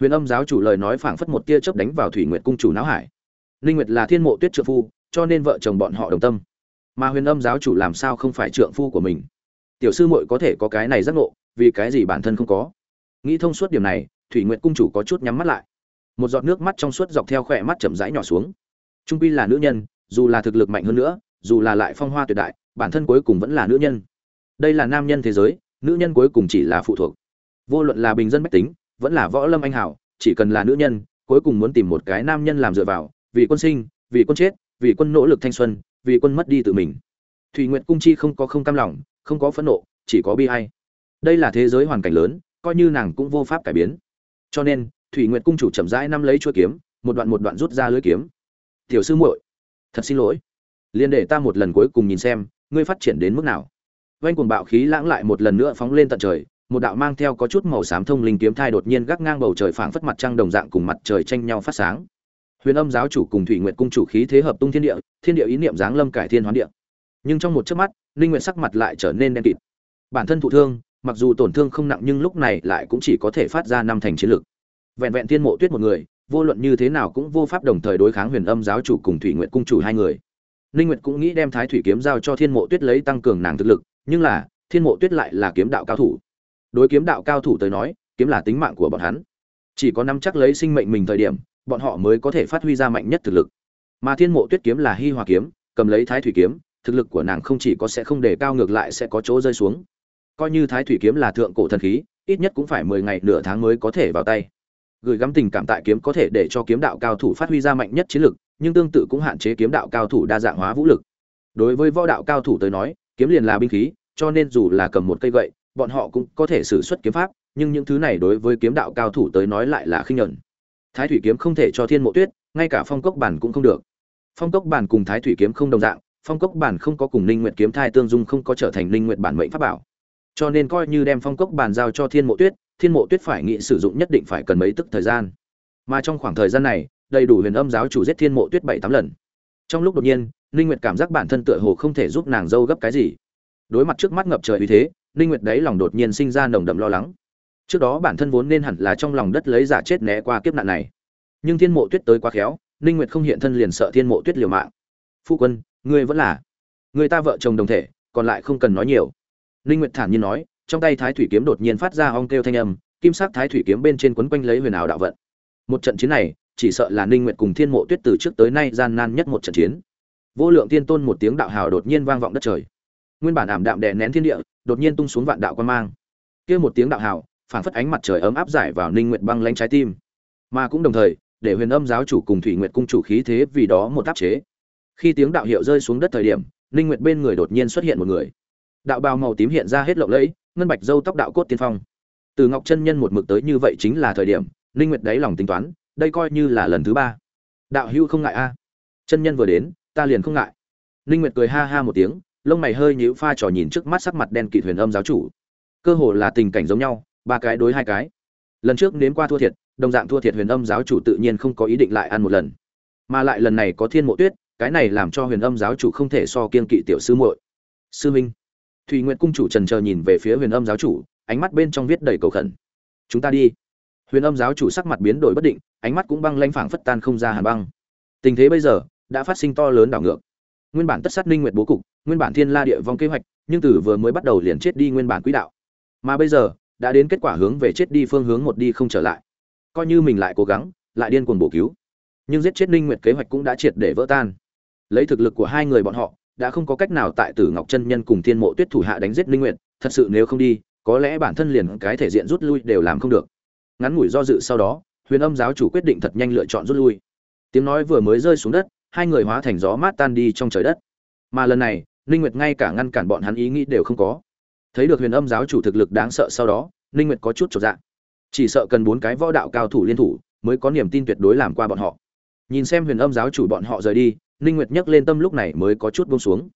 huyền âm giáo chủ lời nói phảng phất một tia chớp đánh vào thủy nguyệt cung chủ não hải. Ninh nguyệt là thiên mộ tuyết trượng phu, cho nên vợ chồng bọn họ đồng tâm. Mà huyền âm giáo chủ làm sao không phải trượng phu của mình? Tiểu sư muội có thể có cái này giác ngộ, vì cái gì bản thân không có? Nghĩ thông suốt điểm này, thủy nguyệt cung chủ có chút nhắm mắt lại. Một giọt nước mắt trong suốt dọc theo khỏe mắt chậm rãi nhỏ xuống. Trung quy là nữ nhân, dù là thực lực mạnh hơn nữa, dù là lại phong hoa tuyệt đại, bản thân cuối cùng vẫn là nữ nhân. Đây là nam nhân thế giới, nữ nhân cuối cùng chỉ là phụ thuộc. Vô luận là bình dân bách tính vẫn là võ lâm anh hảo, chỉ cần là nữ nhân, cuối cùng muốn tìm một cái nam nhân làm dựa vào, vì quân sinh, vì quân chết, vì quân nỗ lực thanh xuân, vì quân mất đi tự mình. Thùy nguyện cung chi không có không cam lòng, không có phẫn nộ, chỉ có bi hay đây là thế giới hoàn cảnh lớn, coi như nàng cũng vô pháp cải biến. Cho nên, thủy nguyện cung chủ chậm rãi năm lấy chuôi kiếm, một đoạn một đoạn rút ra lưỡi kiếm. Tiểu sư muội, thật xin lỗi. Liền để ta một lần cuối cùng nhìn xem, ngươi phát triển đến mức nào. Vanh cuồng bạo khí lãng lại một lần nữa phóng lên tận trời một đạo mang theo có chút màu xám thông linh kiếm thai đột nhiên gác ngang bầu trời phảng phất mặt trăng đồng dạng cùng mặt trời tranh nhau phát sáng. Huyền âm giáo chủ cùng thủy nguyệt cung chủ khí thế hợp tung thiên địa thiên địa ý niệm giáng lâm cải thiên hoán địa. Nhưng trong một chớp mắt linh nguyện sắc mặt lại trở nên đen kịt. Bản thân thụ thương, mặc dù tổn thương không nặng nhưng lúc này lại cũng chỉ có thể phát ra năm thành chiến lực. Vẹn vẹn thiên mộ tuyết một người, vô luận như thế nào cũng vô pháp đồng thời đối kháng huyền âm giáo chủ cùng thủy nguyệt cung chủ hai người. Linh nguyệt cũng nghĩ đem thái thủy kiếm giao cho thiên mộ tuyết lấy tăng cường nàng thực lực, nhưng là, thiên mộ tuyết lại là kiếm đạo cao thủ đối kiếm đạo cao thủ tới nói, kiếm là tính mạng của bọn hắn. Chỉ có nắm chắc lấy sinh mệnh mình thời điểm, bọn họ mới có thể phát huy ra mạnh nhất thực lực. Mà thiên mộ tuyết kiếm là hi hòa kiếm, cầm lấy thái thủy kiếm, thực lực của nàng không chỉ có sẽ không để cao ngược lại sẽ có chỗ rơi xuống. Coi như thái thủy kiếm là thượng cổ thần khí, ít nhất cũng phải mười ngày nửa tháng mới có thể vào tay. Gửi gắm tình cảm tại kiếm có thể để cho kiếm đạo cao thủ phát huy ra mạnh nhất chiến lực, nhưng tương tự cũng hạn chế kiếm đạo cao thủ đa dạng hóa vũ lực. Đối với võ đạo cao thủ tới nói, kiếm liền là binh khí, cho nên dù là cầm một cây gậy bọn họ cũng có thể sử xuất kiếm pháp, nhưng những thứ này đối với kiếm đạo cao thủ tới nói lại là khinh nhẫn thái thủy kiếm không thể cho thiên mộ tuyết, ngay cả phong cốc bản cũng không được. Phong cốc bản cùng thái thủy kiếm không đồng dạng, phong cốc bản không có cùng ninh Nguyệt kiếm thai tương dung không có trở thành ninh Nguyệt bản mệnh pháp bảo. Cho nên coi như đem phong cốc bản giao cho thiên mộ tuyết, thiên mộ tuyết phải nghĩ sử dụng nhất định phải cần mấy tức thời gian. Mà trong khoảng thời gian này, đầy đủ huyền âm giáo chủ giết thiên mộ tuyết bảy tám lần. Trong lúc đột nhiên, ninh nguyệt cảm giác bản thân tựa hồ không thể giúp nàng dâu gấp cái gì. Đối mặt trước mắt ngập trời uy thế ninh nguyệt đấy lòng đột nhiên sinh ra nồng đậm lo lắng. Trước đó bản thân vốn nên hẳn là trong lòng đất lấy giả chết né qua kiếp nạn này. Nhưng thiên mộ tuyết tới quá khéo, ninh nguyệt không hiện thân liền sợ thiên mộ tuyết liều mạng. Phu quân, ngươi vẫn là, người ta vợ chồng đồng thể, còn lại không cần nói nhiều. Ninh nguyệt thản nhiên nói, trong tay thái thủy kiếm đột nhiên phát ra ong kêu thanh âm, kim sắc thái thủy kiếm bên trên quấn quanh lấy huyền ảo đạo vận. Một trận chiến này, chỉ sợ là ninh nguyệt cùng thiên mộ tuyết từ trước tới nay gian nan nhất một trận chiến. Vô lượng tiên tôn một tiếng đạo hào đột nhiên vang vọng đất trời nguyên bản ảm đạm đè nén thiên địa, đột nhiên tung xuống vạn đạo quan mang. Kia một tiếng đạo hào phản phất ánh mặt trời ấm áp giải vào ninh nguyệt băng lanh trái tim. Mà cũng đồng thời, để huyền âm giáo chủ cùng thủy nguyệt cung chủ khí thế vì đó một áp chế. Khi tiếng đạo hiệu rơi xuống đất thời điểm, ninh nguyệt bên người đột nhiên xuất hiện một người. Đạo bào màu tím hiện ra hết lộng lẫy, ngân bạch dâu tóc đạo cốt tiên phong. Từ ngọc chân nhân một mực tới như vậy chính là thời điểm, ninh nguyệt đáy lòng tính toán, đây coi như là lần thứ ba. Đạo hưu không ngại a. Chân nhân vừa đến, ta liền không ngại. Ninh nguyệt cười ha ha một tiếng lông mày hơi nhíu pha trò nhìn trước mắt sắc mặt đen kịt huyền âm giáo chủ. Cơ hồ là tình cảnh giống nhau, ba cái đối hai cái. Lần trước nếm qua thua thiệt, đồng dạng thua thiệt huyền âm giáo chủ tự nhiên không có ý định lại ăn một lần. Mà lại lần này có thiên mộ tuyết, cái này làm cho huyền âm giáo chủ không thể so kiên kỵ tiểu sư muội. Sư minh, thùy nguyện cung chủ trần chờ nhìn về phía huyền âm giáo chủ, ánh mắt bên trong viết đầy cầu khẩn. Chúng ta đi. Huyền âm giáo chủ sắc mặt biến đổi bất định, ánh mắt cũng băng lanh phảng phất tan không ra hàn băng. Tình thế bây giờ, đã phát sinh to lớn đảo ngược. Nguyên bản tất sát ninh nguyệt bố cục nguyên bản thiên la địa vong kế hoạch, nhưng từ vừa mới bắt đầu liền chết đi nguyên bản quỹ đạo. Mà bây giờ, đã đến kết quả hướng về chết đi phương hướng một đi không trở lại. Coi như mình lại cố gắng, lại điên cuồng bổ cứu. Nhưng giết chết ninh nguyệt kế hoạch cũng đã triệt để vỡ tan. Lấy thực lực của hai người bọn họ, đã không có cách nào tại tử ngọc chân nhân cùng thiên mộ tuyết thủ hạ đánh giết ninh nguyệt, thật sự nếu không đi, có lẽ bản thân liền cái thể diện rút lui đều làm không được. Ngắn ngủi do dự sau đó, huyền âm giáo chủ quyết định thật nhanh lựa chọn rút lui. Tiếng nói vừa mới rơi xuống đất, hai người hóa thành gió mát tan đi trong trời đất. Mà lần này ninh nguyệt ngay cả ngăn cản bọn hắn ý nghĩ đều không có. Thấy được huyền âm giáo chủ thực lực đáng sợ sau đó, ninh nguyệt có chút chột dạ. Chỉ sợ cần bốn cái võ đạo cao thủ liên thủ mới có niềm tin tuyệt đối làm qua bọn họ. Nhìn xem huyền âm giáo chủ bọn họ rời đi, ninh nguyệt nhấc lên tâm lúc này mới có chút buông xuống.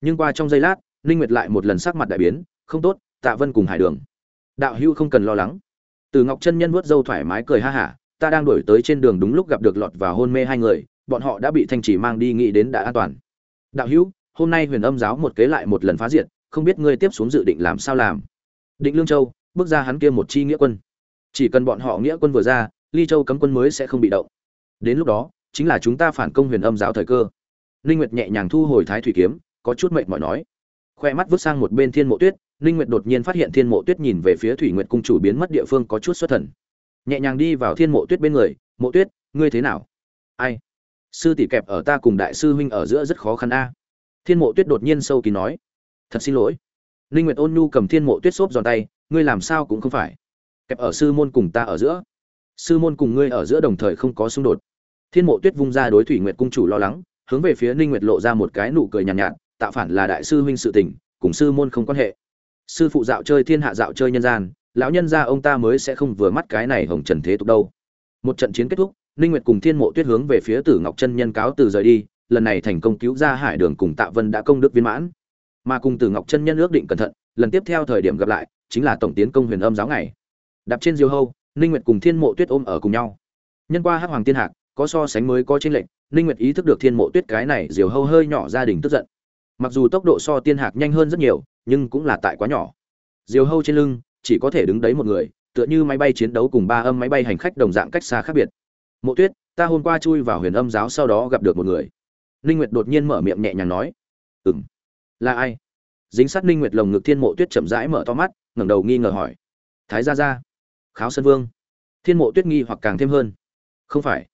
Nhưng qua trong giây lát, ninh nguyệt lại một lần sắc mặt đại biến, không tốt, tạ vân cùng hải đường. Đạo hưu không cần lo lắng. Từ ngọc chân nhân vuốt râu thoải mái cười ha hả, ta đang đuổi tới trên đường đúng lúc gặp được lọt và hôn mê hai người, bọn họ đã bị thanh chỉ mang đi nghĩ đến đã an toàn. Đạo Hưu hôm nay huyền âm giáo một kế lại một lần phá diệt, không biết ngươi tiếp xuống dự định làm sao làm. Định lương châu, bước ra hắn kia một chi nghĩa quân. Chỉ cần bọn họ nghĩa quân vừa ra, ly châu cấm quân mới sẽ không bị động. Đến lúc đó, chính là chúng ta phản công huyền âm giáo thời cơ. Ninh nguyệt nhẹ nhàng thu hồi thái thủy kiếm, có chút mệt mỏi nói. Khoe mắt vứt sang một bên thiên mộ tuyết, ninh nguyệt đột nhiên phát hiện thiên mộ tuyết nhìn về phía thủy nguyệt cung chủ biến mất địa phương có chút xuất thần. Nhẹ nhàng đi vào thiên mộ tuyết bên người, mộ tuyết, ngươi thế nào? Ai? Sư tỷ kẹp ở ta cùng đại sư huynh ở giữa rất khó khăn a thiên mộ tuyết đột nhiên sâu kín nói thật xin lỗi. Linh nguyệt ôn nhu cầm thiên mộ tuyết xốp giòn tay ngươi làm sao cũng không phải. Kẹp ở sư môn cùng ta ở giữa. Sư môn cùng ngươi ở giữa đồng thời không có xung đột. Thiên mộ tuyết vung ra đối thủy nguyệt cung chủ lo lắng hướng về phía ninh nguyệt lộ ra một cái nụ cười nhàn nhạt, nhạt tạo phản là đại sư huynh sự tình cùng sư môn không quan hệ. Sư phụ dạo chơi thiên hạ dạo chơi nhân gian lão nhân gia ông ta mới sẽ không vừa mắt cái này hồng trần thế tục đâu. Một trận chiến kết thúc ninh nguyệt cùng thiên mộ tuyết hướng về phía tử ngọc chân nhân cáo từ rời đi lần này thành công cứu ra hải đường cùng tạ vân đã công đức viên mãn. Mà cùng Từ ngọc chân nhân ước định cẩn thận, lần tiếp theo thời điểm gặp lại, chính là tổng tiến công huyền âm giáo ngày. Đạp trên diêu hâu, ninh nguyệt cùng thiên mộ tuyết ôm ở cùng nhau. Nhân qua hắc hoàng tiên hạc, có so sánh mới có trên lệnh ninh nguyệt ý thức được thiên mộ tuyết cái này diều hâu hơi nhỏ gia đình tức giận. Mặc dù tốc độ so tiên hạc nhanh hơn rất nhiều, nhưng cũng là tại quá nhỏ. Diều hâu trên lưng, chỉ có thể đứng đấy một người, tựa như máy bay chiến đấu cùng ba âm máy bay hành khách đồng dạng cách xa khác biệt. Mộ tuyết, ta hôm qua chui vào huyền âm giáo sau đó gặp được một người ninh nguyệt đột nhiên mở miệng nhẹ nhàng nói. Ừm. Là ai? Dính sát ninh nguyệt lồng ngực thiên mộ tuyết chậm rãi mở to mắt ngẩng đầu nghi ngờ hỏi. Thái gia gia kháo sơn vương. Thiên mộ tuyết nghi hoặc càng thêm hơn. Không phải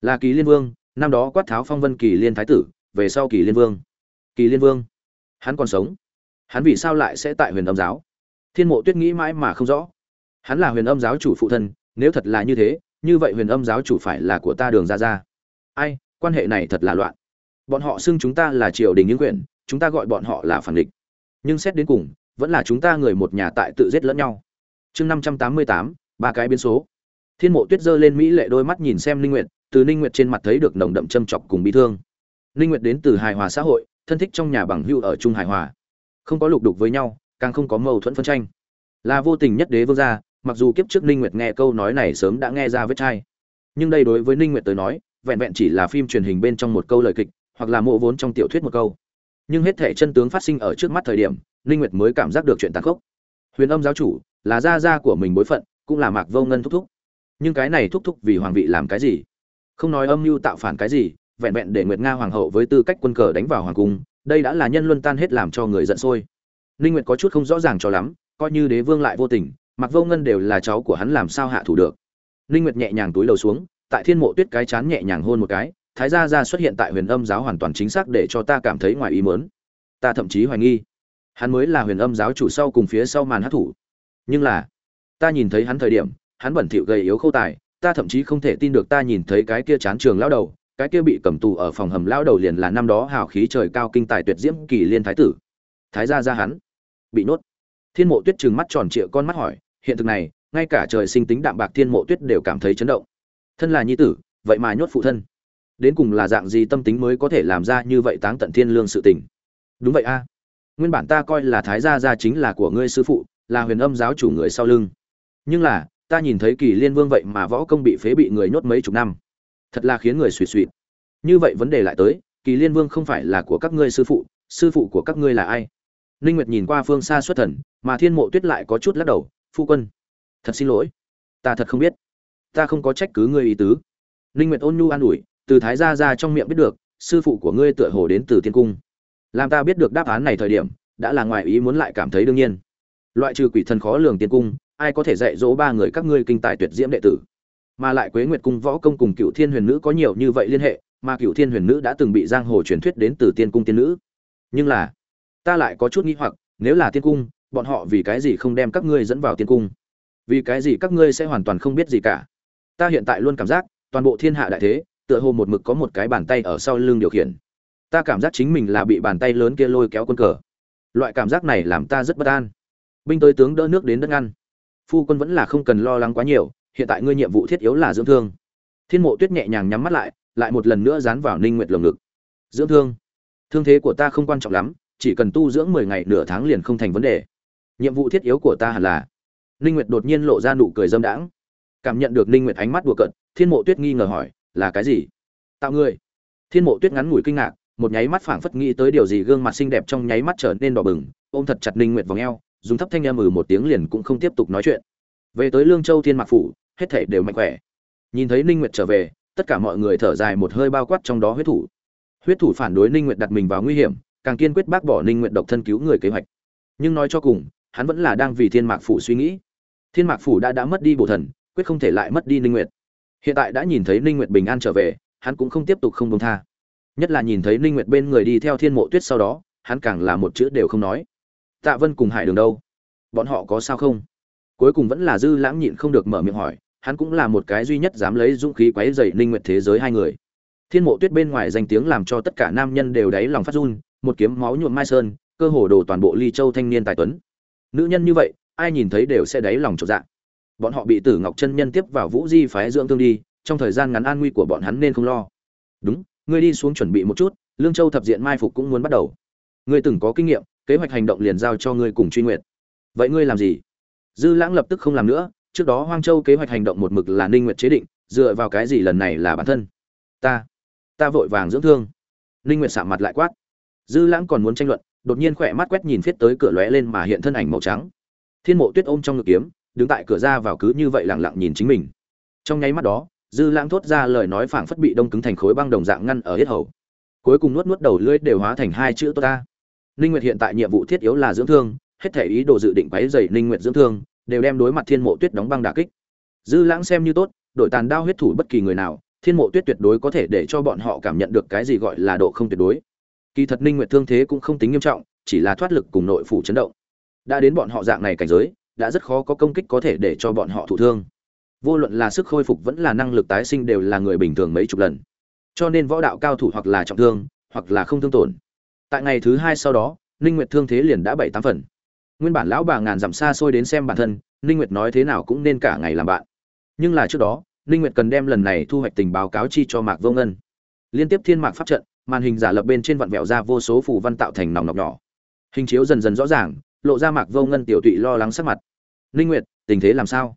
là kỳ liên vương năm đó quát tháo phong vân kỳ liên thái tử về sau kỳ liên vương. Kỳ liên vương? Hắn còn sống? Hắn vì sao lại sẽ tại huyền âm giáo? Thiên mộ tuyết nghĩ mãi mà không rõ. Hắn là huyền âm giáo chủ phụ thân nếu thật là như thế như vậy huyền âm giáo chủ phải là của ta đường Gia Gia, ai quan hệ này thật là loạn bọn họ xưng chúng ta là triều đình những quyền, chúng ta gọi bọn họ là phản địch. Nhưng xét đến cùng, vẫn là chúng ta người một nhà tại tự giết lẫn nhau. Chương năm trăm tám mươi tám, ba cái biến số. Thiên mộ tuyết giơ lên mỹ lệ đôi mắt nhìn xem linh nguyệt, từ ninh nguyệt trên mặt thấy được nồng đậm châm chọc cùng bi thương. Ninh nguyệt đến từ hài hòa xã hội, thân thích trong nhà bằng hưu ở trung hài hòa. Không có lục đục với nhau, càng không có mâu thuẫn phân tranh. Là vô tình nhất đế vương gia, mặc dù kiếp trước ninh nguyệt nghe câu nói này sớm đã nghe ra vết chai. Nhưng đây đối với ninh nguyệt tới nói, vẹn vẹn chỉ là phim truyền hình bên trong một câu lời kịch hoặc là mộ vốn trong tiểu thuyết một câu. Nhưng hết thể chân tướng phát sinh ở trước mắt thời điểm Linh nguyệt mới cảm giác được chuyện tàn khốc. Huyền âm giáo chủ là gia gia của mình bối phận, cũng là mạc vô ngân thúc thúc. Nhưng cái này thúc thúc vì hoàng vị làm cái gì? Không nói âm mưu tạo phản cái gì, vẹn vẹn để nguyệt nga hoàng hậu với tư cách quân cờ đánh vào hoàng cung, đây đã là nhân luân tan hết làm cho người giận sôi. Linh nguyệt có chút không rõ ràng cho lắm, coi như đế vương lại vô tình mặc vô ngân đều là cháu của hắn làm sao hạ thủ được. Linh nguyệt nhẹ nhàng túi đầu xuống, tại thiên mộ tuyết cái chán nhẹ nhàng hôn một cái thái gia gia xuất hiện tại huyền âm giáo hoàn toàn chính xác để cho ta cảm thấy ngoài ý muốn ta thậm chí hoài nghi hắn mới là huyền âm giáo chủ sau cùng phía sau màn hát thủ nhưng là ta nhìn thấy hắn thời điểm hắn bẩn thỉu gầy yếu khâu tài ta thậm chí không thể tin được ta nhìn thấy cái kia chán trường lão đầu, cái kia bị cầm tù ở phòng hầm lão đầu liền là năm đó hào khí trời cao kinh tài tuyệt diễm kỳ liên thái tử. Thái gia gia hắn bị nốt. Thiên Mộ Tuyết trừng mắt tròn trịa con mắt hỏi, hiện thực này, ngay cả trời sinh tính đạm bạc Thiên Mộ Tuyết đều cảm thấy chấn động. Thân là nhi tử, vậy mà nhốt phụ thân. Đến cùng là dạng gì tâm tính mới có thể làm ra như vậy táng tận thiên lương sự tình. Đúng vậy a. À. Nguyên bản ta coi là Thái gia gia chính là của ngươi sư phụ, là Huyền Âm giáo chủ người sau lưng. Nhưng là, ta nhìn thấy kỳ liên vương vậy mà võ công bị phế bị người nhốt mấy chục năm thật là khiến người suy suy như vậy vấn đề lại tới kỳ liên vương không phải là của các ngươi sư phụ sư phụ của các ngươi là ai ninh nguyệt nhìn qua phương xa xuất thần mà thiên mộ tuyết lại có chút lắc đầu phu quân thật xin lỗi ta thật không biết ta không có trách cứ ngươi ý tứ ninh nguyệt ôn nhu an ủi từ thái gia ra trong miệng biết được, sư phụ của ngươi tựa hồ đến từ thiên cung. Làm ta biết được đáp án này thời điểm, đã là ngoài ý muốn lại cảm thấy đương nhiên. Loại trừ quỷ thần khó lường tiên cung, ai có thể dạy dỗ ba người các ngươi kinh tài tuyệt diễm đệ tử? Mà lại quế nguyệt cung võ công cùng cựu thiên huyền nữ có nhiều như vậy liên hệ, mà cựu thiên huyền nữ đã từng bị giang hồ truyền thuyết đến từ tiên cung tiên nữ. Nhưng là, ta lại có chút nghi hoặc, nếu là tiên cung, bọn họ vì cái gì không đem các ngươi dẫn vào tiên cung? Vì cái gì các ngươi sẽ hoàn toàn không biết gì cả? Ta hiện tại luôn cảm giác, toàn bộ thiên hạ đại thế tựa hồ một mực có một cái bàn tay ở sau lưng điều khiển. Ta cảm giác chính mình là bị bàn tay lớn kia lôi kéo quân cờ. Loại cảm giác này làm ta rất bất an. Binh tới tướng đỡ nước đến đất ngăn. Phu quân vẫn là không cần lo lắng quá nhiều, hiện tại ngươi nhiệm vụ thiết yếu là dưỡng thương. Thiên mộ tuyết nhẹ nhàng nhắm mắt lại lại một lần nữa dán vào ninh nguyệt lồng ngực. Dưỡng thương. Thương thế của ta không quan trọng lắm, chỉ cần tu dưỡng 10 ngày nửa tháng liền không thành vấn đề. Nhiệm vụ thiết yếu của ta hẳn là. Ninh nguyệt đột nhiên lộ ra nụ cười dâm đãng. Cảm nhận được ninh nguyệt ánh mắt đùa cợt, thiên mộ tuyết nghi ngờ hỏi là cái gì? Tạo người? thiên mộ tuyết ngắn ngủi kinh ngạc, một nháy mắt phảng phất nghĩ tới điều gì gương mặt xinh đẹp trong nháy mắt trở nên đỏ bừng, ôm thật chặt ninh nguyệt vòng eo, dùng thấp thanh em ừ một tiếng liền cũng không tiếp tục nói chuyện. Về tới lương châu thiên mạc phủ, hết thể đều mạnh khỏe. Nhìn thấy ninh nguyệt trở về, tất cả mọi người thở dài một hơi bao quát trong đó huyết thủ. Huyết thủ phản đối ninh nguyệt đặt mình vào nguy hiểm, càng kiên quyết bác bỏ ninh nguyệt độc thân cứu người kế hoạch. Nhưng nói cho cùng, hắn vẫn là đang vì thiên mạc phủ suy nghĩ. Thiên mạc phủ đã đã mất đi bổ thần, quyết không thể lại mất đi ninh nguyệt hiện tại đã nhìn thấy ninh nguyệt bình an trở về, hắn cũng không tiếp tục không đông tha. Nhất là nhìn thấy ninh nguyệt bên người đi theo thiên mộ tuyết sau đó, hắn càng là một chữ đều không nói. Tạ vân cùng hải đường đâu? Bọn họ có sao không? Cuối cùng vẫn là dư lãng nhịn không được mở miệng hỏi, hắn cũng là một cái duy nhất dám lấy dũng khí quấy dày ninh nguyệt thế giới hai người. Thiên mộ tuyết bên ngoài danh tiếng làm cho tất cả nam nhân đều đáy lòng phát run, một kiếm máu nhuộm mai sơn, cơ hồ đồ toàn bộ ly châu thanh niên tài tuấn. Nữ nhân như vậy, ai nhìn thấy đều sẽ đáy lòng trộn dạng bọn họ bị tử ngọc chân nhân tiếp vào vũ di phái dưỡng thương đi, trong thời gian ngắn an nguy của bọn hắn nên không lo. Đúng, ngươi đi xuống chuẩn bị một chút, lương châu thập diện mai phục cũng muốn bắt đầu. Ngươi từng có kinh nghiệm, kế hoạch hành động liền giao cho ngươi cùng truy nguyệt. Vậy ngươi làm gì? Dư lãng lập tức không làm nữa, trước đó hoang châu kế hoạch hành động một mực là ninh nguyệt chế định, dựa vào cái gì lần này là bản thân? Ta ta vội vàng dưỡng thương. Ninh nguyệt sạm mặt lại quát. Dư lãng còn muốn tranh luận, đột nhiên khỏe mắt quét nhìn phía tới cửa lóe lên mà hiện thân ảnh màu trắng. Thiên mộ tuyết ôm trong ngực kiếm đứng tại cửa ra vào cứ như vậy lặng lặng nhìn chính mình. Trong nháy mắt đó, dư lãng thốt ra lời nói phảng phất bị đông cứng thành khối băng đồng dạng ngăn ở hết hầu. Cuối cùng nuốt nuốt đầu lưỡi đều hóa thành hai chữ tốt ta. Ninh nguyệt hiện tại nhiệm vụ thiết yếu là dưỡng thương, hết thể ý đồ dự định quấy dày ninh nguyệt dưỡng thương, đều đem đối mặt thiên mộ tuyết đóng băng đả kích. Dư lãng xem như tốt, đội tàn đao huyết thủ bất kỳ người nào, thiên mộ tuyết tuyệt đối có thể để cho bọn họ cảm nhận được cái gì gọi là độ không tuyệt đối. Kỳ thật ninh nguyệt thương thế cũng không tính nghiêm trọng, chỉ là thoát lực cùng nội phủ chấn động. Đã đến bọn họ dạng này cảnh giới đã rất khó có công kích có thể để cho bọn họ thụ thương. Vô luận là sức khôi phục vẫn là năng lực tái sinh đều là người bình thường mấy chục lần. Cho nên võ đạo cao thủ hoặc là trọng thương, hoặc là không thương tổn. Tại ngày thứ hai sau đó, ninh nguyệt thương thế liền đã bảy tám phần. Nguyên bản lão bà ngàn dặm xa xôi đến xem bản thân, ninh nguyệt nói thế nào cũng nên cả ngày làm bạn. Nhưng là trước đó, ninh nguyệt cần đem lần này thu hoạch tình báo cáo chi cho mạc vô ngân. Liên tiếp thiên mạc pháp trận, màn hình giả lập bên trên vặn vẹo ra vô số phù văn tạo thành nòng nọc nhỏ. Hình chiếu dần dần rõ ràng lộ ra mạc vô ngân tiểu tụy lo lắng sắc mặt. Ninh nguyệt, tình thế làm sao?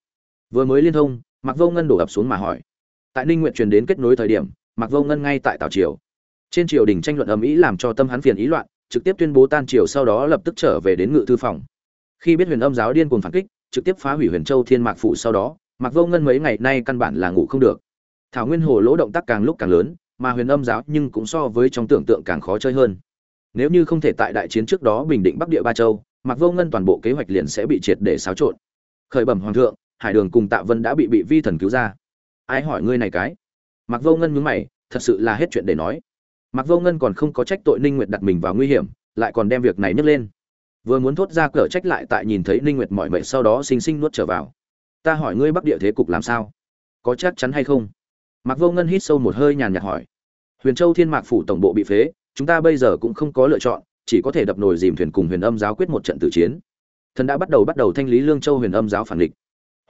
Vừa mới liên thông, mạc vô ngân đổ ập xuống mà hỏi. Tại ninh nguyệt truyền đến kết nối thời điểm, mạc vô ngân ngay tại tảo triều. Trên triều đình tranh luận ầm ĩ làm cho tâm hắn phiền ý loạn, trực tiếp tuyên bố tan triều sau đó lập tức trở về đến ngự thư phòng. Khi biết huyền âm giáo điên cuồng phản kích, trực tiếp phá hủy huyền châu thiên mạc phủ sau đó, mạc vô ngân mấy ngày nay căn bản là ngủ không được. Thảo nguyên hồ lỗ động tác càng lúc càng lớn, mà huyền âm giáo nhưng cũng so với trong tưởng tượng càng khó chơi hơn. Nếu như không thể tại đại chiến trước đó bình định bắc địa ba châu mạc vô ngân toàn bộ kế hoạch liền sẽ bị triệt để xáo trộn. Khởi bẩm hoàng thượng, hải đường cùng tạ vân đã bị bị vi thần cứu ra. Ai hỏi ngươi này cái? Mạc vô ngân nhúng mày, thật sự là hết chuyện để nói. Mạc vô ngân còn không có trách tội ninh nguyệt đặt mình vào nguy hiểm, lại còn đem việc này nhấc lên. Vừa muốn thốt ra cửa trách lại tại nhìn thấy ninh nguyệt mọi mệt sau đó xinh xinh nuốt trở vào. Ta hỏi ngươi bắc địa thế cục làm sao? Có chắc chắn hay không? Mạc vô ngân hít sâu một hơi nhàn nhạt hỏi. Huyền châu thiên mạc phủ tổng bộ bị phế, chúng ta bây giờ cũng không có lựa chọn chỉ có thể đập nồi dìm thuyền cùng huyền âm giáo quyết một trận tử chiến. Thần đã bắt đầu bắt đầu thanh lý lương châu huyền âm giáo phản địch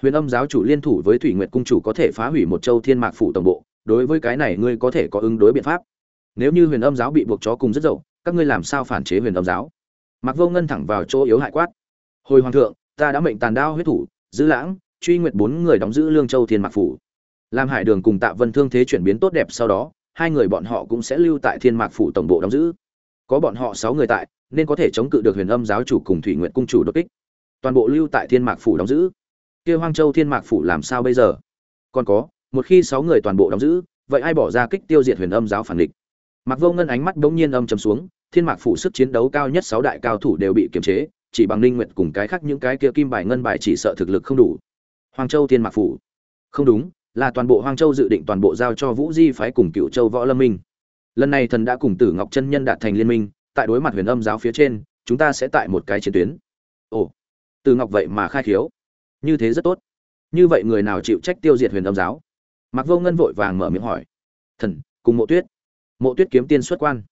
huyền âm giáo chủ liên thủ với thủy nguyệt cung chủ có thể phá hủy một châu thiên mạc phủ tổng bộ, đối với cái này ngươi có thể có ứng đối biện pháp. Nếu như huyền âm giáo bị buộc chó cùng rất dậu, các ngươi làm sao phản chế huyền âm giáo? Mặc vô ngân thẳng vào chỗ yếu hại quát. Hồi hoàng thượng, ta đã mệnh tàn đao huyết thủ giữ lãng, truy nguyệt bốn người đóng giữ lương châu thiên mạc phủ. Làm hải đường cùng tạ vân thương thế chuyển biến tốt đẹp sau đó, hai người bọn họ cũng sẽ lưu tại thiên mạc phủ tổng bộ đóng giữ có bọn họ sáu người tại, nên có thể chống cự được huyền âm giáo chủ cùng thủy nguyện cung chủ đột kích. Toàn bộ lưu tại thiên mạc phủ đóng giữ. Kia hoang châu thiên mạc phủ làm sao bây giờ? Còn có, một khi sáu người toàn bộ đóng giữ, vậy ai bỏ ra kích tiêu diệt huyền âm giáo phản địch? Mặc vô ngân ánh mắt bỗng nhiên âm trầm xuống, thiên mạc phủ sức chiến đấu cao nhất sáu đại cao thủ đều bị kiềm chế, chỉ bằng ninh nguyện cùng cái khác những cái kia kim bài ngân bài chỉ sợ thực lực không đủ. Hoàng châu thiên mạc phủ. Không đúng, là toàn bộ Hoang Châu dự định toàn bộ giao cho Vũ Di phái cùng Cựu Châu Võ Lâm Minh. Lần này thần đã cùng Tử Ngọc chân nhân đạt thành liên minh, tại đối mặt Huyền Âm giáo phía trên, chúng ta sẽ tại một cái chiến tuyến. Ồ, Tử Ngọc vậy mà khai khiếu. Như thế rất tốt. Như vậy người nào chịu trách tiêu diệt Huyền Âm giáo? Mạc Vô Ngân vội vàng mở miệng hỏi. Thần, cùng Mộ Tuyết. Mộ Tuyết kiếm tiên xuất quan.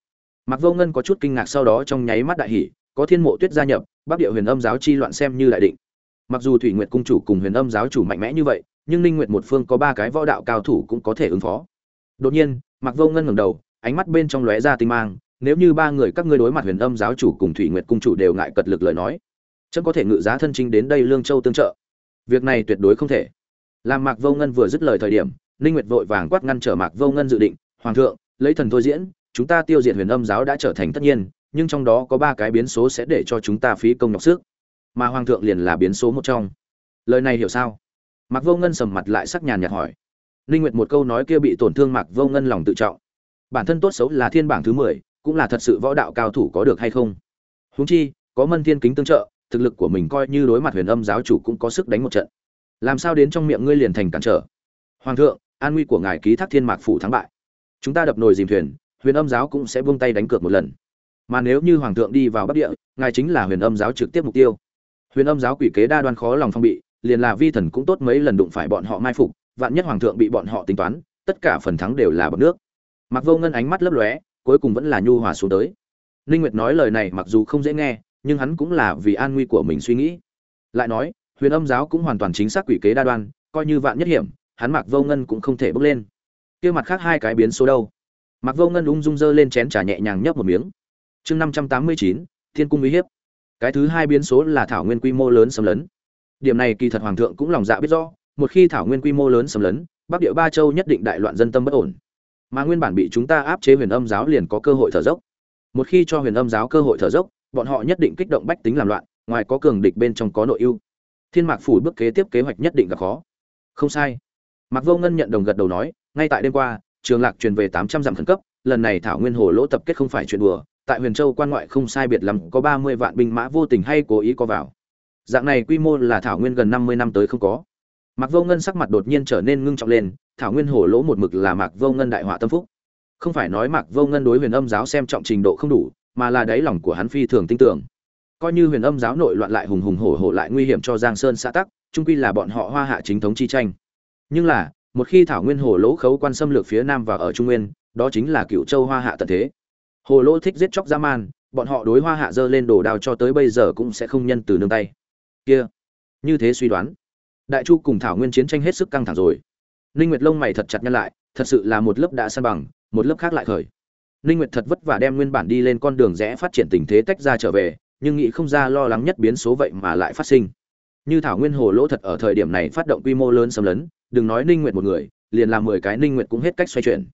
Mạc Vô Ngân có chút kinh ngạc sau đó trong nháy mắt đại hỉ, có Thiên Mộ Tuyết gia nhập, Bắc Địa Huyền Âm giáo chi loạn xem như đại định. Mặc dù Thủy Nguyệt cung chủ cùng Huyền Âm giáo chủ mạnh mẽ như vậy, nhưng Ninh Nguyệt một phương có ba cái võ đạo cao thủ cũng có thể ứng phó. Đột nhiên, Mạc Vô Ngân ngẩng đầu, ánh mắt bên trong lóe ra tinh mang, nếu như ba người các ngươi đối mặt Huyền Âm giáo chủ cùng Thủy Nguyệt cung chủ đều ngại cật lực lời nói, chẳng có thể ngự giá thân chính đến đây Lương Châu tương trợ. Việc này tuyệt đối không thể. Làm Mạc Vô Ngân vừa dứt lời thời điểm, Ninh Nguyệt vội vàng quát ngăn trở Mạc Vô Ngân dự định, "Hoàng thượng, lấy thần thôi diễn, chúng ta tiêu diệt Huyền Âm giáo đã trở thành tất nhiên, nhưng trong đó có ba cái biến số sẽ để cho chúng ta phí công nhọc sức, mà hoàng thượng liền là biến số một trong." Lời này hiểu sao? Mạc Vô Ngân sầm mặt lại sắc nhàn nhạt hỏi. Ninh Nguyệt một câu nói kia bị tổn thương Mạc Vô Ngân lòng tự trọng. Bản thân tốt xấu là thiên bảng thứ 10, cũng là thật sự võ đạo cao thủ có được hay không? Huống chi, có Mân Thiên kính tương trợ, thực lực của mình coi như đối mặt Huyền Âm giáo chủ cũng có sức đánh một trận. Làm sao đến trong miệng ngươi liền thành cản trở? Hoàng thượng, an nguy của ngài ký thác Thiên Mạc phủ thắng bại. Chúng ta đập nồi dìm thuyền, Huyền Âm giáo cũng sẽ buông tay đánh cược một lần. Mà nếu như hoàng thượng đi vào Bắc Địa, ngài chính là Huyền Âm giáo trực tiếp mục tiêu. Huyền Âm giáo quỷ kế đa đoan khó lòng phong bị, liền là vi thần cũng tốt mấy lần đụng phải bọn họ mai phục, vạn nhất hoàng thượng bị bọn họ tính toán, tất cả phần thắng đều là bằng nước. Mặc Vô Ngân ánh mắt lấp lóe, cuối cùng vẫn là nhu hòa xuống tới. Ninh Nguyệt nói lời này mặc dù không dễ nghe, nhưng hắn cũng là vì an nguy của mình suy nghĩ. Lại nói, Huyền Âm giáo cũng hoàn toàn chính xác quỷ kế đa đoan, coi như vạn nhất hiểm, hắn Mặc Vô Ngân cũng không thể bước lên. Kia mặt khác hai cái biến số đâu? Mặc Vô Ngân ung dung dơ lên chén trà nhẹ nhàng nhấp một miếng. Chương 589, Thiên cung uy hiếp. Cái thứ hai biến số là thảo nguyên quy mô lớn xâm lấn. Điểm này kỳ thật hoàng thượng cũng lòng dạ biết rõ, một khi thảo nguyên quy mô lớn xâm lấn, Bắc Địa Ba Châu nhất định đại loạn dân tâm bất ổn. Mà nguyên bản bị chúng ta áp chế Huyền Âm giáo liền có cơ hội thở dốc. Một khi cho Huyền Âm giáo cơ hội thở dốc, bọn họ nhất định kích động bách tính làm loạn, ngoài có cường địch bên trong có nội ưu. Thiên Mạc phủ bước kế tiếp kế hoạch nhất định gặp khó. Không sai. Mạc Vô Ngân nhận đồng gật đầu nói, ngay tại đêm qua, Trường Lạc truyền về 800 dặm khẩn cấp, lần này Thảo Nguyên Hồ lỗ tập kết không phải chuyện đùa, tại Huyền Châu quan ngoại không sai biệt lắm, có 30 vạn binh mã vô tình hay cố ý có vào. Dạng này quy mô là Thảo Nguyên gần 50 năm tới không có. Mạc Vô Ngân sắc mặt đột nhiên trở nên ngưng trọng lên, Thảo Nguyên Hồ lỗ một mực là Mạc Vô Ngân đại họa tâm phúc. Không phải nói Mạc Vô Ngân đối Huyền Âm giáo xem trọng trình độ không đủ, mà là đáy lòng của hắn phi thường tin tưởng. Coi như Huyền Âm giáo nội loạn lại hùng hùng hổ hổ lại nguy hiểm cho Giang Sơn xã tắc, chung quy là bọn họ Hoa Hạ chính thống chi tranh. Nhưng là, một khi Thảo Nguyên Hồ lỗ khấu quan xâm lược phía Nam và ở Trung Nguyên, đó chính là Cựu Châu Hoa Hạ tận thế. Hồ lỗ thích giết chóc dã man, bọn họ đối Hoa Hạ dơ lên đồ đao cho tới bây giờ cũng sẽ không nhân từ nương tay. Kia, như thế suy đoán, Đại Chu cùng Thảo Nguyên chiến tranh hết sức căng thẳng rồi. Ninh Nguyệt lông mày thật chặt nhăn lại, thật sự là một lớp đã san bằng, một lớp khác lại khởi. Ninh Nguyệt thật vất vả đem nguyên bản đi lên con đường rẽ phát triển tình thế tách ra trở về, nhưng nghĩ không ra lo lắng nhất biến số vậy mà lại phát sinh. Như Thảo Nguyên Hồ lỗ thật ở thời điểm này phát động quy mô lớn xâm lấn, đừng nói Ninh Nguyệt một người, liền làm 10 cái Ninh Nguyệt cũng hết cách xoay chuyển.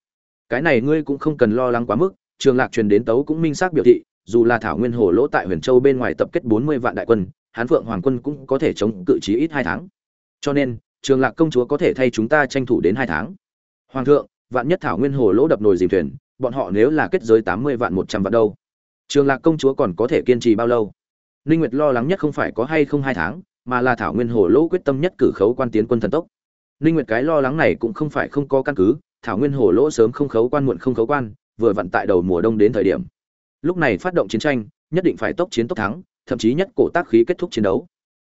Cái này ngươi cũng không cần lo lắng quá mức, Trường Lạc truyền đến tấu cũng minh xác biểu thị, dù là Thảo Nguyên Hồ lỗ tại Huyền Châu bên ngoài tập kết 40 vạn đại quân, Hán Phượng Hoàng quân cũng có thể chống cự chí ít hai tháng. Cho nên, Trường Lạc công chúa có thể thay chúng ta tranh thủ đến hai tháng. Hoàng thượng, vạn nhất Thảo Nguyên Hồ lỗ đập nồi dìm thuyền, bọn họ nếu là kết giới 80 vạn 100 vạn đâu? Trường Lạc công chúa còn có thể kiên trì bao lâu? Ninh Nguyệt lo lắng nhất không phải có hay không hai tháng, mà là Thảo Nguyên Hồ lỗ quyết tâm nhất cử khấu quan tiến quân thần tốc. Ninh Nguyệt cái lo lắng này cũng không phải không có căn cứ, Thảo Nguyên Hồ lỗ sớm không khấu quan muộn không khấu quan, vừa vặn tại đầu mùa đông đến thời điểm. Lúc này phát động chiến tranh, nhất định phải tốc chiến tốc thắng, thậm chí nhất cổ tác khí kết thúc chiến đấu.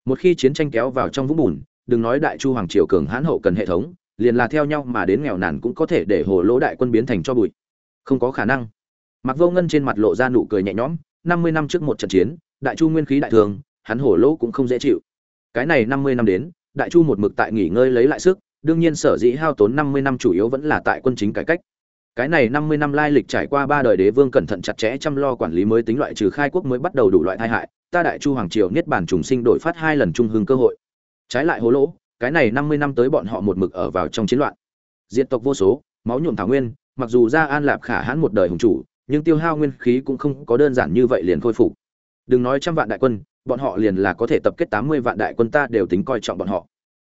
Một khi chiến tranh kéo vào trong vũng bùn, đừng nói Đại Chu hoàng triều cường hãn hậu cần hệ thống, liền là theo nhau mà đến nghèo nàn cũng có thể để hồ lỗ đại quân biến thành cho bụi. Không có khả năng. mặc Vô Ngân trên mặt lộ ra nụ cười nhẹ nhõm, 50 năm trước một trận chiến, Đại Chu nguyên khí đại thường, hắn hổ lỗ cũng không dễ chịu. Cái này 50 năm đến, Đại Chu một mực tại nghỉ ngơi lấy lại sức, đương nhiên sở dĩ hao tốn 50 năm chủ yếu vẫn là tại quân chính cải cách. Cái này 50 năm lai lịch trải qua ba đời đế vương cẩn thận chặt chẽ chăm lo quản lý mới tính loại trừ khai quốc mới bắt đầu đủ loại tai hại, ta Đại Chu hoàng triều niết bàn trùng sinh đổi phát hai lần trung hưng cơ hội. Trái lại hố lỗ, cái này 50 năm tới bọn họ một mực ở vào trong chiến loạn. Diệt tộc vô số, máu nhuộm thảo nguyên, mặc dù ra An Lạp Khả hãn một đời hùng chủ, nhưng tiêu hao nguyên khí cũng không có đơn giản như vậy liền khôi phục. Đừng nói trăm vạn đại quân, bọn họ liền là có thể tập kết 80 vạn đại quân ta đều tính coi trọng bọn họ.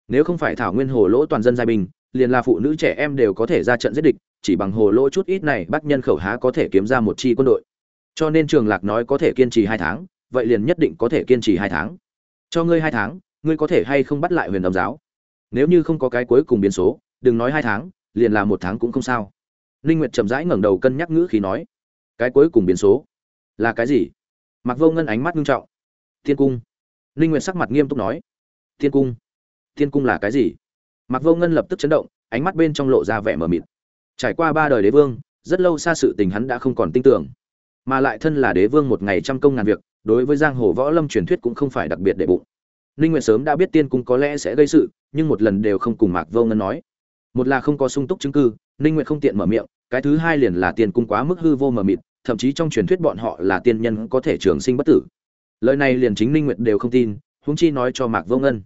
Nếu không phải thảo nguyên hồ lỗ toàn dân giai bình, liền là phụ nữ trẻ em đều có thể ra trận giết địch, chỉ bằng hồ lỗ chút ít này bắt nhân khẩu há có thể kiếm ra một chi quân đội. Cho nên Trường Lạc nói có thể kiên trì hai tháng, vậy liền nhất định có thể kiên trì hai tháng. Cho ngươi hai tháng, ngươi có thể hay không bắt lại Huyền Âm giáo? Nếu như không có cái cuối cùng biến số, đừng nói hai tháng, liền là một tháng cũng không sao. Linh Nguyệt chậm rãi ngẩng đầu cân nhắc ngữ khí nói, cái cuối cùng biến số là cái gì? Mặc Vô Ngân ánh mắt nghiêm trọng. Thiên cung. Linh Nguyệt sắc mặt nghiêm túc nói, Thiên cung. Thiên cung là cái gì? Mặc Vô Ngân lập tức chấn động, ánh mắt bên trong lộ ra vẻ mờ mịt. Trải qua ba đời đế vương, rất lâu xa sự tình hắn đã không còn tin tưởng, mà lại thân là đế vương một ngày trăm công ngàn việc, đối với giang hồ võ lâm truyền thuyết cũng không phải đặc biệt để bụng. Ninh Nguyệt sớm đã biết tiên cung có lẽ sẽ gây sự, nhưng một lần đều không cùng Mạc Vô Ngân nói. Một là không có sung túc chứng cứ, Ninh Nguyệt không tiện mở miệng, cái thứ hai liền là tiên cung quá mức hư vô mờ mịt, thậm chí trong truyền thuyết bọn họ là tiên nhân có thể trường sinh bất tử. Lời này liền chính Ninh Nguyệt đều không tin, huống chi nói cho Mạc Vô Ngân.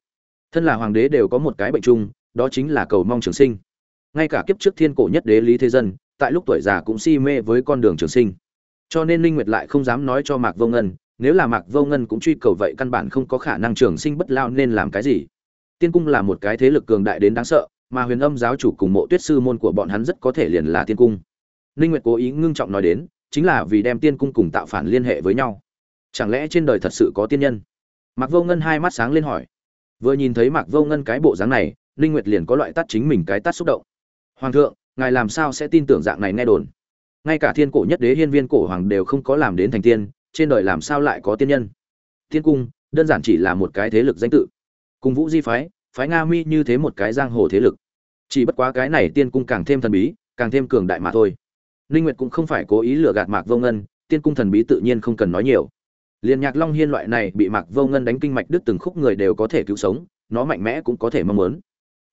Thân là hoàng đế đều có một cái bệnh chung, đó chính là cầu mong trường sinh. Ngay cả kiếp trước thiên cổ nhất đế Lý Thế Dân, tại lúc tuổi già cũng si mê với con đường trường sinh. Cho nên Ninh Nguyệt lại không dám nói cho Mạc Vô Ngân, nếu là Mạc Vô Ngân cũng truy cầu vậy căn bản không có khả năng trường sinh bất lao nên làm cái gì. Tiên cung là một cái thế lực cường đại đến đáng sợ, mà huyền âm giáo chủ cùng mộ tuyết sư môn của bọn hắn rất có thể liền là tiên cung. Ninh nguyệt cố ý ngưng trọng nói đến chính là vì đem tiên cung cùng tạo phản liên hệ với nhau. Chẳng lẽ trên đời thật sự có tiên nhân? Mạc vô ngân hai mắt sáng lên hỏi. Vừa nhìn thấy mạc vô ngân cái bộ dáng này ninh nguyệt liền có loại tắt chính mình cái tắt xúc động. Hoàng thượng ngài làm sao sẽ tin tưởng dạng này nghe đồn? Ngay cả thiên cổ nhất đế hiên viên cổ hoàng đều không có làm đến thành tiên trên đời làm sao lại có tiên nhân? Tiên cung, đơn giản chỉ là một cái thế lực danh tự. Cùng vũ di phái phái nga mi như thế một cái giang hồ thế lực. Chỉ bất quá cái này tiên cung càng thêm thần bí, càng thêm cường đại mà thôi. Ninh nguyệt cũng không phải cố ý lừa gạt mạc vô ngân, tiên cung thần bí tự nhiên không cần nói nhiều. Liên nhạc long hiên loại này bị mạc vô ngân đánh kinh mạch đứt từng khúc người đều có thể cứu sống, nó mạnh mẽ cũng có thể mong muốn.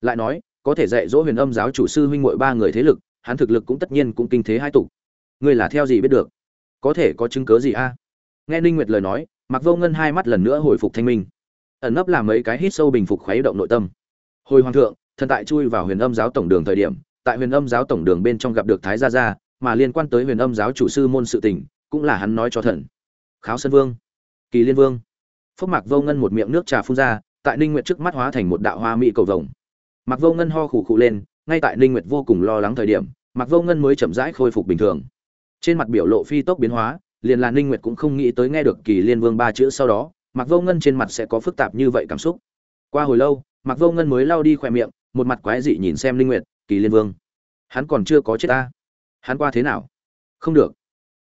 Lại nói, có thể dạy dỗ huyền âm giáo chủ sư huynh muội ba người thế lực, hắn thực lực cũng tất nhiên cũng kinh thế hai tục ngươi là theo gì biết được? Có thể có chứng cứ gì a? Nghe ninh nguyệt lời nói Mặc vô ngân hai mắt lần nữa hồi phục thanh minh. Ẩn nấp làm mấy cái hít sâu bình phục khuấy động nội tâm. Hồi hoàng thượng, thần tại chui vào huyền âm giáo tổng đường thời điểm, tại huyền âm giáo tổng đường bên trong gặp được thái gia gia, mà liên quan tới huyền âm giáo chủ sư môn sự tình, cũng là hắn nói cho thần. Kháo sơn vương, kỳ liên vương. Phúc mạc vô ngân một miệng nước trà phun ra, tại ninh nguyệt trước mắt hóa thành một đạo hoa mỹ cầu vồng. Mạc vô ngân ho khủ khủ lên, ngay tại ninh nguyệt vô cùng lo lắng thời điểm, mạc vô ngân mới chậm rãi khôi phục bình thường. Trên mặt biểu lộ phi tốc biến hóa liền là ninh nguyệt cũng không nghĩ tới nghe được kỳ liên vương ba chữ sau đó, mạc vô ngân trên mặt sẽ có phức tạp như vậy cảm xúc. Qua hồi lâu, mạc vô ngân mới lau đi khỏe miệng, một mặt quái dị nhìn xem ninh nguyệt, kỳ liên vương, hắn còn chưa có chết ta. Hắn qua thế nào? Không được.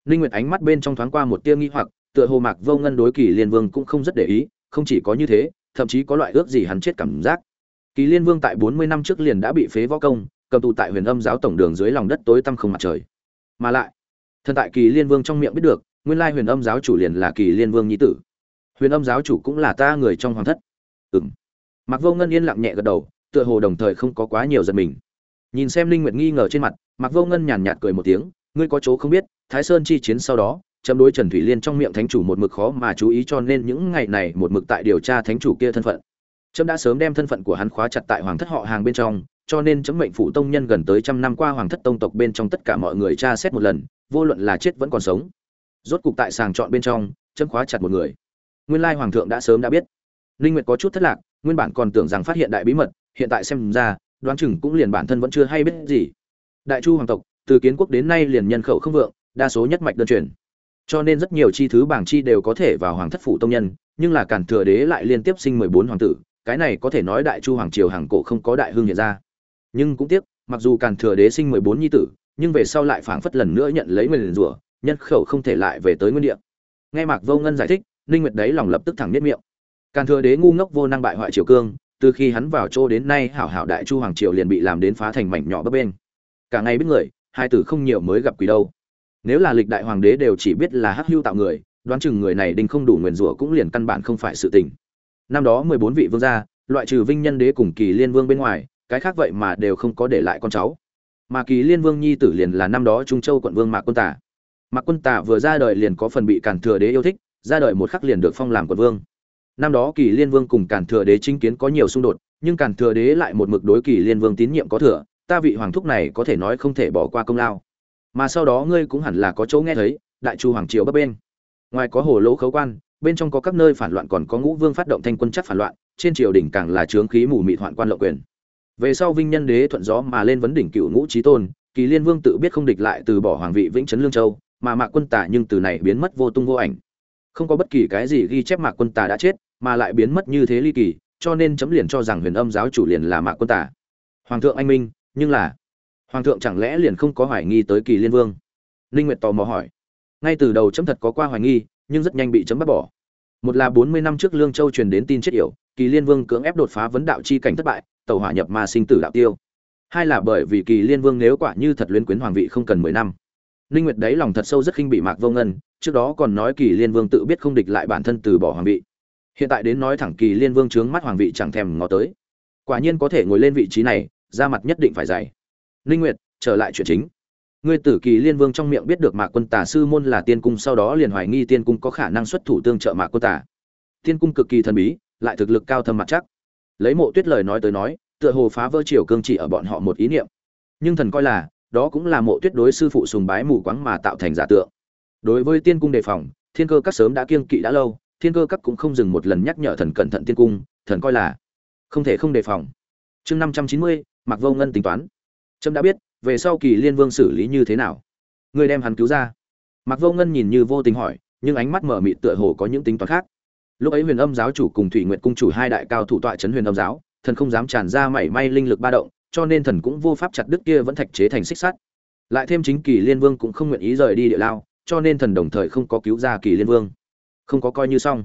Ninh nguyệt ánh mắt bên trong thoáng qua một tia nghi hoặc, tựa hồ mạc vô ngân đối kỳ liên vương cũng không rất để ý, không chỉ có như thế, thậm chí có loại ước gì hắn chết cảm giác. Kỳ liên vương tại 40 năm trước liền đã bị phế võ công, cầm tù tại huyền âm giáo tổng đường dưới lòng đất tối tăm không mặt trời. Mà lại thần tại kỳ liên vương trong miệng biết được, nguyên lai huyền âm giáo chủ liền là kỳ liên vương nhi tử. Huyền âm giáo chủ cũng là ta người trong hoàng thất. Ừng mặc vô ngân yên lặng nhẹ gật đầu, tựa hồ đồng thời không có quá nhiều giật mình. Nhìn xem linh nguyệt nghi ngờ trên mặt mặc vô ngân nhàn nhạt cười một tiếng, ngươi có chỗ không biết, thái sơn chi chiến sau đó, chấm đối trần thủy liên trong miệng thánh chủ một mực khó mà chú ý cho nên những ngày này một mực tại điều tra thánh chủ kia thân phận. Chấm đã sớm đem thân phận của hắn khóa chặt tại hoàng thất họ hàng bên trong, cho nên chấm mệnh phủ tông nhân gần tới trăm năm qua hoàng thất tông tộc bên trong tất cả mọi người tra xét một lần vô luận là chết vẫn còn sống. Rốt cục tại sàng chọn bên trong, chấm khóa chặt một người. Nguyên lai hoàng thượng đã sớm đã biết. Linh nguyệt có chút thất lạc, nguyên bản còn tưởng rằng phát hiện đại bí mật, hiện tại xem ra, đoán chừng cũng liền bản thân vẫn chưa hay biết gì. Đại chu hoàng tộc, từ kiến quốc đến nay liền nhân khẩu không vượng, đa số nhất mạch đơn truyền. Cho nên rất nhiều chi thứ bảng chi đều có thể vào hoàng thất phủ tông nhân, nhưng là cản thừa đế lại liên tiếp sinh 14 hoàng tử, cái này có thể nói đại chu hoàng triều hàng cổ không có đại hương hiện ra. Nhưng cũng tiếc, mặc dù cản thừa đế sinh 14 nhi tử nhưng về sau lại phảng phất lần nữa nhận lấy mình rủa, nhân khẩu không thể lại về tới nguyên địa. Nghe mạc vô ngân giải thích, ninh nguyệt đấy lòng lập tức thẳng biết miệng. Càn thừa đế ngu ngốc vô năng bại hoại triều cương, từ khi hắn vào chỗ đến nay hảo hảo đại chu hoàng triều liền bị làm đến phá thành mảnh nhỏ bấp bên cả ngày biết người, hai tử không nhiều mới gặp quỷ đâu. Nếu là lịch đại hoàng đế đều chỉ biết là hắc hưu tạo người, đoán chừng người này đinh không đủ nguyền rủa cũng liền căn bản không phải sự tình. Năm đó mười bốn vị vương gia, loại trừ vinh nhân đế cùng kỳ liên vương bên ngoài, cái khác vậy mà đều không có để lại con cháu mà kỳ liên vương nhi tử liền là năm đó trung châu quận vương mạc quân tả. Mạc quân tả vừa ra đời liền có phần bị cản thừa đế yêu thích, ra đời một khắc liền được phong làm quận vương. Năm đó kỳ liên vương cùng cản thừa đế chính kiến có nhiều xung đột, nhưng cản thừa đế lại một mực đối kỳ liên vương tín nhiệm có thừa, ta vị hoàng thúc này có thể nói không thể bỏ qua công lao. Mà sau đó ngươi cũng hẳn là có chỗ nghe thấy, đại chu hoàng triều bấp bên. Ngoài có hồ lỗ khấu quan, bên trong có các nơi phản loạn còn có ngũ vương phát động thanh quân chắc phản loạn, trên triều đỉnh càng là trướng khí mù mịt hoạn quan lộng quyền về sau vinh nhân đế thuận gió mà lên vấn đỉnh cựu ngũ trí tôn, kỳ liên vương tự biết không địch lại từ bỏ hoàng vị vĩnh trấn lương châu, mà mạc quân tả nhưng từ này biến mất vô tung vô ảnh. Không có bất kỳ cái gì ghi chép mạc quân tả đã chết, mà lại biến mất như thế ly kỳ, cho nên chấm liền cho rằng huyền âm giáo chủ liền là mạc quân tả hoàng thượng anh minh, nhưng là, hoàng thượng chẳng lẽ liền không có hoài nghi tới kỳ liên vương? Ninh nguyệt tò mò hỏi. Ngay từ đầu chấm thật có qua hoài nghi, nhưng rất nhanh bị chấm bắt bỏ. Một là 40 năm trước lương châu truyền đến tin chết yểu, kỳ liên vương cưỡng ép đột phá vấn đạo chi cảnh thất bại tàu hỏa nhập ma sinh tử đạo tiêu. Hai là bởi vì kỳ liên vương nếu quả như thật luyến quyến hoàng vị không cần mười năm. Ninh nguyệt đấy lòng thật sâu rất khinh bị mạc vô ngân, trước đó còn nói kỳ liên vương tự biết không địch lại bản thân từ bỏ hoàng vị. Hiện tại đến nói thẳng kỳ liên vương trướng mắt hoàng vị chẳng thèm ngó tới. Quả nhiên có thể ngồi lên vị trí này ra mặt nhất định phải dày. Ninh nguyệt, trở lại chuyện chính. Ngươi tử kỳ liên vương trong miệng biết được mạc quân tà sư môn là tiên cung, sau đó liền hoài nghi tiên cung có khả năng xuất thủ tương trợ mạc quân tà. Tiên cung cực kỳ thần bí, lại thực lực cao thâm mặt chắc lấy mộ tuyết lời nói tới nói, tựa hồ phá vỡ triều cương chỉ ở bọn họ một ý niệm. Nhưng thần coi là, đó cũng là mộ tuyết đối sư phụ sùng bái mù quáng mà tạo thành giả tượng. Đối với tiên cung đề phòng, thiên cơ các sớm đã kiêng kỵ đã lâu, thiên cơ các cũng không dừng một lần nhắc nhở thần cẩn thận tiên cung, thần coi là không thể không đề phòng. Chương năm trăm chín mươi mặc vô ngân tính toán. Trâm đã biết, về sau kỳ liên vương xử lý như thế nào. Người đem hắn cứu ra. Mặc vô ngân nhìn như vô tình hỏi, nhưng ánh mắt mở mịt tựa hồ có những tính toán khác lúc ấy huyền âm giáo chủ cùng thủy nguyện cung chủ hai đại cao thủ tọa chấn huyền âm giáo, thần không dám tràn ra mảy may linh lực ba động, cho nên thần cũng vô pháp chặt đứt kia vẫn thạch chế thành xích sắt. Lại thêm chính kỳ liên vương cũng không nguyện ý rời đi địa lao, cho nên thần đồng thời không có cứu ra kỳ liên vương. Không có coi như xong.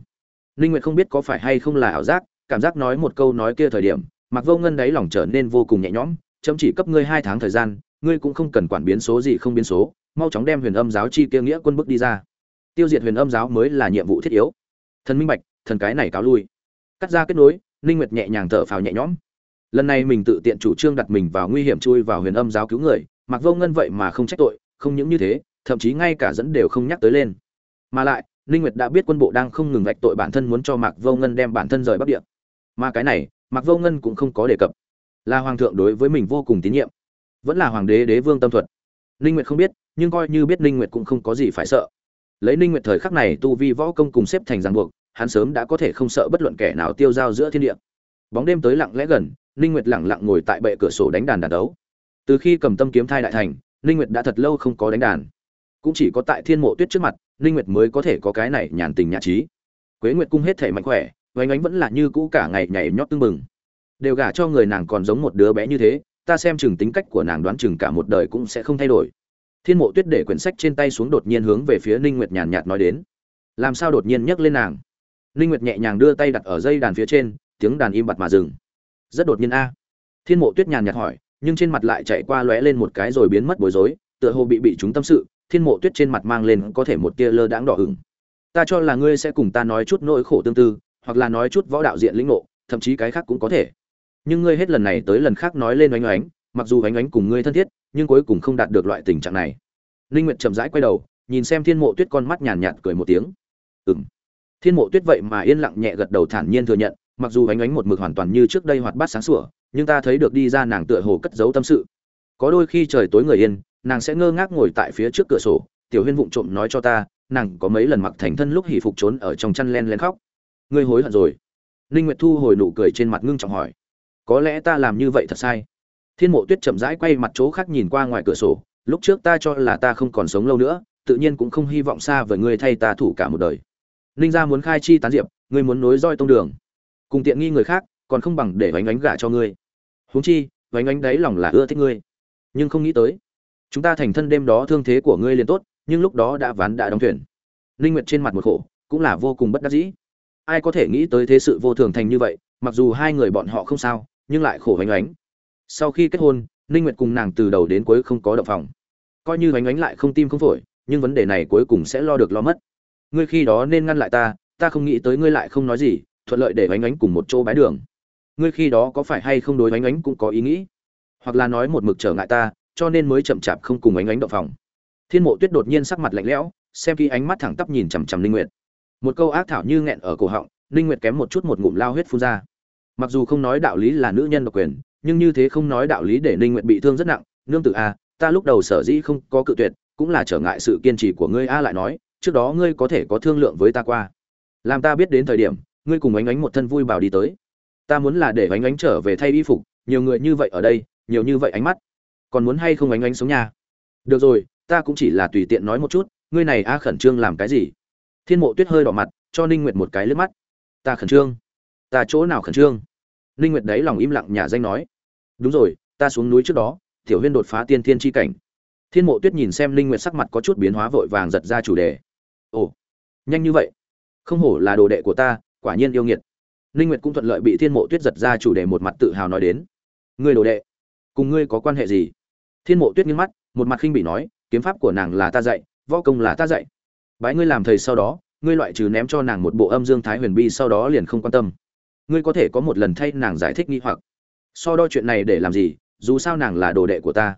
Linh nguyện không biết có phải hay không là ảo giác, cảm giác nói một câu nói kia thời điểm mặc vô ngân đáy lòng trở nên vô cùng nhẹ nhõm, chấm chỉ cấp ngươi hai tháng thời gian, ngươi cũng không cần quản biến số gì không biến số, mau chóng đem huyền âm giáo chi kia nghĩa quân bức đi ra. Tiêu diệt huyền âm giáo mới là nhiệm vụ thiết yếu thần minh bạch, thần cái này cáo lui. Cắt ra kết nối, ninh nguyệt nhẹ nhàng thở phào nhẹ nhõm. Lần này mình tự tiện chủ trương đặt mình vào nguy hiểm chui vào huyền âm giáo cứu người, mặc vô ngân vậy mà không trách tội, không những như thế, thậm chí ngay cả dẫn đều không nhắc tới lên. Mà lại, ninh nguyệt đã biết quân bộ đang không ngừng vạch tội bản thân muốn cho mạc vô ngân đem bản thân rời bắc địa. Mà cái này, mạc vô ngân cũng không có đề cập. Là hoàng thượng đối với mình vô cùng tín nhiệm. Vẫn là hoàng đế đế vương tâm thuật. Ninh nguyệt không biết, nhưng coi như biết ninh nguyệt cũng không có gì phải sợ lấy ninh nguyệt thời khắc này tu vi võ công cùng xếp thành ràng buộc, hắn sớm đã có thể không sợ bất luận kẻ nào tiêu dao giữa thiên địa. Bóng đêm tới lặng lẽ gần, ninh nguyệt lặng lặng ngồi tại bệ cửa sổ đánh đàn đàn đấu. Từ khi cầm tâm kiếm thai đại thành, ninh nguyệt đã thật lâu không có đánh đàn. Cũng chỉ có tại thiên mộ tuyết trước mặt, ninh nguyệt mới có thể có cái này nhàn tình nhã trí. Quế nguyệt cung hết thể mạnh khỏe vánh ánh vẫn là như cũ cả ngày nhảy nhót tương mừng đều gả cho người nàng còn giống một đứa bé như thế, ta xem chừng tính cách của nàng đoán chừng cả một đời cũng sẽ không thay đổi thiên mộ tuyết để quyển sách trên tay xuống đột nhiên hướng về phía ninh nguyệt nhàn nhạt nói đến. Làm sao đột nhiên nhấc lên nàng? Ninh nguyệt nhẹ nhàng đưa tay đặt ở dây đàn phía trên, tiếng đàn im bặt mà dừng. Rất đột nhiên a. Thiên mộ tuyết nhàn nhạt hỏi, nhưng trên mặt lại chạy qua lóe lên một cái rồi biến mất bối rối, tựa hồ bị bị chúng tâm sự, thiên mộ tuyết trên mặt mang lên có thể một tia lơ đãng đỏ ửng. Ta cho là ngươi sẽ cùng ta nói chút nỗi khổ tương tư, hoặc là nói chút võ đạo diện lĩnh ngộ, thậm chí cái khác cũng có thể. Nhưng ngươi hết lần này tới lần khác nói lên oánh oánh, mặc dù oánh oánh cùng ngươi thân thiết nhưng cuối cùng không đạt được loại tình trạng này. Linh nguyệt chậm rãi quay đầu, nhìn xem thiên mộ tuyết con mắt nhàn nhạt cười một tiếng. Ừm. Thiên mộ tuyết vậy mà yên lặng nhẹ gật đầu thản nhiên thừa nhận, mặc dù ánh ánh một mực hoàn toàn như trước đây hoạt bát sáng sủa, nhưng ta thấy được đi ra nàng tựa hồ cất giấu tâm sự. Có đôi khi trời tối người yên, nàng sẽ ngơ ngác ngồi tại phía trước cửa sổ, tiểu huyên vụng trộm nói cho ta, nàng có mấy lần mặc thành thân lúc hỉ phục trốn ở trong chăn len len khóc. Ngươi hối hận rồi. Ninh nguyệt thu hồi nụ cười trên mặt ngưng trọng hỏi. Có lẽ ta làm như vậy thật sai thiên mộ tuyết chậm rãi quay mặt chỗ khác nhìn qua ngoài cửa sổ, lúc trước ta cho là ta không còn sống lâu nữa, tự nhiên cũng không hy vọng xa với ngươi thay ta thủ cả một đời. Ninh gia muốn khai chi tán diệp, ngươi muốn nối roi tông đường. Cùng tiện nghi người khác, còn không bằng để vánh ánh gả cho ngươi. Huống chi vánh ánh đấy lòng là ưa thích ngươi. Nhưng không nghĩ tới, chúng ta thành thân đêm đó thương thế của ngươi liền tốt, nhưng lúc đó đã ván đã đóng thuyền. Linh nguyệt trên mặt một khổ, cũng là vô cùng bất đắc dĩ. Ai có thể nghĩ tới thế sự vô thường thành như vậy, mặc dù hai người bọn họ không sao, nhưng lại khổ vánh ánh sau khi kết hôn, ninh nguyệt cùng nàng từ đầu đến cuối không có động phòng. Coi như ánh ánh lại không tim không phổi, nhưng vấn đề này cuối cùng sẽ lo được lo mất. Ngươi khi đó nên ngăn lại ta ta không nghĩ tới ngươi lại không nói gì, thuận lợi để ánh ánh cùng một chỗ bái đường. Ngươi khi đó có phải hay không đối ánh ánh cũng có ý nghĩ? Hoặc là nói một mực trở ngại ta, cho nên mới chậm chạp không cùng ánh ánh động phòng. Thiên mộ tuyết đột nhiên sắc mặt lạnh lẽo, xem khi ánh mắt thẳng tắp nhìn chằm chằm linh nguyệt. Một câu ác thảo như nghẹn ở cổ họng linh nguyệt kém một chút một ngụm lao huyết phun ra. Mặc dù không nói đạo lý là nữ nhân độc quyền nhưng như thế không nói đạo lý để Ninh nguyệt bị thương rất nặng, nương tử a ta lúc đầu sở dĩ không có cự tuyệt, cũng là trở ngại sự kiên trì của ngươi a. Lại nói, trước đó ngươi có thể có thương lượng với ta qua. Làm ta biết đến thời điểm, ngươi cùng ánh ánh một thân vui bảo đi tới. Ta muốn là để ánh ánh trở về thay y phục, nhiều người như vậy ở đây, nhiều như vậy ánh mắt. Còn muốn hay không ánh ánh sống nhà. được rồi, ta cũng chỉ là tùy tiện nói một chút, ngươi này a khẩn trương làm cái gì? Thiên mộ tuyết hơi đỏ mặt, cho ninh nguyệt một cái lướt mắt. Ta khẩn trương. Ta chỗ nào khẩn trương? Ninh nguyệt đấy lòng im lặng nhà danh nói. Đúng rồi, ta xuống núi trước đó, tiểu huyên đột phá tiên thiên chi cảnh. Thiên mộ tuyết nhìn xem ninh nguyệt sắc mặt có chút biến hóa vội vàng giật ra chủ đề. Ồ, nhanh như vậy. Không hổ là đồ đệ của ta, quả nhiên yêu nghiệt. Ninh nguyệt cũng thuận lợi bị thiên mộ tuyết giật ra chủ đề một mặt tự hào nói đến. Ngươi đồ đệ, cùng ngươi có quan hệ gì? Thiên mộ tuyết nhíu mắt, một mặt khinh bỉ nói, kiếm pháp của nàng là ta dạy, võ công là ta dạy. Bái ngươi làm thầy sau đó, ngươi loại trừ ném cho nàng một bộ âm dương thái huyền bi sau đó liền không quan tâm ngươi có thể có một lần thay nàng giải thích nghi hoặc. So đo chuyện này để làm gì, dù sao nàng là đồ đệ của ta.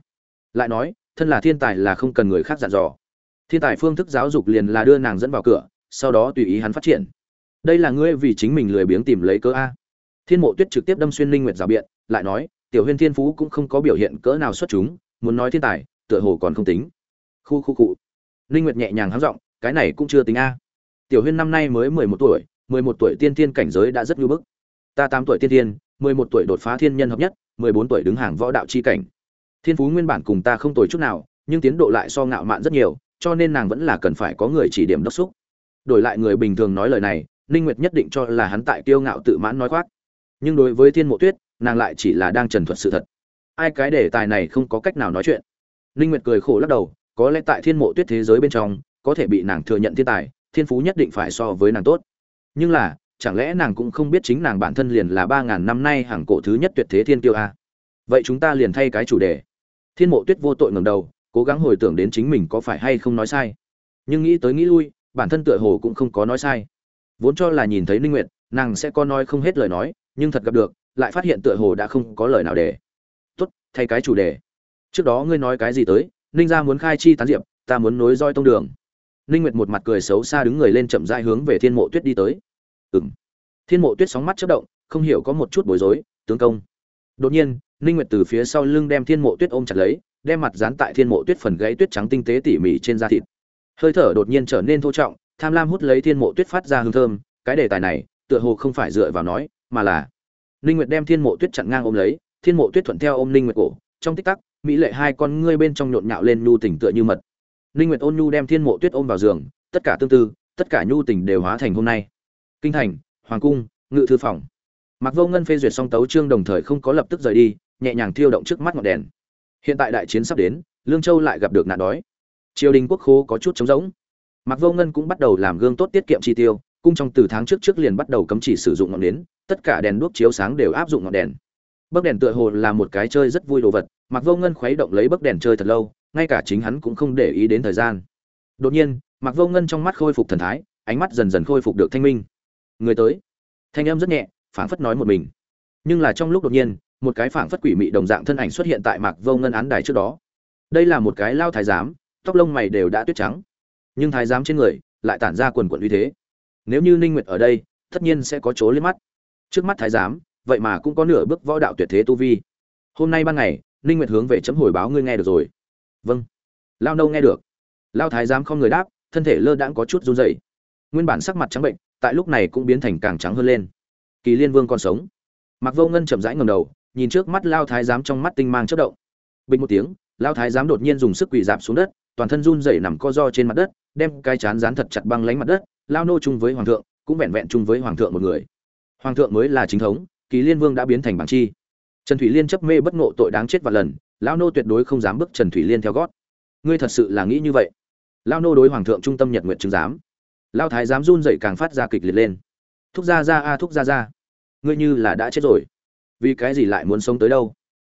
Lại nói, thân là thiên tài là không cần người khác dặn dò. Thiên tài phương thức giáo dục liền là đưa nàng dẫn vào cửa, sau đó tùy ý hắn phát triển. Đây là ngươi vì chính mình lười biếng tìm lấy cớ a. Thiên mộ tuyết trực tiếp đâm xuyên linh nguyệt rào biện, lại nói, tiểu huyên thiên phú cũng không có biểu hiện cỡ nào xuất chúng, muốn nói thiên tài, tựa hồ còn không tính. Khu khu cụ linh nguyệt nhẹ nhàng hắng giọng, cái này cũng chưa tính a. Tiểu huyên năm nay mới 11 tuổi 11 tuổi tiên thiên cảnh giới đã rất nhu bức ta tám tuổi tiên thiên, mười một tuổi đột phá thiên nhân hợp nhất mười bốn tuổi đứng hàng võ đạo chi cảnh. Thiên phú nguyên bản cùng ta không tồi chút nào nhưng tiến độ lại so ngạo mạn rất nhiều cho nên nàng vẫn là cần phải có người chỉ điểm đốc xúc. Đổi lại người bình thường nói lời này ninh nguyệt nhất định cho là hắn tại kiêu ngạo tự mãn nói khoác. Nhưng đối với thiên mộ tuyết nàng lại chỉ là đang trần thuật sự thật. Ai cái đề tài này không có cách nào nói chuyện. Ninh nguyệt cười khổ lắc đầu có lẽ tại thiên mộ tuyết thế giới bên trong có thể bị nàng thừa nhận thiên tài thiên phú nhất định phải so với nàng tốt. Nhưng là chẳng lẽ nàng cũng không biết chính nàng bản thân liền là ba ngàn năm nay hàng cổ thứ nhất tuyệt thế thiên kiêu a? Vậy chúng ta liền thay cái chủ đề. Thiên mộ tuyết vô tội ngẩng đầu, cố gắng hồi tưởng đến chính mình có phải hay không nói sai. Nhưng nghĩ tới nghĩ lui, bản thân tựa hồ cũng không có nói sai. Vốn cho là nhìn thấy ninh nguyệt, nàng sẽ có nói không hết lời nói, nhưng thật gặp được, lại phát hiện tựa hồ đã không có lời nào để. Tốt, thay cái chủ đề. Trước đó ngươi nói cái gì tới, ninh gia muốn khai chi tán diệp, ta muốn nối roi tông đường. Ninh nguyệt một mặt cười xấu xa đứng người lên chậm rãi hướng về thiên mộ tuyết đi tới ừm. Thiên mộ tuyết sóng mắt chớp động, không hiểu có một chút bối rối, tướng công. Đột nhiên, ninh nguyệt từ phía sau lưng đem thiên mộ tuyết ôm chặt lấy, đem mặt dán tại thiên mộ tuyết phần gáy tuyết trắng tinh tế tỉ mỉ trên da thịt. Hơi thở đột nhiên trở nên thô trọng, tham lam hút lấy thiên mộ tuyết phát ra hương thơm, cái đề tài này, tựa hồ không phải dựa vào nói, mà là ninh nguyệt đem thiên mộ tuyết chặn ngang ôm lấy, thiên mộ tuyết thuận theo ôm ninh nguyệt cổ, trong tích tắc, mỹ lệ hai con ngươi bên trong nhộn nhạo lên nhu tình tựa như mật. Ninh nguyệt ôn nhu đem thiên mộ tuyết ôm vào giường, tất cả tương tư, tất cả nhu tình đều hóa thành hôm nay kinh thành, hoàng cung, ngự thư phòng. Mặc vô ngân phê duyệt xong tấu chương đồng thời không có lập tức rời đi, nhẹ nhàng thiêu động trước mắt ngọn đèn. Hiện tại đại chiến sắp đến, lương châu lại gặp được nạn đói. Triều đình quốc khố có chút trống rỗng. Mặc vô ngân cũng bắt đầu làm gương tốt tiết kiệm chi tiêu, cung trong từ tháng trước trước liền bắt đầu cấm chỉ sử dụng ngọn nến, tất cả đèn đuốc chiếu sáng đều áp dụng ngọn đèn. Bấc đèn tựa hồ là một cái chơi rất vui đồ vật mặc vô ngân khuấy động lấy bấc đèn chơi thật lâu, ngay cả chính hắn cũng không để ý đến thời gian. Đột nhiên mặc vô ngân trong mắt khôi phục thần thái, ánh mắt dần dần khôi phục được thanh minh người tới. Thanh âm rất nhẹ, phảng phất nói một mình. Nhưng là trong lúc đột nhiên, một cái phảng phất quỷ mị đồng dạng thân ảnh xuất hiện tại mạc vô ngân án đài trước đó. Đây là một cái lao thái giám, tóc lông mày đều đã tuyết trắng. Nhưng thái giám trên người lại tản ra quần quần uy thế. Nếu như ninh nguyệt ở đây, tất nhiên sẽ có chỗ liếc mắt. Trước mắt thái giám, vậy mà cũng có nửa bước võ đạo tuyệt thế tu vi. Hôm nay ban ngày, ninh nguyệt hướng về chấm hồi báo ngươi nghe được rồi. Vâng. Lao nâu nghe được. Lao thái giám không người đáp, thân thể lơ đãng có chút run rẩy. Nguyên bản sắc mặt trắng bệnh tại lúc này cũng biến thành càng trắng hơn lên. Kỳ liên vương còn sống. Mặc vô ngân chậm rãi ngầm đầu, nhìn trước mắt lao thái giám trong mắt tinh mang chớp động. Bình một tiếng, lao thái giám đột nhiên dùng sức quỳ dạp xuống đất, toàn thân run rẩy nằm co do trên mặt đất, đem cái chán dán thật chặt băng lánh mặt đất, lao nô chung với hoàng thượng, cũng vẹn vẹn chung với hoàng thượng một người. Hoàng thượng mới là chính thống, kỳ liên vương đã biến thành bảng chi. Trần thủy liên chấp mê bất ngộ tội đáng chết và lần, lao nô tuyệt đối không dám bước trần thủy liên theo gót. Ngươi thật sự là nghĩ như vậy? Lao nô đối hoàng thượng trung tâm nhật nguyện chứng giám lao thái dám run dậy càng phát ra kịch liệt lên. Thúc ra ra a, thúc ra ra ngươi như là đã chết rồi. Vì cái gì lại muốn sống tới đâu?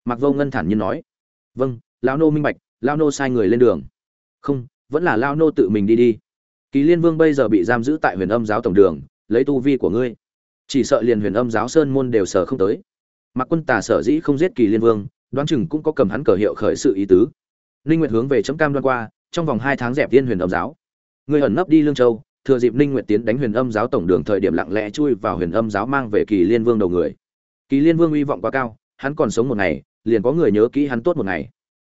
Mặc vô ngân thản nhiên nói. Vâng lao nô minh bạch lao nô sai người lên đường. Không, vẫn là lao nô tự mình đi đi. Kỳ liên vương bây giờ bị giam giữ tại huyền âm giáo tổng đường, lấy tu vi của ngươi. Chỉ sợ liền huyền âm giáo sơn môn đều sở không tới. Mặc quân tà sở dĩ không giết kỳ liên vương, đoán chừng cũng có cầm hắn cờ hiệu khởi sự ý tứ. Ninh nguyệt hướng về chấm cam đoan qua, trong vòng hai tháng dẹp tiên huyền âm giáo. Người ẩn nấp đi lương châu thừa dịp ninh nguyệt tiến đánh huyền âm giáo tổng đường thời điểm lặng lẽ chui vào huyền âm giáo mang về kỳ liên vương đầu người. Kỳ liên vương uy vọng quá cao, hắn còn sống một ngày, liền có người nhớ kỹ hắn tốt một ngày.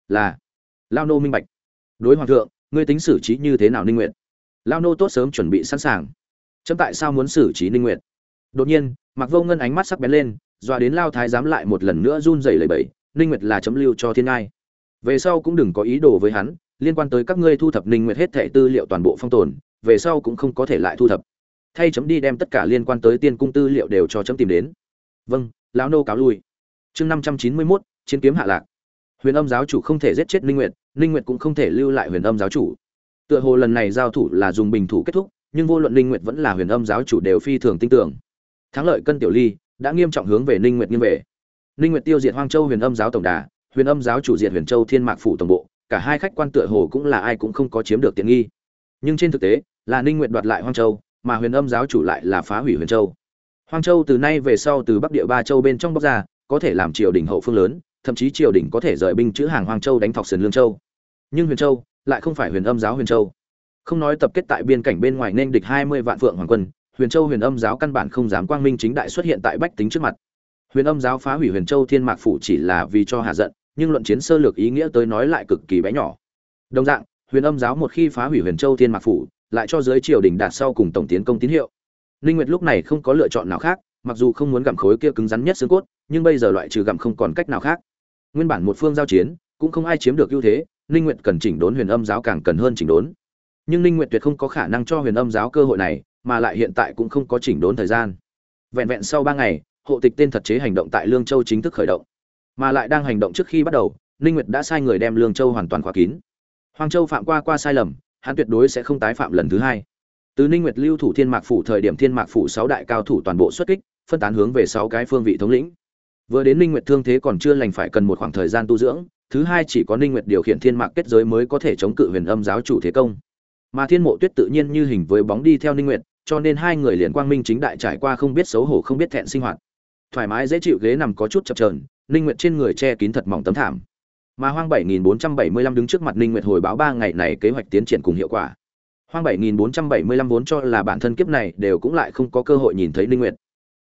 Là lao nô minh bạch. Đối hoàng thượng, ngươi tính xử trí như thế nào ninh nguyệt? Lao nô tốt sớm chuẩn bị sẵn sàng. Chấm tại sao muốn xử trí ninh nguyệt? Đột nhiên mặc vô ngân ánh mắt sắc bén lên, dọa đến lao thái giám lại một lần nữa run rẩy lẩy bẩy, ninh nguyệt là chấm lưu cho thiên ai về sau cũng đừng có ý đồ với hắn, liên quan tới các ngươi thu thập ninh nguyệt hết thảy tư liệu toàn bộ phong tồn về sau cũng không có thể lại thu thập. Thay chấm đi đem tất cả liên quan tới tiên cung tư liệu đều cho chấm tìm đến. Vâng lão nô cáo lui. Chương năm trăm chín mươi mốt, chiến kiếm hạ lạc. Huyền âm giáo chủ không thể giết chết ninh nguyệt ninh nguyệt cũng không thể lưu lại huyền âm giáo chủ. Tựa hồ lần này giao thủ là dùng bình thủ kết thúc, nhưng vô luận ninh nguyệt vẫn là huyền âm giáo chủ đều phi thường tin tưởng. Thắng lợi cân tiểu ly đã nghiêm trọng hướng về ninh nguyệt nghiêm về. Ninh nguyệt tiêu diệt hoang châu huyền âm giáo tổng đà, huyền âm giáo chủ diệt huyền châu thiên mạc phủ tổng bộ, cả hai khách quan tựa hồ cũng là ai cũng không có chiếm được tiện nghi nhưng trên thực tế, là ninh nguyện đoạt lại hoang châu, mà huyền âm giáo chủ lại là phá hủy huyền châu. Hoang châu từ nay về sau từ bắc địa ba châu bên trong Bắc ra, có thể làm triều đình hậu phương lớn, thậm chí triều đình có thể rời binh chữ hàng hoang châu đánh thọc sườn lương châu. Nhưng huyền châu lại không phải huyền âm giáo huyền châu. Không nói tập kết tại biên cảnh bên ngoài nên địch 20 vạn phượng hoàng quân, huyền châu huyền âm giáo căn bản không dám quang minh chính đại xuất hiện tại bách tính trước mặt. Huyền âm giáo phá hủy huyền châu thiên mạc phủ chỉ là vì cho hạ giận, nhưng luận chiến sơ lược ý nghĩa tới nói lại cực kỳ bé nhỏ. Đồng dạng huyền âm giáo một khi phá hủy huyền châu thiên mạc phủ, lại cho giới triều đình đạt sau cùng tổng tiến công tín hiệu. Ninh nguyệt lúc này không có lựa chọn nào khác, mặc dù không muốn gặm khối kia cứng rắn nhất xương cốt, nhưng bây giờ loại trừ gặm không còn cách nào khác. Nguyên bản một phương giao chiến, cũng không ai chiếm được ưu thế, ninh nguyệt cần chỉnh đốn huyền âm giáo càng cần hơn chỉnh đốn. Nhưng ninh nguyệt tuyệt không có khả năng cho huyền âm giáo cơ hội này, mà lại hiện tại cũng không có chỉnh đốn thời gian. Vẹn vẹn sau ba ngày, hộ tịch tên thật chế hành động tại lương châu chính thức khởi động. Mà lại đang hành động trước khi bắt đầu, ninh nguyệt đã sai người đem lương châu hoàn toàn khóa kín. Hoàng Châu phạm qua qua sai lầm, hắn tuyệt đối sẽ không tái phạm lần thứ hai. Từ Ninh Nguyệt lưu thủ Thiên Mạc phủ thời điểm Thiên Mạc phủ 6 đại cao thủ toàn bộ xuất kích, phân tán hướng về 6 cái phương vị thống lĩnh. Vừa đến Ninh Nguyệt thương thế còn chưa lành phải cần một khoảng thời gian tu dưỡng, thứ hai chỉ có Ninh Nguyệt điều khiển Thiên Mạc kết giới mới có thể chống cự Huyền Âm giáo chủ thế công. Mà Thiên Mộ Tuyết tự nhiên như hình với bóng đi theo Ninh Nguyệt, cho nên hai người liền quang minh chính đại trải qua không biết xấu hổ không biết thẹn sinh hoạt. Thoải mái dễ chịu ghế nằm có chút chập chờn, Ninh Nguyệt trên người che kín thật mỏng tấm thảm mà hoang 7475 đứng trước mặt Ninh Nguyệt hồi báo 3 ngày này kế hoạch tiến triển cùng hiệu quả. Hoang 7475 vốn cho là bản thân kiếp này đều cũng lại không có cơ hội nhìn thấy Ninh Nguyệt.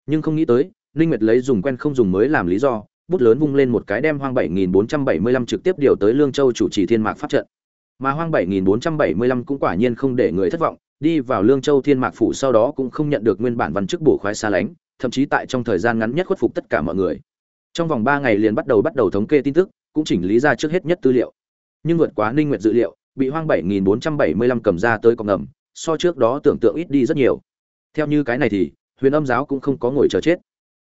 Nhưng không nghĩ tới, Ninh Nguyệt lấy dùng quen không dùng mới làm lý do, bút lớn vung lên một cái đem Hoang 7475 trực tiếp điều tới Lương Châu chủ trì Thiên Mạc pháp trận. Mà Hoang 7475 cũng quả nhiên không để người thất vọng, đi vào Lương Châu Thiên Mạc phủ sau đó cũng không nhận được nguyên bản văn chức bổ khoái xa lánh, thậm chí tại trong thời gian ngắn nhất khuất phục tất cả mọi người. Trong vòng 3 ngày liền bắt đầu bắt đầu thống kê tin tức, cũng chỉnh lý ra trước hết nhất tư liệu. Nhưng vượt quá ninh nguyệt dự liệu, bị hoang 7475 cầm ra tới con ngầm, so trước đó tưởng tượng ít đi rất nhiều. Theo như cái này thì, huyền âm giáo cũng không có ngồi chờ chết.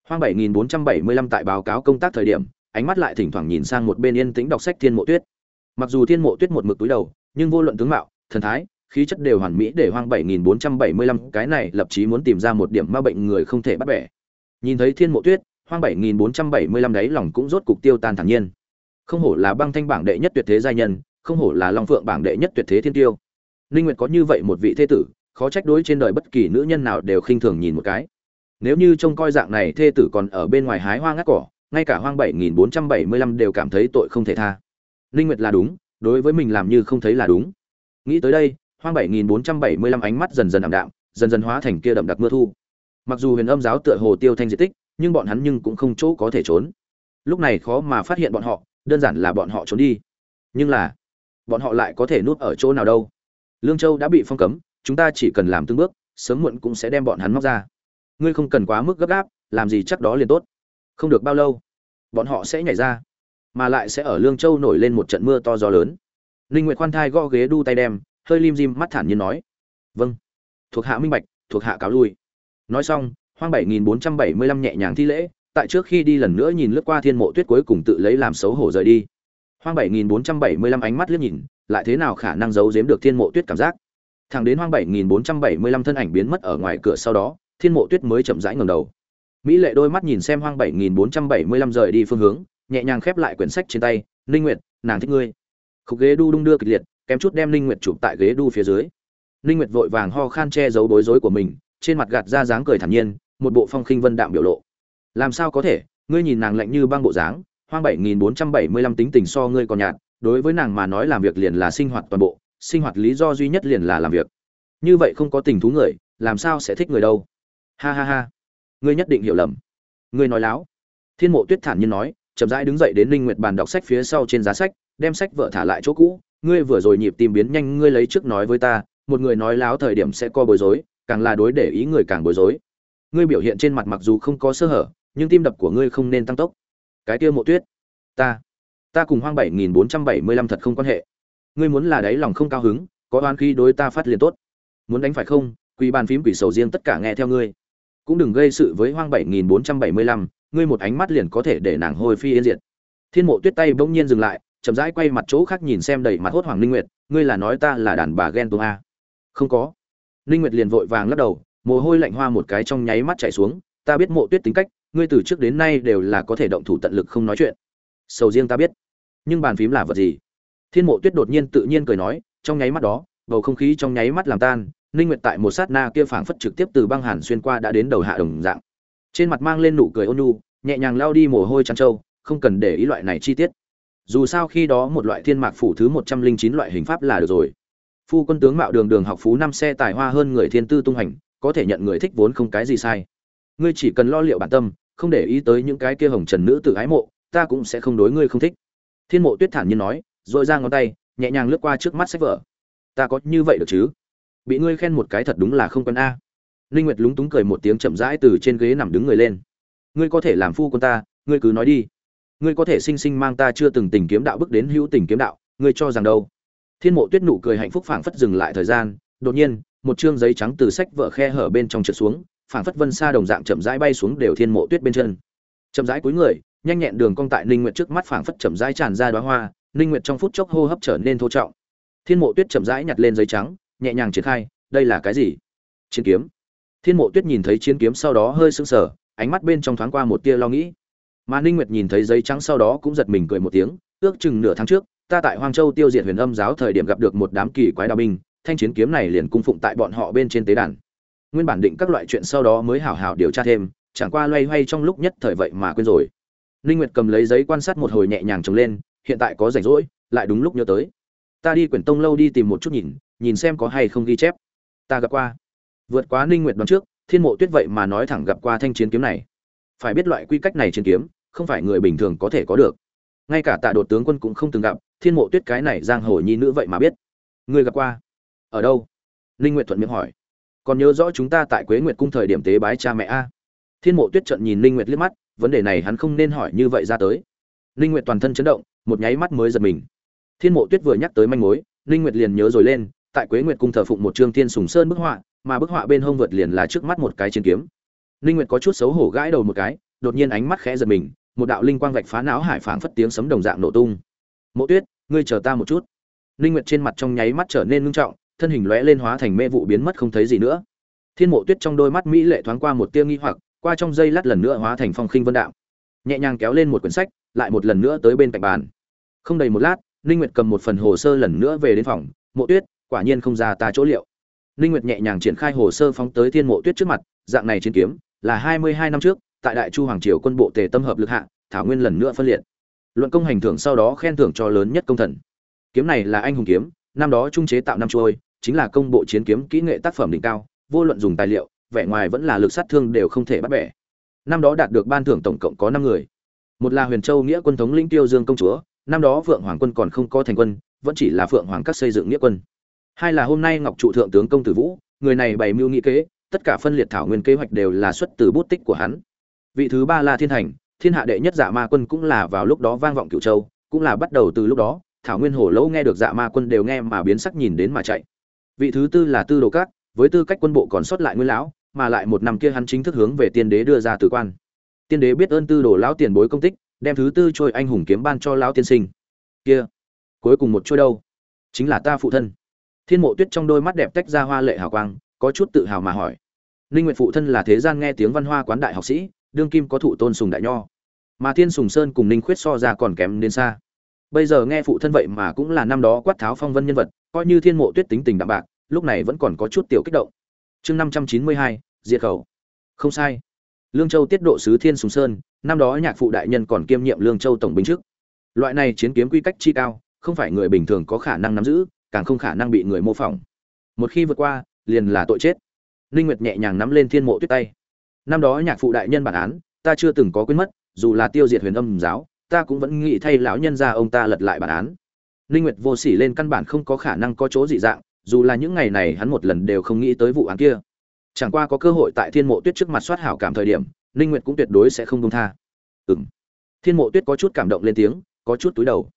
Hoang 7475 tại báo cáo công tác thời điểm, ánh mắt lại thỉnh thoảng nhìn sang một bên yên tĩnh đọc sách thiên mộ tuyết. Mặc dù thiên mộ tuyết một mực túi đầu, nhưng vô luận tướng mạo, thần thái, khí chất đều hoàn mỹ để hoang 7475 cái này lập chí muốn tìm ra một điểm ma bệnh người không thể bắt bẻ. Nhìn thấy thiên mộ tuyết, hoang 7475 đấy lòng cũng rốt cục tiêu tan thản nhiên không hổ là băng thanh bảng đệ nhất tuyệt thế giai nhân, không hổ là long phượng bảng đệ nhất tuyệt thế thiên tiêu. Ninh nguyệt có như vậy một vị thế tử, khó trách đối trên đời bất kỳ nữ nhân nào đều khinh thường nhìn một cái. Nếu như trông coi dạng này thê tử còn ở bên ngoài hái hoa ngắt cỏ, ngay cả hoang 7475 đều cảm thấy tội không thể tha. Ninh nguyệt là đúng, đối với mình làm như không thấy là đúng. Nghĩ tới đây, hoang 7475 ánh mắt dần dần ảm đạm, dần dần hóa thành kia đậm đặc mưa thu. Mặc dù huyền âm giáo tựa hồ tiêu thanh diệt tích, nhưng bọn hắn nhưng cũng không chỗ có thể trốn. Lúc này khó mà phát hiện bọn họ đơn giản là bọn họ trốn đi. Nhưng là, bọn họ lại có thể núp ở chỗ nào đâu. Lương châu đã bị phong cấm, chúng ta chỉ cần làm tương bước, sớm muộn cũng sẽ đem bọn hắn móc ra. Ngươi không cần quá mức gấp gáp, làm gì chắc đó liền tốt. Không được bao lâu, bọn họ sẽ nhảy ra, mà lại sẽ ở lương châu nổi lên một trận mưa to gió lớn. Ninh nguyệt khoan thai gõ ghế đu tay đem, hơi lim dim mắt thản nhiên nói. Vâng thuộc hạ minh bạch, thuộc hạ cáo lui. Nói xong, hoang 7475 nhẹ nhàng thi lễ tại trước khi đi lần nữa nhìn lướt qua thiên mộ tuyết cuối cùng tự lấy làm xấu hổ rời đi. Hoang 7475 ánh mắt liếc nhìn, lại thế nào khả năng giấu giếm được thiên mộ tuyết cảm giác? Thẳng đến hoang 7475 thân ảnh biến mất ở ngoài cửa sau đó, thiên mộ tuyết mới chậm rãi ngẩng đầu. Mỹ lệ đôi mắt nhìn xem hoang 7475 rời đi phương hướng, nhẹ nhàng khép lại quyển sách trên tay, ninh nguyệt, nàng thích ngươi. Khúc ghế đu đung đưa kịch liệt, kém chút đem ninh nguyệt chụp tại ghế đu phía dưới. Ninh nguyệt vội vàng ho khan che giấu bối rối của mình, trên mặt gạt ra dáng cười thản nhiên, một bộ phong khinh vân đạm biểu lộ làm sao có thể? Ngươi nhìn nàng lạnh như băng bộ dáng, hoang bảy nghìn bốn trăm bảy mươi lăm tính tình so ngươi còn nhạt, đối với nàng mà nói làm việc liền là sinh hoạt toàn bộ, sinh hoạt lý do duy nhất liền là làm việc. Như vậy không có tình thú người, làm sao sẽ thích người đâu? Ha ha ha. Ngươi nhất định hiểu lầm. Ngươi nói láo. Thiên mộ tuyết thản nhiên nói, chậm rãi đứng dậy đến linh nguyệt bàn đọc sách phía sau trên giá sách, đem sách vợ thả lại chỗ cũ. Ngươi vừa rồi nhịp tìm biến nhanh, ngươi lấy trước nói với ta, một người nói láo thời điểm sẽ co bối rối, càng là đối để ý người càng bối rối. Ngươi biểu hiện trên mặt mặc dù không có sơ hở nhưng tim đập của ngươi không nên tăng tốc. Cái kia mộ tuyết. Ta ta cùng hoang bảy nghìn bốn trăm bảy mươi lăm thật không quan hệ. Ngươi muốn là đấy lòng không cao hứng, có oan khi đối ta phát liền tốt. Muốn đánh phải không, quỳ bàn phím quỷ sầu riêng tất cả nghe theo ngươi. Cũng đừng gây sự với hoang bảy nghìn bốn trăm bảy mươi lăm, ngươi một ánh mắt liền có thể để nàng hôi phi yên diệt. Thiên mộ tuyết tay bỗng nhiên dừng lại, chậm rãi quay mặt chỗ khác nhìn xem đầy mặt hốt hoàng linh nguyệt, ngươi là nói ta là đàn bà ghen tuông a không có. Linh nguyệt liền vội vàng lắc đầu, mồ hôi lạnh hoa một cái trong nháy mắt chảy xuống, ta biết mộ tuyết tính cách ngươi từ trước đến nay đều là có thể động thủ tận lực không nói chuyện. Sầu riêng ta biết. Nhưng bàn phím là vật gì? Thiên mộ tuyết đột nhiên tự nhiên cười nói, trong nháy mắt đó, bầu không khí trong nháy mắt làm tan, ninh nguyệt tại một sát na kia phảng phất trực tiếp từ băng hàn xuyên qua đã đến đầu hạ đồng dạng. Trên mặt mang lên nụ cười ôn nhu, nhẹ nhàng lao đi mồ hôi trắng trâu, không cần để ý loại này chi tiết. Dù sao khi đó một loại thiên mạc phủ thứ 109 loại hình pháp là được rồi. Phu quân tướng mạo đường đường học phú năm xe tài hoa hơn người thiên tư tung hành, có thể nhận người thích vốn không cái gì sai. Ngươi chỉ cần lo liệu bản tâm không để ý tới những cái kia hồng trần nữ tử ái mộ, ta cũng sẽ không đối ngươi không thích. Thiên mộ tuyết thản nhiên nói, rồi ra ngón tay, nhẹ nhàng lướt qua trước mắt sách vở. Ta có như vậy được chứ? Bị ngươi khen một cái thật đúng là không quen a. Linh nguyệt lúng túng cười một tiếng chậm rãi từ trên ghế nằm đứng người lên. Ngươi có thể làm phu quân ta, ngươi cứ nói đi. Ngươi có thể sinh sinh mang ta chưa từng tình kiếm đạo bước đến hữu tình kiếm đạo, ngươi cho rằng đâu? Thiên mộ tuyết nụ cười hạnh phúc phảng phất dừng lại thời gian, đột nhiên, một chương giấy trắng từ sách vở khe hở bên trong trượt xuống phảng phất vân xa đồng dạng chậm rãi bay xuống đều thiên mộ tuyết bên chân. Chậm rãi cúi người, nhanh nhẹn đường cong tại ninh nguyệt trước mắt phảng phất chậm rãi tràn ra đóa hoa, ninh nguyệt trong phút chốc hô hấp trở nên thô trọng. Thiên mộ tuyết chậm rãi nhặt lên giấy trắng, nhẹ nhàng triển khai, đây là cái gì? Chiến kiếm. Thiên mộ tuyết nhìn thấy chiến kiếm sau đó hơi sững sờ, ánh mắt bên trong thoáng qua một tia lo nghĩ. Mà ninh nguyệt nhìn thấy giấy trắng sau đó cũng giật mình cười một tiếng, ước chừng nửa tháng trước, ta tại hoang châu tiêu diệt huyền âm giáo thời điểm gặp được một đám kỳ quái đao binh, thanh chiến kiếm này liền cung phụng tại bọn họ bên trên tế đàn nguyên bản định các loại chuyện sau đó mới hảo hảo điều tra thêm, chẳng qua loay hoay trong lúc nhất thời vậy mà quên rồi. Ninh nguyệt cầm lấy giấy quan sát một hồi nhẹ nhàng trồng lên, hiện tại có rảnh rỗi, lại đúng lúc nhớ tới. Ta đi quyển tông lâu đi tìm một chút nhìn nhìn xem có hay không ghi chép. Ta gặp qua. Vượt quá ninh nguyệt đoán trước, thiên mộ tuyết vậy mà nói thẳng gặp qua thanh chiến kiếm này. Phải biết loại quy cách này chiến kiếm, không phải người bình thường có thể có được. Ngay cả tạ đột tướng quân cũng không từng gặp, thiên mộ tuyết cái này giang hồ nhi nữ vậy mà biết. Người gặp qua. Ở đâu? Ninh nguyệt thuận miệng hỏi còn nhớ rõ chúng ta tại quế nguyệt cung thời điểm tế bái cha mẹ a? Thiên mộ tuyết trận nhìn ninh nguyệt liếc mắt, vấn đề này hắn không nên hỏi như vậy ra tới. Ninh nguyệt toàn thân chấn động, một nháy mắt mới giật mình. Thiên mộ tuyết vừa nhắc tới manh mối, ninh nguyệt liền nhớ rồi lên, tại quế nguyệt cung thờ phụng một trương thiên sùng sơn bức họa, mà bức họa bên hông vượt liền là trước mắt một cái chiến kiếm. Ninh nguyệt có chút xấu hổ gãi đầu một cái, đột nhiên ánh mắt khẽ giật mình, một đạo linh quang vạch phá não hải phảng phất tiếng sấm đồng dạng nổ tung. Mộ tuyết, ngươi chờ ta một chút. Ninh nguyệt trên mặt trong nháy mắt trở nên ngưng trọng thân hình lóe lên hóa thành mê vụ biến mất không thấy gì nữa. Thiên mộ tuyết trong đôi mắt mỹ lệ thoáng qua một tia nghi hoặc, qua trong giây lát lần nữa hóa thành phong khinh vân đạo nhẹ nhàng kéo lên một quyển sách, lại một lần nữa tới bên cạnh bàn. Không đầy một lát, ninh nguyệt cầm một phần hồ sơ lần nữa về đến phòng. Mộ tuyết, quả nhiên không ra ta chỗ liệu. Ninh nguyệt nhẹ nhàng triển khai hồ sơ phóng tới thiên mộ tuyết trước mặt, dạng này chiến kiếm, là 22 năm trước, tại đại chu hoàng triều quân bộ tề tâm hợp lực hạ, thảo nguyên lần nữa phân liệt. Luận công hành thưởng sau đó khen thưởng cho lớn nhất công thần. Kiếm này là anh hùng kiếm, năm đó trung chế tạo năm chuôi chính là công bộ chiến kiếm kỹ nghệ tác phẩm đỉnh cao, vô luận dùng tài liệu, vẻ ngoài vẫn là lực sát thương đều không thể bắt bẻ. Năm đó đạt được ban thưởng tổng cộng có năm người. Một là huyền châu nghĩa quân thống lĩnh tiêu dương công chúa, năm đó phượng hoàng quân còn không có thành quân, vẫn chỉ là phượng hoàng các xây dựng nghĩa quân. Hai là hôm nay ngọc trụ thượng tướng công tử vũ, người này bày mưu nghị kế, tất cả phân liệt thảo nguyên kế hoạch đều là xuất từ bút tích của hắn. Vị thứ ba là thiên thành thiên hạ đệ nhất dạ ma quân cũng là vào lúc đó vang vọng cửu châu, cũng là bắt đầu từ lúc đó, thảo nguyên hổ lâu nghe được dạ ma quân đều nghe mà biến sắc nhìn đến mà chạy vị thứ tư là tư đồ cát với tư cách quân bộ còn sót lại nguyên lão, mà lại một năm kia hắn chính thức hướng về tiên đế đưa ra tử quan. Tiên đế biết ơn tư đồ lão tiền bối công tích, đem thứ tư trôi anh hùng kiếm ban cho lão tiên sinh. Kia, cuối cùng một trôi đâu? Chính là ta phụ thân. Thiên mộ tuyết trong đôi mắt đẹp tách ra hoa lệ hào quang, có chút tự hào mà hỏi. Ninh nguyệt phụ thân là thế gian nghe tiếng văn hoa quán đại học sĩ, đương kim có thụ tôn sùng đại nho. Mà thiên sùng sơn cùng ninh khuyết so ra còn kém đến xa. Bây giờ nghe phụ thân vậy mà cũng là năm đó quát tháo phong vân nhân vật coi như thiên mộ tuyết tính tình đạm bạc, lúc này vẫn còn có chút tiểu kích động. Chương năm trăm chín mươi hai, diệt khẩu. Không sai. Lương châu tiết độ sứ thiên sùng sơn, năm đó nhạc phụ đại nhân còn kiêm nhiệm lương châu tổng binh trước. Loại này chiến kiếm quy cách chi cao, không phải người bình thường có khả năng nắm giữ, càng không khả năng bị người mô phỏng. Một khi vượt qua, liền là tội chết. Ninh nguyệt nhẹ nhàng nắm lên thiên mộ tuyết tay. Năm đó nhạc phụ đại nhân bản án, ta chưa từng có quên mất, dù là tiêu diệt huyền âm giáo, ta cũng vẫn nghĩ thay lão nhân ra ông ta lật lại bản án ninh nguyệt vô sỉ lên căn bản không có khả năng có chỗ dị dạng, dù là những ngày này hắn một lần đều không nghĩ tới vụ án kia. Chẳng qua có cơ hội tại thiên mộ tuyết trước mặt soát hảo cảm thời điểm ninh nguyệt cũng tuyệt đối sẽ không buông tha. Ừm. Thiên mộ tuyết có chút cảm động lên tiếng, có chút túi đầu.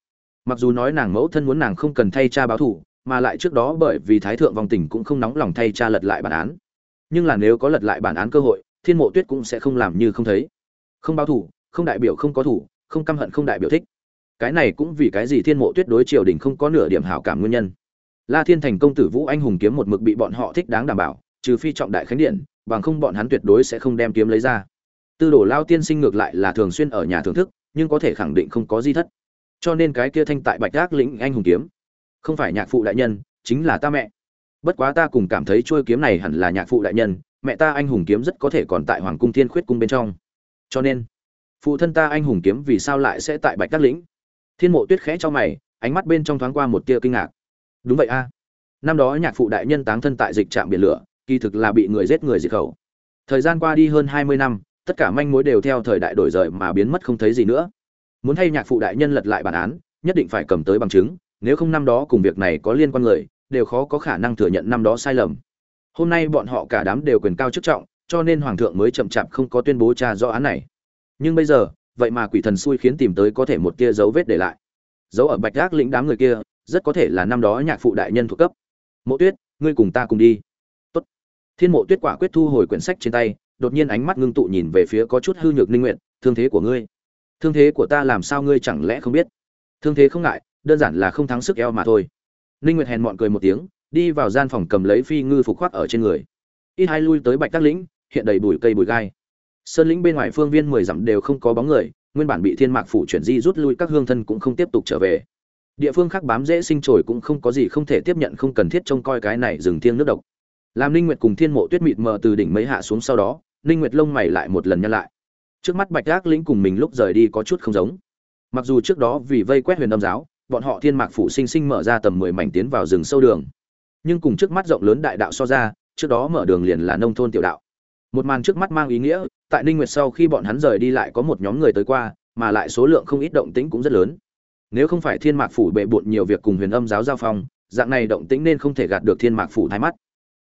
Mặc dù nói nàng mẫu thân muốn nàng không cần thay cha báo thù, mà lại trước đó bởi vì thái thượng vong tình cũng không nóng lòng thay cha lật lại bản án. Nhưng là nếu có lật lại bản án cơ hội, thiên mộ tuyết cũng sẽ không làm như không thấy. Không báo thù, không đại biểu không có thủ không căm hận không đại biểu thích cái này cũng vì cái gì thiên mộ tuyết đối triều đình không có nửa điểm hảo cảm nguyên nhân. La thiên thành công tử vũ anh hùng kiếm một mực bị bọn họ thích đáng đảm bảo, trừ phi trọng đại khánh điện, bằng không bọn hắn tuyệt đối sẽ không đem kiếm lấy ra. Tư đồ lao tiên sinh ngược lại là thường xuyên ở nhà thưởng thức, nhưng có thể khẳng định không có di thất. Cho nên cái kia thanh tại bạch gác lĩnh anh hùng kiếm, không phải nhạc phụ đại nhân, chính là ta mẹ. Bất quá ta cùng cảm thấy chuôi kiếm này hẳn là nhạc phụ đại nhân, mẹ ta anh hùng kiếm rất có thể còn tại hoàng cung thiên khuyết cung bên trong. Cho nên, phụ thân ta anh hùng kiếm vì sao lại sẽ tại bạch đắc lĩnh? Thiên mộ tuyết khẽ cho mày, ánh mắt bên trong thoáng qua một tia kinh ngạc. Đúng vậy a. Năm đó nhạc phụ đại nhân táng thân tại dịch trạm biển lửa, kỳ thực là bị người giết người diệt khẩu. Thời gian qua đi hơn hai mươi năm, tất cả manh mối đều theo thời đại đổi rời mà biến mất không thấy gì nữa. Muốn thay nhạc phụ đại nhân lật lại bản án, nhất định phải cầm tới bằng chứng, nếu không năm đó cùng việc này có liên quan người, đều khó có khả năng thừa nhận năm đó sai lầm. Hôm nay bọn họ cả đám đều quyền cao chức trọng, cho nên hoàng thượng mới chậm chạp không có tuyên bố tra rõ án này. Nhưng bây giờ vậy mà quỷ thần xui khiến tìm tới có thể một tia dấu vết để lại. Dấu ở bạch gác lĩnh đám người kia, rất có thể là năm đó nhạc phụ đại nhân thuộc cấp. Mộ tuyết, ngươi cùng ta cùng đi. Tốt. thiên mộ tuyết quả quyết thu hồi quyển sách trên tay, đột nhiên ánh mắt ngưng tụ nhìn về phía có chút hư nhược ninh nguyện thương thế của ngươi. Thương thế của ta làm sao ngươi chẳng lẽ không biết? Thương thế không ngại, đơn giản là không thắng sức eo mà thôi. Ninh nguyệt hèn mọn cười một tiếng, đi vào gian phòng cầm lấy phi ngư phục khoác ở trên người. Ít hai lui tới bạch tác lĩnh, hiện đầy bụi cây bụi gai sơn lĩnh bên ngoài phương viên mười dặm đều không có bóng người, nguyên bản bị thiên mạc phủ chuyển di rút lui, các hương thân cũng không tiếp tục trở về. Địa phương khác bám dễ sinh trồi cũng không có gì không thể tiếp nhận, không cần thiết trông coi cái này rừng thiêng nước độc. Làm ninh nguyệt cùng thiên mộ tuyết mịt mờ từ đỉnh mấy hạ xuống sau đó, ninh nguyệt lông mày lại một lần nhăn lại. Trước mắt bạch ác lĩnh cùng mình lúc rời đi có chút không giống. Mặc dù trước đó vì vây quét huyền âm giáo, bọn họ thiên mạc phủ sinh sinh mở ra tầm 10 mảnh tiến vào rừng sâu đường. Nhưng cùng trước mắt rộng lớn đại đạo so ra, trước đó mở đường liền là nông thôn tiểu đạo một màn trước mắt mang ý nghĩa, tại ninh nguyệt sau khi bọn hắn rời đi lại có một nhóm người tới qua, mà lại số lượng không ít động tĩnh cũng rất lớn. Nếu không phải thiên mạc phủ bệ bội nhiều việc cùng huyền âm giáo giao phong, dạng này động tĩnh nên không thể gạt được thiên mạc phủ thái mắt.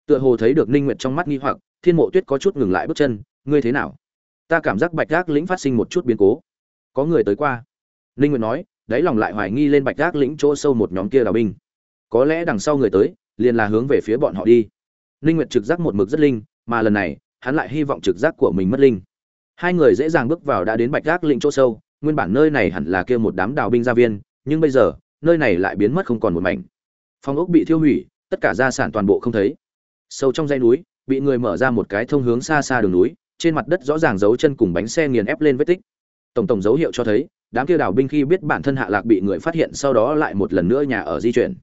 Tựa hồ thấy được ninh nguyệt trong mắt nghi hoặc, thiên mộ tuyết có chút ngừng lại bước chân, ngươi thế nào? Ta cảm giác bạch gác lĩnh phát sinh một chút biến cố. Có người tới qua. Ninh nguyệt nói, đáy lòng lại hoài nghi lên bạch gác lĩnh chỗ sâu một nhóm kia đào binh. Có lẽ đằng sau người tới, liền là hướng về phía bọn họ đi. Ninh nguyệt trực giác một mực rất linh, mà lần này hắn lại hy vọng trực giác của mình mất linh. Hai người dễ dàng bước vào đã đến bạch gác lĩnh chỗ sâu, nguyên bản nơi này hẳn là kia một đám đào binh gia viên, nhưng bây giờ, nơi này lại biến mất không còn một mảnh. Phòng ốc bị thiêu hủy, tất cả gia sản toàn bộ không thấy. Sâu trong dãy núi, bị người mở ra một cái thông hướng xa xa đường núi, trên mặt đất rõ ràng dấu chân cùng bánh xe nghiền ép lên vết tích. Tổng tổng dấu hiệu cho thấy, đám kia đào binh khi biết bản thân hạ lạc bị người phát hiện sau đó lại một lần nữa nhà ở di chuyển.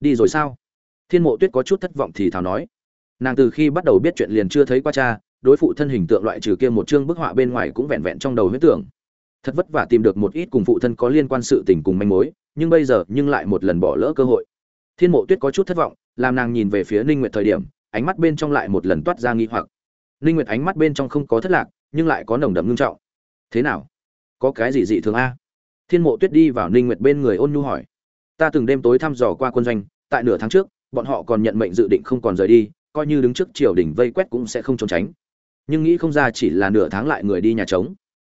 Đi rồi sao? Thiên mộ tuyết có chút thất vọng thì thào nói nàng từ khi bắt đầu biết chuyện liền chưa thấy qua cha, đối phụ thân hình tượng loại trừ kia một chương bức họa bên ngoài cũng vẹn vẹn trong đầu huyết tưởng. Thật vất vả tìm được một ít cùng phụ thân có liên quan sự tình cùng manh mối, nhưng bây giờ nhưng lại một lần bỏ lỡ cơ hội. Thiên mộ tuyết có chút thất vọng, làm nàng nhìn về phía ninh nguyệt thời điểm, ánh mắt bên trong lại một lần toát ra nghi hoặc. Ninh nguyệt ánh mắt bên trong không có thất lạc, nhưng lại có nồng đậm ngưng trọng. Thế nào? Có cái gì dị thường a? Thiên mộ tuyết đi vào ninh nguyệt bên người ôn nhu hỏi. Ta từng đêm tối thăm dò qua quân doanh, tại nửa tháng trước, bọn họ còn nhận mệnh dự định không còn rời đi coi như đứng trước triều đình vây quét cũng sẽ không trốn tránh. Nhưng nghĩ không ra chỉ là nửa tháng lại người đi nhà trống.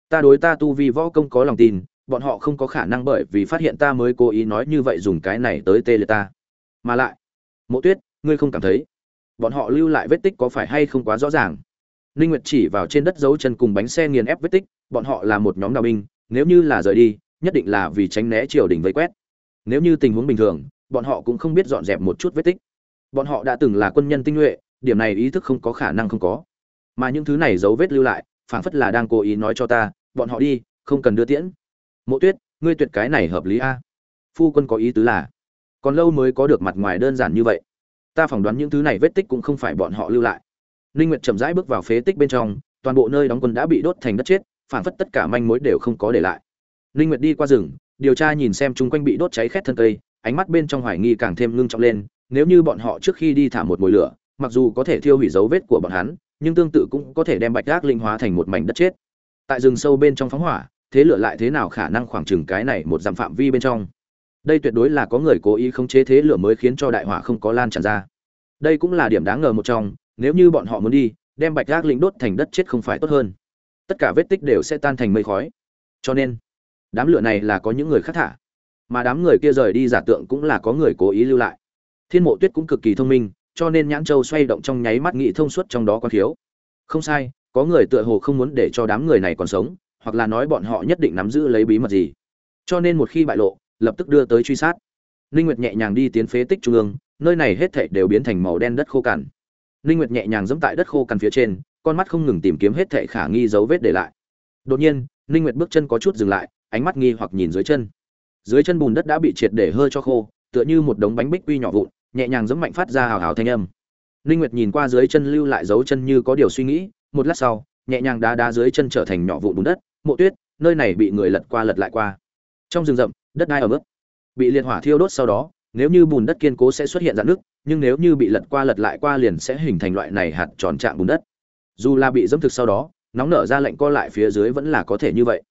Ta đối ta tu vi võ công có lòng tin, bọn họ không có khả năng bởi vì phát hiện ta mới cố ý nói như vậy dùng cái này tới tê liệt ta. Mà lại, mộ tuyết, ngươi không cảm thấy bọn họ lưu lại vết tích có phải hay không quá rõ ràng? Ninh nguyệt chỉ vào trên đất dấu chân cùng bánh xe nghiền ép vết tích, bọn họ là một nhóm đào binh, nếu như là rời đi, nhất định là vì tránh né triều đình vây quét. Nếu như tình huống bình thường, bọn họ cũng không biết dọn dẹp một chút vết tích bọn họ đã từng là quân nhân tinh nhuệ, điểm này ý thức không có khả năng không có. Mà những thứ này dấu vết lưu lại, phảng phất là đang cố ý nói cho ta, bọn họ đi, không cần đưa tiễn. Mộ tuyết, ngươi tuyệt cái này hợp lý a. Phu quân có ý tứ là, còn lâu mới có được mặt ngoài đơn giản như vậy. Ta phỏng đoán những thứ này vết tích cũng không phải bọn họ lưu lại. Ninh nguyệt chậm rãi bước vào phế tích bên trong, toàn bộ nơi đóng quân đã bị đốt thành đất chết, phảng phất tất cả manh mối đều không có để lại. Ninh nguyệt đi qua rừng, điều tra nhìn xem chung quanh bị đốt cháy khét thân cây, ánh mắt bên trong hoài nghi càng thêm ngưng trọng lên nếu như bọn họ trước khi đi thả một mồi lửa, mặc dù có thể thiêu hủy dấu vết của bọn hắn, nhưng tương tự cũng có thể đem bạch ác linh hóa thành một mảnh đất chết. Tại rừng sâu bên trong phóng hỏa, thế lửa lại thế nào khả năng khoảng chừng cái này một dặm phạm vi bên trong? Đây tuyệt đối là có người cố ý khống chế thế lửa mới khiến cho đại hỏa không có lan tràn ra. Đây cũng là điểm đáng ngờ một trong, nếu như bọn họ muốn đi, đem bạch ác linh đốt thành đất chết không phải tốt hơn. Tất cả vết tích đều sẽ tan thành mây khói. Cho nên, đám lửa này là có những người khác thả, mà đám người kia rời đi giả tượng cũng là có người cố ý lưu lại thiên mộ tuyết cũng cực kỳ thông minh, cho nên nhãn châu xoay động trong nháy mắt nghị thông suốt trong đó có thiếu. Không sai, có người tựa hồ không muốn để cho đám người này còn sống, hoặc là nói bọn họ nhất định nắm giữ lấy bí mật gì. Cho nên một khi bại lộ, lập tức đưa tới truy sát. Ninh nguyệt nhẹ nhàng đi tiến phế tích trung ương, nơi này hết thảy đều biến thành màu đen đất khô cằn. Ninh nguyệt nhẹ nhàng giẫm tại đất khô cằn phía trên, con mắt không ngừng tìm kiếm hết thảy khả nghi dấu vết để lại. Đột nhiên, ninh nguyệt bước chân có chút dừng lại, ánh mắt nghi hoặc nhìn dưới chân. Dưới chân bùn đất đã bị triệt để hơi cho khô, tựa như một đống bánh bích quy nhỏ vụn nhẹ nhàng giẫm mạnh phát ra hào hào thanh âm. Ninh nguyệt nhìn qua dưới chân lưu lại dấu chân như có điều suy nghĩ, một lát sau, nhẹ nhàng đá đá dưới chân trở thành nhỏ vụn bùn đất, mộ tuyết, nơi này bị người lật qua lật lại qua. Trong rừng rậm, đất đai ở mức bị liệt hỏa thiêu đốt sau đó, nếu như bùn đất kiên cố sẽ xuất hiện rạn nước nhưng nếu như bị lật qua lật lại qua liền sẽ hình thành loại này hạt tròn trạng bùn đất. Dù là bị dẫm thực sau đó, nóng nở ra lạnh co lại phía dưới vẫn là có thể như vậy.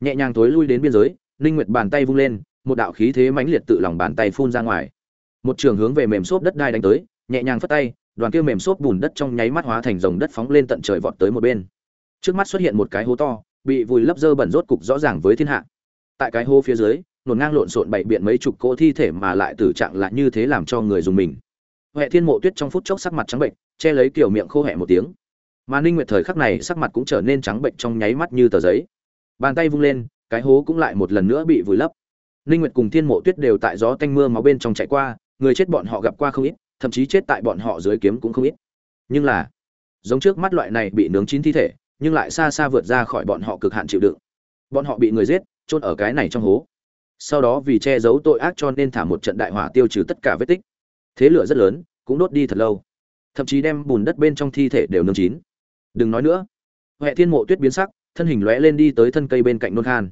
Nhẹ nhàng tối lui đến biên giới ninh nguyệt bàn tay vung lên, một đạo khí thế mãnh liệt tự lòng bàn tay phun ra ngoài một trường hướng về mềm xốp đất đai đánh tới, nhẹ nhàng phất tay, đoàn kia mềm xốp bùn đất trong nháy mắt hóa thành dòng đất phóng lên tận trời vọt tới một bên. Trước mắt xuất hiện một cái hố to, bị vùi lấp dơ bẩn rốt cục rõ ràng với thiên hạ. Tại cái hố phía dưới, nổn ngang lộn xộn bảy biện mấy chục cỗ thi thể mà lại tử trạng lại như thế làm cho người dùng mình. Huệ thiên mộ tuyết trong phút chốc sắc mặt trắng bệnh, che lấy kiểu miệng khô hẹ một tiếng. Mà ninh nguyệt thời khắc này sắc mặt cũng trở nên trắng bệnh trong nháy mắt như tờ giấy. Bàn tay vung lên, cái hố cũng lại một lần nữa bị vùi lấp. Ninh nguyệt cùng thiên mộ tuyết đều tại gió tanh mưa máu bên trong chạy qua người chết bọn họ gặp qua không ít, thậm chí chết tại bọn họ dưới kiếm cũng không ít. Nhưng là, giống trước mắt loại này bị nướng chín thi thể, nhưng lại xa xa vượt ra khỏi bọn họ cực hạn chịu đựng. Bọn họ bị người giết, chôn ở cái này trong hố. Sau đó vì che giấu tội ác cho nên thả một trận đại hỏa tiêu trừ tất cả vết tích. Thế lửa rất lớn, cũng đốt đi thật lâu. Thậm chí đem bùn đất bên trong thi thể đều nướng chín. Đừng nói nữa. Huệ thiên mộ tuyết biến sắc, thân hình lóe lên đi tới thân cây bên cạnh nôn khan.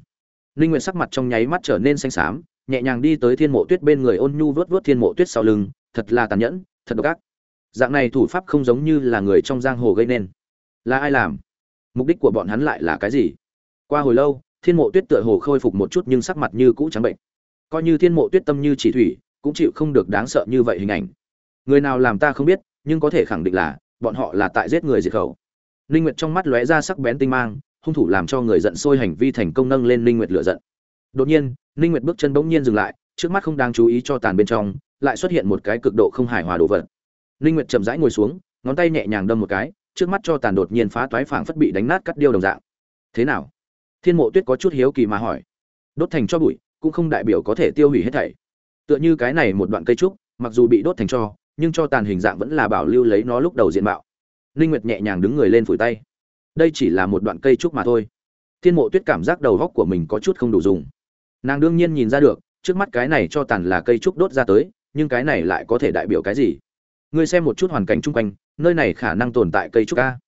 Ninh nguyện sắc mặt trong nháy mắt trở nên xanh xám nhẹ nhàng đi tới thiên mộ tuyết bên người ôn nhu vớt vớt thiên mộ tuyết sau lưng thật là tàn nhẫn thật độc ác. Dạng này thủ pháp không giống như là người trong giang hồ gây nên. Là ai làm? Mục đích của bọn hắn lại là cái gì? Qua hồi lâu thiên mộ tuyết tựa hồ khôi phục một chút nhưng sắc mặt như cũ trắng bệnh. Coi như thiên mộ tuyết tâm như chỉ thủy cũng chịu không được đáng sợ như vậy hình ảnh. Người nào làm ta không biết nhưng có thể khẳng định là bọn họ là tại giết người diệt khẩu. Linh Nguyệt trong mắt lóe ra sắc bén tinh mang, hung thủ làm cho người giận sôi hành vi thành công nâng lên Linh Nguyệt lửa giận. Đột nhiên, Linh Nguyệt bước chân bỗng nhiên dừng lại, trước mắt không đang chú ý cho tàn bên trong, lại xuất hiện một cái cực độ không hài hòa đồ vật. Linh Nguyệt chậm rãi ngồi xuống, ngón tay nhẹ nhàng đâm một cái, trước mắt cho tàn đột nhiên phá toái phảng phất bị đánh nát cắt điêu đồng dạng. Thế nào? Thiên Mộ Tuyết có chút hiếu kỳ mà hỏi. Đốt thành cho bụi, cũng không đại biểu có thể tiêu hủy hết thảy. Tựa như cái này một đoạn cây trúc, mặc dù bị đốt thành tro, nhưng cho tàn hình dạng vẫn là bảo lưu lấy nó lúc đầu diện mạo. Ninh Nguyệt nhẹ nhàng đứng người lên phủi tay. Đây chỉ là một đoạn cây trúc mà thôi. Thiên Mộ Tuyết cảm giác đầu óc của mình có chút không đủ dùng. Nàng đương nhiên nhìn ra được, trước mắt cái này cho tàn là cây trúc đốt ra tới, nhưng cái này lại có thể đại biểu cái gì? Ngươi xem một chút hoàn cảnh chung quanh, nơi này khả năng tồn tại cây trúc a.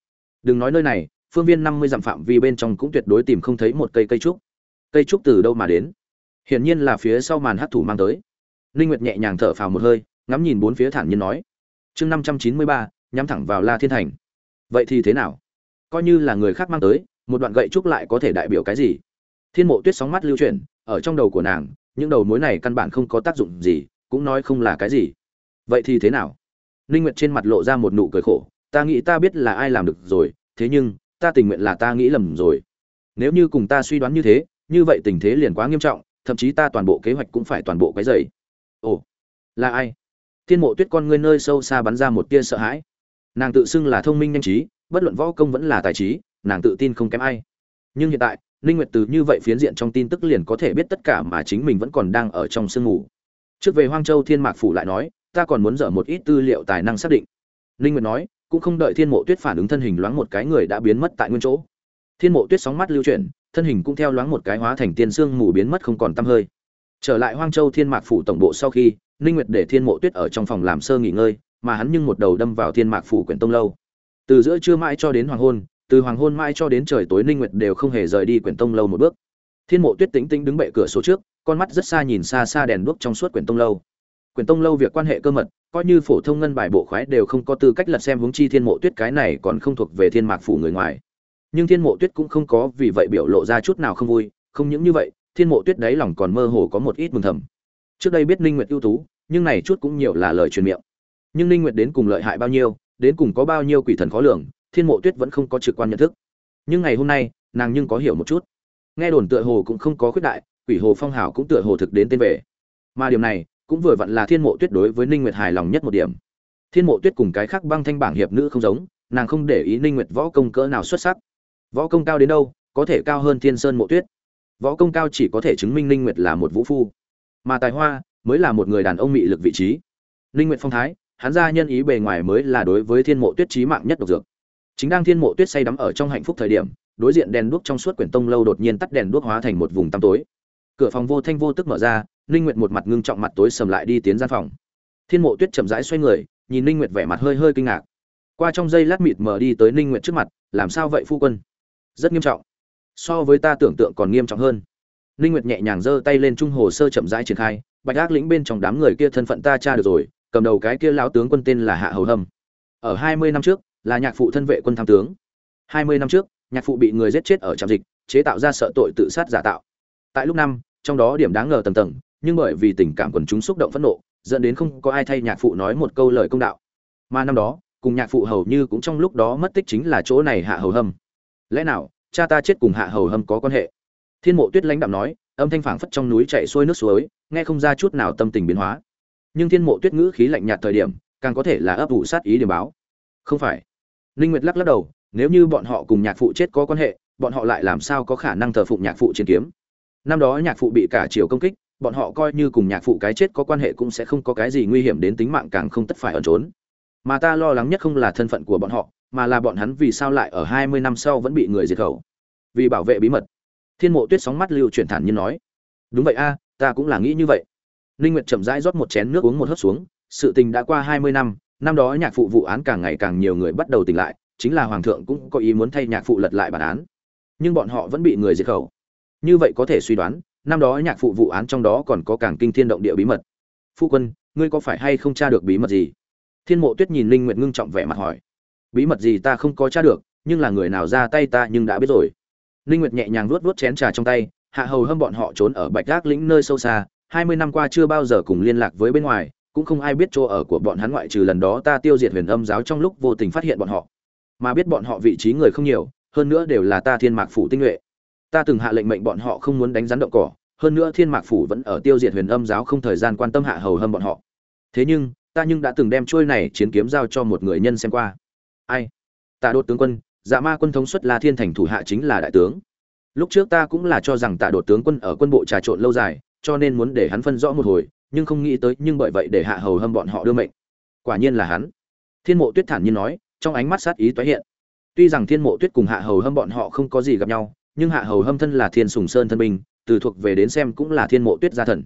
Đừng nói nơi này, phương viên 50 dặm phạm vi bên trong cũng tuyệt đối tìm không thấy một cây cây trúc. Cây trúc từ đâu mà đến? Hiển nhiên là phía sau màn hát thủ mang tới. Linh Nguyệt nhẹ nhàng thở phào một hơi, ngắm nhìn bốn phía thản nhiên nói: "Chương 593, nhắm thẳng vào La Thiên Thành. Vậy thì thế nào? Coi như là người khác mang tới, một đoạn gậy trúc lại có thể đại biểu cái gì? Thiên Mộ Tuyết sóng mắt lưu chuyển, ở trong đầu của nàng, những đầu mối này căn bản không có tác dụng gì, cũng nói không là cái gì. Vậy thì thế nào? Linh Nguyệt trên mặt lộ ra một nụ cười khổ, ta nghĩ ta biết là ai làm được rồi, thế nhưng, ta tình nguyện là ta nghĩ lầm rồi. Nếu như cùng ta suy đoán như thế, như vậy tình thế liền quá nghiêm trọng, thậm chí ta toàn bộ kế hoạch cũng phải toàn bộ cái dày Ồ, là ai? Thiên Mộ Tuyết con ngươi nơi sâu xa bắn ra một tia sợ hãi nàng tự xưng là thông minh nhanh trí bất luận võ công vẫn là tài trí nàng tự tin không kém ai nhưng hiện tại ninh nguyệt từ như vậy phiến diện trong tin tức liền có thể biết tất cả mà chính mình vẫn còn đang ở trong sương ngủ trước về hoang châu thiên mạc phủ lại nói, ta còn muốn dở một ít tư liệu tài năng xác định. Ninh nguyệt nói, cũng không đợi thiên mộ tuyết phản ứng thân hình loáng một cái người đã biến mất tại nguyên chỗ. Thiên mộ tuyết sóng mắt lưu chuyển, thân hình cũng theo loáng một cái hóa thành tiên sương mù biến mất không còn tăm hơi. Trở lại hoang châu thiên mạc phủ tổng bộ sau khi, ninh nguyệt để thiên mộ tuyết ở trong phòng làm sơ nghỉ ngơi, mà hắn nhưng một đầu đâm vào thiên mạc phủ quyển tông lâu. Từ giữa trưa mãi cho đến hoàng hôn từ hoàng hôn mãi cho đến trời tối ninh nguyệt đều không hề rời đi quyển tông lâu một bước. Thiên mộ tuyết tĩnh tĩnh đứng bệ cửa sổ trước, con mắt rất xa nhìn xa xa đèn đuốc trong suốt quyển tông lâu. Quyển tông lâu việc quan hệ cơ mật, coi như phổ thông ngân bài bộ khoái đều không có tư cách lật xem hướng chi thiên mộ tuyết cái này còn không thuộc về thiên mạc phủ người ngoài. Nhưng thiên mộ tuyết cũng không có vì vậy biểu lộ ra chút nào không vui, không những như vậy, thiên mộ tuyết đáy lòng còn mơ hồ có một ít mừng thầm. Trước đây biết ninh nguyệt ưu tú, nhưng này chút cũng nhiều là lời truyền miệng. Nhưng ninh nguyệt đến cùng lợi hại bao nhiêu, đến cùng có bao nhiêu quỷ thần khó lường thiên mộ tuyết vẫn không có trực quan nhận thức. Nhưng ngày hôm nay, nàng nhưng có hiểu một chút. Nghe đồn tựa hồ cũng không có khuyết đại, quỷ hồ phong hào cũng tựa hồ thực đến tên về. Mà điểm này, cũng vừa vặn là thiên mộ tuyết đối với ninh nguyệt hài lòng nhất một điểm. Thiên mộ tuyết cùng cái khác băng thanh bảng hiệp nữ không giống, nàng không để ý ninh nguyệt võ công cỡ nào xuất sắc. Võ công cao đến đâu, có thể cao hơn thiên sơn mộ tuyết. Võ công cao chỉ có thể chứng minh ninh nguyệt là một vũ phu. Mà tài hoa, mới là một người đàn ông mị lực vị trí. Ninh nguyệt phong thái, hắn ra nhân ý bề ngoài mới là đối với thiên mộ tuyết trí mạng nhất độc dược chính đang thiên mộ tuyết say đắm ở trong hạnh phúc thời điểm, đối diện đèn đuốc trong suốt quyển tông lâu đột nhiên tắt đèn đuốc hóa thành một vùng tăm tối. Cửa phòng vô thanh vô tức mở ra, ninh nguyệt một mặt ngưng trọng mặt tối sầm lại đi tiến gian phòng. Thiên mộ tuyết chậm rãi xoay người, nhìn ninh nguyệt vẻ mặt hơi hơi kinh ngạc. Qua trong giây lát mịt mở đi tới ninh nguyệt trước mặt, làm sao vậy, phu quân? Rất nghiêm trọng. So với ta tưởng tượng còn nghiêm trọng hơn. Ninh nguyệt nhẹ nhàng giơ tay lên trung hồ sơ chậm rãi triển khai, bạch ác lĩnh bên trong đám người kia thân phận ta tra được rồi, cầm đầu cái kia lão tướng quân tên là hạ hầu hâm. Ở hai mươi năm trước là nhạc phụ thân vệ quân tham tướng. Hai mươi năm trước, nhạc phụ bị người giết chết ở trạm dịch, chế tạo ra sợ tội tự sát giả tạo. Tại lúc năm, trong đó điểm đáng ngờ tầng tầng, nhưng bởi vì tình cảm quần chúng xúc động phẫn nộ, dẫn đến không có ai thay nhạc phụ nói một câu lời công đạo. Mà năm đó, cùng nhạc phụ hầu như cũng trong lúc đó mất tích chính là chỗ này hạ hầu hâm. Lẽ nào, cha ta chết cùng hạ hầu hâm có quan hệ? Thiên mộ tuyết lãnh đạm nói, âm thanh phảng phất trong núi chạy xuôi nước suối, nghe không ra chút nào tâm tình biến hóa. Nhưng thiên mộ tuyết ngữ khí lạnh nhạt thời điểm, càng có thể là ấp ủ sát ý điểm báo. Không phải ninh nguyệt lắc lắc đầu, nếu như bọn họ cùng nhạc phụ chết có quan hệ, bọn họ lại làm sao có khả năng thờ phụng nhạc phụ chiến kiếm? Năm đó nhạc phụ bị cả triều công kích, bọn họ coi như cùng nhạc phụ cái chết có quan hệ cũng sẽ không có cái gì nguy hiểm đến tính mạng càng không tất phải ẩn trốn. Mà ta lo lắng nhất không là thân phận của bọn họ, mà là bọn hắn vì sao lại ở hai mươi năm sau vẫn bị người diệt khẩu? Vì bảo vệ bí mật. Thiên mộ tuyết sóng mắt lưu chuyển thản nhiên nói. Đúng vậy a, ta cũng là nghĩ như vậy. Ninh nguyệt chậm rãi rót một chén nước uống một hớp xuống, sự tình đã qua hai mươi năm năm đó nhạc phụ vụ án càng ngày càng nhiều người bắt đầu tỉnh lại, chính là hoàng thượng cũng có ý muốn thay nhạc phụ lật lại bản án. Nhưng bọn họ vẫn bị người diệt khẩu. Như vậy có thể suy đoán, năm đó nhạc phụ vụ án trong đó còn có càng kinh thiên động địa bí mật. Phu quân, ngươi có phải hay không tra được bí mật gì? Thiên mộ tuyết nhìn linh nguyệt ngưng trọng vẻ mặt hỏi. Bí mật gì ta không có tra được, nhưng là người nào ra tay ta nhưng đã biết rồi. Linh nguyệt nhẹ nhàng vuốt vuốt chén trà trong tay, hạ hầu hâm bọn họ trốn ở bạch gác lĩnh nơi sâu xa, hai mươi năm qua chưa bao giờ cùng liên lạc với bên ngoài cũng không ai biết chỗ ở của bọn hắn ngoại trừ lần đó ta tiêu diệt huyền âm giáo trong lúc vô tình phát hiện bọn họ. Mà biết bọn họ vị trí người không nhiều, hơn nữa đều là ta thiên mạc phủ tinh nhuệ. Ta từng hạ lệnh mệnh bọn họ không muốn đánh rắn động cỏ, hơn nữa thiên mạc phủ vẫn ở tiêu diệt huyền âm giáo không thời gian quan tâm hạ hầu hâm bọn họ. Thế nhưng, ta nhưng đã từng đem trôi này chiến kiếm giao cho một người nhân xem qua. Ai? Tạ đột tướng quân dạ ma quân thống suất la thiên thành thủ hạ chính là đại tướng. Lúc trước ta cũng là cho rằng tạ đột tướng quân ở quân bộ trà trộn lâu dài, cho nên muốn để hắn phân rõ một hồi nhưng không nghĩ tới nhưng bởi vậy để hạ hầu hâm bọn họ đưa mệnh. Quả nhiên là hắn. Thiên mộ tuyết thản nhiên nói, trong ánh mắt sát ý tái hiện. Tuy rằng thiên mộ tuyết cùng hạ hầu hâm bọn họ không có gì gặp nhau, nhưng hạ hầu hâm thân là thiên sùng sơn thân binh, từ thuộc về đến xem cũng là thiên mộ tuyết gia thần.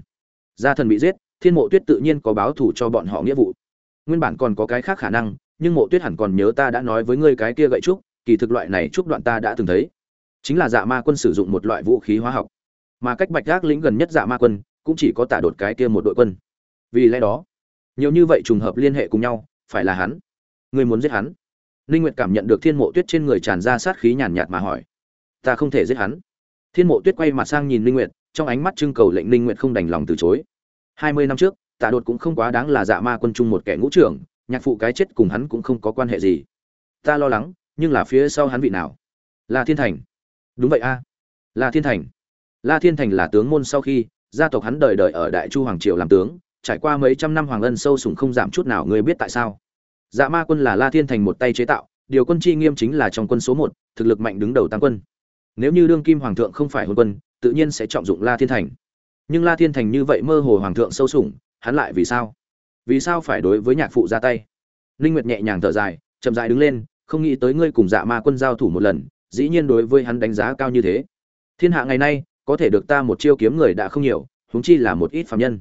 Gia thần bị giết, thiên mộ tuyết tự nhiên có báo thủ cho bọn họ nghĩa vụ. Nguyên bản còn có cái khác khả năng, nhưng mộ tuyết hẳn còn nhớ ta đã nói với ngươi cái kia gậy trúc, kỳ thực loại này trúc đoạn ta đã từng thấy. Chính là dạ ma quân sử dụng một loại vũ khí hóa học. Mà cách bạch gác lĩnh gần nhất dạ ma quân cũng chỉ có tả đột cái kia một đội quân. Vì lẽ đó, nhiều như vậy trùng hợp liên hệ cùng nhau, phải là hắn. Ngươi muốn giết hắn. Ninh nguyệt cảm nhận được thiên mộ tuyết trên người tràn ra sát khí nhàn nhạt mà hỏi. Ta không thể giết hắn. Thiên mộ tuyết quay mặt sang nhìn ninh nguyệt, trong ánh mắt trưng cầu lệnh ninh nguyệt không đành lòng từ chối. Hai mươi năm trước tạ đột cũng không quá đáng là dạ ma quân chung một kẻ ngũ trưởng, nhạc phụ cái chết cùng hắn cũng không có quan hệ gì. Ta lo lắng, nhưng là phía sau hắn vị nào? Là thiên thành. Đúng vậy a. Là thiên thành. La thiên thành là tướng môn sau khi gia tộc hắn đời đời ở đại chu hoàng triều làm tướng, trải qua mấy trăm năm hoàng ân sâu sùng không giảm chút nào, ngươi biết tại sao? Dạ ma quân là la thiên thành một tay chế tạo, điều quân chi nghiêm chính là trong quân số một, thực lực mạnh đứng đầu tăng quân. Nếu như đương kim hoàng thượng không phải hôn quân, tự nhiên sẽ trọng dụng la thiên thành. Nhưng la thiên thành như vậy mơ hồ hoàng thượng sâu sủng hắn lại vì sao? Vì sao phải đối với nhạc phụ ra tay? Linh nguyệt nhẹ nhàng thở dài, chậm rãi đứng lên, không nghĩ tới ngươi cùng dạ ma quân giao thủ một lần, dĩ nhiên đối với hắn đánh giá cao như thế. Thiên hạ ngày nay có thể được ta một chiêu kiếm người đã không nhiều huống chi là một ít phạm nhân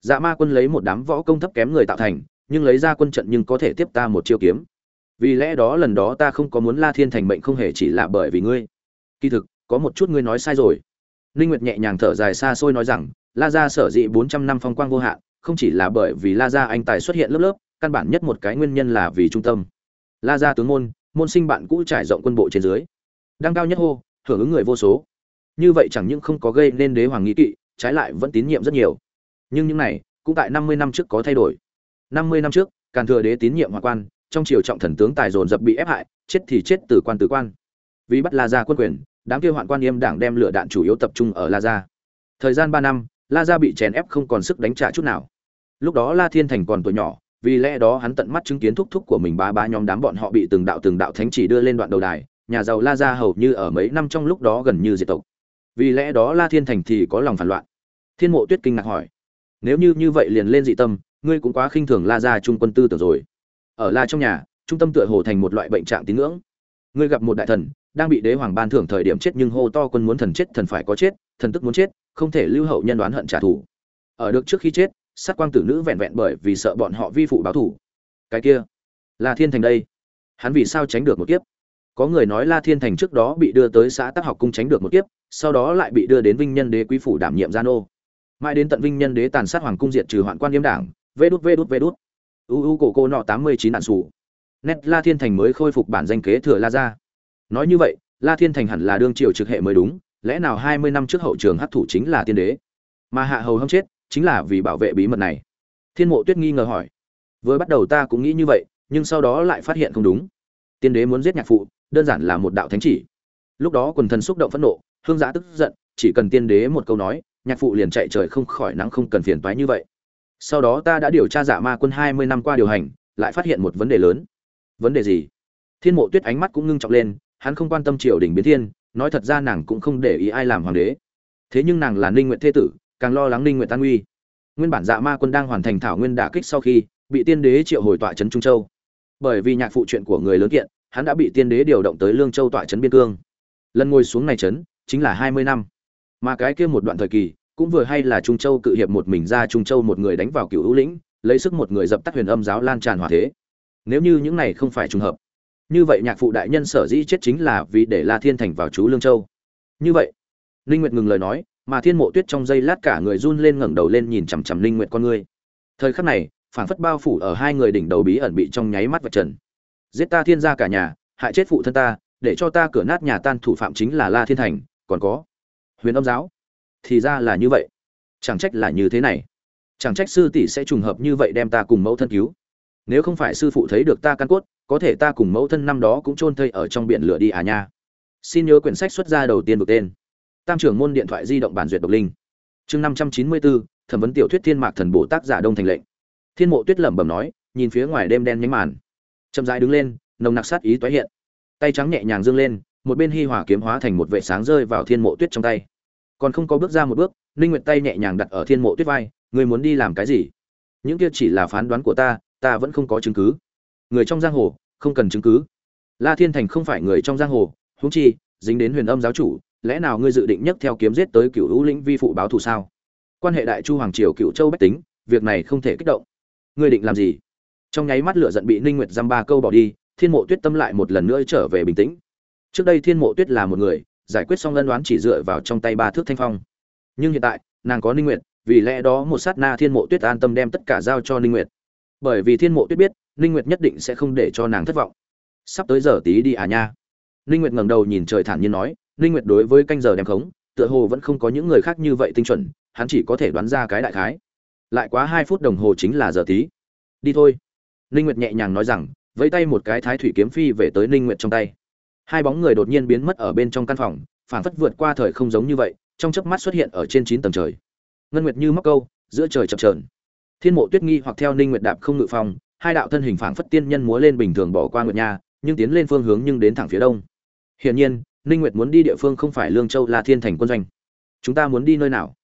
dạ ma quân lấy một đám võ công thấp kém người tạo thành nhưng lấy ra quân trận nhưng có thể tiếp ta một chiêu kiếm vì lẽ đó lần đó ta không có muốn la thiên thành mệnh không hề chỉ là bởi vì ngươi kỳ thực có một chút ngươi nói sai rồi Ninh Nguyệt nhẹ nhàng thở dài xa xôi nói rằng, La gia sở dĩ 400 năm phong quang vô hạn, không chỉ là bởi vì La gia anh tài xuất hiện lớp lớp, căn bản nhất một cái nguyên nhân là vì trung tâm. La gia tướng môn, môn sinh bạn cũ trải rộng quân bộ trên dưới. Đang cao nhất hô, hưởng ứng người vô số. Như vậy chẳng những không có gây nên đế hoàng nghi kỵ, trái lại vẫn tín nhiệm rất nhiều. Nhưng những này, cũng tại 50 năm trước có thay đổi. 50 năm trước, Càn Thừa đế tín nhiệm hoàng quan, trong triều trọng thần tướng tài dồn dập bị ép hại, chết thì chết từ quan tử quan. Vì bắt La gia quân quyền, đám kia hoạn quan yêm đảng đem lửa đạn chủ yếu tập trung ở la gia thời gian ba năm la gia bị chèn ép không còn sức đánh trả chút nào lúc đó la thiên thành còn tuổi nhỏ vì lẽ đó hắn tận mắt chứng kiến thúc thúc của mình ba ba nhóm đám bọn họ bị từng đạo từng đạo thánh chỉ đưa lên đoạn đầu đài nhà giàu la gia hầu như ở mấy năm trong lúc đó gần như diệt tộc vì lẽ đó la thiên thành thì có lòng phản loạn. Thiên mộ tuyết kinh ngạc hỏi, nếu như như vậy liền lên dị tâm, ngươi cũng quá khinh thường la gia trung quân tư tưởng rồi. Ở la trong nhà, trung tâm tựa hồ thành một loại bệnh trạng tín ngưỡng. Ngươi gặp một đại thần, đang bị đế hoàng ban thưởng thời điểm chết nhưng hô to quân muốn thần chết, thần phải có chết, thần tức muốn chết, không thể lưu hậu nhân đoán hận trả thù. Ở được trước khi chết, sát quang tử nữ vẹn vẹn bởi vì sợ bọn họ vi phụ báo thù. Cái kia là thiên thành đây, hắn vì sao tránh được một kiếp? Có người nói la thiên thành trước đó bị đưa tới xã tác học cung tránh được một kiếp sau đó lại bị đưa đến vinh nhân đế quý phủ đảm nhiệm gian ô, mãi đến tận vinh nhân đế tàn sát hoàng cung diệt trừ hoạn quan nghiêm đảng vê đút vê đút vê đút. U u cổ cô nọ tám mươi chín nạn sủ. Nét la thiên thành mới khôi phục bản danh kế thừa la ra nói như vậy la thiên thành hẳn là đương triều trực hệ mới đúng lẽ nào hai mươi năm trước hậu trường hắc thủ chính là tiên đế? Mà hạ hầu hâm chết chính là vì bảo vệ bí mật này. Thiên mộ tuyết nghi ngờ hỏi. Vừa bắt đầu ta cũng nghĩ như vậy nhưng sau đó lại phát hiện không đúng. Tiên đế muốn giết nhạc phụ đơn giản là một đạo thánh chỉ. Lúc đó quần thần xúc động phẫn nộ hương giã tức giận, chỉ cần tiên đế một câu nói, nhạc phụ liền chạy trời không khỏi nắng không cần phiền toái như vậy. Sau đó ta đã điều tra dạ ma quân hai mươi năm qua điều hành, lại phát hiện một vấn đề lớn. Vấn đề gì? Thiên mộ tuyết ánh mắt cũng ngưng trọng lên, hắn không quan tâm triều đình biến thiên, nói thật ra nàng cũng không để ý ai làm hoàng đế. Thế nhưng nàng là ninh nguyện thế tử, càng lo lắng ninh nguyện tan uy. Nguyên bản dạ ma quân đang hoàn thành thảo nguyên đả kích sau khi, bị tiên đế triệu hồi tọa trấn trung châu. Bởi vì nhạc phụ chuyện của người lớn kiện, hắn đã bị tiên đế điều động tới lương châu tọa trấn biên cương. Lần ngồi xuống này trấn chính là hai mươi năm. Mà cái kia một đoạn thời kỳ, cũng vừa hay là trung châu cự hiệp một mình ra trung châu một người đánh vào cựu hữu lĩnh, lấy sức một người dập tắt huyền âm giáo lan tràn hòa thế. Nếu như những này không phải trùng hợp, như vậy nhạc phụ đại nhân sở dĩ chết chính là vì để la thiên thành vào chú lương châu. Như vậy linh nguyệt ngừng lời nói, mà thiên mộ tuyết trong giây lát cả người run lên ngẩng đầu lên nhìn chằm chằm linh nguyệt con ngươi thời khắc này phảng phất bao phủ ở hai người đỉnh đầu bí ẩn bị trong nháy mắt vạch trần. Giết ta thiên gia cả nhà, hại chết phụ thân ta, để cho ta cửa nát nhà tan thủ phạm chính là la thiên thành còn có. Huyền âm giáo? Thì ra là như vậy. Chẳng trách là như thế này. Chẳng trách sư tỷ sẽ trùng hợp như vậy đem ta cùng mẫu thân cứu. Nếu không phải sư phụ thấy được ta căn cốt, có thể ta cùng mẫu thân năm đó cũng chôn thây ở trong biển lửa đi à nha. Xin nhớ quyển sách xuất ra đầu tiên được tên. Tam trưởng môn điện thoại di động bản duyệt độc linh. Chương năm trăm chín mươi bốn thẩm vấn tiểu thuyết thiên mạc thần bồ tác giả đông thành lệnh. Thiên mộ tuyết lẩm bẩm nói, nhìn phía ngoài đêm đen nhánh màn. Chậm rãi đứng lên, nồng nặc sát ý tái hiện. Tay trắng nhẹ nhàng dương lên một bên hi hỏa kiếm hóa thành một vệ sáng rơi vào thiên mộ tuyết trong tay. Còn không có bước ra một bước, ninh nguyệt tay nhẹ nhàng đặt ở thiên mộ tuyết vai người muốn đi làm cái gì? Những kia chỉ là phán đoán của ta ta vẫn không có chứng cứ. Người trong giang hồ, không cần chứng cứ. La thiên thành không phải người trong giang hồ, huống chi, dính đến huyền âm giáo chủ, lẽ nào ngươi dự định nhất theo kiếm giết tới cựu hữu lĩnh vi phụ báo thù sao? Quan hệ đại chu hoàng triều cựu châu bách tính, việc này không thể kích động. Ngươi định làm gì? Trong nháy mắt lửa giận bị ninh nguyệt dăm ba câu bỏ đi, thiên mộ tuyết tâm lại một lần nữa trở về bình tĩnh trước đây thiên mộ tuyết là một người, giải quyết xong lân đoán chỉ dựa vào trong tay ba thước thanh phong. Nhưng hiện tại, nàng có ninh nguyệt, vì lẽ đó một sát na thiên mộ tuyết an tâm đem tất cả giao cho ninh nguyệt. Bởi vì thiên mộ tuyết biết, ninh nguyệt nhất định sẽ không để cho nàng thất vọng. Sắp tới giờ tí đi à nha. Ninh nguyệt ngẩng đầu nhìn trời thản nhiên nói, ninh nguyệt đối với canh giờ đem khống, tựa hồ vẫn không có những người khác như vậy tinh chuẩn, hắn chỉ có thể đoán ra cái đại khái. Lại quá hai phút đồng hồ chính là giờ tí. Đi thôi. Ninh nguyệt nhẹ nhàng nói rằng, vẫy tay một cái thái thủy kiếm phi về tới ninh nguyệt trong tay hai bóng người đột nhiên biến mất ở bên trong căn phòng phản phất vượt qua thời không giống như vậy, trong chớp mắt xuất hiện ở trên chín tầng trời. Ngân nguyệt như móc câu, giữa trời chập trờn thiên mộ tuyết nghi hoặc theo ninh nguyệt đạp không ngự phong hai đạo thân hình phảng phất tiên nhân múa lên bình thường bỏ qua nguyệt nha, nhưng tiến lên phương hướng nhưng đến thẳng phía đông. Hiển nhiên, ninh nguyệt muốn đi địa phương không phải lương châu là thiên thành quân doanh. Chúng ta muốn đi nơi nào?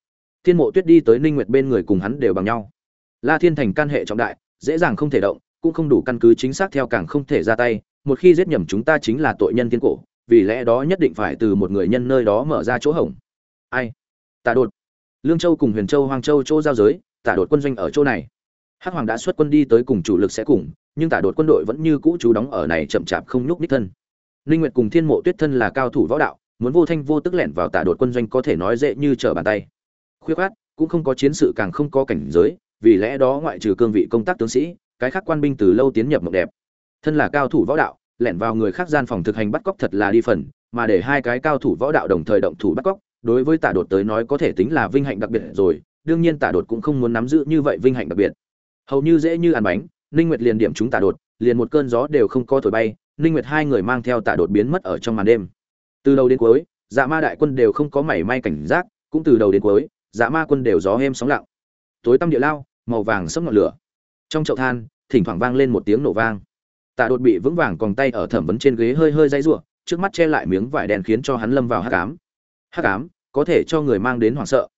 Thiên mộ tuyết đi tới ninh nguyệt bên người cùng hắn đều bằng nhau. La thiên thành can hệ trọng đại, dễ dàng không thể động, cũng không đủ căn cứ chính xác theo càng không thể ra tay một khi giết nhầm chúng ta chính là tội nhân thiên cổ, vì lẽ đó nhất định phải từ một người nhân nơi đó mở ra chỗ hổng. Ai? Tà đột. Lương châu cùng huyền châu, hoang châu chỗ giao giới tả đột quân doanh ở chỗ này. Hắc hoàng đã xuất quân đi tới cùng chủ lực sẽ cùng, nhưng tả đột quân đội vẫn như cũ chú đóng ở này chậm chạp không nhúc ních thân. Linh nguyệt cùng thiên mộ tuyết thân là cao thủ võ đạo, muốn vô thanh vô tức lẻn vào tả đột quân doanh có thể nói dễ như trở bàn tay. Khuyết khát cũng không có chiến sự càng không có cảnh giới, vì lẽ đó ngoại trừ cương vị công tác tướng sĩ, cái khác quan binh từ lâu tiến nhập mộng đẹp thân là cao thủ võ đạo, lẻn vào người khác gian phòng thực hành bắt cóc thật là đi phần, mà để hai cái cao thủ võ đạo đồng thời động thủ bắt cóc, đối với tả đột tới nói có thể tính là vinh hạnh đặc biệt rồi, đương nhiên tả đột cũng không muốn nắm giữ như vậy vinh hạnh đặc biệt. Hầu như dễ như ăn bánh, ninh nguyệt liền điểm chúng tả đột, liền một cơn gió đều không có thổi bay, ninh nguyệt hai người mang theo tả đột biến mất ở trong màn đêm. Từ đầu đến cuối dạ ma đại quân đều không có mảy may cảnh giác, cũng từ đầu đến cuối dạ ma quân đều gió êm sóng lặng. Tối tăm địa lao, màu vàng sẫm ngọn lửa. Trong chậu than, thỉnh thoảng vang lên một tiếng nổ vang. Tạ đột bị vững vàng còn tay ở thẩm vấn trên ghế hơi hơi dãy rủa trước mắt che lại miếng vải đen khiến cho hắn lâm vào hắc ám. Hắc ám, có thể cho người mang đến hoảng sợ.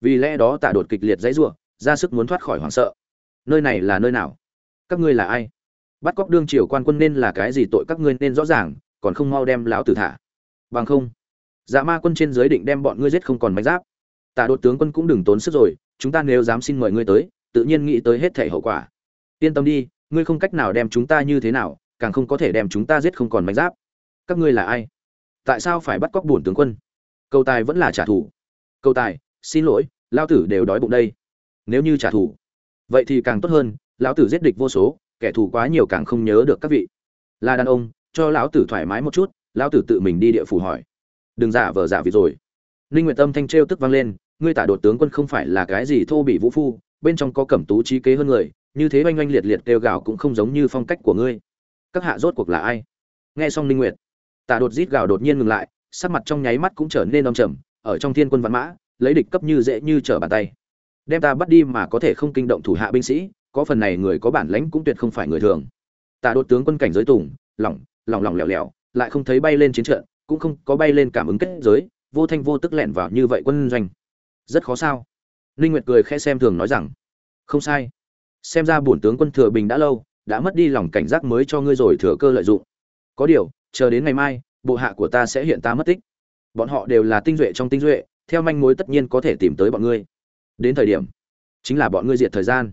Vì lẽ đó Tạ đột kịch liệt dãy rủa ra sức muốn thoát khỏi hoảng sợ. Nơi này là nơi nào? Các ngươi là ai? Bắt cóc đương triều quan quân nên là cái gì tội các ngươi nên rõ ràng, còn không mau đem lão tử thả. Bằng không dạ ma quân trên giới định đem bọn ngươi giết không còn mạch giáp. Tạ đột tướng quân cũng đừng tốn sức rồi, chúng ta nếu dám xin mời ngươi tới, tự nhiên nghĩ tới hết thể hậu quả. Yên tâm đi ngươi không cách nào đem chúng ta như thế nào, càng không có thể đem chúng ta giết không còn mạch giáp. Các ngươi là ai? Tại sao phải bắt cóc bổn tướng quân? Câu tài vẫn là trả thù. Câu tài, xin lỗi lao tử đều đói bụng đây. Nếu như trả thù, vậy thì càng tốt hơn, lão tử giết địch vô số, kẻ thù quá nhiều càng không nhớ được các vị. Là đàn ông, cho lão tử thoải mái một chút, lão tử tự mình đi địa phủ hỏi. Đừng giả vờ giả vịt rồi. Ninh nguyệt tâm thanh trêu tức vang lên, ngươi tả đột tướng quân không phải là cái gì thô bị vũ phu, bên trong có cẩm tú trí kế hơn người như thế oanh oanh liệt liệt kêu gào cũng không giống như phong cách của ngươi. Các hạ rốt cuộc là ai? Nghe xong ninh nguyệt tả đột rít gào đột nhiên ngừng lại, sắc mặt trong nháy mắt cũng trở nên âm trầm, ở trong thiên quân văn mã, lấy địch cấp như dễ như trở bàn tay. Đem ta bắt đi mà có thể không kinh động thủ hạ binh sĩ, có phần này người có bản lãnh cũng tuyệt không phải người thường. Tả đột tướng quân cảnh giới tùng, lỏng lỏng lỏng lẻo lẻo, lại không thấy bay lên chiến trận, cũng không có bay lên cảm ứng kết giới, vô thanh vô tức lẹn vào như vậy quân doanh. Rất khó sao? Ninh nguyệt cười khẽ xem thường nói rằng, không sai xem ra bổn tướng quân thừa bình đã lâu, đã mất đi lòng cảnh giác mới cho ngươi rồi thừa cơ lợi dụng. Có điều, chờ đến ngày mai, bộ hạ của ta sẽ hiện ta mất tích. Bọn họ đều là tinh duệ trong tinh duệ, theo manh mối tất nhiên có thể tìm tới bọn ngươi. Đến thời điểm, chính là bọn ngươi diệt thời gian.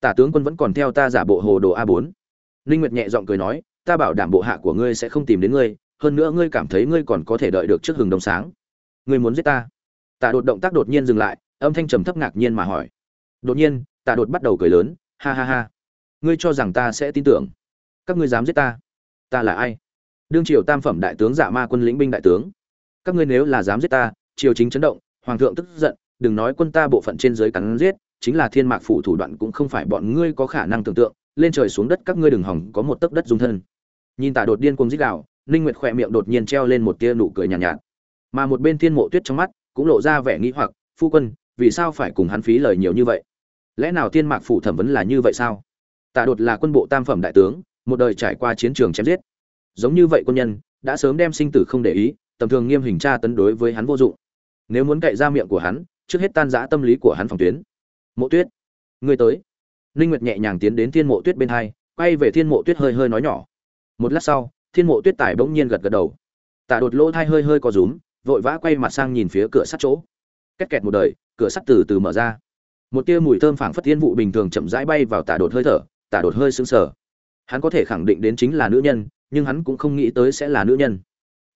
Tả tướng quân vẫn còn theo ta giả bộ hồ đồ a 4 ninh nguyệt nhẹ giọng cười nói, ta bảo đảm bộ hạ của ngươi sẽ không tìm đến ngươi, hơn nữa ngươi cảm thấy ngươi còn có thể đợi được trước hừng đông sáng. Ngươi muốn giết ta? Tả đột động tác đột nhiên dừng lại, âm thanh trầm thấp ngạc nhiên mà hỏi. Đột nhiên, tả đột bắt đầu cười lớn ha ha ha. Ngươi cho rằng ta sẽ tin tưởng. Các ngươi dám giết ta? Ta là ai? Đương triều tam phẩm đại tướng dạ ma quân lĩnh binh đại tướng. Các ngươi nếu là dám giết ta triều chính chấn động hoàng thượng tức giận đừng nói quân ta bộ phận trên dưới cắn giết chính là thiên mạc phủ thủ đoạn cũng không phải bọn ngươi có khả năng tưởng tượng lên trời xuống đất các ngươi đừng hỏng có một tấc đất dung thân. Nhìn tả đột điên cuồng dích đạo ninh nguyệt khỏe miệng đột nhiên treo lên một tia nụ cười nhàn nhạt, nhạt. Mà một bên thiên mộ tuyết trong mắt cũng lộ ra vẻ nghĩ hoặc phu quân vì sao phải cùng hắn phí lời nhiều như vậy? Lẽ nào thiên mạc phủ thẩm vấn là như vậy sao? Tạ đột là quân bộ tam phẩm đại tướng, một đời trải qua chiến trường chém giết. Giống như vậy quân nhân, đã sớm đem sinh tử không để ý, tầm thường nghiêm hình tra tấn đối với hắn vô dụng. Nếu muốn cậy ra miệng của hắn, trước hết tan giã tâm lý của hắn phòng tuyến. Mộ tuyết, ngươi tới. Ninh nguyệt nhẹ nhàng tiến đến thiên mộ tuyết bên hai, quay về thiên mộ tuyết hơi hơi nói nhỏ. Một lát sau, thiên mộ tuyết tải bỗng nhiên gật gật đầu. Tạ đột lỗ thai hơi hơi có rúm, vội vã quay mặt sang nhìn phía cửa sắt chỗ. Két kẹt một đời, cửa sắt từ từ mở ra một tia mùi thơm phảng phất thiên vụ bình thường chậm rãi bay vào tả đột hơi thở, tả đột hơi sững sờ. Hắn có thể khẳng định đến chính là nữ nhân, nhưng hắn cũng không nghĩ tới sẽ là nữ nhân.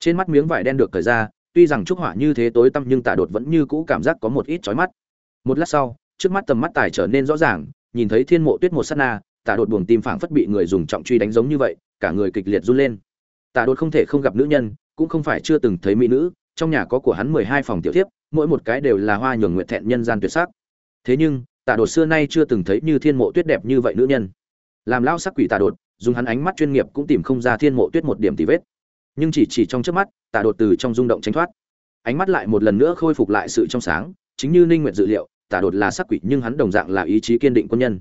Trên mắt miếng vải đen được cởi ra, tuy rằng trúc hỏa như thế tối tăm nhưng tả đột vẫn như cũ cảm giác có một ít chói mắt. Một lát sau, trước mắt tầm mắt tài trở nên rõ ràng, nhìn thấy thiên mộ tuyết một sát na, tả đột buồng tim phảng phất bị người dùng trọng truy đánh giống như vậy, cả người kịch liệt run lên. Tả đột không thể không gặp nữ nhân, cũng không phải chưa từng thấy mỹ nữ, trong nhà có của hắn mười hai phòng tiểu thiếp, mỗi một cái đều là hoa nhường nguyện thẹn nhân gian tuyệt sắc thế nhưng tạ đột xưa nay chưa từng thấy như thiên mộ tuyết đẹp như vậy nữ nhân. Làm lao sắc quỷ tạ đột, dùng hắn ánh mắt chuyên nghiệp cũng tìm không ra thiên mộ tuyết một điểm tì vết. Nhưng chỉ chỉ trong trước mắt tạ đột từ trong rung động tránh thoát. Ánh mắt lại một lần nữa khôi phục lại sự trong sáng, chính như ninh nguyện dự liệu tạ đột là sắc quỷ nhưng hắn đồng dạng là ý chí kiên định quân nhân.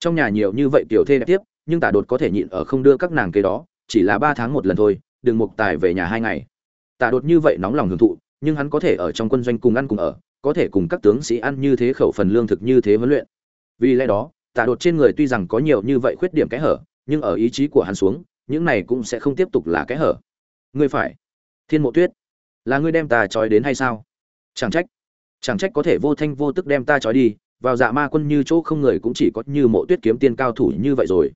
Trong nhà nhiều như vậy tiểu thê đẹp tiếp, nhưng tạ đột có thể nhịn ở không đưa các nàng kế đó, chỉ là ba tháng một lần thôi, đừng mục tài về nhà hai ngày. Tạ đột như vậy nóng lòng hưởng thụ, nhưng hắn có thể ở trong quân doanh cùng ăn cùng ở có thể cùng các tướng sĩ ăn như thế khẩu phần lương thực như thế huấn luyện. Vì lẽ đó tạ đột trên người tuy rằng có nhiều như vậy khuyết điểm kẽ hở, nhưng ở ý chí của hắn xuống, những này cũng sẽ không tiếp tục là kẽ hở. Ngươi phải. Thiên mộ tuyết, là ngươi đem ta trói đến hay sao? Chẳng trách. Chẳng trách có thể vô thanh vô tức đem ta trói đi, vào dạ ma quân như chỗ không người cũng chỉ có như mộ tuyết kiếm tiên cao thủ như vậy rồi.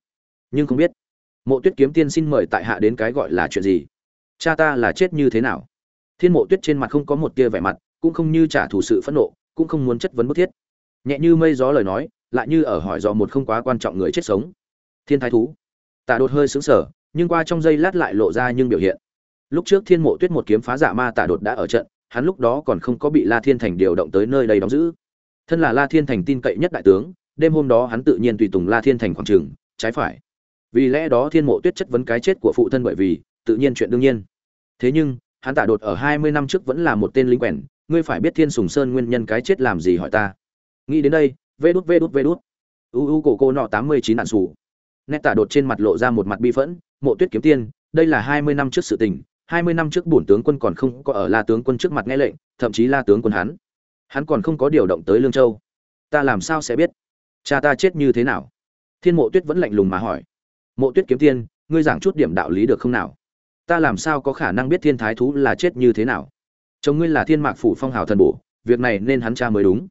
Nhưng không biết, mộ tuyết kiếm tiên xin mời tại hạ đến cái gọi là chuyện gì? Cha ta là chết như thế nào? Thiên mộ tuyết trên mặt không có một tia vẻ mặt cũng không như trả thù sự phẫn nộ, cũng không muốn chất vấn bức thiết. Nhẹ như mây gió lời nói, lại như ở hỏi dò một không quá quan trọng người chết sống. Thiên thái thú. Tạ đột hơi sững sờ, nhưng qua trong giây lát lại lộ ra nhưng biểu hiện. Lúc trước thiên mộ tuyết một kiếm phá giả ma tạ đột đã ở trận, hắn lúc đó còn không có bị la thiên thành điều động tới nơi đây đóng giữ. Thân là la thiên thành tin cậy nhất đại tướng, đêm hôm đó hắn tự nhiên tùy tùng la thiên thành khoảng trường, trái phải. Vì lẽ đó thiên mộ tuyết chất vấn cái chết của phụ thân bởi vì, tự nhiên chuyện đương nhiên. Thế nhưng, hắn tạ đột ở hai mươi năm trước vẫn là một tên lính quèn ngươi phải biết thiên sùng sơn nguyên nhân cái chết làm gì hỏi ta. Nghĩ đến đây, vê đút vê đút vê đút. U u, cổ, cô, nọ, tám mươi chín nạn sủ. Nét tả đột trên mặt lộ ra một mặt bi phẫn, mộ tuyết kiếm tiên, đây là hai mươi năm trước sự tình, hai mươi năm trước bổn tướng quân còn không có ở la tướng quân trước mặt nghe lệnh, thậm chí la tướng quân hắn. Hắn còn không có điều động tới lương châu. Ta làm sao sẽ biết? Cha ta chết như thế nào? Thiên mộ tuyết vẫn lạnh lùng mà hỏi. Mộ tuyết kiếm tiên, ngươi giảng chút điểm đạo lý được không nào? Ta làm sao có khả năng biết thiên thái thú là chết như thế nào? Chồng ngươi là thiên mạc phủ phong hào thần bổ, việc này nên hắn cha mới đúng.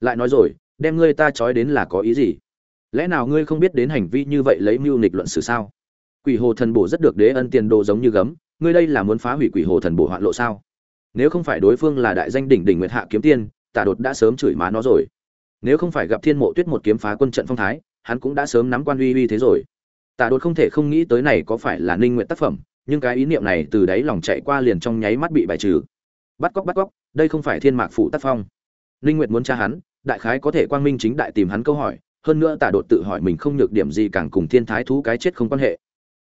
Lại nói rồi, đem ngươi ta trói đến là có ý gì? Lẽ nào ngươi không biết đến hành vi như vậy lấy mưu nịch luận xử sao? Quỷ hồ thần bổ rất được đế ân tiền đồ giống như gấm, ngươi đây là muốn phá hủy quỷ hồ thần bổ hoạn lộ sao? Nếu không phải đối phương là đại danh đỉnh đỉnh nguyệt hạ kiếm tiên, tả đột đã sớm chửi má nó rồi. Nếu không phải gặp thiên mộ tuyết một kiếm phá quân trận phong thái, hắn cũng đã sớm nắm quan uy uy thế rồi. Tả đột không thể không nghĩ tới này có phải là ninh nguyện tác phẩm, nhưng cái ý niệm này từ đáy lòng chạy qua liền trong nháy mắt bị bài trừ bắt cóc bắt cóc, đây không phải thiên mạc phủ tác phong. Ninh nguyệt muốn tra hắn, đại khái có thể quang minh chính đại tìm hắn câu hỏi, hơn nữa Tả đột tự hỏi mình không nhược điểm gì càng cùng thiên thái thú cái chết không quan hệ.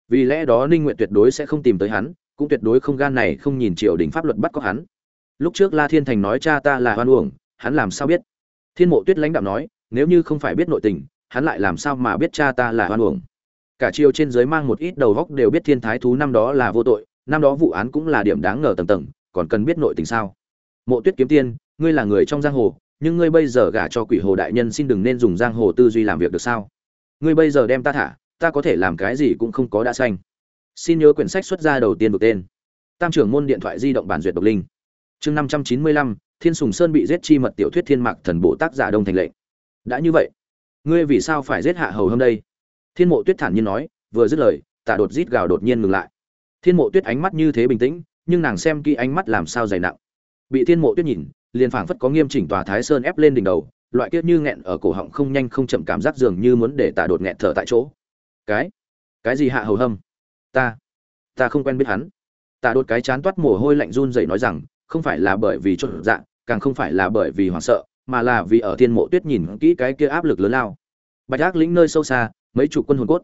Vì lẽ đó ninh nguyện tuyệt đối sẽ không tìm tới hắn, cũng tuyệt đối không gan này không nhìn triều đình pháp luật bắt có hắn. Lúc trước la thiên thành nói cha ta là hoan uổng, hắn làm sao biết? Thiên mộ tuyết lãnh đạo nói, nếu như không phải biết nội tình, hắn lại làm sao mà biết cha ta là hoan uổng? Cả triều trên dưới mang một ít đầu góc đều biết thiên thái thú năm đó là vô tội, năm đó vụ án cũng là điểm đáng ngờ tầng tầng còn cần biết nội tình sao? Mộ tuyết kiếm tiên, ngươi là người trong giang hồ, nhưng ngươi bây giờ gả cho quỷ hồ đại nhân xin đừng nên dùng giang hồ tư duy làm việc được sao? Ngươi bây giờ đem ta thả, ta có thể làm cái gì cũng không có đã xanh. Xin nhớ quyển sách xuất ra đầu tiên được tên. Tam trưởng môn điện thoại di động bản duyệt độc linh. Chương năm trăm chín mươi lăm, thiên sùng sơn bị giết chi mật tiểu thuyết thiên mạc thần bộ tác giả đông thành lệnh. Đã như vậy, ngươi vì sao phải giết hạ hầu hôm đây? Thiên mộ tuyết thản nhiên nói, vừa dứt lời, tả đột rít gào đột nhiên ngừng lại. Thiên mộ tuyết ánh mắt như thế bình tĩnh nhưng nàng xem kỹ ánh mắt làm sao dày nặng. Bị thiên mộ tuyết nhìn, liền phảng phất có nghiêm chỉnh tòa thái sơn ép lên đỉnh đầu, loại kiết như nghẹn ở cổ họng không nhanh không chậm cảm giác dường như muốn để tả đột nghẹn thở tại chỗ. Cái? Cái gì hạ hầu hâm? Ta. Ta không quen biết hắn. Tả đột cái chán toát mồ hôi lạnh run rẩy nói rằng, không phải là bởi vì chột dạ càng không phải là bởi vì hoảng sợ, mà là vì ở thiên mộ tuyết nhìn kỹ cái kia áp lực lớn lao. Bạch ác lĩnh nơi sâu xa, mấy chục quân hồn cốt.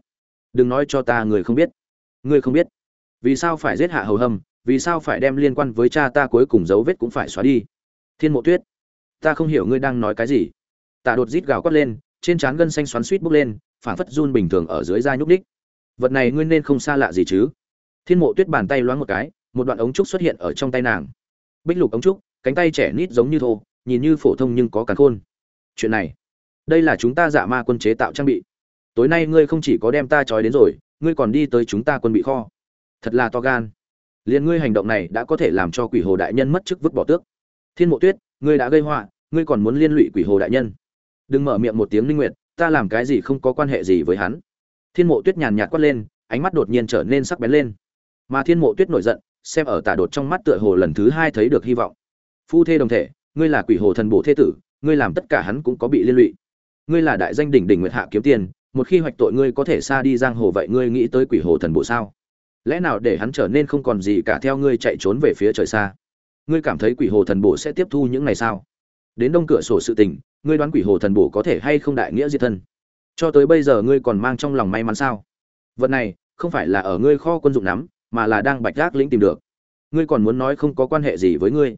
Đừng nói cho ta người không biết. Ngươi không biết. Vì sao phải giết hạ hầu hâm? Vì sao phải đem liên quan với cha ta cuối cùng dấu vết cũng phải xóa đi? Thiên mộ tuyết, ta không hiểu ngươi đang nói cái gì. Tạ đột rít gào quát lên, trên trán gân xanh xoắn suýt bốc lên, phảng phất run bình thường ở dưới da nhúc ních vật này ngươi nên không xa lạ gì chứ? Thiên mộ tuyết bàn tay loáng một cái, một đoạn ống trúc xuất hiện ở trong tay nàng. Bích lục ống trúc, cánh tay trẻ nít giống như thô, nhìn như phổ thông nhưng có cắn khôn. Chuyện này, đây là chúng ta dạ ma quân chế tạo trang bị. Tối nay ngươi không chỉ có đem ta trói đến rồi, ngươi còn đi tới chúng ta quân bị kho. Thật là to gan liền ngươi hành động này đã có thể làm cho quỷ hồ đại nhân mất chức vứt bỏ tước. Thiên mộ tuyết, ngươi đã gây họa, ngươi còn muốn liên lụy quỷ hồ đại nhân. Đừng mở miệng một tiếng linh nguyệt, ta làm cái gì không có quan hệ gì với hắn. Thiên mộ tuyết nhàn nhạt quát lên, ánh mắt đột nhiên trở nên sắc bén lên. Mà thiên mộ tuyết nổi giận, xem ở tả đột trong mắt tựa hồ lần thứ hai thấy được hy vọng. Phu thê đồng thể, ngươi là quỷ hồ thần bổ thế tử, ngươi làm tất cả hắn cũng có bị liên lụy. Ngươi là đại danh đỉnh đỉnh nguyệt hạ kiếm tiền, một khi hoạch tội ngươi có thể xa đi giang hồ vậy ngươi nghĩ tới quỷ hồ thần bộ sao? Lẽ nào để hắn trở nên không còn gì cả theo ngươi chạy trốn về phía trời xa? Ngươi cảm thấy quỷ hồ thần bổ sẽ tiếp thu những ngày sao? Đến đông cửa sổ sự tình, ngươi đoán quỷ hồ thần bổ có thể hay không đại nghĩa diệt thân? Cho tới bây giờ ngươi còn mang trong lòng may mắn sao? Vật này, không phải là ở ngươi kho quân dụng nắm, mà là đang bạch gác lĩnh tìm được. Ngươi còn muốn nói không có quan hệ gì với ngươi.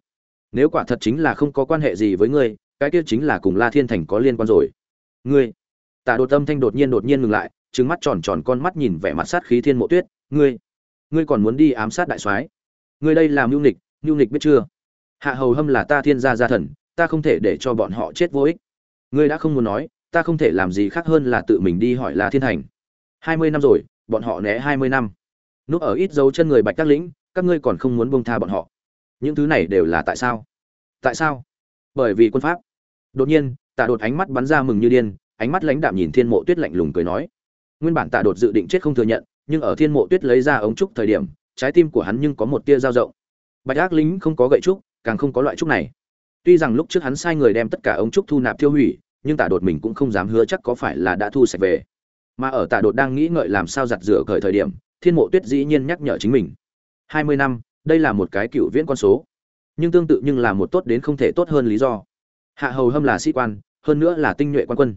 Nếu quả thật chính là không có quan hệ gì với ngươi, cái kia chính là cùng la thiên thành có liên quan rồi. Ngươi tạ đột tâm thanh đột nhiên đột nhiên ngừng lại, trừng mắt tròn tròn con mắt nhìn vẻ mặt sát khí thiên mộ tuyết. Ngươi ngươi còn muốn đi ám sát đại soái? Ngươi đây làm mưu nịch mưu nịch biết chưa? Hạ hầu hâm là ta thiên gia gia thần, ta không thể để cho bọn họ chết vô ích. Ngươi đã không muốn nói, ta không thể làm gì khác hơn là tự mình đi hỏi là thiên thành hai mươi năm rồi, bọn họ né hai mươi năm. Núp ở ít dấu chân người bạch các lĩnh, các ngươi còn không muốn bông tha bọn họ. Những thứ này đều là tại sao? Tại sao? Bởi vì quân pháp. Đột nhiên, tạ đột ánh mắt bắn ra mừng như điên, ánh mắt lãnh đạm nhìn thiên mộ tuyết lạnh lùng cười nói. Nguyên bản tạ đột dự định chết không thừa nhận nhưng ở thiên mộ tuyết lấy ra ống trúc thời điểm, trái tim của hắn nhưng có một tia dao rộng. Bạch ác lính không có gậy trúc, càng không có loại trúc này. Tuy rằng lúc trước hắn sai người đem tất cả ống trúc thu nạp tiêu hủy, nhưng tạ đột mình cũng không dám hứa chắc có phải là đã thu sạch về. Mà ở tạ đột đang nghĩ ngợi làm sao giặt rửa khởi thời điểm, thiên mộ tuyết dĩ nhiên nhắc nhở chính mình. Hai mươi năm, đây là một cái cựu viễn con số. Nhưng tương tự nhưng là một tốt đến không thể tốt hơn lý do. Hạ hầu hâm là sĩ quan, hơn nữa là tinh nhuệ quan quân.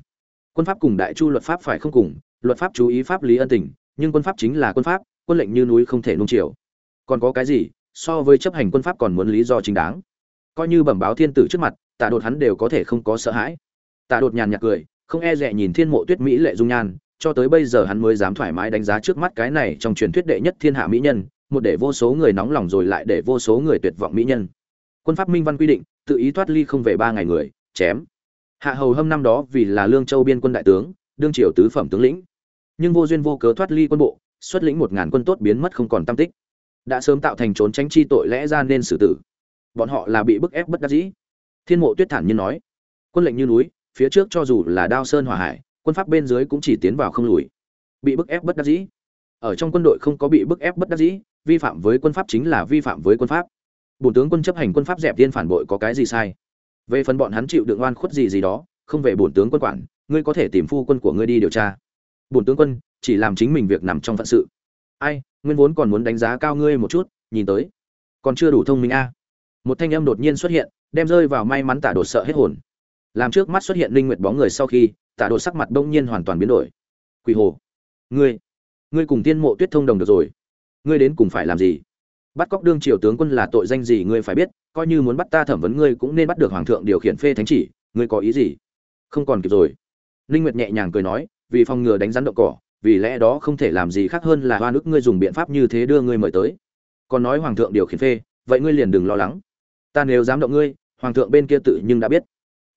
Quân pháp cùng đại chu luật pháp phải không cùng, luật pháp chú ý pháp lý ân tình nhưng quân pháp chính là quân pháp, quân lệnh như núi không thể nung chiều. Còn có cái gì, so với chấp hành quân pháp còn muốn lý do chính đáng? Coi như bẩm báo thiên tử trước mặt tạ đột hắn đều có thể không có sợ hãi. Tạ đột nhàn nhạt cười, không e dè nhìn thiên mộ tuyết mỹ lệ dung nhan, cho tới bây giờ hắn mới dám thoải mái đánh giá trước mắt cái này trong truyền thuyết đệ nhất thiên hạ mỹ nhân, một để vô số người nóng lòng rồi lại để vô số người tuyệt vọng mỹ nhân. Quân pháp minh văn quy định, tự ý thoát ly không về ba ngày người, chém. Hạ hầu hâm năm đó vì là lương châu biên quân đại tướng, đương triều tứ phẩm tướng lĩnh nhưng vô duyên vô cớ thoát ly quân bộ, xuất lĩnh một ngàn quân tốt biến mất không còn tam tích. Đã sớm tạo thành trốn tránh chi tội lẽ ra nên xử tử. Bọn họ là bị bức ép bất đắc dĩ. Thiên mộ tuyết thản nhiên nói, quân lệnh như núi, phía trước cho dù là đao sơn hỏa hải, quân pháp bên dưới cũng chỉ tiến vào không lùi. Bị bức ép bất đắc dĩ. Ở trong quân đội không có bị bức ép bất đắc dĩ, vi phạm với quân pháp chính là vi phạm với quân pháp. Bổn tướng quân chấp hành quân pháp dẹp viên phản bội có cái gì sai? Về phần bọn hắn chịu đựng oan khuất gì gì đó, không về bổn tướng quân quản, ngươi có thể tìm phu quân của ngươi đi điều tra bổn tướng quân, chỉ làm chính mình việc nằm trong phận sự. Ai, nguyên vốn còn muốn đánh giá cao ngươi một chút, nhìn tới. Còn chưa đủ thông minh a. Một thanh âm đột nhiên xuất hiện, đem rơi vào may mắn tả đột sợ hết hồn. Làm trước mắt xuất hiện linh nguyệt bóng người sau khi, tả đột sắc mặt bỗng nhiên hoàn toàn biến đổi. Quỷ hồ. Ngươi. Ngươi cùng tiên mộ tuyết thông đồng được rồi. Ngươi đến cùng phải làm gì? Bắt cóc đương triều tướng quân là tội danh gì ngươi phải biết, coi như muốn bắt ta thẩm vấn ngươi cũng nên bắt được hoàng thượng điều khiển phê thánh chỉ, ngươi có ý gì? Không còn kịp rồi. Linh nguyệt nhẹ nhàng cười nói vì phòng ngừa đánh rắn động cỏ, vì lẽ đó không thể làm gì khác hơn là hoa nước ngươi dùng biện pháp như thế đưa ngươi mời tới. Còn nói hoàng thượng điều khiển phê, vậy ngươi liền đừng lo lắng. Ta nếu dám động ngươi, hoàng thượng bên kia tự nhưng đã biết.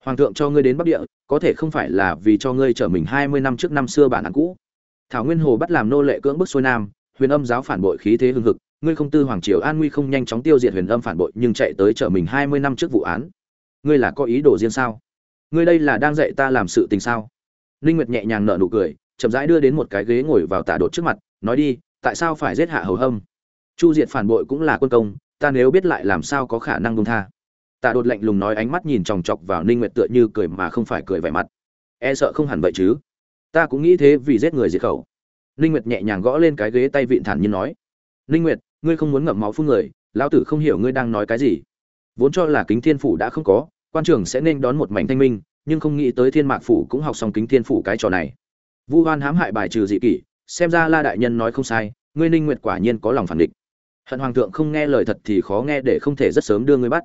Hoàng thượng cho ngươi đến bắc địa, có thể không phải là vì cho ngươi trở mình hai mươi năm trước năm xưa bản án cũ. Thảo nguyên hồ bắt làm nô lệ cưỡng bức xuôi nam, huyền âm giáo phản bội khí thế hưng hực, ngươi không tư hoàng triều an nguy không nhanh chóng tiêu diệt huyền âm phản bội nhưng chạy tới trở mình hai mươi năm trước vụ án. Ngươi là có ý đồ riêng sao? Ngươi đây là đang dạy ta làm sự tình sao? Ninh nguyệt nhẹ nhàng nở nụ cười, chậm rãi đưa đến một cái ghế ngồi vào tạ đột trước mặt, nói đi, tại sao phải giết hạ hầu hâm? Chu diệt phản bội cũng là quân công, ta nếu biết lại làm sao có khả năng dung tha. Tạ đột lạnh lùng nói ánh mắt nhìn chòng chọc vào ninh nguyệt tựa như cười mà không phải cười vẻ mặt. E sợ không hẳn vậy chứ? Ta cũng nghĩ thế vì giết người diệt khẩu. Ninh nguyệt nhẹ nhàng gõ lên cái ghế tay vịn thản nhiên nói. Ninh nguyệt, ngươi không muốn ngậm máu phun người, lão tử không hiểu ngươi đang nói cái gì. Vốn cho là kính thiên phủ đã không có, quan trưởng sẽ nên đón một mảnh thanh minh nhưng không nghĩ tới thiên mạc phủ cũng học xong kính thiên phủ cái trò này. Vu hoan hãm hại bài trừ dị kỷ, xem ra la đại nhân nói không sai, ngươi ninh nguyệt quả nhiên có lòng phản địch. Hận hoàng thượng không nghe lời thật thì khó nghe để không thể rất sớm đưa ngươi bắt.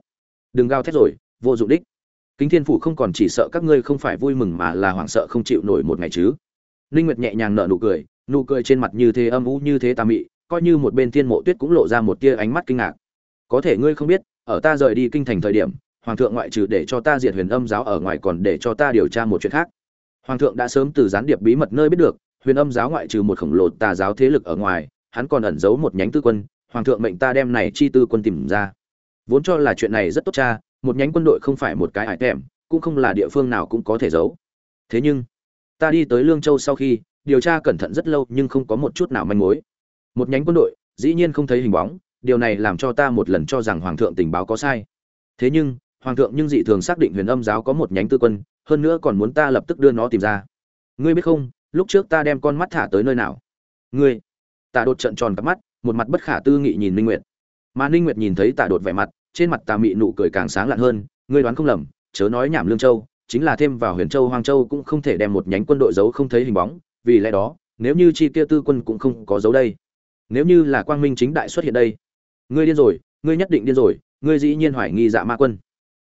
Đừng gao thét rồi, vô dụng đích. Kính thiên phủ không còn chỉ sợ các ngươi không phải vui mừng mà là hoảng sợ không chịu nổi một ngày chứ. Ninh nguyệt nhẹ nhàng nở nụ cười nụ cười trên mặt như thế âm u như thế tà mị, coi như một bên thiên mộ tuyết cũng lộ ra một tia ánh mắt kinh ngạc. Có thể ngươi không biết, ở ta rời đi kinh thành thời điểm hoàng thượng ngoại trừ để cho ta diệt huyền âm giáo ở ngoài còn để cho ta điều tra một chuyện khác. Hoàng thượng đã sớm từ gián điệp bí mật nơi biết được, huyền âm giáo ngoại trừ một khổng lồ tà giáo thế lực ở ngoài, hắn còn ẩn giấu một nhánh tư quân, hoàng thượng mệnh ta đem này chi tư quân tìm ra. Vốn cho là chuyện này rất tốt cha, một nhánh quân đội không phải một cái ải tèm, cũng không là địa phương nào cũng có thể giấu. Thế nhưng, ta đi tới lương châu sau khi, điều tra cẩn thận rất lâu nhưng không có một chút nào manh mối. Một nhánh quân đội, dĩ nhiên không thấy hình bóng, điều này làm cho ta một lần cho rằng hoàng thượng tình báo có sai. Thế nhưng hoàng thượng nhưng dị thường xác định huyền âm giáo có một nhánh tư quân, hơn nữa còn muốn ta lập tức đưa nó tìm ra. Ngươi biết không, lúc trước ta đem con mắt thả tới nơi nào? Ngươi. Tạ đột trận tròn cặp mắt, một mặt bất khả tư nghị nhìn ninh nguyệt. Mà ninh nguyệt nhìn thấy tạ đột vẻ mặt, trên mặt tà mị nụ cười càng sáng lạn hơn, ngươi đoán không lầm, chớ nói nhảm lương châu, chính là thêm vào huyền châu, hoang châu cũng không thể đem một nhánh quân đội giấu không thấy hình bóng, vì lẽ đó, nếu như chi kia tư quân cũng không có dấu đây. Nếu như là quang minh chính đại xuất hiện đây. Ngươi điên rồi, ngươi nhất định điên rồi, ngươi dĩ nhiên hoài nghi dạ ma quân.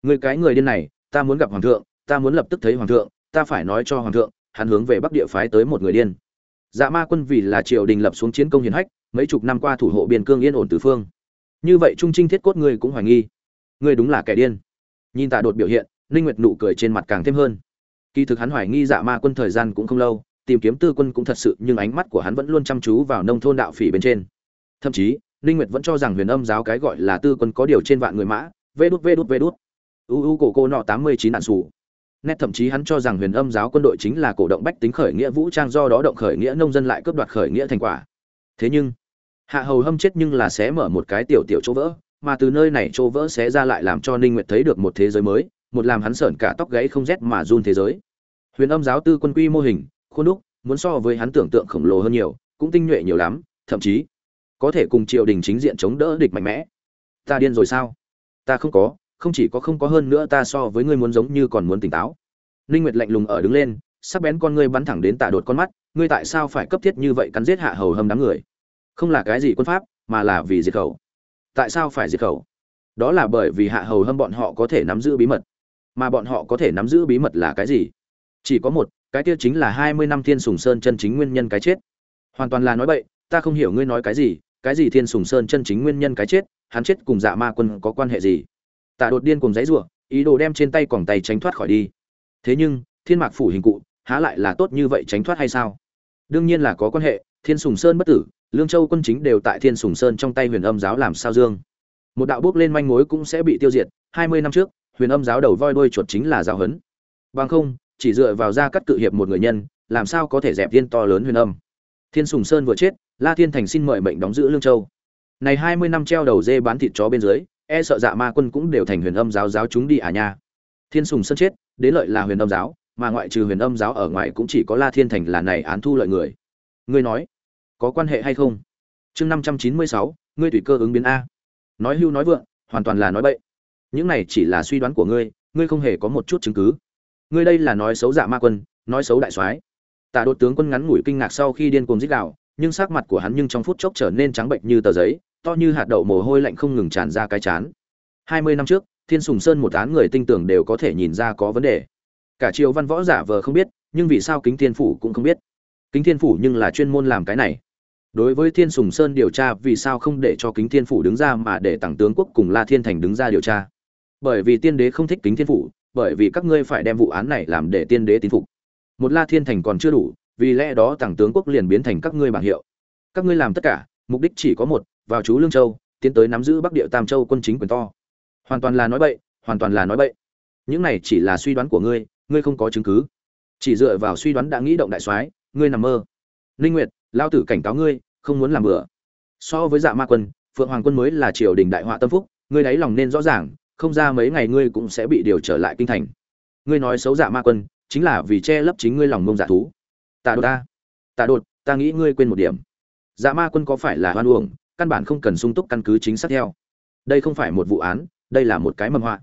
Người cái người điên này, ta muốn gặp hoàng thượng, ta muốn lập tức thấy hoàng thượng, ta phải nói cho hoàng thượng, hắn hướng về bắc địa phái tới một người điên. Dạ ma quân vì là triều đình lập xuống chiến công hiển hách, mấy chục năm qua thủ hộ biên cương yên ổn tứ phương. Như vậy trung trinh thiết cốt ngươi cũng hoài nghi. Ngươi đúng là kẻ điên. Nhìn tạ đột biểu hiện, ninh nguyệt nụ cười trên mặt càng thêm hơn. Kỳ thực hắn hoài nghi dạ ma quân thời gian cũng không lâu, tìm kiếm tư quân cũng thật sự, nhưng ánh mắt của hắn vẫn luôn chăm chú vào nông thôn đạo phỉ bên trên. Thậm chí, ninh nguyệt vẫn cho rằng huyền âm giáo cái gọi là tư quân có điều trên vạn người mã, vê đút vê đút vê đút u u cổ cô nọ 89 nạn sủ. Nét thậm chí hắn cho rằng huyền âm giáo quân đội chính là cổ động bách tính khởi nghĩa vũ trang do đó động khởi nghĩa nông dân lại cướp đoạt khởi nghĩa thành quả. Thế nhưng, hạ hầu hâm chết nhưng là sẽ mở một cái tiểu tiểu chỗ vỡ, mà từ nơi này chỗ vỡ sẽ ra lại làm cho ninh nguyệt thấy được một thế giới mới, một làm hắn sởn cả tóc gãy không rét mà run thế giới. Huyền âm giáo tư quân quy mô hình, khuôn đúc, muốn so với hắn tưởng tượng khổng lồ hơn nhiều, cũng tinh nhuệ nhiều lắm, thậm chí có thể cùng triều đình chính diện chống đỡ địch mạnh mẽ. Ta điên rồi sao? Ta không có không chỉ có không có hơn nữa ta so với ngươi muốn giống như còn muốn tỉnh táo. Ninh nguyệt lạnh lùng ở đứng lên, sắc bén con ngươi bắn thẳng đến tạ đột con mắt, ngươi tại sao phải cấp thiết như vậy cắn giết hạ hầu hâm đám người? Không là cái gì quân pháp, mà là vì diệt khẩu. Tại sao phải diệt khẩu? Đó là bởi vì hạ hầu hâm bọn họ có thể nắm giữ bí mật. Mà bọn họ có thể nắm giữ bí mật là cái gì? Chỉ có một, cái kia chính là hai mươi năm thiên sùng sơn chân chính nguyên nhân cái chết. Hoàn toàn là nói bậy, ta không hiểu ngươi nói cái gì cái gì thiên sùng sơn chân chính nguyên nhân cái chết, hắn chết cùng dạ ma quân có quan hệ gì? Tạ đột điên cùng giấy rủa ý đồ đem trên tay còng tay tránh thoát khỏi đi. Thế nhưng, thiên mạc phủ hình cụ, há lại là tốt như vậy tránh thoát hay sao? Đương nhiên là có quan hệ, thiên sùng sơn bất tử, lương châu quân chính đều tại thiên sùng sơn trong tay huyền âm giáo làm sao dương. Một đạo bước lên manh mối cũng sẽ bị tiêu diệt, hai mươi năm trước, huyền âm giáo đầu voi đuôi chuột chính là giáo hấn bằng không, chỉ dựa vào ra cắt cự hiệp một người nhân, làm sao có thể dẹp thiên to lớn huyền âm? Thiên sùng sơn vừa chết, la thiên thành xin mời mệnh đóng giữ lương châu. Này hai mươi năm treo đầu dê bán thịt chó bên dưới e sợ dạ ma quân cũng đều thành huyền âm giáo giáo chúng đi à nha. Thiên sùng sân chết, đến lợi là huyền âm giáo, mà ngoại trừ huyền âm giáo ở ngoài cũng chỉ có la thiên thành là này án thu lợi người. Ngươi nói, có quan hệ hay không? Chương năm trăm chín mươi sáu, ngươi tùy cơ ứng biến a. Nói hưu nói vượng, hoàn toàn là nói bậy. Những này chỉ là suy đoán của ngươi ngươi không hề có một chút chứng cứ. Ngươi đây là nói xấu dạ ma quân, nói xấu đại soái. Tạ đột tướng quân ngắn ngủi kinh ngạc sau khi điên cuồng dích đạo nhưng sắc mặt của hắn nhưng trong phút chốc trở nên trắng bệnh như tờ giấy to như hạt đậu mồ hôi lạnh không ngừng tràn ra cái chán. Hai mươi năm trước, thiên sùng sơn một án người tinh tưởng đều có thể nhìn ra có vấn đề. Cả triều văn võ giả vờ không biết, nhưng vì sao kính thiên phủ cũng không biết. Kính thiên phủ nhưng là chuyên môn làm cái này. Đối với thiên sùng sơn điều tra, vì sao không để cho kính thiên phủ đứng ra mà để tặng tướng quốc cùng la thiên thành đứng ra điều tra? Bởi vì tiên đế không thích kính thiên phủ, bởi vì các ngươi phải đem vụ án này làm để tiên đế tín phục. Một la thiên thành còn chưa đủ, vì lẽ đó tặng tướng quốc liền biến thành các ngươi bảng hiệu. Các ngươi làm tất cả, mục đích chỉ có một vào chú lương châu, tiến tới nắm giữ bắc địa tam châu quân chính quyền to. Hoàn toàn là nói bậy, hoàn toàn là nói bậy. Những này chỉ là suy đoán của ngươi ngươi không có chứng cứ. Chỉ dựa vào suy đoán đã nghĩ động đại soái, ngươi nằm mơ. Linh nguyệt, lao tử cảnh cáo ngươi, không muốn làm bừa. So với dạ ma quân, phượng hoàng quân mới là triều đình đại họa tâm phúc, ngươi đáy lòng nên rõ ràng, không ra mấy ngày ngươi cũng sẽ bị điều trở lại kinh thành. Ngươi nói xấu dạ ma quân, chính là vì che lấp chính ngươi lòng mông dạ thú. Tạ đột ta. Tạ đột, ta nghĩ ngươi quên một điểm. Dạ ma quân có phải là hoan uổng căn bản không cần sung túc căn cứ chính xác theo. Đây không phải một vụ án, đây là một cái mầm họa.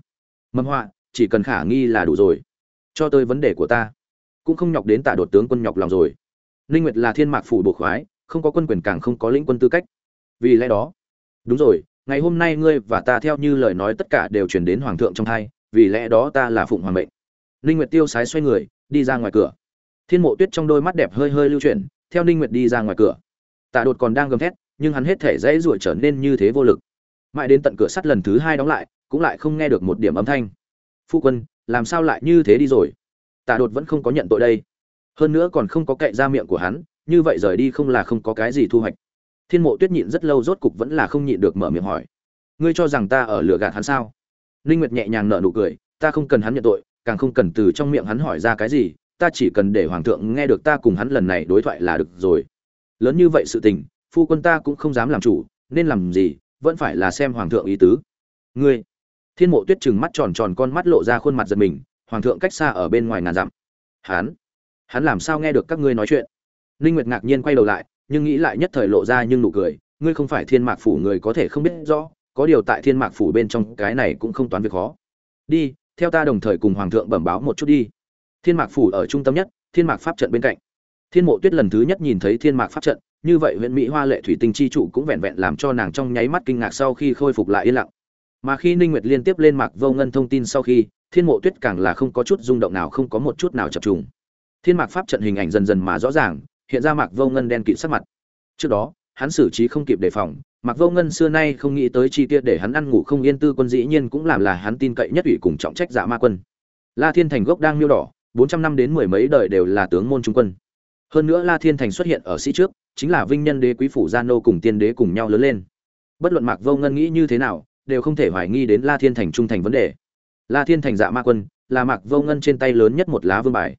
Mầm họa, chỉ cần khả nghi là đủ rồi. Cho tới vấn đề của ta, cũng không nhọc đến tạ đột tướng quân nhọc lòng rồi. Ninh nguyệt là thiên mạc phủ bộ khoái, không có quân quyền càng không có lĩnh quân tư cách. Vì lẽ đó, đúng rồi, ngày hôm nay ngươi và ta theo như lời nói tất cả đều truyền đến hoàng thượng trong thai, vì lẽ đó ta là phụng hoàng mệnh. Ninh nguyệt tiêu sái xoay người, đi ra ngoài cửa. Thiên mộ tuyết trong đôi mắt đẹp hơi hơi lưu chuyển, theo ninh nguyệt đi ra ngoài cửa. Tạ đột còn đang gầm thét nhưng hắn hết thể dãy ruổi trở nên như thế vô lực. Mãi đến tận cửa sắt lần thứ hai đóng lại, cũng lại không nghe được một điểm âm thanh. Phu quân, làm sao lại như thế đi rồi? Tạ đột vẫn không có nhận tội đây. Hơn nữa còn không có cậy ra miệng của hắn, như vậy rời đi không là không có cái gì thu hoạch. Thiên mộ tuyết nhịn rất lâu rốt cục vẫn là không nhịn được mở miệng hỏi. Ngươi cho rằng ta ở lừa gạt hắn sao? Ninh nguyệt nhẹ nhàng nở nụ cười. Ta không cần hắn nhận tội, càng không cần từ trong miệng hắn hỏi ra cái gì, ta chỉ cần để hoàng thượng nghe được ta cùng hắn lần này đối thoại là được rồi. Lớn như vậy sự tình phu quân ta cũng không dám làm chủ, nên làm gì, vẫn phải là xem hoàng thượng ý tứ. Ngươi, thiên mộ tuyết trừng mắt tròn tròn con mắt lộ ra khuôn mặt giật mình, hoàng thượng cách xa ở bên ngoài ngàn dặm. Hắn hắn làm sao nghe được các ngươi nói chuyện? Ninh nguyệt ngạc nhiên quay đầu lại, nhưng nghĩ lại nhất thời lộ ra nhưng nụ cười, ngươi không phải thiên mạc phủ người có thể không biết rõ, có điều tại thiên mạc phủ bên trong cái này cũng không toán việc khó. Đi, theo ta đồng thời cùng hoàng thượng bẩm báo một chút đi. Thiên mạc phủ ở trung tâm nhất, thiên mạc pháp trận bên cạnh. Thiên mộ tuyết lần thứ nhất nhìn thấy thiên mạc pháp trận như vậy huyện mỹ hoa lệ thủy tinh chi trụ cũng vẹn vẹn làm cho nàng trong nháy mắt kinh ngạc sau khi khôi phục lại yên lặng. Mà khi ninh nguyệt liên tiếp lên mạc vô ngân thông tin sau khi, thiên mộ tuyết càng là không có chút rung động nào, không có một chút nào chập trùng. Thiên mạc pháp trận hình ảnh dần dần mà rõ ràng, hiện ra mạc vô ngân đen kịt sắc mặt. Trước đó, hắn xử trí không kịp đề phòng, mạc vô ngân xưa nay không nghĩ tới chi tiết để hắn ăn ngủ không yên tư quân dĩ nhiên cũng làm là hắn tin cậy nhất ủy cùng trọng trách dạ ma quân. La thiên thành gốc đang miêu đỏ, bốn trăm năm đến mười mấy đời đều là tướng môn trung quân. Hơn nữa la thiên thành xuất hiện ở sĩ trước chính là vinh nhân đế quý phủ gia nô cùng tiên đế cùng nhau lớn lên. Bất luận mạc vô ngân nghĩ như thế nào, đều không thể hoài nghi đến la thiên thành trung thành vấn đề. La thiên thành dạ ma quân, là mạc vô ngân trên tay lớn nhất một lá vương bài.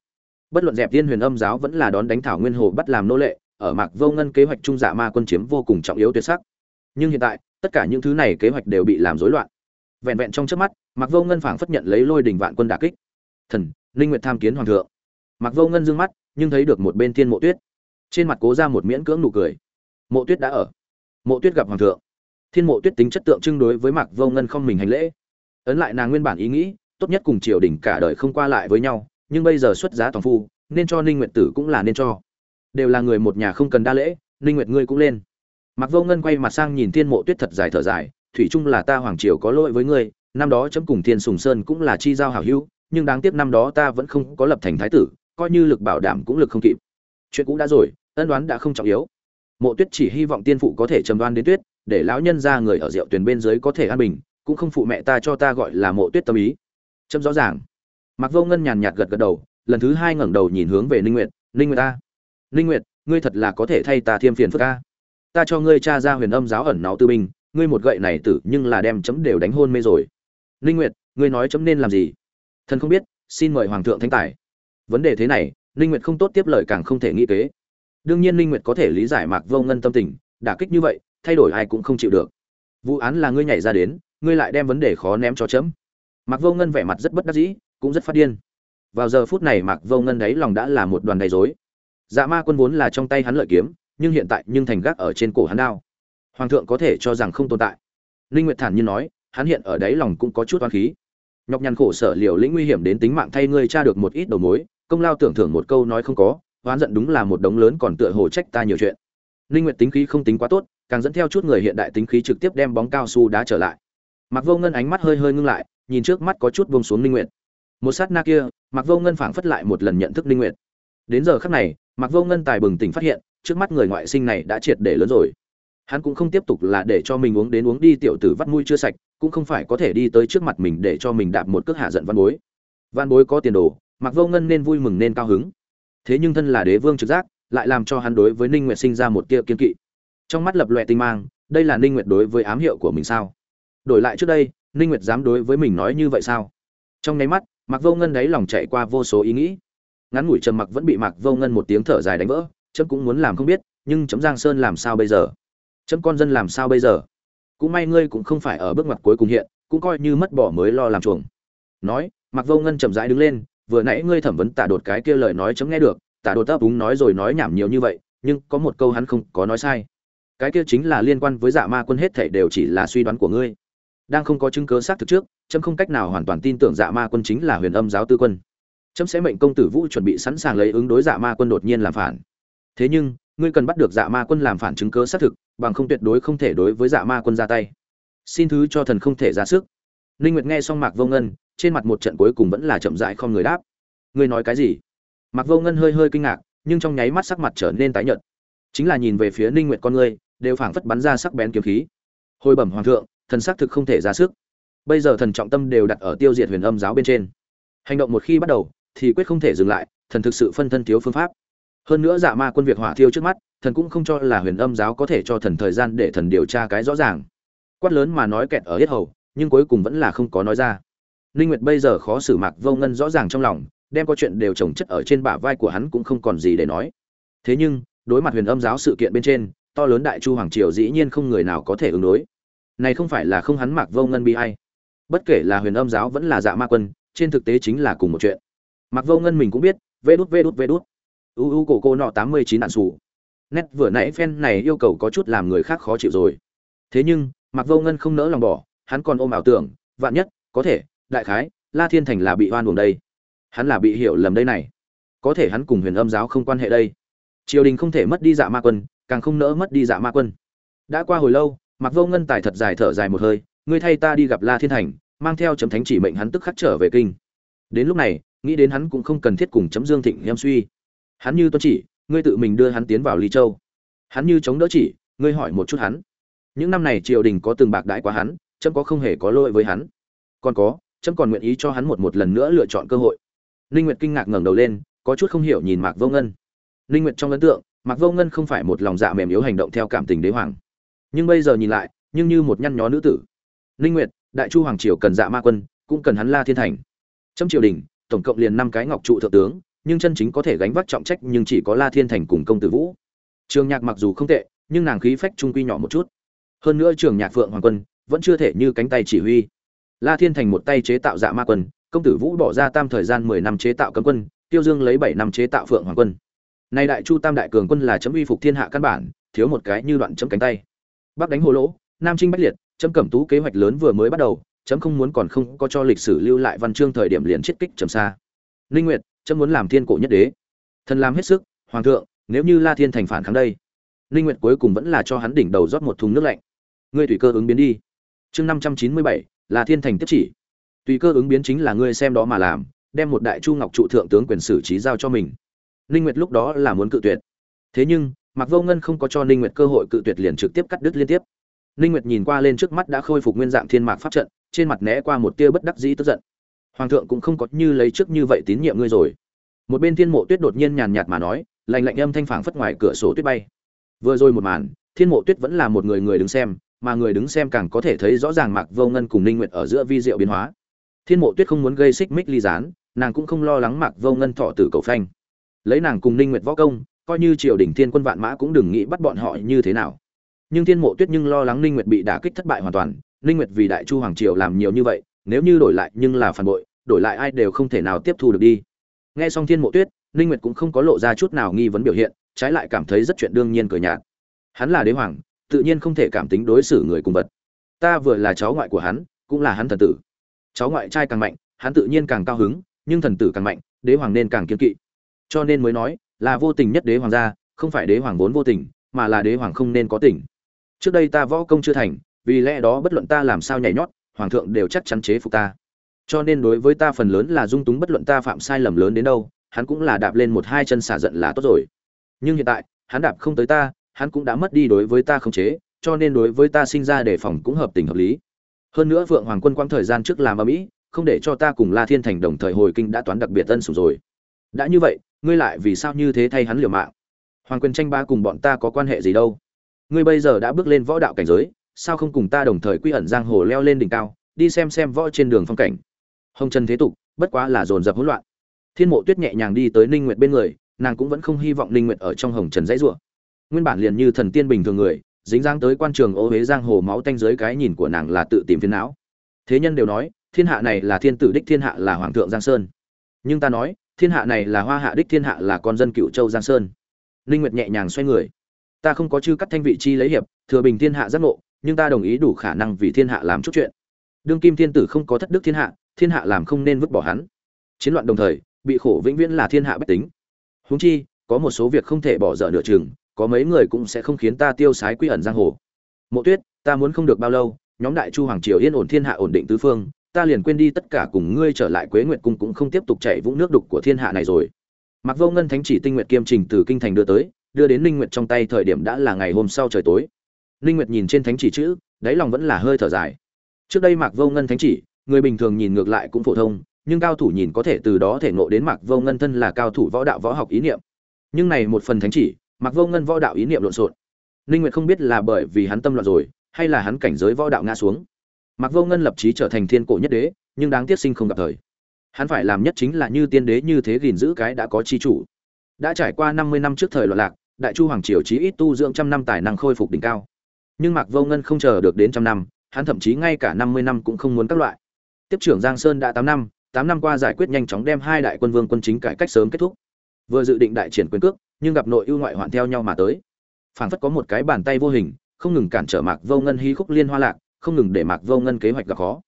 Bất luận dẹp tiên huyền âm giáo vẫn là đón đánh thảo nguyên hồ bắt làm nô lệ, ở mạc vô ngân kế hoạch trung dạ ma quân chiếm vô cùng trọng yếu tuyệt sắc. Nhưng hiện tại, tất cả những thứ này kế hoạch đều bị làm rối loạn. Vẹn vẹn trong trước mắt, mạc vô ngân phảng phất nhận lấy lôi đình vạn quân đả kích. Thần linh nguyệt tham kiến hoàng thượng. Mạc vô ngân dương mắt, nhưng thấy được một bên thiên mộ tuyết trên mặt cố ra một miễn cưỡng nụ cười. Mộ tuyết đã ở. Mộ tuyết gặp hoàng thượng. Thiên mộ tuyết tính chất tượng trưng đối với mạc vô ngân không mình hành lễ. Ấn lại nàng nguyên bản ý nghĩ, tốt nhất cùng triều đình cả đời không qua lại với nhau, nhưng bây giờ xuất giá toàn phu, nên cho ninh nguyệt tử cũng là nên cho. Đều là người một nhà không cần đa lễ, ninh nguyệt ngươi cũng lên. Mặc vô ngân quay mặt sang nhìn thiên mộ tuyết thật dài thở dài, thủy chung là ta hoàng triều có lỗi với ngươi, năm đó chấm cùng thiên sùng sơn cũng là chi giao hảo hữu, nhưng đáng tiếc năm đó ta vẫn không có lập thành thái tử, coi như lực bảo đảm cũng lực không kịp. Chuyện cũ đã rồi ân đoán đã không trọng yếu. Mộ tuyết chỉ hy vọng tiên phụ có thể trầm đoan đến tuyết, để lão nhân ra người ở rượu tuyền bên dưới có thể an bình, cũng không phụ mẹ ta cho ta gọi là mộ tuyết tâm ý. Chấm rõ ràng. Mặc vô ngân nhàn nhạt gật gật đầu, lần thứ hai ngẩng đầu nhìn hướng về ninh nguyệt ninh nguyệt ta ninh nguyệt, ngươi thật là có thể thay ta thiêm phiền phức ta ta cho ngươi cha ra huyền âm giáo ẩn náu tư binh, ngươi một gậy này tử nhưng là đem chấm đều đánh hôn mê rồi. Ninh nguyệt, ngươi nói chấm nên làm gì? Thần không biết, xin mời hoàng thượng thánh tài. Vấn đề thế này, ninh nguyệt không tốt tiếp lời càng không thể nghĩ kế đương nhiên linh nguyệt có thể lý giải mạc vô ngân tâm tình, đả kích như vậy, thay đổi ai cũng không chịu được. Vụ án là ngươi nhảy ra đến, ngươi lại đem vấn đề khó ném cho chấm. Mạc vô ngân vẻ mặt rất bất đắc dĩ, cũng rất phát điên. Vào giờ phút này mạc vô ngân đấy lòng đã là một đoàn đầy rối. Dạ ma quân vốn là trong tay hắn lợi kiếm, nhưng hiện tại nhưng thành gác ở trên cổ hắn đao. Hoàng thượng có thể cho rằng không tồn tại. Linh nguyệt thản nhiên nói, hắn hiện ở đáy lòng cũng có chút oan khí. Nhọc nhằn khổ sở liều lĩnh nguy hiểm đến tính mạng thay ngươi tra được một ít đầu mối, công lao tưởng thưởng một câu nói không có oán giận đúng là một đống lớn còn tựa hồ trách ta nhiều chuyện. Ninh nguyệt tính khí không tính quá tốt, càng dẫn theo chút người hiện đại tính khí trực tiếp đem bóng cao su đá trở lại. Mặc vô ngân ánh mắt hơi hơi ngưng lại, nhìn trước mắt có chút buông xuống ninh nguyệt. Một sát na kia mặc vô ngân phảng phất lại một lần nhận thức ninh nguyệt. Đến giờ khắc này mặc vô ngân tài bừng tỉnh phát hiện, trước mắt người ngoại sinh này đã triệt để lớn rồi. Hắn cũng không tiếp tục là để cho mình uống đến uống đi tiểu tử vắt mũi chưa sạch, cũng không phải có thể đi tới trước mặt mình để cho mình đạp một cước hạ giận văn bối. Văn bối có tiền đồ mặc vô ngân nên vui mừng nên cao hứng thế nhưng thân là đế vương trực giác, lại làm cho hắn đối với ninh nguyệt sinh ra một tia kiên kỵ. Trong mắt lập loè tinh mang, đây là ninh nguyệt đối với ám hiệu của mình sao? Đổi lại trước đây, ninh nguyệt dám đối với mình nói như vậy sao? Trong nháy mắt mặc vô ngân đấy lòng chạy qua vô số ý nghĩ. Ngắn ngủi trầm mặc vẫn bị mặc vô ngân một tiếng thở dài đánh vỡ, chấm cũng muốn làm không biết, nhưng chấm giang sơn làm sao bây giờ? Chấm con dân làm sao bây giờ? Cũng may ngươi cũng không phải ở bước ngoặt cuối cùng hiện, cũng coi như mất bỏ mới lo làm chuồng. Nói mặc vô ngân chậm rãi đứng lên vừa nãy ngươi thẩm vấn tả đột cái kia lời nói chấm nghe được, tả đột ấp úng nói rồi nói nhảm nhiều như vậy, nhưng có một câu hắn không có nói sai. Cái kia chính là liên quan với dạ ma quân hết thảy đều chỉ là suy đoán của ngươi. Đang không có chứng cứ xác thực trước, chấm không cách nào hoàn toàn tin tưởng dạ ma quân chính là huyền âm giáo tư quân. Chấm sẽ mệnh công tử vũ chuẩn bị sẵn sàng lấy ứng đối dạ ma quân đột nhiên làm phản. Thế nhưng, ngươi cần bắt được dạ ma quân làm phản chứng cứ xác thực, bằng không tuyệt đối không thể đối với dạ ma quân ra tay. Xin thứ cho thần không thể ra sức. Ninh nguyệt nghe xong mạc vô ngân trên mặt một trận cuối cùng vẫn là chậm rãi không người đáp. Ngươi nói cái gì? Mạc vô ngân hơi hơi kinh ngạc, nhưng trong nháy mắt sắc mặt trở nên tái nhợt. Chính là nhìn về phía ninh nguyệt con ngươi, đều phảng phất bắn ra sắc bén kiếm khí. Hồi bẩm hoàng thượng, thần sắc thực không thể ra sức. Bây giờ thần trọng tâm đều đặt ở tiêu diệt huyền âm giáo bên trên. Hành động một khi bắt đầu, thì quyết không thể dừng lại, thần thực sự phân thân thiếu phương pháp. Hơn nữa dạ ma quân việc hỏa thiêu trước mắt, thần cũng không cho là huyền âm giáo có thể cho thần thời gian để thần điều tra cái rõ ràng. Quát lớn mà nói kẹt ở hết hầu, nhưng cuối cùng vẫn là không có nói ra ninh nguyệt bây giờ khó xử mạc vô ngân rõ ràng trong lòng, đem có chuyện đều trồng chất ở trên bả vai của hắn cũng không còn gì để nói. Thế nhưng, đối mặt huyền âm giáo sự kiện bên trên, to lớn đại chu hoàng triều dĩ nhiên không người nào có thể ứng đối. Này không phải là không hắn mạc vô ngân bi hay bất kể là huyền âm giáo vẫn là dạ ma quân, trên thực tế chính là cùng một chuyện. Mạc vô ngân mình cũng biết, vê đút vê đút vê đút. U u cổ cô nọ tám mươi chín sủ. Nét vừa nãy phen này yêu cầu có chút làm người khác khó chịu rồi. Thế nhưng, mạc vô ngân không nỡ lòng bỏ, hắn còn ôm ảo tưởng, vạn nhất, có thể đại khái, la thiên thành là bị oan buồng đây. Hắn là bị hiểu lầm đây này. Có thể hắn cùng huyền âm giáo không quan hệ đây. Triều đình không thể mất đi dạ ma quân, càng không nỡ mất đi dạ ma quân. Đã qua hồi lâu mặc vô ngân tài thật dài thở dài một hơi, ngươi thay ta đi gặp la thiên thành, mang theo chấm thánh chỉ mệnh hắn tức khắc trở về kinh. Đến lúc này, nghĩ đến hắn cũng không cần thiết cùng chấm dương thịnh em suy. Hắn như tuân chỉ, ngươi tự mình đưa hắn tiến vào ly châu. Hắn như chống đỡ chỉ, ngươi hỏi một chút hắn. Những năm này triều đình có từng bạc đãi quá hắn, chấm có không hề có lỗi với hắn. Còn có chấm còn nguyện ý cho hắn một một lần nữa lựa chọn cơ hội. Ninh nguyệt kinh ngạc ngẩng đầu lên, có chút không hiểu nhìn mạc vô ngân. Ninh nguyệt trong ấn tượng, mạc vô ngân không phải một lòng dạ mềm yếu hành động theo cảm tình đế hoàng. Nhưng bây giờ nhìn lại, nhưng như một nhăn nhó nữ tử. Ninh nguyệt, đại chu hoàng triều cần dạ ma quân, cũng cần hắn la thiên thành. Trong triều đình, tổng cộng liền năm cái ngọc trụ thượng tướng, nhưng chân chính có thể gánh vác trọng trách nhưng chỉ có la thiên thành cùng công tử vũ. Trường nhạc mặc dù không tệ, nhưng nàng khí phách trung quy nhỏ một chút. Hơn nữa trường nhạc phượng hoàng quân vẫn chưa thể như cánh tay chỉ huy la thiên thành một tay chế tạo dạ ma quân công tử vũ bỏ ra tam thời gian mười năm chế tạo cấm quân tiêu dương lấy bảy năm chế tạo phượng hoàng quân. Nay đại chu tam đại cường quân là chấm uy phục thiên hạ căn bản thiếu một cái như đoạn chấm cánh tay. Bắc đánh hồ lỗ nam trinh bách liệt chấm cẩm tú kế hoạch lớn vừa mới bắt đầu chấm không muốn còn không có cho lịch sử lưu lại văn chương thời điểm liền chết kích trầm xa. Linh nguyệt chấm muốn làm thiên cổ nhất đế. Thần làm hết sức hoàng thượng nếu như la thiên thành phản kháng đây linh nguyệt cuối cùng vẫn là cho hắn đỉnh đầu rót một thùng nước lạnh. Ngươi tùy cơ ứng biến đi. Chương 597, là thiên thành tiếp chỉ. Tùy cơ ứng biến chính là ngươi xem đó mà làm, đem một đại chu ngọc trụ thượng tướng quyền xử trí giao cho mình. Ninh nguyệt lúc đó là muốn cự tuyệt. Thế nhưng mặc vô ngân không có cho ninh nguyệt cơ hội cự tuyệt liền trực tiếp cắt đứt liên tiếp. Ninh nguyệt nhìn qua lên trước mắt đã khôi phục nguyên dạng thiên mạc pháp trận, trên mặt né qua một tia bất đắc dĩ tức giận. Hoàng thượng cũng không có như lấy trước như vậy tín nhiệm ngươi rồi. Một bên thiên mộ tuyết đột nhiên nhàn nhạt mà nói, lạnh lạnh âm thanh phảng phất ngoài cửa sổ tuyết bay. Vừa rồi một màn, thiên mộ tuyết vẫn là một người người đứng xem mà người đứng xem càng có thể thấy rõ ràng mạc vô ngân cùng ninh nguyệt ở giữa vi diệu biến hóa. Thiên mộ tuyết không muốn gây xích mích ly gián, nàng cũng không lo lắng mạc vô ngân thọ tử cầu phanh. Lấy nàng cùng ninh nguyệt võ công, coi như triều đình thiên quân vạn mã cũng đừng nghĩ bắt bọn họ như thế nào. Nhưng thiên mộ tuyết nhưng lo lắng ninh nguyệt bị đả kích thất bại hoàn toàn, ninh nguyệt vì đại chu hoàng triều làm nhiều như vậy, nếu như đổi lại nhưng là phản bội, đổi lại ai đều không thể nào tiếp thu được đi. Nghe xong thiên mộ tuyết, ninh nguyệt cũng không có lộ ra chút nào nghi vấn biểu hiện, trái lại cảm thấy rất chuyện đương nhiên cười nhạt. Hắn là đế hoàng tự nhiên không thể cảm tính đối xử người cùng vật. Ta vừa là cháu ngoại của hắn, cũng là hắn thần tử. Cháu ngoại trai càng mạnh, hắn tự nhiên càng cao hứng, nhưng thần tử càng mạnh, đế hoàng nên càng kiên kỵ. Cho nên mới nói, là vô tình nhất đế hoàng gia, không phải đế hoàng vốn vô tình, mà là đế hoàng không nên có tình. Trước đây ta võ công chưa thành, vì lẽ đó bất luận ta làm sao nhảy nhót, hoàng thượng đều chắc chắn chế phục ta. Cho nên đối với ta phần lớn là dung túng bất luận ta phạm sai lầm lớn đến đâu, hắn cũng là đạp lên một hai chân xả giận là tốt rồi. Nhưng hiện tại, hắn đạp không tới ta hắn cũng đã mất đi đối với ta khống chế, cho nên đối với ta sinh ra đề phòng cũng hợp tình hợp lý. Hơn nữa vượng hoàng quân quang thời gian trước làm ở mỹ không để cho ta cùng la thiên thành đồng thời hồi kinh đã toán đặc biệt tân sủng rồi. Đã như vậy, ngươi lại vì sao như thế thay hắn liều mạng? Hoàng quyền tranh ba cùng bọn ta có quan hệ gì đâu? Ngươi bây giờ đã bước lên võ đạo cảnh giới, sao không cùng ta đồng thời quy ẩn giang hồ leo lên đỉnh cao, đi xem xem võ trên đường phong cảnh? Hồng trần thế tục, bất quá là dồn dập hỗn loạn. Thiên mộ tuyết nhẹ nhàng đi tới ninh nguyệt bên người, nàng cũng vẫn không hy vọng ninh nguyệt ở trong hồng trần dãy rủa nguyên bản liền như thần tiên bình thường người, dính dáng tới quan trường ô huế giang hồ máu tanh dưới cái nhìn của nàng là tự tìm phiền não. Thế nhân đều nói, thiên hạ này là thiên tử đích thiên hạ là hoàng thượng giang sơn. Nhưng ta nói, thiên hạ này là hoa hạ đích thiên hạ là con dân cựu châu giang sơn. Ninh nguyệt nhẹ nhàng xoay người. Ta không có chư cắt thanh vị chi lấy hiệp, thừa bình thiên hạ giác ngộ, nhưng ta đồng ý đủ khả năng vì thiên hạ làm chút chuyện. Đương kim thiên tử không có thất đức thiên hạ thiên hạ làm không nên vứt bỏ hắn. Chiến loạn đồng thời, bị khổ vĩnh viễn là thiên hạ bách tính. Huống chi, có một số việc không thể bỏ dở nửa chừng có mấy người cũng sẽ không khiến ta tiêu sái quy ẩn giang hồ. Mộ tuyết, ta muốn không được bao lâu, nhóm đại chu hoàng triều yên ổn thiên hạ ổn định tứ phương, ta liền quên đi tất cả cùng ngươi trở lại quế nguyệt cung cũng không tiếp tục chạy vũng nước đục của thiên hạ này rồi. Mặc vô ngân thánh chỉ tinh nguyệt kiêm trình từ kinh thành đưa tới, đưa đến ninh nguyệt trong tay thời điểm đã là ngày hôm sau trời tối. Ninh nguyệt nhìn trên thánh chỉ chữ, đáy lòng vẫn là hơi thở dài. Trước đây mạc vô ngân thánh chỉ, người bình thường nhìn ngược lại cũng phổ thông, nhưng cao thủ nhìn có thể từ đó thể ngộ đến mạc vô ngân thân là cao thủ võ đạo võ học ý niệm. Nhưng này một phần thánh chỉ mạc vô ngân võ đạo ý niệm lộn xộn. Ninh nguyệt không biết là bởi vì hắn tâm loạn rồi, hay là hắn cảnh giới võ đạo ngã xuống. Mạc vô ngân lập chí trở thành thiên cổ nhất đế, nhưng đáng tiếc sinh không gặp thời. Hắn phải làm nhất chính là như tiên đế như thế gìn giữ cái đã có chi chủ. Đã trải qua 50 năm trước thời loạn lạc, đại chu hoàng triều chí ít tu dưỡng trăm năm tài năng khôi phục đỉnh cao. Nhưng mạc vô ngân không chờ được đến trăm năm, hắn thậm chí ngay cả 50 năm cũng không muốn các loại. Tiếp trưởng giang sơn đã 8 năm 8 năm qua giải quyết nhanh chóng đem hai đại quân vương quân chính cải cách sớm kết thúc. Vừa dự định đại triển quyền cước nhưng gặp nội ưu ngoại hoạn theo nhau mà tới. Phảng phất có một cái bàn tay vô hình, không ngừng cản trở mạc vô ngân hí khúc liên hoa lạc, không ngừng để mạc vô ngân kế hoạch gặp khó.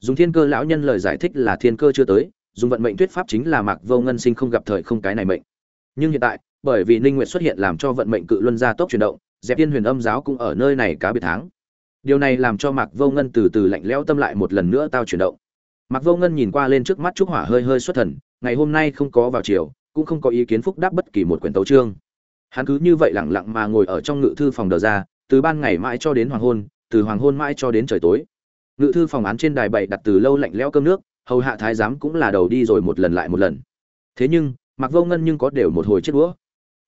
Dùng thiên cơ lão nhân lời giải thích là thiên cơ chưa tới, dùng vận mệnh thuyết pháp chính là mạc vô ngân sinh không gặp thời không cái này mệnh. Nhưng hiện tại, bởi vì ninh nguyệt xuất hiện làm cho vận mệnh cự luân gia tốc chuyển động, dẹp tiên huyền âm giáo cũng ở nơi này cá biệt tháng. Điều này làm cho mạc vô ngân từ từ lạnh lẽo tâm lại một lần nữa tao chuyển động. Mạc vô ngân nhìn qua lên trước mắt trúc hỏa hơi hơi xuất thần, ngày hôm nay không có vào chiều cũng không có ý kiến phúc đáp bất kỳ một quyển tấu chương. Hắn cứ như vậy lẳng lặng mà ngồi ở trong ngự thư phòng đờ ra, từ ban ngày mãi cho đến hoàng hôn, từ hoàng hôn mãi cho đến trời tối. Ngự thư phòng án trên đài bày đặt từ lâu lạnh lẽo cơm nước, hầu hạ thái giám cũng là đầu đi rồi một lần lại một lần. Thế nhưng, mạc vô ngân nhưng có đều một hồi chết đũa.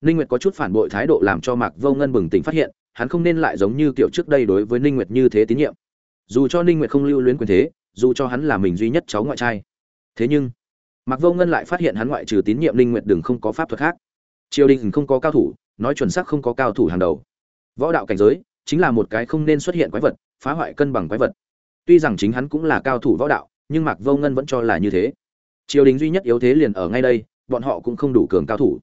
Ninh nguyệt có chút phản bội thái độ làm cho mạc vô ngân bừng tỉnh phát hiện, hắn không nên lại giống như kiểu trước đây đối với ninh nguyệt như thế tín nhiệm. Dù cho ninh nguyệt không lưu luyến quyền thế, dù cho hắn là mình duy nhất cháu ngoại trai. Thế nhưng mạc vô ngân lại phát hiện hắn ngoại trừ tín nhiệm linh nguyệt đừng không có pháp thuật khác. Triều đình không có cao thủ, nói chuẩn xác không có cao thủ hàng đầu. Võ đạo cảnh giới chính là một cái không nên xuất hiện quái vật, phá hoại cân bằng quái vật. Tuy rằng chính hắn cũng là cao thủ võ đạo, nhưng mạc vô ngân vẫn cho là như thế. Triều đình duy nhất yếu thế liền ở ngay đây, bọn họ cũng không đủ cường cao thủ.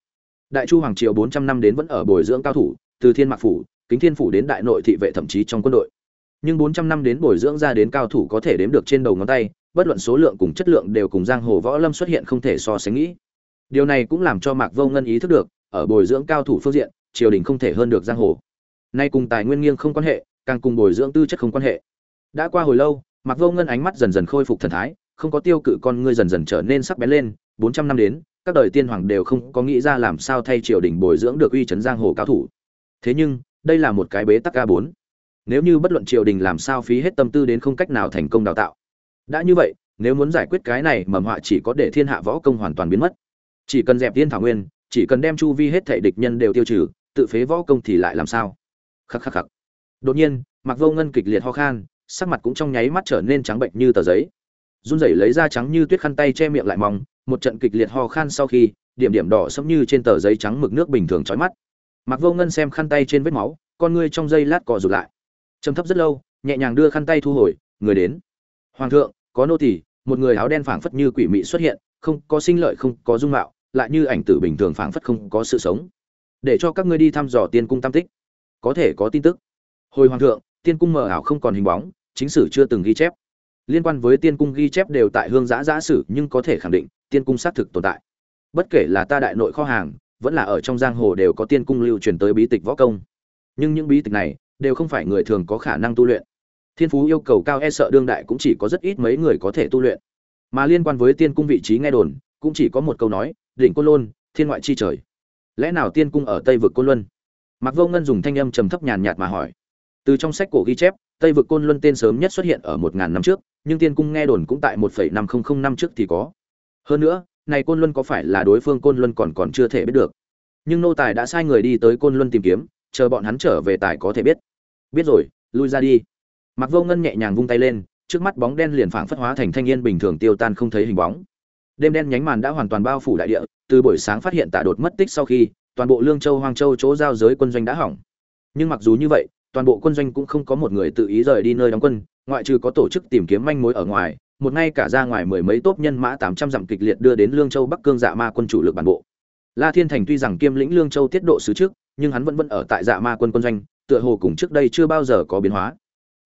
Đại chu hoàng triều bốn trăm năm đến vẫn ở bồi dưỡng cao thủ, từ thiên mạc phủ, kính thiên phủ đến đại nội thị vệ thậm chí trong quân đội. Nhưng bốn trăm năm đến bồi dưỡng ra đến cao thủ có thể đếm được trên đầu ngón tay bất luận số lượng cùng chất lượng đều cùng giang hồ võ lâm xuất hiện không thể so sánh nghĩ. Điều này cũng làm cho mạc vô ngân ý thức được, ở bồi dưỡng cao thủ phương diện, triều đình không thể hơn được giang hồ. Nay cùng tài nguyên nghiêng không quan hệ, càng cùng bồi dưỡng tư chất không quan hệ. Đã qua hồi lâu, mạc vô ngân ánh mắt dần dần khôi phục thần thái, không có tiêu cự con ngươi dần dần trở nên sắc bén lên, bốn trăm năm đến, các đời tiên hoàng đều không có nghĩ ra làm sao thay triều đình bồi dưỡng được uy chấn giang hồ cao thủ. Thế nhưng, đây là một cái bế tắc a bốn. Nếu như bất luận triều đình làm sao phí hết tâm tư đến không cách nào thành công đào tạo đã như vậy, nếu muốn giải quyết cái này mầm họa chỉ có để thiên hạ võ công hoàn toàn biến mất. Chỉ cần dẹp thiên thảo nguyên, chỉ cần đem chu vi hết thể địch nhân đều tiêu trừ, tự phế võ công thì lại làm sao? Khắc khắc khắc. Đột nhiên mặc vô ngân kịch liệt ho khan, sắc mặt cũng trong nháy mắt trở nên trắng bệnh như tờ giấy. Run rẩy lấy ra trắng như tuyết khăn tay che miệng lại mong, một trận kịch liệt ho khan sau khi, điểm điểm đỏ sẫm như trên tờ giấy trắng mực nước bình thường chói mắt. Mặc vô ngân xem khăn tay trên vết máu, con ngươi trong giây lát cò rụt lại. Trầm thấp rất lâu, nhẹ nhàng đưa khăn tay thu hồi, người đến. Hoàng thượng có nô tỳ, một người áo đen phảng phất như quỷ mị xuất hiện, không có sinh lợi, không có dung mạo, lại như ảnh tử bình thường phảng phất không có sự sống. Để cho các ngươi đi thăm dò tiên cung tam tích. Có thể có tin tức. Hồi hoàng thượng, tiên cung mờ ảo không còn hình bóng, chính sử chưa từng ghi chép. Liên quan với tiên cung ghi chép đều tại hương giã giã sử, nhưng có thể khẳng định, tiên cung xác thực tồn tại. Bất kể là ta đại nội kho hàng, vẫn là ở trong giang hồ đều có tiên cung lưu truyền tới bí tịch võ công. Nhưng những bí tịch này, đều không phải người thường có khả năng tu luyện thiên phú yêu cầu cao e sợ đương đại cũng chỉ có rất ít mấy người có thể tu luyện. Mà liên quan với tiên cung vị trí nghe đồn, cũng chỉ có một câu nói, đỉnh côn lôn, thiên ngoại chi trời. Lẽ nào tiên cung ở tây vực côn luân? Mặc vô ngân dùng thanh âm trầm thấp nhàn nhạt mà hỏi. Từ trong sách cổ ghi chép, tây vực côn luân tên sớm nhất xuất hiện ở một ngàn năm trước, nhưng tiên cung nghe đồn cũng tại một phẩy năm không không năm trước thì có. Hơn nữa, này côn luân có phải là đối phương côn luân còn còn chưa thể biết được. Nhưng nô tài đã sai người đi tới côn luân tìm kiếm, chờ bọn hắn trở về tài có thể biết. Biết rồi, lui ra đi mặc vô ngân nhẹ nhàng vung tay lên, trước mắt bóng đen liền phảng phất hóa thành thanh niên bình thường tiêu tan không thấy hình bóng. Đêm đen nhánh màn đã hoàn toàn bao phủ đại địa, từ buổi sáng phát hiện tạ đột mất tích sau khi, toàn bộ lương châu hoang châu chỗ giao giới quân doanh đã hỏng. Nhưng mặc dù như vậy, toàn bộ quân doanh cũng không có một người tự ý rời đi nơi đóng quân, ngoại trừ có tổ chức tìm kiếm manh mối ở ngoài, một ngay cả ra ngoài mười mấy tốp nhân mã tám trăm dặm kịch liệt đưa đến lương châu bắc cương dạ ma quân chủ lực bản bộ. La thiên thành tuy rằng kiêm lĩnh lương châu tiết độ sứ trước, nhưng hắn vẫn vẫn ở tại dạ ma quân quân doanh, tựa hồ cùng trước đây chưa bao giờ có biến hóa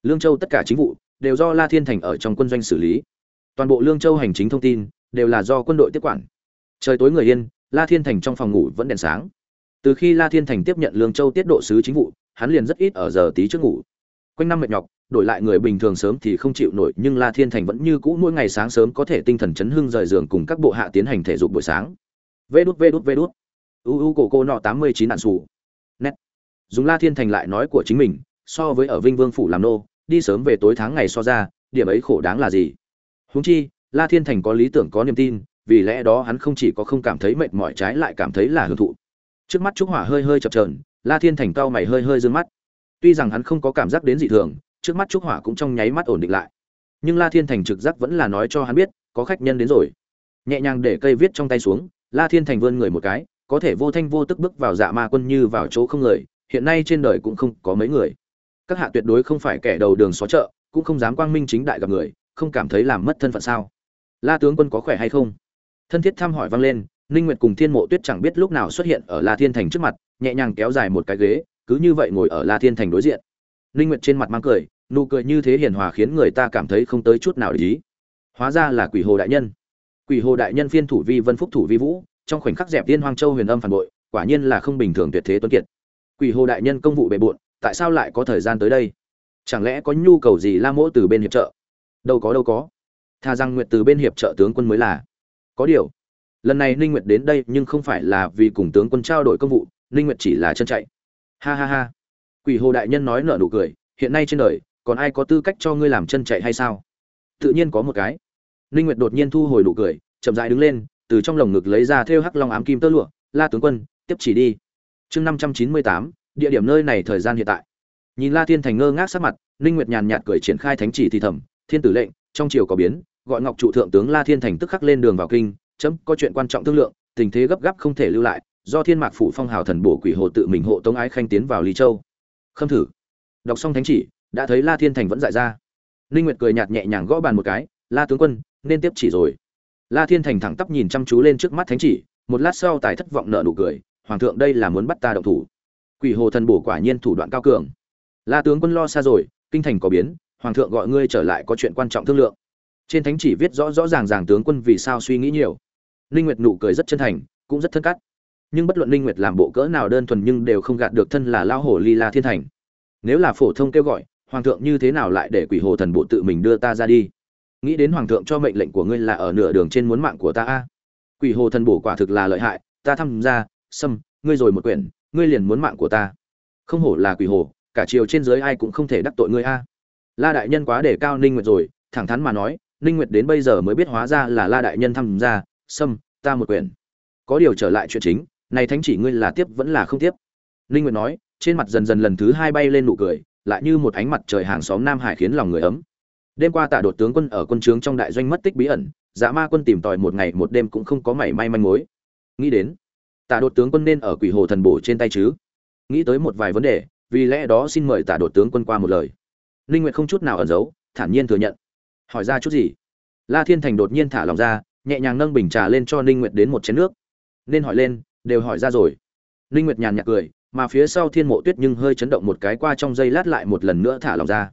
lương châu tất cả chính vụ đều do la thiên thành ở trong quân doanh xử lý. Toàn bộ lương châu hành chính thông tin đều là do quân đội tiếp quản. Trời tối người yên, la thiên thành trong phòng ngủ vẫn đèn sáng. Từ khi la thiên thành tiếp nhận lương châu tiết độ sứ chính vụ, hắn liền rất ít ở giờ tí trước ngủ. Quanh năm mệt nhọc, đổi lại người bình thường sớm thì không chịu nổi, nhưng la thiên thành vẫn như cũ mỗi ngày sáng sớm có thể tinh thần chấn hưng rời giường cùng các bộ hạ tiến hành thể dục buổi sáng. Vê đút vê đút vê đút. U u, cổ cô nọ, tám mươi chín nạn xù nét. Dùng la thiên thành lại nói của chính mình, so với ở vinh vương phủ làm nô đi sớm về tối tháng ngày so ra, điểm ấy khổ đáng là gì? Huống chi, la thiên thành có lý tưởng, có niềm tin, vì lẽ đó hắn không chỉ có không cảm thấy mệt mỏi trái lại cảm thấy là hưởng thụ. Trước mắt trúc hỏa hơi hơi chập trờn la thiên thành cao mày hơi hơi d ư ơ n g mắt. Tuy rằng hắn không có cảm giác đến dị thường, trước mắt trúc hỏa cũng trong nháy mắt ổn định lại. Nhưng la thiên thành trực giác vẫn là nói cho hắn biết, có khách nhân đến rồi. Nhẹ nhàng để cây viết trong tay xuống, la thiên thành vươn người một cái, có thể vô thanh vô tức bước vào dạ ma quân như vào chỗ không người, hiện nay trên đời cũng không có mấy người các hạ tuyệt đối không phải kẻ đầu đường xó chợ, cũng không dám quang minh chính đại gặp người, không cảm thấy làm mất thân phận sao? La tướng quân có khỏe hay không? Thân thiết thăm hỏi vang lên, ninh nguyệt cùng thiên mộ tuyết chẳng biết lúc nào xuất hiện ở la thiên thành trước mặt, nhẹ nhàng kéo dài một cái ghế, cứ như vậy ngồi ở la thiên thành đối diện. Ninh nguyệt trên mặt mang cười, nụ cười như thế hiền hòa khiến người ta cảm thấy không tới chút nào để ý. Hóa ra là quỷ hồ đại nhân. Quỷ hồ đại nhân phiên thủ vi vân phúc thủ vi vũ, trong khoảnh khắc dẹp tiên hoang châu huyền âm phản bội, quả nhiên là không bình thường tuyệt thế tuấn kiệt. Quỷ hồ đại nhân công vụ bề bộn tại sao lại có thời gian tới đây? Chẳng lẽ có nhu cầu gì la mỗ từ bên hiệp trợ? Đâu có đâu có. Tha rằng nguyệt từ bên hiệp trợ tướng quân mới là. Có điều lần này ninh nguyệt đến đây nhưng không phải là vì cùng tướng quân trao đổi công vụ ninh nguyệt chỉ là chân chạy. Ha ha ha. Quỷ hồ đại nhân nói nở nụ cười hiện nay trên đời còn ai có tư cách cho ngươi làm chân chạy hay sao? Tự nhiên có một cái. Ninh nguyệt đột nhiên thu hồi nụ cười chậm rãi đứng lên từ trong lồng ngực lấy ra thêu hắc long ám kim tơ lụa. La tướng quân tiếp chỉ đi. Chương 598, địa điểm nơi này thời gian hiện tại. Nhìn la thiên thành ngơ ngác sắc mặt, ninh nguyệt nhàn nhạt cười triển khai thánh chỉ thì thầm, thiên tử lệnh, trong triều có biến, gọi ngọc trụ thượng tướng la thiên thành tức khắc lên đường vào kinh, chấm, có chuyện quan trọng thương lượng, tình thế gấp gáp không thể lưu lại, do thiên mạc phủ phong hào thần bổ quỷ hồ tự mình hộ tống ái khanh tiến vào lý châu. Khâm thử. Đọc xong thánh chỉ, đã thấy la thiên thành vẫn dại ra. Ninh nguyệt cười nhạt nhẹ nhàng gõ bàn một cái, la tướng quân, nên tiếp chỉ rồi. La thiên thành thẳng tắp nhìn chăm chú lên trước mắt thánh chỉ, một lát sau tài thất vọng nợ nụ cười, hoàng thượng đây là muốn bắt ta động thủ quỷ hồ thần bổ quả nhiên thủ đoạn cao cường. La tướng quân lo xa rồi, kinh thành có biến, hoàng thượng gọi ngươi trở lại có chuyện quan trọng thương lượng. Trên thánh chỉ viết rõ rõ ràng ràng tướng quân vì sao suy nghĩ nhiều. Ninh nguyệt nụ cười rất chân thành, cũng rất thân cắt nhưng bất luận ninh nguyệt làm bộ cỡ nào đơn thuần nhưng đều không gạt được thân là lao hổ ly la thiên thành. Nếu là phổ thông kêu gọi, hoàng thượng như thế nào lại để quỷ hồ thần bộ tự mình đưa ta ra đi? Nghĩ đến hoàng thượng cho mệnh lệnh của ngươi là ở nửa đường trên muốn mạng của ta a. Quỷ hồ thần bổ quả thực là lợi hại, ta thăm ra xâm, ngươi rồi một quyển ngươi liền muốn mạng của ta. Không hổ là quỷ hồ cả triều trên dưới ai cũng không thể đắc tội ngươi a. La đại nhân quá để cao ninh nguyệt rồi, thẳng thắn mà nói, ninh nguyệt đến bây giờ mới biết hóa ra là la đại nhân thăm ra xâm ta một quyển có điều trở lại chuyện chính, này thánh chỉ ngươi là tiếp vẫn là không tiếp. Ninh nguyệt nói, trên mặt dần dần lần thứ hai bay lên nụ cười, lại như một ánh mặt trời hàng xóm nam hải khiến lòng người ấm. Đêm qua tạ đột tướng quân ở quân trướng trong đại doanh mất tích bí ẩn dạ ma quân tìm tòi một ngày một đêm cũng không có mảy may manh mối. Nghĩ đến tả đột tướng quân nên ở quỷ hồ thần bổ trên tay chứ? Nghĩ tới một vài vấn đề, vì lẽ đó xin mời tả đột tướng quân qua một lời. Ninh nguyệt không chút nào ẩn giấu, thản nhiên thừa nhận. Hỏi ra chút gì? La thiên thành đột nhiên thả lòng ra, nhẹ nhàng nâng bình trà lên cho ninh nguyệt đến một chén nước. Nên hỏi lên, đều hỏi ra rồi. Ninh nguyệt nhàn nhạt cười, mà phía sau thiên mộ tuyết nhưng hơi chấn động một cái qua trong giây lát lại một lần nữa thả lòng ra.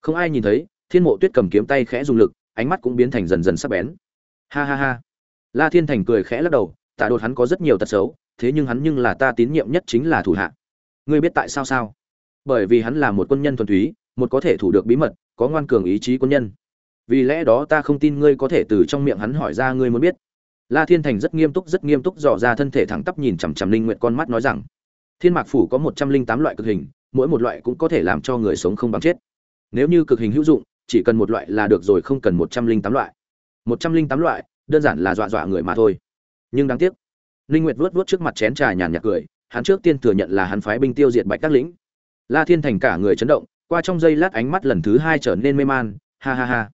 Không ai nhìn thấy, thiên mộ tuyết cầm kiếm tay khẽ dùng lực, ánh mắt cũng biến thành dần dần sắc bén. Ha ha ha. La thiên thành cười khẽ lắc đầu tạ đột hắn có rất nhiều tật xấu, thế nhưng hắn nhưng là ta tín nhiệm nhất chính là thủ hạ. Ngươi biết tại sao sao? Bởi vì hắn là một quân nhân thuần túy, một có thể thủ được bí mật, có ngoan cường ý chí quân nhân. Vì lẽ đó ta không tin ngươi có thể từ trong miệng hắn hỏi ra ngươi muốn biết. La thiên thành rất nghiêm túc, rất nghiêm túc dò ra thân thể thẳng tắp nhìn chằm chằm linh nguyện con mắt nói rằng, thiên mạc phủ có một trăm linh tám loại cực hình, mỗi một loại cũng có thể làm cho người sống không bằng chết. Nếu như cực hình hữu dụng, chỉ cần một loại là được rồi, không cần một trăm linh tám loại. Một trăm linh tám loại, đơn giản là dọa dọa người mà thôi nhưng đáng tiếc linh nguyệt vuốt vuốt trước mặt chén trà nhàn nhạt cười, hắn trước tiên thừa nhận là hắn phái binh tiêu diệt bạch các lĩnh. La thiên thành cả người chấn động, qua trong giây lát ánh mắt lần thứ hai trở nên mê man, ha ha ha.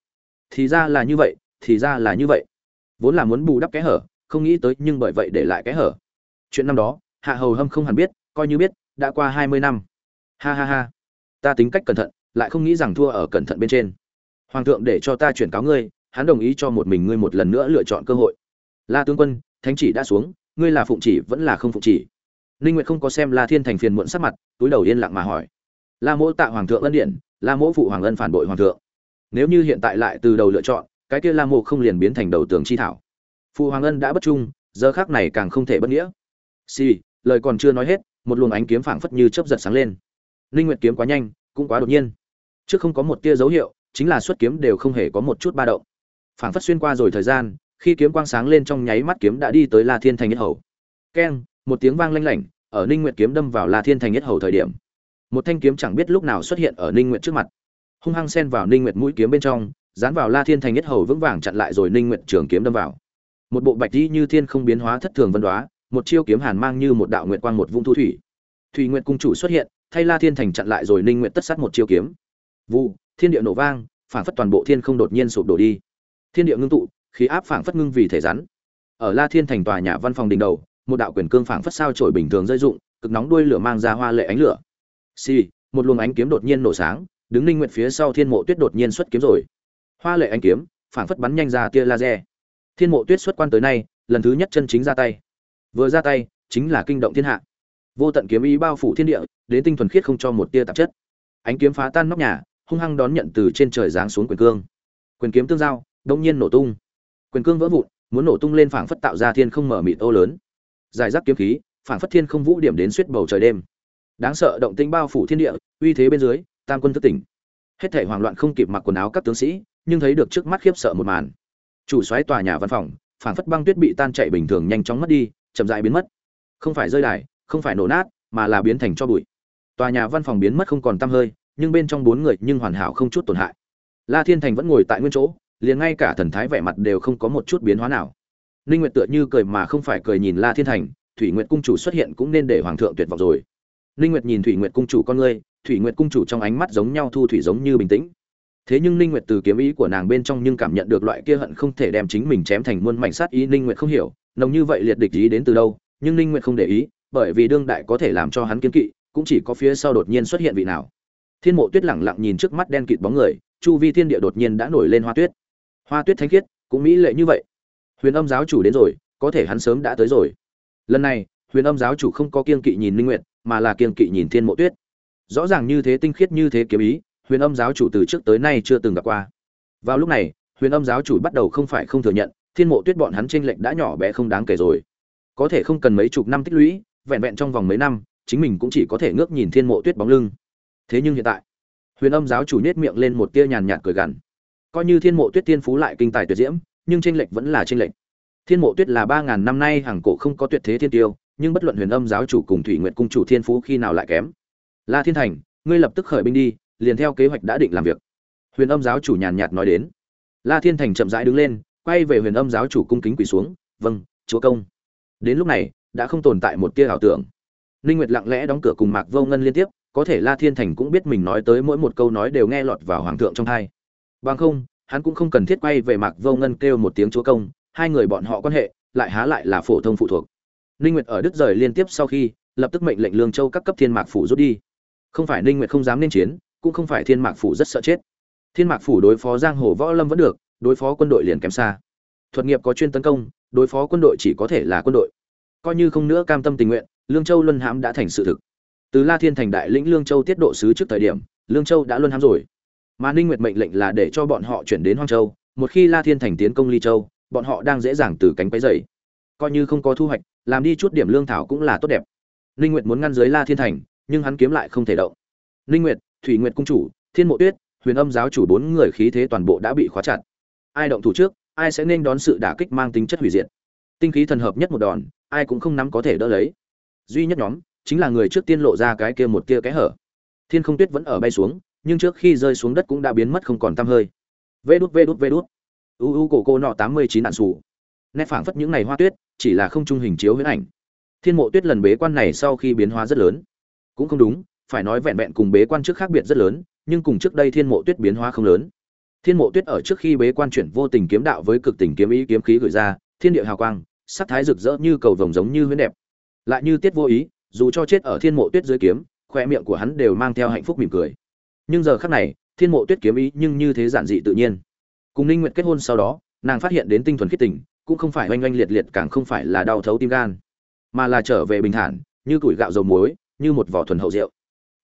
Thì ra là như vậy, thì ra là như vậy. Vốn là muốn bù đắp kẽ hở, không nghĩ tới nhưng bởi vậy để lại kẽ hở. Chuyện năm đó, hạ hầu hâm không hẳn biết, coi như biết, đã qua hai mươi năm. Ha ha ha. Ta tính cách cẩn thận, lại không nghĩ rằng thua ở cẩn thận bên trên. Hoàng thượng để cho ta chuyển cáo ngươi, hắn đồng ý cho một mình ngươi một lần nữa lựa chọn cơ hội. La tướng quân thánh chỉ đã xuống ngươi là phụng chỉ vẫn là không phụng chỉ. Ninh nguyệt không có xem la thiên thành phiền muộn sắc mặt túi đầu yên lặng mà hỏi. La mỗ tạ hoàng thượng ân điện la mỗ phụ hoàng ân phản bội hoàng thượng. Nếu như hiện tại lại từ đầu lựa chọn cái kia la mộ không liền biến thành đầu tường chi thảo. Phụ hoàng ân đã bất trung giờ khác này càng không thể bất nghĩa. Xì、sì, lời còn chưa nói hết một luồng ánh kiếm phảng phất như chớp giật sáng lên. Linh nguyệt kiếm quá nhanh cũng quá đột nhiên. Trước không có một tia dấu hiệu chính là xuất kiếm đều không hề có một chút ba động. Phảng phất xuyên qua rồi thời gian khi kiếm quang sáng lên trong nháy mắt kiếm đã đi tới la thiên thành nhất hầu. Keng, một tiếng vang lanh lảnh, ở ninh nguyệt kiếm đâm vào la thiên thành nhất hầu thời điểm. Một thanh kiếm chẳng biết lúc nào xuất hiện ở ninh nguyệt trước mặt. Hung hăng xen vào ninh nguyệt mũi kiếm bên trong, dán vào la thiên thành nhất hầu vững vàng chặn lại rồi ninh nguyệt trường kiếm đâm vào. Một bộ bạch đi như thiên không biến hóa thất thường vân đoá, một chiêu kiếm hàn mang như một đạo nguyệt quang một vung thu thủy. Thủy nguyệt cung chủ xuất hiện, thay la thiên thành chặn lại rồi ninh nguyệt tất sát một chiêu kiếm. Vu thiên địa nổ vang phản phất toàn bộ thiên không đột nhiên sụp đổ đi. Thiên địa ngưng tụ khí áp phảng phất ngưng vì thể rắn. Ở la thiên thành tòa nhà văn phòng đỉnh đầu, một đạo quyền cương phảng phất sao trổi bình thường rơi dụng cực nóng đuôi lửa mang ra hoa lệ ánh lửa. Xì, một luồng ánh kiếm đột nhiên nổ sáng, đứng ninh nguyệt phía sau thiên mộ tuyết đột nhiên xuất kiếm rồi. Hoa lệ ánh kiếm, phảng phất bắn nhanh ra tia laser. Thiên mộ tuyết xuất quan tới nay, lần thứ nhất chân chính ra tay. Vừa ra tay, chính là kinh động thiên hạ. Vô tận kiếm ý bao phủ thiên địa, đến tinh thuần khiết không cho một tia tạp chất. Ánh kiếm phá tan nóc nhà, hung hăng đón nhận từ trên trời giáng xuống quyền cương. Quyền kiếm tương giao, đột nhiên nổ tung quyền cương vỡ vụn, muốn nổ tung lên phảng phất tạo ra thiên không mở mịt ô lớn. Giải rác kiếm khí, phảng phất thiên không vũ điểm đến suýt bầu trời đêm. Đáng sợ động tĩnh bao phủ thiên địa, uy thế bên dưới, tam quân thức tỉnh. Hết thể hoảng loạn không kịp mặc quần áo các tướng sĩ, nhưng thấy được trước mắt khiếp sợ một màn. Chủ xoáy tòa nhà văn phòng, phảng phất băng tuyết bị tan chạy bình thường nhanh chóng mất đi, chậm rãi biến mất. Không phải rơi đài, không phải nổ nát, mà là biến thành cho bụi. Tòa nhà văn phòng biến mất không còn tăm hơi, nhưng bên trong bốn người nhưng hoàn hảo không chút tổn hại. La thiên thành vẫn ngồi tại nguyên chỗ liền ngay cả thần thái vẻ mặt đều không có một chút biến hóa nào. Ninh nguyệt tựa như cười mà không phải cười nhìn la thiên thành, thủy nguyệt cung chủ xuất hiện cũng nên để hoàng thượng tuyệt vọng rồi. Ninh nguyệt nhìn thủy nguyệt cung chủ con ngươi, thủy nguyệt cung chủ trong ánh mắt giống nhau thu thủy giống như bình tĩnh. Thế nhưng ninh nguyệt từ kiếm ý của nàng bên trong nhưng cảm nhận được loại kia hận không thể đem chính mình chém thành muôn mảnh sát ý, ninh nguyệt không hiểu, nồng như vậy liệt địch ý đến từ đâu, nhưng ninh nguyệt không để ý, bởi vì đương đại có thể làm cho hắn kiên kỵ, cũng chỉ có phía sau đột nhiên xuất hiện vị nào. Thiên mộ tuyết lẳng lặng nhìn trước mắt đen kịt bóng người, chu vi thiên địa đột nhiên đã nổi lên hoa tuyết hoa tuyết thánh khiết, cũng mỹ lệ như vậy. Huyền âm giáo chủ đến rồi, có thể hắn sớm đã tới rồi. Lần này, huyền âm giáo chủ không có kiên kỵ nhìn ninh nguyện mà là kiên kỵ nhìn thiên mộ tuyết. Rõ ràng như thế tinh khiết như thế kiếm ý, huyền âm giáo chủ từ trước tới nay chưa từng gặp qua. Vào lúc này, huyền âm giáo chủ bắt đầu không phải không thừa nhận, thiên mộ tuyết bọn hắn tranh lệch đã nhỏ bé không đáng kể rồi. Có thể không cần mấy chục năm tích lũy, vẹn vẹn trong vòng mấy năm, chính mình cũng chỉ có thể ngước nhìn thiên mộ tuyết bóng lưng. Thế nhưng hiện tại, huyền âm giáo chủ nhét miệng lên một tia nhàn nhạt cười gằn coi như thiên mộ tuyết tiên phú lại kinh tài tuyệt diễm, nhưng tranh lệch vẫn là tranh lệch. Thiên mộ tuyết là ba ngàn năm nay hàng cổ không có tuyệt thế thiên tiêu, nhưng bất luận huyền âm giáo chủ cùng thủy nguyện cung chủ thiên phú khi nào lại kém. La thiên thành, ngươi lập tức khởi binh đi, liền theo kế hoạch đã định làm việc. Huyền âm giáo chủ nhàn nhạt nói đến. La thiên thành chậm rãi đứng lên, quay về huyền âm giáo chủ cung kính quỳ xuống vâng chúa công. Đến lúc này, đã không tồn tại một tia ảo tưởng. Ninh nguyệt lặng lẽ đóng cửa cùng mạc vô ngân liên tiếp, có thể la thiên thành cũng biết mình nói tới mỗi một câu nói đều nghe lọt vào hoàng thượng trong thai bằng không, hắn cũng không cần thiết quay về mạc vô ngân kêu một tiếng chúa công, hai người bọn họ quan hệ lại há lại là phổ thông phụ thuộc. Ninh nguyệt ở đức rời liên tiếp sau khi, lập tức mệnh lệnh lương châu các cấp thiên mạc phủ rút đi. Không phải ninh nguyệt không dám nên chiến, cũng không phải thiên mạc phủ rất sợ chết. Thiên mạc phủ đối phó giang hồ võ lâm vẫn được, đối phó quân đội liền kém xa. Thuật nghiệp có chuyên tấn công, đối phó quân đội chỉ có thể là quân đội. Coi như không nữa cam tâm tình nguyện, lương châu luân hãm đã thành sự thực. Từ la thiên thành đại lĩnh lương châu tiết độ sứ trước thời điểm, lương châu đã luân hãm rồi mà ninh nguyệt mệnh lệnh là để cho bọn họ chuyển đến hoang châu, một khi la thiên thành tiến công ly châu, bọn họ đang dễ dàng từ cánh quấy dày coi như không có thu hoạch, làm đi chút điểm lương thảo cũng là tốt đẹp. Ninh nguyệt muốn ngăn dưới la thiên thành, nhưng hắn kiếm lại không thể động. Ninh nguyệt, thủy nguyệt cung chủ, thiên mộ tuyết, huyền âm giáo chủ bốn người khí thế toàn bộ đã bị khóa chặt. Ai động thủ trước, ai sẽ nên đón sự đả kích mang tính chất hủy diệt. Tinh khí thần hợp nhất một đòn, ai cũng không nắm có thể đỡ lấy. Duy nhất nhóm, chính là người trước tiên lộ ra cái kia một kia cái hở. Thiên không tuyết vẫn ở bay xuống nhưng trước khi rơi xuống đất cũng đã biến mất không còn tăm hơi. Vê đút vê đút vê đút. U u, cổ cô nọ, tám mươi chín nạn sủ. Nét phảng phất những ngày hoa tuyết, chỉ là không trung hình chiếu huyễn ảnh. Thiên mộ tuyết lần bế quan này sau khi biến hóa rất lớn. Cũng không đúng, phải nói vẹn vẹn cùng bế quan trước khác biệt rất lớn, nhưng cùng trước đây thiên mộ tuyết biến hóa không lớn. Thiên mộ tuyết ở trước khi bế quan chuyển vô tình kiếm đạo với cực tình kiếm ý kiếm khí gửi ra, thiên địa hào quang, sắc thái rực rỡ như cầu vồng giống như huyễn đẹp. Lại như tiết vô ý, dù cho chết ở thiên mộ tuyết dưới kiếm, khoe miệng của hắn đều mang theo hạnh phúc mỉm cười nhưng giờ khắc này, thiên mộ tuyết kiếm ý nhưng như thế giản dị tự nhiên. Cùng ninh nguyện kết hôn sau đó, nàng phát hiện đến tinh thuần khiết tình, cũng không phải oanh oanh liệt liệt, càng không phải là đau thấu tim gan, mà là trở về bình thản, như củi gạo dầu muối, như một vỏ thuần hậu rượu.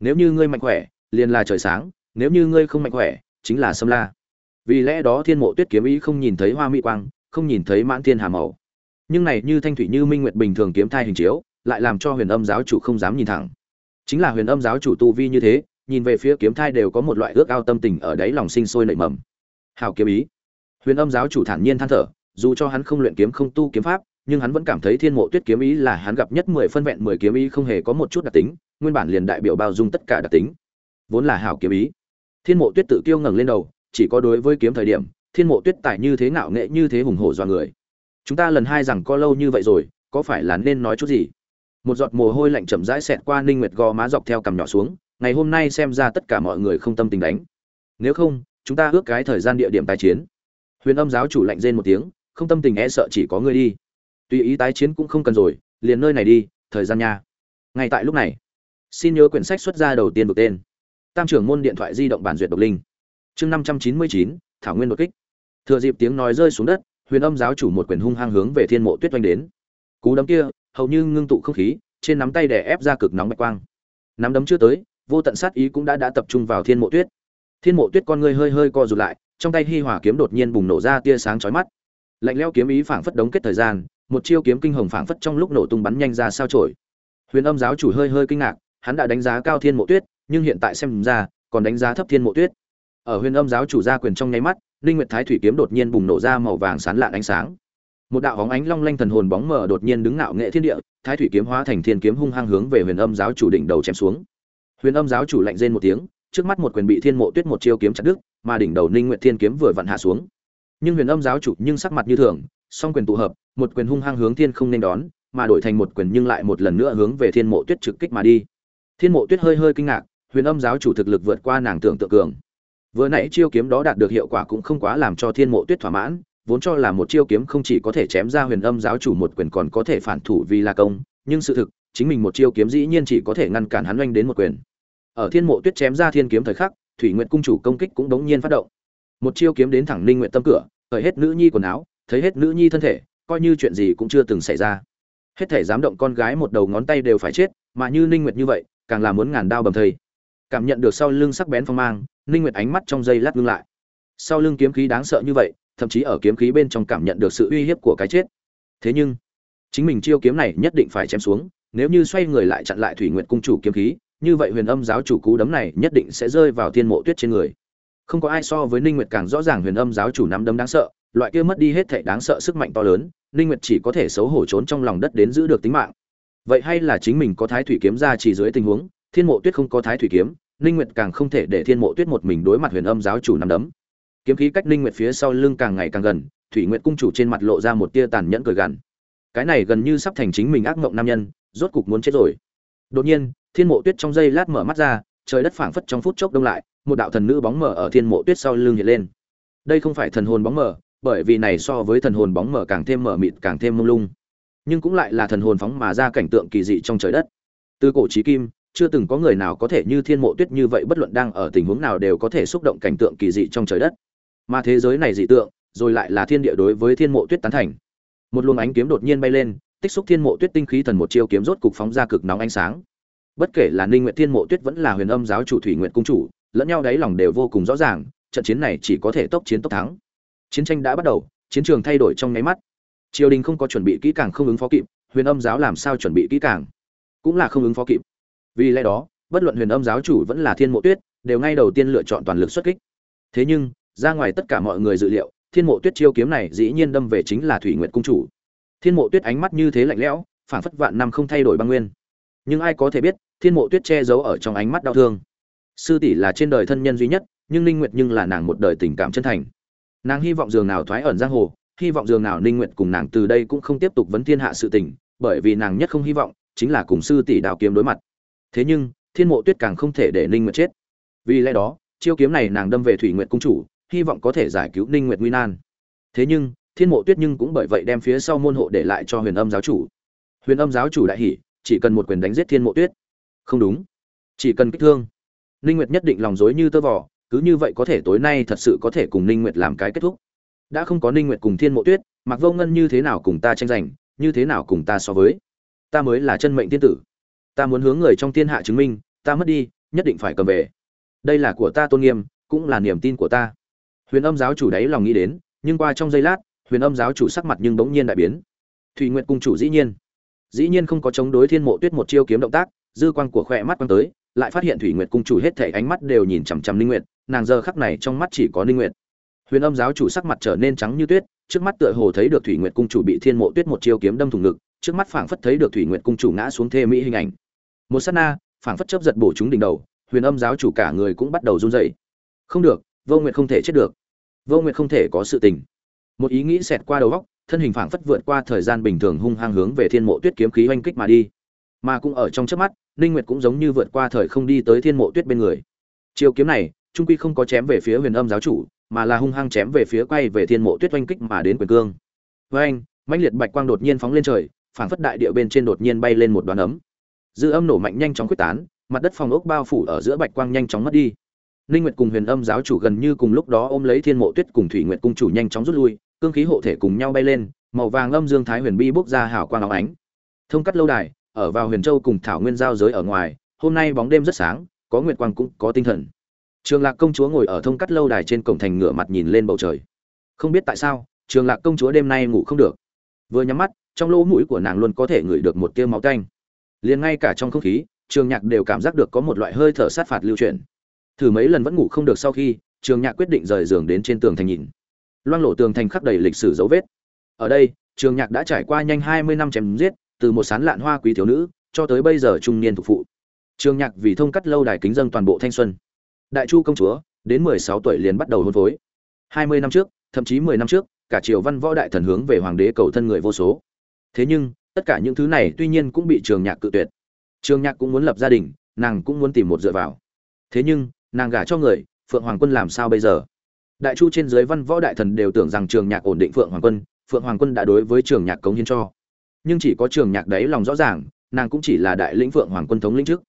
Nếu như ngươi mạnh khỏe, liền là trời sáng, nếu như ngươi không mạnh khỏe, chính là sâm la. Vì lẽ đó thiên mộ tuyết kiếm ý không nhìn thấy hoa mỹ quang, không nhìn thấy mãn thiên hà màu. Nhưng này như thanh thủy như minh nguyệt bình thường kiếm thai hình chiếu, lại làm cho huyền âm giáo chủ không dám nhìn thẳng. Chính là huyền âm giáo chủ tu vi như thế nhìn về phía kiếm thai đều có một loại ước ao tâm tình ở đáy lòng sinh sôi nảy mầm. Hào kiếm ý. Huyền âm giáo chủ thản nhiên than thở, dù cho hắn không luyện kiếm không tu kiếm pháp, nhưng hắn vẫn cảm thấy thiên mộ tuyết kiếm ý là hắn gặp nhất mười phân vẹn mười kiếm ý không hề có một chút đặc tính, nguyên bản liền đại biểu bao dung tất cả đặc tính. Vốn là hảo kiếm ý. Thiên mộ tuyết tự kiêu ngẩng lên đầu, chỉ có đối với kiếm thời điểm, thiên mộ tuyết tài như thế ngạo nghệ như thế hùng hổ do người. Chúng ta lần hai rằng có lâu như vậy rồi, có phải là nên nói chút gì? Một giọt mồ hôi lạnh chậm rãi xẹt qua ninh nguyệt gò má dọc theo cằm nhỏ xuống ngày hôm nay xem ra tất cả mọi người không tâm tình đánh. Nếu không, chúng ta ước cái thời gian địa điểm tái chiến. Huyền âm giáo chủ lạnh rên một tiếng, không tâm tình e sợ chỉ có ngươi đi. Tùy ý tái chiến cũng không cần rồi, liền nơi này đi, thời gian nha. Ngay tại lúc này, xin nhớ quyển sách xuất ra đầu tiên được tên. Tam trưởng môn điện thoại di động bản duyệt độc linh. Chương năm trăm chín mươi chín, thảo nguyên đột kích. Thừa dịp tiếng nói rơi xuống đất, huyền âm giáo chủ một quyền hung hăng hướng về thiên mộ tuyết oanh đến. Cú đấm kia, hầu như ngưng tụ không khí, trên nắm tay đè ép ra cực nóng bạch quang. Nắm đấm chưa tới vô tận sát ý cũng đã đã tập trung vào thiên mộ tuyết. Thiên mộ tuyết con ngươi hơi hơi co rụt lại, trong tay hi hỏa kiếm đột nhiên bùng nổ ra tia sáng chói mắt. Lạnh leo kiếm ý phảng phất đống kết thời gian, một chiêu kiếm kinh hồng phảng phất trong lúc nổ tung bắn nhanh ra sao chổi. Huyền âm giáo chủ hơi hơi kinh ngạc, hắn đã đánh giá cao thiên mộ tuyết, nhưng hiện tại xem ra, còn đánh giá thấp thiên mộ tuyết. Ở huyền âm giáo chủ gia quyền trong nháy mắt linh nguyệt thái thủy kiếm đột nhiên bùng nổ ra màu vàng sán lạn ánh sáng. Một đạo bóng ánh long lanh thần hồn bóng mờ đột nhiên đứng ngạo nghệ thiên địa, thái thủy kiếm hóa thành thiên kiếm hung hăng hướng về huyền âm giáo chủ đỉnh đầu chém xuống huyền âm giáo chủ lạnh rên một tiếng, trước mắt một quyền bị thiên mộ tuyết một chiêu kiếm chặt đứt, mà đỉnh đầu ninh nguyệt thiên kiếm vừa vặn hạ xuống. Nhưng huyền âm giáo chủ nhưng sắc mặt như thường, song quyền tụ hợp, một quyền hung hăng hướng thiên không nên đón, mà đổi thành một quyền nhưng lại một lần nữa hướng về thiên mộ tuyết trực kích mà đi. Thiên mộ tuyết hơi hơi kinh ngạc, huyền âm giáo chủ thực lực vượt qua nàng tưởng tượng cường. Vừa nãy chiêu kiếm đó đạt được hiệu quả cũng không quá làm cho thiên mộ tuyết thỏa mãn, vốn cho là một chiêu kiếm không chỉ có thể chém ra huyền âm giáo chủ một quyền còn có thể phản thủ vì là công, nhưng sự thực, chính mình một chiêu kiếm dĩ nhiên chỉ có thể ngăn cản hắn oanh đến một quyền ở thiên mộ tuyết chém ra thiên kiếm thời khắc, thủy nguyện cung chủ công kích cũng đống nhiên phát động. Một chiêu kiếm đến thẳng ninh nguyện tâm cửa hởi hết nữ nhi quần áo, thấy hết nữ nhi thân thể, coi như chuyện gì cũng chưa từng xảy ra. Hết thể dám động con gái một đầu ngón tay đều phải chết, mà như ninh nguyệt như vậy, càng là muốn ngàn đao bầm thây. Cảm nhận được sau lưng sắc bén phong mang, ninh nguyệt ánh mắt trong giây lát ngưng lại. Sau lưng kiếm khí đáng sợ như vậy, thậm chí ở kiếm khí bên trong cảm nhận được sự uy hiếp của cái chết. Thế nhưng, chính mình chiêu kiếm này nhất định phải chém xuống, nếu như xoay người lại chặn lại thủy nguyệt cung chủ kiếm khí như vậy huyền âm giáo chủ cú đấm này nhất định sẽ rơi vào thiên mộ tuyết trên người. Không có ai so với ninh nguyệt càng rõ ràng huyền âm giáo chủ nắm đấm đáng sợ, loại kia mất đi hết thể đáng sợ sức mạnh to lớn, ninh nguyệt chỉ có thể xấu hổ trốn trong lòng đất đến giữ được tính mạng. Vậy hay là chính mình có thái thủy kiếm ra chỉ dưới tình huống, thiên mộ tuyết không có thái thủy kiếm, ninh nguyệt càng không thể để thiên mộ tuyết một mình đối mặt huyền âm giáo chủ nắm đấm. Kiếm khí cách ninh nguyệt phía sau lưng càng ngày càng gần, thủy nguyệt cung chủ trên mặt lộ ra một tia tàn nhẫn cười gằn. Cái này gần như sắp thành chính mình ác mộng nam nhân, rốt cục muốn chết rồi. Đột nhiên thiên mộ tuyết trong giây lát mở mắt ra, trời đất phảng phất trong phút chốc đông lại, một đạo thần nữ bóng mờ ở thiên mộ tuyết sau lưng hiện lên. Đây không phải thần hồn bóng mờ, bởi vì này so với thần hồn bóng mờ càng thêm mờ mịt, càng thêm mông lung. Nhưng cũng lại là thần hồn phóng mà ra cảnh tượng kỳ dị trong trời đất. Từ cổ trí kim, chưa từng có người nào có thể như thiên mộ tuyết như vậy bất luận đang ở tình huống nào đều có thể xúc động cảnh tượng kỳ dị trong trời đất. Mà thế giới này dị tượng, rồi lại là thiên địa đối với thiên mộ tuyết tán thành. Một luồng ánh kiếm đột nhiên bay lên, tích xúc thiên mộ tuyết tinh khí thần một chiêu kiếm rốt cục phóng ra cực nóng ánh sáng bất kể là ninh nguyện thiên mộ tuyết vẫn là huyền âm giáo chủ thủy nguyện cung chủ, lẫn nhau đáy lòng đều vô cùng rõ ràng, trận chiến này chỉ có thể tốc chiến tốc thắng. Chiến tranh đã bắt đầu, chiến trường thay đổi trong nháy mắt. Triều đình không có chuẩn bị kỹ càng không ứng phó kịp, huyền âm giáo làm sao chuẩn bị kỹ càng? Cũng là không ứng phó kịp. Vì lẽ đó, bất luận huyền âm giáo chủ vẫn là thiên mộ tuyết, đều ngay đầu tiên lựa chọn toàn lực xuất kích. Thế nhưng, ra ngoài tất cả mọi người dự liệu, thiên mộ tuyết chiêu kiếm này dĩ nhiên đâm về chính là thủy nguyệt cung chủ. Thiên mộ tuyết ánh mắt như thế lạnh lẽo phản phất vạn năm không thay đổi băng nguyên nhưng ai có thể biết, thiên mộ tuyết che giấu ở trong ánh mắt đau thương. Sư tỷ là trên đời thân nhân duy nhất, nhưng ninh nguyệt nhưng là nàng một đời tình cảm chân thành. Nàng hy vọng giường nào thoái ẩn giang hồ, hy vọng giường nào ninh nguyệt cùng nàng từ đây cũng không tiếp tục vấn thiên hạ sự tình, bởi vì nàng nhất không hy vọng chính là cùng sư tỷ đào kiếm đối mặt. Thế nhưng, thiên mộ tuyết càng không thể để ninh nguyệt chết. Vì lẽ đó, chiêu kiếm này nàng đâm về thủy nguyệt cung chủ, hy vọng có thể giải cứu ninh nguyệt nguy nan. Thế nhưng, thiên mộ tuyết nhưng cũng bởi vậy đem phía sau môn hộ để lại cho huyền âm giáo chủ. Huyền âm giáo chủ đại hỉ chỉ cần một quyền đánh giết thiên mộ tuyết. Không đúng. Chỉ cần kích thương. Ninh nguyệt nhất định lòng dối như tơ vò, cứ như vậy có thể tối nay thật sự có thể cùng ninh nguyệt làm cái kết thúc. Đã không có ninh nguyệt cùng thiên mộ tuyết mặc vô ngân như thế nào cùng ta tranh giành, như thế nào cùng ta so với? Ta mới là chân mệnh tiên tử. Ta muốn hướng người trong thiên hạ chứng minh, ta mất đi, nhất định phải cầm về. Đây là của ta tôn nghiêm, cũng là niềm tin của ta. Huyền âm giáo chủ đấy lòng nghĩ đến, nhưng qua trong giây lát, huyền âm giáo chủ sắc mặt nhưng bỗng nhiên đại biến. Thủy Nguyệt cung chủ dĩ nhiên dĩ nhiên không có chống đối thiên mộ tuyết một chiêu kiếm động tác, dư quang của khỏe mắt quăng tới, lại phát hiện thủy nguyệt cung chủ hết thể ánh mắt đều nhìn chằm chằm linh nguyệt, nàng giờ khắc này trong mắt chỉ có linh nguyệt. Huyền âm giáo chủ sắc mặt trở nên trắng như tuyết, trước mắt tựa hồ thấy được thủy nguyệt cung chủ bị thiên mộ tuyết một chiêu kiếm đâm thủng ngực, trước mắt phảng phất thấy được thủy nguyệt cung chủ ngã xuống thê mỹ hình ảnh. Một sát na, phảng phất chớp giật bổ chúng đỉnh đầu, huyền âm giáo chủ cả người cũng bắt đầu run rẩy. Không được, vô nguyệt không thể chết được. Vô nguyệt không thể có sự tình. Một ý nghĩ xẹt qua đầu óc thân hình phảng phất vượt qua thời gian bình thường hung hăng hướng về thiên mộ tuyết kiếm khí oanh kích mà đi. Mà cũng ở trong chớp mắt, ninh nguyệt cũng giống như vượt qua thời không đi tới thiên mộ tuyết bên người. Chiêu kiếm này, trung quy không có chém về phía huyền âm giáo chủ, mà là hung hăng chém về phía quay về thiên mộ tuyết oanh kích mà đến quyền cương. Với anh mãnh liệt bạch quang đột nhiên phóng lên trời, phảng phất đại địa bên trên đột nhiên bay lên một đoàn ấm. Dư âm nổ mạnh nhanh chóng quyết tán, mặt đất phòng ốc bao phủ ở giữa bạch quang nhanh chóng mất đi. Ninh nguyệt cùng huyền âm giáo chủ gần như cùng lúc đó ôm lấy thiên mộ tuyết cùng thủy nguyệt cung chủ nhanh chóng rút lui cương khí hộ thể cùng nhau bay lên, màu vàng âm dương thái huyền bi bốc ra hào quang óng ánh. Thông cắt lâu đài, ở vào huyền châu cùng thảo nguyên giao giới ở ngoài, hôm nay bóng đêm rất sáng, có nguyệt quang cũng có tinh thần. Trường lạc công chúa ngồi ở thông cắt lâu đài trên cổng thành ngửa mặt nhìn lên bầu trời. Không biết tại sao, trường lạc công chúa đêm nay ngủ không được. Vừa nhắm mắt, trong lỗ mũi của nàng luôn có thể ngửi được một tia máu tanh. Liền ngay cả trong không khí, trường nhạc đều cảm giác được có một loại hơi thở sát phạt lưu chuyển. Thử mấy lần vẫn ngủ không được sau khi, trường nhạc quyết định rời giường đến trên tường thành nhìn loang lộ tường thành khắc đầy lịch sử dấu vết. Ở đây, trường nhạc đã trải qua nhanh hai mươi năm chém giết, từ một sán lạn hoa quý thiếu nữ, cho tới bây giờ trung niên phục phụ trường nhạc vì thông cắt lâu đài kính dân toàn bộ thanh xuân. Đại chu công chúa, đến mười sáu tuổi liền bắt đầu hôn phối. hai mươi năm trước, thậm chí mười năm trước, cả triều văn võ đại thần hướng về hoàng đế cầu thân người vô số. Thế nhưng, tất cả những thứ này tuy nhiên cũng bị trường nhạc cự tuyệt. Trường nhạc cũng muốn lập gia đình, nàng cũng muốn tìm một dựa vào. Thế nhưng, nàng gả cho người, phượng hoàng quân làm sao bây giờ? Đại chu trên dưới văn võ đại thần đều tưởng rằng trường nhạc ổn định phượng hoàng quân, phượng hoàng quân đã đối với trường nhạc cống hiến cho. Nhưng chỉ có trường nhạc đấy lòng rõ ràng, nàng cũng chỉ là đại lĩnh phượng hoàng quân thống lĩnh trước.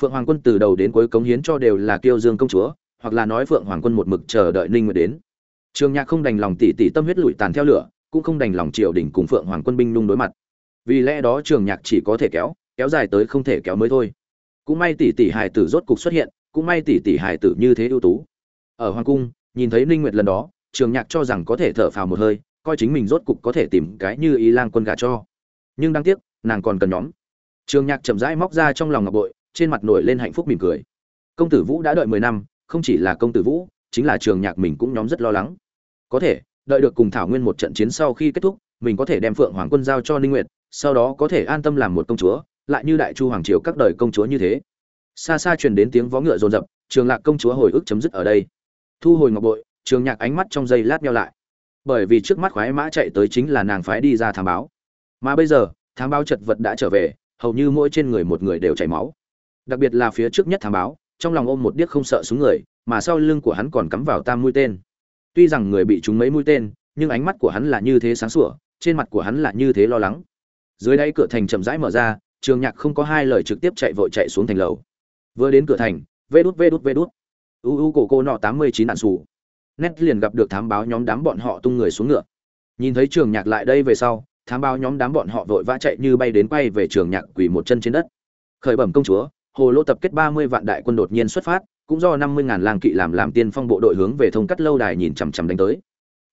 Phượng hoàng quân từ đầu đến cuối cống hiến cho đều là kiêu dương công chúa, hoặc là nói phượng hoàng quân một mực chờ đợi ninh nguyệt đến. Trường nhạc không đành lòng tỷ tỷ tâm huyết lụi tàn theo lửa, cũng không đành lòng triều đình cùng phượng hoàng quân binh nung đối mặt. Vì lẽ đó trường nhạc chỉ có thể kéo kéo dài tới không thể kéo mới thôi. Cũng may tỷ tỷ hài tử rốt cục xuất hiện, cũng may tỷ tỷ hài tử như thế ưu tú. Ở hoàng cung nhìn thấy ninh nguyệt lần đó, trường nhạc cho rằng có thể thở phào một hơi, coi chính mình rốt cục có thể tìm cái như ý lang quân gả cho. Nhưng đáng tiếc, nàng còn cần nhóm. Trường nhạc chậm rãi móc ra trong lòng ngọc bội, trên mặt nổi lên hạnh phúc mỉm cười. Công tử vũ đã đợi mười năm, không chỉ là công tử vũ, chính là trường nhạc mình cũng nhóm rất lo lắng. Có thể, đợi được cùng thảo nguyên một trận chiến sau khi kết thúc, mình có thể đem phượng hoàng quân giao cho ninh nguyệt, sau đó có thể an tâm làm một công chúa, lại như đại chu hoàng triều các đời công chúa như thế. Xa xa truyền đến tiếng vó ngựa rồn rập trường lạc công chúa hồi ức chấm dứt ở đây thu hồi ngọc bội, trường nhạc ánh mắt trong giây lát nhau lại. Bởi vì trước mắt khoái mã chạy tới chính là nàng phái đi ra thám báo. Mà bây giờ, thám báo chật vật đã trở về, hầu như mỗi trên người một người đều chảy máu. Đặc biệt là phía trước nhất thám báo, trong lòng ôm một điếc không sợ súng người, mà sau lưng của hắn còn cắm vào tam mũi tên. Tuy rằng người bị trúng mấy mũi tên, nhưng ánh mắt của hắn là như thế sáng sủa, trên mặt của hắn là như thế lo lắng. Dưới đáy cửa thành chậm rãi mở ra, trường nhạc không có hai lời trực tiếp chạy vội chạy xuống thành lầu. Vừa đến cửa thành, vê đút vê đút vê đút u u cổ cô nọ tám mươi chín nạn xù nét liền gặp được thám báo nhóm đám bọn họ tung người xuống ngựa. Nhìn thấy trường nhạc lại đây về sau, thám báo nhóm đám bọn họ vội vã chạy như bay đến quay về trường nhạc quỳ một chân trên đất. Khởi bẩm công chúa, hồ lô tập kết ba mươi vạn đại quân đột nhiên xuất phát, cũng do năm mươi ngàn lang kỵ làm làm tiên phong bộ đội hướng về thông cắt lâu đài nhìn chằm chằm đánh tới.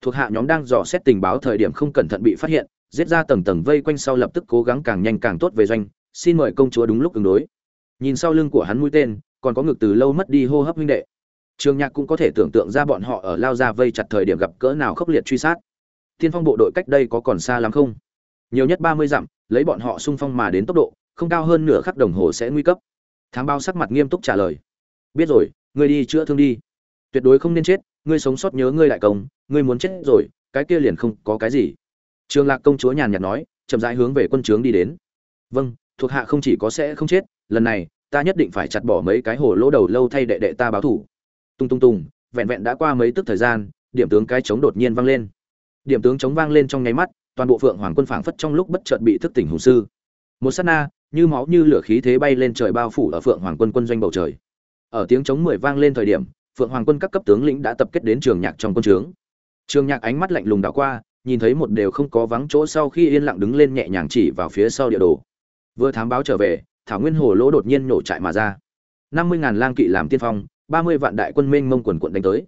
Thuộc hạ nhóm đang dò xét tình báo thời điểm không cẩn thận bị phát hiện, giết ra tầng tầng vây quanh sau lập tức cố gắng càng nhanh càng tốt về doanh, xin mời công chúa đúng lúc ứng đối. Nhìn sau lưng của hắn mũi tên, còn có ngực từ lâu mất đi hô hấp huynh đệ trường nhạc cũng có thể tưởng tượng ra bọn họ ở lao ra vây chặt thời điểm gặp cỡ nào khốc liệt truy sát. Tiên phong bộ đội cách đây có còn xa lắm không? Nhiều nhất ba mươi dặm, lấy bọn họ xung phong mà đến tốc độ, không cao hơn nửa khắc đồng hồ sẽ nguy cấp. Thám bao sắc mặt nghiêm túc trả lời. Biết rồi, ngươi đi chữa thương đi. Tuyệt đối không nên chết, ngươi sống sót nhớ ngươi đại công, ngươi muốn chết rồi, cái kia liền không có cái gì. Trường lạc công chúa nhàn nhạt nói, chậm rãi hướng về quân trướng đi đến. Vâng thuộc hạ không chỉ có sẽ không chết, lần này, ta nhất định phải chặt bỏ mấy cái hồ lỗ đầu lâu thay đệ đệ ta báo thủ tung tung tung, vẹn vẹn đã qua mấy tức thời gian, điểm tướng cái chống đột nhiên vang lên. Điểm tướng chống vang lên trong nháy mắt, toàn bộ phượng hoàng quân phảng phất trong lúc bất chợt bị thức tỉnh hùng sư. Một sát na, như máu như lửa khí thế bay lên trời bao phủ ở phượng hoàng quân quân doanh bầu trời. Ở tiếng chống mười vang lên thời điểm, phượng hoàng quân các cấp tướng lĩnh đã tập kết đến trường nhạc trong quân trướng. Trường nhạc ánh mắt lạnh lùng đảo qua, nhìn thấy một đều không có vắng chỗ sau khi yên lặng đứng lên nhẹ nhàng chỉ vào phía sau địa đồ. Vừa thám báo trở về, thảo nguyên hồ lỗ đột nhiên nổ trại mà ra. Năm mươi ngàn lang kỵ làm tiên phong ba mươi vạn đại quân mênh mông quần quận đánh tới.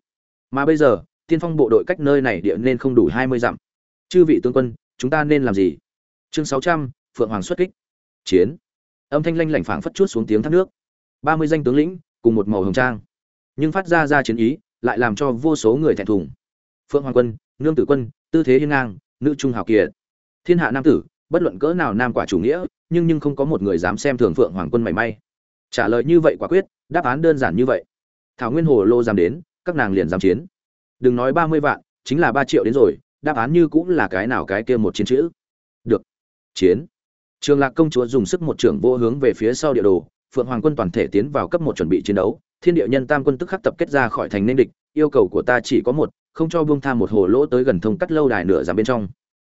Mà bây giờ, tiên phong bộ đội cách nơi này địa nên không đủ hai mươi dặm. Chư vị tướng quân, chúng ta nên làm gì? Chương sáu trăm, phượng hoàng xuất kích. Chiến. Âm thanh lanh lảnh phảng phất chút xuống tiếng thác nước. ba mươi danh tướng lĩnh, cùng một màu hồng trang. Nhưng phát ra ra chiến ý, lại làm cho vô số người thẹn thùng. Phượng hoàng quân, nương tử quân, tư thế hiên ngang, nữ trung hào kiệt. Thiên hạ nam tử, bất luận cỡ nào nam quả chủ nghĩa, nhưng nhưng không có một người dám xem thường phượng hoàng quân mảy may. Trả lời như vậy quả quyết, đáp án đơn giản như vậy thảo nguyên hồ lô dám đến, các nàng liền dám chiến. Đừng nói ba mươi vạn, chính là ba triệu đến rồi, đáp án như cũng là cái nào cái kia một chiến chữ. Được. Chiến. Trường lạc công chúa dùng sức một trưởng vô hướng về phía sau địa đồ, phượng hoàng quân toàn thể tiến vào cấp một chuẩn bị chiến đấu, thiên địa nhân tam quân tức khắc tập kết ra khỏi thành nên địch, yêu cầu của ta chỉ có một, không cho buông tham một hồ lỗ tới gần thông cắt lâu đài nửa giảm bên trong.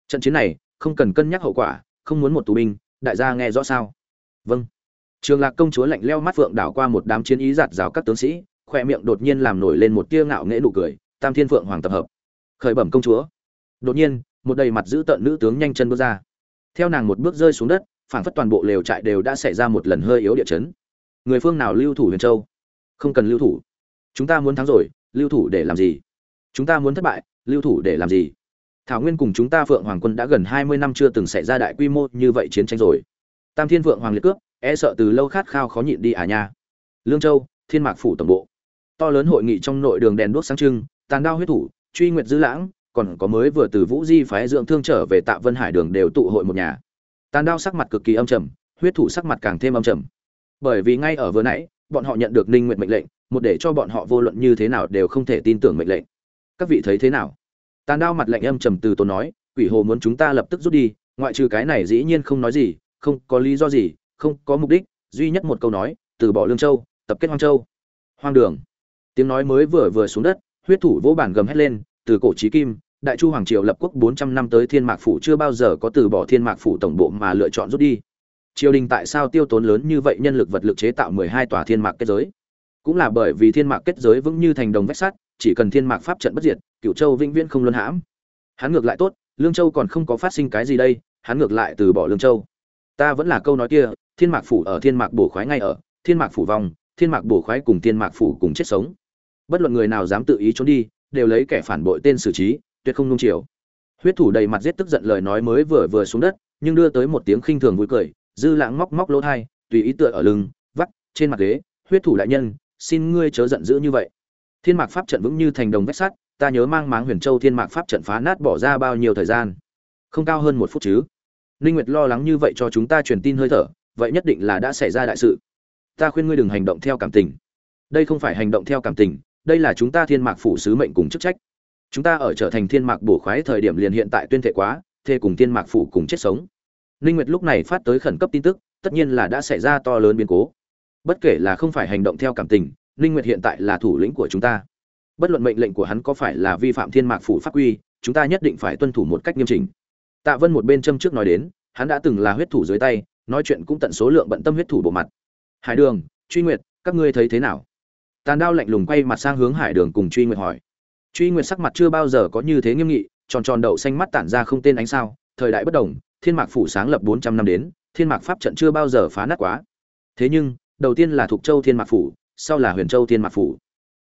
Trận chiến này, không cần cân nhắc hậu quả, không muốn một tù binh, đại gia nghe rõ sao? Vâng. Trường lạc công chúa lạnh leo mắt phượng đảo qua một đám chiến ý giạt rào các tướng sĩ khoe miệng đột nhiên làm nổi lên một tia ngạo nghễ nụ cười, tam thiên phượng hoàng tập hợp. Khởi bẩm công chúa. Đột nhiên, một đầy mặt giữ tợn nữ tướng nhanh chân bước ra. Theo nàng một bước rơi xuống đất, phảng phất toàn bộ lều trại đều đã xảy ra một lần hơi yếu địa chấn. Người phương nào lưu thủ huyền châu? Không cần lưu thủ. Chúng ta muốn thắng rồi, lưu thủ để làm gì? Chúng ta muốn thất bại, lưu thủ để làm gì? Thảo nguyên cùng chúng ta phượng hoàng quân đã gần hai mươi năm chưa từng xảy ra đại quy mô như vậy chiến tranh rồi. Tam thiên phượng hoàng liệt cướp e sợ từ lâu khát khao khó nhịn đi à nha. Lương châu, thiên mạc phủ tổng bộ to lớn hội nghị trong nội đường đèn đuốc sáng trưng, tàn đao huyết thủ, truy nguyệt dư lãng, còn có mới vừa từ vũ di phái dưỡng thương trở về tạ vân hải đường đều tụ hội một nhà. Tàn đao sắc mặt cực kỳ âm trầm, huyết thủ sắc mặt càng thêm âm trầm. Bởi vì ngay ở vừa nãy, bọn họ nhận được ninh Nguyệt mệnh lệnh, một để cho bọn họ vô luận như thế nào đều không thể tin tưởng mệnh lệnh. Các vị thấy thế nào? Tàn đao mặt lạnh âm trầm từ tốn nói, quỷ hồ muốn chúng ta lập tức rút đi, ngoại trừ cái này dĩ nhiên không nói gì, không có lý do gì, không có mục đích, duy nhất một câu nói, từ bỏ lương châu, tập kết hoang châu. Hoang đường tiếng nói mới vừa vừa xuống đất huyết thủ vỗ bản gầm hét lên từ cổ chí kim đại chu hoàng triều lập quốc 400 năm tới thiên mạc phủ chưa bao giờ có từ bỏ thiên mạc phủ tổng bộ mà lựa chọn rút đi triều đình tại sao tiêu tốn lớn như vậy nhân lực vật lực chế tạo 12 tòa thiên mạc kết giới cũng là bởi vì thiên mạc kết giới vững như thành đồng vách sắt chỉ cần thiên mạc pháp trận bất diệt cựu châu vĩnh viễn không luân hãm hắn ngược lại tốt lương châu còn không có phát sinh cái gì đây hắn ngược lại từ bỏ lương châu ta vẫn là câu nói kia thiên mạc phủ ở thiên mạc bổ khoái ngay ở thiên mạc phủ vòng thiên mạc bổ khoái cùng thiên mạc phủ cùng chết sống bất luận người nào dám tự ý trốn đi, đều lấy kẻ phản bội tên xử trí, tuyệt không nung chiều. Huyết thủ đầy mặt giết tức giận lời nói mới vừa vừa xuống đất, nhưng đưa tới một tiếng khinh thường vui cười, dư lãng móc móc lỗ thai, tùy ý tựa ở lưng, vắt, trên mặt ghế, huyết thủ đại nhân, xin ngươi chớ giận dữ như vậy. Thiên mạc pháp trận vững như thành đồng vách sắt, ta nhớ mang máng huyền châu thiên mạc pháp trận phá nát bỏ ra bao nhiêu thời gian? Không cao hơn một phút chứ? Ninh nguyệt lo lắng như vậy cho chúng ta truyền tin hơi thở, vậy nhất định là đã xảy ra đại sự. Ta khuyên ngươi đừng hành động theo cảm tình. Đây không phải hành động theo cảm tình đây là chúng ta thiên mạc phủ sứ mệnh cùng chức trách. Chúng ta ở trở thành thiên mạc bổ khoái thời điểm liền hiện tại tuyên thệ quá thê cùng thiên mạc phủ cùng chết sống. Ninh nguyệt lúc này phát tới khẩn cấp tin tức, tất nhiên là đã xảy ra to lớn biến cố. Bất kể là không phải hành động theo cảm tình ninh nguyệt hiện tại là thủ lĩnh của chúng ta. Bất luận mệnh lệnh của hắn có phải là vi phạm thiên mạc phủ pháp quy, chúng ta nhất định phải tuân thủ một cách nghiêm chỉnh. Tạ vân một bên châm trước nói đến, hắn đã từng là huyết thủ dưới tay, nói chuyện cũng tận số lượng bận tâm huyết thủ bộ mặt. Hải đường, truy nguyệt, các ngươi thấy thế nào? Tàn đao lạnh lùng quay mặt sang hướng hải đường cùng truy nguyệt hỏi. Truy nguyệt sắc mặt chưa bao giờ có như thế nghiêm nghị, tròn tròn đậu xanh mắt tản ra không tên ánh sao, thời đại bất đồng, thiên mạc phủ sáng lập bốn trăm năm đến, thiên mạc pháp trận chưa bao giờ phá nát quá. Thế nhưng, đầu tiên là thuộc châu thiên mạc phủ, sau là huyền châu thiên mạc phủ.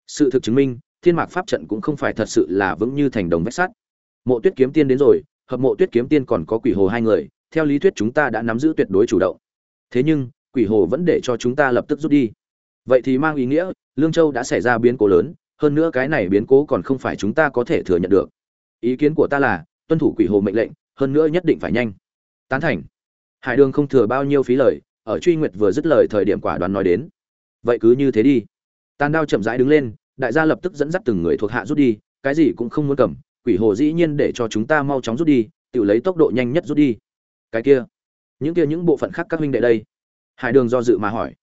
Sự thực chứng minh, thiên mạc pháp trận cũng không phải thật sự là vững như thành đồng vách sắt. Mộ tuyết kiếm tiên đến rồi, hợp mộ tuyết kiếm tiên còn có quỷ hồ hai người, theo lý thuyết chúng ta đã nắm giữ tuyệt đối chủ động. Thế nhưng, quỷ hồ vẫn để cho chúng ta lập tức rút đi. Vậy thì mang ý nghĩa lương châu đã xảy ra biến cố lớn, hơn nữa cái này biến cố còn không phải chúng ta có thể thừa nhận được. Ý kiến của ta là, tuân thủ quỷ hồ mệnh lệnh, hơn nữa nhất định phải nhanh. Tán thành. Hải đường không thừa bao nhiêu phí lời, ở truy nguyệt vừa dứt lời thời điểm quả đoán nói đến. Vậy cứ như thế đi. Tàn đao chậm rãi đứng lên, đại gia lập tức dẫn dắt từng người thuộc hạ rút đi, cái gì cũng không muốn cầm, quỷ hồ dĩ nhiên để cho chúng ta mau chóng rút đi, tự lấy tốc độ nhanh nhất rút đi. Cái kia. Những kia những bộ phận khác các huynh đệ đây. Hải đường do dự mà hỏi.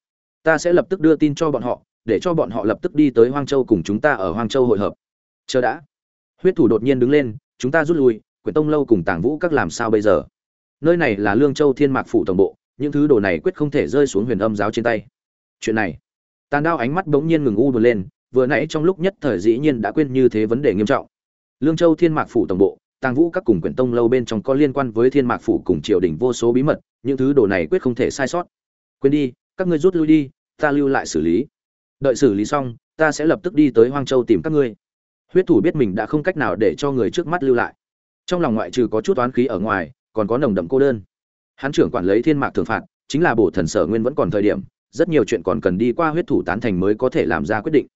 Ta sẽ lập tức đưa tin cho bọn họ để cho bọn họ lập tức đi tới hoang châu cùng chúng ta ở hoang châu hội hợp. Chờ đã. Huyết thủ đột nhiên đứng lên, chúng ta rút lui, quyển tông lâu cùng tàng vũ các làm sao bây giờ? Nơi này là lương châu thiên mạc phủ tổng bộ, những thứ đồ này quyết không thể rơi xuống huyền âm giáo trên tay. Chuyện này. Tàn đao ánh mắt bỗng nhiên ngừng u buồn lên, vừa nãy trong lúc nhất thời dĩ nhiên đã quên như thế vấn đề nghiêm trọng. Lương châu thiên mạc phủ tổng bộ, tàng vũ các cùng quyển tông lâu bên trong có liên quan với thiên mạc phủ cùng triều đình vô số bí mật, những thứ đồ này quyết không thể sai sót. Quên đi, các ngươi rút lui đi, ta lưu lại xử lý đợi xử lý xong, ta sẽ lập tức đi tới hoang châu tìm các ngươi. Huyết thủ biết mình đã không cách nào để cho người trước mắt lưu lại. Trong lòng ngoại trừ có chút oán khí ở ngoài, còn có nồng đậm cô đơn. Hắn trưởng quản lấy thiên mạc thường phạt, chính là bổ thần sở nguyên vẫn còn thời điểm, rất nhiều chuyện còn cần đi qua huyết thủ tán thành mới có thể làm ra quyết định.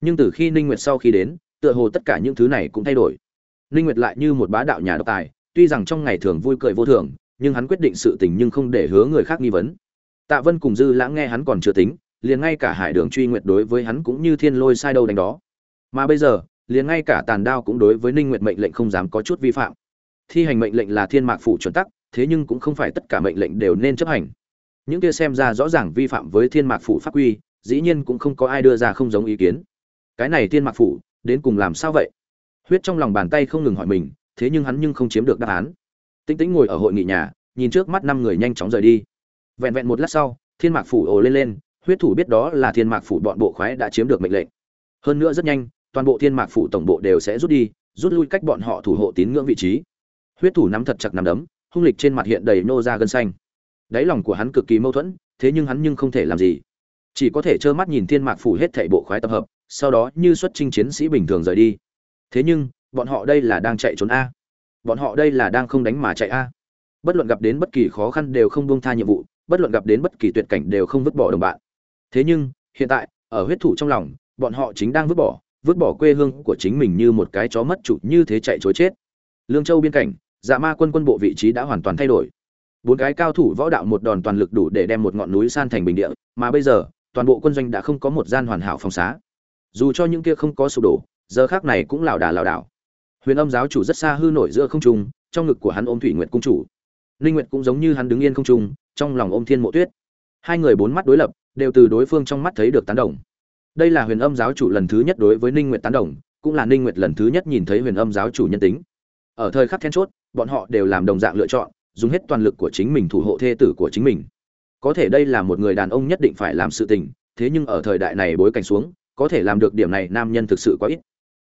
Nhưng từ khi ninh nguyệt sau khi đến, tựa hồ tất cả những thứ này cũng thay đổi. Ninh nguyệt lại như một bá đạo nhà độc tài, tuy rằng trong ngày thường vui cười vô thường, nhưng hắn quyết định sự tình nhưng không để hứa người khác nghi vấn. Tạ vân cùng dư lãng nghe hắn còn chưa tính liền ngay cả hải đường truy nguyệt đối với hắn cũng như thiên lôi sai đâu đánh đó. Mà bây giờ, liền ngay cả tàn đao cũng đối với ninh nguyệt mệnh lệnh không dám có chút vi phạm. Thi hành mệnh lệnh là thiên mạc phủ chuẩn tắc, thế nhưng cũng không phải tất cả mệnh lệnh đều nên chấp hành. Những kia xem ra rõ ràng vi phạm với thiên mạc phủ pháp quy, dĩ nhiên cũng không có ai đưa ra không giống ý kiến. Cái này thiên mạc phủ, đến cùng làm sao vậy? Huyết trong lòng bàn tay không ngừng hỏi mình, thế nhưng hắn nhưng không chiếm được đáp án. Tĩnh tĩnh ngồi ở hội nghị nhà, nhìn trước mắt năm người nhanh chóng rời đi. Vẹn vẹn một lát sau, thiên mạc phủ ồ lên lên huyết thủ biết đó là thiên mạc phủ bọn bộ khoái đã chiếm được mệnh lệnh. Hơn nữa rất nhanh, toàn bộ thiên mạc phủ tổng bộ đều sẽ rút đi, rút lui cách bọn họ thủ hộ tín ngưỡng vị trí. Huyết thủ nắm thật chặt nắm đấm, hung lịch trên mặt hiện đầy nô ra gân xanh. Đáy lòng của hắn cực kỳ mâu thuẫn, thế nhưng hắn nhưng không thể làm gì. Chỉ có thể trơ mắt nhìn thiên mạc phủ hết thảy bộ khoái tập hợp, sau đó như xuất chinh chiến sĩ bình thường rời đi. Thế nhưng, bọn họ đây là đang chạy trốn a. Bọn họ đây là đang không đánh mà chạy a. Bất luận gặp đến bất kỳ khó khăn đều không buông tha nhiệm vụ, bất luận gặp đến bất kỳ tuyệt cảnh đều không vứt bỏ đồng bạn thế nhưng, hiện tại, ở huyết thủ trong lòng, bọn họ chính đang vứt bỏ vứt bỏ quê hương của chính mình như một cái chó mất chủ như thế chạy chối chết. Lương châu biên cảnh dạ ma quân quân bộ vị trí đã hoàn toàn thay đổi. Bốn cái cao thủ võ đạo một đòn toàn lực đủ để đem một ngọn núi san thành bình địa, mà bây giờ, toàn bộ quân doanh đã không có một gian hoàn hảo phòng xá. Dù cho những kia không có sụp đổ, giờ khác này cũng lảo đà lảo đảo. Huyền âm giáo chủ rất xa hư nổi giữa không trung, trong ngực của hắn ôm thủy nguyệt cung chủ. Linh nguyệt cũng giống như hắn đứng yên không trung, trong lòng ôm thiên mộ tuyết. Hai người bốn mắt đối lập đều từ đối phương trong mắt thấy được tán đồng. Đây là huyền âm giáo chủ lần thứ nhất đối với ninh nguyệt tán đồng, cũng là ninh nguyệt lần thứ nhất nhìn thấy huyền âm giáo chủ nhân tính. Ở thời khắc then chốt, bọn họ đều làm đồng dạng lựa chọn, dùng hết toàn lực của chính mình thủ hộ thê tử của chính mình. Có thể đây là một người đàn ông nhất định phải làm sự tình, thế nhưng ở thời đại này bối cảnh xuống, có thể làm được điểm này nam nhân thực sự quá ít.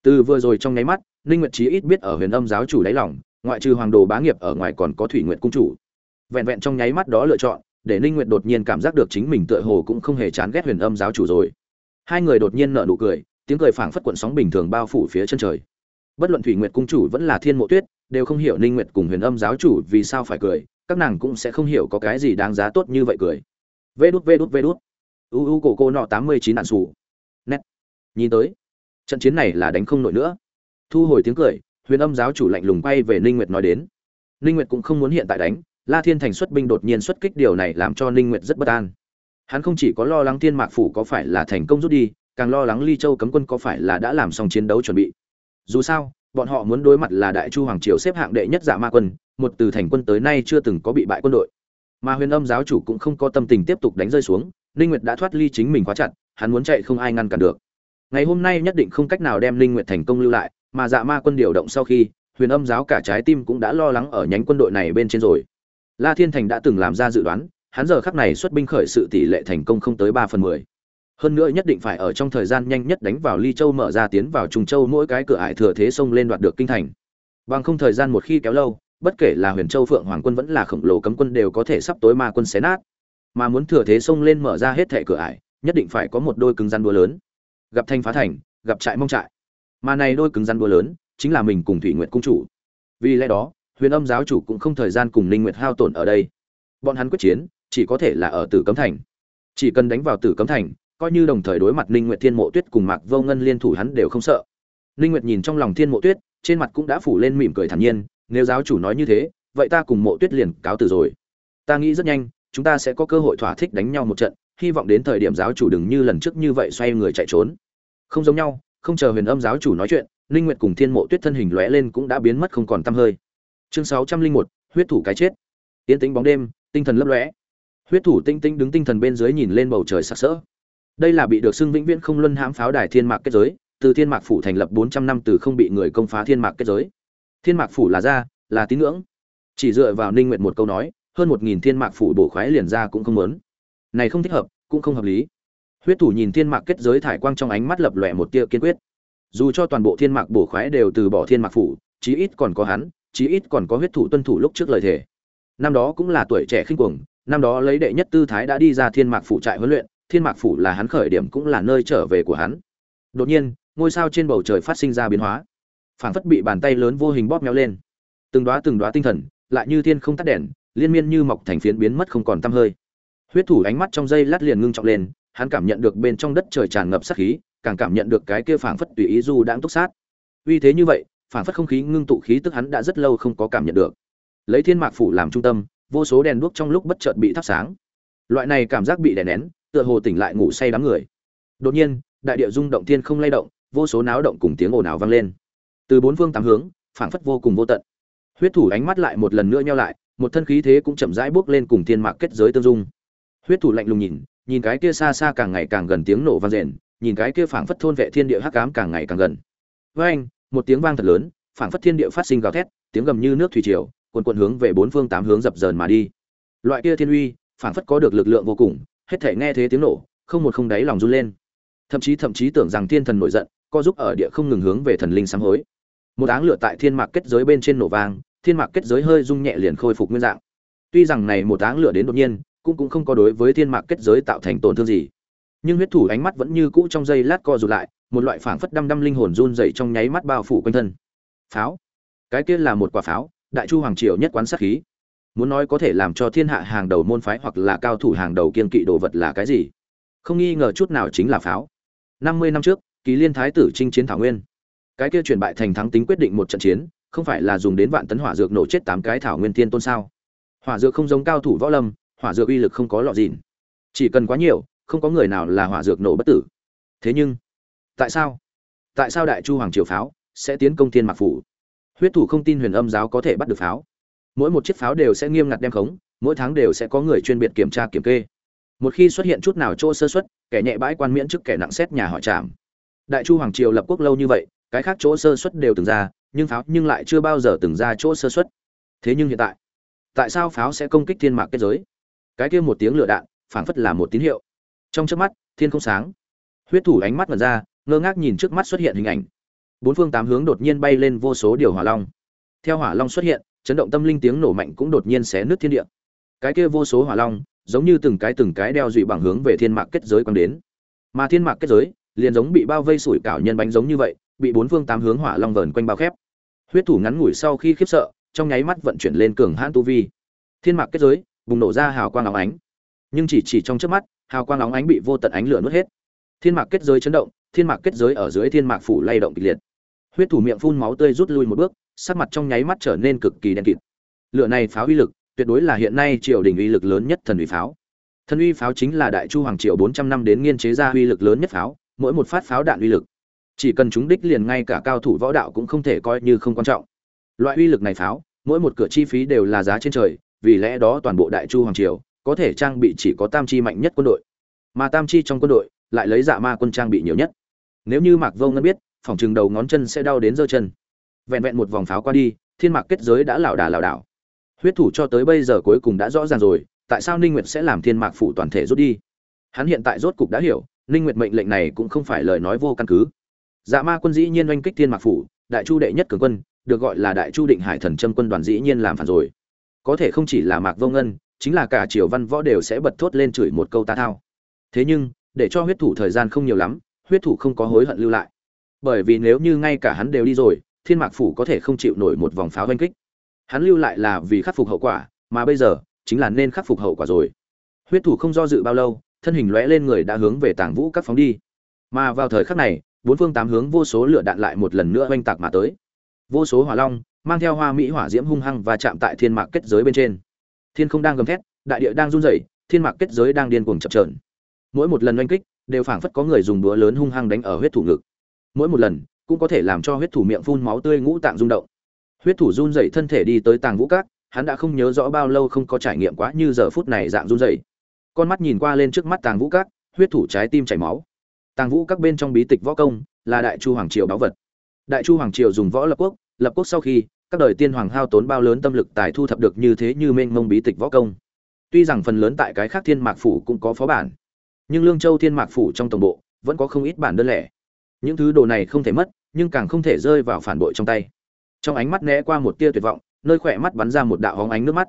Từ vừa rồi trong nháy mắt, ninh nguyệt chí ít biết ở huyền âm giáo chủ đáy lòng, ngoại trừ hoàng đồ bá nghiệp ở ngoài còn có thủy nguyệt cung chủ. Vẹn vẹn trong nháy mắt đó lựa chọn để ninh nguyệt đột nhiên cảm giác được chính mình tựa hồ cũng không hề chán ghét huyền âm giáo chủ rồi. Hai người đột nhiên nở nụ cười, tiếng cười phảng phất cuộn sóng bình thường bao phủ phía chân trời. Bất luận thủy nguyệt cung chủ vẫn là thiên mộ tuyết, đều không hiểu ninh nguyệt cùng huyền âm giáo chủ vì sao phải cười, các nàng cũng sẽ không hiểu có cái gì đáng giá tốt như vậy cười. Vê đút vê đút vê đút. U u, cổ, cô, nọ, tám mươi chín nạn sủ. Nét. Nhìn tới. Trận chiến này là đánh không nổi nữa. Thu hồi tiếng cười, huyền âm giáo chủ lạnh lùng quay về ninh nguyệt nói đến. Ninh nguyệt cũng không muốn hiện tại đánh la thiên thành xuất binh đột nhiên xuất kích điều này làm cho ninh nguyệt rất bất an. Hắn không chỉ có lo lắng thiên mạc phủ có phải là thành công rút đi, càng lo lắng ly châu cấm quân có phải là đã làm xong chiến đấu chuẩn bị. Dù sao, bọn họ muốn đối mặt là đại chu hoàng triều xếp hạng đệ nhất dạ ma quân, một từ thành quân tới nay chưa từng có bị bại quân đội. Mà huyền âm giáo chủ cũng không có tâm tình tiếp tục đánh rơi xuống, ninh nguyệt đã thoát ly chính mình quá chặt, hắn muốn chạy không ai ngăn cản được. Ngày hôm nay nhất định không cách nào đem ninh nguyệt thành công lưu lại, mà dạ ma quân điều động sau khi, huyền âm giáo cả trái tim cũng đã lo lắng ở nhánh quân đội này bên trên rồi la thiên thành đã từng làm ra dự đoán, hắn giờ khắc này xuất binh khởi sự tỷ lệ thành công không tới ba phần mười. Hơn nữa nhất định phải ở trong thời gian nhanh nhất đánh vào ly châu mở ra tiến vào trùng châu mỗi cái cửa ải thừa thế sông lên đoạt được kinh thành. Bằng không thời gian một khi kéo lâu, bất kể là huyền châu phượng hoàng quân vẫn là khổng lồ cấm quân đều có thể sắp tối ma quân xé nát. Mà muốn thừa thế sông lên mở ra hết thảy cửa ải, nhất định phải có một đôi cứng rắn đua lớn. Gặp thanh phá thành, gặp trại mong trại. Mà này đôi cứng rắn đua lớn, chính là mình cùng thủy nguyện cung chủ. Vì lẽ đó huyền âm giáo chủ cũng không thời gian cùng ninh nguyệt hao tổn ở đây. Bọn hắn quyết chiến, chỉ có thể là ở tử cấm thành. Chỉ cần đánh vào tử cấm thành, coi như đồng thời đối mặt ninh nguyệt thiên mộ tuyết cùng mạc vô ngân liên thủ hắn đều không sợ. Ninh nguyệt nhìn trong lòng thiên mộ tuyết, trên mặt cũng đã phủ lên mỉm cười thản nhiên, nếu giáo chủ nói như thế, vậy ta cùng mộ tuyết liền cáo từ rồi. Ta nghĩ rất nhanh, chúng ta sẽ có cơ hội thỏa thích đánh nhau một trận, hy vọng đến thời điểm giáo chủ đừng như lần trước như vậy xoay người chạy trốn. Không giống nhau, không chờ huyền âm giáo chủ nói chuyện, ninh nguyệt cùng thiên mộ tuyết thân hình lóe lên cũng đã biến mất không còn tăm hơi chương 601, huyết thủ cái chết. Tiến tính bóng đêm tinh thần lấp lóe. Huyết thủ tinh tinh đứng tinh thần bên dưới nhìn lên bầu trời sặc sỡ. Đây là bị được xưng vĩnh viễn không luân hãm pháo đài thiên mạc kết giới từ thiên mạc phủ thành lập 400 năm từ không bị người công phá thiên mạc kết giới. Thiên mạc phủ là ra là tín ngưỡng. Chỉ dựa vào ninh nguyệt một câu nói hơn một nghìn thiên mạc phủ bổ khoái liền ra cũng không muốn. Này không thích hợp cũng không hợp lý. Huyết thủ nhìn thiên mạc kết giới thải quang trong ánh mắt lập lòe một tia kiên quyết. Dù cho toàn bộ thiên mạc bổ khoái đều từ bỏ thiên mạc phủ chí ít còn có hắn chí ít còn có huyết thủ tuân thủ lúc trước lời thề. Năm đó cũng là tuổi trẻ khinh cuồng, năm đó lấy đệ nhất tư thái đã đi ra thiên mạc phủ trại huấn luyện, thiên mạc phủ là hắn khởi điểm cũng là nơi trở về của hắn. Đột nhiên, ngôi sao trên bầu trời phát sinh ra biến hóa. Phảng phất bị bàn tay lớn vô hình bóp méo lên. Từng đóa từng đóa tinh thần, lại như thiên không tắt đèn, liên miên như mọc thành phiến biến mất không còn tăm hơi. Huyết thủ ánh mắt trong dây lát liền ngưng trọng lên, hắn cảm nhận được bên trong đất trời tràn ngập sát khí, càng cảm nhận được cái kia phảng phất tùy ý du đang túc sát. Uy thế như vậy phảng phất không khí ngưng tụ khí tức hắn đã rất lâu không có cảm nhận được. Lấy thiên mạc phủ làm trung tâm, vô số đèn đuốc trong lúc bất chợt bị thắp sáng. Loại này cảm giác bị đè nén, tựa hồ tỉnh lại ngủ say đám người. Đột nhiên, đại địa rung động thiên không lay động, vô số náo động cùng tiếng ồn ào vang lên. Từ bốn phương tám hướng, phảng phất vô cùng vô tận. Huyết thủ ánh mắt lại một lần nữa nheo lại, một thân khí thế cũng chậm rãi bước lên cùng thiên mạc kết giới tương dung. Huyết thủ lạnh lùng nhìn nhìn cái kia xa xa càng ngày càng gần tiếng nổ vang rền, nhìn cái kia phảng phất thôn vệ thiên địa hắc ám càng ngày càng gần. Với anh một tiếng vang thật lớn, phảng phất thiên địa phát sinh gào thét, tiếng gầm như nước thủy triều, cuồn cuộn hướng về bốn phương tám hướng dập dờn mà đi. Loại kia thiên uy, phảng phất có được lực lượng vô cùng, hết thể nghe thế tiếng nổ, không một không đáy lòng run lên. Thậm chí thậm chí tưởng rằng thiên thần nổi giận, co giúp ở địa không ngừng hướng về thần linh sám hối. Một áng lửa tại thiên mạc kết giới bên trên nổ vang, thiên mạc kết giới hơi rung nhẹ liền khôi phục nguyên dạng. Tuy rằng này một áng lửa đến đột nhiên, cũng cũng không có đối với thiên mạc kết giới tạo thành tổn thương gì nhưng huyết thủ ánh mắt vẫn như cũ trong giây lát co rụt lại, một loại phảng phất đăm đăm linh hồn run dậy trong nháy mắt bao phủ quanh thân. Pháo. Cái kia là một quả pháo, đại chu hoàng triều nhất quán sát khí. Muốn nói có thể làm cho thiên hạ hàng đầu môn phái hoặc là cao thủ hàng đầu kiên kỵ đồ vật là cái gì? Không nghi ngờ chút nào chính là pháo. Năm mươi năm trước, kỳ liên thái tử chinh chiến thảo nguyên. Cái kia chuyển bại thành thắng tính quyết định một trận chiến, không phải là dùng đến vạn tấn hỏa dược nổ chết tám cái thảo nguyên thiên tôn sao? Hỏa dược không giống cao thủ võ lâm, hỏa dược uy lực không có lọ dìn chỉ cần quá nhiều không có người nào là hỏa dược nổ bất tử. Thế nhưng, tại sao? Tại sao đại chu hoàng triều pháo sẽ tiến công thiên mạc phủ? Huyết thủ không tin huyền âm giáo có thể bắt được pháo. Mỗi một chiếc pháo đều sẽ nghiêm ngặt đem khống, mỗi tháng đều sẽ có người chuyên biệt kiểm tra kiểm kê. Một khi xuất hiện chút nào chỗ sơ xuất kẻ nhẹ bãi quan miễn chức, kẻ nặng xét nhà họ trảm. Đại chu hoàng triều lập quốc lâu như vậy, cái khác chỗ sơ xuất đều từng ra, nhưng pháo nhưng lại chưa bao giờ từng ra chỗ sơ xuất thế nhưng hiện tại tại sao pháo sẽ công kích thiên mạc kết giới? Cái kia một tiếng lửa đạn, phảng phất là một tín hiệu trong trước mắt, thiên không sáng. Huyết thủ ánh mắt mật ra, ngơ ngác nhìn trước mắt xuất hiện hình ảnh. Bốn phương tám hướng đột nhiên bay lên vô số điều hỏa long. Theo hỏa long xuất hiện, chấn động tâm linh tiếng nổ mạnh cũng đột nhiên xé nứt thiên địa. Cái kia vô số hỏa long, giống như từng cái từng cái đeo dụy bằng hướng về thiên mạc kết giới quăng đến. Mà thiên mạc kết giới, liền giống bị bao vây sủi cảo nhân bánh giống như vậy, bị bốn phương tám hướng hỏa long vờn quanh bao khép. Huyết thủ ngắn ngủi sau khi khiếp sợ, trong nháy mắt vận chuyển lên cường hãn tu vi. Thiên mạc kết giới, bùng nổ ra hào quang áo ánh. Nhưng chỉ chỉ trong trước mắt hào quang óng ánh bị vô tận ánh lửa nuốt hết. Thiên mạc kết giới chấn động, thiên mạc kết giới ở dưới thiên mạc phủ lay động kịch liệt. Huyết thủ miệng phun máu tươi rút lui một bước, sắc mặt trong nháy mắt trở nên cực kỳ đen kịt. Lửa này pháo uy lực, tuyệt đối là hiện nay triều đình uy lực lớn nhất thần uy pháo. Thần uy pháo chính là đại chu hoàng triều bốn trăm năm đến nghiên chế ra uy lực lớn nhất pháo, mỗi một phát pháo đạn uy lực. Chỉ cần chúng đích liền ngay cả cao thủ võ đạo cũng không thể coi như không quan trọng. Loại uy lực này pháo, mỗi một cửa chi phí đều là giá trên trời, vì lẽ đó toàn bộ đại chu hoàng triều có thể trang bị chỉ có tam chi mạnh nhất quân đội, mà tam chi trong quân đội lại lấy dạ ma quân trang bị nhiều nhất. Nếu như mạc vô ngân biết, phòng chừng đầu ngón chân sẽ đau đến giơ chân. Vẹn vẹn một vòng pháo qua đi, thiên mạc kết giới đã lảo đà lảo đảo. Huyết thủ cho tới bây giờ cuối cùng đã rõ ràng rồi, tại sao ninh nguyệt sẽ làm thiên mạc phủ toàn thể rút đi? Hắn hiện tại rốt cục đã hiểu, ninh nguyệt mệnh lệnh này cũng không phải lời nói vô căn cứ. Dạ ma quân dĩ nhiên oanh kích thiên mạc phủ, đại chu đệ nhất cường quân, được gọi là đại chu định hải thần trâm quân đoàn dĩ nhiên làm phản rồi. Có thể không chỉ là mạc vô ngân chính là cả triều văn võ đều sẽ bật thốt lên chửi một câu ta thao. Thế nhưng, để cho huyết thủ thời gian không nhiều lắm, huyết thủ không có hối hận lưu lại. Bởi vì nếu như ngay cả hắn đều đi rồi, thiên mạc phủ có thể không chịu nổi một vòng pháo oanh kích. Hắn lưu lại là vì khắc phục hậu quả, mà bây giờ, chính là nên khắc phục hậu quả rồi. Huyết thủ không do dự bao lâu, thân hình lóe lên người đã hướng về tàng vũ các phóng đi. Mà vào thời khắc này, bốn phương tám hướng vô số lửa đạn lại một lần nữa oanh tạc mà tới. Vô số hỏa long, mang theo hoa mỹ hỏa diễm hung hăng và chạm tại thiên mạc kết giới bên trên thiên không đang gầm thét, đại địa đang run rẩy, thiên mạc kết giới đang điên cuồng chập trờn mỗi một lần oanh kích, đều phảng phất có người dùng đũa lớn hung hăng đánh ở huyết thủ ngực. Mỗi một lần, cũng có thể làm cho huyết thủ miệng phun máu tươi ngũ tạng rung động. Huyết thủ run rẩy thân thể đi tới tàng vũ cát hắn đã không nhớ rõ bao lâu không có trải nghiệm quá như giờ phút này dạng run rẩy. Con mắt nhìn qua lên trước mắt tàng vũ cát huyết thủ trái tim chảy máu. Tàng vũ các bên trong bí tịch võ công là đại chu hoàng triều báu vật. Đại chu hoàng triều dùng võ lập quốc lập quốc sau khi các đời tiên hoàng hao tốn bao lớn tâm lực tài thu thập được như thế như mênh mông bí tịch võ công. Tuy rằng phần lớn tại cái khác thiên mạc phủ cũng có phó bản, nhưng lương châu thiên mạc phủ trong tổng bộ vẫn có không ít bản đơn lẻ. Những thứ đồ này không thể mất, nhưng càng không thể rơi vào phản bội trong tay. Trong ánh mắt né qua một tia tuyệt vọng, nơi khỏe mắt bắn ra một đạo hóng ánh nước mắt.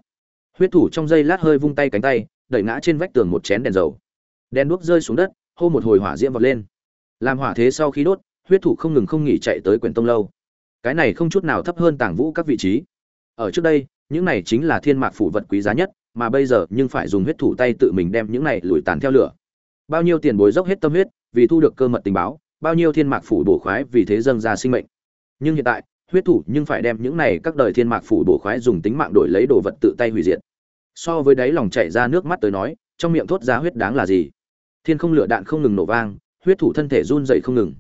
Huyết thủ trong giây lát hơi vung tay cánh tay, đẩy ngã trên vách tường một chén đèn dầu. Đèn đuốc rơi xuống đất, hô một hồi hỏa diễm vọt lên. Làm hỏa thế sau khi đốt, huyết thủ không ngừng không nghỉ chạy tới quyển tông lâu cái này không chút nào thấp hơn tàng vũ các vị trí. Ở trước đây, những này chính là thiên mạc phủ vật quý giá nhất, mà bây giờ nhưng phải dùng huyết thủ tay tự mình đem những này lùi tàn theo lửa. Bao nhiêu tiền bối dốc hết tâm huyết, vì thu được cơ mật tình báo, bao nhiêu thiên mạc phủ bổ khoái vì thế dâng ra sinh mệnh. Nhưng hiện tại, huyết thủ nhưng phải đem những này các đời thiên mạc phủ bổ khoái dùng tính mạng đổi lấy đồ vật tự tay hủy diệt. So với đáy lòng chảy ra nước mắt tới nói, trong miệng thốt ra huyết đáng là gì? Thiên không lửa đạn không ngừng nổ vang, huyết thủ thân thể run dậy không ngừng.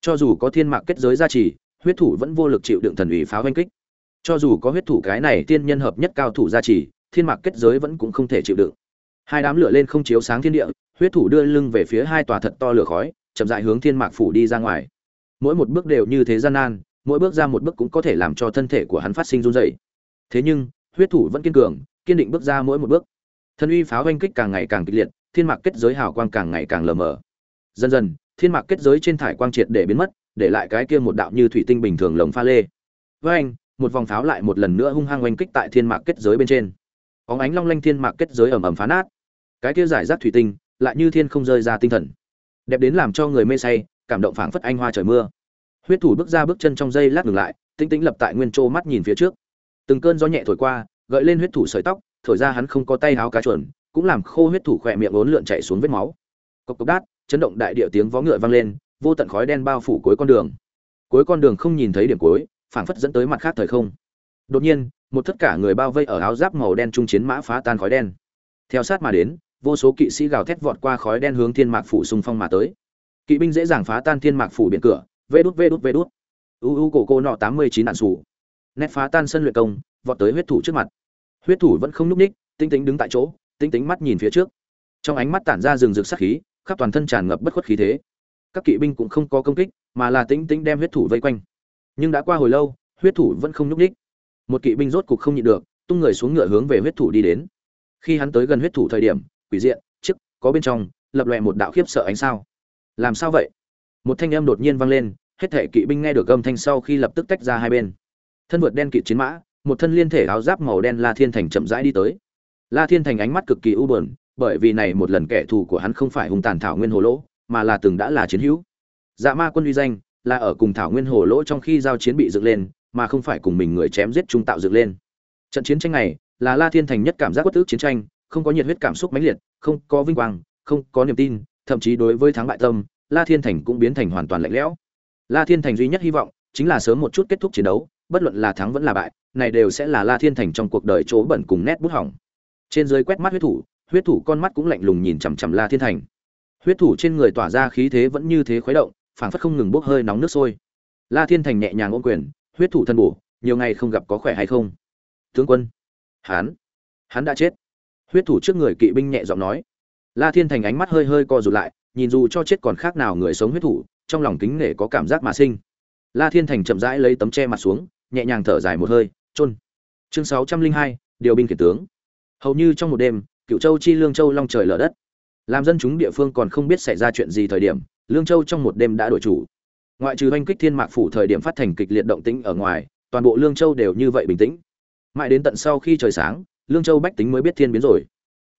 Cho dù có thiên mạc kết giới gia trì huyết thủ vẫn vô lực chịu đựng thần ủy pháo oanh kích. Cho dù có huyết thủ cái này tiên nhân hợp nhất cao thủ gia trì, thiên mạc kết giới vẫn cũng không thể chịu đựng. Hai đám lửa lên không chiếu sáng thiên địa, huyết thủ đưa lưng về phía hai tòa thật to lửa khói, chậm dại hướng thiên mạc phủ đi ra ngoài. Mỗi một bước đều như thế gian nan, mỗi bước ra một bước cũng có thể làm cho thân thể của hắn phát sinh run dày thế nhưng, huyết thủ vẫn kiên cường, kiên định bước ra mỗi một bước. Thân uy pháo oanh kích càng ngày càng kịch liệt, thiên mạc kết giới hào quang càng ngày càng lờ mờ. Dần dần thiên mạc kết giới trên thải quang triệt để biến mất, để lại cái kia một đạo như thủy tinh bình thường lồng pha lê. Với anh, một vòng pháo lại một lần nữa hung hăng oanh kích tại thiên mạc kết giới bên trên. Óng ánh long lanh thiên mạc kết giới ẩm ẩm phá nát. Cái kia giải rác thủy tinh, lại như thiên không rơi ra tinh thần. Đẹp đến làm cho người mê say, cảm động phảng phất anh hoa trời mưa. Huyết thủ bước ra bước chân trong dây lát ngừng lại tinh tĩnh lập tại nguyên chỗ mắt nhìn phía trước. Từng cơn gió nhẹ thổi qua, gợi lên huyết thủ sợi tóc, thổi ra hắn không có tay háo cá chuẩn cũng làm khô huyết thủ khỏe miệng ốn lượn chạy xuống vết máu. Cộc cộc đát chấn động đại địa tiếng vó ngựa vang lên, vô tận khói đen bao phủ cuối con đường. Cuối con đường không nhìn thấy điểm cuối, phảng phất dẫn tới mặt khác thời không. Đột nhiên, một tất cả người bao vây ở áo giáp màu đen trung chiến mã phá tan khói đen. Theo sát mà đến, vô số kỵ sĩ gào thét vọt qua khói đen hướng thiên mạc phủ xung phong mà tới. Kỵ binh dễ dàng phá tan thiên mạc phủ biển cửa, vê đút vê đút vê đút. U u, cổ cô nọ, tám mươi chín đạn sủ nét phá tan sân luyện công, vọt tới huyết thủ trước mặt. Huyết thủ vẫn không nhúc ních, tinh tính đứng tại chỗ, tinh tính mắt nhìn phía trước. Trong ánh mắt tản ra rừng rực sắc khí khắp toàn thân tràn ngập bất khuất khí thế. Các kỵ binh cũng không có công kích, mà là tĩnh tĩnh đem huyết thủ vây quanh. Nhưng đã qua hồi lâu, huyết thủ vẫn không nhúc ních một kỵ binh rốt cục không nhịn được, tung người xuống ngựa hướng về huyết thủ đi đến. Khi hắn tới gần huyết thủ thời điểm, quỷ diện chức có bên trong, lập lòe một đạo khiếp sợ ánh sao. Làm sao vậy? Một thanh âm đột nhiên vang lên, hết thể kỵ binh nghe được âm thanh sau khi lập tức tách ra hai bên. Thân vượt đen kỵ chiến mã, một thân liên thể áo giáp màu đen la thiên thành chậm rãi đi tới. La thiên thành ánh mắt cực kỳ u buồn bởi vì này một lần kẻ thù của hắn không phải hung tàn thảo nguyên hồ lỗ, mà là từng đã là chiến hữu. Dạ ma quân uy danh là ở cùng thảo nguyên hồ lỗ trong khi giao chiến bị dựng lên, mà không phải cùng mình người chém giết trung tạo dựng lên. Trận chiến tranh này là la thiên thành nhất cảm giác bất tức chiến tranh, không có nhiệt huyết cảm xúc mãnh liệt, không có vinh quang, không có niềm tin, thậm chí đối với thắng bại tâm, la thiên thành cũng biến thành hoàn toàn lạnh lẽo. La thiên thành duy nhất hy vọng chính là sớm một chút kết thúc chiến đấu, bất luận là thắng vẫn là bại, này đều sẽ là la thiên thành trong cuộc đời chỗ bẩn cùng nét bút hỏng. Trên dưới quét mắt huyết thủ huyết thủ con mắt cũng lạnh lùng nhìn chằm chằm la thiên thành. Huyết thủ trên người tỏa ra khí thế vẫn như thế khuấy động, phảng phất không ngừng bốc hơi nóng nước sôi. La thiên thành nhẹ nhàng ôm quyền, huyết thủ thân bổ, nhiều ngày không gặp có khỏe hay không? Tướng quân. Hắn? Hắn đã chết. Huyết thủ trước người kỵ binh nhẹ giọng nói. La thiên thành ánh mắt hơi hơi co rụt lại, nhìn dù cho chết còn khác nào người sống huyết thủ, trong lòng kính nể có cảm giác mà sinh. La thiên thành chậm rãi lấy tấm che mặt xuống, nhẹ nhàng thở dài một hơi, chôn. Chương sáu trăm linh hai, điều binh khiển tướng. Hầu như trong một đêm cựu châu chi lương châu long trời lở đất. Làm dân chúng địa phương còn không biết xảy ra chuyện gì thời điểm, lương châu trong một đêm đã đổi chủ. Ngoại trừ oanh kích thiên mạc phủ thời điểm phát thành kịch liệt động tĩnh ở ngoài, toàn bộ lương châu đều như vậy bình tĩnh. Mãi đến tận sau khi trời sáng, lương châu bách tính mới biết thiên biến rồi.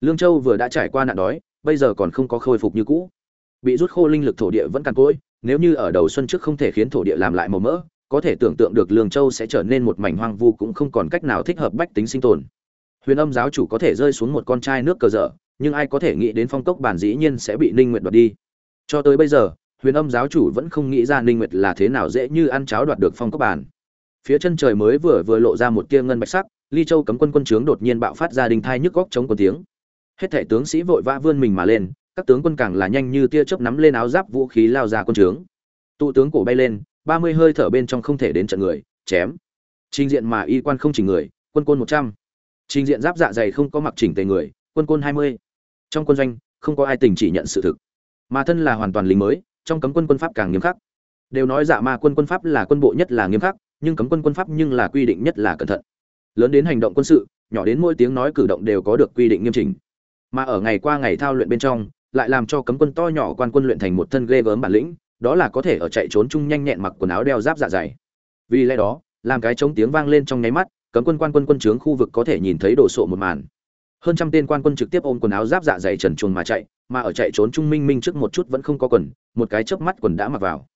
Lương châu vừa đã trải qua nạn đói, bây giờ còn không có khôi phục như cũ. Bị rút khô linh lực thổ địa vẫn càn cỗi, nếu như ở đầu xuân trước không thể khiến thổ địa làm lại màu mỡ, có thể tưởng tượng được lương châu sẽ trở nên một mảnh hoang vu cũng không còn cách nào thích hợp bách tính sinh tồn huyền âm giáo chủ có thể rơi xuống một con trai nước cờ dở, nhưng ai có thể nghĩ đến phong cốc bản dĩ nhiên sẽ bị ninh nguyệt đoạt đi. Cho tới bây giờ, huyền âm giáo chủ vẫn không nghĩ ra ninh nguyệt là thế nào dễ như ăn cháo đoạt được phong cốc bản. Phía chân trời mới vừa vừa lộ ra một tia ngân bạch sắc, ly châu cấm quân quân trướng đột nhiên bạo phát ra đình thai nhức góc chống quân tiếng. Hết thảy tướng sĩ vội vã vươn mình mà lên, các tướng quân càng là nhanh như tia chớp nắm lên áo giáp vũ khí lao ra quân trướng. Tụ tướng cổ bay lên, ba mươi hơi thở bên trong không thể đến trận người, chém. Trình diện mà y quan không chỉ người, quân quân một trăm trình diện giáp dạ dày không có mặc chỉnh tề người, quân côn hai mươi. Trong quân doanh, không có ai tình chỉ nhận sự thực. Mà thân là hoàn toàn lính mới, trong cấm quân quân pháp càng nghiêm khắc. Đều nói dạ ma quân quân pháp là quân bộ nhất là nghiêm khắc, nhưng cấm quân quân pháp nhưng là quy định nhất là cẩn thận. Lớn đến hành động quân sự, nhỏ đến mỗi tiếng nói cử động đều có được quy định nghiêm chỉnh. Mà ở ngày qua ngày thao luyện bên trong, lại làm cho cấm quân to nhỏ quan quân luyện thành một thân ghê gớm bản lĩnh, đó là có thể ở chạy trốn chung nhanh nhẹn mặc quần áo đeo giáp dạ dày. Vì lẽ đó, làm cái chống tiếng vang lên trong nháy mắt cấm quân quan quân quân trướng khu vực có thể nhìn thấy đồ sộ một màn. Hơn trăm tên quan quân trực tiếp ôm quần áo giáp dạ dày trần chuồn mà chạy, mà ở chạy trốn trung minh minh trước một chút vẫn không có quần, một cái chớp mắt quần đã mặc vào.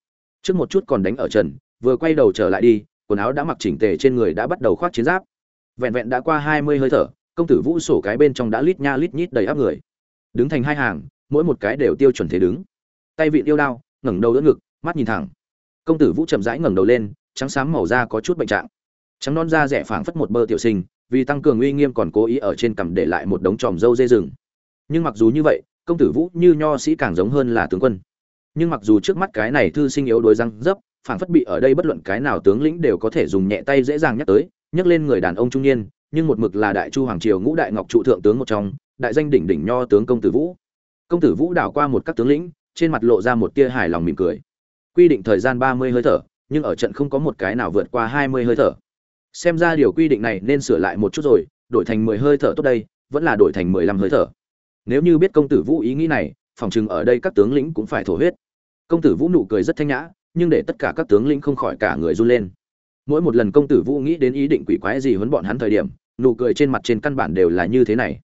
Trước một chút còn đánh ở trần, vừa quay đầu trở lại đi, quần áo đã mặc chỉnh tề trên người đã bắt đầu khoác chiến giáp. Vẹn vẹn đã qua hai mươi hơi thở, công tử vũ sổ cái bên trong đã lít nha lít nhít đầy áp người. Đứng thành hai hàng, mỗi một cái đều tiêu chuẩn thế đứng. Tay vịn yêu đao, ngẩng đầu đỡ ngực, mắt nhìn thẳng. Công tử vũ chậm rãi ngẩng đầu lên, trắng xám màu da có chút bệnh trạng trắng non da rẻ phảng phất một bơ tiểu sinh, vì tăng cường uy nghiêm còn cố ý ở trên cằm để lại một đống tròm râu dê rừng. Nhưng mặc dù như vậy, công tử vũ như nho sĩ càng giống hơn là tướng quân. Nhưng mặc dù trước mắt cái này thư sinh yếu đuối răng dấp, phảng phất bị ở đây bất luận cái nào tướng lĩnh đều có thể dùng nhẹ tay dễ dàng nhắc tới, nhắc lên người đàn ông trung niên, nhưng một mực là đại chu hoàng triều ngũ đại ngọc trụ thượng tướng một trong, đại danh đỉnh đỉnh nho tướng công tử vũ. Công tử vũ đảo qua một các tướng lĩnh, trên mặt lộ ra một tia hài lòng mỉm cười. Quy định thời gian ba mươi hơi thở, nhưng ở trận không có một cái nào vượt qua hai mươi hơi thở xem ra điều quy định này nên sửa lại một chút rồi, đổi thành mười hơi thở tốt đây, vẫn là đổi thành mười lăm hơi thở. Nếu như biết công tử vũ ý nghĩ này, phòng chừng ở đây các tướng lĩnh cũng phải thổ huyết. Công tử vũ nụ cười rất thanh nhã, nhưng để tất cả các tướng lĩnh không khỏi cả người run lên. Mỗi một lần công tử vũ nghĩ đến ý định quỷ quái gì huấn bọn hắn thời điểm, nụ cười trên mặt trên căn bản đều là như thế này.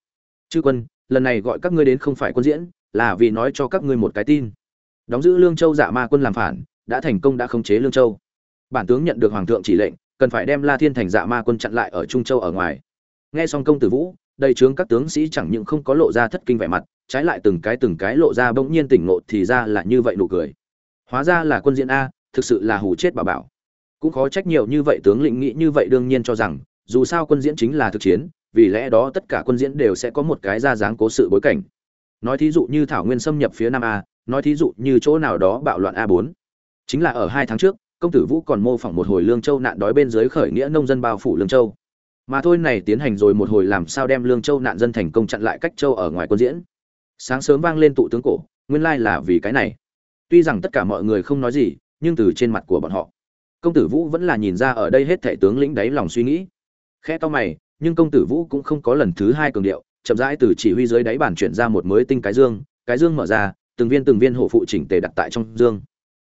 Chư quân, lần này gọi các ngươi đến không phải quân diễn, là vì nói cho các ngươi một cái tin. Đóng giữ lương châu giả ma quân làm phản, đã thành công đã khống chế lương châu. Bản tướng nhận được hoàng thượng chỉ lệnh cần phải đem la thiên thành dạ ma quân chặn lại ở trung châu ở ngoài. Nghe xong công tử vũ, đầy trướng các tướng sĩ chẳng những không có lộ ra thất kinh vẻ mặt, trái lại từng cái từng cái lộ ra bỗng nhiên tỉnh ngộ thì ra là như vậy nụ cười. Hóa ra là quân diễn a, thực sự là hù chết bà bảo. Cũng khó trách nhiều như vậy tướng lĩnh nghĩ như vậy đương nhiên cho rằng, dù sao quân diễn chính là thực chiến, vì lẽ đó tất cả quân diễn đều sẽ có một cái ra dáng cố sự bối cảnh. Nói thí dụ như thảo nguyên xâm nhập phía nam a, nói thí dụ như chỗ nào đó bạo loạn a bốn. Chính là ở hai tháng trước công tử vũ còn mô phỏng một hồi lương châu nạn đói bên dưới khởi nghĩa nông dân bao phủ lương châu. Mà thôi này tiến hành rồi một hồi làm sao đem lương châu nạn dân thành công chặn lại cách châu ở ngoài quân diễn. Sáng sớm vang lên tụ tướng cổ, nguyên lai là vì cái này. Tuy rằng tất cả mọi người không nói gì, nhưng từ trên mặt của bọn họ, công tử vũ vẫn là nhìn ra ở đây hết thệ tướng lĩnh đáy lòng suy nghĩ. Khe to mày, nhưng công tử vũ cũng không có lần thứ hai cường điệu, chậm rãi từ chỉ huy dưới đáy bàn chuyển ra một mới tinh cái dương cái dương mở ra, từng viên từng viên hộ phụ chỉnh tề đặt tại trong dương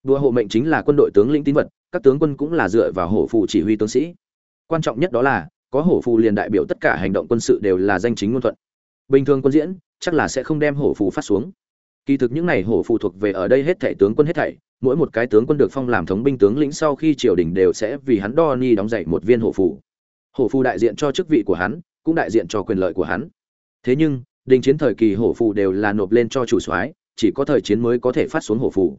đua hộ mệnh chính là quân đội tướng lĩnh tín vật, các tướng quân cũng là dựa vào hổ phụ chỉ huy tướng sĩ. Quan trọng nhất đó là, có hổ phụ liền đại biểu tất cả hành động quân sự đều là danh chính ngôn thuận. Bình thường quân diễn, chắc là sẽ không đem hổ phụ phát xuống. Kỳ thực những này hổ phụ thuộc về ở đây hết thảy tướng quân hết thảy, mỗi một cái tướng quân được phong làm thống binh tướng lĩnh sau khi triều đình đều sẽ vì hắn đo ni đóng dạy một viên hổ phụ hổ phụ đại diện cho chức vị của hắn, cũng đại diện cho quyền lợi của hắn. Thế nhưng, đình chiến thời kỳ hổ phụ đều là nộp lên cho chủ soái, chỉ có thời chiến mới có thể phát xuống hổ phụ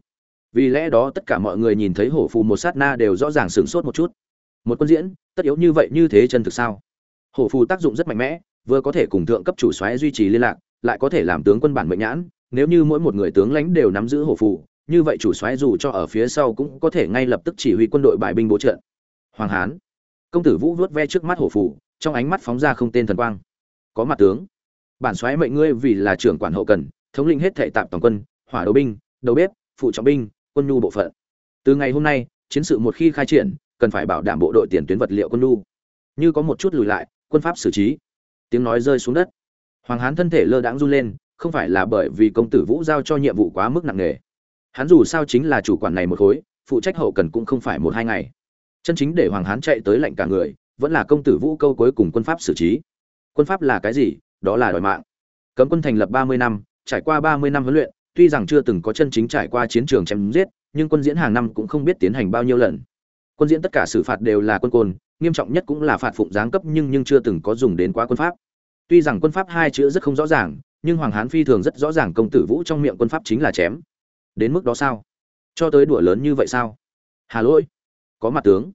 vì lẽ đó tất cả mọi người nhìn thấy hổ phù một sát na đều rõ ràng sửng sốt một chút. Một quân diễn, tất yếu như vậy như thế chân thực sao? Hổ phù tác dụng rất mạnh mẽ, vừa có thể cùng thượng cấp chủ soái duy trì liên lạc, lại có thể làm tướng quân bản mệnh nhãn, nếu như mỗi một người tướng lãnh đều nắm giữ hổ phù, như vậy chủ soái dù cho ở phía sau cũng có thể ngay lập tức chỉ huy quân đội bại binh bố trận. Hoàng hán, công tử vũ vuốt ve trước mắt hổ phù, trong ánh mắt phóng ra không tên thần quang. Có mặt tướng. Bản soái mệnh ngươi vì là trưởng quản hậu cần, thống lĩnh hết thệ tạm toàn quân, hỏa đấu binh, đầu bếp, phụ trọng binh quân nhu bộ phận. Từ ngày hôm nay, chiến sự một khi khai triển, cần phải bảo đảm bộ đội tiền tuyến vật liệu quân nhu. Như có một chút lùi lại, quân pháp xử trí. Tiếng nói rơi xuống đất. Hoàng hán thân thể lơ đãng run lên, không phải là bởi vì công tử vũ giao cho nhiệm vụ quá mức nặng nề. Hắn dù sao chính là chủ quản này một khối, phụ trách hậu cần cũng không phải một hai ngày. Chân chính để hoàng hán chạy tới lạnh cả người, vẫn là công tử vũ câu cuối cùng quân pháp xử trí. Quân pháp là cái gì? Đó là đòi mạng. Cấm quân thành lập ba mươi năm, trải qua ba mươi năm huấn luyện tuy rằng chưa từng có chân chính trải qua chiến trường chém giết, nhưng quân diễn hàng năm cũng không biết tiến hành bao nhiêu lần. quân diễn tất cả xử phạt đều là quân côn nghiêm trọng nhất cũng là phạt phụng giáng cấp nhưng nhưng chưa từng có dùng đến quá quân pháp. Tuy rằng quân pháp hai chữ rất không rõ ràng nhưng hoàng hán phi thường rất rõ ràng công tử vũ trong miệng quân pháp chính là chém. Đến mức đó sao? Cho tới đùa lớn như vậy sao? Hà lỗi có mặt tướng.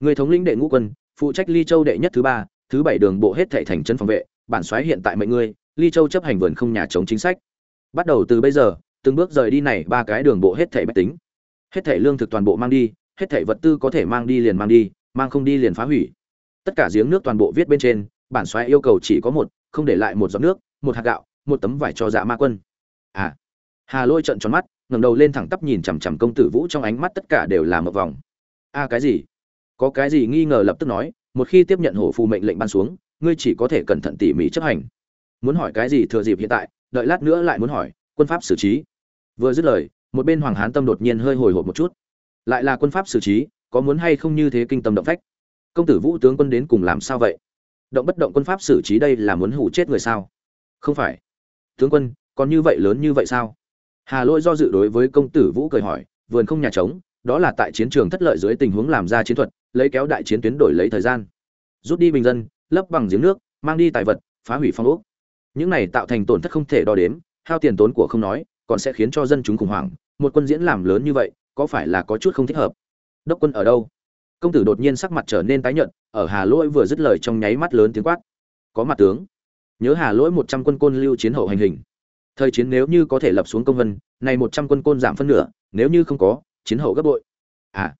Người thống lĩnh đệ ngũ quân phụ trách ly châu đệ nhất thứ ba thứ bảy đường bộ hết thảy thành chân phòng vệ bản soái hiện tại mệnh ngươi ly châu chấp hành vườn không nhà chống chính sách bắt đầu từ bây giờ từng bước rời đi này ba cái đường bộ hết thảy bách tính. Hết thảy lương thực toàn bộ mang đi hết thảy vật tư có thể mang đi liền mang đi mang không đi liền phá hủy. Tất cả giếng nước toàn bộ viết bên trên bản xoáy yêu cầu chỉ có một không để lại một giọt nước một hạt gạo một tấm vải cho dạ ma quân. À. Hà lôi trận tròn mắt ngẩng đầu lên thẳng tắp nhìn chằm chằm công tử vũ trong ánh mắt tất cả đều là một vòng. A à, cái gì? Có cái gì nghi ngờ lập tức nói một khi tiếp nhận hổ phù mệnh lệnh ban xuống ngươi chỉ có thể cẩn thận tỉ mỉ chấp hành. Muốn hỏi cái gì thừa dịp hiện tại đợi lát nữa lại muốn hỏi, quân pháp xử trí. Vừa dứt lời, một bên hoàng hán tâm đột nhiên hơi hồi hộp một chút. Lại là quân pháp xử trí, có muốn hay không như thế kinh tâm động phách? Công tử vũ tướng quân đến cùng làm sao vậy? Động bất động quân pháp xử trí đây là muốn hủ chết người sao? Không phải. Tướng quân, còn như vậy lớn như vậy sao? Hà lỗi do dự đối với công tử vũ cười hỏi, vườn không nhà trống, đó là tại chiến trường thất lợi dưới tình huống làm ra chiến thuật, lấy kéo đại chiến tuyến đổi lấy thời gian. Rút đi bình dân, lấp bằng giếng nước, mang đi tài vật, phá hủy phong ốc những này tạo thành tổn thất không thể đo đếm, hao tiền tốn của không nói, còn sẽ khiến cho dân chúng khủng hoảng. Một quân diễn làm lớn như vậy, có phải là có chút không thích hợp? Đốc quân ở đâu? Công tử đột nhiên sắc mặt trở nên tái nhợt, ở hà lỗi vừa dứt lời trong nháy mắt lớn tiếng quát. Có mặt tướng. Nhớ hà lỗi một trăm quân côn lưu chiến hậu hành hình. Thời chiến nếu như có thể lập xuống công vân, này một trăm quân côn giảm phân nửa, nếu như không có, chiến hậu gấp bội. À.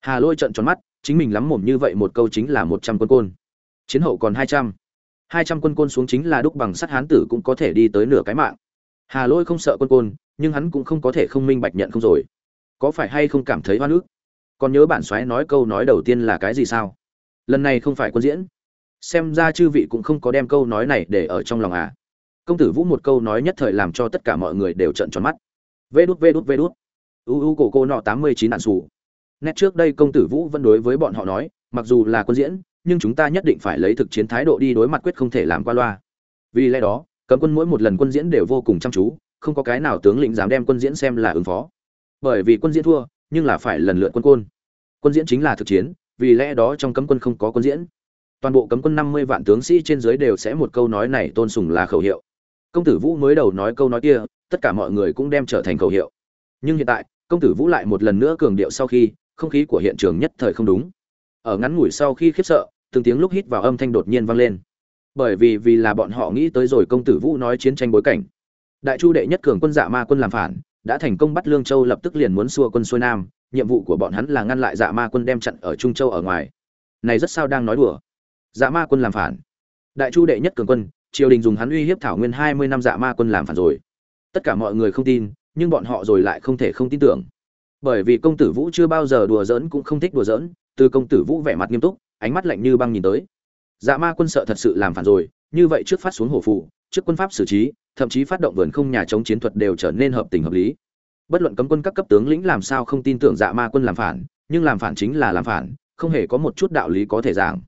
Hà lỗi trận tròn mắt, chính mình lắm mồm như vậy một câu chính là một trăm quân côn. Chiến hậu còn hai trăm hai trăm quân côn xuống chính là đúc bằng sắt hán tử cũng có thể đi tới nửa cái mạng. Hà lôi không sợ quân côn, nhưng hắn cũng không có thể không minh bạch nhận không rồi. Có phải hay không cảm thấy hoa nước còn nhớ bản xoáy nói câu nói đầu tiên là cái gì sao? Lần này không phải quân diễn. Xem ra chư vị cũng không có đem câu nói này để ở trong lòng à. Công tử vũ một câu nói nhất thời làm cho tất cả mọi người đều trợn tròn mắt. Vê đút vê đút vê đút. U u, cổ cô nọ, tám mươi chín nạn xù nét trước đây công tử vũ vẫn đối với bọn họ nói, mặc dù là quân diễn nhưng chúng ta nhất định phải lấy thực chiến thái độ đi đối mặt quyết không thể làm qua loa. Vì lẽ đó, cấm quân mỗi một lần quân diễn đều vô cùng chăm chú, không có cái nào tướng lĩnh dám đem quân diễn xem là ứng phó. Bởi vì quân diễn thua, nhưng là phải lần lượt quân côn. Quân diễn chính là thực chiến, vì lẽ đó trong cấm quân không có quân diễn. Toàn bộ cấm quân năm mươi vạn tướng sĩ trên dưới đều sẽ một câu nói này tôn sùng là khẩu hiệu. Công tử vũ mới đầu nói câu nói kia, tất cả mọi người cũng đem trở thành khẩu hiệu. Nhưng hiện tại, công tử vũ lại một lần nữa cường điệu sau khi, không khí của hiện trường nhất thời không đúng. Ở ngắn ngủi sau khi khiếp sợ từng tiếng lúc hít vào âm thanh đột nhiên vang lên. Bởi vì vì là bọn họ nghĩ tới rồi công tử vũ nói chiến tranh bối cảnh. Đại chu đệ nhất cường quân dạ ma quân làm phản, đã thành công bắt lương châu lập tức liền muốn xua quân xuôi nam, nhiệm vụ của bọn hắn là ngăn lại dạ ma quân đem chặn ở trung châu ở ngoài. Này rất sao đang nói đùa. Dạ ma quân làm phản. Đại chu đệ nhất cường quân, triều đình dùng hắn uy hiếp thảo nguyên hai mươi năm dạ ma quân làm phản rồi. Tất cả mọi người không tin, nhưng bọn họ rồi lại không thể không tin tưởng. Bởi vì công tử vũ chưa bao giờ đùa giỡn cũng không thích đùa giỡn, từ công tử vũ vẻ mặt nghiêm túc ánh mắt lạnh như băng nhìn tới. Dạ ma quân sợ thật sự làm phản rồi, như vậy trước phát xuống hổ phụ, trước quân pháp xử trí, thậm chí phát động vườn không nhà chống chiến thuật đều trở nên hợp tình hợp lý. Bất luận cấm quân các cấp tướng lĩnh làm sao không tin tưởng dạ ma quân làm phản, nhưng làm phản chính là làm phản, không hề có một chút đạo lý có thể giảng.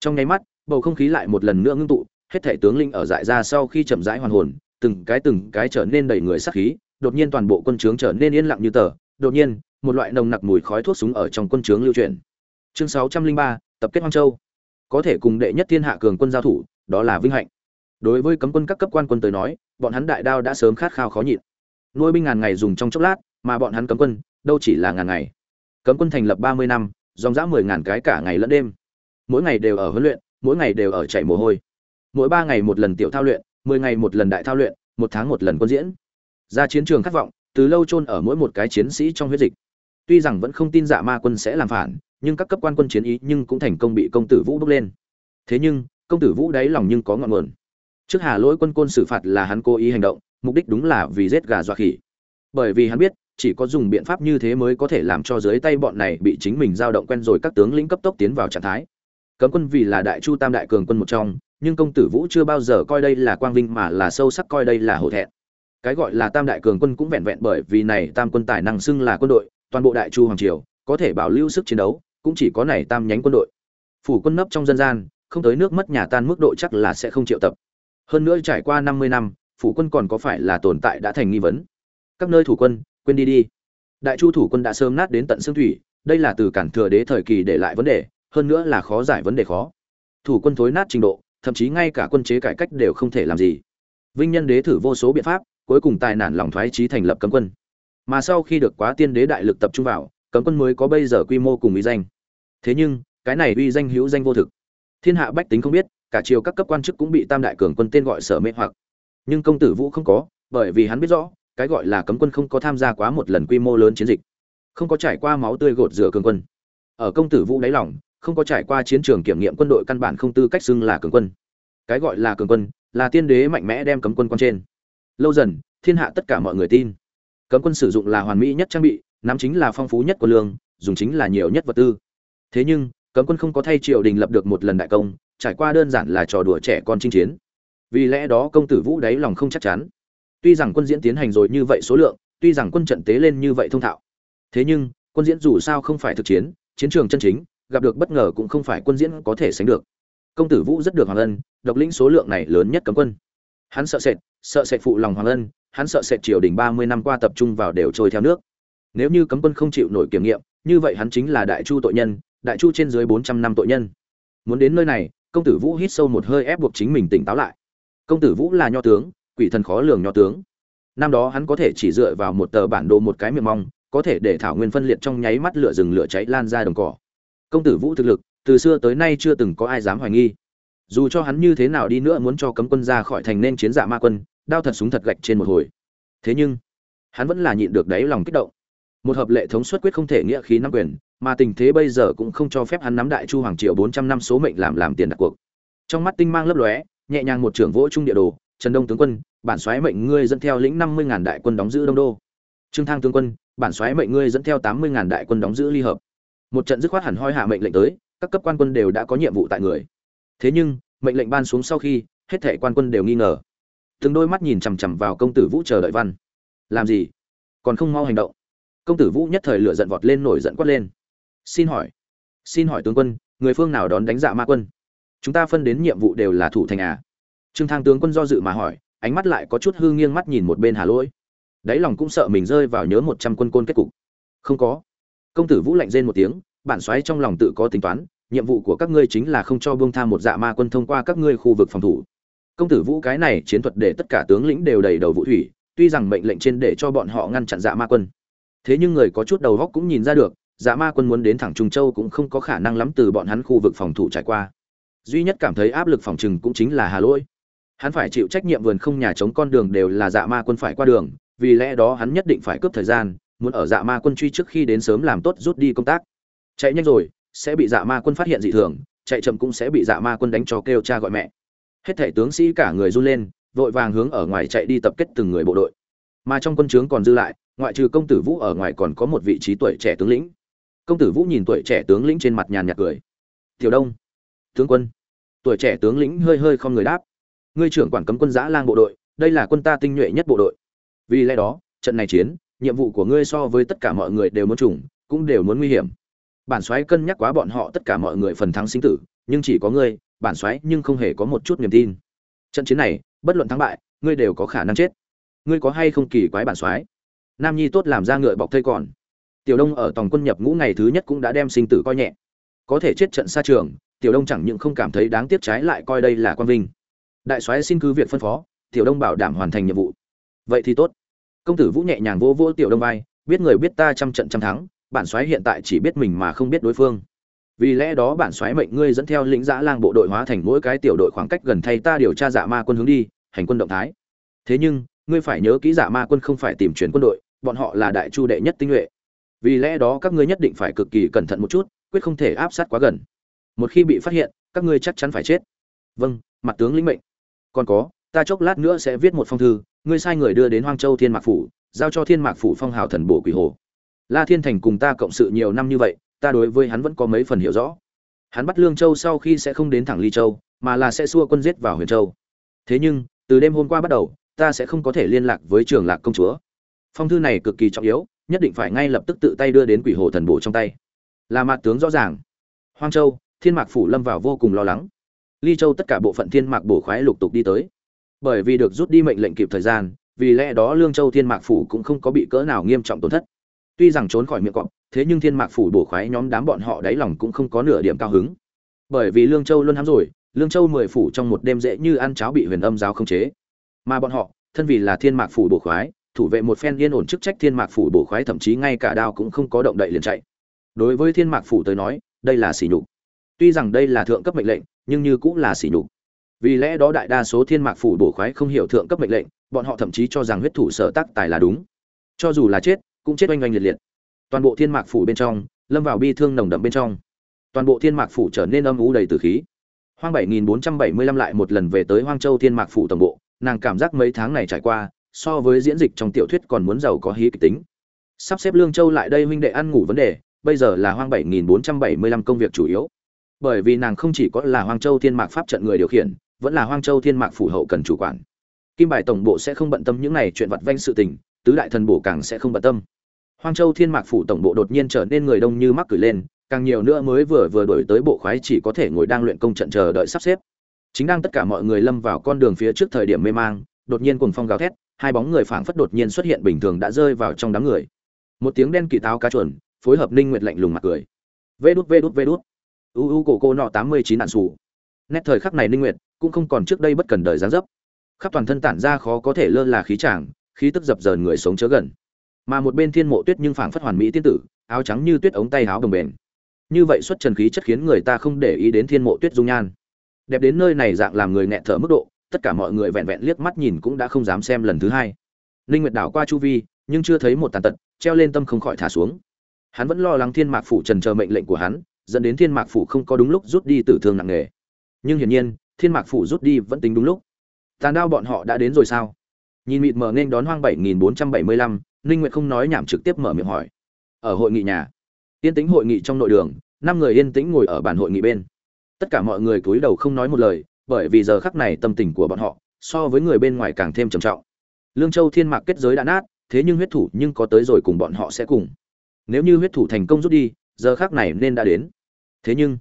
Trong nháy mắt, bầu không khí lại một lần nữa ngưng tụ, hết thể tướng lĩnh ở dại ra sau khi chậm rãi hoàn hồn, từng cái từng cái trở nên đầy người sắc khí, đột nhiên toàn bộ quân trướng trở nên yên lặng như tờ. Đột nhiên, một loại nồng nặc mùi khói thuốc súng ở trong quân trướng lưu truyền chương sáu trăm linh ba tập kết hoang châu. Có thể cùng đệ nhất thiên hạ cường quân giao thủ, đó là vinh hạnh. Đối với cấm quân các cấp quan quân tới nói, bọn hắn đại đao đã sớm khát khao khó nhịn. Nuôi binh ngàn ngày dùng trong chốc lát, mà bọn hắn cấm quân, đâu chỉ là ngàn ngày. Cấm quân thành lập ba mươi năm, dòng dã mười ngàn cái cả ngày lẫn đêm. Mỗi ngày đều ở huấn luyện, mỗi ngày đều ở chạy mồ hôi. Mỗi ba ngày một lần tiểu thao luyện, mười ngày một lần đại thao luyện, một tháng một lần quân diễn. Ra chiến trường khát vọng, từ lâu chôn ở mỗi một cái chiến sĩ trong huyết dịch. Tuy rằng vẫn không tin dạ ma quân sẽ làm phản nhưng các cấp quan quân chiến ý nhưng cũng thành công bị công tử vũ bước lên. Thế nhưng, công tử vũ đáy lòng nhưng có ngọn nguồn. Trước hà lỗi quân côn xử phạt là hắn cố ý hành động, mục đích đúng là vì giết gà dọa khỉ. Bởi vì hắn biết, chỉ có dùng biện pháp như thế mới có thể làm cho dưới tay bọn này bị chính mình giao động quen rồi các tướng lĩnh cấp tốc tiến vào trạng thái. Cấm quân vì là đại chu tam đại cường quân một trong, nhưng công tử vũ chưa bao giờ coi đây là quang vinh mà là sâu sắc coi đây là hổ thẹn. Cái gọi là tam đại cường quân cũng vẹn vẹn bởi vì này tam quân tài năng xưng là quân đội, toàn bộ đại chu hoàng triều, có thể bảo lưu sức chiến đấu cũng chỉ có này tam nhánh quân đội. Phủ quân nấp trong dân gian, không tới nước mất nhà tan mức độ chắc là sẽ không triệu tập. Hơn nữa trải qua năm mươi năm, phủ quân còn có phải là tồn tại đã thành nghi vấn? Các nơi thủ quân, quên đi đi. Đại chu thủ quân đã sớm nát đến tận xương thủy, đây là từ cản thừa đế thời kỳ để lại vấn đề, hơn nữa là khó giải vấn đề khó. Thủ quân thối nát trình độ, thậm chí ngay cả quân chế cải cách đều không thể làm gì. Vinh nhân đế thử vô số biện pháp, cuối cùng tài nản lòng thoái trí thành lập cấm quân. Mà sau khi được quá tiên đế đại lực tập trung vào, cấm quân mới có bây giờ quy mô cùng ý danh thế nhưng, cái này uy danh hữu danh vô thực. Thiên hạ bách tính không biết, cả triều các cấp quan chức cũng bị tam đại cường quân tên gọi sở mê hoặc. Nhưng công tử vũ không có, bởi vì hắn biết rõ, cái gọi là cấm quân không có tham gia quá một lần quy mô lớn chiến dịch. Không có trải qua máu tươi gột rửa cường quân. Ở công tử vũ đáy lòng, không có trải qua chiến trường kiểm nghiệm quân đội căn bản không tư cách xưng là cường quân. Cái gọi là cường quân, là tiên đế mạnh mẽ đem cấm quân quan trên. Lâu dần, thiên hạ tất cả mọi người tin. Cấm quân sử dụng là hoàn mỹ nhất trang bị, nắm chính là phong phú nhất của lương, dùng chính là nhiều nhất vật tư thế nhưng, cấm quân không có thay triều đình lập được một lần đại công, trải qua đơn giản là trò đùa trẻ con chinh chiến. Vì lẽ đó công tử vũ đáy lòng không chắc chắn. Tuy rằng quân diễn tiến hành rồi như vậy số lượng, tuy rằng quân trận tế lên như vậy thông thạo. Thế nhưng, quân diễn dù sao không phải thực chiến chiến trường chân chính, gặp được bất ngờ cũng không phải quân diễn có thể sánh được. Công tử vũ rất được hoàng ân, độc lĩnh số lượng này lớn nhất cấm quân. Hắn sợ sệt sợ sệt phụ lòng hoàng ân, hắn sợ sệt triều đình ba mươi năm qua tập trung vào đều trôi theo nước. Nếu như cấm quân không chịu nổi kiểm nghiệm, như vậy hắn chính là đại chu tội nhân đại chu trên dưới bốn trăm năm tội nhân. Muốn đến nơi này, công tử vũ hít sâu một hơi ép buộc chính mình tỉnh táo lại. Công tử vũ là nho tướng, quỷ thần khó lường nho tướng. Năm đó hắn có thể chỉ dựa vào một tờ bản đồ một cái miệng mong, có thể để thảo nguyên phân liệt trong nháy mắt lửa rừng lửa cháy lan ra đồng cỏ. Công tử vũ thực lực, từ xưa tới nay chưa từng có ai dám hoài nghi. Dù cho hắn như thế nào đi nữa muốn cho cấm quân ra khỏi thành nên chiến dạ ma quân, đao thật súng thật gạch trên một hồi. Thế nhưng, hắn vẫn là nhịn được đáy lòng kích động. Một hợp lệ thống suất quyết không thể nghĩa khí nắm quyền mà tình thế bây giờ cũng không cho phép hắn nắm đại chu hoàng triệu bốn trăm năm số mệnh làm làm tiền đặt cuộc. Trong mắt tinh mang lấp lóe, nhẹ nhàng một trưởng vỗ trung địa đồ, trần đông tướng quân, bản soái mệnh ngươi dẫn theo lĩnh năm mươi ngàn đại quân đóng giữ đông đô. Trương thang tướng quân, bản soái mệnh ngươi dẫn theo tám mươi ngàn đại quân đóng giữ ly hợp. Một trận dứt khoát hẳn hoi hạ mệnh lệnh tới, các cấp quan quân đều đã có nhiệm vụ tại người. Thế nhưng, mệnh lệnh ban xuống sau khi, hết thảy quan quân đều nghi ngờ. Từng đôi mắt nhìn chằm chằm vào công tử vũ chờ đợi văn. Làm gì? Còn không mau hành động. Công tử vũ nhất thời lửa giận vọt lên nổi giận quát lên xin hỏi. Xin hỏi tướng quân, người phương nào đón đánh dạ ma quân? Chúng ta phân đến nhiệm vụ đều là thủ thành à? Trương thang tướng quân do dự mà hỏi, ánh mắt lại có chút hư nghiêng mắt nhìn một bên hà lỗi. Đáy lòng cũng sợ mình rơi vào nhớ một trăm quân côn kết cục. Không có. Công tử vũ lạnh rên một tiếng, bản xoáy trong lòng tự có tính toán, nhiệm vụ của các ngươi chính là không cho bông tha một dạ ma quân thông qua các ngươi khu vực phòng thủ. Công tử vũ cái này chiến thuật để tất cả tướng lĩnh đều đầy đầu vũ thủy, tuy rằng mệnh lệnh trên để cho bọn họ ngăn chặn dạ ma quân. Thế nhưng người có chút đầu góc cũng nhìn ra được dạ ma quân muốn đến thẳng trung châu cũng không có khả năng lắm từ bọn hắn khu vực phòng thủ trải qua. Duy nhất cảm thấy áp lực phòng trừng cũng chính là hà lỗi. Hắn phải chịu trách nhiệm vườn không nhà chống con đường đều là dạ ma quân phải qua đường, vì lẽ đó hắn nhất định phải cướp thời gian, muốn ở dạ ma quân truy trước khi đến sớm làm tốt rút đi công tác. Chạy nhanh rồi, sẽ bị dạ ma quân phát hiện dị thường, chạy chậm cũng sẽ bị dạ ma quân đánh cho kêu cha gọi mẹ. Hết thể tướng sĩ cả người run lên, vội vàng hướng ở ngoài chạy đi tập kết từng người bộ đội. Mà trong quân trướng còn dư lại, ngoại trừ công tử vũ ở ngoài còn có một vị trí tuổi trẻ tướng lĩnh công tử vũ nhìn tuổi trẻ tướng lĩnh trên mặt nhàn nhạt cười. Tiểu đông, tướng quân. Tuổi trẻ tướng lĩnh hơi hơi không người đáp. Ngươi trưởng quản cấm quân giã lang bộ đội, đây là quân ta tinh nhuệ nhất bộ đội. Vì lẽ đó, trận này chiến, nhiệm vụ của ngươi so với tất cả mọi người đều muốn trùng, cũng đều muốn nguy hiểm. Bản soái cân nhắc quá bọn họ tất cả mọi người phần thắng sinh tử, nhưng chỉ có ngươi, bản soái nhưng không hề có một chút niềm tin. Trận chiến này, bất luận thắng bại, ngươi đều có khả năng chết. Ngươi có hay không kỳ quái bản soái? Nam nhi tốt làm ra ngựa bọc thây còn tiểu đông ở tổng quân nhập ngũ ngày thứ nhất cũng đã đem sinh tử coi nhẹ. Có thể chết trận xa trường, tiểu đông chẳng những không cảm thấy đáng tiếc trái lại coi đây là quan vinh. Đại soái xin cứ việc phân phó, tiểu đông bảo đảm hoàn thành nhiệm vụ. Vậy thì tốt. Công tử vũ nhẹ nhàng vô vô tiểu đông vai, biết người biết ta trăm trận trăm thắng, bản soái hiện tại chỉ biết mình mà không biết đối phương. Vì lẽ đó bản soái mệnh ngươi dẫn theo lĩnh giã lang bộ đội hóa thành mỗi cái tiểu đội khoảng cách gần thay ta điều tra dạ ma quân hướng đi, hành quân động thái. Thế nhưng, ngươi phải nhớ kỹ giả ma quân không phải tìm chuyển quân đội, bọn họ là đại chu đệ nhất tinh nhuệ vì lẽ đó các ngươi nhất định phải cực kỳ cẩn thận một chút, quyết không thể áp sát quá gần. Một khi bị phát hiện, các ngươi chắc chắn phải chết. Vâng mặt tướng lĩnh mệnh. Còn có, ta chốc lát nữa sẽ viết một phong thư, ngươi sai người đưa đến hoang châu thiên mạc phủ, giao cho thiên mạc phủ phong hào thần bổ quỷ hồ. La thiên thành cùng ta cộng sự nhiều năm như vậy, ta đối với hắn vẫn có mấy phần hiểu rõ. Hắn bắt lương châu sau khi sẽ không đến thẳng ly châu, mà là sẽ xua quân giết vào huyền châu. Thế nhưng, từ đêm hôm qua bắt đầu, ta sẽ không có thể liên lạc với trường lạc công chúa. Phong thư này cực kỳ trọng yếu nhất định phải ngay lập tức tự tay đưa đến quỷ hồ thần bổ trong tay. Là mặt tướng rõ ràng. Hoang châu, thiên mạc phủ lâm vào vô cùng lo lắng. Ly châu tất cả bộ phận thiên mạc bổ khoái lục tục đi tới. Bởi vì được rút đi mệnh lệnh kịp thời gian, vì lẽ đó lương châu thiên mạc phủ cũng không có bị cỡ nào nghiêm trọng tổn thất. Tuy rằng trốn khỏi miệng cọp, thế nhưng thiên mạc phủ bổ khoái nhóm đám bọn họ đáy lòng cũng không có nửa điểm cao hứng. Bởi vì lương châu luôn hám rồi, lương châu mười phủ trong một đêm dễ như ăn cháo bị huyền âm giáo không chế. Mà bọn họ, thân vì là thiên mạc phủ bổ khoái thủ vệ một phen yên ổn chức trách thiên mạc phủ bổ khoái, thậm chí ngay cả đao cũng không có động đậy liền chạy. Đối với thiên mạc phủ tới nói, đây là sỉ nhục. Tuy rằng đây là thượng cấp mệnh lệnh, nhưng như cũng là sỉ nhục. Vì lẽ đó đại đa số thiên mạc phủ bổ khoái không hiểu thượng cấp mệnh lệnh, bọn họ thậm chí cho rằng huyết thủ sở tác tài là đúng. Cho dù là chết, cũng chết oanh oanh liệt liệt. Toàn bộ thiên mạc phủ bên trong, lâm vào bi thương nồng đậm bên trong. Toàn bộ thiên mạc phủ trở nên âm u đầy từ khí. Hoang 7475 lại một lần về tới hoang châu thiên mạc phủ tổng bộ, nàng cảm giác mấy tháng này trải qua so với diễn dịch trong tiểu thuyết còn muốn giàu có hí kịch tính. Sắp xếp lương châu lại đây huynh đệ ăn ngủ vấn đề, bây giờ là hoang 7475 công việc chủ yếu. Bởi vì nàng không chỉ có là hoang châu thiên mạc pháp trận người điều khiển, vẫn là hoang châu thiên mạc phủ hậu cần chủ quản. Kim bài tổng bộ sẽ không bận tâm những này chuyện vặt vanh sự tình, tứ đại thần bổ càng sẽ không bận tâm. Hoang châu thiên mạc phủ tổng bộ đột nhiên trở nên người đông như mắc cửi lên, càng nhiều nữa mới vừa vừa đổi tới bộ khoái chỉ có thể ngồi đang luyện công trận chờ đợi sắp xếp. Chính đang tất cả mọi người lâm vào con đường phía trước thời điểm mê mang, đột nhiên cùng phong gào thét hai bóng người phảng phất đột nhiên xuất hiện bình thường đã rơi vào trong đám người. Một tiếng đen kỳ táo cá chuẩn phối hợp ninh nguyệt lạnh lùng mặt cười. Vê đút vê đút vê đút. U u, cổ cô nọ, tám mươi chín nạn sủ. Nét thời khắc này ninh nguyệt cũng không còn trước đây bất cần đời gián dấp. Khắp toàn thân tản ra khó có thể lơ là khí chàng khí tức dập dờn người sống chớ gần. Mà một bên thiên mộ tuyết nhưng phảng phất hoàn mỹ tiên tử, áo trắng như tuyết ống tay áo đồng bền. Như vậy xuất trần khí chất khiến người ta không để ý đến thiên mộ tuyết dung nhan. Đẹp đến nơi này dạng làm người nghẹt thở mức độ tất cả mọi người vẹn vẹn liếc mắt nhìn cũng đã không dám xem lần thứ hai. Linh nguyệt đảo qua chu vi nhưng chưa thấy một tàn tật treo lên tâm không khỏi thả xuống. Hắn vẫn lo lắng thiên mạc phủ trần chờ mệnh lệnh của hắn dẫn đến thiên mạc phủ không có đúng lúc rút đi tử thương nặng nề. Nhưng hiển nhiên thiên mạc phủ rút đi vẫn tính đúng lúc. Tàn đao bọn họ đã đến rồi sao? Nhìn mịt mờ nên đón hoang 7475, ninh nguyệt không nói nhảm trực tiếp mở miệng hỏi. Ở hội nghị nhà. Yên tĩnh hội nghị trong nội đường năm người yên tĩnh ngồi ở bàn hội nghị bên. Tất cả mọi người cúi đầu không nói một lời bởi vì giờ khắc này tâm tình của bọn họ so với người bên ngoài càng thêm trầm trọng. Lương châu thiên mạc kết giới đã nát, thế nhưng huyết thủ nhưng có tới rồi cùng bọn họ sẽ cùng. Nếu như huyết thủ thành công rút đi, giờ khắc này nên đã đến. Thế nhưng,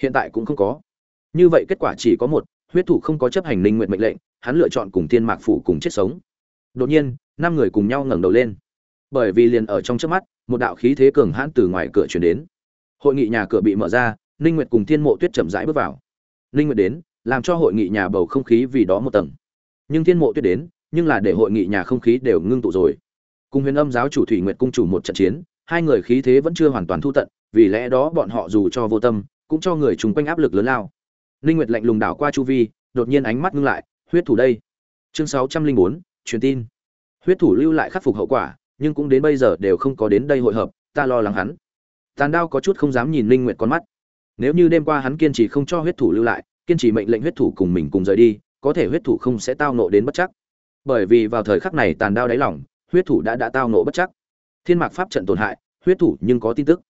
hiện tại cũng không có. Như vậy kết quả chỉ có một, huyết thủ không có chấp hành linh nguyện mệnh lệnh, hắn lựa chọn cùng thiên mạc phủ cùng chết sống. Đột nhiên, năm người cùng nhau ngẩng đầu lên. Bởi vì liền ở trong trước mắt, một đạo khí thế cường hãn từ ngoài cửa chuyển đến. Hội nghị nhà cửa bị mở ra, ninh nguyệt cùng thiên mộ tuyết chậm rãi bước vào. Ninh nguyệt đến làm cho hội nghị nhà bầu không khí vì đó một tầng. Nhưng thiên mộ tuyết đến nhưng là để hội nghị nhà không khí đều ngưng tụ rồi. Cùng huyền âm giáo chủ thủy nguyệt cung chủ một trận chiến hai người khí thế vẫn chưa hoàn toàn thu tận vì lẽ đó bọn họ dù cho vô tâm cũng cho người chung quanh áp lực lớn lao. Ninh nguyệt lạnh lùng đảo qua chu vi đột nhiên ánh mắt ngưng lại huyết thủ đây. Chương 604, truyền tin. Huyết thủ lưu lại khắc phục hậu quả nhưng cũng đến bây giờ đều không có đến đây hội hợp ta lo lắng hắn. Tàn đao có chút không dám nhìn linh nguyệt con mắt. Nếu như đêm qua hắn kiên trì không cho huyết thủ lưu lại kiên trì mệnh lệnh huyết thủ cùng mình cùng rời đi, có thể huyết thủ không sẽ tao nộ đến bất chắc. Bởi vì vào thời khắc này tàn đao đáy lòng, huyết thủ đã đã tao nộ bất chắc. Thiên mạc pháp trận tổn hại, huyết thủ nhưng có tin tức.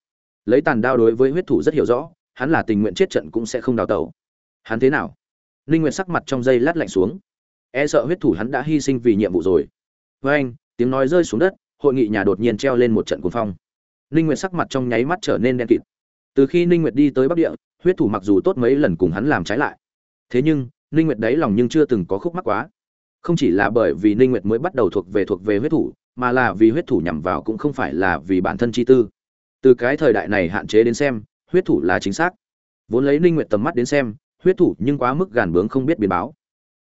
Lấy tàn đao đối với huyết thủ rất hiểu rõ, hắn là tình nguyện chết trận cũng sẽ không đào tẩu. Hắn thế nào? Linh nguyệt sắc mặt trong dây lát lạnh xuống. E sợ huyết thủ hắn đã hy sinh vì nhiệm vụ rồi. Với anh, tiếng nói rơi xuống đất, hội nghị nhà đột nhiên treo lên một trận cuồng phong. Linh nguyệt sắc mặt trong nháy mắt trở nên đen kịt. Từ khi ninh nguyệt đi tới bắc địa huyết thủ mặc dù tốt mấy lần cùng hắn làm trái lại. Thế nhưng, ninh nguyệt đấy lòng nhưng chưa từng có khúc mắc quá. Không chỉ là bởi vì ninh nguyệt mới bắt đầu thuộc về thuộc về huyết thủ, mà là vì huyết thủ nhằm vào cũng không phải là vì bản thân chi tư. Từ cái thời đại này hạn chế đến xem, huyết thủ là chính xác. Vốn lấy ninh nguyệt tầm mắt đến xem, huyết thủ nhưng quá mức gàn bướng không biết biến báo.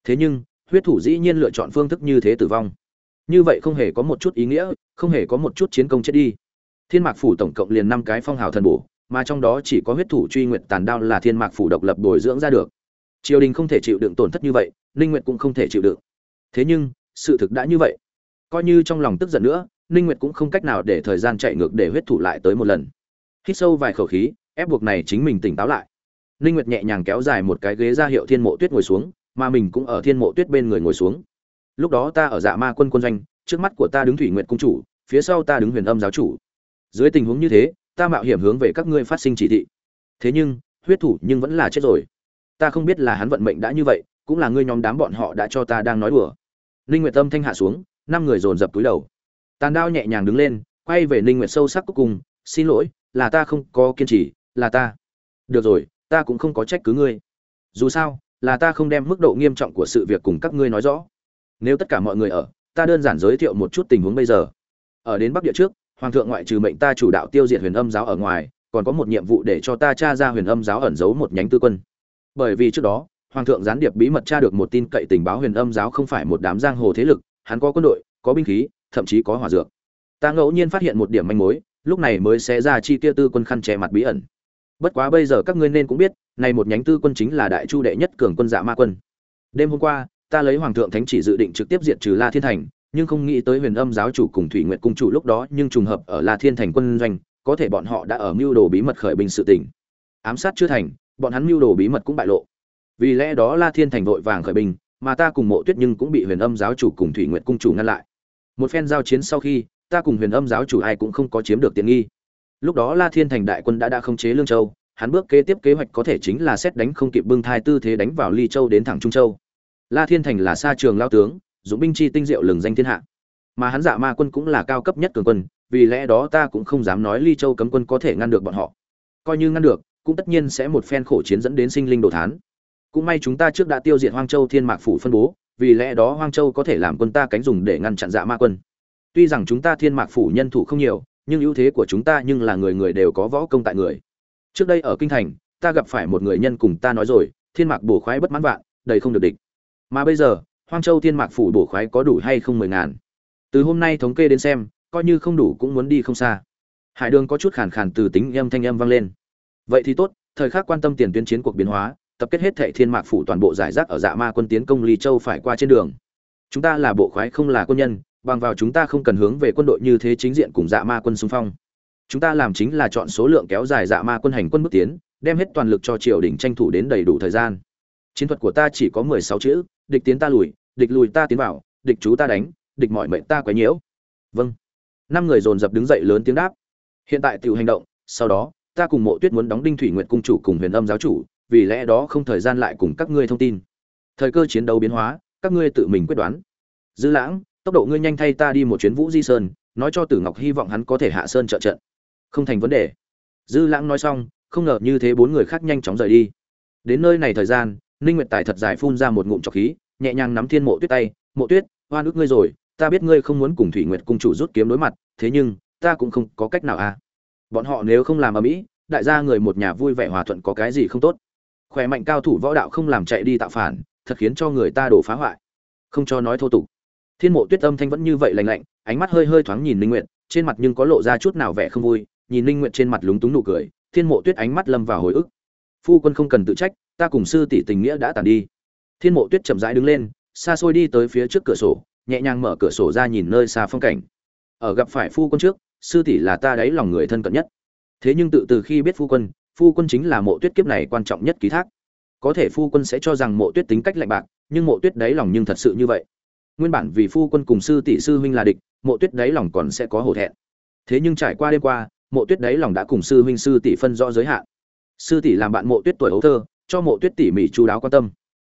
Thế nhưng, huyết thủ dĩ nhiên lựa chọn phương thức như thế tử vong. Như vậy không hề có một chút ý nghĩa, không hề có một chút chiến công chết đi. Thiên mạc phủ tổng cộng liền năm cái phong hào thần bổ mà trong đó chỉ có huyết thủ truy nguyện tàn đao là thiên mạc phủ độc lập bồi dưỡng ra được. Triều đình không thể chịu đựng tổn thất như vậy, ninh nguyệt cũng không thể chịu đựng. Thế nhưng, sự thực đã như vậy. Coi như trong lòng tức giận nữa, ninh nguyệt cũng không cách nào để thời gian chạy ngược để huyết thủ lại tới một lần. Hít sâu vài khẩu khí, ép buộc này chính mình tỉnh táo lại. Ninh nguyệt nhẹ nhàng kéo dài một cái ghế ra hiệu thiên mộ tuyết ngồi xuống, mà mình cũng ở thiên mộ tuyết bên người ngồi xuống. Lúc đó ta ở dạ ma quân quân doanh, trước mắt của ta đứng thủy nguyệt cung chủ, phía sau ta đứng huyền âm giáo chủ. Dưới tình huống như thế ta mạo hiểm hướng về các ngươi phát sinh chỉ thị. Thế nhưng, huyết thủ nhưng vẫn là chết rồi. Ta không biết là hắn vận mệnh đã như vậy, cũng là ngươi nhóm đám bọn họ đã cho ta đang nói đùa. Ninh nguyệt tâm thanh hạ xuống, năm người dồn dập túi đầu. Tàn đao nhẹ nhàng đứng lên, quay về ninh nguyệt sâu sắc cuối cùng, xin lỗi, là ta không có kiên trì, là ta. Được rồi, ta cũng không có trách cứ ngươi. Dù sao, là ta không đem mức độ nghiêm trọng của sự việc cùng các ngươi nói rõ. Nếu tất cả mọi người ở, ta đơn giản giới thiệu một chút tình huống bây giờ. Ở đến bắc địa trước hoàng thượng ngoại trừ mệnh ta chủ đạo tiêu diệt huyền âm giáo ở ngoài, còn có một nhiệm vụ để cho ta tra ra huyền âm giáo ẩn giấu một nhánh tư quân. Bởi vì trước đó, hoàng thượng gián điệp bí mật tra được một tin cậy tình báo huyền âm giáo không phải một đám giang hồ thế lực, hắn có quân đội, có binh khí, thậm chí có hỏa dược. Ta ngẫu nhiên phát hiện một điểm manh mối, lúc này mới sẽ ra chi tiêu tư quân khăn che mặt bí ẩn. Bất quá bây giờ các ngươi nên cũng biết, này một nhánh tư quân chính là đại chu đệ nhất cường quân dạ ma quân. Đêm hôm qua, ta lấy hoàng thượng thánh chỉ dự định trực tiếp diệt trừ la thiên thành nhưng không nghĩ tới huyền âm giáo chủ cùng thủy nguyệt cung chủ lúc đó nhưng trùng hợp ở la thiên thành quân doanh, có thể bọn họ đã ở mưu đồ bí mật khởi binh sự tỉnh ám sát chưa thành, bọn hắn mưu đồ bí mật cũng bại lộ. Vì lẽ đó la thiên thành vội vàng khởi binh, mà ta cùng mộ tuyết nhưng cũng bị huyền âm giáo chủ cùng thủy nguyệt cung chủ ngăn lại. Một phen giao chiến sau khi, ta cùng huyền âm giáo chủ ai cũng không có chiếm được tiện nghi. Lúc đó la thiên thành đại quân đã đã khống chế lương châu, hắn bước kế tiếp kế hoạch có thể chính là xét đánh không kịp bưng thai tư thế đánh vào ly châu đến thẳng trung châu. La thiên thành là xa trường lao tướng dũng binh chi tinh diệu lừng danh thiên hạ. Mà hắn dạ ma quân cũng là cao cấp nhất cường quân, vì lẽ đó ta cũng không dám nói ly châu cấm quân có thể ngăn được bọn họ. Coi như ngăn được, cũng tất nhiên sẽ một phen khổ chiến dẫn đến sinh linh đồ thán. Cũng may chúng ta trước đã tiêu diệt hoang châu thiên mạc phủ phân bố, vì lẽ đó hoang châu có thể làm quân ta cánh dùng để ngăn chặn dạ ma quân. Tuy rằng chúng ta thiên mạc phủ nhân thủ không nhiều, nhưng ưu thế của chúng ta nhưng là người người đều có võ công tại người. Trước đây ở kinh thành, ta gặp phải một người nhân cùng ta nói rồi, thiên mạc bổ khoái bất mãn vạn, đầy không được địch. Mà bây giờ hoang châu thiên mạc phủ bổ khoái có đủ hay không mười ngàn? Từ hôm nay thống kê đến xem, coi như không đủ cũng muốn đi không xa. Hải đường có chút khàn khàn từ tính âm thanh âm vang lên. Vậy thì tốt, thời khắc quan tâm tiền tuyến chiến cuộc biến hóa, tập kết hết thệ thiên mạc phủ toàn bộ giải rác ở dạ ma quân tiến công ly châu phải qua trên đường. Chúng ta là bộ khoái không là quân nhân, bằng vào chúng ta không cần hướng về quân đội như thế chính diện cùng dạ ma quân xung phong. Chúng ta làm chính là chọn số lượng kéo dài dạ ma quân hành quân bước tiến, đem hết toàn lực cho triều đình tranh thủ đến đầy đủ thời gian chiến thuật của ta chỉ có mười sáu chữ, địch tiến ta lùi, địch lùi ta tiến vào, địch chú ta đánh, địch mọi mệnh ta quấy nhiễu. Vâng. Năm người dồn dập đứng dậy lớn tiếng đáp. Hiện tại tự hành động, sau đó, ta cùng mộ tuyết muốn đóng đinh thủy nguyện cung chủ cùng huyền âm giáo chủ, vì lẽ đó không thời gian lại cùng các ngươi thông tin. Thời cơ chiến đấu biến hóa, các ngươi tự mình quyết đoán. Dư lãng, tốc độ ngươi nhanh thay ta đi một chuyến vũ di sơn, nói cho tử ngọc hy vọng hắn có thể hạ sơn trợ trận. Không thành vấn đề. Dư lãng nói xong, không ngờ như thế bốn người khác nhanh chóng rời đi. Đến nơi này thời gian ninh nguyệt tài thật dài phun ra một ngụm trọc khí, nhẹ nhàng nắm thiên mộ tuyết tay, mộ tuyết, oan ức ngươi rồi, ta biết ngươi không muốn cùng thủy nguyệt cung chủ rút kiếm đối mặt, thế nhưng, ta cũng không có cách nào à. Bọn họ nếu không làm ở mỹ đại gia người một nhà vui vẻ hòa thuận có cái gì không tốt. Khỏe mạnh cao thủ võ đạo không làm chạy đi tạo phản, thật khiến cho người ta đổ phá hoại. Không cho nói thô tục. Thiên mộ tuyết âm thanh vẫn như vậy lạnh lạnh, ánh mắt hơi hơi thoáng nhìn linh nguyệt, trên mặt nhưng có lộ ra chút nào vẻ không vui, nhìn linh nguyệt trên mặt lúng túng nụ cười, thiên mộ tuyết ánh mắt lâm vào hồi ức. Phu quân không cần tự trách ta cùng sư tỷ tình nghĩa đã tàn đi. Thiên mộ tuyết chậm rãi đứng lên, xa xôi đi tới phía trước cửa sổ, nhẹ nhàng mở cửa sổ ra nhìn nơi xa phong cảnh. Ở gặp phải phu quân trước, sư tỷ là ta đáy lòng người thân cận nhất. Thế nhưng tự từ khi biết phu quân phu quân chính là mộ tuyết kiếp này quan trọng nhất ký thác. Có thể phu quân sẽ cho rằng mộ tuyết tính cách lạnh bạc, nhưng mộ tuyết đáy lòng nhưng thật sự như vậy. Nguyên bản vì phu quân cùng sư tỷ sư huynh là địch, mộ tuyết đáy lòng còn sẽ có hổ thẹn. Thế nhưng trải qua đêm qua, mộ tuyết đáy lòng đã cùng sư huynh sư tỷ phân rõ giới hạn. Sư tỷ làm bạn mộ tuyết tuổi hấu thơ cho mộ tuyết tỉ mỉ chú đáo quan tâm.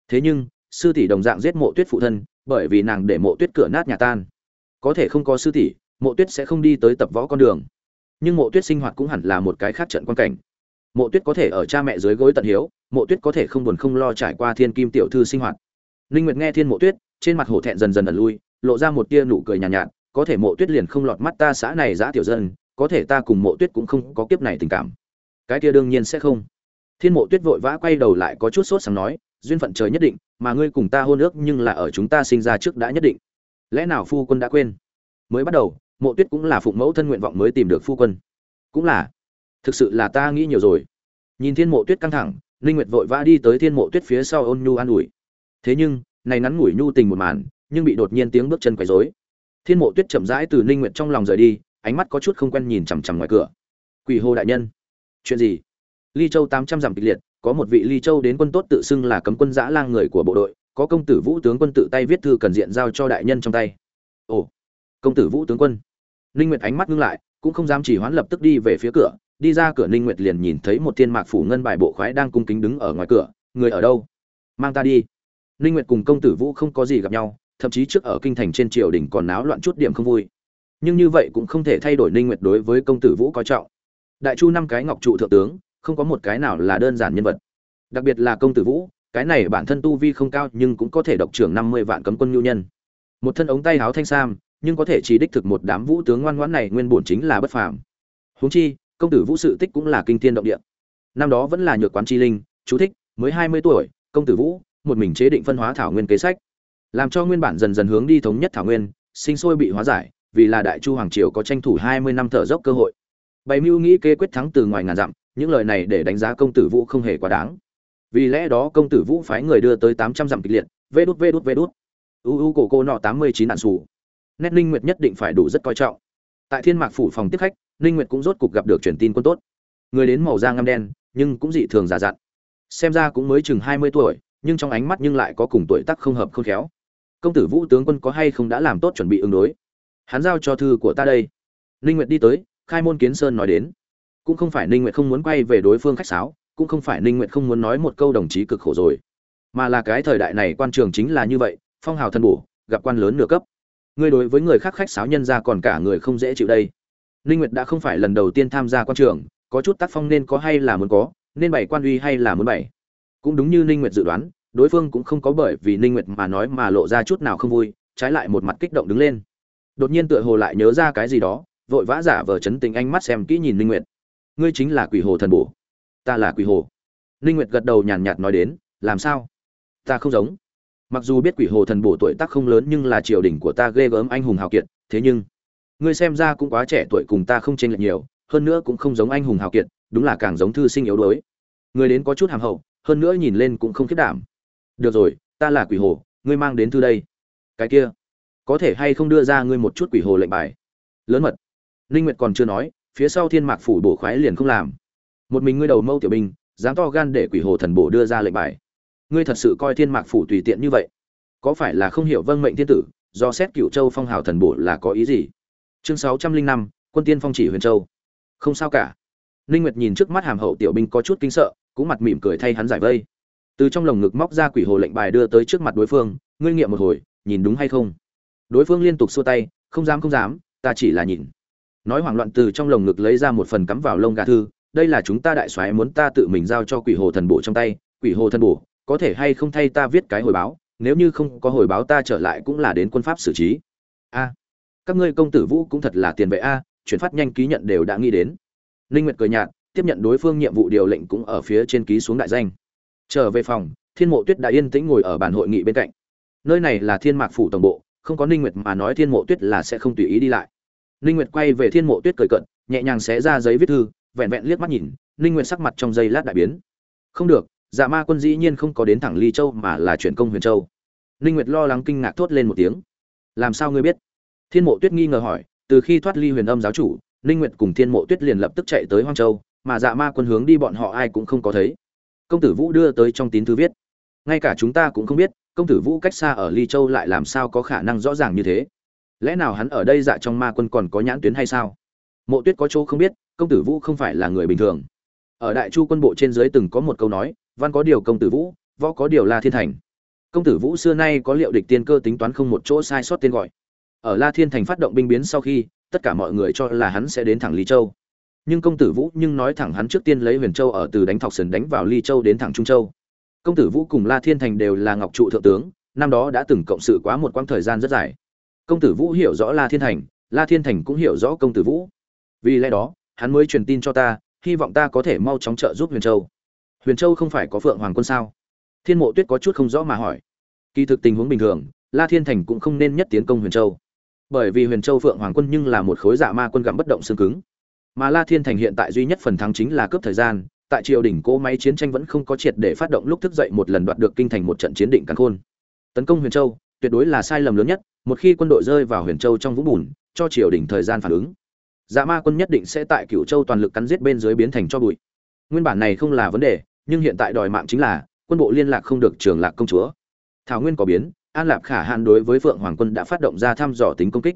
Thế nhưng sư tỷ đồng dạng giết mộ tuyết phụ thân bởi vì nàng để mộ tuyết cửa nát nhà tan. Có thể không có sư tỷ mộ tuyết sẽ không đi tới tập võ con đường. Nhưng mộ tuyết sinh hoạt cũng hẳn là một cái khác trận quan cảnh. Mộ tuyết có thể ở cha mẹ dưới gối tận hiếu mộ tuyết có thể không buồn không lo trải qua thiên kim tiểu thư sinh hoạt. Linh nguyệt nghe thiên mộ tuyết trên mặt hổ thẹn dần dần ẩn lui lộ ra một tia nụ cười nhàn nhạt, nhạt có thể mộ tuyết liền không lọt mắt ta xã này giã tiểu dân có thể ta cùng mộ tuyết cũng không có kiếp này tình cảm. Cái kia đương nhiên sẽ không thiên mộ tuyết vội vã quay đầu lại có chút sốt sáng nói, duyên phận trời nhất định, mà ngươi cùng ta hôn ước nhưng là ở chúng ta sinh ra trước đã nhất định. Lẽ nào phu quân đã quên? Mới bắt đầu, mộ tuyết cũng là phụng mẫu thân nguyện vọng mới tìm được phu quân. Cũng là. Thực sự là ta nghĩ nhiều rồi. Nhìn thiên mộ tuyết căng thẳng Linh nguyệt vội vã đi tới thiên mộ tuyết phía sau ôn nhu an ủi. Thế nhưng, này ngắn ngủi nhu tình một màn, nhưng bị đột nhiên tiếng bước chân quấy rối. Thiên mộ tuyết chậm rãi từ Linh nguyệt trong lòng rời đi, ánh mắt có chút không quen nhìn chằm chằm ngoài cửa. Quỷ hồ đại nhân, chuyện gì? Ly châu tám trăm dặm kịch liệt, có một vị ly châu đến quân tốt tự xưng là cấm quân giã lang người của bộ đội, có công tử vũ tướng quân tự tay viết thư cần diện giao cho đại nhân trong tay. Ồ, công tử vũ tướng quân. Ninh nguyệt ánh mắt ngưng lại, cũng không dám chỉ hoán lập tức đi về phía cửa, đi ra cửa ninh nguyệt liền nhìn thấy một thiên mạc phủ ngân bài bộ khoái đang cung kính đứng ở ngoài cửa, người ở đâu? Mang ta đi. Ninh nguyệt cùng công tử vũ không có gì gặp nhau, thậm chí trước ở kinh thành trên triều đình còn náo loạn chút điểm không vui. Nhưng như vậy cũng không thể thay đổi ninh nguyệt đối với công tử vũ coi trọng. Đại chu năm cái ngọc trụ thượng tướng không có một cái nào là đơn giản nhân vật. Đặc biệt là công tử vũ, cái này bản thân tu vi không cao nhưng cũng có thể độc trưởng 50 vạn cấm quân nhu nhân. Một thân ống tay áo thanh sam, nhưng có thể chỉ đích thực một đám vũ tướng ngoan ngoãn này nguyên bổn chính là bất phàm. Huống chi, công tử vũ sự tích cũng là kinh thiên động địa. Năm đó vẫn là nhược quán chi linh, chú thích, mới hai mươi tuổi, công tử vũ, một mình chế định phân hóa thảo nguyên kế sách. Làm cho nguyên bản dần dần hướng đi thống nhất thảo nguyên, sinh sôi bị hóa giải, vì là đại chu hoàng triều có tranh thủ hai mươi năm thở dốc cơ hội. Bày mưu nghĩ kế quyết thắng từ ngoài ngàn dặm những lời này để đánh giá công tử vũ không hề quá đáng. Vì lẽ đó công tử vũ phái người đưa tới tám trăm dặm kịch liệt, vê đút vê đút vê đút. U u, cổ cô nọ, tám mươi chín nạn xù nét ninh nguyệt nhất định phải đủ rất coi trọng. Tại thiên mạc phủ phòng tiếp khách, ninh nguyệt cũng rốt cục gặp được truyền tin quân tốt. Người đến màu da ngăm đen, nhưng cũng dị thường giả dặn. Xem ra cũng mới chừng hai mươi tuổi, nhưng trong ánh mắt nhưng lại có cùng tuổi tác không hợp không khéo. Công tử vũ tướng quân có hay không đã làm tốt chuẩn bị ứng đối? Hắn giao cho thư của ta đây. Ninh nguyệt đi tới, khai môn kiến sơn nói đến cũng không phải ninh nguyệt không muốn quay về đối phương khách sáo, cũng không phải ninh nguyệt không muốn nói một câu đồng chí cực khổ rồi. Mà là cái thời đại này quan trường chính là như vậy, phong hào thân bổ, gặp quan lớn nửa cấp. Ngươi đối với người khác khách sáo nhân ra còn cả người không dễ chịu đây. Ninh nguyệt đã không phải lần đầu tiên tham gia quan trường, có chút tác phong nên có hay là muốn có, nên bày quan uy hay là muốn bày. Cũng đúng như ninh nguyệt dự đoán, đối phương cũng không có bởi vì ninh nguyệt mà nói mà lộ ra chút nào không vui, trái lại một mặt kích động đứng lên. Đột nhiên tựa hồ lại nhớ ra cái gì đó, vội vã giả vờ chấn tình ánh mắt xem kỹ nhìn ninh nguyệt ngươi chính là quỷ hồ thần bổ. Ta là quỷ hồ. Ninh nguyệt gật đầu nhàn nhạt nói đến, làm sao? Ta không giống. Mặc dù biết quỷ hồ thần bổ tuổi tác không lớn nhưng là triều đình của ta ghê gớm anh hùng hào kiệt, thế nhưng, ngươi xem ra cũng quá trẻ tuổi cùng ta không chênh lệch nhiều, hơn nữa cũng không giống anh hùng hào kiệt, đúng là càng giống thư sinh yếu đuối. Người đến có chút hàm hậu, hơn nữa nhìn lên cũng không khiết đảm. Được rồi, ta là quỷ hồ, ngươi mang đến thư đây. Cái kia, có thể hay không đưa ra ngươi một chút quỷ hồ lệnh bài? Lớn mật. Linh nguyệt còn chưa nói phía sau thiên mạc phủ bổ khoái liền không làm. Một mình ngươi đầu mâu tiểu binh, dám to gan để quỷ hồ thần bổ đưa ra lệnh bài. Ngươi thật sự coi thiên mạc phủ tùy tiện như vậy? Có phải là không hiểu vâng mệnh thiên tử, do xét cựu châu phong hào thần bổ là có ý gì? Chương sáu trăm linh năm, quân tiên phong chỉ huyền châu. Không sao cả. Ninh nguyệt nhìn trước mắt hàm hậu tiểu binh có chút kinh sợ, cũng mặt mỉm cười thay hắn giải vây. Từ trong lồng ngực móc ra quỷ hồ lệnh bài đưa tới trước mặt đối phương, ngươi nghiệm một hồi, nhìn đúng hay không? Đối phương liên tục xua tay, không dám không dám, ta chỉ là nhìn nói hoảng loạn từ trong lồng ngực lấy ra một phần cắm vào lông gà thư, đây là chúng ta đại soái muốn ta tự mình giao cho quỷ hồ thần bổ trong tay, quỷ hồ thần bổ, có thể hay không thay ta viết cái hồi báo, nếu như không có hồi báo ta trở lại cũng là đến quân pháp xử trí. A, các ngươi công tử vũ cũng thật là tiền vệ a, chuyển phát nhanh ký nhận đều đã nghĩ đến. Ninh nguyệt cười nhạt, tiếp nhận đối phương nhiệm vụ điều lệnh cũng ở phía trên ký xuống đại danh. Trở về phòng, thiên mộ tuyết đã yên tĩnh ngồi ở bàn hội nghị bên cạnh. Nơi này là thiên mạc phủ tổng bộ, không có ninh nguyệt mà nói thiên mộ tuyết là sẽ không tùy ý đi lại ninh nguyệt quay về thiên mộ tuyết cười cận nhẹ nhàng xé ra giấy viết thư, vẹn vẹn liếc mắt nhìn, ninh nguyệt sắc mặt trong giây lát đại biến. Không được dạ ma quân dĩ nhiên không có đến thẳng ly châu mà là chuyển công huyền châu. Ninh nguyệt lo lắng kinh ngạc thốt lên một tiếng. Làm sao ngươi biết? Thiên mộ tuyết nghi ngờ hỏi, từ khi thoát ly huyền âm giáo chủ, ninh nguyệt cùng thiên mộ tuyết liền lập tức chạy tới hoang châu, mà dạ ma quân hướng đi bọn họ ai cũng không có thấy. Công tử vũ đưa tới trong tín thư viết. Ngay cả chúng ta cũng không biết, công tử vũ cách xa ở ly châu lại làm sao có khả năng rõ ràng như thế lẽ nào hắn ở đây dạ trong ma quân còn có nhãn tuyến hay sao? Mộ tuyết có chỗ không biết, công tử vũ không phải là người bình thường. Ở đại chu quân bộ trên dưới từng có một câu nói, văn có điều công tử vũ, võ có điều la thiên thành. Công tử vũ xưa nay có liệu địch tiên cơ tính toán không một chỗ sai sót tên gọi. Ở la thiên thành phát động binh biến sau khi, tất cả mọi người cho là hắn sẽ đến thẳng ly châu. Nhưng công tử vũ nhưng nói thẳng hắn trước tiên lấy huyền châu ở từ đánh thọc sần đánh vào ly châu đến thẳng trung châu. Công tử vũ cùng la thiên thành đều là ngọc trụ thượng tướng, năm đó đã từng cộng sự quá một quãng thời gian rất dài công tử vũ hiểu rõ la thiên thành, la thiên thành cũng hiểu rõ công tử vũ. Vì lẽ đó, hắn mới truyền tin cho ta, hy vọng ta có thể mau chóng trợ giúp huyền châu. Huyền châu không phải có phượng hoàng quân sao? Thiên mộ tuyết có chút không rõ mà hỏi. Kỳ thực tình huống bình thường, la thiên thành cũng không nên nhất tiến công huyền châu. Bởi vì huyền châu phượng hoàng quân nhưng là một khối dạ ma quân gặm bất động xương cứng. Mà la thiên thành hiện tại duy nhất phần thắng chính là cướp thời gian, tại triều đình cỗ máy chiến tranh vẫn không có triệt để phát động lúc thức dậy một lần đoạt được kinh thành một trận chiến định cắn khôn. Tấn công huyền châu, tuyệt đối là sai lầm lớn nhất một khi quân đội rơi vào huyền châu trong vũng bùn, cho triều đình thời gian phản ứng. Dạ ma quân nhất định sẽ tại cửu châu toàn lực cắn giết bên dưới biến thành cho bụi. Nguyên bản này không là vấn đề, nhưng hiện tại đòi mạng chính là, quân bộ liên lạc không được trường lạc công chúa. Thảo nguyên có biến, an lạp khả hàn đối với phượng hoàng quân đã phát động ra thăm dò tính công kích.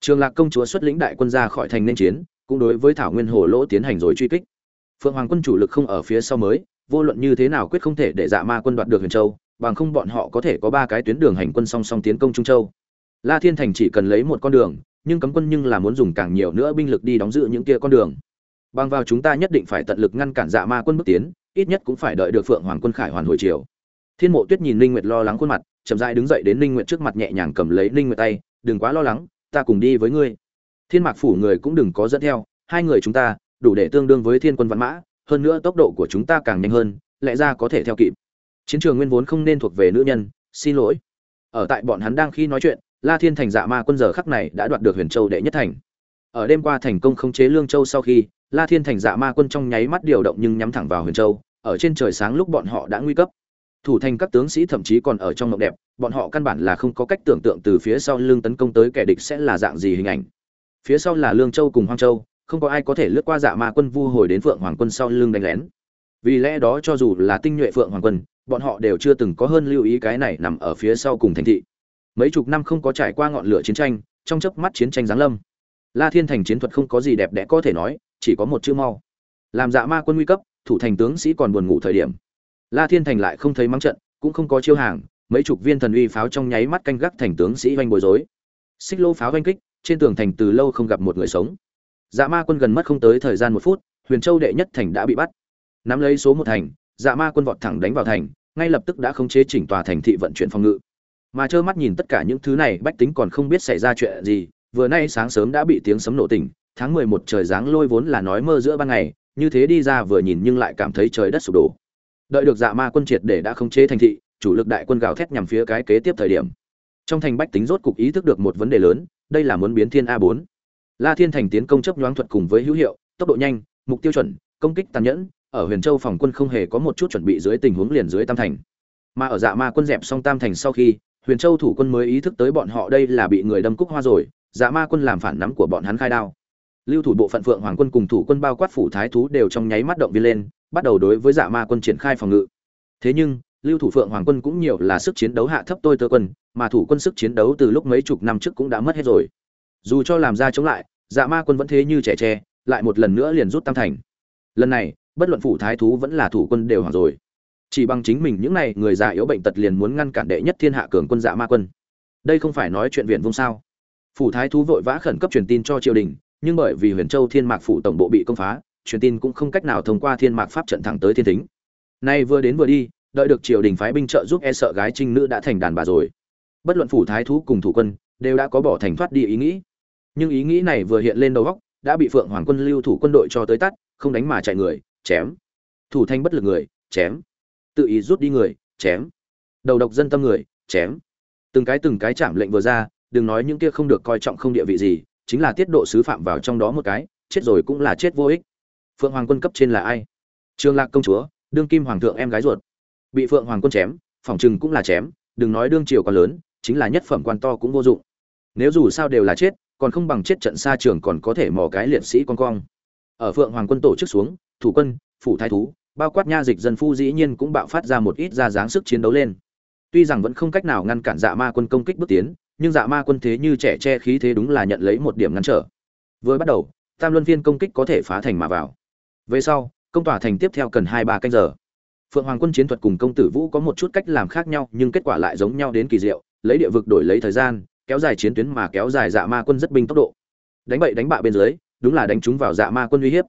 Trường lạc công chúa xuất lĩnh đại quân ra khỏi thành nên chiến, cũng đối với thảo nguyên hồ lỗ tiến hành rồi truy kích. Phượng hoàng quân chủ lực không ở phía sau mới, vô luận như thế nào quyết không thể để dạ ma quân đoạt được huyền châu, bằng không bọn họ có thể có ba cái tuyến đường hành quân song song tiến công trung châu la thiên thành chỉ cần lấy một con đường, nhưng cấm quân nhưng là muốn dùng càng nhiều nữa binh lực đi đóng giữ những kia con đường. Bằng vào chúng ta nhất định phải tận lực ngăn cản dạ ma quân bước tiến, ít nhất cũng phải đợi được phượng hoàng quân khải hoàn hồi chiều thiên mộ tuyết nhìn linh nguyệt lo lắng khuôn mặt, chậm rãi đứng dậy đến linh nguyệt trước mặt nhẹ nhàng cầm lấy linh nguyệt tay, đừng quá lo lắng, ta cùng đi với ngươi. Thiên mạc phủ người cũng đừng có dẫn theo, hai người chúng ta, đủ để tương đương với thiên quân vạn mã, hơn nữa tốc độ của chúng ta càng nhanh hơn, lẽ ra có thể theo kịp. Chiến trường nguyên vốn không nên thuộc về nữ nhân, xin lỗi. Ở tại bọn hắn đang khi nói chuyện la thiên thành dạ ma quân giờ khắc này đã đoạt được huyền châu đệ nhất thành. Ở đêm qua thành công khống chế lương châu sau khi, la thiên thành dạ ma quân trong nháy mắt điều động nhưng nhắm thẳng vào huyền châu, ở trên trời sáng lúc bọn họ đã nguy cấp. Thủ thành các tướng sĩ thậm chí còn ở trong mộng đẹp, bọn họ căn bản là không có cách tưởng tượng từ phía sau lưng tấn công tới kẻ địch sẽ là dạng gì hình ảnh. Phía sau là lương châu cùng hoang châu, không có ai có thể lướt qua dạ ma quân vu hồi đến phượng hoàng quân sau lưng đánh lén. Vì lẽ đó cho dù là tinh nhuệ phượng hoàng quân, bọn họ đều chưa từng có hơn lưu ý cái này nằm ở phía sau cùng thành thị mấy chục năm không có trải qua ngọn lửa chiến tranh, trong chớp mắt chiến tranh giáng lâm. La thiên thành chiến thuật không có gì đẹp đẽ có thể nói, chỉ có một chữ mau. Làm dạ ma quân nguy cấp, thủ thành tướng sĩ còn buồn ngủ thời điểm. La thiên thành lại không thấy mắng trận, cũng không có chiêu hàng, mấy chục viên thần uy pháo trong nháy mắt canh gác thành tướng sĩ vanh bối rối. Xích lô pháo vanh kích, trên tường thành từ lâu không gặp một người sống. Dạ ma quân gần mất không tới thời gian một phút, huyền châu đệ nhất thành đã bị bắt. Nắm lấy số một thành dạ ma quân vọt thẳng đánh vào thành, ngay lập tức đã khống chế chỉnh tòa thành thị vận chuyển phòng ngự mà trơ mắt nhìn tất cả những thứ này, bách tính còn không biết xảy ra chuyện gì. Vừa nay sáng sớm đã bị tiếng sấm nổ tỉnh, tháng mười một trời giáng lôi vốn là nói mơ giữa ban ngày, như thế đi ra vừa nhìn nhưng lại cảm thấy trời đất sụp đổ. Đợi được dạ ma quân triệt để đã khống chế thành thị, chủ lực đại quân gào thét nhằm phía cái kế tiếp thời điểm. Trong thành bách tính rốt cục ý thức được một vấn đề lớn, đây là muốn biến thiên a bốn. La thiên thành tiến công chấp nhoáng thuật cùng với hữu hiệu, tốc độ nhanh, mục tiêu chuẩn, công kích tàn nhẫn, ở huyền châu phòng quân không hề có một chút chuẩn bị dưới tình huống liền dưới tam thành. Mà ở dạ ma quân dẹp xong tam thành sau khi huyền châu thủ quân mới ý thức tới bọn họ đây là bị người đâm cúc hoa rồi dạ ma quân làm phản nắm của bọn hắn khai đao. Lưu thủ bộ phận phượng hoàng quân cùng thủ quân bao quát phủ thái thú đều trong nháy mắt động viên lên, bắt đầu đối với dạ ma quân triển khai phòng ngự. Thế nhưng, lưu thủ phượng hoàng quân cũng nhiều là sức chiến đấu hạ thấp tôi tơ quân, mà thủ quân sức chiến đấu từ lúc mấy chục năm trước cũng đã mất hết rồi. Dù cho làm ra chống lại dạ ma quân vẫn thế như trẻ tre, lại một lần nữa liền rút tam thành. Lần này, bất luận phủ thái thú vẫn là thủ quân đều hoảng rồi chỉ bằng chính mình những này người già yếu bệnh tật liền muốn ngăn cản đệ nhất thiên hạ cường quân dạ ma quân. Đây không phải nói chuyện viện vung sao? Phủ thái thú vội vã khẩn cấp truyền tin cho triều đình, nhưng bởi vì huyền châu thiên mạc phủ tổng bộ bị công phá, truyền tin cũng không cách nào thông qua thiên mạc pháp trận thẳng tới thiên thính. Nay vừa đến vừa đi, đợi được triều đình phái binh trợ giúp e sợ gái trinh nữ đã thành đàn bà rồi. Bất luận phủ thái thú cùng thủ quân, đều đã có bỏ thành thoát đi ý nghĩ. Nhưng ý nghĩ này vừa hiện lên đầu góc đã bị phượng hoàng quân lưu thủ quân đội cho tới tắt, không đánh mà chạy người, chém. Thủ thanh bất lực người, chém tự ý rút đi người, chém. Đầu độc dân tâm người, chém. Từng cái từng cái chạm lệnh vừa ra, đừng nói những kia không được coi trọng không địa vị gì, chính là tiết độ sứ phạm vào trong đó một cái, chết rồi cũng là chết vô ích. Phượng hoàng quân cấp trên là ai? Trương lạc công chúa, đương kim hoàng thượng em gái ruột. Bị phượng hoàng quân chém, phòng chừng cũng là chém, đừng nói đương triều còn lớn, chính là nhất phẩm quan to cũng vô dụng. Nếu dù sao đều là chết, còn không bằng chết trận xa trường còn có thể mò cái liệt sĩ con cong. Ở phượng hoàng quân tổ chức xuống, thủ quân, phủ thái thú bao quát nha dịch dân phu dĩ nhiên cũng bạo phát ra một ít ra dáng sức chiến đấu lên. Tuy rằng vẫn không cách nào ngăn cản dạ ma quân công kích bước tiến, nhưng dạ ma quân thế như trẻ che khí thế đúng là nhận lấy một điểm ngăn trở. Vừa bắt đầu, tam luân viên công kích có thể phá thành mà vào. Về sau, công tỏa thành tiếp theo cần hai ba canh giờ. Phượng hoàng quân chiến thuật cùng công tử vũ có một chút cách làm khác nhau, nhưng kết quả lại giống nhau đến kỳ diệu, lấy địa vực đổi lấy thời gian, kéo dài chiến tuyến mà kéo dài dạ ma quân rất binh tốc độ. Đánh bậy đánh bạ bên dưới, đúng là đánh chúng vào dạ ma quân uy hiếp.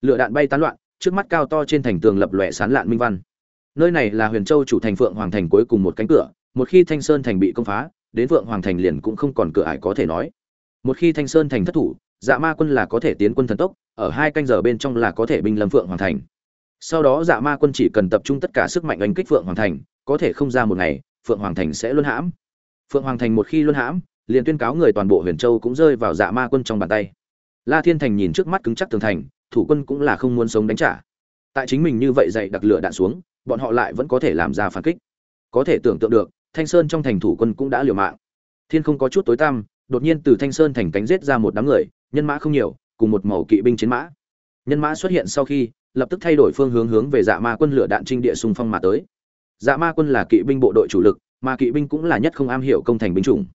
Lựa đạn bay tán loạn trước mắt cao to trên thành tường lập lòe sán lạn minh văn. Nơi này là huyền châu chủ thành phượng hoàng thành cuối cùng một cánh cửa, một khi thanh sơn thành bị công phá, đến phượng hoàng thành liền cũng không còn cửa ải có thể nói. Một khi thanh sơn thành thất thủ dạ ma quân là có thể tiến quân thần tốc, ở hai canh giờ bên trong là có thể binh lâm phượng hoàng thành. Sau đó dạ ma quân chỉ cần tập trung tất cả sức mạnh đánh kích phượng hoàng thành, có thể không ra một ngày, phượng hoàng thành sẽ luân hãm. Phượng hoàng thành một khi luân hãm, liền tuyên cáo người toàn bộ huyền châu cũng rơi vào dạ ma quân trong bàn tay. La thiên thành nhìn trước mắt cứng chắc tường thành thủ quân cũng là không muốn sống đánh trả. Tại chính mình như vậy dạy đặc lửa đạn xuống, bọn họ lại vẫn có thể làm ra phản kích. Có thể tưởng tượng được, thanh sơn trong thành thủ quân cũng đã liều mạng. Thiên không có chút tối tăm, đột nhiên từ thanh sơn thành cánh giết ra một đám người, nhân mã không nhiều, cùng một màu kỵ binh chiến mã. Nhân mã xuất hiện sau khi, lập tức thay đổi phương hướng hướng về dạ ma quân lửa đạn trinh địa xung phong mà tới. Dạ ma quân là kỵ binh bộ đội chủ lực, mà kỵ binh cũng là nhất không am hiểu công thành binh chủng.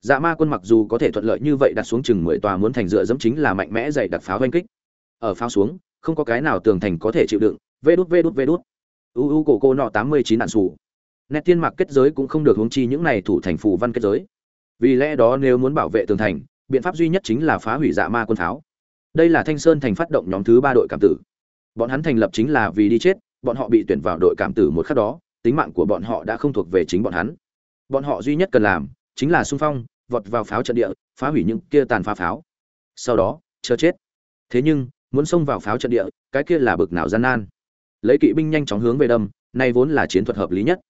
Dạ ma quân mặc dù có thể thuận lợi như vậy đặt xuống chừng mười tòa muốn thành dựa dẫm chính là mạnh mẽ dày đặc pháo oanh kích ở pháo xuống, không có cái nào tường thành có thể chịu đựng. Vê đút vê đút vê đút. U u, cổ cô nọ, tám mươi chín nạn sủ. Nét tiên mạc kết giới cũng không được hướng chi những này thủ thành phù văn kết giới. Vì lẽ đó nếu muốn bảo vệ tường thành, biện pháp duy nhất chính là phá hủy dạ ma quân pháo. Đây là thanh sơn thành phát động nhóm thứ ba đội cảm tử. Bọn hắn thành lập chính là vì đi chết, bọn họ bị tuyển vào đội cảm tử một khắc đó, tính mạng của bọn họ đã không thuộc về chính bọn hắn. Bọn họ duy nhất cần làm chính là sung phong, vọt vào pháo trận địa, phá hủy những kia tàn phá pháo. Sau đó, chờ chết. Thế nhưng muốn xông vào pháo trận địa, cái kia là bực nào gian nan. Lấy kỵ binh nhanh chóng hướng về đâm, nay vốn là chiến thuật hợp lý nhất.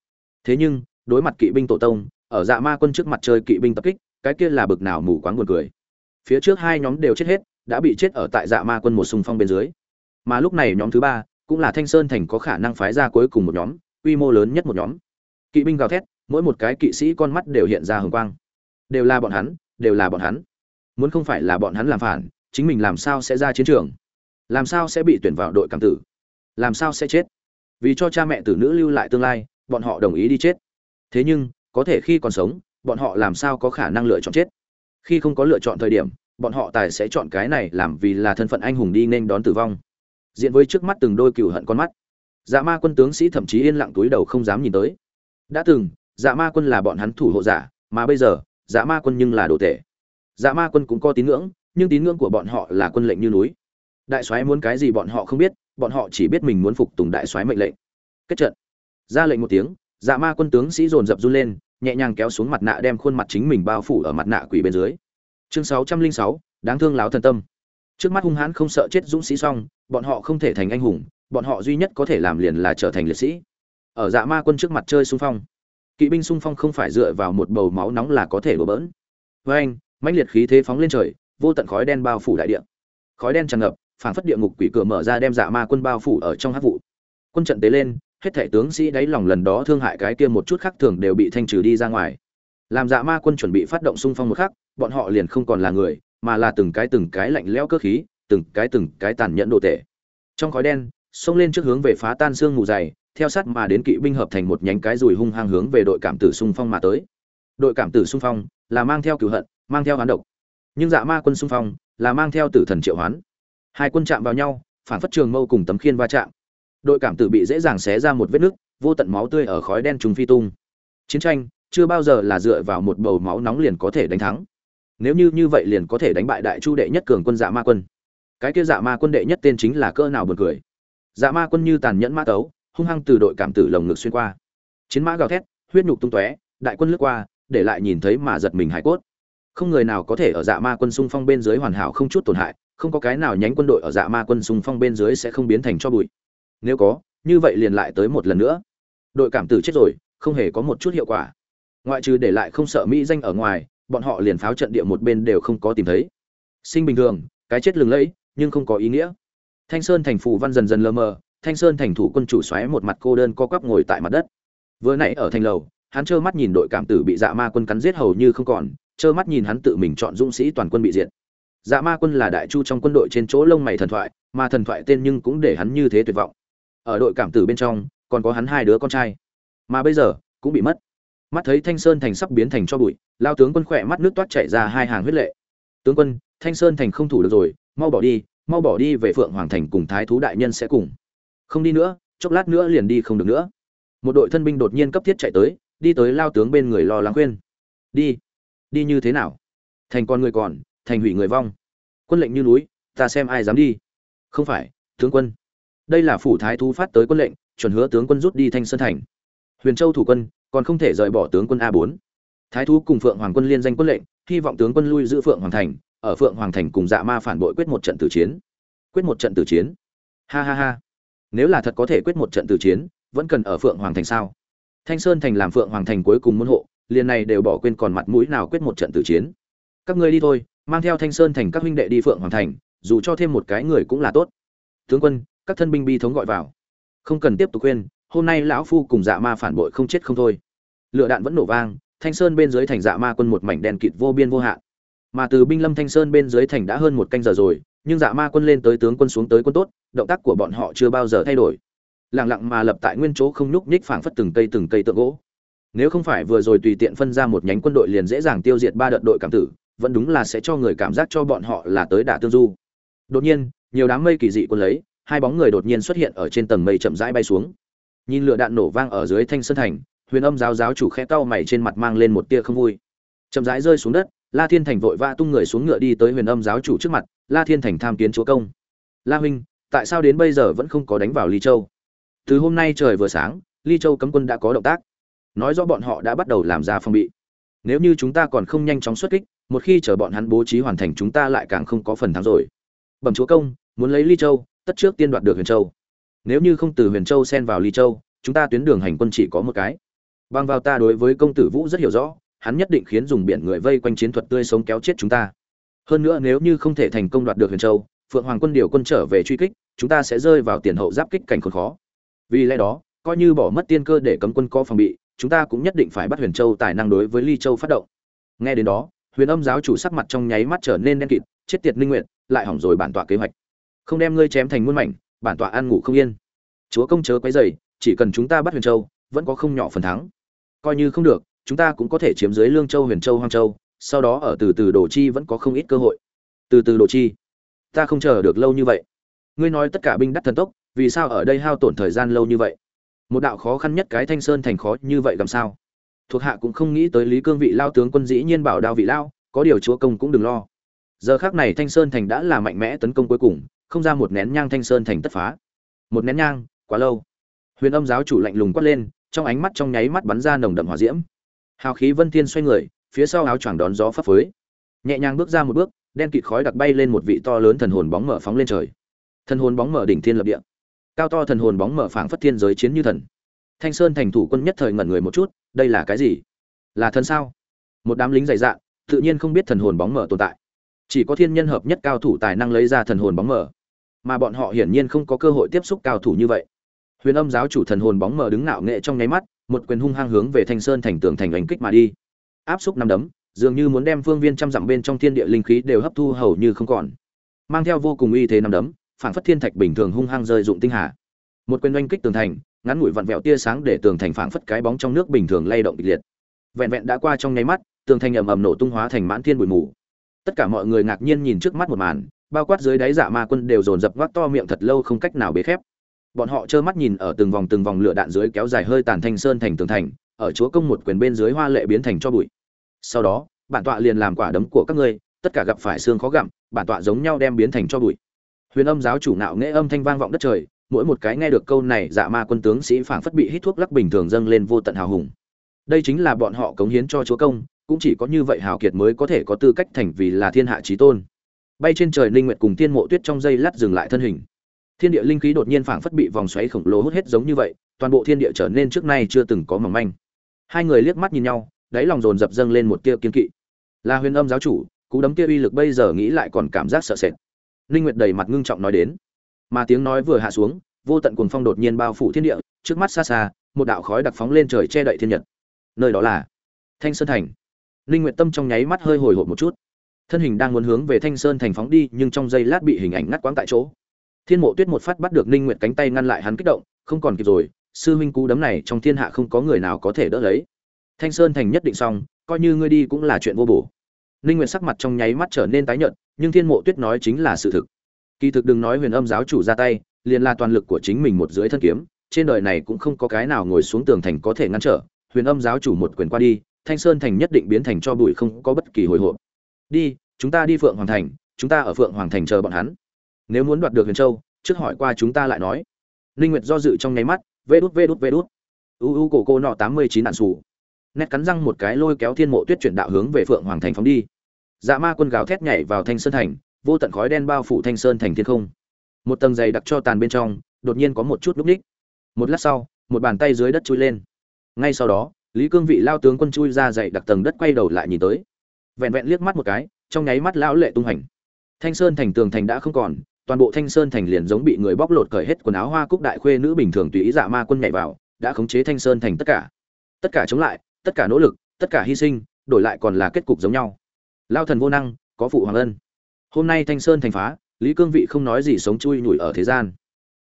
Thế nhưng, đối mặt kỵ binh tổ tông, ở dạ ma quân trước mặt chơi kỵ binh tập kích, cái kia là bực nào mù quáng buồn cười. Phía trước hai nhóm đều chết hết, đã bị chết ở tại dạ ma quân một xung phong bên dưới. Mà lúc này nhóm thứ ba, cũng là thanh sơn thành có khả năng phái ra cuối cùng một nhóm, quy mô lớn nhất một nhóm. Kỵ binh gào thét, mỗi một cái kỵ sĩ con mắt đều hiện ra hồng quang. Đều là bọn hắn, đều là bọn hắn. Muốn không phải là bọn hắn làm phản, chính mình làm sao sẽ ra chiến trường? Làm sao sẽ bị tuyển vào đội cảm tử? Làm sao sẽ chết? Vì cho cha mẹ tử nữ lưu lại tương lai, bọn họ đồng ý đi chết. Thế nhưng, có thể khi còn sống, bọn họ làm sao có khả năng lựa chọn chết? Khi không có lựa chọn thời điểm, bọn họ tài sẽ chọn cái này làm vì là thân phận anh hùng đi nên đón tử vong. Diện với trước mắt từng đôi cừu hận con mắt. Dạ ma quân tướng sĩ thậm chí yên lặng túi đầu không dám nhìn tới. Đã từng dạ ma quân là bọn hắn thủ hộ giả, mà bây giờ dạ ma quân nhưng là đồ tể. Dạ ma quân cũng có tín ngưỡng, nhưng tín ngưỡng của bọn họ là quân lệnh như núi đại soái muốn cái gì bọn họ không biết, bọn họ chỉ biết mình muốn phục tùng đại soái mệnh lệnh. Kết trận. Ra lệnh một tiếng dạ ma quân tướng sĩ dồn dập run lên, nhẹ nhàng kéo xuống mặt nạ đem khuôn mặt chính mình bao phủ ở mặt nạ quỷ bên dưới. Chương sáu trăm linh sáu, đáng thương láo thần tâm. Trước mắt hung hãn không sợ chết dũng sĩ xong, bọn họ không thể thành anh hùng, bọn họ duy nhất có thể làm liền là trở thành liệt sĩ. Ở dạ ma quân trước mặt chơi xung phong. Kỵ binh xung phong không phải dựa vào một bầu máu nóng là có thể đổ bỡn. Với anh, mãnh liệt khí thế phóng lên trời, vô tận khói đen bao phủ đại địa. Khói đen tràn ngập phảng phất địa ngục quỷ cửa mở ra đem dạ ma quân bao phủ ở trong hắc vụ. Quân trận tế lên, hết thể tướng sĩ đáy lòng lần đó thương hại cái kia một chút khác thường đều bị thanh trừ đi ra ngoài. Làm dạ ma quân chuẩn bị phát động xung phong một khắc, bọn họ liền không còn là người, mà là từng cái từng cái lạnh lẽo cơ khí, từng cái từng cái tàn nhẫn đồ tệ trong khói đen, xông lên trước hướng về phá tan xương mù dày, theo sát mà đến kỵ binh hợp thành một nhánh cái rùi hung hăng hướng về đội cảm tử xung phong mà tới. Đội cảm tử xung phong là mang theo cửu hận, mang theo hán độc. Nhưng dạ ma quân xung phong là mang theo tử thần triệu hoán hai quân chạm vào nhau, phản phất trường mâu cùng tấm khiên va chạm. Đội cảm tử bị dễ dàng xé ra một vết nứt, vô tận máu tươi ở khói đen trùng phi tung. Chiến tranh, chưa bao giờ là dựa vào một bầu máu nóng liền có thể đánh thắng. Nếu như như vậy liền có thể đánh bại đại chu đệ nhất cường quân dạ ma quân. Cái kia dạ ma quân đệ nhất tên chính là cỡ nào buồn cười. Dạ ma quân như tàn nhẫn mã tấu, hung hăng từ đội cảm tử lồng ngực xuyên qua. Chiến mã gào thét, huyết nhục tung tóe, đại quân lướt qua, để lại nhìn thấy mà giật mình hải cốt. Không người nào có thể ở dạ ma quân xung phong bên dưới hoàn hảo không chút tổn hại không có cái nào nhánh quân đội ở dạ ma quân xung phong bên dưới sẽ không biến thành cho bụi. Nếu có, như vậy liền lại tới một lần nữa. Đội cảm tử chết rồi, không hề có một chút hiệu quả. Ngoại trừ để lại không sợ mỹ danh ở ngoài, bọn họ liền pháo trận địa một bên đều không có tìm thấy. Sinh bình thường, cái chết lừng lẫy, nhưng không có ý nghĩa. Thanh sơn thành phủ văn dần dần lơ mờ, thanh sơn thành thủ quân chủ xoáy một mặt cô đơn co quắp ngồi tại mặt đất. Vừa nãy ở thành lầu, hắn trơ mắt nhìn đội cảm tử bị dạ ma quân cắn giết hầu như không còn, trơ mắt nhìn hắn tự mình chọn dũng sĩ toàn quân bị diệt dạ ma quân là đại chu trong quân đội trên chỗ lông mày thần thoại, mà thần thoại tên nhưng cũng để hắn như thế tuyệt vọng. Ở đội cảm tử bên trong, còn có hắn hai đứa con trai. Mà bây giờ, cũng bị mất. Mắt thấy thanh sơn thành sắp biến thành cho bụi, lao tướng quân khỏe mắt nước toát chảy ra hai hàng huyết lệ. Tướng quân, thanh sơn thành không thủ được rồi, mau bỏ đi, mau bỏ đi về phượng hoàng thành cùng thái thú đại nhân sẽ cùng. Không đi nữa, chốc lát nữa liền đi không được nữa. Một đội thân binh đột nhiên cấp thiết chạy tới, đi tới lao tướng bên người lo lắng khuyên. Đi đi như thế nào? Thành con người còn, thành hủy người vong quân lệnh như núi, ta xem ai dám đi. Không phải, tướng quân. Đây là phủ thái thú phát tới quân lệnh, chuẩn hứa tướng quân rút đi thanh sơn thành. Huyền châu thủ quân, còn không thể rời bỏ tướng quân a bốn. thái thú cùng phượng hoàng quân liên danh quân lệnh, hy vọng tướng quân lui giữ phượng hoàng thành, ở phượng hoàng thành cùng dạ ma phản bội quyết một trận tử chiến. Quyết một trận tử chiến. Ha ha ha. Nếu là thật có thể quyết một trận tử chiến, vẫn cần ở phượng hoàng thành sao? Thanh sơn thành làm phượng hoàng thành cuối cùng môn hộ, liền này đều bỏ quên còn mặt mũi nào quyết một trận tử chiến. Các ngươi đi thôi mang theo thanh sơn thành các huynh đệ đi phượng hoàng thành, dù cho thêm một cái người cũng là tốt. Tướng quân, các thân binh bi thống gọi vào. Không cần tiếp tục khuyên, hôm nay lão phu cùng dạ ma phản bội không chết không thôi. Lựa đạn vẫn nổ vang, thanh sơn bên dưới thành dạ ma quân một mảnh đèn kịt vô biên vô hạn. Mà từ binh lâm thanh sơn bên dưới thành đã hơn một canh giờ rồi, nhưng dạ ma quân lên tới tướng quân xuống tới quân tốt, động tác của bọn họ chưa bao giờ thay đổi. Lặng lặng mà lập tại nguyên chỗ không nhúc nhích phảng phất từng cây từng cây tượng gỗ. Nếu không phải vừa rồi tùy tiện phân ra một nhánh quân đội liền dễ dàng tiêu diệt ba đợt đội cảm tử vẫn đúng là sẽ cho người cảm giác cho bọn họ là tới đả tương du. Đột nhiên, nhiều đám mây kỳ dị quân lấy, hai bóng người đột nhiên xuất hiện ở trên tầng mây chậm rãi bay xuống. Nhìn lửa đạn nổ vang ở dưới thanh sơn thành, huyền âm giáo giáo chủ khẽ cau mày trên mặt mang lên một tia không vui. Chậm rãi rơi xuống đất, la thiên thành vội vã tung người xuống ngựa đi tới huyền âm giáo chủ trước mặt, la thiên thành tham kiến chúa công. La huynh, tại sao đến bây giờ vẫn không có đánh vào ly châu? Từ hôm nay trời vừa sáng, ly châu cấm quân đã có động tác. Nói rõ bọn họ đã bắt đầu làm ra phòng bị. Nếu như chúng ta còn không nhanh chóng xuất kích một khi chờ bọn hắn bố trí hoàn thành chúng ta lại càng không có phần thắng rồi. Bẩm chúa công, muốn lấy ly châu, tất trước tiên đoạt được huyền châu. Nếu như không từ huyền châu xen vào ly châu, chúng ta tuyến đường hành quân chỉ có một cái. Bằng vào ta đối với công tử vũ rất hiểu rõ, hắn nhất định khiến dùng biển người vây quanh chiến thuật tươi sống kéo chết chúng ta. Hơn nữa nếu như không thể thành công đoạt được huyền châu, phượng hoàng quân điều quân trở về truy kích, chúng ta sẽ rơi vào tiền hậu giáp kích cảnh khốn khó. Vì lẽ đó, coi như bỏ mất tiên cơ để cấm quân có phòng bị, chúng ta cũng nhất định phải bắt huyền châu tài năng đối với ly châu phát động. Nghe đến đó huyền âm giáo chủ sắc mặt trong nháy mắt trở nên đen kịt, chết tiệt linh nguyện lại hỏng rồi bản tọa kế hoạch. Không đem ngươi chém thành muôn mảnh, bản tọa ăn ngủ không yên. Chúa công chớ quấy dày chỉ cần chúng ta bắt huyền châu, vẫn có không nhỏ phần thắng. Coi như không được, chúng ta cũng có thể chiếm dưới lương châu huyền châu hoang châu, sau đó ở từ từ đồ chi vẫn có không ít cơ hội. Từ từ đồ chi, ta không chờ được lâu như vậy. Ngươi nói tất cả binh đắt thần tốc, vì sao ở đây hao tổn thời gian lâu như vậy? Một đạo khó khăn nhất cái thanh sơn thành khó như vậy làm sao? Thuộc hạ cũng không nghĩ tới lý cương vị lao tướng quân dĩ nhiên bảo đao vị lao, có điều chúa công cũng đừng lo. Giờ khác này thanh sơn thành đã là mạnh mẽ tấn công cuối cùng, không ra một nén nhang thanh sơn thành tất phá. Một nén nhang, quá lâu. Huyền âm giáo chủ lạnh lùng quát lên, trong ánh mắt trong nháy mắt bắn ra nồng đậm hỏa diễm. Hào khí vân thiên xoay người, phía sau áo choàng đón gió phấp phới. Nhẹ nhàng bước ra một bước, đen kịt khói đặc bay lên một vị to lớn thần hồn bóng mở phóng lên trời. Thần hồn bóng mở đỉnh thiên lập địa. Cao to thần hồn bóng mở phảng phất thiên giới chiến như thần thanh sơn thành thủ quân nhất thời ngẩn người một chút, đây là cái gì? Là thần sao? Một đám lính dày dạn, tự nhiên không biết thần hồn bóng mở tồn tại. Chỉ có thiên nhân hợp nhất cao thủ tài năng lấy ra thần hồn bóng mở mà bọn họ hiển nhiên không có cơ hội tiếp xúc cao thủ như vậy. Huyền âm giáo chủ thần hồn bóng mở đứng ngạo nghệ trong nháy mắt, một quyền hung hăng hướng về thanh sơn thành tường thành đánh kích mà đi. Áp xúc năm đấm, dường như muốn đem phương viên trăm dặm bên trong thiên địa linh khí đều hấp thu hầu như không còn. Mang theo vô cùng uy thế năm đấm phản phất thiên thạch bình thường hung hăng rơi dụng tinh hà. Một quyền oanh kích tường thành ngắn ngủi vặn vẹo tia sáng để tường thành phảng phất cái bóng trong nước bình thường lay động kịch liệt. Vẹn vẹn đã qua trong nháy mắt, tường thành ầm ầm nổ tung hóa thành mãn thiên bụi mù. Tất cả mọi người ngạc nhiên nhìn trước mắt một màn, bao quát dưới đáy giả ma quân đều dồn dập ngoác to miệng thật lâu không cách nào bế khép. Bọn họ trơ mắt nhìn ở từng vòng từng vòng lửa đạn dưới kéo dài hơi tàn thanh sơn thành tường thành, ở chúa công một quyền bên dưới hoa lệ biến thành cho bụi. Sau đó, bản tọa liền làm quả đấm của các ngươi, tất cả gặp phải xương khó gặm, bản tọa giống nhau đem biến thành cho bụi. Huyền âm giáo chủ nạo nghệ âm thanh vang vọng đất trời mỗi một cái nghe được câu này dạ ma quân tướng sĩ phảng phất bị hít thuốc lắc bình thường dâng lên vô tận hào hùng. Đây chính là bọn họ cống hiến cho chúa công, cũng chỉ có như vậy hào kiệt mới có thể có tư cách thành vì là thiên hạ trí tôn. Bay trên trời linh nguyệt cùng tiên mộ tuyết trong dây lát dừng lại thân hình. Thiên địa linh khí đột nhiên phảng phất bị vòng xoáy khổng lồ hút hết giống như vậy, toàn bộ thiên địa trở nên trước nay chưa từng có mỏng manh. Hai người liếc mắt nhìn nhau, đáy lòng dồn dập dâng lên một tia kiên kỵ. Là huyền âm giáo chủ, cú đấm kia uy lực bây giờ nghĩ lại còn cảm giác sợ sệt. Linh nguyệt đầy mặt ngưng trọng nói đến mà tiếng nói vừa hạ xuống, vô tận cuồng phong đột nhiên bao phủ thiên địa, trước mắt xa xa, một đạo khói đặc phóng lên trời che đậy thiên nhật. Nơi đó là thanh sơn thành. Linh nguyệt tâm trong nháy mắt hơi hồi hộp một chút. Thân hình đang muốn hướng về thanh sơn thành phóng đi, nhưng trong giây lát bị hình ảnh ngắt quãng tại chỗ. Thiên mộ tuyết một phát bắt được ninh nguyệt cánh tay ngăn lại hắn kích động, không còn kịp rồi, sư huynh cú đấm này trong thiên hạ không có người nào có thể đỡ lấy. Thanh sơn thành nhất định xong, coi như ngươi đi cũng là chuyện vô bổ. Ninh nguyệt sắc mặt trong nháy mắt trở nên tái nhợt, nhưng thiên mộ tuyết nói chính là sự thực kỳ thực đừng nói huyền âm giáo chủ ra tay, liền là toàn lực của chính mình một dưới thân kiếm, trên đời này cũng không có cái nào ngồi xuống tường thành có thể ngăn trở, huyền âm giáo chủ một quyền qua đi, thanh sơn thành nhất định biến thành cho bụi không có bất kỳ hồi hộp. Đi, chúng ta đi phượng hoàng thành, chúng ta ở phượng hoàng thành chờ bọn hắn. Nếu muốn đoạt được huyền châu, trước hỏi qua chúng ta lại nói. Linh nguyệt do dự trong nháy mắt, vê đút vê đút vê đút. U u cổ cô nọ tám mươi chín đạn sủ. Nét cắn răng một cái lôi kéo thiên mộ tuyết chuyển đạo hướng về phượng hoàng thành phóng đi. Dạ ma quân gào thét nhảy vào thanh sơn thành vô tận khói đen bao phủ thanh sơn thành thiên không. Một tầng dày đặc cho tàn bên trong, đột nhiên có một chút núp ních. Một lát sau, một bàn tay dưới đất chui lên. Ngay sau đó, lý cương vị lao tướng quân chui ra dày đặc tầng đất quay đầu lại nhìn tới. Vẹn vẹn liếc mắt một cái, trong nháy mắt lão lệ tung hành. Thanh sơn thành tường thành đã không còn, toàn bộ thanh sơn thành liền giống bị người bóc lột cởi hết quần áo hoa cúc đại khuê nữ bình thường tùy ý dạ ma quân nhảy vào, đã khống chế thanh sơn thành tất cả. Tất cả chống lại, tất cả nỗ lực, tất cả hy sinh, đổi lại còn là kết cục giống nhau. Lao thần vô năng, có phụ hoàng ân hôm nay thanh sơn thành phá, lý cương vị không nói gì sống chui nhủi ở thế gian.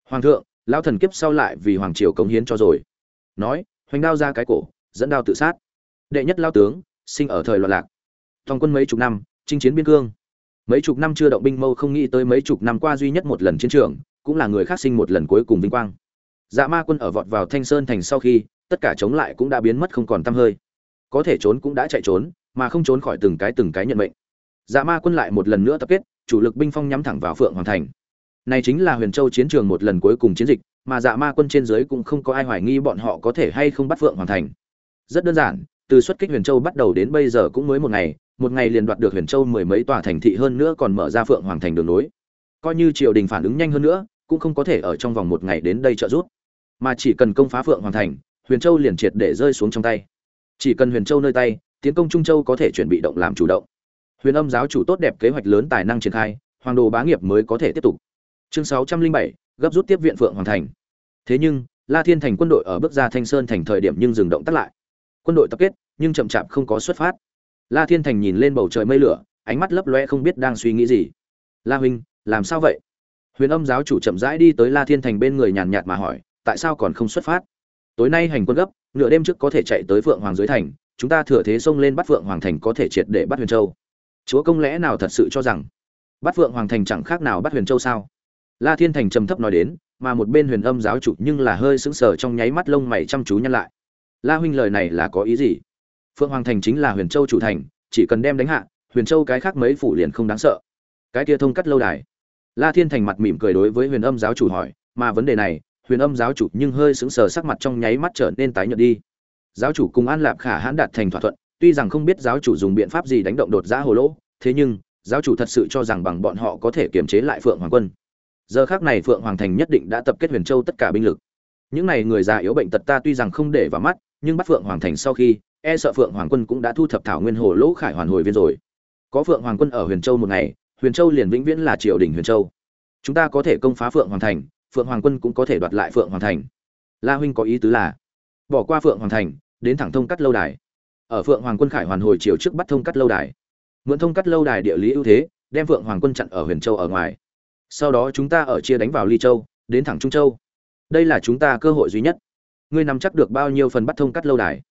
Hoàng thượng lao thần kiếp sau lại vì hoàng triều cống hiến cho rồi. Nói, hoành đao ra cái cổ, dẫn đao tự sát. Đệ nhất lao tướng, sinh ở thời loạn lạc. Toàn quân mấy chục năm, chinh chiến biên cương. Mấy chục năm chưa động binh mâu không nghĩ tới mấy chục năm qua duy nhất một lần chiến trường, cũng là người khác sinh một lần cuối cùng vinh quang. Dạ ma quân ở vọt vào thanh sơn thành sau khi, tất cả chống lại cũng đã biến mất không còn t hơi. Có thể trốn cũng đã chạy trốn, mà không trốn khỏi từng cái từng cái nhận mệnh dạ ma quân lại một lần nữa tập kết, chủ lực binh phong nhắm thẳng vào phượng hoàng thành. Này chính là huyền châu chiến trường một lần cuối cùng chiến dịch, mà dạ ma quân trên dưới cũng không có ai hoài nghi bọn họ có thể hay không bắt phượng hoàng thành. Rất đơn giản, từ xuất kích huyền châu bắt đầu đến bây giờ cũng mới một ngày một ngày liền đoạt được huyền châu mười mấy tòa thành thị hơn nữa còn mở ra phượng hoàng thành đường nối. Coi như triều đình phản ứng nhanh hơn nữa, cũng không có thể ở trong vòng một ngày đến đây trợ giúp. Mà chỉ cần công phá phượng hoàng thành, huyền châu liền triệt để rơi xuống trong tay. Chỉ cần huyền châu nơi tay, tiến công trung châu có thể chuẩn bị động làm chủ động huyền âm giáo chủ tốt đẹp kế hoạch lớn tài năng triển khai, hoàng đồ bá nghiệp mới có thể tiếp tục. Chương sáu trăm linh bảy, gấp rút tiếp viện phượng hoàng thành. Thế nhưng, la thiên thành quân đội ở bước ra thanh sơn thành thời điểm nhưng dừng động tắt lại. Quân đội tập kết, nhưng chậm chạp không có xuất phát. La thiên thành nhìn lên bầu trời mây lửa, ánh mắt lấp loe không biết đang suy nghĩ gì. La huynh, làm sao vậy? Huyền âm giáo chủ chậm rãi đi tới la thiên thành bên người nhàn nhạt mà hỏi, tại sao còn không xuất phát? Tối nay hành quân gấp, nửa đêm trước có thể chạy tới phượng hoàng dưới thành, chúng ta thừa thế xông lên bắt phượng hoàng thành có thể triệt để bắt huyền châu chúa công lẽ nào thật sự cho rằng bắt phượng hoàng thành chẳng khác nào bắt huyền châu sao? La thiên thành trầm thấp nói đến, mà một bên huyền âm giáo chủ nhưng là hơi sững sờ trong nháy mắt lông mày chăm chú nhăn lại. La huynh lời này là có ý gì? Phượng hoàng thành chính là huyền châu chủ thành, chỉ cần đem đánh hạ, huyền châu cái khác mấy phủ liền không đáng sợ. Cái kia thông cắt lâu đài. La thiên thành mặt mỉm cười đối với huyền âm giáo chủ hỏi, mà vấn đề này, huyền âm giáo chủ nhưng hơi sững sờ sắc mặt trong nháy mắt trở nên tái nhợt đi. Giáo chủ cùng an lạp khả hãn đạt thành thỏa thuận tuy rằng không biết giáo chủ dùng biện pháp gì đánh động đột giã hồ lỗ, thế nhưng, giáo chủ thật sự cho rằng bằng bọn họ có thể kiềm chế lại phượng hoàng quân. Giờ khác này phượng hoàng thành nhất định đã tập kết huyền châu tất cả binh lực. Những này người già yếu bệnh tật ta tuy rằng không để vào mắt, nhưng bắt phượng hoàng thành sau khi e sợ phượng hoàng quân cũng đã thu thập thảo nguyên hồ lỗ khải hoàn hồi viên rồi. Có phượng hoàng quân ở huyền châu một ngày, huyền châu liền vĩnh viễn là triều đình huyền châu. Chúng ta có thể công phá phượng hoàng thành, phượng hoàng quân cũng có thể đoạt lại phượng hoàng thành. La huynh có ý tứ là, bỏ qua phượng hoàng thành, đến thẳng thông cắt lâu đài ở phượng hoàng quân khải hoàn hồi chiều trước bắt thông cắt lâu đài. Mượn thông cắt lâu đài địa lý ưu thế, đem phượng hoàng quân chặn ở huyền châu ở ngoài. Sau đó chúng ta ở chia đánh vào ly châu, đến thẳng trung châu. Đây là chúng ta cơ hội duy nhất. Ngươi nắm chắc được bao nhiêu phần bắt thông cắt lâu đài?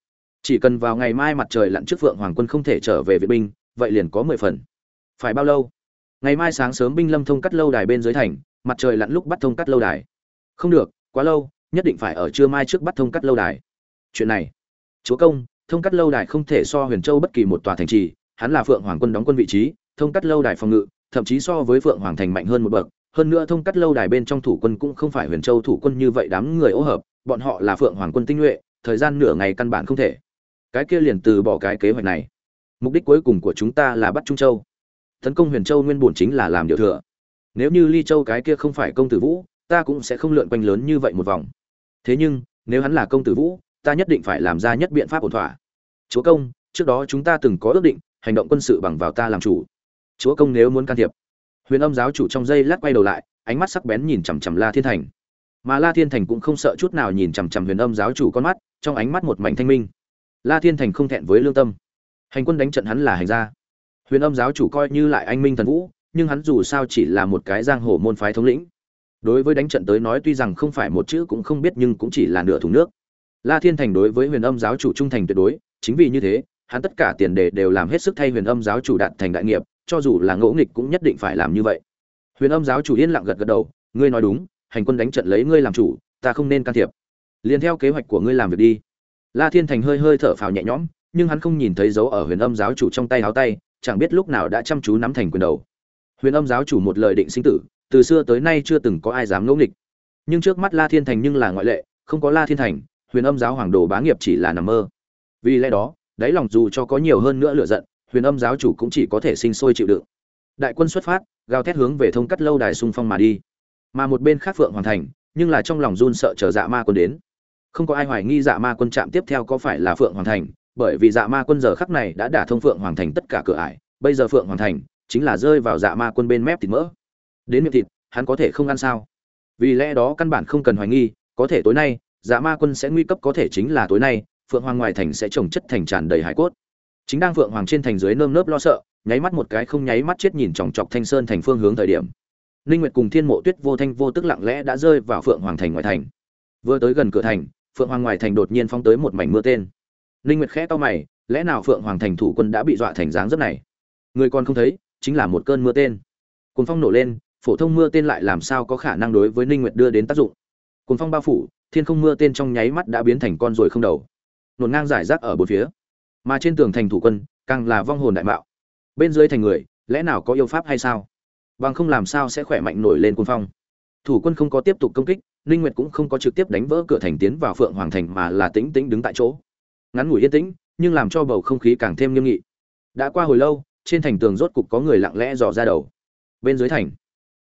Chỉ cần vào ngày mai mặt trời lặn trước phượng hoàng quân không thể trở về vệ binh, vậy liền có mười phần. Phải bao lâu? Ngày mai sáng sớm binh lâm thông cắt lâu đài bên dưới thành, mặt trời lặn lúc bắt thông cắt lâu đài. Không được, quá lâu, nhất định phải ở trưa mai trước bắt thông cắt lâu đài. Chuyện này, chúa công thông cắt lâu đài không thể so huyền châu bất kỳ một tòa thành trì, hắn là phượng hoàng quân đóng quân vị trí, thông cắt lâu đài phòng ngự, thậm chí so với phượng hoàng thành mạnh hơn một bậc. Hơn nữa thông cắt lâu đài bên trong thủ quân cũng không phải huyền châu thủ quân như vậy đám người ô hợp, bọn họ là phượng hoàng quân tinh nhuệ, thời gian nửa ngày căn bản không thể. Cái kia liền từ bỏ cái kế hoạch này. Mục đích cuối cùng của chúng ta là bắt trung châu. Tấn công huyền châu nguyên bổn chính là làm điều thừa. Nếu như ly châu cái kia không phải công tử vũ, ta cũng sẽ không lượn quanh lớn như vậy một vòng. Thế nhưng, nếu hắn là công tử vũ ta nhất định phải làm ra nhất biện pháp ổn thỏa. Chúa công, trước đó chúng ta từng có ước định, hành động quân sự bằng vào ta làm chủ. Chúa công nếu muốn can thiệp. Huyền âm giáo chủ trong giây lát quay đầu lại, ánh mắt sắc bén nhìn chằm chằm la thiên thành. Mà la thiên thành cũng không sợ chút nào nhìn chằm chằm huyền âm giáo chủ con mắt, trong ánh mắt một mảnh thanh minh. La thiên thành không thẹn với lương tâm. Hành quân đánh trận hắn là hành gia. Huyền âm giáo chủ coi như lại anh minh thần vũ, nhưng hắn dù sao chỉ là một cái giang hồ môn phái thống lĩnh. Đối với đánh trận tới nói tuy rằng không phải một chữ cũng không biết nhưng cũng chỉ là nửa thùng nước la thiên thành đối với huyền âm giáo chủ trung thành tuyệt đối, chính vì như thế, hắn tất cả tiền đề đều làm hết sức thay huyền âm giáo chủ đạt thành đại nghiệp, cho dù là ngỗ nghịch cũng nhất định phải làm như vậy. Huyền âm giáo chủ yên lặng gật gật đầu, ngươi nói đúng, hành quân đánh trận lấy ngươi làm chủ, ta không nên can thiệp. Liền theo kế hoạch của ngươi làm việc đi. La thiên thành hơi hơi thở phào nhẹ nhõm, nhưng hắn không nhìn thấy dấu ở huyền âm giáo chủ trong tay áo tay, chẳng biết lúc nào đã chăm chú nắm thành quyền đầu. Huyền âm giáo chủ một lời định sinh tử, từ xưa tới nay chưa từng có ai dám ngẫu nghịch. Nhưng trước mắt la thiên thành nhưng là ngoại lệ, không có la thiên thành huyền âm giáo hoàng đồ bá nghiệp chỉ là nằm mơ. Vì lẽ đó, đáy lòng dù cho có nhiều hơn nữa lựa giận, huyền âm giáo chủ cũng chỉ có thể sinh sôi chịu đựng. Đại quân xuất phát, gào thét hướng về thông cắt lâu đài xung phong mà đi. Mà một bên khác phượng hoàn thành, nhưng là trong lòng run sợ chờ dạ ma quân đến. Không có ai hoài nghi dạ ma quân chạm tiếp theo có phải là phượng hoàn thành, bởi vì dạ ma quân giờ khắc này đã đả thông phượng hoàn thành tất cả cửa ải, bây giờ phượng hoàn thành chính là rơi vào dạ ma quân bên mép thịt mỡ. Đến miệng thịt, hắn có thể không ăn sao? Vì lẽ đó căn bản không cần hoài nghi, có thể tối nay dạ ma quân sẽ nguy cấp có thể chính là tối nay, phượng hoàng ngoài thành sẽ trồng chất thành tràn đầy hải cốt. Chính đang phượng hoàng trên thành dưới nơm nớp lo sợ, nháy mắt một cái không nháy mắt chết nhìn chòng chọc thanh sơn thành phương hướng thời điểm. Ninh nguyệt cùng thiên mộ tuyết vô thanh vô tức lặng lẽ đã rơi vào phượng hoàng thành ngoài thành. Vừa tới gần cửa thành, phượng hoàng ngoài thành đột nhiên phóng tới một mảnh mưa tên. Ninh nguyệt khẽ to mày, lẽ nào phượng hoàng thành thủ quân đã bị dọa thành dáng rất này? Người còn không thấy, chính là một cơn mưa tên. Cuồng phong nổ lên, phổ thông mưa tên lại làm sao có khả năng đối với ninh nguyệt đưa đến tác dụng? Cuồng phong bao phủ, thiên không mưa tên trong nháy mắt đã biến thành con ruồi không đầu. Nổn ngang giải rác ở bốn phía. Mà trên tường thành thủ quân, càng là vong hồn đại mạo. Bên dưới thành người, lẽ nào có yêu pháp hay sao? Bằng không làm sao sẽ khỏe mạnh nổi lên quân phong. Thủ quân không có tiếp tục công kích, ninh nguyệt cũng không có trực tiếp đánh vỡ cửa thành tiến vào phượng hoàng thành mà là tĩnh tĩnh đứng tại chỗ. Ngắn ngủi yên tĩnh, nhưng làm cho bầu không khí càng thêm nghiêm nghị. Đã qua hồi lâu, trên thành tường rốt cục có người lặng lẽ dò ra đầu. Bên dưới thành.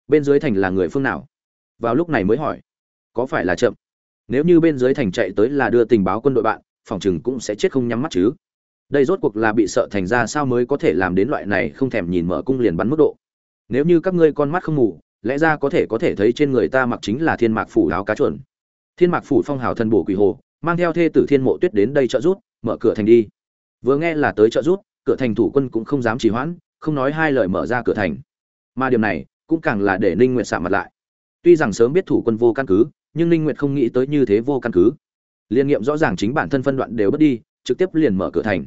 Bên dưới thành là người phương nào? Vào lúc này mới hỏi có phải là chậm? Nếu như bên dưới thành chạy tới là đưa tình báo quân đội bạn, phòng chừng cũng sẽ chết không nhắm mắt chứ. Đây rốt cuộc là bị sợ thành ra sao mới có thể làm đến loại này không thèm nhìn mở cung liền bắn mức độ. Nếu như các ngươi con mắt không ngủ lẽ ra có thể có thể thấy trên người ta mặc chính là thiên mạc phủ áo cá chuẩn thiên mạc phủ phong hào thần bổ quỷ hồ, mang theo thê tử thiên mộ tuyết đến đây trợ rút mở cửa thành đi. Vừa nghe là tới trợ rút cửa thành thủ quân cũng không dám trì hoãn, không nói hai lời mở ra cửa thành. Mà điều này, cũng càng là để ninh nguyệt sạm mặt lại. Tuy rằng sớm biết thủ quân vô căn cứ nhưng ninh nguyệt không nghĩ tới như thế vô căn cứ. Liên nghiệm rõ ràng chính bản thân phân đoạn đều bất đi, trực tiếp liền mở cửa thành.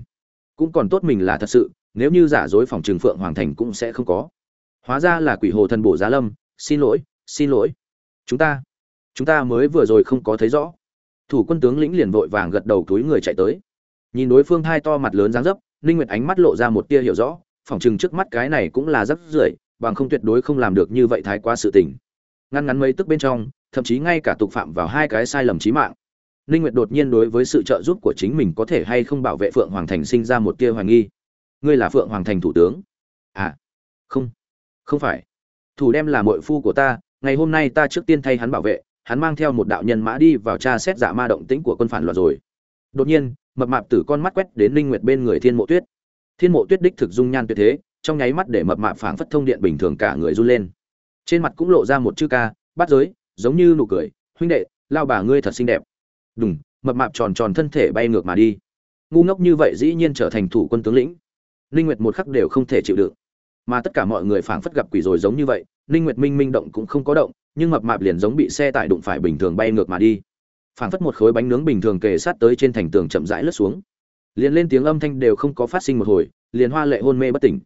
Cũng còn tốt mình là thật sự, nếu như giả dối phòng trường phượng hoàng thành cũng sẽ không có. Hóa ra là quỷ hồ thần bổ giá lâm, xin lỗi xin lỗi. Chúng ta chúng ta mới vừa rồi không có thấy rõ. Thủ quân tướng lĩnh liền vội vàng gật đầu túi người chạy tới. Nhìn đối phương hai to mặt lớn dáng dấp, ninh nguyệt ánh mắt lộ ra một tia hiểu rõ phỏng chừng trước mắt cái này cũng là rất rưởi, bằng không tuyệt đối không làm được như vậy thái quá sự tình. Ngăn ngắn mấy tức bên trong thậm chí ngay cả tục phạm vào hai cái sai lầm chí mạng. Ninh nguyệt đột nhiên đối với sự trợ giúp của chính mình có thể hay không bảo vệ phượng hoàng thành sinh ra một tia hoài nghi. Ngươi là phượng hoàng thành thủ tướng? À không không phải. Thủ đem là muội phu của ta, ngày hôm nay ta trước tiên thay hắn bảo vệ, hắn mang theo một đạo nhân mã đi vào tra xét giả ma động tĩnh của quân phản loạn rồi. Đột nhiên, mập mạp tử con mắt quét đến ninh nguyệt bên người thiên mộ tuyết. Thiên mộ tuyết đích thực dung nhan tuyệt thế, trong nháy mắt để mập mạp phảng phất thông điện bình thường cả người run lên. Trên mặt cũng lộ ra một chữ ca bắt giới giống như nụ cười, huynh đệ, lao bà ngươi thật xinh đẹp. Đùng, mập mạp tròn tròn thân thể bay ngược mà đi. Ngu ngốc như vậy dĩ nhiên trở thành thủ quân tướng lĩnh. Ninh nguyệt một khắc đều không thể chịu đựng. Mà tất cả mọi người phảng phất gặp quỷ rồi giống như vậy, ninh nguyệt minh minh động cũng không có động, nhưng mập mạp liền giống bị xe tải đụng phải bình thường bay ngược mà đi. Phảng phất một khối bánh nướng bình thường kề sát tới trên thành tường chậm rãi lướt xuống. Liền lên tiếng âm thanh đều không có phát sinh một hồi, liền hoa lệ hôn mê bất tỉnh.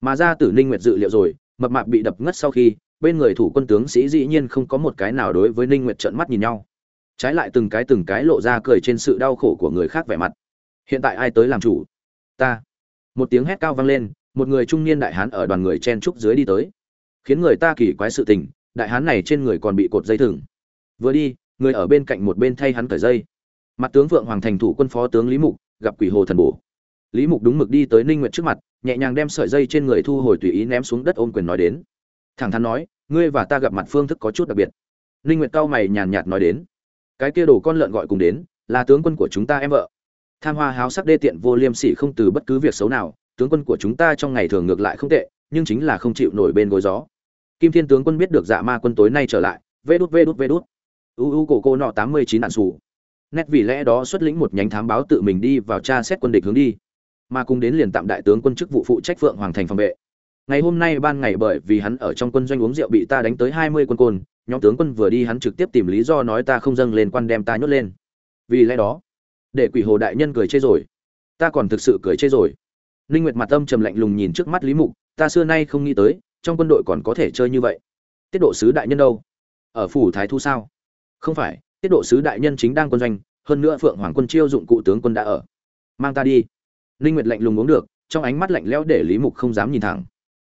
Mà ra tử ninh nguyệt dự liệu rồi, mập mạp bị đập ngất sau khi bên người thủ quân tướng sĩ dĩ nhiên không có một cái nào đối với ninh nguyệt trợn mắt nhìn nhau. Trái lại từng cái từng cái lộ ra cười trên sự đau khổ của người khác vẻ mặt. Hiện tại ai tới làm chủ? Ta. Một tiếng hét cao vang lên, một người trung niên đại hán ở đoàn người chen trúc dưới đi tới. Khiến người ta kỳ quái sự tình, đại hán này trên người còn bị cột dây thừng. Vừa đi, người ở bên cạnh một bên thay hắn cởi dây. Mặt tướng vượng hoàng thành thủ quân phó tướng lý mục, gặp quỷ hồ thần bổ. Lý mục đúng mực đi tới ninh nguyệt trước mặt, nhẹ nhàng đem sợi dây trên người thu hồi tùy ý ném xuống đất ôm quyền nói đến thẳng thắn nói, ngươi và ta gặp mặt phương thức có chút đặc biệt. Ninh nguyệt cao mày nhàn nhạt nói đến, cái kia đồ con lợn gọi cùng đến, là tướng quân của chúng ta em vợ. Tham hoa háo sắc đê tiện vô liêm sỉ không từ bất cứ việc xấu nào, tướng quân của chúng ta trong ngày thường ngược lại không tệ, nhưng chính là không chịu nổi bên gối gió. Kim thiên tướng quân biết được dạ ma quân tối nay trở lại, vê đút vê đút vê đút. U u cổ cô nọ tám mươi chín nạn sủ nét vì lẽ đó xuất lĩnh một nhánh thám báo tự mình đi vào tra xét quân địch hướng đi. Mà cùng đến liền tạm đại tướng quân chức vụ phụ trách phượng hoàng thành phòng vệ ngày hôm nay ban ngày bởi vì hắn ở trong quân doanh uống rượu bị ta đánh tới hai mươi quân côn, nhóm tướng quân vừa đi hắn trực tiếp tìm lý do nói ta không dâng lên quan đem ta nhốt lên. Vì lẽ đó, để quỷ hồ đại nhân cười chê rồi. Ta còn thực sự cười chê rồi. Ninh nguyệt mặt âm trầm lạnh lùng nhìn trước mắt lý mục, ta xưa nay không nghĩ tới, trong quân đội còn có thể chơi như vậy. Tiết độ sứ đại nhân đâu? Ở phủ thái thu sao? Không phải, tiết độ sứ đại nhân chính đang quân doanh, hơn nữa phượng hoàng quân chiêu dụng cụ tướng quân đã ở. Mang ta đi. Ninh nguyệt lạnh lùng uống được, trong ánh mắt lạnh lẽo để lý mục không dám nhìn thẳng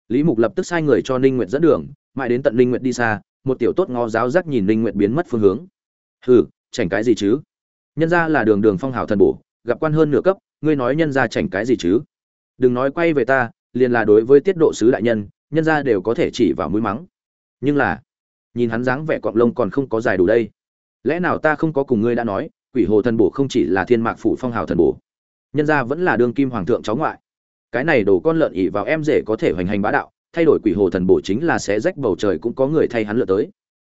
lý mục lập tức sai người cho ninh nguyệt dẫn đường, mãi đến tận ninh nguyệt đi xa, một tiểu tốt ngó giáo giác nhìn ninh nguyệt biến mất phương hướng. Hừ, chảnh cái gì chứ? Nhân ra là đường đường phong hào thần bổ, gặp quan hơn nửa cấp, ngươi nói nhân ra chảnh cái gì chứ? Đừng nói quay về ta, liền là đối với tiết độ sứ đại nhân nhân ra đều có thể chỉ vào mũi mắng. Nhưng là, nhìn hắn dáng vẻ cọp lông còn không có dài đủ đây. Lẽ nào ta không có cùng ngươi đã nói, quỷ hồ thần bổ không chỉ là thiên mạc phủ phong hào thần bổ, nhân ra vẫn là đương kim hoàng thượng cháu ngoại? Cái này đổ con lợn ỉ vào em rể có thể hoành hành bá đạo, thay đổi quỷ hồ thần bổ chính là sẽ rách bầu trời cũng có người thay hắn lựa tới.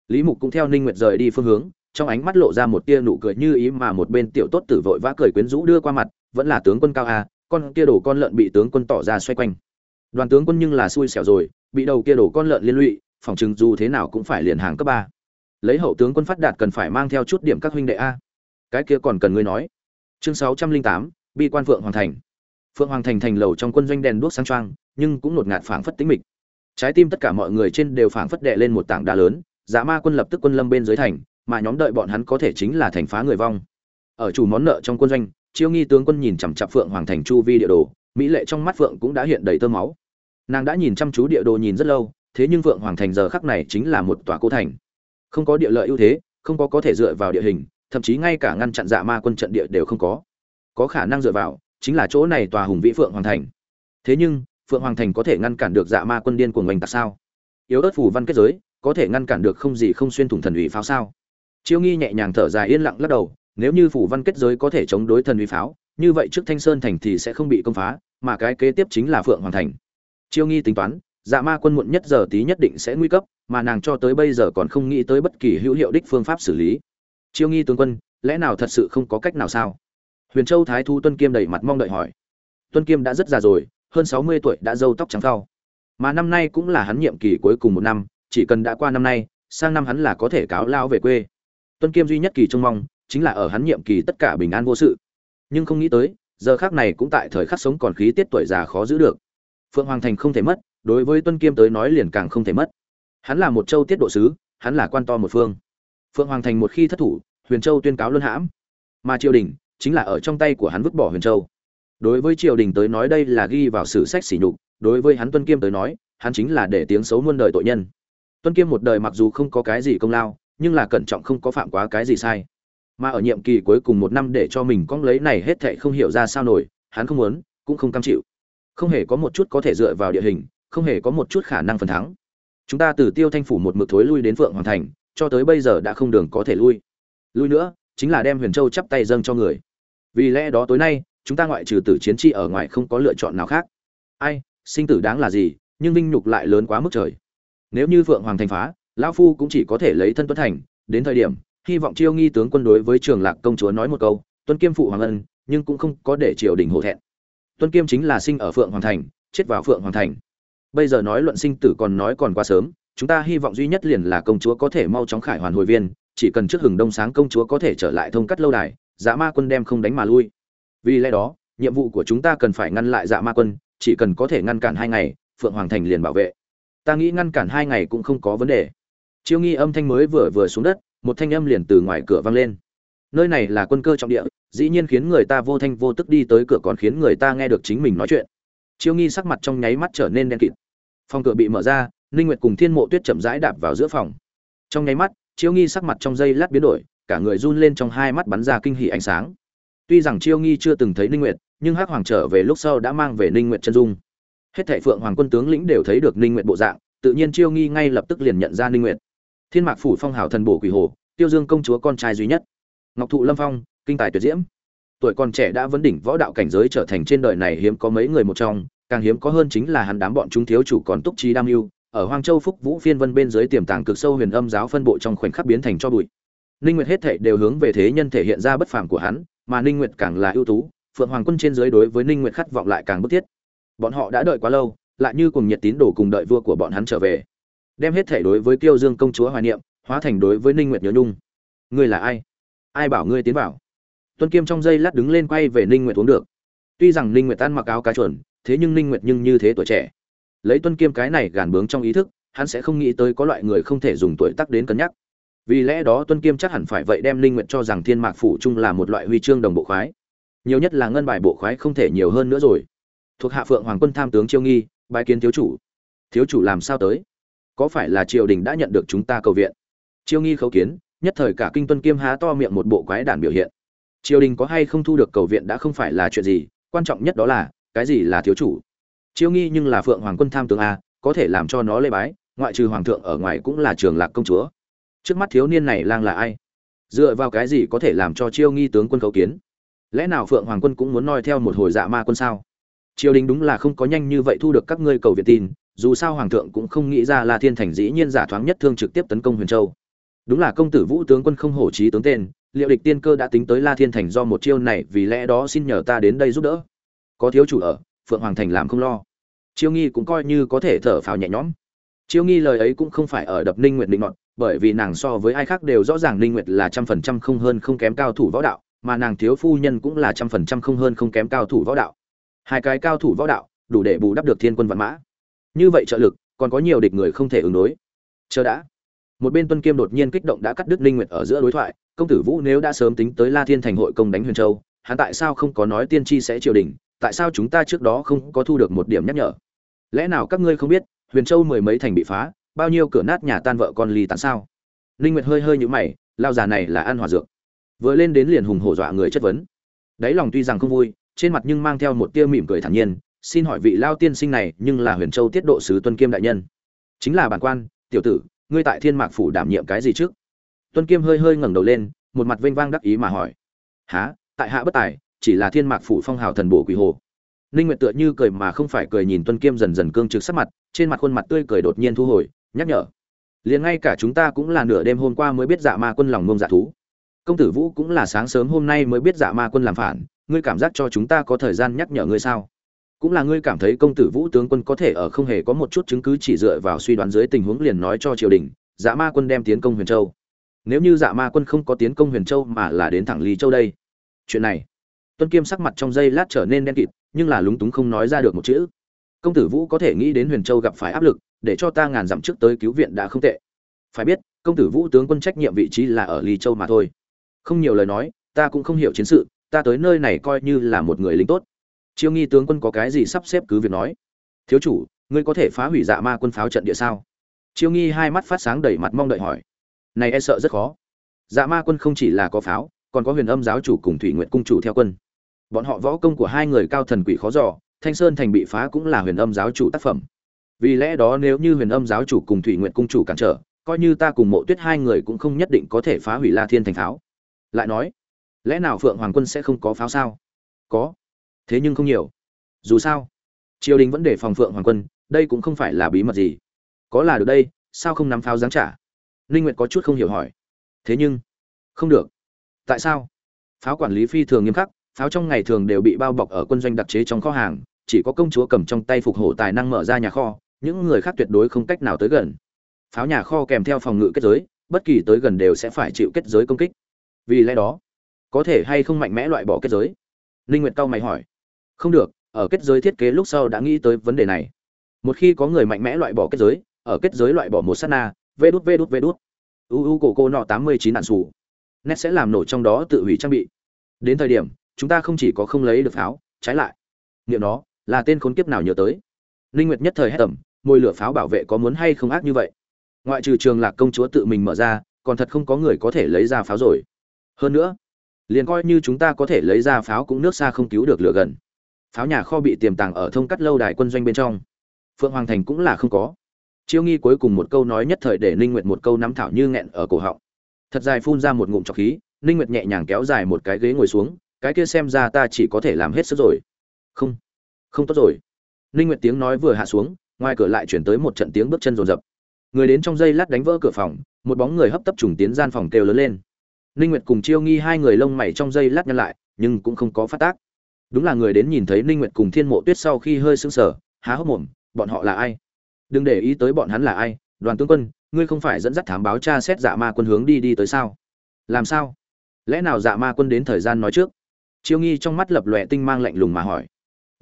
Lý mục cũng theo ninh nguyệt rời đi phương hướng, trong ánh mắt lộ ra một tia nụ cười như ý mà một bên tiểu tốt tử vội vã cười quyến rũ đưa qua mặt, vẫn là tướng quân cao a, con kia đổ con lợn bị tướng quân tỏ ra xoay quanh. Đoàn tướng quân nhưng là xui xẻo rồi, bị đầu kia đổ con lợn liên lụy, phòng chừng dù thế nào cũng phải liền hàng cấp ba. Lấy hậu tướng quân phát đạt cần phải mang theo chút điểm các huynh đệ a. Cái kia còn cần ngươi nói. Chương sáu trăm linh tám, bi quan phượng hoàn thành phượng hoàng thành thành lầu trong quân doanh đèn đuốc sáng trang, nhưng cũng ngột ngạt phảng phất tĩnh mịch. Trái tim tất cả mọi người trên đều phảng phất đệ lên một tảng đá lớn Dạ ma quân lập tức quân lâm bên dưới thành mà nhóm đợi bọn hắn có thể chính là thành phá người vong. Ở chủ món nợ trong quân doanh chiêu nghi tướng quân nhìn chằm chặp phượng hoàng thành chu vi địa đồ mỹ lệ trong mắt phượng cũng đã hiện đầy tơ máu. Nàng đã nhìn chăm chú địa đồ nhìn rất lâu thế nhưng phượng hoàng thành giờ khắc này chính là một tòa cô thành. Không có địa lợi ưu thế không có có thể dựa vào địa hình thậm chí ngay cả ngăn chặn dạ ma quân trận địa đều không có. Có khả năng dựa vào chính là chỗ này tòa hùng vĩ phượng hoàng thành. Thế nhưng, phượng hoàng thành có thể ngăn cản được dạ ma quân điên cuồng oanh tại sao? Yếu ớt phủ văn kết giới, có thể ngăn cản được không gì không xuyên thủng thần ủy pháo sao? Chiêu nghi nhẹ nhàng thở dài yên lặng lắc đầu, nếu như phủ văn kết giới có thể chống đối thần uy pháo, như vậy trước thanh sơn thành thì sẽ không bị công phá, mà cái kế tiếp chính là phượng hoàng thành. Chiêu nghi tính toán dạ ma quân muộn nhất giờ tí nhất định sẽ nguy cấp, mà nàng cho tới bây giờ còn không nghĩ tới bất kỳ hữu hiệu đích phương pháp xử lý. Chiêu nghi tướng quân, lẽ nào thật sự không có cách nào sao? Huyền châu thái thu tuân kiêm đầy mặt mong đợi hỏi. Tuân kiêm đã rất già rồi, hơn sáu mươi tuổi đã râu tóc trắng phao. Mà năm nay cũng là hắn nhiệm kỳ cuối cùng một năm, chỉ cần đã qua năm nay, sang năm hắn là có thể cáo lao về quê. Tuân kiêm duy nhất kỳ trông mong, chính là ở hắn nhiệm kỳ tất cả bình an vô sự. Nhưng không nghĩ tới, giờ khác này cũng tại thời khắc sống còn khí tiết tuổi già khó giữ được. Phượng hoàng thành không thể mất, đối với tuân kiêm tới nói liền càng không thể mất. Hắn là một châu tiết độ sứ, hắn là quan to một phương. Phượng hoàng thành một khi thất thủ, huyền châu tuyên cáo luân hãm. Mà triều đình chính là ở trong tay của hắn vứt bỏ huyền châu. Đối với triều đình tới nói đây là ghi vào sử sách sỉ nhục, đối với hắn tuân kiêm tới nói, hắn chính là để tiếng xấu muôn đời tội nhân. Tuân kiêm một đời mặc dù không có cái gì công lao, nhưng là cẩn trọng không có phạm quá cái gì sai. Mà ở nhiệm kỳ cuối cùng một năm để cho mình cong lấy này hết thệ không hiểu ra sao nổi, hắn không muốn, cũng không cam chịu. Không hề có một chút có thể dựa vào địa hình, không hề có một chút khả năng phần thắng. Chúng ta từ tiêu thanh phủ một mực thối lui đến phượng hoàng thành, cho tới bây giờ đã không đường có thể lui. Lui nữa, chính là đem huyền châu chắp tay dâng cho người vì lẽ đó tối nay, chúng ta ngoại trừ tử chiến tri ở ngoài không có lựa chọn nào khác. Ai, sinh tử đáng là gì, nhưng vinh nhục lại lớn quá mức trời. Nếu như phượng hoàng thành phá, lão phu cũng chỉ có thể lấy thân tuấn thành. Đến thời điểm, hy vọng chiêu nghi tướng quân đối với trường lạc công chúa nói một câu, tuân kiêm phụ hoàng ân, nhưng cũng không có để triều đình hổ thẹn. Tuân kiêm chính là sinh ở phượng hoàng thành, chết vào phượng hoàng thành. Bây giờ nói luận sinh tử còn nói còn quá sớm, chúng ta hy vọng duy nhất liền là công chúa có thể mau chóng khải hoàn hồi viên, chỉ cần trước hừng đông sáng công chúa có thể trở lại thông cắt lâu đài dạ ma quân đem không đánh mà lui. Vì lẽ đó, nhiệm vụ của chúng ta cần phải ngăn lại dạ ma quân, chỉ cần có thể ngăn cản hai ngày, phượng hoàng thành liền bảo vệ. Ta nghĩ ngăn cản hai ngày cũng không có vấn đề. Chiêu nghi âm thanh mới vừa vừa xuống đất, một thanh âm liền từ ngoài cửa vang lên. Nơi này là quân cơ trọng địa, dĩ nhiên khiến người ta vô thanh vô tức đi tới cửa còn khiến người ta nghe được chính mình nói chuyện. Chiêu nghi sắc mặt trong nháy mắt trở nên đen kịt. Phòng cửa bị mở ra, ninh nguyệt cùng thiên mộ tuyết chậm rãi đạp vào giữa phòng. Trong nháy mắt, chiêu nghi sắc mặt trong giây lát biến đổi cả người run lên trong hai mắt bắn ra kinh hỉ ánh sáng. Tuy rằng chiêu nghi chưa từng thấy ninh nguyệt nhưng hắc hoàng trở về lúc sau đã mang về ninh nguyệt chân dung. Hết thảy phượng hoàng quân tướng lĩnh đều thấy được ninh nguyệt bộ dạng tự nhiên chiêu nghi ngay lập tức liền nhận ra ninh nguyệt. Thiên mạc phủ phong hào thần bổ quỷ hồ tiêu dương công chúa con trai duy nhất. Ngọc thụ lâm phong kinh tài tuyệt diễm. Tuổi còn trẻ đã vấn đỉnh võ đạo cảnh giới trở thành trên đời này hiếm có mấy người một trong càng hiếm có hơn chính là hắn đám bọn chúng thiếu chủ còn túc trí đam yêu, ở hoang châu phúc vũ phiên vân bên dưới tiềm tàng cực sâu huyền âm giáo phân bộ trong khoảnh khắc biến thành cho bụi ninh nguyệt hết thảy đều hướng về thế nhân thể hiện ra bất phàm của hắn, mà ninh nguyệt càng là ưu tú, phượng hoàng quân trên dưới đối với ninh nguyệt khát vọng lại càng bức thiết. Bọn họ đã đợi quá lâu, lại như cùng nhiệt tín đồ cùng đợi vua của bọn hắn trở về. Đem hết thảy đối với kiêu dương công chúa hoài niệm, hóa thành đối với ninh nguyệt nhớ nhung. Ngươi là ai? Ai bảo ngươi tiến vào? Tuân kiêm trong giây lát đứng lên quay về ninh nguyệt uống được. Tuy rằng ninh nguyệt tan mặc áo cá chuẩn thế nhưng ninh nguyệt nhưng như thế tuổi trẻ. Lấy tuân kiêm cái này gàn bướng trong ý thức, hắn sẽ không nghĩ tới có loại người không thể dùng tuổi tác đến cân nhắc vì lẽ đó tuân kiêm chắc hẳn phải vậy đem linh nguyện cho rằng thiên mạc phủ trung là một loại huy chương đồng bộ khoái. Nhiều nhất là ngân bài bộ khoái không thể nhiều hơn nữa rồi. Thuộc hạ phượng hoàng quân tham tướng chiêu nghi, bái kiến thiếu chủ. Thiếu chủ làm sao tới? Có phải là triều đình đã nhận được chúng ta cầu viện? Chiêu nghi khấu kiến, nhất thời cả kinh tuân kiêm há to miệng một bộ quái đản biểu hiện. Triều đình có hay không thu được cầu viện đã không phải là chuyện gì, quan trọng nhất đó là, cái gì là thiếu chủ? Chiêu nghi nhưng là phượng hoàng quân tham tướng a, có thể làm cho nó lê bái, ngoại trừ hoàng thượng ở ngoài cũng là trường lạc công chúa trước mắt thiếu niên này lang là ai dựa vào cái gì có thể làm cho chiêu nghi tướng quân khấu kiến lẽ nào phượng hoàng quân cũng muốn noi theo một hồi dạ ma quân sao triều đình đúng là không có nhanh như vậy thu được các ngươi cầu viện tin dù sao hoàng thượng cũng không nghĩ ra là Thiên Thành dĩ nhiên giả thoáng nhất thương trực tiếp tấn công Huyền Châu. Đúng là công tử Vũ tướng quân không hổ trí tướng tên, liệu địch tiên cơ đã tính tới La Thiên Thành do một chiêu này vì lẽ đó xin nhờ ta đến đây giúp đỡ. Có thiếu chủ ở, Phượng Hoàng Thành làm không lo. Chiêu Nghi cũng coi như có thể thở phào nhẹ nhõm. Chiêu Nghi lời ấy cũng không phải ở đập Ninh nguyện định nọt, bởi vì nàng so với ai khác đều rõ ràng Ninh Nguyệt là trăm phần trăm không hơn không kém cao thủ võ đạo, mà nàng thiếu phu nhân cũng là trăm phần trăm không hơn không kém cao thủ võ đạo. Hai cái cao thủ võ đạo, đủ để bù đắp được thiên quân vạn mã. Như vậy trợ lực còn có nhiều địch người không thể ứng đối. Chờ đã. Một bên tuân kiêm đột nhiên kích động đã cắt đứt linh nguyệt ở giữa đối thoại công tử vũ nếu đã sớm tính tới la thiên thành hội công đánh huyền châu hắn tại sao không có nói tiên tri sẽ triều đình tại sao chúng ta trước đó không có thu được một điểm nhắc nhở? Lẽ nào các ngươi không biết huyền châu mười mấy thành bị phá bao nhiêu cửa nát nhà tan vợ con ly tán sao? Linh nguyệt hơi hơi nhũ mày, lao già này là ăn hòa dược. Vừa lên đến liền hùng hổ dọa người chất vấn. Đáy lòng tuy rằng không vui, trên mặt nhưng mang theo một tia mỉm cười thản nhiên, xin hỏi vị lao tiên sinh này nhưng là huyền châu tiết độ sứ tuân kiêm đại nhân. Chính là bản quan, tiểu tử, ngươi tại thiên mạc phủ đảm nhiệm cái gì trước? Tuân kiêm hơi hơi ngẩng đầu lên, một mặt vênh vang đắc ý mà hỏi. Há tại hạ bất tài, chỉ là thiên mạc phủ phong hào thần bổ quỷ hồ. Ninh nguyệt tựa như cười mà không phải cười nhìn tuân kiêm dần dần cương trực sắc mặt, trên mặt khuôn mặt tươi cười đột nhiên thu hồi nhắc nhở. Liền ngay cả chúng ta cũng là nửa đêm hôm qua mới biết dạ ma quân lòng ngông dạ thú. Công tử vũ cũng là sáng sớm hôm nay mới biết dạ ma quân làm phản, ngươi cảm giác cho chúng ta có thời gian nhắc nhở ngươi sao? Cũng là ngươi cảm thấy công tử vũ tướng quân có thể ở không hề có một chút chứng cứ chỉ dựa vào suy đoán dưới tình huống liền nói cho triều đình dạ ma quân đem tiến công huyền châu. Nếu như dạ ma quân không có tiến công huyền châu mà là đến thẳng lý châu đây. Chuyện này, tuân kiêm sắc mặt trong giây lát trở nên đen kịt, nhưng là lúng túng không nói ra được một chữ. Công tử vũ có thể nghĩ đến huyền châu gặp phải áp lực để cho ta ngàn dặm trước tới cứu viện đã không tệ. Phải biết, công tử vũ tướng quân trách nhiệm vị trí là ở lý châu mà thôi. Không nhiều lời nói, ta cũng không hiểu chiến sự, ta tới nơi này coi như là một người lính tốt. Chiêu nghi tướng quân có cái gì sắp xếp cứ việc nói. Thiếu chủ, ngươi có thể phá hủy dạ ma quân pháo trận địa sao? Chiêu nghi hai mắt phát sáng đầy mặt mong đợi hỏi. Này e sợ rất khó. Dạ ma quân không chỉ là có pháo, còn có huyền âm giáo chủ cùng thủy nguyện cung chủ theo quân. Bọn họ võ công của hai người cao thần quỷ khó dò, thanh sơn thành bị phá cũng là huyền âm giáo chủ tác phẩm vì lẽ đó nếu như huyền âm giáo chủ cùng thủy nguyện cung chủ cản trở, coi như ta cùng mộ tuyết hai người cũng không nhất định có thể phá hủy la thiên thành pháo. Lại nói, lẽ nào phượng hoàng quân sẽ không có pháo sao? Có, thế nhưng không nhiều. Dù sao, triều đình vẫn để phòng phượng hoàng quân, đây cũng không phải là bí mật gì. Có là được đây, sao không nắm pháo giáng trả? Ninh nguyệt có chút không hiểu hỏi. Thế nhưng, không được. Tại sao? Pháo quản lý phi thường nghiêm khắc, pháo trong ngày thường đều bị bao bọc ở quân doanh đặc chế trong kho hàng, chỉ có công chúa cầm trong tay phục hổ tài năng mở ra nhà kho những người khác tuyệt đối không cách nào tới gần. Pháo nhà kho kèm theo phòng ngự kết giới, bất kỳ tới gần đều sẽ phải chịu kết giới công kích. Vì lẽ đó, có thể hay không mạnh mẽ loại bỏ kết giới? Ninh nguyệt cao mày hỏi. Không được, ở kết giới thiết kế lúc sau đã nghĩ tới vấn đề này. Một khi có người mạnh mẽ loại bỏ kết giới, ở kết giới loại bỏ một sát na, vê đút vê đút vê đút. U u cổ cô nọ tám mươi chín nạn sủ nét sẽ làm nổ trong đó tự hủy trang bị. Đến thời điểm, chúng ta không chỉ có không lấy được pháo, trái lại. Niệm đó, là tên khốn kiếp nào nhớ tới? Linh nguyệt nhất thời hét tầm môi lửa pháo bảo vệ có muốn hay không ác như vậy? Ngoại trừ trường lạc công chúa tự mình mở ra, còn thật không có người có thể lấy ra pháo rồi. Hơn nữa, liền coi như chúng ta có thể lấy ra pháo cũng nước xa không cứu được lửa gần. Pháo nhà kho bị tiềm tàng ở thông cắt lâu đài quân doanh bên trong. Phượng hoàng thành cũng là không có. Chiêu nghi cuối cùng một câu nói nhất thời để ninh nguyệt một câu nắm thảo như nghẹn ở cổ họng. Thật dài phun ra một ngụm trọc khí, ninh nguyệt nhẹ nhàng kéo dài một cái ghế ngồi xuống, cái kia xem ra ta chỉ có thể làm hết sức rồi. Không không tốt rồi. Ninh nguyệt tiếng nói vừa hạ xuống ngoài cửa lại chuyển tới một trận tiếng bước chân rồn rập. Người đến trong giây lát đánh vỡ cửa phòng, một bóng người hấp tấp trùng tiến gian phòng kêu lớn lên. Ninh nguyệt cùng chiêu nghi hai người lông mày trong giây lát nhăn lại, nhưng cũng không có phát tác. Đúng là người đến nhìn thấy ninh nguyệt cùng thiên mộ tuyết sau khi hơi sững sờ, há hốc mồm, bọn họ là ai? Đừng để ý tới bọn hắn là ai, đoàn tướng quân, ngươi không phải dẫn dắt thám báo tra xét dạ ma quân hướng đi đi tới sao? Làm sao? Lẽ nào dạ ma quân đến thời gian nói trước? Chiêu nghi trong mắt lập lòe tinh mang lạnh lùng mà hỏi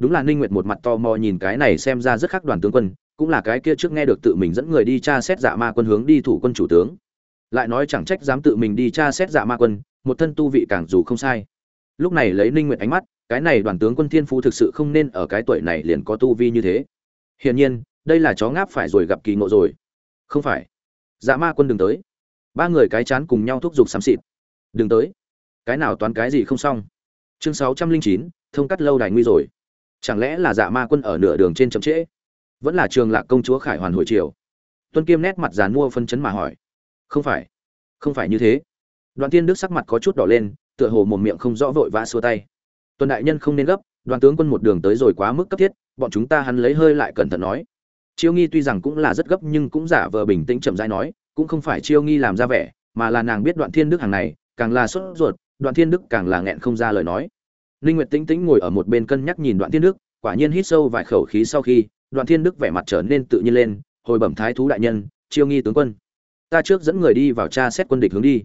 đúng là ninh nguyệt một mặt to mò nhìn cái này xem ra rất khác đoàn tướng quân, cũng là cái kia trước nghe được tự mình dẫn người đi tra xét dạ ma quân hướng đi thủ quân chủ tướng. Lại nói chẳng trách dám tự mình đi tra xét dạ ma quân, một thân tu vị càng dù không sai. Lúc này lấy ninh nguyệt ánh mắt, cái này đoàn tướng quân thiên phú thực sự không nên ở cái tuổi này liền có tu vi như thế. Hiển nhiên, đây là chó ngáp phải rồi gặp kỳ ngộ rồi. Không phải. Dạ ma quân đừng tới. Ba người cái chán cùng nhau thúc giục xám xịt. Đừng tới. Cái nào toán cái gì không xong. Chương sáu trăm linh chín, thông cắt lâu đài nguy rồi chẳng lẽ là dạ ma quân ở nửa đường trên chậm trễ? Vẫn là trường lạc công chúa khải hoàn hồi chiều tuân kiêm nét mặt dàn mua phân chấn mà hỏi. Không phải. Không phải như thế. Đoàn tiên đức sắc mặt có chút đỏ lên, tựa hồ một miệng không rõ vội vã xua tay. Tuần đại nhân không nên gấp, đoàn tướng quân một đường tới rồi quá mức cấp thiết, bọn chúng ta hắn lấy hơi lại cẩn thận nói. Chiêu nghi tuy rằng cũng là rất gấp nhưng cũng giả vờ bình tĩnh chậm rãi nói, cũng không phải chiêu nghi làm ra vẻ, mà là nàng biết đoạn thiên đức hàng này, càng là sốt ruột, đoạn thiên đức càng là nghẹn không ra lời nói ninh nguyệt tĩnh tĩnh ngồi ở một bên cân nhắc nhìn đoạn thiên đức, quả nhiên hít sâu vài khẩu khí sau khi, đoạn thiên đức vẻ mặt trở nên tự nhiên lên, hồi bẩm thái thú đại nhân, chiêu nghi tướng quân, ta trước dẫn người đi vào tra xét quân địch hướng đi.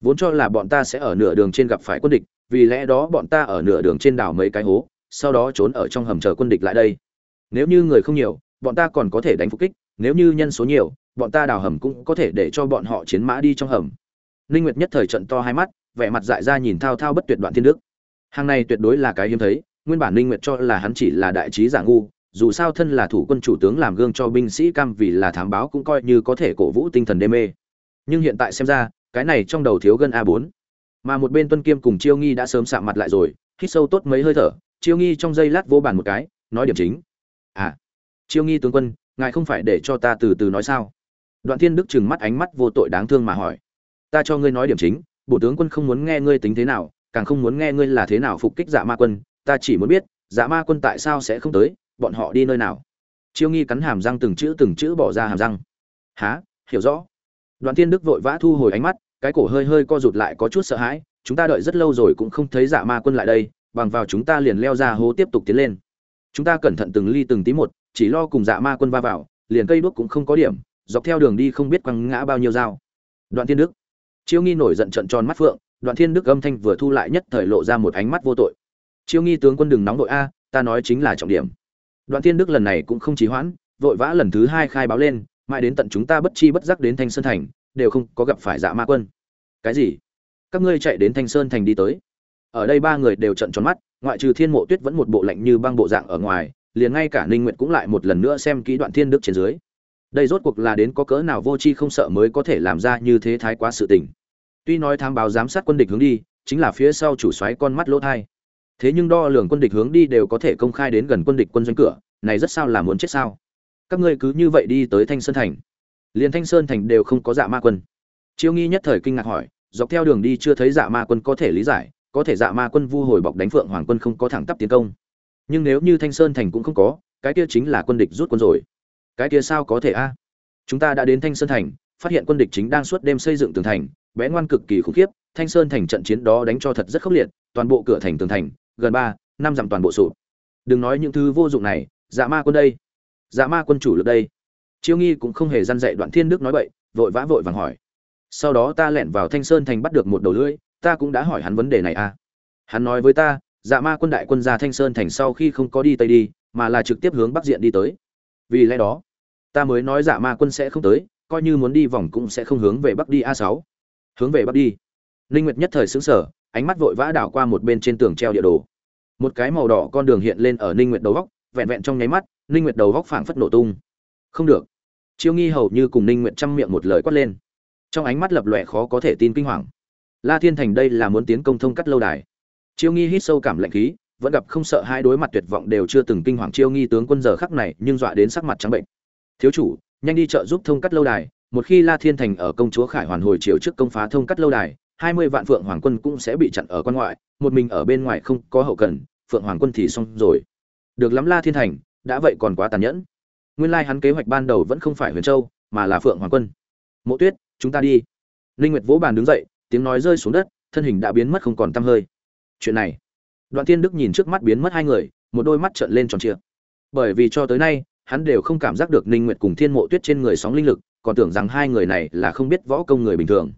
Vốn cho là bọn ta sẽ ở nửa đường trên gặp phải quân địch, vì lẽ đó bọn ta ở nửa đường trên đảo mấy cái hố, sau đó trốn ở trong hầm chờ quân địch lại đây. Nếu như người không nhiều, bọn ta còn có thể đánh phục kích, nếu như nhân số nhiều, bọn ta đào hầm cũng có thể để cho bọn họ chiến mã đi trong hầm. Ninh nguyệt nhất thời trận to hai mắt, vẻ mặt dại ra nhìn thao thao bất tuyệt đoạn thiên đức hàng này tuyệt đối là cái hiếm thấy, nguyên bản ninh nguyệt cho là hắn chỉ là đại trí giả ngu, dù sao thân là thủ quân chủ tướng làm gương cho binh sĩ cam vì là thám báo cũng coi như có thể cổ vũ tinh thần đê mê. Nhưng hiện tại xem ra, cái này trong đầu thiếu gân a 4 mà một bên tuân kiêm cùng chiêu nghi đã sớm sạm mặt lại rồi, hít sâu tốt mấy hơi thở, chiêu nghi trong giây lát vô bàn một cái, nói điểm chính. À chiêu nghi tướng quân, ngài không phải để cho ta từ từ nói sao? Đoạn thiên đức trừng mắt ánh mắt vô tội đáng thương mà hỏi. Ta cho ngươi nói điểm chính bộ tướng quân không muốn nghe ngươi tính thế nào càng không muốn nghe ngươi là thế nào phục kích dạ ma quân, ta chỉ muốn biết dạ ma quân tại sao sẽ không tới, bọn họ đi nơi nào? Chiêu nghi cắn hàm răng từng chữ từng chữ bỏ ra hàm răng. Há hiểu rõ. Đoàn thiên đức vội vã thu hồi ánh mắt, cái cổ hơi hơi co rụt lại có chút sợ hãi, chúng ta đợi rất lâu rồi cũng không thấy dạ ma quân lại đây, bằng vào chúng ta liền leo ra hố tiếp tục tiến lên. Chúng ta cẩn thận từng ly từng tí một, chỉ lo cùng dạ ma quân va vào, liền cây đuốc cũng không có điểm, dọc theo đường đi không biết quăng ngã bao nhiêu dao. Đoạn thiên đức. Chiêu nghi nổi giận trận tròn mắt phượng đoạn thiên đức âm thanh vừa thu lại nhất thời lộ ra một ánh mắt vô tội. Chiêu nghi tướng quân đừng nóng đội a, ta nói chính là trọng điểm. Đoạn thiên đức lần này cũng không trì hoãn, vội vã lần thứ hai khai báo lên, mãi đến tận chúng ta bất chi bất giác đến thanh sơn thành, đều không có gặp phải dạ ma quân. Cái gì? Các ngươi chạy đến thanh sơn thành đi tới. Ở đây ba người đều trận tròn mắt, ngoại trừ thiên mộ tuyết vẫn một bộ lạnh như băng bộ dạng ở ngoài, liền ngay cả ninh nguyệt cũng lại một lần nữa xem kỹ đoạn thiên đức trên dưới. Đây rốt cuộc là đến có cỡ nào vô chi không sợ mới có thể làm ra như thế thái quá sự tình tuy nói tham báo giám sát quân địch hướng đi, chính là phía sau chủ xoáy con mắt lỗ thai. Thế nhưng đo lường quân địch hướng đi đều có thể công khai đến gần quân địch quân doanh cửa, này rất sao là muốn chết sao? Các ngươi cứ như vậy đi tới thanh sơn thành. Liền thanh sơn thành đều không có dạ ma quân. Chiêu nghi nhất thời kinh ngạc hỏi, dọc theo đường đi chưa thấy dạ ma quân có thể lý giải, có thể dạ ma quân vu hồi bọc đánh phượng hoàng quân không có thẳng tắp tiến công. Nhưng nếu như thanh sơn thành cũng không có, cái kia chính là quân địch rút quân rồi. Cái kia sao có thể a? Chúng ta đã đến thanh sơn thành, phát hiện quân địch chính đang suốt đêm xây dựng tường thành bé ngoan cực kỳ khủng khiếp, thanh sơn thành trận chiến đó đánh cho thật rất khốc liệt, toàn bộ cửa thành tường thành, gần ba, năm dặm toàn bộ sụp. Đừng nói những thứ vô dụng này dạ ma quân đây dạ ma quân chủ lực đây. Chiêu nghi cũng không hề răn dạy đoạn thiên đức nói vậy vội vã vội vàng hỏi. Sau đó ta lẻn vào thanh sơn thành bắt được một đầu lưỡi, ta cũng đã hỏi hắn vấn đề này à. Hắn nói với ta dạ ma quân đại quân ra thanh sơn thành sau khi không có đi tây đi, mà là trực tiếp hướng bắc diện đi tới. Vì lẽ đó, ta mới nói dạ ma quân sẽ không tới, coi như muốn đi vòng cũng sẽ không hướng về bắc đi a sáu hướng về bắc đi. Linh nguyệt nhất thời sững sờ, ánh mắt vội vã đảo qua một bên trên tường treo địa đồ. Một cái màu đỏ con đường hiện lên ở ninh nguyệt đầu góc, vẹn vẹn trong nháy mắt, ninh nguyệt đầu góc phảng phất nổ tung. Không được. Chiêu nghi hầu như cùng ninh nguyệt chăm miệng một lời quát lên. Trong ánh mắt lập lòe khó có thể tin kinh hoàng. La thiên thành đây là muốn tiến công thông cắt lâu đài. Chiêu nghi hít sâu cảm lạnh khí, vẫn gặp không sợ hai đối mặt tuyệt vọng đều chưa từng kinh hoàng chiêu nghi tướng quân giờ khắc này nhưng dọa đến sắc mặt trắng bệnh. Thiếu chủ, nhanh đi trợ giúp thông cắt lâu đài một khi la thiên thành ở công chúa khải hoàn hồi chiều trước công phá thông cắt lâu đài, hai mươi vạn phượng hoàng quân cũng sẽ bị chặn ở quan ngoại, một mình ở bên ngoài không có hậu cần, phượng hoàng quân thì xong rồi. Được lắm la thiên thành, đã vậy còn quá tàn nhẫn. Nguyên lai hắn kế hoạch ban đầu vẫn không phải huyền châu, mà là phượng hoàng quân. Mộ tuyết, chúng ta đi. Linh nguyệt vỗ bàn đứng dậy, tiếng nói rơi xuống đất, thân hình đã biến mất không còn tăm hơi. Chuyện này. Đoạn tiên đức nhìn trước mắt biến mất hai người, một đôi mắt trợn lên tròn trịa. Bởi vì cho tới nay, hắn đều không cảm giác được ninh nguyệt cùng thiên mộ tuyết trên người sóng linh lực còn tưởng rằng hai người này là không biết võ công người bình thường.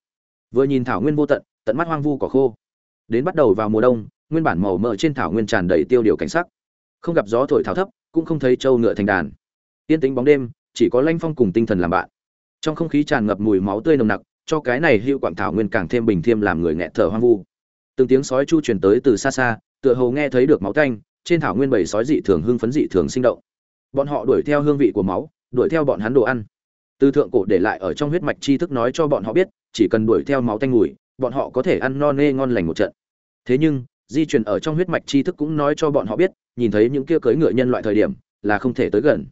Vừa nhìn thảo nguyên vô tận tận mắt hoang vu cỏ khô. Đến bắt đầu vào mùa đông, nguyên bản màu mỡ trên thảo nguyên tràn đầy tiêu điều cảnh sắc. Không gặp gió thổi thảo thấp, cũng không thấy trâu ngựa thành đàn. Tiên tính bóng đêm, chỉ có lanh phong cùng tinh thần làm bạn. Trong không khí tràn ngập mùi máu tươi nồng nặc, cho cái này hữu quảng thảo nguyên càng thêm bình thiêm làm người nghẹt thở hoang vu. Từng tiếng sói chu truyền tới từ xa xa, tựa hồ nghe thấy được máu tanh, trên thảo nguyên bầy sói dị thường hưng phấn dị thường sinh động. Bọn họ đuổi theo hương vị của máu, đuổi theo bọn hắn đồ ăn từ thượng cổ để lại ở trong huyết mạch tri thức nói cho bọn họ biết, chỉ cần đuổi theo máu tanh ngùi bọn họ có thể ăn no nê ngon lành một trận. Thế nhưng, di truyền ở trong huyết mạch tri thức cũng nói cho bọn họ biết, nhìn thấy những kia cưỡi ngựa nhân loại thời điểm, là không thể tới gần.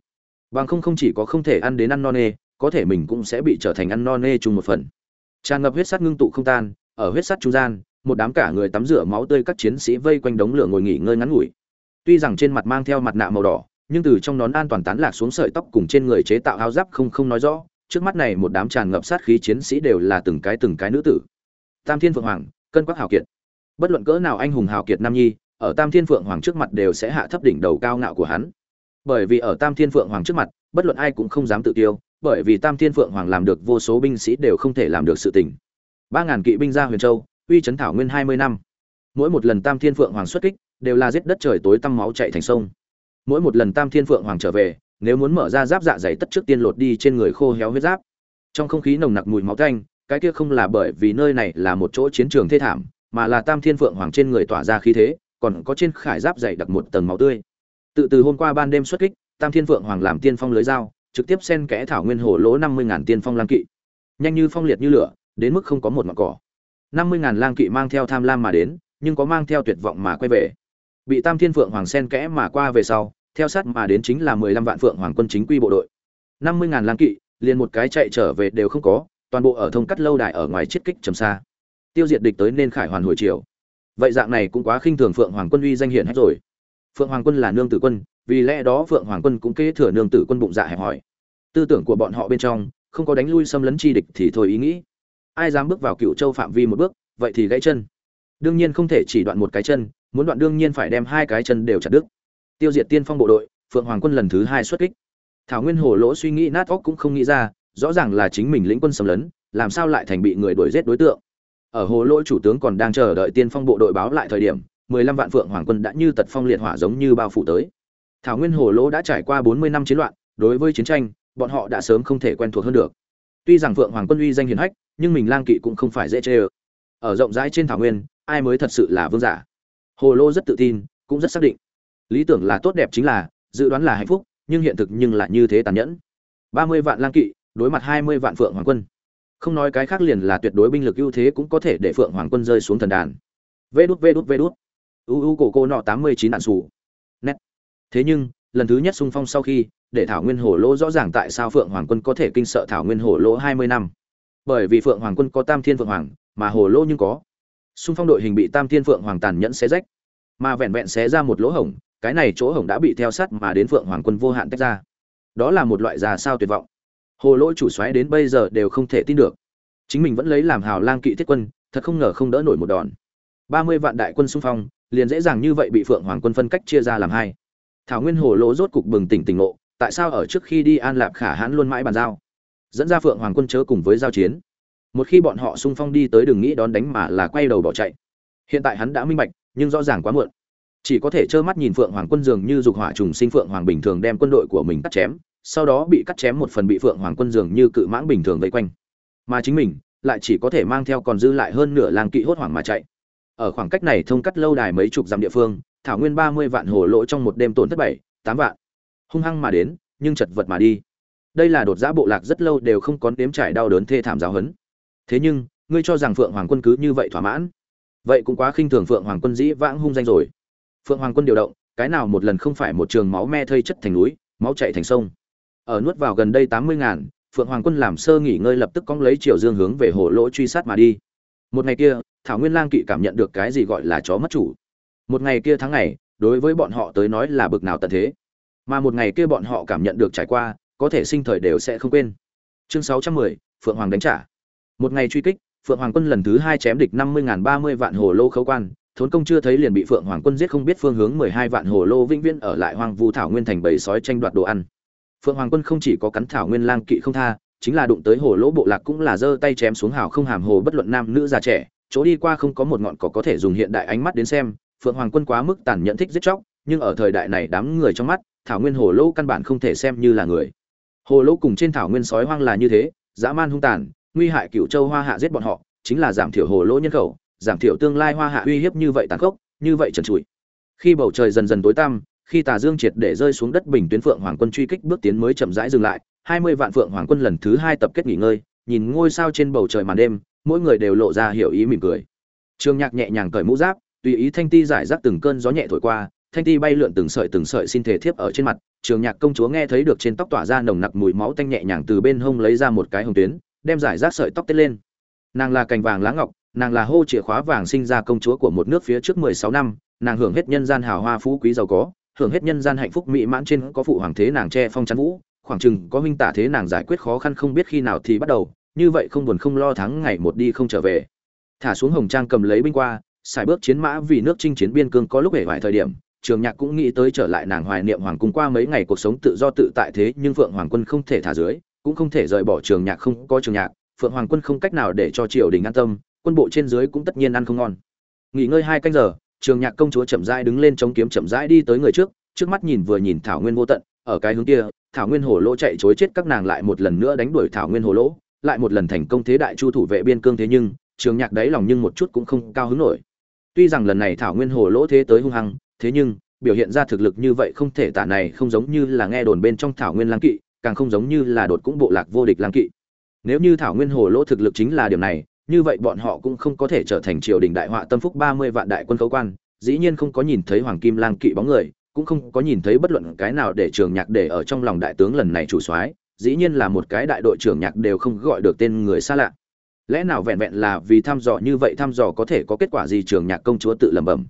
Bằng không không chỉ có không thể ăn đến ăn no nê, có thể mình cũng sẽ bị trở thành ăn no nê chung một phần. Tràn ngập huyết sắt ngưng tụ không tan, ở huyết sắt trung gian, một đám cả người tắm rửa máu tươi các chiến sĩ vây quanh đống lửa ngồi nghỉ ngơi ngắn ngủi. Tuy rằng trên mặt mang theo mặt nạ màu đỏ nhưng từ trong nón an toàn tán lạc xuống sợi tóc cùng trên người chế tạo áo giáp không không nói rõ, trước mắt này một đám tràn ngập sát khí chiến sĩ đều là từng cái từng cái nữ tử. Tam thiên phượng hoàng, cân quắc hào kiệt. Bất luận cỡ nào anh hùng hào kiệt nam nhi, ở tam thiên phượng hoàng trước mặt đều sẽ hạ thấp đỉnh đầu cao ngạo của hắn. Bởi vì ở tam thiên phượng hoàng trước mặt, bất luận ai cũng không dám tự tiêu bởi vì tam thiên phượng hoàng làm được vô số binh sĩ đều không thể làm được sự tình. Ba ngàn kỵ binh ra huyền châu, uy chấn thảo nguyên hai mươi năm. Mỗi một lần tam thiên phượng hoàng xuất kích, đều là giết đất trời tối tăm máu chạy thành sông mỗi một lần tam thiên phượng hoàng trở về, nếu muốn mở ra giáp dạ dày tất trước tiên lột đi trên người khô héo huyết giáp. Trong không khí nồng nặc mùi máu tanh, cái kia không là bởi vì nơi này là một chỗ chiến trường thê thảm, mà là tam thiên phượng hoàng trên người tỏa ra khí thế, còn có trên khải giáp dày đặc một tầng máu tươi. Tự từ hôm qua ban đêm xuất kích, tam thiên phượng hoàng làm tiên phong lưới dao, trực tiếp xen kẽ thảo nguyên hồ lỗ năm mươi ngàn tiên phong lang kỵ. Nhanh như phong liệt như lửa, đến mức không có một mặt cỏ. năm mươi ngàn lang kỵ mang theo tham lam mà đến, nhưng có mang theo tuyệt vọng mà quay về bị tam thiên phượng hoàng sen kẽ mà qua về sau, theo sát mà đến chính là mười lăm vạn phượng hoàng quân chính quy bộ đội. năm mươi ngàn lang kỵ, liền một cái chạy trở về đều không có, toàn bộ ở thông cắt lâu đài ở ngoài chiết kích trầm xa. Tiêu diệt địch tới nên khải hoàn hồi chiều vậy dạng này cũng quá khinh thường phượng hoàng quân uy danh hiển hết rồi. Phượng hoàng quân là nương tử quân, vì lẽ đó phượng hoàng quân cũng kế thừa nương tử quân bụng dạ hẹp hỏi tư tưởng của bọn họ bên trong, không có đánh lui xâm lấn chi địch thì thôi ý nghĩ. Ai dám bước vào cựu châu phạm vi một bước, vậy thì gãy chân. Đương nhiên không thể chỉ đoạn một cái chân muốn đoạn đương nhiên phải đem hai cái chân đều chặt đứt. Tiêu diệt tiên phong bộ đội, phượng hoàng quân lần thứ hai xuất kích. Thảo nguyên hồ lỗ suy nghĩ nát óc cũng không nghĩ ra, rõ ràng là chính mình lĩnh quân xâm lấn, làm sao lại thành bị người đuổi giết đối tượng. Ở hồ lỗ chủ tướng còn đang chờ đợi tiên phong bộ đội báo lại thời điểm, mười lăm vạn phượng hoàng quân đã như tật phong liệt hỏa giống như bao phủ tới. Thảo nguyên hồ lỗ đã trải qua bốn mươi năm chiến loạn, đối với chiến tranh, bọn họ đã sớm không thể quen thuộc hơn được. Tuy rằng phượng hoàng quân uy danh hiền hách, nhưng mình lang kỵ cũng không phải dễ chê ơ. Ở rộng rãi trên thảo nguyên, ai mới thật sự là vương giả? Hồ lô rất tự tin, cũng rất xác định. Lý tưởng là tốt đẹp chính là, dự đoán là hạnh phúc, nhưng hiện thực nhưng lại như thế tàn nhẫn. Ba mươi vạn lang kỵ, đối mặt hai mươi vạn phượng hoàng quân. Không nói cái khác liền là tuyệt đối binh lực ưu thế cũng có thể để phượng hoàng quân rơi xuống thần đàn. Vê đút vê đút vê đút. U u, cổ cô nọ, tám mươi chín đạn sủ. Nét. Thế nhưng, lần thứ nhất xung phong sau khi, để thảo nguyên hổ lỗ rõ ràng tại sao phượng hoàng quân có thể kinh sợ thảo nguyên hổ lỗ hai mươi năm. Bởi vì phượng hoàng quân có tam thiên phượng hoàng, mà hổ lỗ nhưng có xung phong đội hình bị tam thiên phượng hoàng tàn nhẫn xé rách, mà vẹn vẹn xé ra một lỗ hổng, cái này chỗ hổng đã bị theo sắt mà đến phượng hoàng quân vô hạn tách ra. Đó là một loại già sao tuyệt vọng. Hồ lỗ chủ xoáy đến bây giờ đều không thể tin được. Chính mình vẫn lấy làm hào lang kỵ thiết quân, thật không ngờ không đỡ nổi một đòn. Ba mươi vạn đại quân xung phong, liền dễ dàng như vậy bị phượng hoàng quân phân cách chia ra làm hai. Thảo nguyên hồ lỗ rốt cục bừng tỉnh tỉnh ngộ, tại sao ở trước khi đi an lạp khả hãn luôn mãi bàn giao? Dẫn ra phượng hoàng quân chớ cùng với giao chiến một khi bọn họ xung phong đi tới đừng nghĩ đón đánh mà là quay đầu bỏ chạy. Hiện tại hắn đã minh bạch, nhưng rõ ràng quá muộn. Chỉ có thể trơ mắt nhìn phượng hoàng quân dường như dục hỏa trùng sinh phượng hoàng bình thường đem quân đội của mình cắt chém, sau đó bị cắt chém một phần bị phượng hoàng quân dường như cự mãng bình thường vây quanh. Mà chính mình, lại chỉ có thể mang theo còn dư lại hơn nửa làng kỵ hốt hoảng mà chạy. Ở khoảng cách này thông cắt lâu đài mấy chục dặm địa phương, thảo nguyên ba mươi vạn hồ lỗ trong một đêm tổn thất bảy, tám vạn. Hung hăng mà đến, nhưng chật vật mà đi. Đây là đột giã bộ lạc rất lâu đều không có nếm trải đau đớn thê thảm giáo hấn thế nhưng, ngươi cho rằng phượng hoàng quân cứ như vậy thỏa mãn? Vậy cũng quá khinh thường phượng hoàng quân dĩ vãng hung danh rồi. Phượng hoàng quân điều động, cái nào một lần không phải một trường máu me thây chất thành núi, máu chạy thành sông. Ở nuốt vào gần đây tám mươi ngàn, phượng hoàng quân làm sơ nghỉ ngơi lập tức cong lấy triều dương hướng về hồ lỗ truy sát mà đi. Một ngày kia, thảo nguyên lang kỵ cảm nhận được cái gì gọi là chó mất chủ. Một ngày kia tháng ngày, đối với bọn họ tới nói là bực nào tận thế. Mà một ngày kia bọn họ cảm nhận được trải qua, có thể sinh thời đều sẽ không quên. Chương sáu trăm mười, phượng hoàng đánh trả một ngày truy kích, phượng hoàng quân lần thứ hai chém địch năm mươi ngàn ba mươi vạn hồ lô khấu quan. Thốn công chưa thấy liền bị phượng hoàng quân giết không biết phương hướng mười hai vạn hồ lô vĩnh viễn ở lại hoang vu thảo nguyên thành bầy sói tranh đoạt đồ ăn. Phượng hoàng quân không chỉ có cắn thảo nguyên lang kỵ không tha, chính là đụng tới hồ lỗ bộ lạc cũng là giơ tay chém xuống hào không hàm hồ bất luận nam nữ già trẻ. Chỗ đi qua không có một ngọn cỏ có thể dùng hiện đại ánh mắt đến xem, phượng hoàng quân quá mức tàn nhẫn thích giết chóc, nhưng ở thời đại này đám người trong mắt, thảo nguyên hồ lỗ căn bản không thể xem như là người. Hồ lỗ cùng trên thảo nguyên sói hoang là như thế, dã man hung tàn nguy hại cựu châu hoa hạ giết bọn họ, chính là giảm thiểu hồ lỗ nhân khẩu, giảm thiểu tương lai hoa hạ uy hiếp như vậy tàn khốc, như vậy trần trụi. Khi bầu trời dần dần tối tăm, khi tà dương triệt để rơi xuống đất bình tuyến phượng hoàng quân truy kích bước tiến mới chậm rãi dừng lại, hai mươi vạn phượng hoàng quân lần thứ hai tập kết nghỉ ngơi, nhìn ngôi sao trên bầu trời màn đêm, mỗi người đều lộ ra hiểu ý mỉm cười. Trương nhạc nhẹ nhàng cởi mũ giáp, tùy ý thanh ti giải rác từng cơn gió nhẹ thổi qua, thanh ti bay lượn từng sợi từng sợi xin thể thiếp ở trên mặt, trường nhạc công chúa nghe thấy được trên tóc tỏa ra nồng nặc mùi máu tanh nhẹ nhàng từ bên hông lấy ra một cái hồng tuyến đem giải rác sợi tóc tết lên. Nàng là cành vàng lá ngọc, nàng là hô chìa khóa vàng sinh ra công chúa của một nước phía trước mười sáu năm, nàng hưởng hết nhân gian hào hoa phú quý giàu có, hưởng hết nhân gian hạnh phúc mỹ mãn trên có phụ hoàng thế nàng che phong chắn vũ, khoảng chừng có huynh tả thế nàng giải quyết khó khăn không biết khi nào thì bắt đầu, như vậy không buồn không lo thắng ngày một đi không trở về. Thả xuống hồng trang cầm lấy binh qua, xài bước chiến mã vì nước chinh chiến biên cương có lúc hể vài thời điểm, trường nhạc cũng nghĩ tới trở lại nàng hoài niệm hoàng cung qua mấy ngày cuộc sống tự do tự tại thế nhưng phượng hoàng quân không thể thả dưới cũng không thể rời bỏ trường nhạc không có trường nhạc, phượng hoàng quân không cách nào để cho triều đình an tâm, quân bộ trên dưới cũng tất nhiên ăn không ngon. Nghỉ ngơi hai canh giờ, trường nhạc công chúa chậm rãi đứng lên chống kiếm chậm rãi đi tới người trước trước mắt nhìn vừa nhìn thảo nguyên vô tận, ở cái hướng kia, thảo nguyên hồ lỗ chạy chối chết các nàng lại một lần nữa đánh đuổi thảo nguyên hồ lỗ lại một lần thành công thế đại chu thủ vệ biên cương thế nhưng, trường nhạc đáy lòng nhưng một chút cũng không cao hứng nổi. Tuy rằng lần này thảo nguyên hồ lỗ thế tới hung hăng, thế nhưng, biểu hiện ra thực lực như vậy không thể tả này không giống như là nghe đồn bên trong thảo nguyên lang kỵ càng không giống như là đột cũng bộ lạc vô địch lang kỵ. Nếu như thảo nguyên hồ lỗ thực lực chính là điểm này, như vậy bọn họ cũng không có thể trở thành triều đình đại họa tâm phúc ba mươi vạn đại quân khấu quan, dĩ nhiên không có nhìn thấy hoàng kim lang kỵ bóng người, cũng không có nhìn thấy bất luận cái nào để trường nhạc để ở trong lòng đại tướng lần này chủ soái, dĩ nhiên là một cái đại đội trưởng nhạc đều không gọi được tên người xa lạ. Lẽ nào vẹn vẹn là vì thăm dò như vậy thăm dò có thể có kết quả gì trường nhạc công chúa tự lẩm bẩm.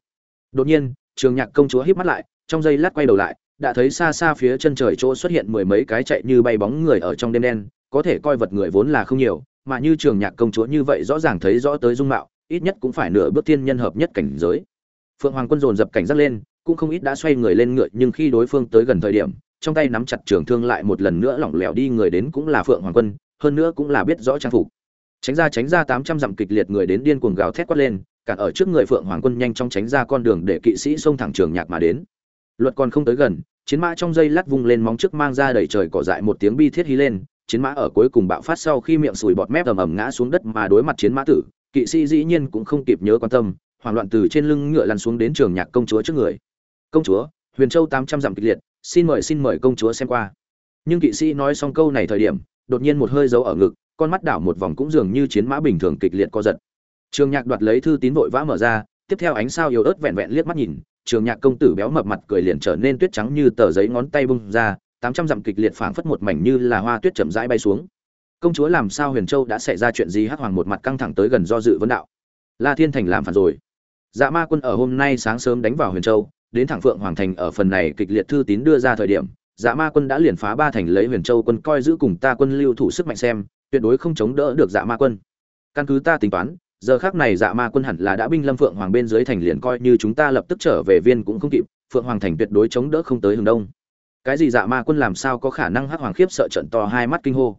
Đột nhiên trường nhạc công chúa híp mắt lại, trong giây lát quay đầu lại đã thấy xa xa phía chân trời chỗ xuất hiện mười mấy cái chạy như bay bóng người ở trong đêm đen, có thể coi vật người vốn là không nhiều, mà như trường nhạc công chúa như vậy rõ ràng thấy rõ tới dung mạo, ít nhất cũng phải nửa bước tiên nhân hợp nhất cảnh giới. Phượng hoàng quân dồn dập cảnh giác lên, cũng không ít đã xoay người lên ngựa, nhưng khi đối phương tới gần thời điểm, trong tay nắm chặt trường thương lại một lần nữa lỏng lẻo đi người đến cũng là phượng hoàng quân, hơn nữa cũng là biết rõ trang phục. Tránh ra tránh ra tám trăm dặm kịch liệt người đến điên cuồng gào thét quát lên, cả ở trước người phượng hoàng quân nhanh chóng tránh ra con đường để kỵ sĩ xông thẳng trường nhạc mà đến. Luật còn không tới gần chiến mã trong dây lát vung lên móng trước mang ra đầy trời cỏ dại một tiếng bi thiết hí lên, chiến mã ở cuối cùng bạo phát sau khi miệng sùi bọt mép ầm ầm ngã xuống đất mà đối mặt chiến mã tử, kỵ sĩ dĩ nhiên cũng không kịp nhớ quan tâm, hoảng loạn từ trên lưng ngựa lăn xuống đến trường nhạc công chúa trước người. Công chúa, huyền châu tám trăm dặm kịch liệt, xin mời xin mời công chúa xem qua. Nhưng kỵ sĩ nói xong câu này thời điểm, đột nhiên một hơi giấu ở ngực, con mắt đảo một vòng cũng dường như chiến mã bình thường kịch liệt co giật. Trường nhạc đoạt lấy thư tín vội vã mở ra, tiếp theo ánh sao yếu ớt vẹn vẹn liếc mắt nhìn trường nhạc công tử béo mập mặt cười liền trở nên tuyết trắng như tờ giấy ngón tay bung ra, tám trăm dặm kịch liệt phảng phất một mảnh như là hoa tuyết chậm rãi bay xuống. Công chúa làm sao huyền châu đã xảy ra chuyện gì hắc hoàng một mặt căng thẳng tới gần do dự vấn đạo. La thiên thành làm phản rồi. Dạ ma quân ở hôm nay sáng sớm đánh vào huyền châu, đến thẳng phượng hoàng thành ở phần này kịch liệt thư tín đưa ra thời điểm dạ ma quân đã liền phá ba thành lấy huyền châu quân coi giữ cùng ta quân lưu thủ sức mạnh xem, tuyệt đối không chống đỡ được dạ ma quân. Căn cứ ta tính toán giờ khác này dạ ma quân hẳn là đã binh lâm phượng hoàng bên dưới thành liền coi như chúng ta lập tức trở về viên cũng không kịp, phượng hoàng thành tuyệt đối chống đỡ không tới hướng đông. Cái gì dạ ma quân làm sao có khả năng hắc hoàng khiếp sợ trận to hai mắt kinh hô?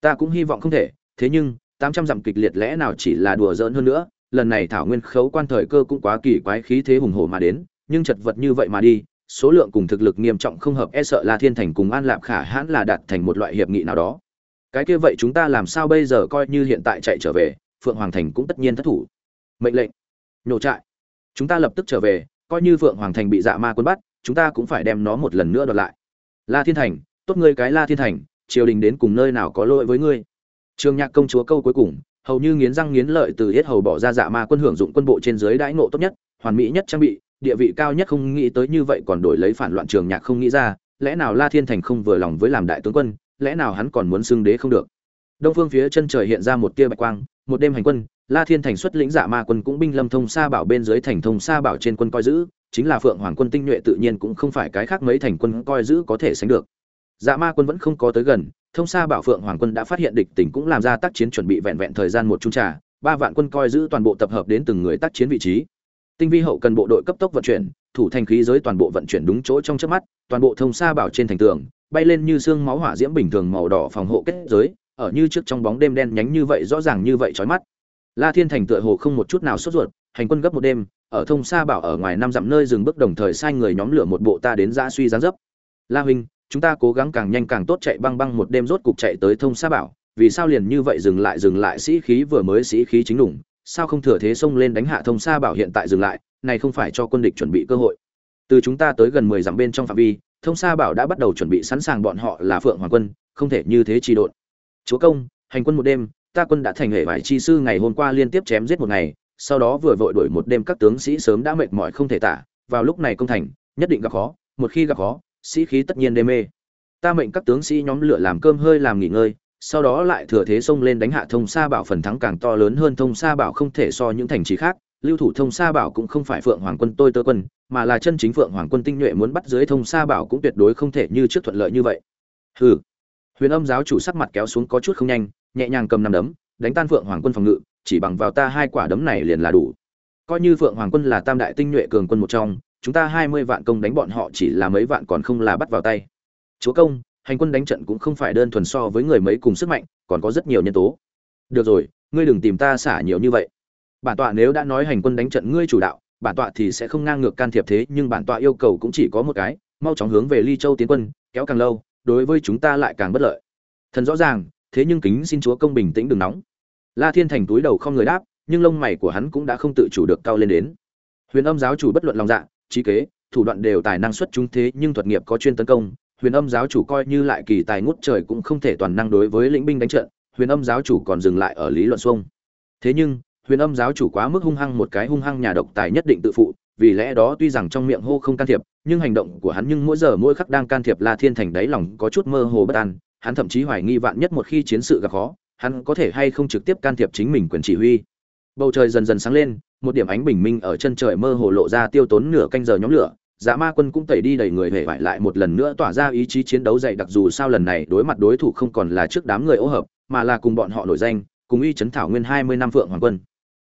Ta cũng hy vọng không thể, thế nhưng, tám trăm dặm kịch liệt lẽ nào chỉ là đùa giỡn hơn nữa, lần này thảo nguyên khấu quan thời cơ cũng quá kỳ quái khí thế hùng hổ mà đến, nhưng chật vật như vậy mà đi, số lượng cùng thực lực nghiêm trọng không hợp e sợ là thiên thành cùng an lạp khả hãn là đạt thành một loại hiệp nghị nào đó. Cái kia vậy chúng ta làm sao bây giờ coi như hiện tại chạy trở về? Phượng hoàng thành cũng tất nhiên thất thủ. Mệnh lệnh. Nhổ trại. Chúng ta lập tức trở về, coi như phượng hoàng thành bị dạ ma quân bắt, chúng ta cũng phải đem nó một lần nữa đoạt lại. La thiên thành, tốt ngươi cái la thiên thành, triều đình đến cùng nơi nào có lỗi với ngươi? Trường nhạc công chúa câu cuối cùng, hầu như nghiến răng nghiến lợi từ hết hầu bỏ ra dạ ma quân hưởng dụng quân bộ trên dưới đãi ngộ tốt nhất, hoàn mỹ nhất trang bị, địa vị cao nhất không nghĩ tới như vậy còn đổi lấy phản loạn trường nhạc không nghĩ ra, lẽ nào la thiên thành không vừa lòng với làm đại tướng quân, lẽ nào hắn còn muốn xưng đế không được? Đông phương phía chân trời hiện ra một tia bạch quang một đêm hành quân, la thiên thành xuất lĩnh giả ma quân cũng binh lâm thông sa bảo bên dưới thành thông sa bảo trên quân coi giữ, chính là phượng hoàng quân tinh nhuệ tự nhiên cũng không phải cái khác mấy thành quân coi giữ có thể sánh được. Dạ ma quân vẫn không có tới gần, thông sa bảo phượng hoàng quân đã phát hiện địch tỉnh cũng làm ra tác chiến chuẩn bị vẹn vẹn thời gian một trung trà, ba vạn quân coi giữ toàn bộ tập hợp đến từng người tác chiến vị trí. Tinh vi hậu cần bộ đội cấp tốc vận chuyển, thủ thành khí giới toàn bộ vận chuyển đúng chỗ trong trước mắt, toàn bộ thông sa bảo trên thành tường, bay lên như xương máu hỏa diễm bình thường màu đỏ phòng hộ kết giới ở như trước trong bóng đêm đen nhánh như vậy rõ ràng như vậy chói mắt. La thiên thành tựa hồ không một chút nào sốt ruột, hành quân gấp một đêm, ở thông sa bảo ở ngoài năm dặm nơi dừng bước đồng thời sai người nhóm lửa một bộ ta đến ra suy giáng dấp. La huynh, chúng ta cố gắng càng nhanh càng tốt chạy băng băng một đêm rốt cục chạy tới thông sa bảo, vì sao liền như vậy dừng lại dừng lại, sĩ khí vừa mới sĩ khí chính đủng, sao không thừa thế xông lên đánh hạ thông sa bảo hiện tại dừng lại, này không phải cho quân địch chuẩn bị cơ hội. Từ chúng ta tới gần mười dặm bên trong phạm vi, thông sa bảo đã bắt đầu chuẩn bị sẵn sàng bọn họ là phượng hoàng quân, không thể như thế trì độn chúa công, hành quân một đêm, ta quân đã thành hệ vải chi sư ngày hôm qua liên tiếp chém giết một ngày, sau đó vừa vội đuổi một đêm các tướng sĩ sớm đã mệt mỏi không thể tả, vào lúc này công thành, nhất định gặp khó, một khi gặp khó, sĩ khí tất nhiên đê mê. Ta mệnh các tướng sĩ nhóm lửa làm cơm hơi làm nghỉ ngơi, sau đó lại thừa thế xông lên đánh hạ thông sa bảo phần thắng càng to lớn hơn thông sa bảo không thể so những thành trì khác. Lưu thủ thông sa bảo cũng không phải phượng hoàng quân tôi tơ quân, mà là chân chính phượng hoàng quân tinh nhuệ muốn bắt dưới thông sa bảo cũng tuyệt đối không thể như trước thuận lợi như vậy. Hừ huyền âm giáo chủ sắc mặt kéo xuống có chút không nhanh, nhẹ nhàng cầm năm đấm, đánh tan phượng hoàng quân phòng ngự, chỉ bằng vào ta hai quả đấm này liền là đủ. Coi như phượng hoàng quân là tam đại tinh nhuệ cường quân một trong, chúng ta hai mươi vạn công đánh bọn họ chỉ là mấy vạn còn không là bắt vào tay. Chúa công, hành quân đánh trận cũng không phải đơn thuần so với người mấy cùng sức mạnh, còn có rất nhiều nhân tố. Được rồi, ngươi đừng tìm ta xả nhiều như vậy. Bản tọa nếu đã nói hành quân đánh trận ngươi chủ đạo, bản tọa thì sẽ không ngang ngược can thiệp thế, nhưng bản tọa yêu cầu cũng chỉ có một cái, mau chóng hướng về ly châu tiến quân, kéo càng lâu đối với chúng ta lại càng bất lợi. Thần rõ ràng, thế nhưng kính xin chúa công bình tĩnh đừng nóng. La thiên thành túi đầu không người đáp, nhưng lông mày của hắn cũng đã không tự chủ được cao lên đến. Huyền âm giáo chủ bất luận lòng dạ trí kế, thủ đoạn đều tài năng xuất chúng thế nhưng thuật nghiệp có chuyên tấn công, huyền âm giáo chủ coi như lại kỳ tài ngút trời cũng không thể toàn năng đối với lĩnh binh đánh trận, huyền âm giáo chủ còn dừng lại ở lý luận xuông. Thế nhưng, huyền âm giáo chủ quá mức hung hăng một cái hung hăng nhà độc tài nhất định tự phụ vì lẽ đó tuy rằng trong miệng hô không can thiệp, nhưng hành động của hắn nhưng mỗi giờ mỗi khắc đang can thiệp la thiên thành đáy lòng có chút mơ hồ bất an. Hắn thậm chí hoài nghi vạn nhất một khi chiến sự gặp khó, hắn có thể hay không trực tiếp can thiệp chính mình quyền chỉ huy. Bầu trời dần dần sáng lên, một điểm ánh bình minh ở chân trời mơ hồ lộ ra tiêu tốn nửa canh giờ nhóm lửa. Dạ ma quân cũng tẩy đi đầy người hể vải lại một lần nữa tỏa ra ý chí chiến đấu dày đặc dù sao lần này đối mặt đối thủ không còn là trước đám người ô hợp, mà là cùng bọn họ nổi danh, cùng uy chấn thảo nguyên hai mươi năm phượng hoàng quân.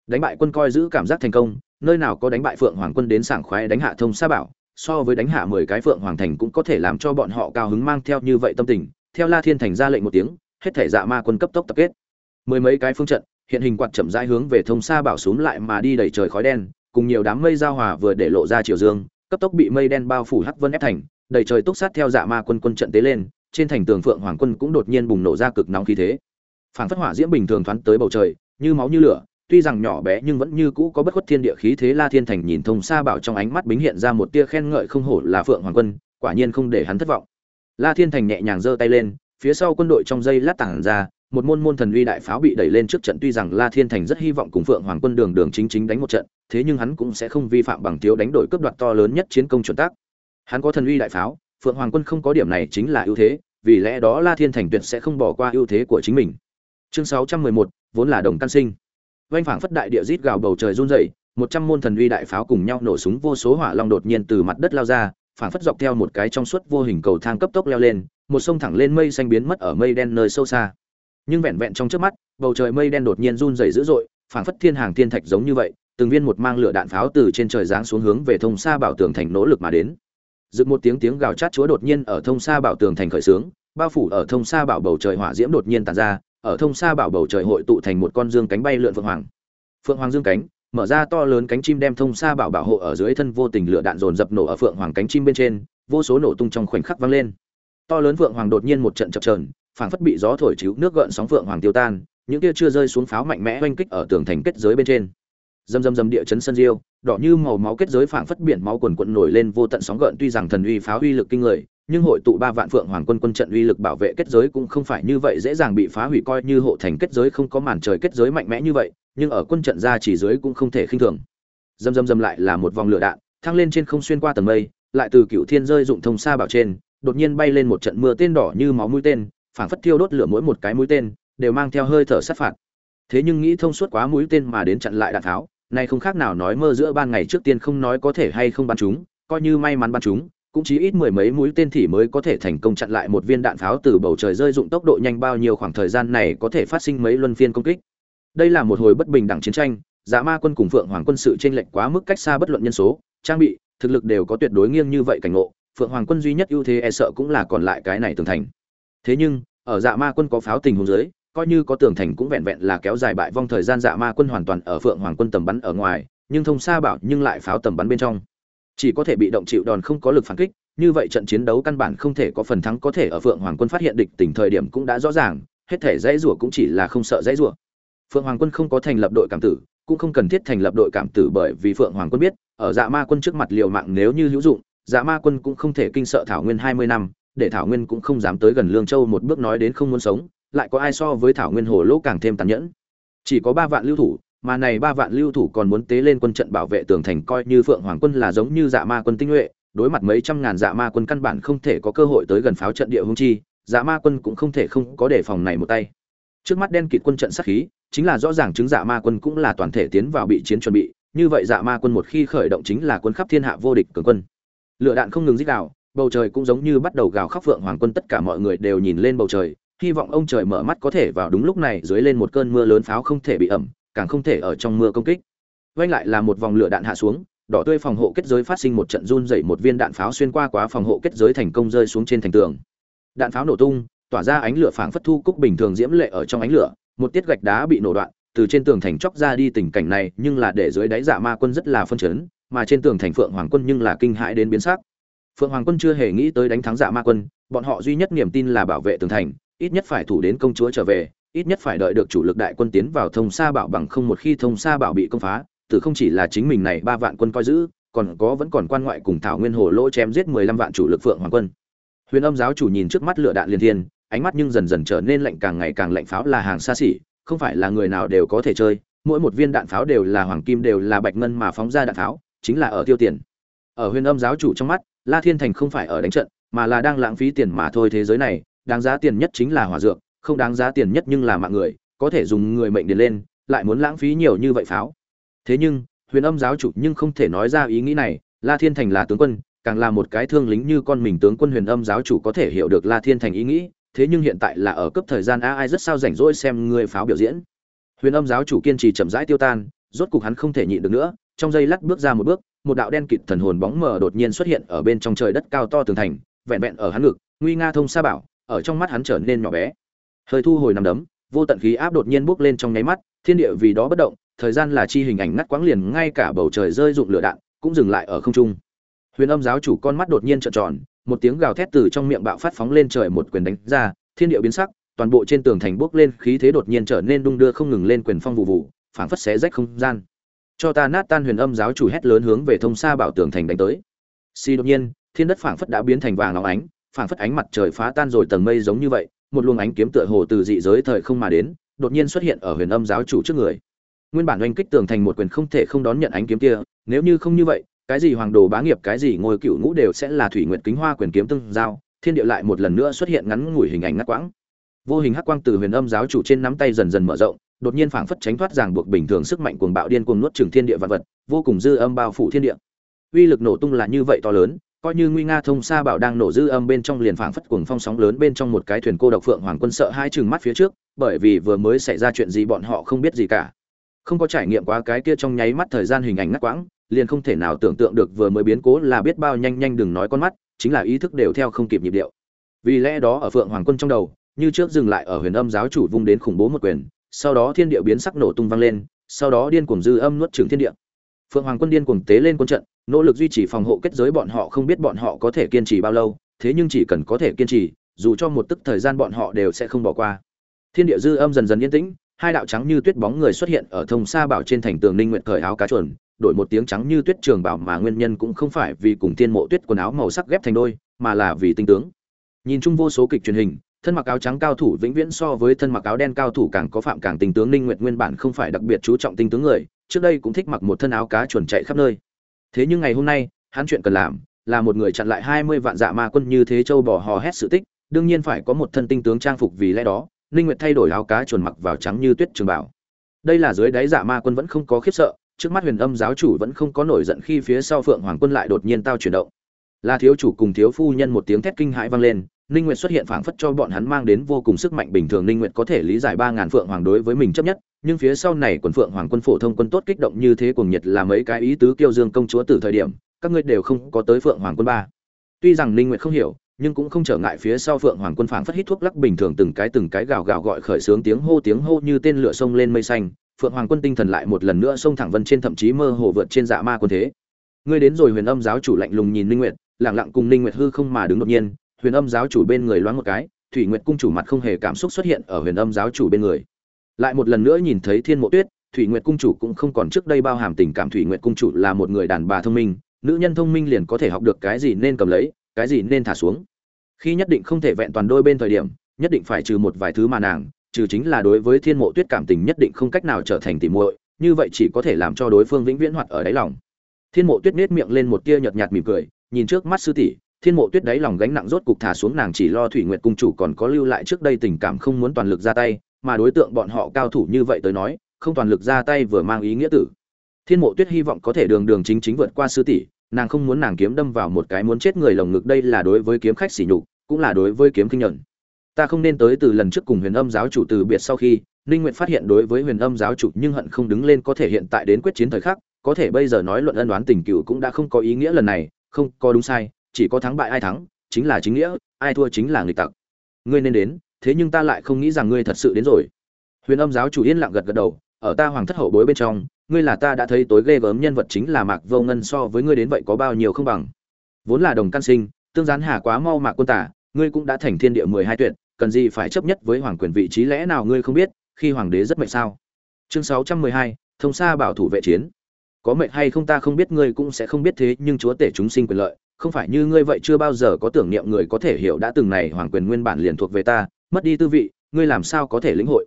Đánh bại quân coi giữ cảm giác thành công nơi nào có đánh bại phượng hoàng quân đến sảng khoái đánh hạ thông sa bảo, so với đánh hạ mười cái phượng hoàng thành cũng có thể làm cho bọn họ cao hứng mang theo như vậy tâm tình. Theo la thiên thành ra lệnh một tiếng, hết thể dạ ma quân cấp tốc tập kết. Mười mấy cái phương trận, hiện hình quạt chậm rãi hướng về thông sa bảo xuống lại mà đi đầy trời khói đen, cùng nhiều đám mây giao hòa vừa để lộ ra chiều dương, cấp tốc bị mây đen bao phủ hắc vân ép thành, đầy trời túc sát theo dạ ma quân quân trận tế lên, trên thành tường phượng hoàng quân cũng đột nhiên bùng nổ ra cực nóng khí thế. Phảng phất hỏa diễm bình thường thoáng tới bầu trời, như máu như lửa tuy rằng nhỏ bé nhưng vẫn như cũ có bất khuất thiên địa khí thế la thiên thành nhìn thông xa bảo trong ánh mắt bính hiện ra một tia khen ngợi không hổ là phượng hoàng quân quả nhiên không để hắn thất vọng. La thiên thành nhẹ nhàng giơ tay lên phía sau quân đội trong dây lát tảng ra một môn môn thần uy đại pháo bị đẩy lên trước trận tuy rằng la thiên thành rất hy vọng cùng phượng hoàng quân đường đường chính chính đánh một trận thế nhưng hắn cũng sẽ không vi phạm bằng thiếu đánh đổi cướp đoạt to lớn nhất chiến công chuẩn tác. Hắn có thần uy đại pháo phượng hoàng quân không có điểm này chính là ưu thế vì lẽ đó la thiên thành tuyệt sẽ không bỏ qua ưu thế của chính mình. Chương 611, vốn là đồng căn sinh vanh phảng phất đại địa rít gào bầu trời run rẩy, một trăm môn thần uy đại pháo cùng nhau nổ súng vô số hỏa long đột nhiên từ mặt đất lao ra, phảng phất dọc theo một cái trong suốt vô hình cầu thang cấp tốc leo lên, một sông thẳng lên mây xanh biến mất ở mây đen nơi sâu xa. Nhưng vẹn vẹn trong chớp mắt, bầu trời mây đen đột nhiên run rẩy dữ dội, phảng phất thiên hàng thiên thạch giống như vậy, từng viên một mang lửa đạn pháo từ trên trời giáng xuống hướng về thông xa bảo tường thành nỗ lực mà đến. Dựng một tiếng tiếng gào chát chúa đột nhiên ở thông xa bảo tường thành khởi sướng bao phủ ở thông xa bảo bầu trời hỏa diễm đột nhiên tàn ra ở thông xa bảo bầu trời hội tụ thành một con dương cánh bay lượn phượng hoàng. Phượng hoàng dương cánh, mở ra to lớn cánh chim đem thông xa bảo bảo hộ ở dưới thân vô tình lửa đạn dồn dập nổ ở phượng hoàng cánh chim bên trên, vô số nổ tung trong khoảnh khắc vang lên. To lớn phượng hoàng đột nhiên một trận chập trờn phảng phất bị gió thổi chiếu nước gợn sóng phượng hoàng tiêu tan, những kia chưa rơi xuống pháo mạnh mẽ oanh kích ở tường thành kết giới bên trên. Dầm dầm dầm địa chấn sân diêu, đỏ như màu máu kết giới phảng phất biển máu quần quận nổi lên vô tận sóng gợn, tuy rằng thần uy pháo uy lực kinh người nhưng hội tụ ba vạn phượng hoàng quân quân trận uy lực bảo vệ kết giới cũng không phải như vậy dễ dàng bị phá hủy coi như hộ thành kết giới không có màn trời kết giới mạnh mẽ như vậy, nhưng ở quân trận ra chỉ dưới cũng không thể khinh thường. Dầm dầm dầm lại là một vòng lửa đạn, thăng lên trên không xuyên qua tầng mây, lại từ cựu thiên rơi dụng thông xa bảo trên, đột nhiên bay lên một trận mưa tên đỏ như máu mũi tên, phảng phất thiêu đốt lửa mỗi một cái mũi tên, đều mang theo hơi thở sát phạt. Thế nhưng nghĩ thông suốt quá mũi tên mà đến chặn lại đạn tháo này không khác nào nói mơ giữa ban ngày trước tiên không nói có thể hay không bắn chúng, coi như may mắn bắn chúng cũng chỉ ít mười mấy mũi tên thì mới có thể thành công chặn lại một viên đạn pháo từ bầu trời rơi dụng tốc độ nhanh bao nhiêu khoảng thời gian này có thể phát sinh mấy luân phiên công kích. Đây là một hồi bất bình đẳng chiến tranh dạ ma quân cùng phượng hoàng quân sự trên lệch quá mức cách xa bất luận nhân số, trang bị, thực lực đều có tuyệt đối nghiêng như vậy cảnh ngộ, phượng hoàng quân duy nhất ưu thế e sợ cũng là còn lại cái này tường thành. Thế nhưng, ở dạ ma quân có pháo tình huống dưới, coi như có tường thành cũng vẹn vẹn là kéo dài bại vong thời gian dạ ma quân hoàn toàn ở phượng hoàng quân tầm bắn ở ngoài, nhưng thông xa bảo nhưng lại pháo tầm bắn bên trong chỉ có thể bị động chịu đòn không có lực phản kích, như vậy trận chiến đấu căn bản không thể có phần thắng có thể ở phượng hoàng quân phát hiện địch tỉnh thời điểm cũng đã rõ ràng, hết thể dãy rủa cũng chỉ là không sợ dãy rủa. Phượng hoàng quân không có thành lập đội cảm tử, cũng không cần thiết thành lập đội cảm tử bởi vì phượng hoàng quân biết, ở dạ ma quân trước mặt liều mạng nếu như hữu dụng dạ ma quân cũng không thể kinh sợ thảo nguyên hai mươi năm, để thảo nguyên cũng không dám tới gần lương châu một bước nói đến không muốn sống, lại có ai so với thảo nguyên hồ lỗ càng thêm tàn nhẫn. Chỉ có ba vạn lưu thủ mà này ba vạn lưu thủ còn muốn tế lên quân trận bảo vệ tường thành coi như phượng hoàng quân là giống như dạ ma quân tinh nhuệ, đối mặt mấy trăm ngàn dạ ma quân căn bản không thể có cơ hội tới gần pháo trận địa hung chi dạ ma quân cũng không thể không có đề phòng này một tay. Trước mắt đen kịt quân trận sát khí, chính là rõ ràng chứng dạ ma quân cũng là toàn thể tiến vào bị chiến chuẩn bị, như vậy dạ ma quân một khi khởi động chính là quân khắp thiên hạ vô địch cường quân. Lựa đạn không ngừng dích đạo bầu trời cũng giống như bắt đầu gào khóc phượng hoàng quân tất cả mọi người đều nhìn lên bầu trời, hy vọng ông trời mở mắt có thể vào đúng lúc này dưới lên một cơn mưa lớn pháo không thể bị ẩm càng không thể ở trong mưa công kích. Vanh lại là một vòng lửa đạn hạ xuống đỏ tươi phòng hộ kết giới phát sinh một trận run rẩy, một viên đạn pháo xuyên qua quá phòng hộ kết giới thành công rơi xuống trên thành tường. Đạn pháo nổ tung tỏa ra ánh lửa phảng phất thu cúc bình thường diễm lệ ở trong ánh lửa một tiết gạch đá bị nổ đoạn từ trên tường thành chóc ra đi tình cảnh này nhưng là để dưới đáy dạ ma quân rất là phân chấn mà trên tường thành phượng hoàng quân nhưng là kinh hãi đến biến sắc. Phượng hoàng quân chưa hề nghĩ tới đánh thắng dạ ma quân bọn họ duy nhất niềm tin là bảo vệ tường thành ít nhất phải thủ đến công chúa trở về ít nhất phải đợi được chủ lực đại quân tiến vào thông sa bảo bằng không một khi thông sa bảo bị công phá, từ không chỉ là chính mình này ba vạn quân coi giữ, còn có vẫn còn quan ngoại cùng thảo nguyên hồ lỗ chém giết mười lăm vạn chủ lực phượng hoàng quân. Huyền âm giáo chủ nhìn trước mắt lửa đạn liên thiên, ánh mắt nhưng dần dần trở nên lạnh càng ngày càng lạnh pháo là hàng xa xỉ, không phải là người nào đều có thể chơi, mỗi một viên đạn pháo đều là hoàng kim đều là bạch ngân mà phóng ra đạn pháo, chính là ở tiêu tiền. Ở huyền âm giáo chủ trong mắt, la thiên thành không phải ở đánh trận, mà là đang lãng phí tiền mà thôi thế giới này, đáng giá tiền nhất chính là hỏa dược không đáng giá tiền nhất nhưng là mạng người, có thể dùng người mệnh điền lên, lại muốn lãng phí nhiều như vậy pháo. Thế nhưng, huyền âm giáo chủ nhưng không thể nói ra ý nghĩ này, la thiên thành là tướng quân, càng là một cái thương lính như con mình tướng quân huyền âm giáo chủ có thể hiểu được la thiên thành ý nghĩ, thế nhưng hiện tại là ở cấp thời gian a ai rất sao rảnh rỗi xem người pháo biểu diễn. Huyền âm giáo chủ kiên trì chậm rãi tiêu tan, rốt cục hắn không thể nhịn được nữa, trong giây lát bước ra một bước, một đạo đen kịt thần hồn bóng mờ đột nhiên xuất hiện ở bên trong trời đất cao to tường thành, vẹn vẹn ở hắn ngực, nguy nga thông sa bảo, ở trong mắt hắn trở nên nhỏ bé hơi thu hồi nằm đấm, vô tận khí áp đột nhiên bốc lên trong nháy mắt, thiên địa vì đó bất động, thời gian là chi hình ảnh ngắt quãng liền, ngay cả bầu trời rơi dụng lửa đạn cũng dừng lại ở không trung. Huyền âm giáo chủ con mắt đột nhiên trợn tròn, một tiếng gào thét từ trong miệng bạo phát phóng lên trời một quyền đánh ra, thiên địa biến sắc, toàn bộ trên tường thành bốc lên khí thế đột nhiên trở nên đung đưa không ngừng lên quyền phong vụ vụ, phảng phất xé rách không gian. Cho ta nát tan huyền âm giáo chủ hét lớn hướng về thông xa bảo tường thành đánh tới. Si đột nhiên, thiên đất phảng phất đã biến thành vàng óng ánh, phảng phất ánh mặt trời phá tan rồi tầng mây giống như vậy một luồng ánh kiếm tựa hồ từ dị giới thời không mà đến, đột nhiên xuất hiện ở huyền âm giáo chủ trước người. Nguyên bản oanh kích tường thành một quyền không thể không đón nhận ánh kiếm kia, nếu như không như vậy, cái gì hoàng đồ bá nghiệp, cái gì ngôi cựu ngũ đều sẽ là thủy nguyện kính hoa quyền kiếm tương giao, thiên địa lại một lần nữa xuất hiện ngắn ngủi hình ảnh ngắt quãng. Vô hình hắc quang từ huyền âm giáo chủ trên nắm tay dần dần mở rộng, đột nhiên phảng phất tránh thoát ràng buộc bình thường sức mạnh cuồng bạo điên cuồng nuốt chửng thiên địa vạn vật, vô cùng dư âm bao phủ thiên địa. Uy lực nổ tung là như vậy to lớn coi như nguy nga thông xa bảo đang nổ dư âm bên trong liền phảng phất cuồng phong sóng lớn bên trong một cái thuyền cô độc phượng hoàng quân sợ hai chừng mắt phía trước, bởi vì vừa mới xảy ra chuyện gì bọn họ không biết gì cả. Không có trải nghiệm quá cái kia trong nháy mắt thời gian hình ảnh ngắt quãng, liền không thể nào tưởng tượng được vừa mới biến cố là biết bao nhanh nhanh đừng nói con mắt, chính là ý thức đều theo không kịp nhịp điệu. Vì lẽ đó ở phượng hoàng quân trong đầu, như trước dừng lại ở huyền âm giáo chủ vung đến khủng bố một quyền, sau đó thiên địa biến sắc nổ tung vang lên, sau đó điên cuồng dư âm nuốt trừng thiên địa. Phượng hoàng quân điên cuồng tế lên quân trận nỗ lực duy trì phòng hộ kết giới bọn họ không biết bọn họ có thể kiên trì bao lâu, thế nhưng chỉ cần có thể kiên trì, dù cho một tức thời gian bọn họ đều sẽ không bỏ qua. Thiên địa dư âm dần dần yên tĩnh, hai đạo trắng như tuyết bóng người xuất hiện ở thông xa bảo trên thành tường ninh nguyện cởi áo cá chuẩn đổi một tiếng trắng như tuyết trường bảo mà nguyên nhân cũng không phải vì cùng tiên mộ tuyết quần áo màu sắc ghép thành đôi, mà là vì tinh tướng. Nhìn chung vô số kịch truyền hình, thân mặc áo trắng cao thủ vĩnh viễn so với thân mặc áo đen cao thủ càng có phạm càng tinh tướng ninh nguyện nguyên bản không phải đặc biệt chú trọng tinh tướng người, trước đây cũng thích mặc một thân áo cá chuẩn chạy khắp nơi thế nhưng ngày hôm nay, hắn chuyện cần làm là một người chặn lại 20 vạn dạ ma quân như thế châu bò hò hét sự tích, đương nhiên phải có một thân tinh tướng trang phục vì lẽ đó, ninh nguyệt thay đổi áo cá chuồn mặc vào trắng như tuyết trường bảo. Đây là dưới đáy dạ ma quân vẫn không có khiếp sợ, trước mắt huyền âm giáo chủ vẫn không có nổi giận khi phía sau phượng hoàng quân lại đột nhiên tao chuyển động. Là thiếu chủ cùng thiếu phu nhân một tiếng thét kinh hãi vang lên, ninh nguyệt xuất hiện phảng phất cho bọn hắn mang đến vô cùng sức mạnh bình thường. Ninh nguyệt có thể lý giải ba ngàn phượng hoàng đối với mình chấp nhất nhưng phía sau này quần phượng hoàng quân phổ thông quân tốt kích động như thế cuồng nhiệt là mấy cái ý tứ kiêu dương công chúa từ thời điểm, các ngươi đều không có tới phượng hoàng quân ba. Tuy rằng ninh nguyệt không hiểu, nhưng cũng không trở ngại phía sau phượng hoàng quân phảng phất hít thuốc lắc bình thường từng cái từng cái gào gào gọi khởi sướng tiếng hô tiếng hô như tên lửa sông lên mây xanh, phượng hoàng quân tinh thần lại một lần nữa xông thẳng vân trên thậm chí mơ hồ vượt trên dạ ma quân thế. Ngươi đến rồi huyền âm giáo chủ lạnh lùng nhìn ninh nguyệt lặng lặng cùng ninh nguyệt hư không mà đứng đột nhiên, huyền âm giáo chủ bên người loáng một cái, thủy nguyệt cung chủ mặt không hề cảm xúc xuất hiện ở huyền âm giáo chủ bên người lại một lần nữa nhìn thấy thiên mộ tuyết, thủy nguyệt cung chủ cũng không còn trước đây bao hàm tình cảm thủy nguyệt cung chủ là một người đàn bà thông minh, nữ nhân thông minh liền có thể học được cái gì nên cầm lấy, cái gì nên thả xuống. Khi nhất định không thể vẹn toàn đôi bên thời điểm, nhất định phải trừ một vài thứ mà nàng, trừ chính là đối với thiên mộ tuyết cảm tình nhất định không cách nào trở thành tỉ muội, như vậy chỉ có thể làm cho đối phương vĩnh viễn hoạt ở đáy lòng. Thiên mộ tuyết nết miệng lên một tia nhợt nhạt mỉm cười, nhìn trước mắt sư tỷ, thiên mộ tuyết đáy lòng gánh nặng rốt cục thả xuống nàng chỉ lo thủy nguyệt cung chủ còn có lưu lại trước đây tình cảm không muốn toàn lực ra tay mà đối tượng bọn họ cao thủ như vậy tới nói, không toàn lực ra tay vừa mang ý nghĩa tử. Thiên mộ tuyết hy vọng có thể đường đường chính chính vượt qua sư tỷ, nàng không muốn nàng kiếm đâm vào một cái muốn chết người lồng ngực, đây là đối với kiếm khách sỉ nhục, cũng là đối với kiếm kinh nhận ta không nên tới từ lần trước cùng huyền âm giáo chủ từ biệt sau khi, ninh nguyện phát hiện đối với huyền âm giáo chủ nhưng hận không đứng lên có thể hiện tại đến quyết chiến thời khắc, có thể bây giờ nói luận ân đoán tình cựu cũng đã không có ý nghĩa lần này, không có đúng sai, chỉ có thắng bại ai thắng, chính là chính nghĩa, ai thua chính là người tặc. Ngươi nên đến thế nhưng ta lại không nghĩ rằng ngươi thật sự đến rồi. Huyền âm giáo chủ yên lặng gật gật đầu, ở ta hoàng thất hậu bối bên trong, ngươi là ta đã thấy tối ghê gớm nhân vật chính là mạc vô ngân so với ngươi đến vậy có bao nhiêu không bằng. Vốn là đồng căn sinh, tương gián hà quá mau mạc quân tả, ngươi cũng đã thành thiên địa mười hai tuyệt, cần gì phải chấp nhất với hoàng quyền vị trí lẽ nào ngươi không biết, khi hoàng đế rất mệnh sao? Chương sáu trăm mười hai, thông xa bảo thủ vệ chiến. Có mệnh hay không ta không biết, ngươi cũng sẽ không biết thế, nhưng chúa tể chúng sinh quyền lợi, không phải như ngươi vậy chưa bao giờ có tưởng niệm người có thể hiểu đã từng này hoàng quyền nguyên bản liền thuộc về ta mất đi tư vị, ngươi làm sao có thể lĩnh hội?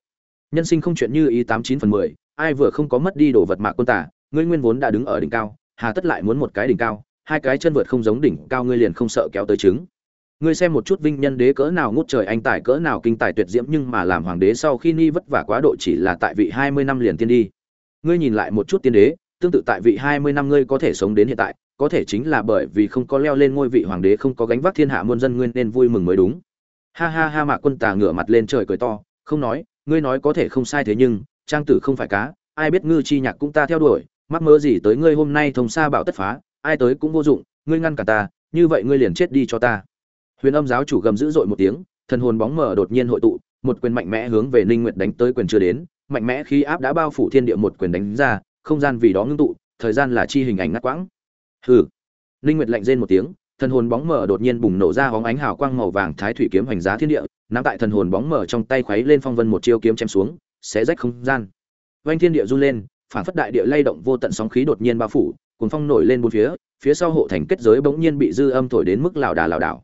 Nhân sinh không chuyện như ý tám chín phần mười, ai vừa không có mất đi đồ vật mạc quân tả, ngươi nguyên vốn đã đứng ở đỉnh cao, hà tất lại muốn một cái đỉnh cao, hai cái chân vượt không giống đỉnh cao ngươi liền không sợ kéo tới trứng. Ngươi xem một chút vinh nhân đế cỡ nào ngút trời anh tài cỡ nào kinh tài tuyệt diễm nhưng mà làm hoàng đế sau khi ni vất vả quá độ chỉ là tại vị hai mươi năm liền tiên đi. Ngươi nhìn lại một chút tiên đế, tương tự tại vị hai mươi năm ngươi có thể sống đến hiện tại, có thể chính là bởi vì không có leo lên ngôi vị hoàng đế không có gánh vác thiên hạ muôn dân ngươi nên vui mừng mới đúng ha ha ha, mạc quân tà ngửa mặt lên trời cười to, không nói, ngươi nói có thể không sai thế nhưng, trang tử không phải cá, ai biết ngư chi nhạc cũng ta theo đuổi, mắc mơ gì tới ngươi hôm nay thông xa bảo tất phá, ai tới cũng vô dụng, ngươi ngăn cả ta, như vậy ngươi liền chết đi cho ta. Huyền âm giáo chủ gầm dữ dội một tiếng, thần hồn bóng mờ đột nhiên hội tụ, một quyền mạnh mẽ hướng về ninh nguyệt đánh tới quyền chưa đến, mạnh mẽ khi áp đã bao phủ thiên địa một quyền đánh ra, không gian vì đó ngưng tụ, thời gian là chi hình ảnh ngắt quãng. Hừ. Ninh nguyệt lạnh rên một tiếng thần hồn bóng mờ đột nhiên bùng nổ ra hóng ánh hào quang màu vàng thái thủy kiếm hoành giá thiên địa, nắm tại thần hồn bóng mờ trong tay khuấy lên phong vân một chiêu kiếm chém xuống, xé rách không gian. Vanh thiên địa run lên, phản phất đại địa lay động vô tận sóng khí đột nhiên bao phủ cuốn phong nổi lên bốn phía phía sau hộ thành kết giới bỗng nhiên bị dư âm thổi đến mức lảo đà lảo đảo.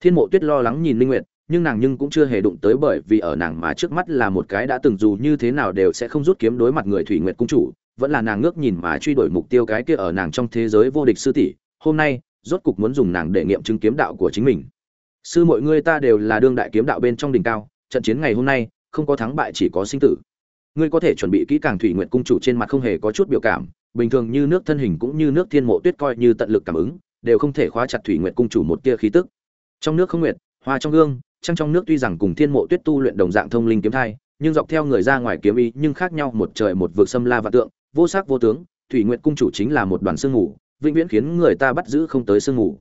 Thiên mộ tuyết lo lắng nhìn linh nguyệt, nhưng nàng nhưng cũng chưa hề đụng tới bởi vì ở nàng mà trước mắt là một cái đã từng dù như thế nào đều sẽ không rút kiếm đối mặt người thủy nguyệt cung chủ, vẫn là nàng ngước nhìn mà truy đuổi mục tiêu cái kia ở nàng trong thế giới vô địch sư tỷ. Hôm nay rốt cục muốn dùng nàng để nghiệm chứng kiếm đạo của chính mình. Sư mọi người ta đều là đương đại kiếm đạo bên trong đỉnh cao, trận chiến ngày hôm nay, không có thắng bại chỉ có sinh tử. Ngươi có thể chuẩn bị kỹ càng thủy nguyện cung chủ trên mặt không hề có chút biểu cảm, bình thường như nước thân hình cũng như nước thiên mộ tuyết coi như tận lực cảm ứng, đều không thể khóa chặt thủy nguyện cung chủ một tia khí tức. Trong nước không nguyệt, hoa trong gương, trăng trong nước tuy rằng cùng thiên mộ tuyết tu luyện đồng dạng thông linh kiếm thai, nhưng dọc theo người ra ngoài kiếm ý nhưng khác nhau, một trời một vực xâm la và tượng, vô sắc vô tướng, thủy nguyện cung chủ chính là một đoàn sương ngủ vĩnh viễn khiến người ta bắt giữ không tới sương mù.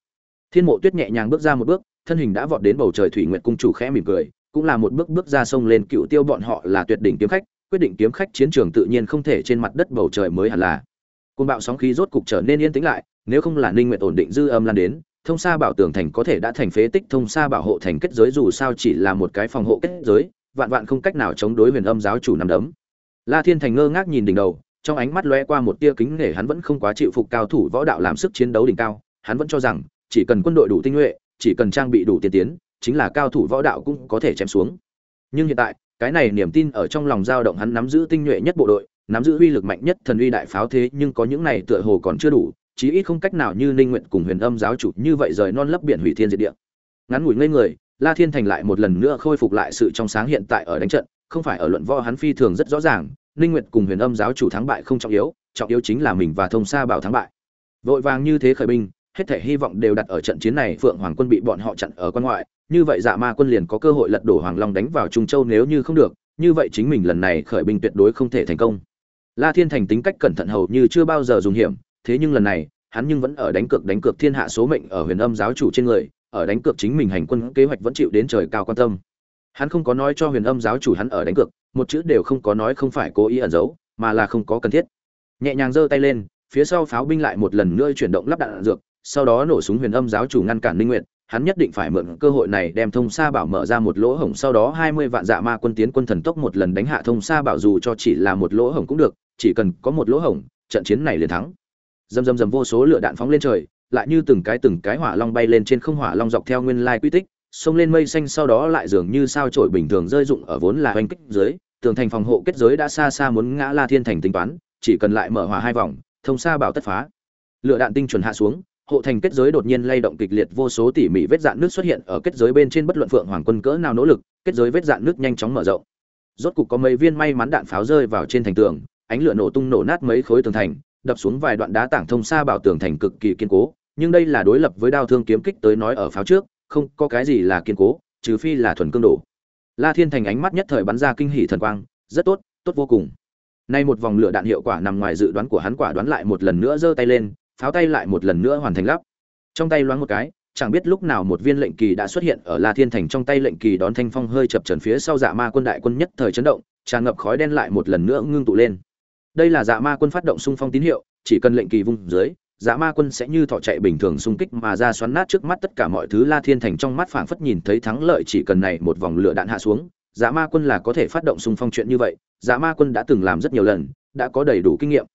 Thiên mộ tuyết nhẹ nhàng bước ra một bước, thân hình đã vọt đến bầu trời thủy nguyện cung chủ khẽ mỉm cười, cũng là một bước bước ra sông lên cựu tiêu bọn họ là tuyệt đỉnh kiếm khách, quyết định kiếm khách chiến trường tự nhiên không thể trên mặt đất bầu trời mới hẳn là. Côn bạo sóng khí rốt cục trở nên yên tĩnh lại, nếu không là ninh nguyện ổn định dư âm lan đến, thông xa bảo tường thành có thể đã thành phế tích, thông xa bảo hộ thành kết giới dù sao chỉ là một cái phòng hộ kết giới, vạn vạn không cách nào chống đối huyền âm giáo chủ nằm đấm. La thiên thành ngơ ngác nhìn đỉnh đầu trong ánh mắt lóe qua một tia kính nể, hắn vẫn không quá chịu phục cao thủ võ đạo làm sức chiến đấu đỉnh cao. Hắn vẫn cho rằng, chỉ cần quân đội đủ tinh nhuệ, chỉ cần trang bị đủ tiên tiến, chính là cao thủ võ đạo cũng có thể chém xuống. Nhưng hiện tại, cái này niềm tin ở trong lòng dao động hắn nắm giữ tinh nhuệ nhất bộ đội, nắm giữ uy lực mạnh nhất thần uy đại pháo thế, nhưng có những này tựa hồ còn chưa đủ, chí ít không cách nào như ninh nguyện cùng huyền âm giáo chủ như vậy rời non lấp biển hủy thiên diệt địa. Ngắn ngủi ngây người, la thiên thành lại một lần nữa khôi phục lại sự trong sáng hiện tại ở đánh trận, không phải ở luận võ hắn phi thường rất rõ ràng ninh Nguyệt cùng huyền âm giáo chủ thắng bại không trọng yếu trọng yếu chính là mình và thông sa bảo thắng bại. Vội vàng như thế khởi binh, hết thể hy vọng đều đặt ở trận chiến này, phượng hoàng quân bị bọn họ chặn ở quan ngoại. Như vậy dạ ma quân liền có cơ hội lật đổ hoàng long đánh vào trung châu nếu như không được, như vậy chính mình lần này khởi binh tuyệt đối không thể thành công. La thiên thành tính cách cẩn thận hầu như chưa bao giờ dùng hiểm, thế nhưng lần này, hắn nhưng vẫn ở đánh cược đánh cược thiên hạ số mệnh ở huyền âm giáo chủ trên người, ở đánh cược chính mình hành quân, kế hoạch vẫn chịu đến trời cao quan tâm hắn không có nói cho huyền âm giáo chủ hắn ở đánh cược, một chữ đều không có nói không phải cố ý ẩn giấu, mà là không có cần thiết. Nhẹ nhàng giơ tay lên, phía sau pháo binh lại một lần nữa chuyển động lắp đạn dược, sau đó nổ súng huyền âm giáo chủ ngăn cản linh nguyện hắn nhất định phải mượn cơ hội này đem thông sa bảo mở ra một lỗ hổng, sau đó hai mươi vạn dạ ma quân tiến quân thần tốc một lần đánh hạ thông sa bảo dù cho chỉ là một lỗ hổng cũng được, chỉ cần có một lỗ hổng, trận chiến này liền thắng. Dầm dầm dầm vô số lửa đạn phóng lên trời, lại như từng cái từng cái hỏa long bay lên trên không hỏa long dọc theo nguyên lai quy tích xông lên mây xanh sau đó lại dường như sao trổi bình thường rơi dụng ở vốn là hoành kích dưới, tường thành phòng hộ kết giới đã xa xa muốn ngã la thiên thành tính toán, chỉ cần lại mở hỏa hai vòng, thông xa bảo tất phá. Lửa đạn tinh chuẩn hạ xuống, hộ thành kết giới đột nhiên lay động kịch liệt vô số tỉ mỉ vết dạn nước xuất hiện ở kết giới bên trên bất luận phượng hoàng quân cỡ nào nỗ lực, kết giới vết dạn nước nhanh chóng mở rộng. Rốt cục có mấy viên may mắn đạn pháo rơi vào trên thành tường, ánh lửa nổ tung nổ nát mấy khối tường thành, đập xuống vài đoạn đá tảng thông xa bảo tường thành cực kỳ kiên cố, nhưng đây là đối lập với đao thương kiếm kích tới nói ở pháo trước không có cái gì là kiên cố, trừ phi là thuần cương đổ. La thiên thành ánh mắt nhất thời bắn ra kinh hỉ thần quang, rất tốt tốt vô cùng. Nay một vòng lửa đạn hiệu quả nằm ngoài dự đoán của hắn quả đoán lại một lần nữa giơ tay lên, pháo tay lại một lần nữa hoàn thành lắp. Trong tay loáng một cái, chẳng biết lúc nào một viên lệnh kỳ đã xuất hiện ở la thiên thành trong tay lệnh kỳ đón thanh phong hơi chập trần phía sau dạ ma quân đại quân nhất thời chấn động, tràn ngập khói đen lại một lần nữa ngưng tụ lên. Đây là dạ ma quân phát động xung phong tín hiệu, chỉ cần lệnh kỳ vung dưới dạ ma quân sẽ như thọ chạy bình thường xung kích mà ra xoắn nát trước mắt tất cả mọi thứ. La thiên thành trong mắt phảng phất nhìn thấy thắng lợi chỉ cần này một vòng lửa đạn hạ xuống dạ ma quân là có thể phát động xung phong chuyện như vậy. Dạ ma quân đã từng làm rất nhiều lần, đã có đầy đủ kinh nghiệm.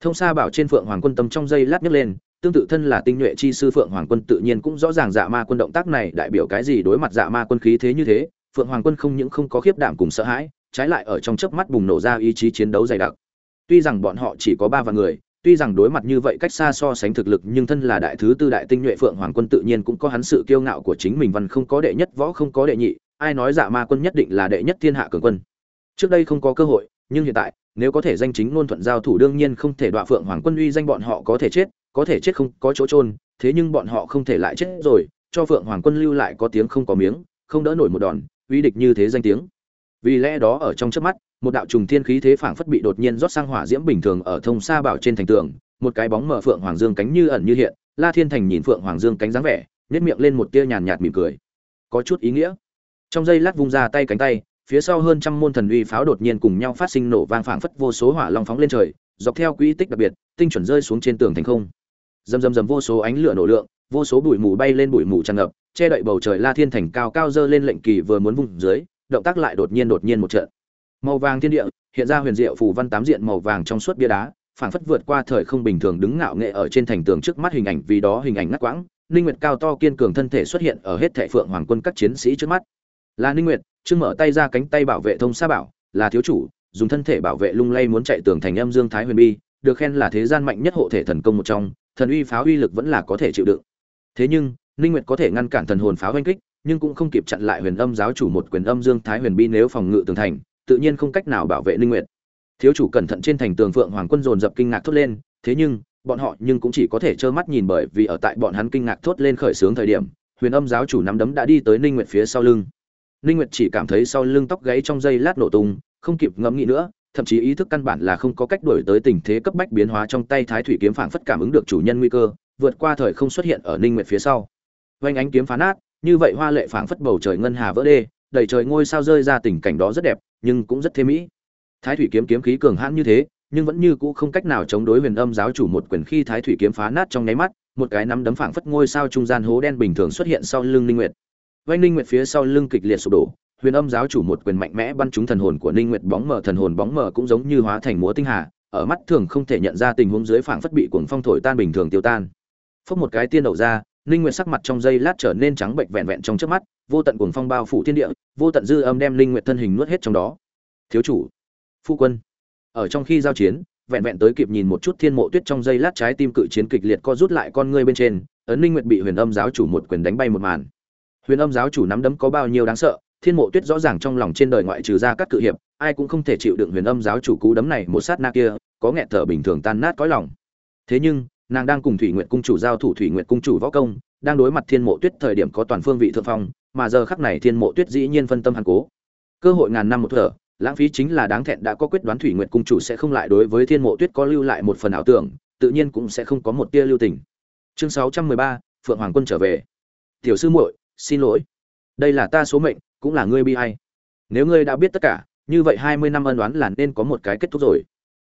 Thông sa bảo trên phượng hoàng quân tâm trong dây lát nhấc lên, tương tự thân là tinh nhuệ chi sư phượng hoàng quân tự nhiên cũng rõ ràng dạ ma quân động tác này đại biểu cái gì đối mặt dạ ma quân khí thế như thế. Phượng hoàng quân không những không có khiếp đảm cùng sợ hãi, trái lại ở trong chớp mắt bùng nổ ra ý chí chiến đấu dày đặc. Tuy rằng bọn họ chỉ có ba vạn người tuy rằng đối mặt như vậy cách xa so sánh thực lực nhưng thân là đại thứ tư đại tinh nhuệ phượng hoàng quân tự nhiên cũng có hắn sự kiêu ngạo của chính mình, văn không có đệ nhất, võ không có đệ nhị, ai nói dạ ma quân nhất định là đệ nhất thiên hạ cường quân. Trước đây không có cơ hội, nhưng hiện tại, nếu có thể danh chính ngôn thuận giao thủ đương nhiên không thể đọa phượng hoàng quân uy danh bọn họ có thể chết, có thể chết không có chỗ trôn thế nhưng bọn họ không thể lại chết rồi, cho phượng hoàng quân lưu lại có tiếng không có miếng, không đỡ nổi một đòn, uy địch như thế danh tiếng. Vì lẽ đó ở trong trước mắt một đạo trùng thiên khí thế phảng phất bị đột nhiên rót sang hỏa diễm bình thường ở thông xa bảo trên thành tường, một cái bóng mở phượng hoàng dương cánh như ẩn như hiện, la thiên thành nhìn phượng hoàng dương cánh dáng vẻ nhét miệng lên một tia nhàn nhạt mỉm cười. Có chút ý nghĩa. Trong giây lát vung ra tay cánh tay, phía sau hơn trăm môn thần uy pháo đột nhiên cùng nhau phát sinh nổ vang phảng phất vô số hỏa long phóng lên trời, dọc theo quỹ tích đặc biệt, tinh chuẩn rơi xuống trên tường thành không. Dầm dầm dầm vô số ánh lửa nổ lượng, vô số bụi mù bay lên bụi mù tràn ngập, che đậy bầu trời la thiên thành cao cao dơ lên lệnh kỳ vừa muốn vùng dưới, động tác lại đột nhiên đột nhiên một trận màu vàng thiên địa, hiện ra huyền diệu phù văn tám diện màu vàng trong suốt bia đá, phảng phất vượt qua thời không bình thường đứng ngạo nghệ ở trên thành tường trước mắt hình ảnh, vì đó hình ảnh ngắt quãng, ninh nguyệt cao to kiên cường thân thể xuất hiện ở hết thệ phượng hoàng quân các chiến sĩ trước mắt. Là ninh nguyệt, trương mở tay ra cánh tay bảo vệ thông sa bảo, là thiếu chủ, dùng thân thể bảo vệ lung lay muốn chạy tường thành âm dương thái huyền bi, được khen là thế gian mạnh nhất hộ thể thần công một trong, thần uy pháo uy lực vẫn là có thể chịu đựng. Thế nhưng, ninh nguyệt có thể ngăn cản thần hồn pháo oanh kích, nhưng cũng không kịp chặn lại huyền âm giáo chủ một quyền âm dương thái huyền bi nếu phòng ngự tường thành tự nhiên không cách nào bảo vệ ninh nguyệt. Thiếu chủ cẩn thận trên thành tường phượng hoàng quân dồn dập kinh ngạc thốt lên, thế nhưng, bọn họ nhưng cũng chỉ có thể trơ mắt nhìn bởi vì ở tại bọn hắn kinh ngạc thốt lên khởi sướng thời điểm, huyền âm giáo chủ nắm đấm đã đi tới ninh nguyệt phía sau lưng. Ninh nguyệt chỉ cảm thấy sau lưng tóc gáy trong giây lát nổ tung, không kịp ngẫm nghĩ nữa, thậm chí ý thức căn bản là không có cách đổi tới tình thế cấp bách biến hóa trong tay thái thủy kiếm phảng phất cảm ứng được chủ nhân nguy cơ, vượt qua thời không xuất hiện ở ninh nguyệt phía sau. Vành ánh kiếm phá nát, như vậy hoa lệ phảng phất bầu trời ngân hà vỡ đê đầy trời ngôi sao rơi ra tình cảnh đó rất đẹp, nhưng cũng rất thêm mỹ. Thái thủy kiếm kiếm khí cường hãn như thế, nhưng vẫn như cũ không cách nào chống đối huyền âm giáo chủ một quyền khi thái thủy kiếm phá nát trong nháy mắt, một cái nắm đấm phảng phất ngôi sao trung gian hố đen bình thường xuất hiện sau lưng ninh nguyệt. Vành ninh nguyệt phía sau lưng kịch liệt sụp đổ, huyền âm giáo chủ một quyền mạnh mẽ bắn trúng thần hồn của ninh nguyệt bóng mờ, thần hồn bóng mờ cũng giống như hóa thành múa tinh hà, ở mắt thường không thể nhận ra tình huống dưới phảng phất bị cuồng phong thổi tan bình thường tiêu tan. Phốc một cái tiên đầu ra ninh nguyệt sắc mặt trong giây lát trở nên trắng bệnh vẹn vẹn trong trước mắt, vô tận cuồng phong bao phủ thiên địa, vô tận dư âm đem ninh nguyệt thân hình nuốt hết trong đó. Thiếu chủ, phu quân. Ở trong khi giao chiến, vẹn vẹn tới kịp nhìn một chút thiên mộ tuyết trong giây lát trái tim cự chiến kịch liệt co rút lại con ngươi bên trên, ấn ninh nguyệt bị huyền âm giáo chủ một quyền đánh bay một màn. Huyền âm giáo chủ nắm đấm có bao nhiêu đáng sợ, thiên mộ tuyết rõ ràng trong lòng trên đời ngoại trừ ra các cự hiệp, ai cũng không thể chịu đựng huyền âm giáo chủ cú đấm này một sát na kia, có nghẹt thở bình thường tan nát cõi lòng. Thế nhưng nàng đang cùng thủy nguyện cung chủ giao thủ thủy nguyện cung chủ võ công, đang đối mặt thiên mộ tuyết thời điểm có toàn phương vị thượng phong, mà giờ khắc này thiên mộ tuyết dĩ nhiên phân tâm hàn cố. Cơ hội ngàn năm một thở, lãng phí chính là đáng thẹn đã có quyết đoán thủy nguyện cung chủ sẽ không lại đối với thiên mộ tuyết có lưu lại một phần ảo tưởng, tự nhiên cũng sẽ không có một tia lưu tình. Chương sáu trăm mười ba, phượng hoàng quân trở về. Tiểu sư muội, xin lỗi. Đây là ta số mệnh, cũng là ngươi bi hay nếu ngươi đã biết tất cả, như vậy hai mươi năm ân đoán là nên có một cái kết thúc rồi.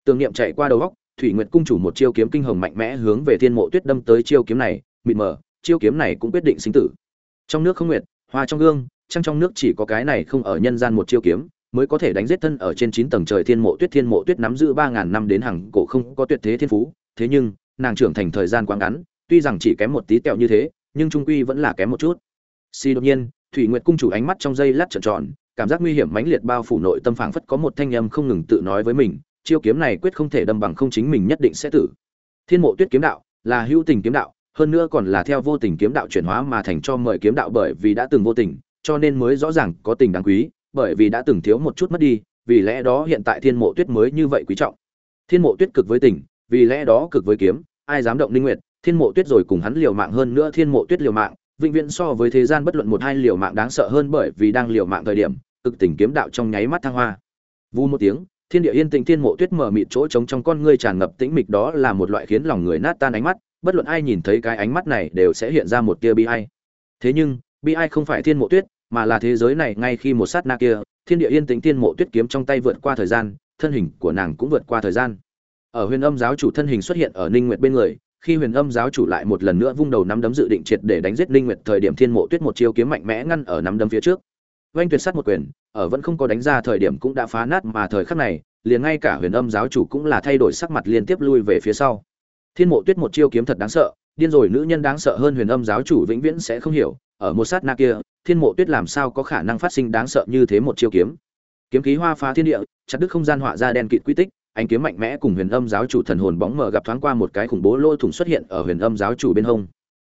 Tưởng niệm chạy qua đầu góc thủy nguyệt cung chủ một chiêu kiếm kinh hồng mạnh mẽ hướng về thiên mộ tuyết đâm tới chiêu kiếm này, mịt mờ, chiêu kiếm này cũng quyết định sinh tử. Trong nước không nguyệt, hoa trong gương, trăng trong nước chỉ có cái này không ở nhân gian một chiêu kiếm, mới có thể đánh giết thân ở trên chín tầng trời thiên mộ tuyết. Thiên mộ tuyết nắm giữ ba ngàn năm đến hàng cổ không có tuyệt thế thiên phú, thế nhưng, nàng trưởng thành thời gian quá ngắn, tuy rằng chỉ kém một tí tẹo như thế, nhưng trung quy vẫn là kém một chút. Si đột nhiên, thủy nguyệt cung chủ ánh mắt trong dây lát trợn tròn, cảm giác nguy hiểm mãnh liệt bao phủ nội tâm phảng phất có một thanh âm không ngừng tự nói với mình chiêu kiếm này quyết không thể đâm bằng không chính mình nhất định sẽ tử. Thiên mộ tuyết kiếm đạo là hữu tình kiếm đạo, hơn nữa còn là theo vô tình kiếm đạo chuyển hóa mà thành cho mời kiếm đạo bởi vì đã từng vô tình, cho nên mới rõ ràng có tình đáng quý, bởi vì đã từng thiếu một chút mất đi, vì lẽ đó hiện tại thiên mộ tuyết mới như vậy quý trọng. Thiên mộ tuyết cực với tình, vì lẽ đó cực với kiếm, ai dám động linh nguyệt, thiên mộ tuyết rồi cùng hắn liều mạng hơn nữa thiên mộ tuyết liều mạng, vĩnh viễn so với thế gian bất luận một hai liều mạng đáng sợ hơn bởi vì đang liều mạng thời điểm, cực tình kiếm đạo trong nháy mắt thăng hoa. Vù một tiếng thiên địa yên tĩnh thiên mộ tuyết mở mịt chỗ trống trong con ngươi tràn ngập tĩnh mịch đó là một loại khiến lòng người nát tan ánh mắt, bất luận ai nhìn thấy cái ánh mắt này đều sẽ hiện ra một tia bi ai. Thế nhưng, bi ai không phải thiên mộ tuyết, mà là thế giới này ngay khi một sát na kia, thiên địa yên tĩnh thiên mộ tuyết kiếm trong tay vượt qua thời gian, thân hình của nàng cũng vượt qua thời gian. Ở huyền âm giáo chủ thân hình xuất hiện ở ninh nguyệt bên người, khi huyền âm giáo chủ lại một lần nữa vung đầu nắm đấm dự định triệt để đánh giết ninh nguyệt thời điểm thiên mộ tuyết một chiêu kiếm mạnh mẽ ngăn ở nắm đấm phía trước. Oanh tuyệt sát một quyền ở vẫn không có đánh ra thời điểm cũng đã phá nát mà thời khắc này, liền ngay cả huyền âm giáo chủ cũng là thay đổi sắc mặt liên tiếp lui về phía sau. Thiên mộ tuyết một chiêu kiếm thật đáng sợ, điên rồi nữ nhân đáng sợ hơn huyền âm giáo chủ vĩnh viễn sẽ không hiểu, ở một sát na kia, thiên mộ tuyết làm sao có khả năng phát sinh đáng sợ như thế một chiêu kiếm. Kiếm khí hoa phá thiên địa, chặt đứt không gian họa ra đen kịt quy tích, ánh kiếm mạnh mẽ cùng huyền âm giáo chủ thần hồn bóng mờ gặp thoáng qua một cái khủng bố lôi thủng xuất hiện ở huyền âm giáo chủ bên hông.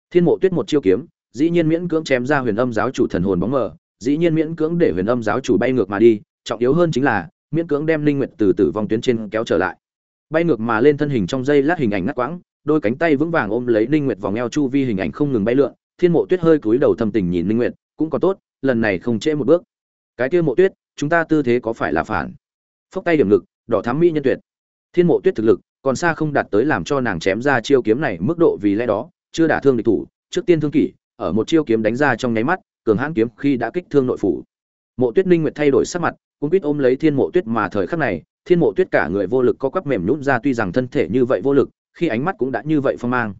Thiên mộ tuyết một chiêu kiếm, dĩ nhiên miễn cưỡng chém ra huyền âm giáo chủ thần hồn bóng mờ dĩ nhiên miễn cưỡng để huyền âm giáo chủ bay ngược mà đi, trọng yếu hơn chính là, miễn cưỡng đem linh nguyệt từ tử vong tuyến trên kéo trở lại. Bay ngược mà lên thân hình trong dây lát hình ảnh ngắt quãng, đôi cánh tay vững vàng ôm lấy linh nguyệt vòng eo chu vi hình ảnh không ngừng bay lượn, thiên mộ tuyết hơi cúi đầu thâm tình nhìn linh nguyệt, cũng có tốt, lần này không trễ một bước. Cái kia mộ tuyết, chúng ta tư thế có phải là phản? Phốc tay điểm lực đỏ thắm mỹ nhân tuyệt. Thiên mộ tuyết thực lực, còn xa không đạt tới làm cho nàng chém ra chiêu kiếm này mức độ vì lẽ đó, chưa đả thương địch thủ, trước tiên thương kỷ, ở một chiêu kiếm đánh ra trong nháy mắt cường hãn kiếm khi đã kích thương nội phủ. Mộ tuyết Ninh nguyệt thay đổi sắc mặt cũng biết ôm lấy thiên mộ tuyết mà thời khắc này, thiên mộ tuyết cả người vô lực co quắp mềm nhũn ra tuy rằng thân thể như vậy vô lực, khi ánh mắt cũng đã như vậy phong mang.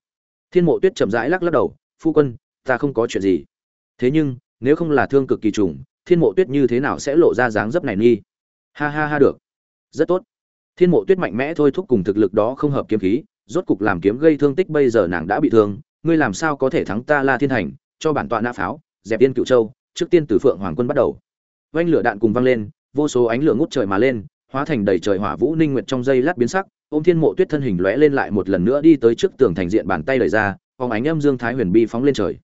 Thiên mộ tuyết chậm rãi lắc lắc đầu, phu quân, ta không có chuyện gì. Thế nhưng, nếu không là thương cực kỳ trùng, thiên mộ tuyết như thế nào sẽ lộ ra dáng dấp này nghi? Ha ha ha được. Rất tốt. Thiên mộ tuyết mạnh mẽ thôi thúc cùng thực lực đó không hợp kiếm khí, rốt cục làm kiếm gây thương tích bây giờ nàng đã bị thương, ngươi làm sao có thể thắng ta la thiên thành cho bản tọa nã pháo? Dẹp yên cựu châu, trước tiên từ phượng hoàng quân bắt đầu. Vanh lửa đạn cùng văng lên, vô số ánh lửa ngút trời mà lên, hóa thành đầy trời hỏa vũ ninh nguyệt trong dây lát biến sắc, ôm thiên mộ tuyết thân hình lóe lên lại một lần nữa đi tới trước tường thành diện bàn tay đẩy ra, phóng ánh âm dương thái huyền bi phóng lên trời.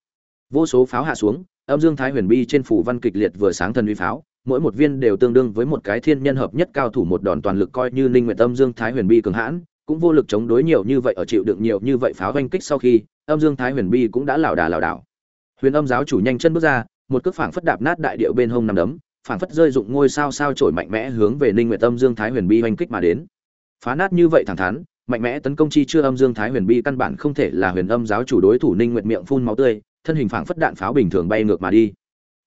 Vô số pháo hạ xuống, âm dương thái huyền bi trên phủ văn kịch liệt vừa sáng thần uy pháo, mỗi một viên đều tương đương với một cái thiên nhân hợp nhất cao thủ một đòn toàn lực coi như ninh nguyệt âm dương thái huyền bi cường hãn, cũng vô lực chống đối nhiều như vậy, ở chịu đựng nhiều như vậy pháo oanh kích sau khi, âm dương thái huyền bi cũng đã lảo đà lảo đảo huyền âm giáo chủ nhanh chân bước ra, một cước phảng phất đạp nát đại điệu bên hông nằm đấm, phảng phất rơi dụng ngôi sao sao trổi mạnh mẽ hướng về ninh nguyệt âm dương thái huyền bi oanh kích mà đến. Phá nát như vậy thẳng thắn, mạnh mẽ tấn công chi chưa âm dương thái huyền bi căn bản không thể là huyền âm giáo chủ đối thủ ninh nguyệt miệng phun máu tươi, thân hình phảng phất đạn pháo bình thường bay ngược mà đi.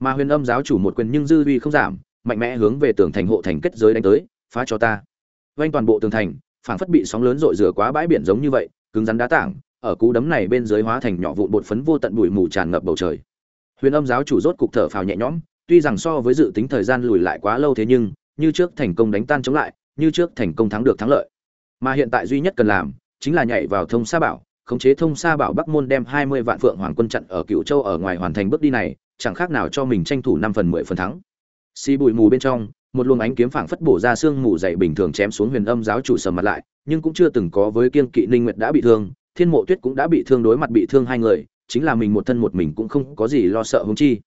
Mà huyền âm giáo chủ một quyền nhưng dư uy không giảm, mạnh mẽ hướng về tường thành hộ thành kết giới đánh tới, phá cho ta. Vanh toàn bộ tường thành, phảng phất bị sóng lớn rội rửa quá bãi biển giống như vậy, cứng rắn đá tảng ở cú đấm này bên dưới hóa thành nhỏ vụn bột phấn vô tận bụi mù tràn ngập bầu trời. Huyền âm giáo chủ rốt cục thở phào nhẹ nhõm, tuy rằng so với dự tính thời gian lùi lại quá lâu thế nhưng, như trước thành công đánh tan chống lại, như trước thành công thắng được thắng lợi. Mà hiện tại duy nhất cần làm, chính là nhảy vào thông sa bảo, khống chế thông sa bảo bắc môn đem hai mươi vạn phượng hoàng quân trận ở cựu châu ở ngoài hoàn thành bước đi này, chẳng khác nào cho mình tranh thủ năm phần mười phần thắng. Xì bụi mù bên trong, một luồng ánh kiếm phảng phất bổ ra xương mù dày bình thường chém xuống huyền âm giáo chủ sầm mặt lại, nhưng cũng chưa từng có với kiên kỵ ninh nguyệt đã bị thương thiên mộ tuyết cũng đã bị thương, đối mặt bị thương hai người, chính là mình một thân một mình cũng không có gì lo sợ húng chi.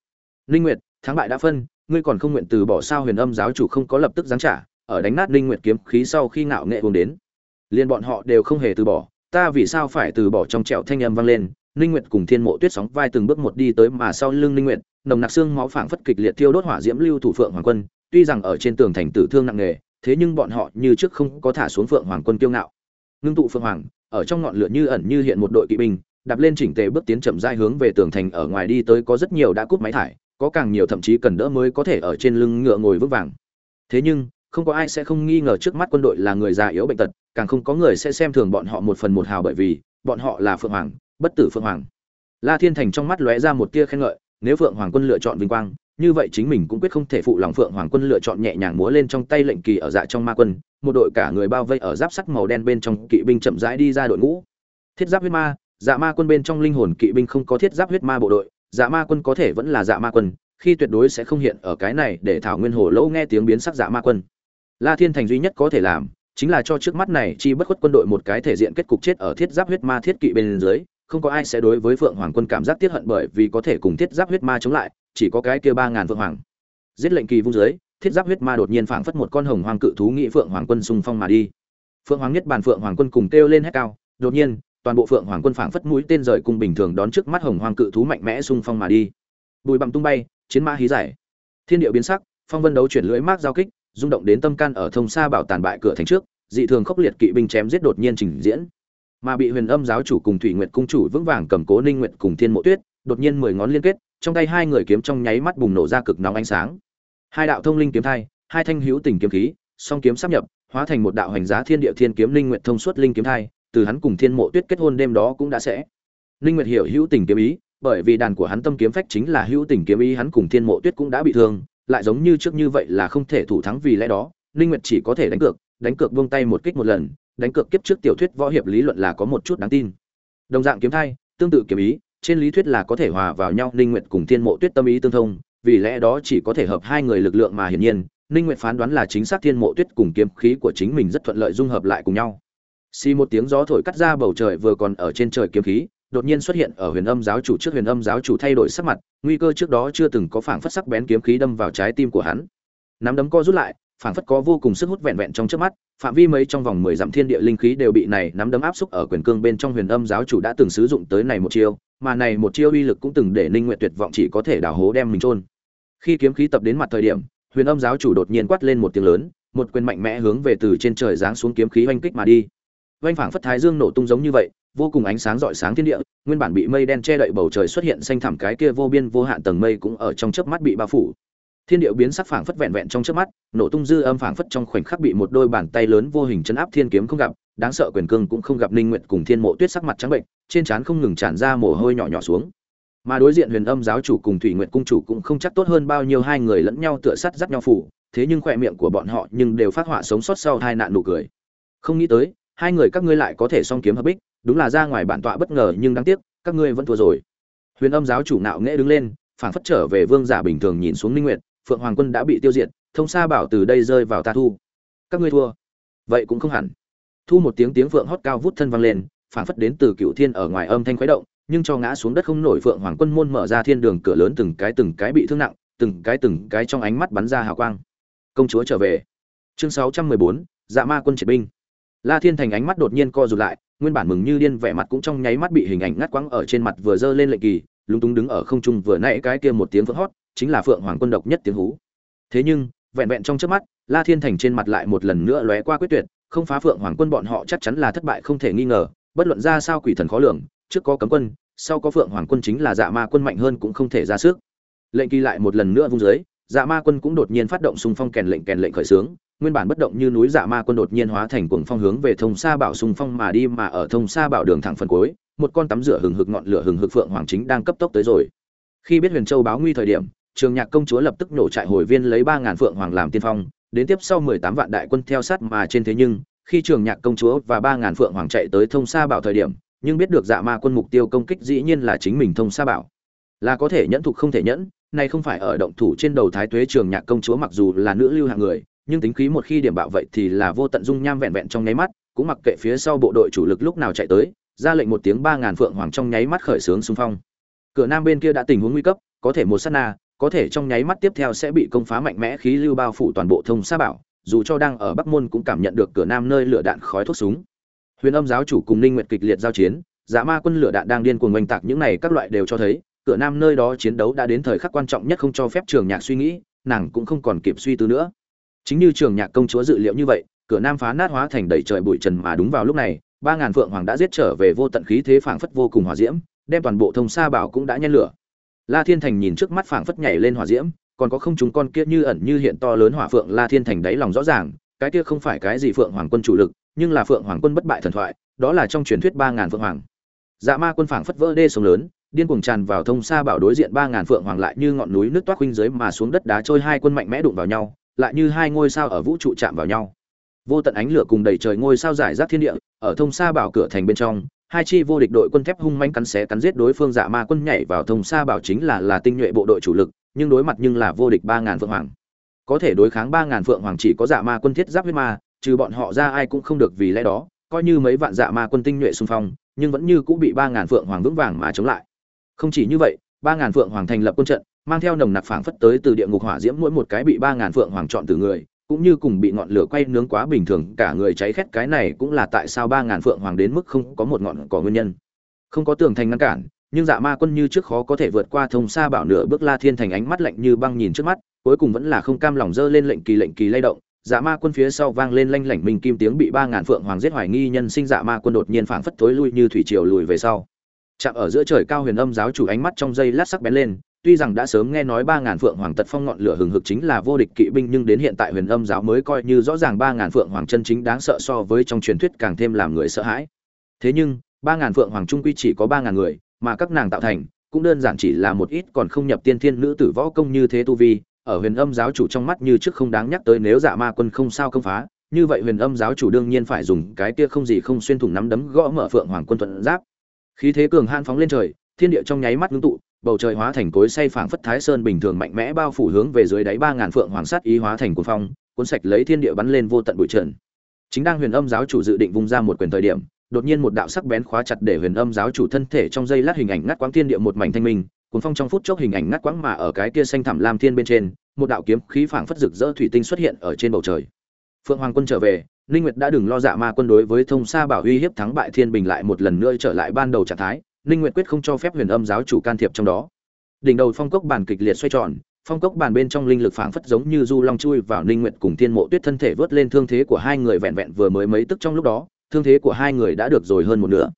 Ninh nguyệt, thắng bại đã phân, ngươi còn không nguyện từ bỏ sao huyền âm giáo chủ không có lập tức giáng trả, ở đánh nát ninh nguyệt kiếm khí sau khi ngạo nghệ uống đến. Liền bọn họ đều không hề từ bỏ, ta vì sao phải từ bỏ trong trẹo thanh âm vang lên, ninh nguyệt cùng thiên mộ tuyết sóng vai từng bước một đi tới mà sau lưng ninh nguyệt, nồng nặc xương máu phảng phất kịch liệt thiêu đốt hỏa diễm lưu thủ phượng hoàng quân, tuy rằng ở trên tường thành tử thương nặng nề, thế nhưng bọn họ như trước không có thả xuống phượng hoàng quân kiêu ngạo. Ngưng tụ phượng hoàng ở trong ngọn lửa như ẩn như hiện một đội kỵ binh, đạp lên chỉnh tề bước tiến chậm rãi hướng về tường thành ở ngoài đi tới có rất nhiều đã cút máy thải, có càng nhiều thậm chí cần đỡ mới có thể ở trên lưng ngựa ngồi vững vàng. Thế nhưng, không có ai sẽ không nghi ngờ trước mắt quân đội là người già yếu bệnh tật, càng không có người sẽ xem thường bọn họ một phần một hào bởi vì, bọn họ là phượng hoàng, bất tử phượng hoàng. La thiên thành trong mắt lóe ra một tia khen ngợi, nếu phượng hoàng quân lựa chọn vinh quang như vậy chính mình cũng quyết không thể phụ lòng phượng hoàng quân lựa chọn nhẹ nhàng múa lên trong tay lệnh kỳ ở dạ trong ma quân, một đội cả người bao vây ở giáp sắt màu đen bên trong kỵ binh chậm rãi đi ra đội ngũ. Thiết giáp huyết ma dạ ma quân bên trong linh hồn kỵ binh không có thiết giáp huyết ma bộ đội dạ ma quân có thể vẫn là dạ ma quân, khi tuyệt đối sẽ không hiện ở cái này để thảo nguyên hồ lỗ nghe tiếng biến sắc dạ ma quân. La thiên thành duy nhất có thể làm, chính là cho trước mắt này chi bất khuất quân đội một cái thể diện kết cục chết ở thiết giáp huyết ma thiết kỵ bên dưới, không có ai sẽ đối với phượng hoàng quân cảm giác tiết hận bởi vì có thể cùng thiết giáp huyết ma chống lại chỉ có cái kia ba ngàn vượng hoàng. Giết lệnh kỳ vung dưới, thiết giáp huyết ma đột nhiên phảng phất một con hồng hoàng cự thú nghị phượng hoàng quân xung phong mà đi. Phượng hoàng nhất bàn phượng hoàng quân cùng kêu lên hét cao, đột nhiên, toàn bộ phượng hoàng quân phảng phất mũi tên rời cùng bình thường đón trước mắt hồng hoàng cự thú mạnh mẽ xung phong mà đi. Bùi bặm tung bay, chiến mã hí giải. Thiên địa biến sắc, phong vân đấu chuyển lưỡi mác giao kích, rung động đến tâm can ở thông xa bảo tàn bại cửa thành trước, dị thường khốc liệt kỵ binh chém giết đột nhiên trình diễn. Mà bị huyền âm giáo chủ cùng thủy nguyệt cung chủ vững vàng cầm cố ninh nguyệt cùng thiên mộ tuyết, đột nhiên mười ngón liên kết trong tay hai người kiếm trong nháy mắt bùng nổ ra cực nóng ánh sáng. Hai đạo thông linh kiếm thai, hai thanh hữu tình kiếm khí, song kiếm sắp nhập, hóa thành một đạo hành giá thiên địa thiên kiếm linh nguyệt thông suốt linh kiếm thai, từ hắn cùng thiên mộ tuyết kết hôn đêm đó cũng đã sẽ. Linh nguyệt hiểu hữu tình kiếm ý, bởi vì đàn của hắn tâm kiếm phách chính là hữu tình kiếm ý hắn cùng thiên mộ tuyết cũng đã bị thương, lại giống như trước như vậy là không thể thủ thắng vì lẽ đó, linh nguyệt chỉ có thể đánh cược đánh cược buông tay một kích một lần, đánh cược kiếp trước tiểu thuyết võ hiệp lý luận là có một chút đáng tin. Đồng dạng kiếm thai, tương tự kiếm ý trên lý thuyết là có thể hòa vào nhau, Ninh nguyệt cùng thiên mộ tuyết tâm ý tương thông, vì lẽ đó chỉ có thể hợp hai người lực lượng mà hiển nhiên, ninh nguyệt phán đoán là chính xác thiên mộ tuyết cùng kiếm khí của chính mình rất thuận lợi dung hợp lại cùng nhau. Xì một tiếng gió thổi cắt ra bầu trời vừa còn ở trên trời kiếm khí, đột nhiên xuất hiện ở huyền âm giáo chủ trước huyền âm giáo chủ thay đổi sắc mặt, nguy cơ trước đó chưa từng có phảng phất sắc bén kiếm khí đâm vào trái tim của hắn. Nắm đấm co rút lại, phảng phất có vô cùng sức hút vẹn vẹn trong trước mắt, phạm vi mấy trong vòng mười dặm thiên địa linh khí đều bị này nắm đấm áp xúc ở quyền cương bên trong huyền âm giáo chủ đã từng sử dụng tới này một chiêu mà này một chiêu uy lực cũng từng để ninh nguyện tuyệt vọng chỉ có thể đào hố đem mình trôn khi kiếm khí tập đến mặt thời điểm, huyền âm giáo chủ đột nhiên quát lên một tiếng lớn, một quyền mạnh mẽ hướng về từ trên trời giáng xuống kiếm khí oanh kích mà đi. Vành phảng phất thái dương nổ tung giống như vậy, vô cùng ánh sáng rọi sáng thiên địa, nguyên bản bị mây đen che đậy bầu trời xuất hiện xanh thẳm cái kia vô biên vô hạn tầng mây cũng ở trong chớp mắt bị bao phủ. Thiên địa biến sắc phảng phất vẹn vẹn trong chớp mắt, nổ tung dư âm phảng phất trong khoảnh khắc bị một đôi bàn tay lớn vô hình chấn áp thiên kiếm không gặp, đáng sợ quyền cương cũng không gặp ninh nguyện cùng thiên mộ tuyết sắc mặt trắng bệnh trên trán không ngừng tràn ra mồ hôi nhỏ nhỏ xuống. Mà đối diện huyền âm giáo chủ cùng thủy nguyện cung chủ cũng không chắc tốt hơn bao nhiêu, hai người lẫn nhau tựa sắt dắt nhau phủ, thế nhưng khỏe miệng của bọn họ nhưng đều phát họa sống sót sau hai nạn nụ cười. Không nghĩ tới, hai người các ngươi lại có thể song kiếm hợp bích, đúng là ra ngoài bản tọa bất ngờ nhưng đáng tiếc, các ngươi vẫn thua rồi. Huyền âm giáo chủ nạo nghễ đứng lên, phảng phất trở về vương giả bình thường nhìn xuống ninh nguyệt, phượng hoàng quân đã bị tiêu diệt, thông sa bảo từ đây rơi vào ta thu. Các ngươi thua. Vậy cũng không hẳn. Thu một tiếng tiếng phượng hót cao vút thân vang lên phản phất đến từ cựu thiên ở ngoài âm thanh khuấy động nhưng cho ngã xuống đất không nổi phượng hoàng quân môn mở ra thiên đường cửa lớn từng cái từng cái bị thương nặng từng cái từng cái trong ánh mắt bắn ra hào quang. Công chúa trở về. Chương 614, dạ ma quân triệt binh. La thiên thành ánh mắt đột nhiên co rụt lại nguyên bản mừng như điên vẻ mặt cũng trong nháy mắt bị hình ảnh ngắt quãng ở trên mặt vừa dơ lên lệnh kỳ lúng túng đứng ở không trung vừa nãy cái kia một tiếng phượng hót chính là phượng hoàng quân độc nhất tiếng hú. Thế nhưng vẹn vẹn trong trước mắt la thiên thành trên mặt lại một lần nữa lóe qua quyết tuyệt không phá phượng hoàng quân bọn họ chắc chắn là thất bại không thể nghi ngờ bất luận ra sao quỷ thần khó lường, trước có cấm quân, sau có phượng hoàng quân chính là dạ ma quân mạnh hơn cũng không thể ra sức. Lệnh kỳ lại một lần nữa vung dưới dạ ma quân cũng đột nhiên phát động xung phong kèn lệnh kèn lệnh khởi xướng, nguyên bản bất động như núi dạ ma quân đột nhiên hóa thành cuồng phong hướng về thông xa bảo xung phong mà đi mà ở thông xa bảo đường thẳng phần cuối, một con tắm rửa hừng hực ngọn lửa hừng hực phượng hoàng chính đang cấp tốc tới rồi. Khi biết huyền châu báo nguy thời điểm, trường nhạc công chúa lập tức nổ trại hồi viên lấy ba ngàn phượng hoàng làm tiên phong, đến tiếp sau mười tám vạn đại quân theo sát mà trên thế nhưng khi trường nhạc công chúa và ba ngàn phượng hoàng chạy tới thông sa bảo thời điểm, nhưng biết được dạ ma quân mục tiêu công kích dĩ nhiên là chính mình thông sa bảo. Là có thể nhẫn thục không thể nhẫn, Nay không phải ở động thủ trên đầu thái tuế trường nhạc công chúa mặc dù là nữ lưu hạng người, nhưng tính khí một khi điểm bạo vậy thì là vô tận dung nham vẹn vẹn trong nháy mắt, cũng mặc kệ phía sau bộ đội chủ lực lúc nào chạy tới, ra lệnh một tiếng ba ngàn phượng hoàng trong nháy mắt khởi xướng xung phong. Cửa nam bên kia đã tình huống nguy cấp, có thể một sát na, có thể trong nháy mắt tiếp theo sẽ bị công phá mạnh mẽ khí lưu bao phủ toàn bộ thông sa bảo dù cho đang ở bắc môn cũng cảm nhận được cửa nam nơi lửa đạn khói thuốc súng. Huyền âm giáo chủ cùng ninh nguyệt kịch liệt giao chiến, giả ma quân lửa đạn đang điên cuồng oanh tạc những này các loại đều cho thấy, cửa nam nơi đó chiến đấu đã đến thời khắc quan trọng nhất không cho phép trường nhạc suy nghĩ, nàng cũng không còn kịp suy tư nữa. Chính như trường nhạc công chúa dự liệu như vậy, cửa nam phá nát hóa thành đầy trời bụi trần mà đúng vào lúc này, ba ngàn phượng hoàng đã giết trở về vô tận khí thế phảng phất vô cùng hỏa diễm, đem toàn bộ thông sa bảo cũng đã nhen lửa. La thiên thành nhìn trước mắt phảng phất nhảy lên hỏa diễm còn có không chúng con kia như ẩn như hiện to lớn hỏa phượng la thiên thành đáy lòng rõ ràng, cái kia không phải cái gì phượng hoàng quân chủ lực, nhưng là phượng hoàng quân bất bại thần thoại, đó là trong truyền thuyết ba ngàn phượng hoàng. Dạ ma quân phảng phất vỡ đê sông lớn, điên cuồng tràn vào thông sa bảo đối diện ba ngàn phượng hoàng lại như ngọn núi nước toát khuynh dưới mà xuống đất đá trôi hai quân mạnh mẽ đụng vào nhau, lại như hai ngôi sao ở vũ trụ chạm vào nhau. Vô tận ánh lửa cùng đầy trời ngôi sao giải rác thiên địa, ở thông sa bảo cửa thành bên trong, hai chi vô địch đội quân thép hung manh cắn xé cắn giết đối phương dạ ma quân nhảy vào thông sa bảo chính là là tinh nhuệ bộ đội chủ lực nhưng đối mặt nhưng là vô địch ba ngàn phượng hoàng. Có thể đối kháng ba ngàn phượng hoàng chỉ có dạ ma quân thiết giáp huyết ma, trừ bọn họ ra ai cũng không được vì lẽ đó, coi như mấy vạn dạ ma quân tinh nhuệ xung phong, nhưng vẫn như cũng bị ba ngàn phượng hoàng vững vàng mà chống lại. Không chỉ như vậy, ba ngàn phượng hoàng thành lập quân trận, mang theo nồng nặc phảng phất tới từ địa ngục hỏa diễm mỗi một cái bị ba ngàn phượng hoàng chọn từ người, cũng như cùng bị ngọn lửa quay nướng quá bình thường, cả người cháy khét cái này cũng là tại sao ba ngàn phượng hoàng đến mức không có một ngọn cỏ nguyên nhân. Không có tường thành ngăn cản nhưng dạ ma quân như trước khó có thể vượt qua thông xa bảo nửa bước la thiên thành ánh mắt lạnh như băng nhìn trước mắt, cuối cùng vẫn là không cam lòng dơ lên lệnh kỳ lệnh kỳ lay động dạ ma quân phía sau vang lên lanh lảnh minh kim tiếng bị ba ngàn phượng hoàng giết hoài nghi nhân sinh dạ ma quân đột nhiên phảng phất tối lui như thủy triều lùi về sau. Chạm ở giữa trời cao huyền âm giáo chủ ánh mắt trong dây lát sắc bén lên, tuy rằng đã sớm nghe nói ba ngàn phượng hoàng tật phong ngọn lửa hừng hực chính là vô địch kỵ binh nhưng đến hiện tại huyền âm giáo mới coi như rõ ràng ba ngàn phượng hoàng chân chính đáng sợ so với trong truyền thuyết càng thêm làm người sợ hãi. Thế nhưng, ba ngàn phượng hoàng trung quy chỉ có ba ngàn người mà các nàng tạo thành, cũng đơn giản chỉ là một ít còn không nhập tiên thiên nữ tử võ công như thế tu vi, ở huyền âm giáo chủ trong mắt như trước không đáng nhắc tới nếu dạ ma quân không sao công phá, như vậy huyền âm giáo chủ đương nhiên phải dùng cái kia không gì không xuyên thủng nắm đấm gõ mở phượng hoàng quân thuận giáp. Khí thế cường han phóng lên trời, thiên địa trong nháy mắt ngưng tụ, bầu trời hóa thành cối say phảng phất thái sơn bình thường mạnh mẽ bao phủ hướng về dưới đáy ba ngàn phượng hoàng sát ý hóa thành cuồng phong, cuốn sạch lấy thiên địa bắn lên vô tận bụi trần. Chính đang huyền âm giáo chủ dự định vung ra một quyền thời điểm đột nhiên một đạo sắc bén khóa chặt để huyền âm giáo chủ thân thể trong dây lát hình ảnh ngắt quãng thiên địa một mảnh thanh minh, cuốn phong trong phút chốc hình ảnh ngắt quãng mà ở cái kia xanh thẳm lam thiên bên trên, một đạo kiếm khí phảng phất rực rỡ thủy tinh xuất hiện ở trên bầu trời. Phượng hoàng quân trở về, ninh nguyệt đã đừng lo dạ ma quân đối với thông sa bảo uy hiếp thắng bại thiên bình lại một lần nữa trở lại ban đầu trạng thái, ninh nguyệt quyết không cho phép huyền âm giáo chủ can thiệp trong đó. Đỉnh đầu phong cốc bàn kịch liệt xoay tròn, phong cốc bàn bên trong linh lực phảng phất giống như du long chui vào ninh nguyệt cùng thiên mộ tuyết thân thể vớt lên thương thế của hai người vẹn vẹn vừa mới mấy tức trong lúc đó thương thế của hai người đã được rồi hơn một nửa.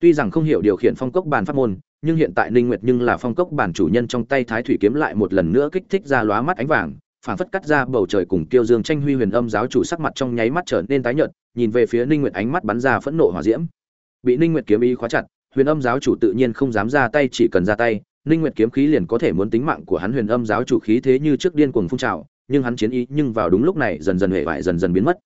Tuy rằng không hiểu điều khiển phong cốc bàn pháp môn, nhưng hiện tại ninh nguyệt nhưng là phong cốc bàn chủ nhân trong tay thái thủy kiếm lại một lần nữa kích thích ra lóa mắt ánh vàng, phảng phất cắt ra bầu trời cùng kiêu dương tranh huy huyền âm giáo chủ sắc mặt trong nháy mắt trở nên tái nhợt, nhìn về phía ninh nguyệt ánh mắt bắn ra phẫn nộ hỏa diễm. Bị ninh nguyệt kiếm ý khóa chặt, huyền âm giáo chủ tự nhiên không dám ra tay, chỉ cần ra tay, ninh nguyệt kiếm khí liền có thể muốn tính mạng của hắn. Huyền âm giáo chủ khí thế như trước điên cuồng phun trào, nhưng hắn chiến ý nhưng vào đúng lúc này dần dần hề bại dần dần biến mất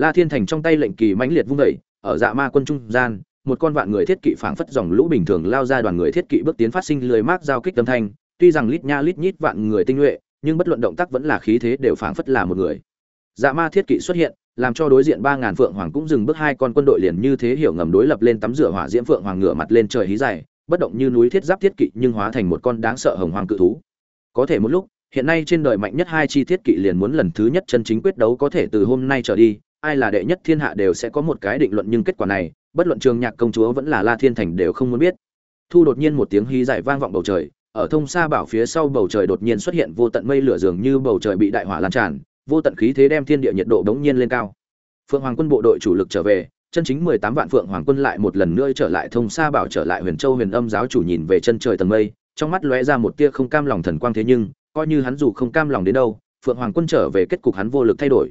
la thiên thành trong tay lệnh kỳ mãnh liệt vung dậy, ở dạ ma quân trung gian, một con vạn người thiết kỵ phảng phất dòng lũ bình thường lao ra đoàn người thiết kỵ bước tiến phát sinh lười mát giao kích âm thanh. Tuy rằng lít nha lít nhít vạn người tinh nhuệ, nhưng bất luận động tác vẫn là khí thế đều phảng phất là một người. Dạ ma thiết kỵ xuất hiện, làm cho đối diện ba ngàn phượng hoàng cũng dừng bước hai con quân đội liền như thế hiểu ngầm đối lập lên tắm rửa hỏa diễm phượng hoàng ngửa mặt lên trời hí dài, bất động như núi thiết giáp thiết kỵ nhưng hóa thành một con đáng sợ hồng hoàng cự thú. Có thể một lúc, hiện nay trên đời mạnh nhất hai chi thiết kỵ liền muốn lần thứ nhất chân chính quyết đấu có thể từ hôm nay trở đi ai là đệ nhất thiên hạ đều sẽ có một cái định luận nhưng kết quả này, bất luận trường nhạc công chúa vẫn là la thiên thành đều không muốn biết. Thu đột nhiên một tiếng hí dài vang vọng bầu trời, ở thông xa bảo phía sau bầu trời đột nhiên xuất hiện vô tận mây lửa dường như bầu trời bị đại hỏa lan tràn, vô tận khí thế đem thiên địa nhiệt độ đống nhiên lên cao. Phượng hoàng quân bộ đội chủ lực trở về, chân chính mười tám vạn phượng hoàng quân lại một lần nữa trở lại thông xa bảo trở lại huyền châu huyền âm giáo chủ nhìn về chân trời tầng mây, trong mắt lóe ra một tia không cam lòng thần quang thế nhưng, coi như hắn dù không cam lòng đến đâu, phượng hoàng quân trở về kết cục hắn vô lực thay đổi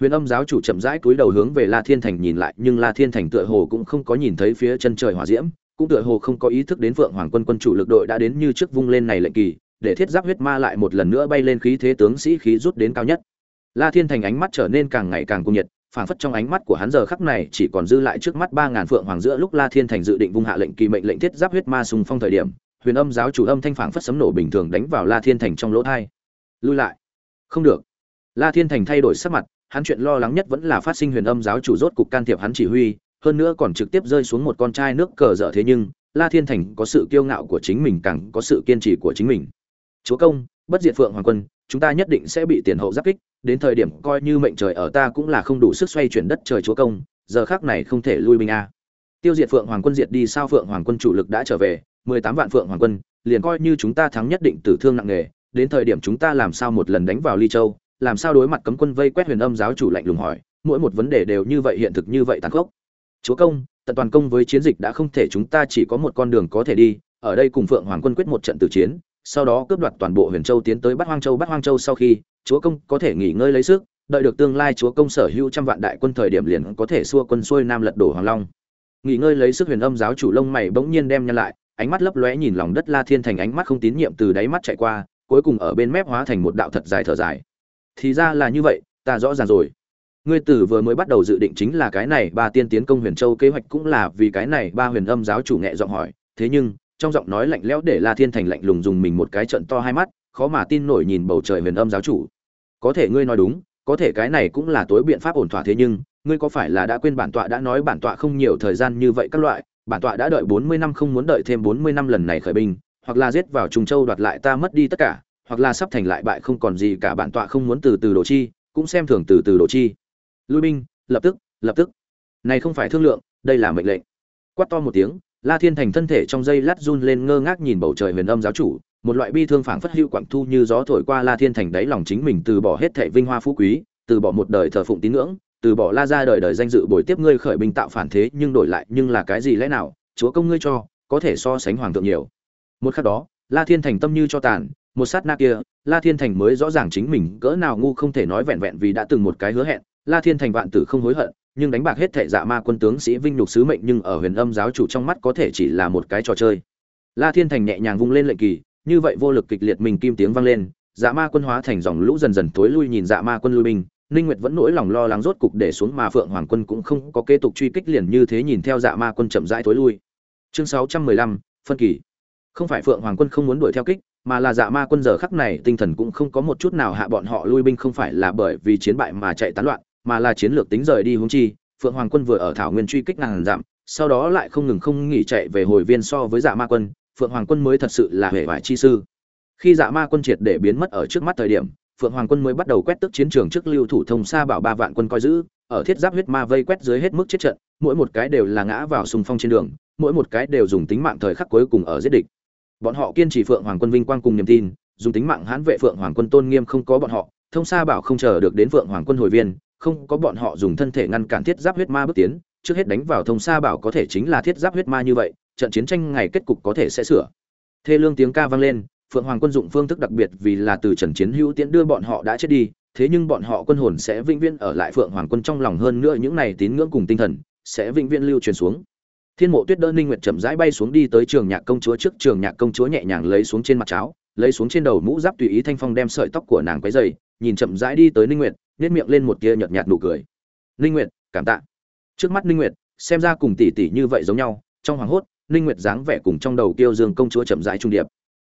huyền âm giáo chủ chậm rãi cúi đầu hướng về la thiên thành nhìn lại, nhưng la thiên thành tựa hồ cũng không có nhìn thấy phía chân trời hỏa diễm, cũng tựa hồ không có ý thức đến phượng hoàng quân quân chủ lực đội đã đến như trước vung lên này lệnh kỳ, để thiết giáp huyết ma lại một lần nữa bay lên khí thế tướng sĩ khí rút đến cao nhất. La thiên thành ánh mắt trở nên càng ngày càng cung nhiệt, phảng phất trong ánh mắt của hắn giờ khắc này chỉ còn dư lại trước mắt ba ngàn phượng hoàng giữa lúc la thiên thành dự định vung hạ lệnh kỳ mệnh lệnh thiết giáp huyết ma sùng phong thời điểm, huyền âm giáo chủ âm thanh phảng phất sấm nổ bình thường đánh vào la thiên thành trong lỗ thai lui lại. Không được. La thiên thành thay đổi sắc mặt hắn chuyện lo lắng nhất vẫn là phát sinh huyền âm giáo chủ rốt cục can thiệp hắn chỉ huy, hơn nữa còn trực tiếp rơi xuống một con trai nước cờ dở thế nhưng, la thiên thành có sự kiêu ngạo của chính mình càng có sự kiên trì của chính mình. Chúa công, bất diệt phượng hoàng quân, chúng ta nhất định sẽ bị tiền hậu giáp kích, đến thời điểm coi như mệnh trời ở ta cũng là không đủ sức xoay chuyển đất trời chúa công, giờ khắc này không thể lui binh a. Tiêu diệt phượng hoàng quân diệt đi sao phượng hoàng quân chủ lực đã trở về, mười tám vạn phượng hoàng quân, liền coi như chúng ta thắng nhất định tử thương nặng nề, đến thời điểm chúng ta làm sao một lần đánh vào ly châu làm sao đối mặt cấm quân vây quét huyền âm giáo chủ lạnh lùng hỏi, mỗi một vấn đề đều như vậy hiện thực như vậy tàn khốc. Chúa công, tận toàn công với chiến dịch đã không thể chúng ta chỉ có một con đường có thể đi, ở đây cùng phượng hoàng quân quyết một trận tử chiến, sau đó cướp đoạt toàn bộ huyền châu tiến tới bắt hoang châu. Bắt hoang châu sau khi, chúa công có thể nghỉ ngơi lấy sức, đợi được tương lai chúa công sở hữu trăm vạn đại quân thời điểm liền có thể xua quân xuôi nam lật đổ hoàng long. Nghỉ ngơi lấy sức huyền âm giáo chủ lông mày bỗng nhiên đem nhăn lại, ánh mắt lấp lóe nhìn lòng đất la thiên thành ánh mắt không tín nhiệm từ đáy mắt chạy qua, cuối cùng ở bên mép hóa thành một đạo thật dài thở dài thì ra là như vậy, ta rõ ràng rồi. Ngươi tử vừa mới bắt đầu dự định chính là cái này ba tiên tiến công huyền châu, kế hoạch cũng là vì cái này ba huyền âm giáo chủ nhẹ giọng hỏi. Thế nhưng, trong giọng nói lạnh lẽo để la thiên thành lạnh lùng dùng mình một cái trận to hai mắt, khó mà tin nổi nhìn bầu trời huyền âm giáo chủ. Có thể ngươi nói đúng, có thể cái này cũng là tối biện pháp ổn thỏa thế nhưng, ngươi có phải là đã quên bản tọa đã nói bản tọa không nhiều thời gian như vậy các loại, bản tọa đã đợi bốn mươi năm không muốn đợi thêm bốn mươi năm lần này khởi binh, hoặc là giết vào trùng châu đoạt lại ta mất đi tất cả hoặc là sắp thành lại bại không còn gì cả bản tọa không muốn từ từ đồ chi, cũng xem thường từ từ đồ chi. Lui binh, lập tức lập tức. Này không phải thương lượng, đây là mệnh lệnh. Quát to một tiếng, la thiên thành thân thể trong dây lát run lên ngơ ngác nhìn bầu trời huyền âm giáo chủ, một loại bi thương phảng phất hữu quảng thu như gió thổi qua la thiên thành đáy lòng chính mình từ bỏ hết thệ vinh hoa phú quý, từ bỏ một đời thờ phụng tín ngưỡng, từ bỏ la ra đời đời danh dự bồi tiếp ngươi khởi binh tạo phản thế nhưng đổi lại nhưng là cái gì lẽ nào, chúa công ngươi cho, có thể so sánh hoàng thượng nhiều. Một khắc đó, la thiên thành tâm như cho tàn một sát na kia la thiên thành mới rõ ràng chính mình cỡ nào ngu không thể nói vẹn vẹn vì đã từng một cái hứa hẹn. La thiên thành vạn tử không hối hận nhưng đánh bạc hết thệ dạ ma quân tướng sĩ vinh nhục sứ mệnh nhưng ở huyền âm giáo chủ trong mắt có thể chỉ là một cái trò chơi. La thiên thành nhẹ nhàng vung lên lệnh kỳ như vậy vô lực kịch liệt mình kim tiếng vang lên dạ ma quân hóa thành dòng lũ dần dần tối lui nhìn dạ ma quân lui binh ninh nguyệt vẫn nỗi lòng lo lắng rốt cục để xuống mà phượng hoàng quân cũng không có kế tục truy kích liền như thế nhìn theo dạ ma quân chậm rãi tối lui. Chương 615, phân kỳ. Không phải phượng hoàng quân không muốn đuổi theo kích mà là dạ ma quân giờ khắc này tinh thần cũng không có một chút nào hạ bọn họ lui binh không phải là bởi vì chiến bại mà chạy tán loạn, mà là chiến lược tính rời đi hướng chi, phượng hoàng quân vừa ở thảo nguyên truy kích ngàn giảm sau đó lại không ngừng không nghỉ chạy về hồi viên so với dạ ma quân, phượng hoàng quân mới thật sự là hệ vải chi sư. Khi dạ ma quân triệt để biến mất ở trước mắt thời điểm, phượng hoàng quân mới bắt đầu quét tức chiến trường trước lưu thủ thông xa bảo ba vạn quân coi giữ, ở thiết giáp huyết ma vây quét dưới hết mức chết trận, mỗi một cái đều là ngã vào xung phong trên đường, mỗi một cái đều dùng tính mạng thời khắc cuối cùng ở giết địch bọn họ kiên trì phượng hoàng quân vinh quang cùng niềm tin, dùng tính mạng hãn vệ phượng hoàng quân tôn nghiêm không có bọn họ, thông xa bảo không chờ được đến phượng hoàng quân hồi viên, không có bọn họ dùng thân thể ngăn cản thiết giáp huyết ma bước tiến, trước hết đánh vào thông xa bảo có thể chính là thiết giáp huyết ma như vậy, trận chiến tranh ngày kết cục có thể sẽ sửa. Thê lương tiếng ca vang lên, phượng hoàng quân dụng phương thức đặc biệt vì là từ trần chiến hữu tiễn đưa bọn họ đã chết đi, thế nhưng bọn họ quân hồn sẽ vĩnh viễn ở lại phượng hoàng quân trong lòng hơn nữa những này tín ngưỡng cùng tinh thần, sẽ vĩnh viễn lưu truyền xuống thiên mộ tuyết đỡ ninh nguyệt chậm rãi bay xuống đi tới trường nhạc công chúa trước, trường nhạc công chúa nhẹ nhàng lấy xuống trên mặt cháo, lấy xuống trên đầu mũ giáp tùy ý thanh phong đem sợi tóc của nàng quấy dày nhìn chậm rãi đi tới ninh nguyệt nét miệng lên một tia nhợt nhạt nụ cười. Ninh nguyệt, cảm tạ. Trước mắt ninh nguyệt, xem ra cùng tỷ tỷ như vậy giống nhau, trong hoàng hốt, ninh nguyệt dáng vẻ cùng trong đầu kiêu dương công chúa chậm rãi trung điệp.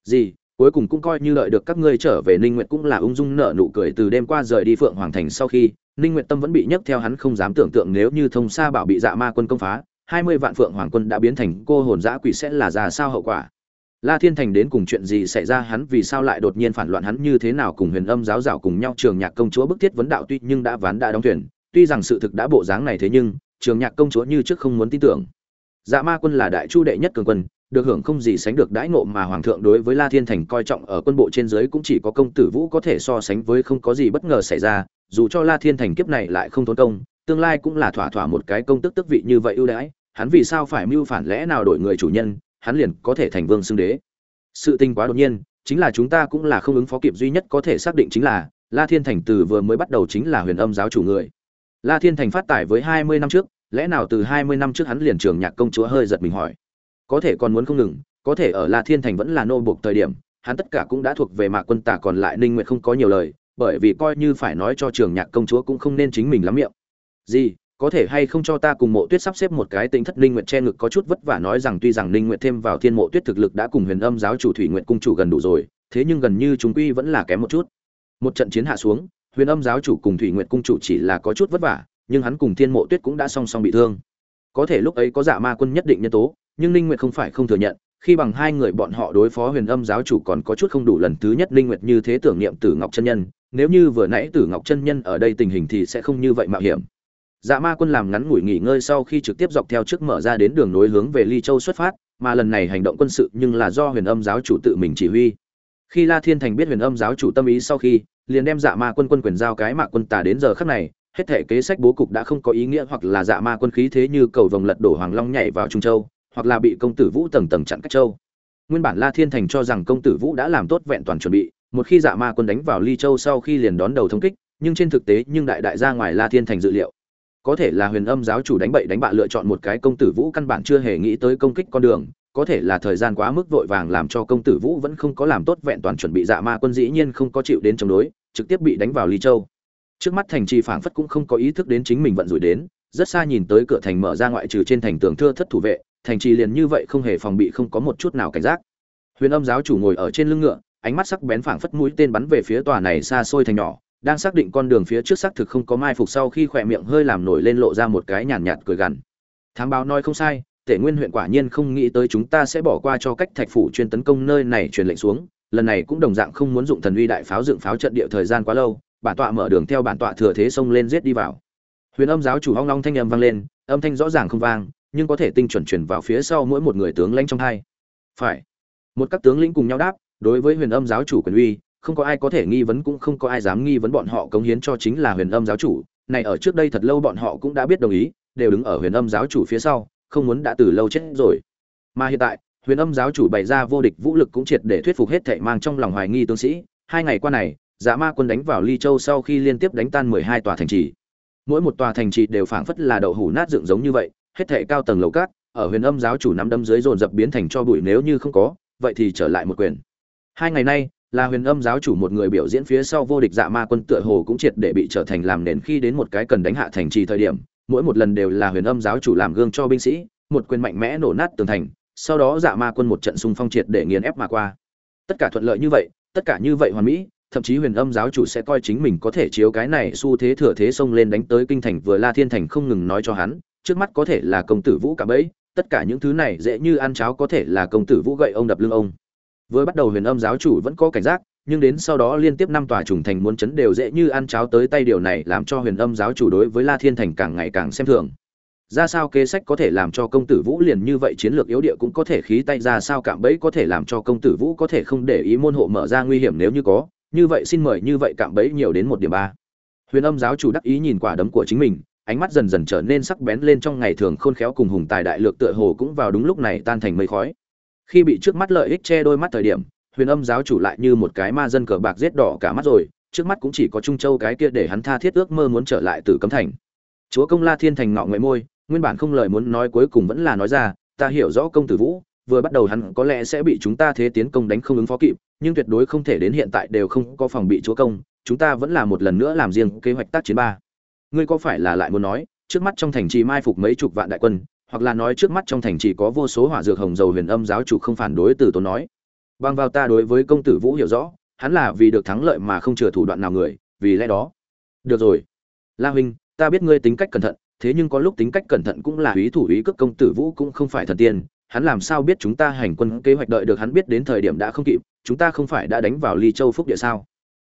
Gì, cuối cùng cũng coi như lợi được các ngươi trở về. Ninh nguyệt cũng là ung dung nở nụ cười từ đêm qua rời đi phượng hoàng thành sau khi, ninh nguyệt tâm vẫn bị nhấc theo hắn không dám tưởng tượng nếu như thông sa bảo bị dạ ma quân công phá hai mươi vạn phượng hoàng quân đã biến thành cô hồn dã quỷ sẽ là ra sao hậu quả? La thiên thành đến cùng chuyện gì xảy ra? Hắn vì sao lại đột nhiên phản loạn? Hắn như thế nào cùng huyền âm giáo giáo cùng nhau? Trường nhạc công chúa bức thiết vấn đạo tuy nhưng đã ván đã đóng thuyền, tuy rằng sự thực đã bộ dáng này thế nhưng, trường nhạc công chúa như trước không muốn tin tưởng. Dạ ma quân là đại chu đệ nhất cường quân, được hưởng không gì sánh được đãi ngộ mà hoàng thượng đối với la thiên thành coi trọng ở quân bộ trên dưới cũng chỉ có công tử vũ có thể so sánh với không có gì bất ngờ xảy ra, dù cho la thiên thành kiếp này lại không tốn công, tương lai cũng là thỏa thỏa một cái công tức tức vị như vậy ưu đãi hắn vì sao phải mưu phản lẽ nào đổi người chủ nhân, hắn liền có thể thành vương xưng đế. Sự tình quá đột nhiên, chính là chúng ta cũng là không ứng phó kịp duy nhất có thể xác định chính là, la thiên thành từ vừa mới bắt đầu chính là huyền âm giáo chủ người. La thiên thành phát tải với hai mươi năm trước, lẽ nào từ hai mươi năm trước hắn liền trường nhạc công chúa hơi giật mình hỏi. Có thể còn muốn không ngừng, có thể ở la thiên thành vẫn là nô buộc thời điểm, hắn tất cả cũng đã thuộc về mạc quân tả còn lại ninh nguyện không có nhiều lời, bởi vì coi như phải nói cho trường nhạc công chúa cũng không nên chính mình lắm miệng. Gì? Có thể hay không cho ta cùng mộ tuyết sắp xếp một cái tính thất ninh nguyệt che ngực có chút vất vả nói rằng tuy rằng ninh nguyệt thêm vào thiên mộ tuyết thực lực đã cùng huyền âm giáo chủ thủy nguyện cung chủ gần đủ rồi, thế nhưng gần như chúng quy vẫn là kém một chút. Một trận chiến hạ xuống, huyền âm giáo chủ cùng thủy nguyện cung chủ chỉ là có chút vất vả, nhưng hắn cùng thiên mộ tuyết cũng đã song song bị thương. Có thể lúc ấy có giả ma quân nhất định nhân tố, nhưng ninh nguyệt không phải không thừa nhận, khi bằng hai người bọn họ đối phó huyền âm giáo chủ còn có chút không đủ lần thứ nhất ninh nguyệt như thế tưởng niệm tử ngọc chân nhân, nếu như vừa nãy tử ngọc chân nhân ở đây tình hình thì sẽ không như vậy mạo hiểm dạ ma quân làm ngắn ngủi nghỉ ngơi sau khi trực tiếp dọc theo trước mở ra đến đường nối hướng về ly châu xuất phát, mà lần này hành động quân sự nhưng là do huyền âm giáo chủ tự mình chỉ huy. Khi la thiên thành biết huyền âm giáo chủ tâm ý sau khi, liền đem dạ ma quân quân quyền giao cái mạc quân tà đến giờ khắc này, hết thể kế sách bố cục đã không có ý nghĩa hoặc là dạ ma quân khí thế như cầu vồng lật đổ hoàng long nhảy vào trung châu, hoặc là bị công tử vũ tầng tầng chặn các châu. Nguyên bản la thiên thành cho rằng công tử vũ đã làm tốt vẹn toàn chuẩn bị, một khi dạ ma quân đánh vào ly châu sau khi liền đón đầu thống kích, nhưng trên thực tế nhưng đại đại ra ngoài la thiên thành dự liệu có thể là huyền âm giáo chủ đánh bậy đánh bạ lựa chọn một cái công tử vũ căn bản chưa hề nghĩ tới công kích con đường, có thể là thời gian quá mức vội vàng làm cho công tử vũ vẫn không có làm tốt vẹn toàn chuẩn bị dạ ma quân dĩ nhiên không có chịu đến chống đối, trực tiếp bị đánh vào ly châu. Trước mắt thành trì phảng phất cũng không có ý thức đến chính mình vận rủi đến, rất xa nhìn tới cửa thành mở ra ngoại trừ trên thành tường thưa thất thủ vệ, thành trì liền như vậy không hề phòng bị không có một chút nào cảnh giác. Huyền âm giáo chủ ngồi ở trên lưng ngựa, ánh mắt sắc bén phảng phất mũi tên bắn về phía tòa này xa xôi thành nhỏ đang xác định con đường phía trước xác thực không có mai phục sau khi khỏe miệng hơi làm nổi lên lộ ra một cái nhàn nhạt, nhạt cười gằn. Thám báo nói không sai tể nguyên huyện quả nhiên không nghĩ tới chúng ta sẽ bỏ qua cho cách thạch phủ chuyên tấn công nơi này truyền lệnh xuống lần này cũng đồng dạng không muốn dụng thần uy đại pháo dựng pháo trận địa thời gian quá lâu bản tọa mở đường theo bản tọa thừa thế xông lên giết đi vào. Huyền âm giáo chủ hoang long thanh âm vang lên âm thanh rõ ràng không vang nhưng có thể tinh chuẩn truyền vào phía sau mỗi một người tướng lãnh trong hai. Phải. Một các tướng lĩnh cùng nhau đáp đối với huyền âm giáo chủ quyền uy không có ai có thể nghi vấn cũng không có ai dám nghi vấn bọn họ cống hiến cho chính là huyền âm giáo chủ. Này ở trước đây thật lâu bọn họ cũng đã biết đồng ý, đều đứng ở huyền âm giáo chủ phía sau, không muốn đã từ lâu chết rồi. Mà hiện tại, huyền âm giáo chủ bày ra vô địch vũ lực cũng triệt để thuyết phục hết thệ mang trong lòng hoài nghi tướng sĩ. Hai ngày qua này dạ ma quân đánh vào ly châu sau khi liên tiếp đánh tan mười hai tòa thành trì. Mỗi một tòa thành trì đều phảng phất là đậu hủ nát dựng giống như vậy, hết thệ cao tầng lầu cát, ở huyền âm giáo chủ nắm đấm dưới dồn dập biến thành cho bụi nếu như không có, vậy thì trở lại một quyền. Hai ngày nay là huyền âm giáo chủ một người biểu diễn phía sau vô địch dạ ma quân tựa hồ cũng triệt để bị trở thành làm nền khi đến một cái cần đánh hạ thành trì thời điểm, mỗi một lần đều là huyền âm giáo chủ làm gương cho binh sĩ, một quyền mạnh mẽ nổ nát tường thành, sau đó dạ ma quân một trận xung phong triệt để nghiền ép mà qua. Tất cả thuận lợi như vậy, tất cả như vậy hoàn mỹ, thậm chí huyền âm giáo chủ sẽ coi chính mình có thể chiếu cái này xu thế thừa thế xông lên đánh tới kinh thành vừa la thiên thành không ngừng nói cho hắn, trước mắt có thể là công tử vũ cả bẫy, tất cả những thứ này dễ như ăn cháo có thể là công tử vũ gậy ông đập lưng ông vừa bắt đầu huyền âm giáo chủ vẫn có cảnh giác, nhưng đến sau đó liên tiếp năm tòa trùng thành muốn chấn đều dễ như ăn cháo tới tay điều này làm cho huyền âm giáo chủ đối với la thiên thành càng ngày càng xem thường. Ra sao kế sách có thể làm cho công tử vũ liền như vậy chiến lược yếu địa cũng có thể khí tay, ra sao cạm bẫy có thể làm cho công tử vũ có thể không để ý môn hộ mở ra nguy hiểm nếu như có. Như vậy xin mời như vậy cạm bẫy nhiều đến một điểm ba. Huyền âm giáo chủ đắc ý nhìn quả đấm của chính mình, ánh mắt dần dần trở nên sắc bén lên trong ngày thường khôn khéo cùng hùng tài đại lược tựa hồ cũng vào đúng lúc này tan thành mây khói khi bị trước mắt lợi ích che đôi mắt thời điểm, huyền âm giáo chủ lại như một cái ma dân cờ bạc giết đỏ cả mắt rồi, trước mắt cũng chỉ có trung châu cái kia để hắn tha thiết ước mơ muốn trở lại từ cấm thành. Chúa công la thiên thành ngọ ngoại môi, nguyên bản không lời muốn nói cuối cùng vẫn là nói ra, ta hiểu rõ công tử vũ, vừa bắt đầu hắn có lẽ sẽ bị chúng ta thế tiến công đánh không ứng phó kịp, nhưng tuyệt đối không thể đến hiện tại đều không có phòng bị chúa công, chúng ta vẫn là một lần nữa làm riêng kế hoạch tác chiến ba. Ngươi có phải là lại muốn nói, trước mắt trong thành trì mai phục mấy chục vạn đại quân hoặc là nói trước mắt trong thành chỉ có vô số hỏa dược hồng dầu huyền âm giáo chủ không phản đối từ tốn nói. Bằng vào ta đối với công tử vũ hiểu rõ, hắn là vì được thắng lợi mà không chừa thủ đoạn nào người, vì lẽ đó. Được rồi. La huynh, ta biết ngươi tính cách cẩn thận, thế nhưng có lúc tính cách cẩn thận cũng là ý thủ ý cước công tử vũ cũng không phải thần tiên, hắn làm sao biết chúng ta hành quân kế hoạch đợi được hắn biết đến thời điểm đã không kịp, chúng ta không phải đã đánh vào ly châu phúc địa sao?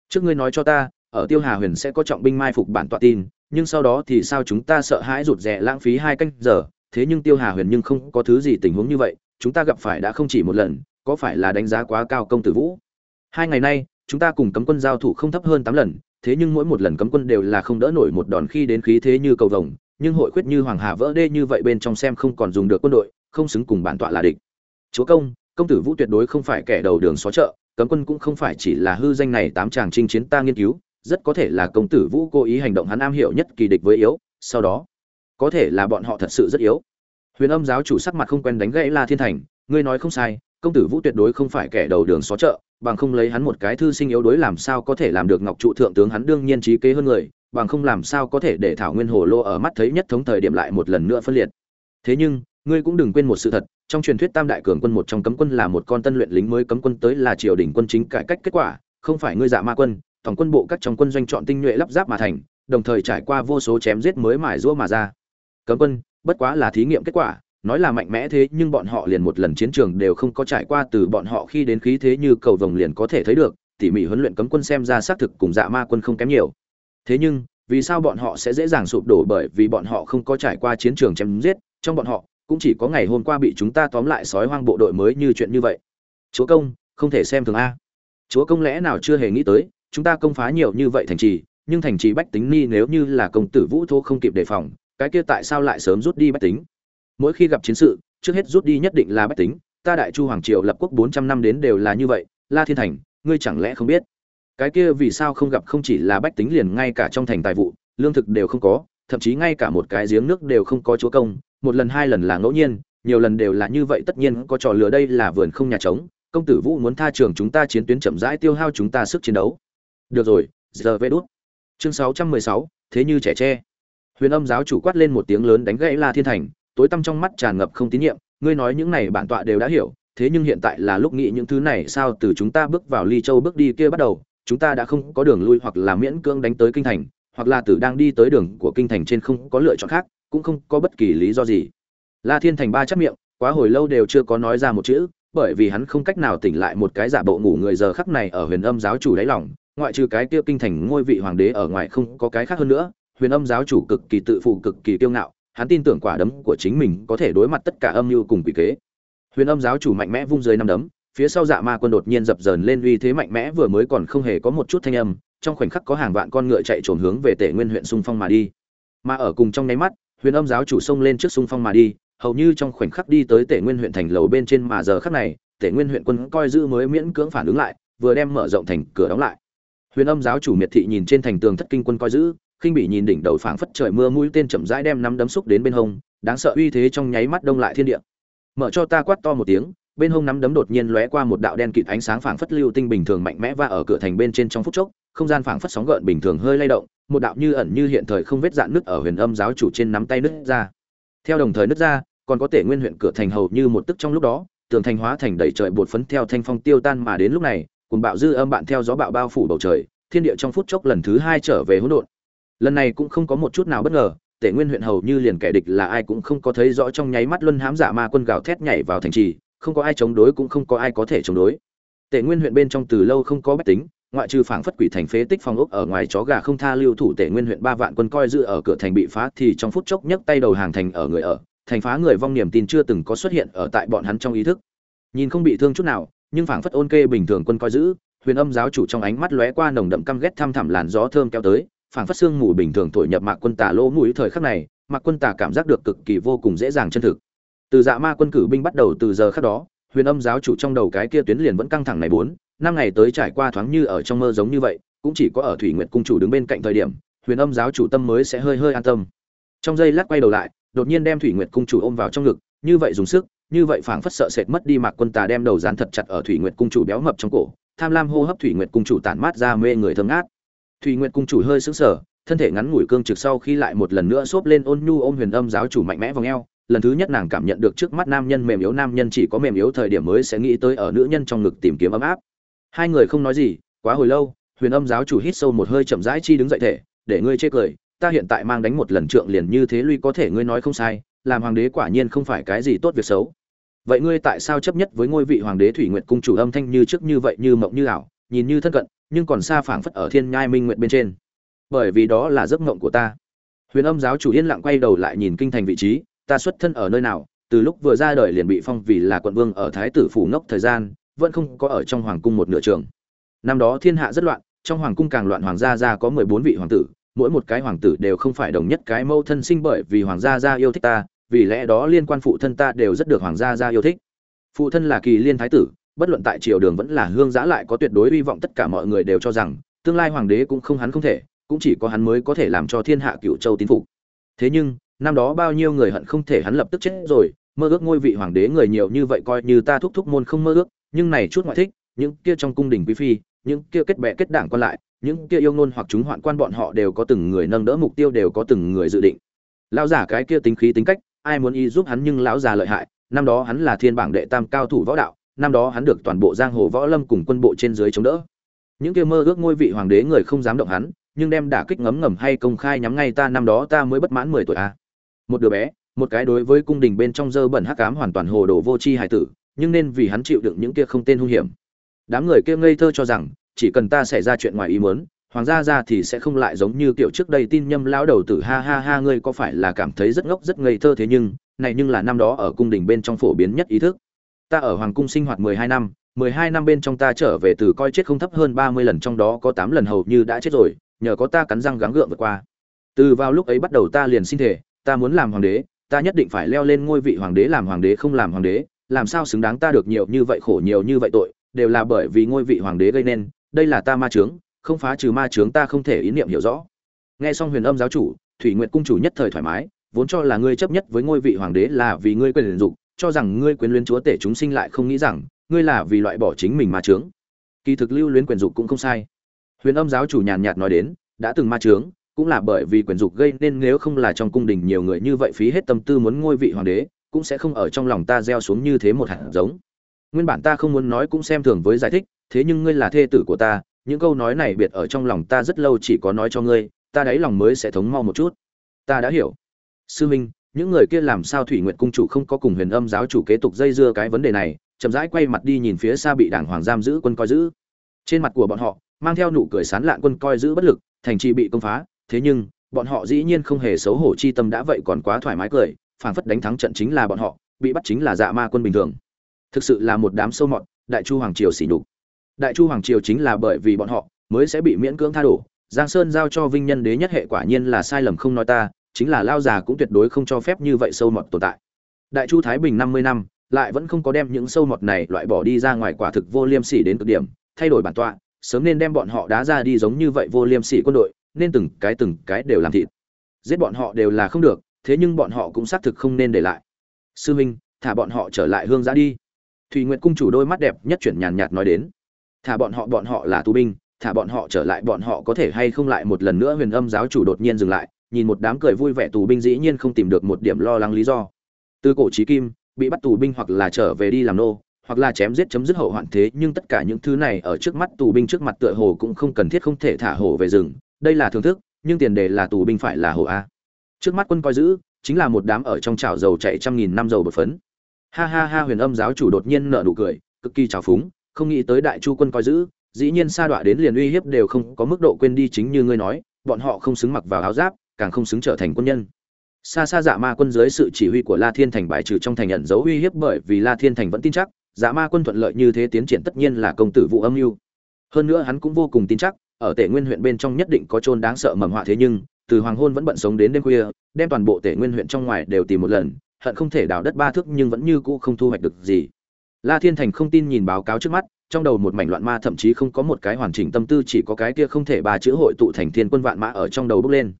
Trước ngươi nói cho ta, ở tiêu hà huyền sẽ có trọng binh mai phục bản tọa tin, nhưng sau đó thì sao chúng ta sợ hãi rụt rè lãng phí hai canh giờ? Thế nhưng tiêu hà huyền nhưng không có thứ gì tình huống như vậy, chúng ta gặp phải đã không chỉ một lần, có phải là đánh giá quá cao công tử vũ? Hai ngày nay, chúng ta cùng cấm quân giao thủ không thấp hơn tám lần, thế nhưng mỗi một lần cấm quân đều là không đỡ nổi một đòn khi đến khí thế như cầu vồng, nhưng hội khuyết như hoàng hà vỡ đê như vậy bên trong xem không còn dùng được quân đội, không xứng cùng bản tọa là địch. Chúa công công tử vũ tuyệt đối không phải kẻ đầu đường xó chợ, cấm quân cũng không phải chỉ là hư danh này tám chàng chinh chiến ta nghiên cứu, rất có thể là công tử vũ cố ý hành động hắn am hiểu nhất kỳ địch với yếu, sau đó có thể là bọn họ thật sự rất yếu. Huyền âm giáo chủ sắc mặt không quen đánh gãy la thiên thành, ngươi nói không sai, công tử vũ tuyệt đối không phải kẻ đầu đường xó chợ, bằng không lấy hắn một cái thư sinh yếu đối làm sao có thể làm được ngọc trụ thượng tướng hắn đương nhiên trí kế hơn người, bằng không làm sao có thể để thảo nguyên hồ lô ở mắt thấy nhất thống thời điểm lại một lần nữa phân liệt. Thế nhưng, ngươi cũng đừng quên một sự thật, trong truyền thuyết tam đại cường quân một trong cấm quân là một con tân luyện lính mới cấm quân tới là triều đình quân chính cải cách kết quả, không phải ngươi dạ ma quân, tổng quân bộ các trong quân doanh chọn tinh nhuệ lắp ráp mà thành, đồng thời trải qua vô số chém giết mới mài rũa mà ra cấm quân, bất quá là thí nghiệm kết quả, nói là mạnh mẽ thế nhưng bọn họ liền một lần chiến trường đều không có trải qua từ bọn họ khi đến khí thế như cầu vồng liền có thể thấy được, tỉ mỉ huấn luyện cấm quân xem ra xác thực cùng dạ ma quân không kém nhiều. Thế nhưng, vì sao bọn họ sẽ dễ dàng sụp đổ bởi vì bọn họ không có trải qua chiến trường chém giết, trong bọn họ, cũng chỉ có ngày hôm qua bị chúng ta tóm lại sói hoang bộ đội mới như chuyện như vậy. Chúa công, không thể xem thường a. Chúa công lẽ nào chưa hề nghĩ tới, chúng ta công phá nhiều như vậy thành trì, nhưng thành trì bách tính ni nếu như là công tử vũ thô không kịp đề phòng cái kia tại sao lại sớm rút đi bách tính? Mỗi khi gặp chiến sự, trước hết rút đi nhất định là bách tính, ta đại chu hoàng triều lập quốc bốn trăm năm đến đều là như vậy, la thiên thành, ngươi chẳng lẽ không biết? Cái kia vì sao không gặp không chỉ là bách tính liền ngay cả trong thành tài vụ, lương thực đều không có, thậm chí ngay cả một cái giếng nước đều không có chúa công, một lần hai lần là ngẫu nhiên, nhiều lần đều là như vậy, tất nhiên có trò lừa đây là vườn không nhà trống, công tử vũ muốn tha trường chúng ta chiến tuyến chậm rãi tiêu hao chúng ta sức chiến đấu. Được rồi, giờ vê đốt chương sáu trăm mười sáu, thế như trẻ tre huyền âm giáo chủ quát lên một tiếng lớn đánh gãy la thiên thành, tối tăm trong mắt tràn ngập không tín nhiệm, ngươi nói những này bản tọa đều đã hiểu, thế nhưng hiện tại là lúc nghĩ những thứ này sao từ chúng ta bước vào ly châu bước đi kia bắt đầu, chúng ta đã không có đường lui hoặc là miễn cưỡng đánh tới kinh thành, hoặc là từ đang đi tới đường của kinh thành trên không có lựa chọn khác, cũng không có bất kỳ lý do gì. La thiên thành ba chắc miệng, quá hồi lâu đều chưa có nói ra một chữ, bởi vì hắn không cách nào tỉnh lại một cái giả bộ ngủ người giờ khắc này ở huyền âm giáo chủ đáy lòng, ngoại trừ cái kia kinh thành ngôi vị hoàng đế ở ngoài không có cái khác hơn nữa huyền âm giáo chủ cực kỳ tự phụ, cực kỳ kiêu ngạo, hắn tin tưởng quả đấm của chính mình có thể đối mặt tất cả âm mưu cùng quỷ kế. Huyền âm giáo chủ mạnh mẽ vung dưới năm đấm, phía sau dạ ma quân đột nhiên dập dờn lên uy thế mạnh mẽ vừa mới còn không hề có một chút thanh âm, trong khoảnh khắc có hàng vạn con ngựa chạy trồn hướng về tể nguyên huyện xung phong mà đi. Mà ở cùng trong nháy mắt, huyền âm giáo chủ xông lên trước xung phong mà đi, hầu như trong khoảnh khắc đi tới tể nguyên huyện thành lầu bên trên mà giờ khắc này tể nguyên huyện quân coi giữ mới miễn cưỡng phản ứng lại, vừa đem mở rộng thành cửa đóng lại. Huyền âm giáo chủ miệt thị nhìn trên thành tường thất kinh quân coi giữ khinh bị nhìn đỉnh đầu phảng phất trời mưa mũi tên chậm rãi đem nắm đấm xúc đến bên hông, đáng sợ uy thế trong nháy mắt đông lại thiên địa. Mở cho ta quát to một tiếng, bên hông nắm đấm đột nhiên lóe qua một đạo đen kịt ánh sáng phảng phất lưu tinh bình thường mạnh mẽ và ở cửa thành bên trên trong phút chốc, không gian phảng phất sóng gợn bình thường hơi lay động, một đạo như ẩn như hiện thời không vết dạn nứt ở huyền âm giáo chủ trên nắm tay nứt ra. Theo đồng thời nứt ra, còn có thể nguyên huyện cửa thành hầu như một tức trong lúc đó, tường thành hóa thành đầy trời bột phấn theo thanh phong tiêu tan mà đến lúc này cuồng bạo dư âm bạn theo gió bạo bao phủ bầu trời, thiên địa trong phút chốc lần thứ hai trở về hỗn độn lần này cũng không có một chút nào bất ngờ, tể nguyên huyện hầu như liền kẻ địch là ai cũng không có thấy rõ trong nháy mắt luân hám giả ma quân gào thét nhảy vào thành trì, không có ai chống đối cũng không có ai có thể chống đối. Tể nguyên huyện bên trong từ lâu không có bách tính, ngoại trừ phảng phất quỷ thành phế tích phong ốc ở ngoài chó gà không tha lưu thủ tể nguyên huyện ba vạn quân coi giữ ở cửa thành bị phá thì trong phút chốc nhấc tay đầu hàng thành ở người ở, thành phá người vong niềm tin chưa từng có xuất hiện ở tại bọn hắn trong ý thức. Nhìn không bị thương chút nào, nhưng phảng phất ôn kê bình thường quân coi giữ, huyền âm giáo chủ trong ánh mắt lóe qua nồng đậm căm ghét thăm thẳm làn gió thơm kéo tới phảng phất xương mù bình thường thổi nhập mạc quân tà lỗ mũi thời khắc này, mạc quân tà cảm giác được cực kỳ vô cùng dễ dàng chân thực. Từ dạ ma quân cử binh bắt đầu từ giờ khắc đó, huyền âm giáo chủ trong đầu cái kia tuyến liền vẫn căng thẳng này bốn, năm ngày tới trải qua thoáng như ở trong mơ giống như vậy, cũng chỉ có ở thủy nguyệt cung chủ đứng bên cạnh thời điểm, huyền âm giáo chủ tâm mới sẽ hơi hơi an tâm. Trong giây lát quay đầu lại, đột nhiên đem thủy nguyệt cung chủ ôm vào trong ngực, như vậy dùng sức, như vậy phảng phất sợ sệt mất đi mạc quân tà đem đầu dán thật chặt ở thủy nguyệt cung chủ béo mập trong cổ, tham lam hô hấp thủy nguyệt cung chủ tản mát ra mê người thơm ngát thủy nguyệt cung chủ hơi sững sờ, thân thể ngắn ngủi cương trực sau khi lại một lần nữa xốp lên ôn nhu ôm huyền âm giáo chủ mạnh mẽ vòng eo, lần thứ nhất nàng cảm nhận được trước mắt nam nhân mềm yếu, nam nhân chỉ có mềm yếu thời điểm mới sẽ nghĩ tới ở nữ nhân trong ngực tìm kiếm ấm áp. Hai người không nói gì, quá hồi lâu, huyền âm giáo chủ hít sâu một hơi chậm rãi chi đứng dậy thể, để ngươi chê cười, ta hiện tại mang đánh một lần trượng liền như thế lui có thể ngươi nói không sai, làm hoàng đế quả nhiên không phải cái gì tốt việc xấu. Vậy ngươi tại sao chấp nhất với ngôi vị hoàng đế thủy Nguyệt cung chủ âm thanh như trước như vậy, như mộng như ảo? Nhìn như thân cận, nhưng còn xa phảng phất ở thiên nhai minh nguyện bên trên. Bởi vì đó là giấc mộng của ta. Huyền âm giáo chủ yên lặng quay đầu lại nhìn kinh thành vị trí, ta xuất thân ở nơi nào, từ lúc vừa ra đời liền bị phong vì là quận vương ở thái tử phủ ngốc thời gian, vẫn không có ở trong hoàng cung một nửa trường. Năm đó thiên hạ rất loạn, trong hoàng cung càng loạn hoàng gia gia có mười bốn vị hoàng tử, mỗi một cái hoàng tử đều không phải đồng nhất cái mâu thân sinh bởi vì hoàng gia gia yêu thích ta, vì lẽ đó liên quan phụ thân ta đều rất được hoàng gia gia yêu thích. Phụ thân là kỳ liên thái tử bất luận tại triều đường vẫn là hương giã lại có tuyệt đối hy vọng tất cả mọi người đều cho rằng, tương lai hoàng đế cũng không hắn không thể, cũng chỉ có hắn mới có thể làm cho thiên hạ cựu châu tín phục. Thế nhưng, năm đó bao nhiêu người hận không thể hắn lập tức chết rồi, mơ ước ngôi vị hoàng đế người nhiều như vậy coi như ta thúc thúc môn không mơ ước, nhưng này chút ngoại thích, những kia trong cung đình quý phi, những kia kết bè kết đảng quan lại, những kia yêu ngôn hoặc chúng hoạn quan bọn họ đều có từng người nâng đỡ mục tiêu đều có từng người dự định. Lão giả cái kia tính khí tính cách, ai muốn y giúp hắn nhưng lão già lợi hại, năm đó hắn là thiên bảng đệ tam cao thủ võ đạo năm đó hắn được toàn bộ giang hồ võ lâm cùng quân bộ trên dưới chống đỡ. Những kia mơ ước ngôi vị hoàng đế người không dám động hắn, nhưng đem đả kích ngấm ngầm hay công khai nhắm ngay ta, năm đó ta mới bất mãn mười tuổi a. À. một đứa bé, một cái đối với cung đình bên trong dơ bẩn hắc ám hoàn toàn hồ đồ vô tri hài tử, nhưng nên vì hắn chịu đựng những kia không tên hung hiểm. Đám người kia ngây thơ cho rằng, chỉ cần ta xảy ra chuyện ngoài ý muốn, hoàng gia ra thì sẽ không lại giống như kiểu trước đây tin nhâm lão đầu tử, ha ha ha, ngươi có phải là cảm thấy rất ngốc, rất ngây thơ thế nhưng, này nhưng là năm đó ở cung đình bên trong phổ biến nhất ý thức ta ở hoàng cung sinh hoạt mười hai năm, mười hai năm bên trong ta trở về từ coi chết không thấp hơn ba mươi lần trong đó có tám lần hầu như đã chết rồi, nhờ có ta cắn răng gắng gượng vượt qua. Từ vào lúc ấy bắt đầu ta liền xin thể ta muốn làm hoàng đế, ta nhất định phải leo lên ngôi vị hoàng đế làm hoàng đế không làm hoàng đế, làm sao xứng đáng ta được nhiều như vậy khổ nhiều như vậy tội, đều là bởi vì ngôi vị hoàng đế gây nên, đây là ta ma chướng, không phá trừ ma chướng ta không thể ý niệm hiểu rõ. Nghe xong huyền âm giáo chủ, thủy nguyện cung chủ nhất thời thoải mái, vốn cho là ngươi chấp nhất với ngôi vị hoàng đế là vì ngươi quyền dục cho rằng ngươi quyền luyến chúa tể chúng sinh lại không nghĩ rằng, ngươi là vì loại bỏ chính mình ma trướng. Kỳ thực lưu luyến quyền dục cũng không sai. Huyền âm giáo chủ nhàn nhạt nói đến, đã từng ma trướng, cũng là bởi vì quyền dục gây nên nếu không là trong cung đình nhiều người như vậy phí hết tâm tư muốn ngôi vị hoàng đế, cũng sẽ không ở trong lòng ta gieo xuống như thế một hạt giống. Nguyên bản ta không muốn nói cũng xem thường với giải thích, thế nhưng ngươi là thê tử của ta, những câu nói này biệt ở trong lòng ta rất lâu chỉ có nói cho ngươi, ta đáy lòng mới sẽ thống mau một chút. Ta đã hiểu. Sư minh những người kia làm sao thủy nguyện cung chủ không có cùng huyền âm giáo chủ kế tục dây dưa cái vấn đề này, chậm rãi quay mặt đi nhìn phía xa bị đảng hoàng giam giữ quân coi giữ. Trên mặt của bọn họ, mang theo nụ cười sán lạn quân coi giữ bất lực, thành trì bị công phá, thế nhưng, bọn họ dĩ nhiên không hề xấu hổ chi tâm đã vậy còn quá thoải mái cười, phảng phất đánh thắng trận chính là bọn họ, bị bắt chính là dạ ma quân bình thường. Thực sự là một đám sâu mọt, đại chu hoàng triều xỉ nhục. Đại chu hoàng triều chính là bởi vì bọn họ mới sẽ bị miễn cưỡng tha đổ, giang sơn giao cho vinh nhân đế nhất hệ quả nhiên là sai lầm không nói ta chính là lao già cũng tuyệt đối không cho phép như vậy sâu mọt tồn tại. Đại chu thái bình năm mươi năm, lại vẫn không có đem những sâu mọt này loại bỏ đi ra ngoài quả thực vô liêm sỉ đến cực điểm, thay đổi bản tọa, sớm nên đem bọn họ đá ra đi giống như vậy vô liêm sỉ quân đội, nên từng cái từng cái đều làm thịt. Giết bọn họ đều là không được, thế nhưng bọn họ cũng xác thực không nên để lại. Sư minh, thả bọn họ trở lại hương giã đi. Thùy nguyệt cung chủ đôi mắt đẹp nhất chuyển nhàn nhạt nói đến. Thả bọn họ bọn họ là tù binh, thả bọn họ trở lại, bọn họ có thể hay không lại một lần nữa huyền âm giáo chủ đột nhiên dừng lại nhìn một đám cười vui vẻ tù binh dĩ nhiên không tìm được một điểm lo lắng lý do. Từ cổ chí kim, bị bắt tù binh hoặc là trở về đi làm nô, hoặc là chém giết chấm dứt hậu hoạn thế, nhưng tất cả những thứ này ở trước mắt tù binh trước mặt tựa hồ cũng không cần thiết không thể thả hổ về rừng. Đây là thưởng thức, nhưng tiền đề là tù binh phải là hổ a. Trước mắt quân coi giữ, chính là một đám ở trong chảo dầu chạy trăm nghìn năm dầu bột phấn. Ha ha ha, huyền âm giáo chủ đột nhiên nở nụ cười, cực kỳ trào phúng, không nghĩ tới đại chu quân coi giữ, dĩ nhiên sa đọa đến liền uy hiếp đều không có mức độ quên đi chính như ngươi nói, bọn họ không xứng mặc vào áo giáp càng không xứng trở thành quân nhân. Xa xa dạ ma quân dưới sự chỉ huy của la thiên thành bài trừ trong thành nhận dấu uy hiếp bởi vì la thiên thành vẫn tin chắc dạ ma quân thuận lợi như thế tiến triển tất nhiên là công tử vụ âm mưu hơn nữa hắn cũng vô cùng tin chắc, ở tể nguyên huyện bên trong nhất định có trôn đáng sợ mầm họa thế nhưng, từ hoàng hôn vẫn bận sống đến đêm khuya, đem toàn bộ tể nguyên huyện trong ngoài đều tìm một lần, hận không thể đào đất ba thước nhưng vẫn như cũ không thu hoạch được gì. La thiên thành không tin nhìn báo cáo trước mắt, trong đầu một mảnh loạn ma thậm chí không có một cái hoàn chỉnh tâm tư, chỉ có cái kia không thể ba chữ hội tụ thành thiên quân vạn mã ở trong đầu bốc lên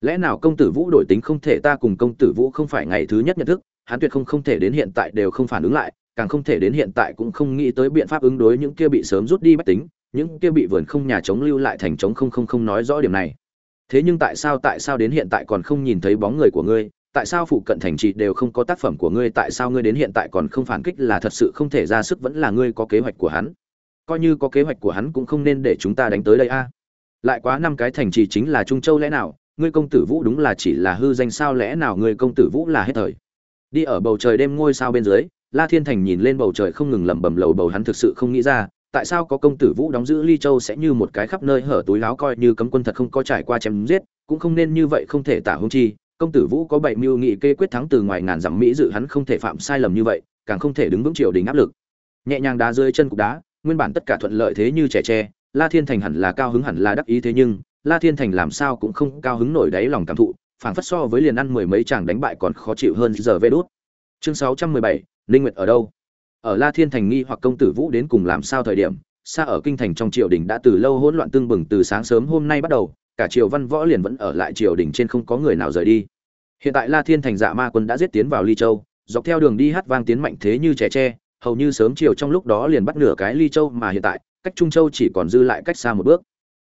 lẽ nào công tử vũ đổi tính không thể ta cùng công tử vũ không phải ngày thứ nhất nhận thức, hắn tuyệt không không thể đến hiện tại đều không phản ứng lại, càng không thể đến hiện tại cũng không nghĩ tới biện pháp ứng đối những kia bị sớm rút đi bách tính, những kia bị vườn không nhà chống lưu lại thành chống không không không nói rõ điểm này. Thế nhưng tại sao tại sao đến hiện tại còn không nhìn thấy bóng người của ngươi, tại sao phụ cận thành trì đều không có tác phẩm của ngươi, tại sao ngươi đến hiện tại còn không phản kích là thật sự không thể ra sức, vẫn là ngươi có kế hoạch của hắn. Coi như có kế hoạch của hắn cũng không nên để chúng ta đánh tới đây a. Lại quá năm cái thành trì chính là trung châu lẽ nào ngươi công tử vũ đúng là chỉ là hư danh, sao lẽ nào ngươi công tử vũ là hết thời? Đi ở bầu trời đêm ngôi sao bên dưới, la thiên thành nhìn lên bầu trời không ngừng lẩm bẩm lầu bầu hắn thực sự không nghĩ ra, tại sao có công tử vũ đóng giữ ly châu sẽ như một cái khắp nơi hở túi láo coi như cấm quân thật không có trải qua chém giết, cũng không nên như vậy không thể tả hung chi. Công tử vũ có bảy mưu nghị kê quyết thắng từ ngoài ngàn dặm mỹ dự, hắn không thể phạm sai lầm như vậy, càng không thể đứng vững triều đình áp lực. Nhẹ nhàng đá rơi chân cục đá, nguyên bản tất cả thuận lợi thế như trẻ tre, la thiên thành hẳn là cao hứng hẳn là đắc ý thế nhưng la thiên thành làm sao cũng không cao hứng nổi đáy lòng cảm thụ, phảng phất so với liền ăn mười mấy chàng đánh bại còn khó chịu hơn giờ vê đốt chương sáu trăm mười bảy linh nguyệt ở đâu? Ở la thiên thành nghi hoặc công tử vũ đến cùng làm sao thời điểm, xa ở kinh thành trong triều đình đã từ lâu hỗn loạn tương bừng từ sáng sớm hôm nay bắt đầu, cả triều văn võ liền vẫn ở lại triều đình trên không có người nào rời đi. Hiện tại la thiên thành dạ ma quân đã giết tiến vào ly châu, dọc theo đường đi hát vang tiến mạnh thế như trẻ tre, hầu như sớm chiều trong lúc đó liền bắt nửa cái ly châu mà hiện tại, cách trung châu chỉ còn dư lại cách xa một bước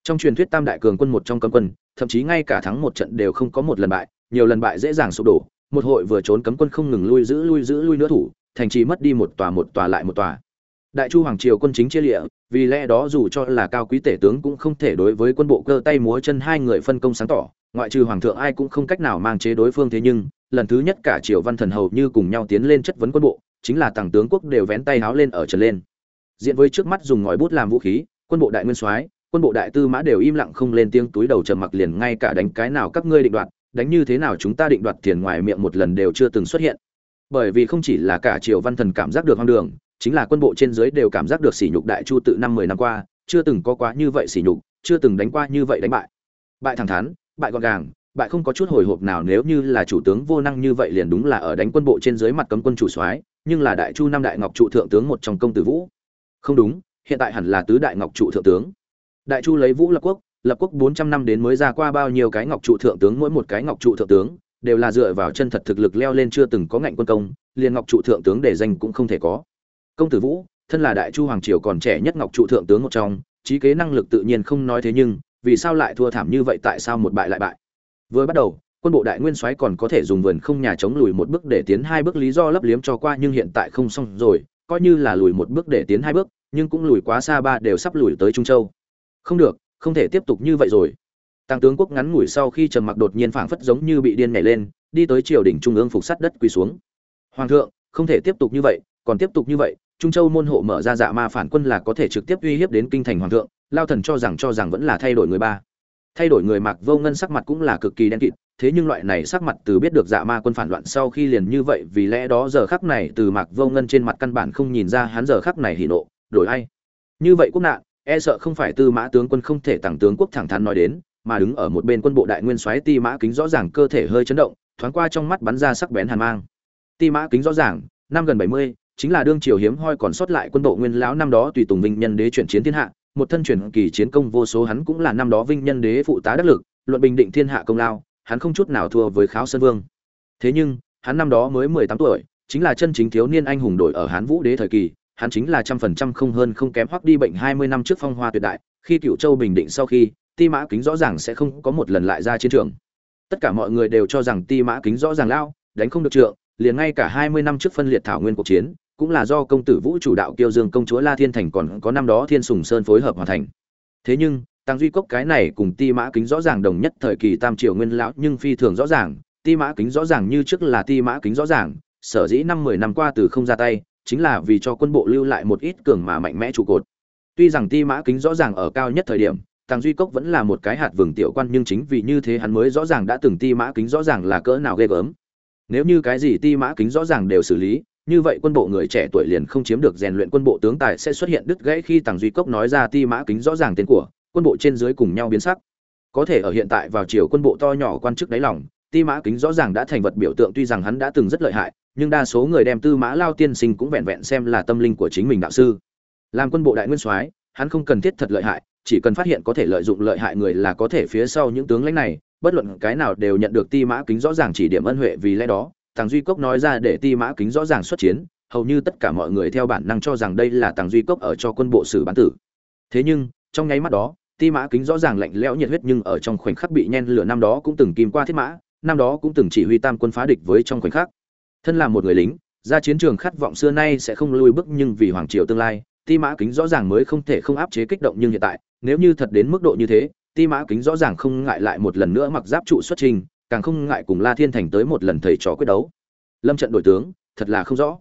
trong truyền thuyết tam đại cường quân một trong cấm quân, thậm chí ngay cả thắng một trận đều không có một lần bại, nhiều lần bại dễ dàng sụp đổ, một hội vừa trốn cấm quân không ngừng lui giữ lui giữ, lui nữa thủ, thành trì mất đi một tòa một tòa lại một tòa. Đại chu hoàng triều quân chính chia lịa, vì lẽ đó dù cho là cao quý tể tướng cũng không thể đối với quân bộ cơ tay múa chân hai người phân công sáng tỏ, ngoại trừ hoàng thượng ai cũng không cách nào mang chế đối phương thế nhưng, lần thứ nhất cả triều văn thần hầu như cùng nhau tiến lên chất vấn quân bộ, chính là tàng tướng quốc đều vén tay háo lên ở trần lên. Diện với trước mắt dùng ngòi bút làm vũ khí, quân bộ đại nguyên soái quân bộ đại tư mã đều im lặng không lên tiếng, túi đầu trầm mặc liền ngay cả đánh cái nào các ngươi định đoạt, đánh như thế nào chúng ta định đoạt tiền ngoài miệng một lần đều chưa từng xuất hiện. Bởi vì không chỉ là cả triều văn thần cảm giác được hoang đường, chính là quân bộ trên dưới đều cảm giác được sỉ nhục đại chu tự năm mười năm qua, chưa từng có quá như vậy sỉ nhục, chưa từng đánh qua như vậy đánh bại. Bại thẳng thắn, bại gọn gàng, bại không có chút hồi hộp nào nếu như là chủ tướng vô năng như vậy liền đúng là ở đánh quân bộ trên dưới mặt cấm quân chủ soái, nhưng là đại chu năm đại ngọc trụ thượng tướng một trong công tử vũ. Không đúng, hiện tại hẳn là tứ đại ngọc trụ thượng tướng đại chu lấy vũ lập quốc lập quốc bốn trăm năm đến mới ra qua bao nhiêu cái ngọc trụ thượng tướng, mỗi một cái ngọc trụ thượng tướng đều là dựa vào chân thật thực lực leo lên chưa từng có ngạnh quân công, liền ngọc trụ thượng tướng để danh cũng không thể có. Công tử vũ, thân là đại chu hoàng triều còn trẻ nhất ngọc trụ thượng tướng một trong, trí kế năng lực tự nhiên không nói thế nhưng, vì sao lại thua thảm như vậy, tại sao một bại lại bại? Vừa bắt đầu, quân bộ đại nguyên soái còn có thể dùng vườn không nhà chống lùi một bước để tiến hai bước, lý do lấp liếm cho qua nhưng hiện tại không xong rồi, coi như là lùi một bước để tiến hai bước, nhưng cũng lùi quá xa ba đều sắp lùi tới trung châu không được, không thể tiếp tục như vậy rồi. Tăng tướng quốc ngắn ngủi sau khi trầm mặc đột nhiên phảng phất giống như bị điên nhảy lên, đi tới triều đình trung ương phục sát đất quỳ xuống. Hoàng thượng, không thể tiếp tục như vậy, còn tiếp tục như vậy, trung châu môn hộ mở ra dạ ma phản quân là có thể trực tiếp uy hiếp đến kinh thành hoàng thượng, lao thần cho rằng cho rằng vẫn là thay đổi người ba. Thay đổi người mặc vô ngân sắc mặt cũng là cực kỳ đen kịt, thế nhưng loại này sắc mặt từ biết được dạ ma quân phản loạn sau khi liền như vậy, vì lẽ đó giờ khắc này từ mặc vô ngân trên mặt căn bản không nhìn ra hắn giờ khắc này hỉ nộ, đổi ai. Như vậy quốc nạn e sợ không phải tư mã tướng quân không thể tặng tướng quốc thẳng thắn nói đến, mà đứng ở một bên quân bộ đại nguyên soái ti mã kính rõ ràng cơ thể hơi chấn động, thoáng qua trong mắt bắn ra sắc bén hàn mang. Ti mã kính rõ ràng, năm gần bảy mươi, chính là đương triều hiếm hoi còn sót lại quân bộ nguyên lão năm đó tùy tùng vinh nhân đế chuyển chiến thiên hạ, một thân truyền kỳ chiến công vô số hắn cũng là năm đó vinh nhân đế phụ tá đắc lực, luận bình định thiên hạ công lao, hắn không chút nào thua với kháo sơn vương. Thế nhưng, hắn năm đó mới mười tám tuổi, chính là chân chính thiếu niên anh hùng đội ở hán vũ đế thời kỳ hắn chính là trăm phần trăm không hơn không kém hoắc đi bệnh hai mươi năm trước phong hoa tuyệt đại, khi cựu châu bình định sau khi, ti mã kính rõ ràng sẽ không có một lần lại ra chiến trường. Tất cả mọi người đều cho rằng ti mã kính rõ ràng lao, đánh không được trượng, liền ngay cả hai mươi năm trước phân liệt thảo nguyên cuộc chiến, cũng là do công tử vũ chủ đạo kiêu dương công chúa la thiên thành còn có năm đó thiên sùng sơn phối hợp hoàn thành. Thế nhưng tăng duy cốc cái này cùng ti mã kính rõ ràng đồng nhất thời kỳ tam triều nguyên lão nhưng phi thường rõ ràng, ti mã kính rõ ràng như trước là ti mã kính rõ ràng, sở dĩ năm mười năm qua từ không ra tay chính là vì cho quân bộ lưu lại một ít cường mà mạnh mẽ trụ cột tuy rằng ti mã kính rõ ràng ở cao nhất thời điểm Tàng Duy Cốc vẫn là một cái hạt vừng tiểu quan nhưng chính vì như thế hắn mới rõ ràng đã từng ti mã kính rõ ràng là cỡ nào ghê gớm. Nếu như cái gì ti mã kính rõ ràng đều xử lý, như vậy quân bộ người trẻ tuổi liền không chiếm được rèn luyện quân bộ tướng tài sẽ xuất hiện đứt gãy khi Tàng Duy Cốc nói ra ti mã kính rõ ràng tên của, quân bộ trên dưới cùng nhau biến sắc. Có thể ở hiện tại vào chiều quân bộ to nhỏ quan chức đáy lòng, ti mã kính rõ ràng đã thành vật biểu tượng tuy rằng hắn đã từng rất lợi hại, nhưng đa số người đem tư mã lao tiên sinh cũng vẹn vẹn xem là tâm linh của chính mình đạo sư. Làm quân bộ đại nguyên soái, hắn không cần thiết thật lợi hại, chỉ cần phát hiện có thể lợi dụng lợi hại người là có thể phía sau những tướng lãnh này, bất luận cái nào đều nhận được Ti Mã Kính rõ ràng chỉ điểm ân huệ vì lẽ đó, Tàng Duy Cốc nói ra để Ti Mã Kính rõ ràng xuất chiến, hầu như tất cả mọi người theo bản năng cho rằng đây là Tàng Duy Cốc ở cho quân bộ xử bán tử. Thế nhưng, trong nháy mắt đó, Ti Mã Kính rõ ràng lạnh lẽo nhiệt huyết nhưng ở trong khoảnh khắc bị nhen lửa năm đó cũng từng kim qua thiết mã, năm đó cũng từng chỉ huy tam quân phá địch với trong khoảnh khắc. Thân là một người lính, ra chiến trường khát vọng xưa nay sẽ không lùi bước nhưng vì hoàng triều tương lai, Ti Mã Kính rõ ràng mới không thể không áp chế kích động nhưng hiện tại, nếu như thật đến mức độ như thế ti mã kính rõ ràng không ngại lại một lần nữa mặc giáp trụ xuất trình càng không ngại cùng la thiên thành tới một lần thầy trò quyết đấu lâm trận đổi tướng thật là không rõ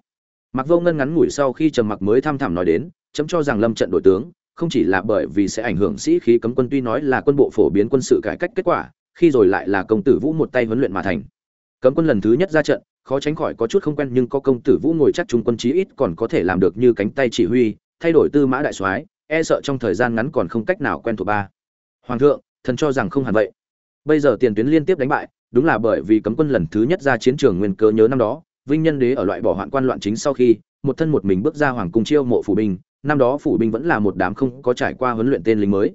mặc vô ngân ngắn ngủi sau khi trầm mặc mới tham thẳm nói đến chấm cho rằng lâm trận đổi tướng không chỉ là bởi vì sẽ ảnh hưởng sĩ khí cấm quân tuy nói là quân bộ phổ biến quân sự cải cách kết quả khi rồi lại là công tử vũ một tay huấn luyện mà thành. Cấm quân lần thứ nhất ra trận, khó tránh khỏi có chút không quen, nhưng có công tử vũ ngồi chắc trung quân chí ít còn có thể làm được như cánh tay chỉ huy, thay đổi tư mã đại soái e sợ trong thời gian ngắn còn không cách nào quen thuộc ba. Hoàng thượng, thần cho rằng không hẳn vậy. Bây giờ tiền tuyến liên tiếp đánh bại, đúng là bởi vì cấm quân lần thứ nhất ra chiến trường nguyên cớ nhớ năm đó, vinh nhân đế ở loại bỏ hoạn quan loạn chính sau khi, một thân một mình bước ra hoàng cung chiêu mộ phủ binh, năm đó phủ binh vẫn là một đám không có trải qua huấn luyện tên lính mới.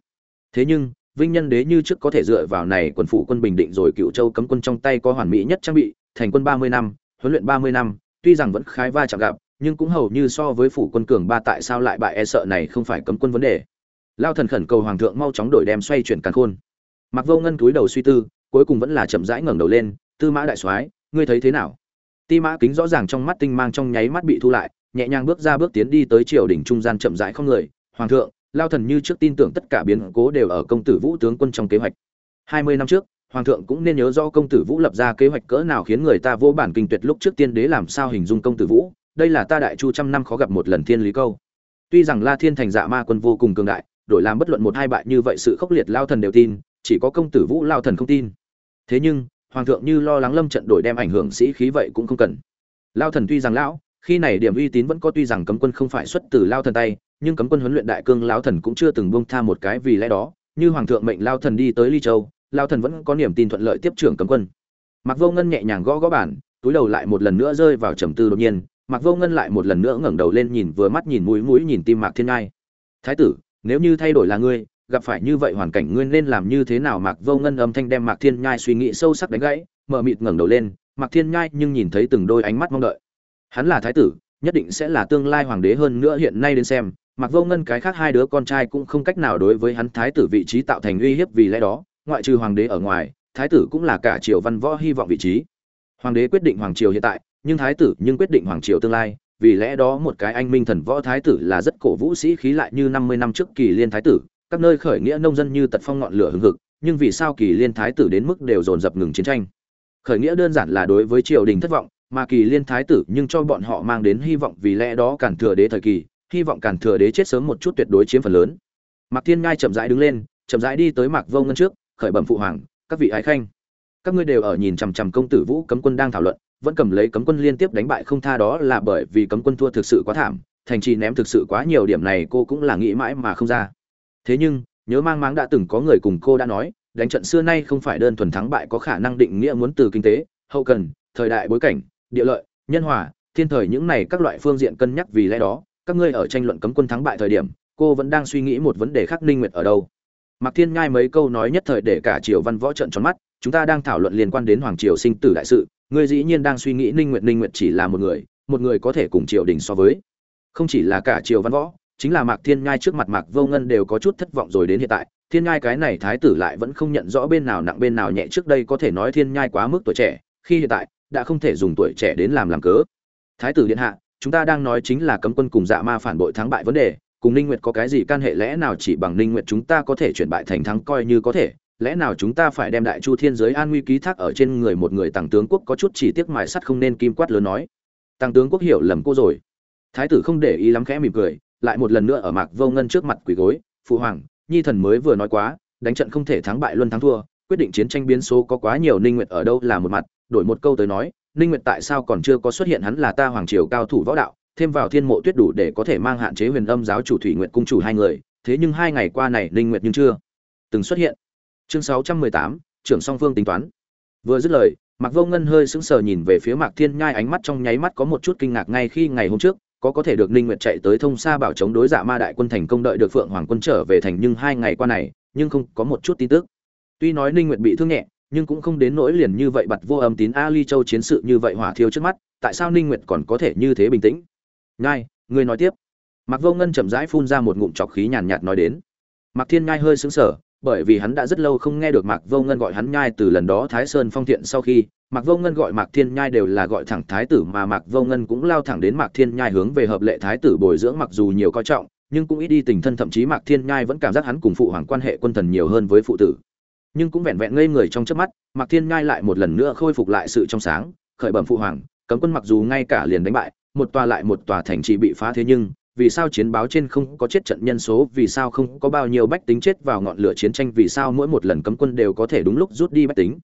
Thế nhưng vinh nhân đế như trước có thể dựa vào này quần phủ quân bình định rồi cựu châu cấm quân trong tay có hoàn mỹ nhất trang bị, thành quân ba mươi năm, huấn luyện ba mươi năm, tuy rằng vẫn khái va chạm gặp, nhưng cũng hầu như so với phủ quân cường ba tại sao lại bại e sợ này không phải cấm quân vấn đề. Lao thần khẩn cầu hoàng thượng mau chóng đổi đem xoay chuyển càn khôn. Mặc vô ngân túi đầu suy tư, cuối cùng vẫn là chậm rãi ngẩng đầu lên, tư mã đại soái, ngươi thấy thế nào? Ti mã kính rõ ràng trong mắt tinh mang trong nháy mắt bị thu lại, nhẹ nhàng bước ra bước tiến đi tới triều đỉnh trung gian chậm rãi không người, hoàng thượng lao thần như trước tin tưởng tất cả biến cố đều ở công tử vũ tướng quân trong kế hoạch. Hai mươi năm trước, hoàng thượng cũng nên nhớ do công tử vũ lập ra kế hoạch cỡ nào khiến người ta vô bản kinh tuyệt lúc trước tiên đế làm sao hình dung công tử vũ. Đây là ta đại chu trăm năm khó gặp một lần thiên lý câu. Tuy rằng la thiên thành dạ ma quân vô cùng cường đại, đổi làm bất luận một hai bại như vậy sự khốc liệt lao thần đều tin, chỉ có công tử vũ lao thần không tin. Thế nhưng, hoàng thượng như lo lắng lâm trận đổi đem ảnh hưởng sĩ khí vậy cũng không cần. Lao thần tuy rằng lão, khi này điểm uy tín vẫn có tuy rằng cấm quân không phải xuất từ lao thần tay nhưng cấm quân huấn luyện đại cương lao thần cũng chưa từng buông tha một cái vì lẽ đó như hoàng thượng mệnh lao thần đi tới ly châu lao thần vẫn có niềm tin thuận lợi tiếp trưởng cấm quân mặc vô ngân nhẹ nhàng gõ gõ bản túi đầu lại một lần nữa rơi vào trầm tư đột nhiên Mạc Vô Ngân lại một lần nữa ngẩng đầu lên nhìn vừa mắt nhìn mũi mũi nhìn tim Mạc Thiên Ngai. "Thái tử, nếu như thay đổi là ngươi, gặp phải như vậy hoàn cảnh ngươi nên làm như thế nào?" Mạc Vô Ngân âm thanh đem Mạc Thiên Nhai suy nghĩ sâu sắc đánh gãy, mở mịt ngẩng đầu lên, Mạc Thiên Nhai nhưng nhìn thấy từng đôi ánh mắt mong đợi. Hắn là thái tử, nhất định sẽ là tương lai hoàng đế hơn nữa hiện nay đến xem, mặc Vô Ngân cái khác hai đứa con trai cũng không cách nào đối với hắn thái tử vị trí tạo thành uy hiếp vì lẽ đó, ngoại trừ hoàng đế ở ngoài, thái tử cũng là cả triều văn võ hy vọng vị trí. Hoàng đế quyết định hoàng triều hiện tại, nhưng thái tử nhưng quyết định hoàng triều tương lai, vì lẽ đó một cái anh minh thần võ thái tử là rất cổ vũ sĩ khí lại như năm mươi năm trước kỳ liên thái tử, các nơi khởi nghĩa nông dân như tật phong ngọn lửa hừng hực, nhưng vì sao kỳ liên thái tử đến mức đều dồn dập ngừng chiến tranh? Khởi nghĩa đơn giản là đối với triều đình thất vọng, mà kỳ liên thái tử nhưng cho bọn họ mang đến hy vọng vì lẽ đó cản thừa đế thời kỳ, hy vọng cản thừa đế chết sớm một chút tuyệt đối chiếm phần lớn. Mạc Thiên Ngai chậm rãi đứng lên, chậm rãi đi tới Mạc Vô Ngân trước, khởi bẩm phụ hoàng, các vị ái khanh, các ngươi đều ở nhìn chằm chằm công tử Vũ cấm quân đang thảo luận, vẫn cầm lấy cấm quân liên tiếp đánh bại không tha đó là bởi vì cấm quân thua thực sự quá thảm thành trì ném thực sự quá nhiều điểm này cô cũng là nghĩ mãi mà không ra thế nhưng nhớ mang máng đã từng có người cùng cô đã nói đánh trận xưa nay không phải đơn thuần thắng bại có khả năng định nghĩa muốn từ kinh tế hậu cần thời đại bối cảnh địa lợi nhân hòa thiên thời những này các loại phương diện cân nhắc vì lẽ đó các ngươi ở tranh luận cấm quân thắng bại thời điểm cô vẫn đang suy nghĩ một vấn đề khác ninh nguyệt ở đâu. Mạc Thiên Nhai mấy câu nói nhất thời để cả Triều Văn Võ trận tròn mắt, chúng ta đang thảo luận liên quan đến hoàng triều sinh tử đại sự, ngươi dĩ nhiên đang suy nghĩ Ninh Nguyệt Ninh Nguyệt chỉ là một người, một người có thể cùng triều đình so với. Không chỉ là cả triều văn võ, chính là Mạc Thiên Nhai trước mặt Mạc Vô Ngân đều có chút thất vọng rồi đến hiện tại, Thiên Nhai cái này thái tử lại vẫn không nhận rõ bên nào nặng bên nào nhẹ trước đây có thể nói Thiên Nhai quá mức tuổi trẻ, khi hiện tại, đã không thể dùng tuổi trẻ đến làm làm cớ. Thái tử điện hạ chúng ta đang nói chính là cấm quân cùng dạ ma phản bội thắng bại vấn đề, cùng ninh nguyệt có cái gì can hệ lẽ nào chỉ bằng ninh nguyệt chúng ta có thể chuyển bại thành thắng coi như có thể, lẽ nào chúng ta phải đem đại chu thiên giới an nguy ký thác ở trên người một người tàng tướng quốc có chút chỉ tiếc mài sắt không nên kim quát lớn nói. Tàng tướng quốc hiểu lầm cô rồi. Thái tử không để ý lắm khẽ mỉm cười, lại một lần nữa ở mạc vô ngân trước mặt quỳ gối, phụ hoàng, nhi thần mới vừa nói quá, đánh trận không thể thắng bại luân thắng thua, quyết định chiến tranh biến số có quá nhiều ninh nguyệt ở đâu là một mặt, đổi một câu tới nói ninh nguyệt tại sao còn chưa có xuất hiện hắn là ta hoàng triều cao thủ võ đạo thêm vào thiên mộ tuyết đủ để có thể mang hạn chế huyền âm giáo chủ thủy Nguyệt cung chủ hai người thế nhưng hai ngày qua này ninh nguyệt nhưng chưa từng xuất hiện. Chương 618, trưởng song phương tính toán. Vừa dứt lời mạc vô ngân hơi sững sờ nhìn về phía mạc thiên nhai ánh mắt trong nháy mắt có một chút kinh ngạc ngay khi ngày hôm trước có có thể được ninh nguyệt chạy tới thông xa bảo chống đối dạ ma đại quân thành công đợi được phượng hoàng quân trở về thành nhưng hai ngày qua này nhưng không có một chút tin tức. Tuy nói ninh nguyệt bị thương nhẹ nhưng cũng không đến nỗi liền như vậy bật vô âm tín ali châu chiến sự như vậy hỏa thiêu trước mắt, tại sao ninh nguyệt còn có thể như thế bình tĩnh? Ngay ngươi nói tiếp. Mạc vô ngân chậm rãi phun ra một ngụm trọc khí nhàn nhạt nói đến. Mạc thiên Ngai hơi sững sờ, bởi vì hắn đã rất lâu không nghe được mạc vô ngân gọi hắn nhai từ lần đó thái sơn phong thiện sau khi, mạc vô ngân gọi mạc thiên nhai đều là gọi thẳng thái tử mà mạc vô ngân cũng lao thẳng đến mạc thiên nhai hướng về hợp lệ thái tử bồi dưỡng mặc dù nhiều coi trọng, nhưng cũng ít đi tình thân thậm chí mạc thiên nhai vẫn cảm giác hắn cùng phụ hoàng quan hệ quân thần nhiều hơn với phụ tử nhưng cũng vẹn vẹn ngây người trong trước mắt, mạc thiên ngai lại một lần nữa khôi phục lại sự trong sáng, khởi bẩm phụ hoàng, cấm quân mặc dù ngay cả liền đánh bại, một tòa lại một tòa thành trì bị phá thế nhưng, vì sao chiến báo trên không có chết trận nhân số, vì sao không có bao nhiêu bách tính chết vào ngọn lửa chiến tranh, vì sao mỗi một lần cấm quân đều có thể đúng lúc rút đi bách tính?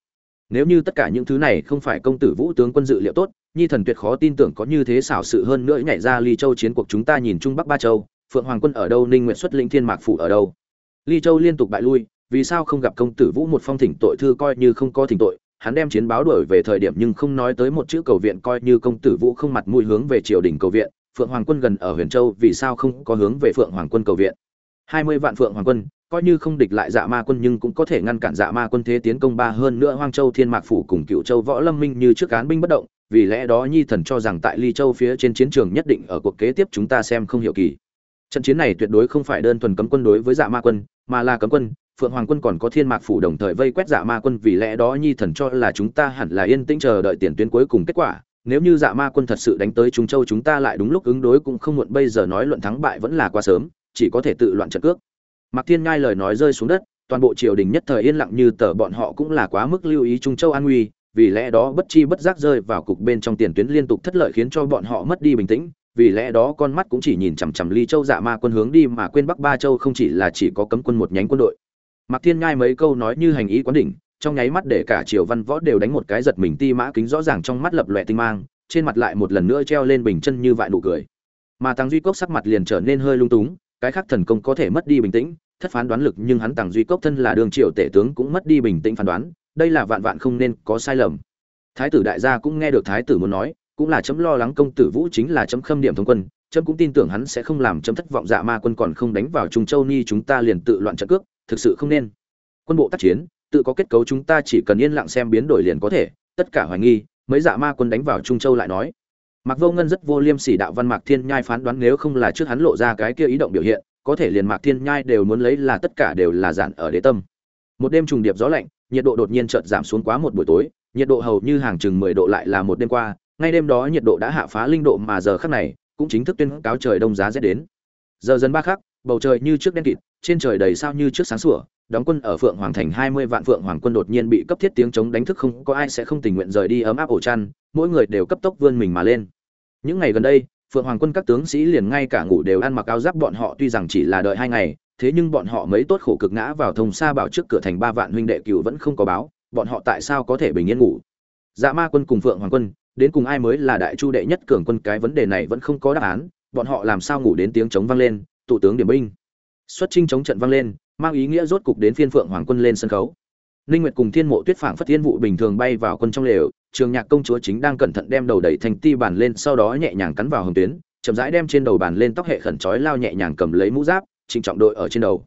Nếu như tất cả những thứ này không phải công tử vũ tướng quân dự liệu tốt, nhi thần tuyệt khó tin tưởng có như thế xảo sự hơn nữa nhảy ra ly châu chiến cuộc chúng ta nhìn trung bắc ba châu, phượng hoàng quân ở đâu, ninh nguyện xuất lĩnh thiên mạc phủ ở đâu? Ly châu liên tục bại lui vì sao không gặp công tử vũ một phong thỉnh tội thư coi như không có thỉnh tội, hắn đem chiến báo đuổi về thời điểm nhưng không nói tới một chữ cầu viện coi như công tử vũ không mặt mũi hướng về triều đình cầu viện, phượng hoàng quân gần ở huyền châu vì sao không có hướng về phượng hoàng quân cầu viện. Hai mươi vạn phượng hoàng quân, coi như không địch lại dạ ma quân nhưng cũng có thể ngăn cản dạ ma quân thế tiến công ba hơn nữa hoang châu, thiên mạc phủ cùng cựu châu, võ lâm minh như trước cán binh bất động, vì lẽ đó nhi thần cho rằng tại ly châu phía trên chiến trường nhất định ở cuộc kế tiếp chúng ta xem không hiểu kỳ. Trận chiến này tuyệt đối không phải đơn thuần cấm quân đối với dạ ma quân, mà là cấm quân phượng hoàng quân còn có thiên mạc phủ đồng thời vây quét dạ ma quân, vì lẽ đó nhi thần cho là chúng ta hẳn là yên tĩnh chờ đợi tiền tuyến cuối cùng kết quả. Nếu như dạ ma quân thật sự đánh tới trung châu chúng ta lại đúng lúc ứng đối cũng không muộn, bây giờ nói luận thắng bại vẫn là quá sớm, chỉ có thể tự loạn trận cước. Mạc thiên ngai lời nói rơi xuống đất, toàn bộ triều đình nhất thời yên lặng như tờ, bọn họ cũng là quá mức lưu ý trung châu an nguy, vì lẽ đó bất chi bất giác rơi vào cục bên trong tiền tuyến liên tục thất lợi khiến cho bọn họ mất đi bình tĩnh. Vì lẽ đó con mắt cũng chỉ nhìn chằm chằm ly châu dạ ma quân hướng đi mà quên bắc ba châu không chỉ là chỉ có cấm quân một nhánh quân đội mạc thiên ngai mấy câu nói như hành ý quán đỉnh, trong nháy mắt để cả triều văn võ đều đánh một cái giật mình ti mã kính rõ ràng trong mắt lập lòe tinh mang, trên mặt lại một lần nữa treo lên bình chân như vại nụ cười. Mà tăng duy cốc sắc mặt liền trở nên hơi lung túng, cái khác thần công có thể mất đi bình tĩnh, thất phán đoán lực nhưng hắn tăng duy cốc thân là đường triều tể tướng cũng mất đi bình tĩnh phán đoán, đây là vạn vạn không nên có sai lầm. Thái tử đại gia cũng nghe được thái tử muốn nói, cũng là chấm lo lắng công tử vũ chính là chấm khâm điểm thống quân, chấm cũng tin tưởng hắn sẽ không làm chấm thất vọng dạ ma quân còn không đánh vào trung châu ni chúng ta liền tự loạn trận cước thực sự không nên quân bộ tác chiến tự có kết cấu chúng ta chỉ cần yên lặng xem biến đổi liền có thể tất cả hoài nghi mấy dạ ma quân đánh vào trung châu lại nói Mạc Vô Ngân rất vô liêm sỉ đạo văn Mạc Thiên Nhai phán đoán nếu không là trước hắn lộ ra cái kia ý động biểu hiện, có thể liền Mạc Thiên Nhai đều muốn lấy là tất cả đều là giản ở đế tâm. Một đêm trùng điệp gió lạnh, nhiệt độ đột nhiên chợt giảm xuống quá một buổi tối, nhiệt độ hầu như hàng chừng 10 độ lại là một đêm qua, ngay đêm đó nhiệt độ đã hạ phá linh độ mà giờ khắc này, cũng chính thức tuyên cáo trời đông giá rét đến. Giờ dần ba khắc, bầu trời như trước đen kịt, trên trời đầy sao như trước sáng sủa, đóng quân ở Phượng Hoàng thành 20 vạn Phượng Hoàng quân đột nhiên bị cấp thiết tiếng chống đánh thức không có ai sẽ không tình nguyện rời đi ấm áp ổ chăn, mỗi người đều cấp tốc vươn mình mà lên. Những ngày gần đây, Phượng Hoàng quân các tướng sĩ liền ngay cả ngủ đều ăn mặc áo giáp bọn họ tuy rằng chỉ là đợi hai ngày, thế nhưng bọn họ mấy tốt khổ cực ngã vào thông xa bảo trước cửa thành ba vạn huynh đệ cừu vẫn không có báo, bọn họ tại sao có thể bình yên ngủ? Dạ Ma quân cùng Phượng Hoàng quân, đến cùng ai mới là đại chu đệ nhất cường quân cái vấn đề này vẫn không có đáp án, bọn họ làm sao ngủ đến tiếng chống vang lên, tụ tướng điểm binh. Xuất chinh chống trận vang lên, mang ý nghĩa rốt cục đến phiên Phượng Hoàng quân lên sân khấu. Linh Nguyệt cùng Thiên Mộ Tuyết phảng phất thiên vụ bình thường bay vào quân trong lều, Trường Nhạc công chúa chính đang cẩn thận đem đầu đẩy thành ti bàn lên, sau đó nhẹ nhàng cắn vào hồng tuyến, chậm rãi đem trên đầu bàn lên tóc hệ khẩn trói, lao nhẹ nhàng cầm lấy mũ giáp, trịnh trọng đội ở trên đầu.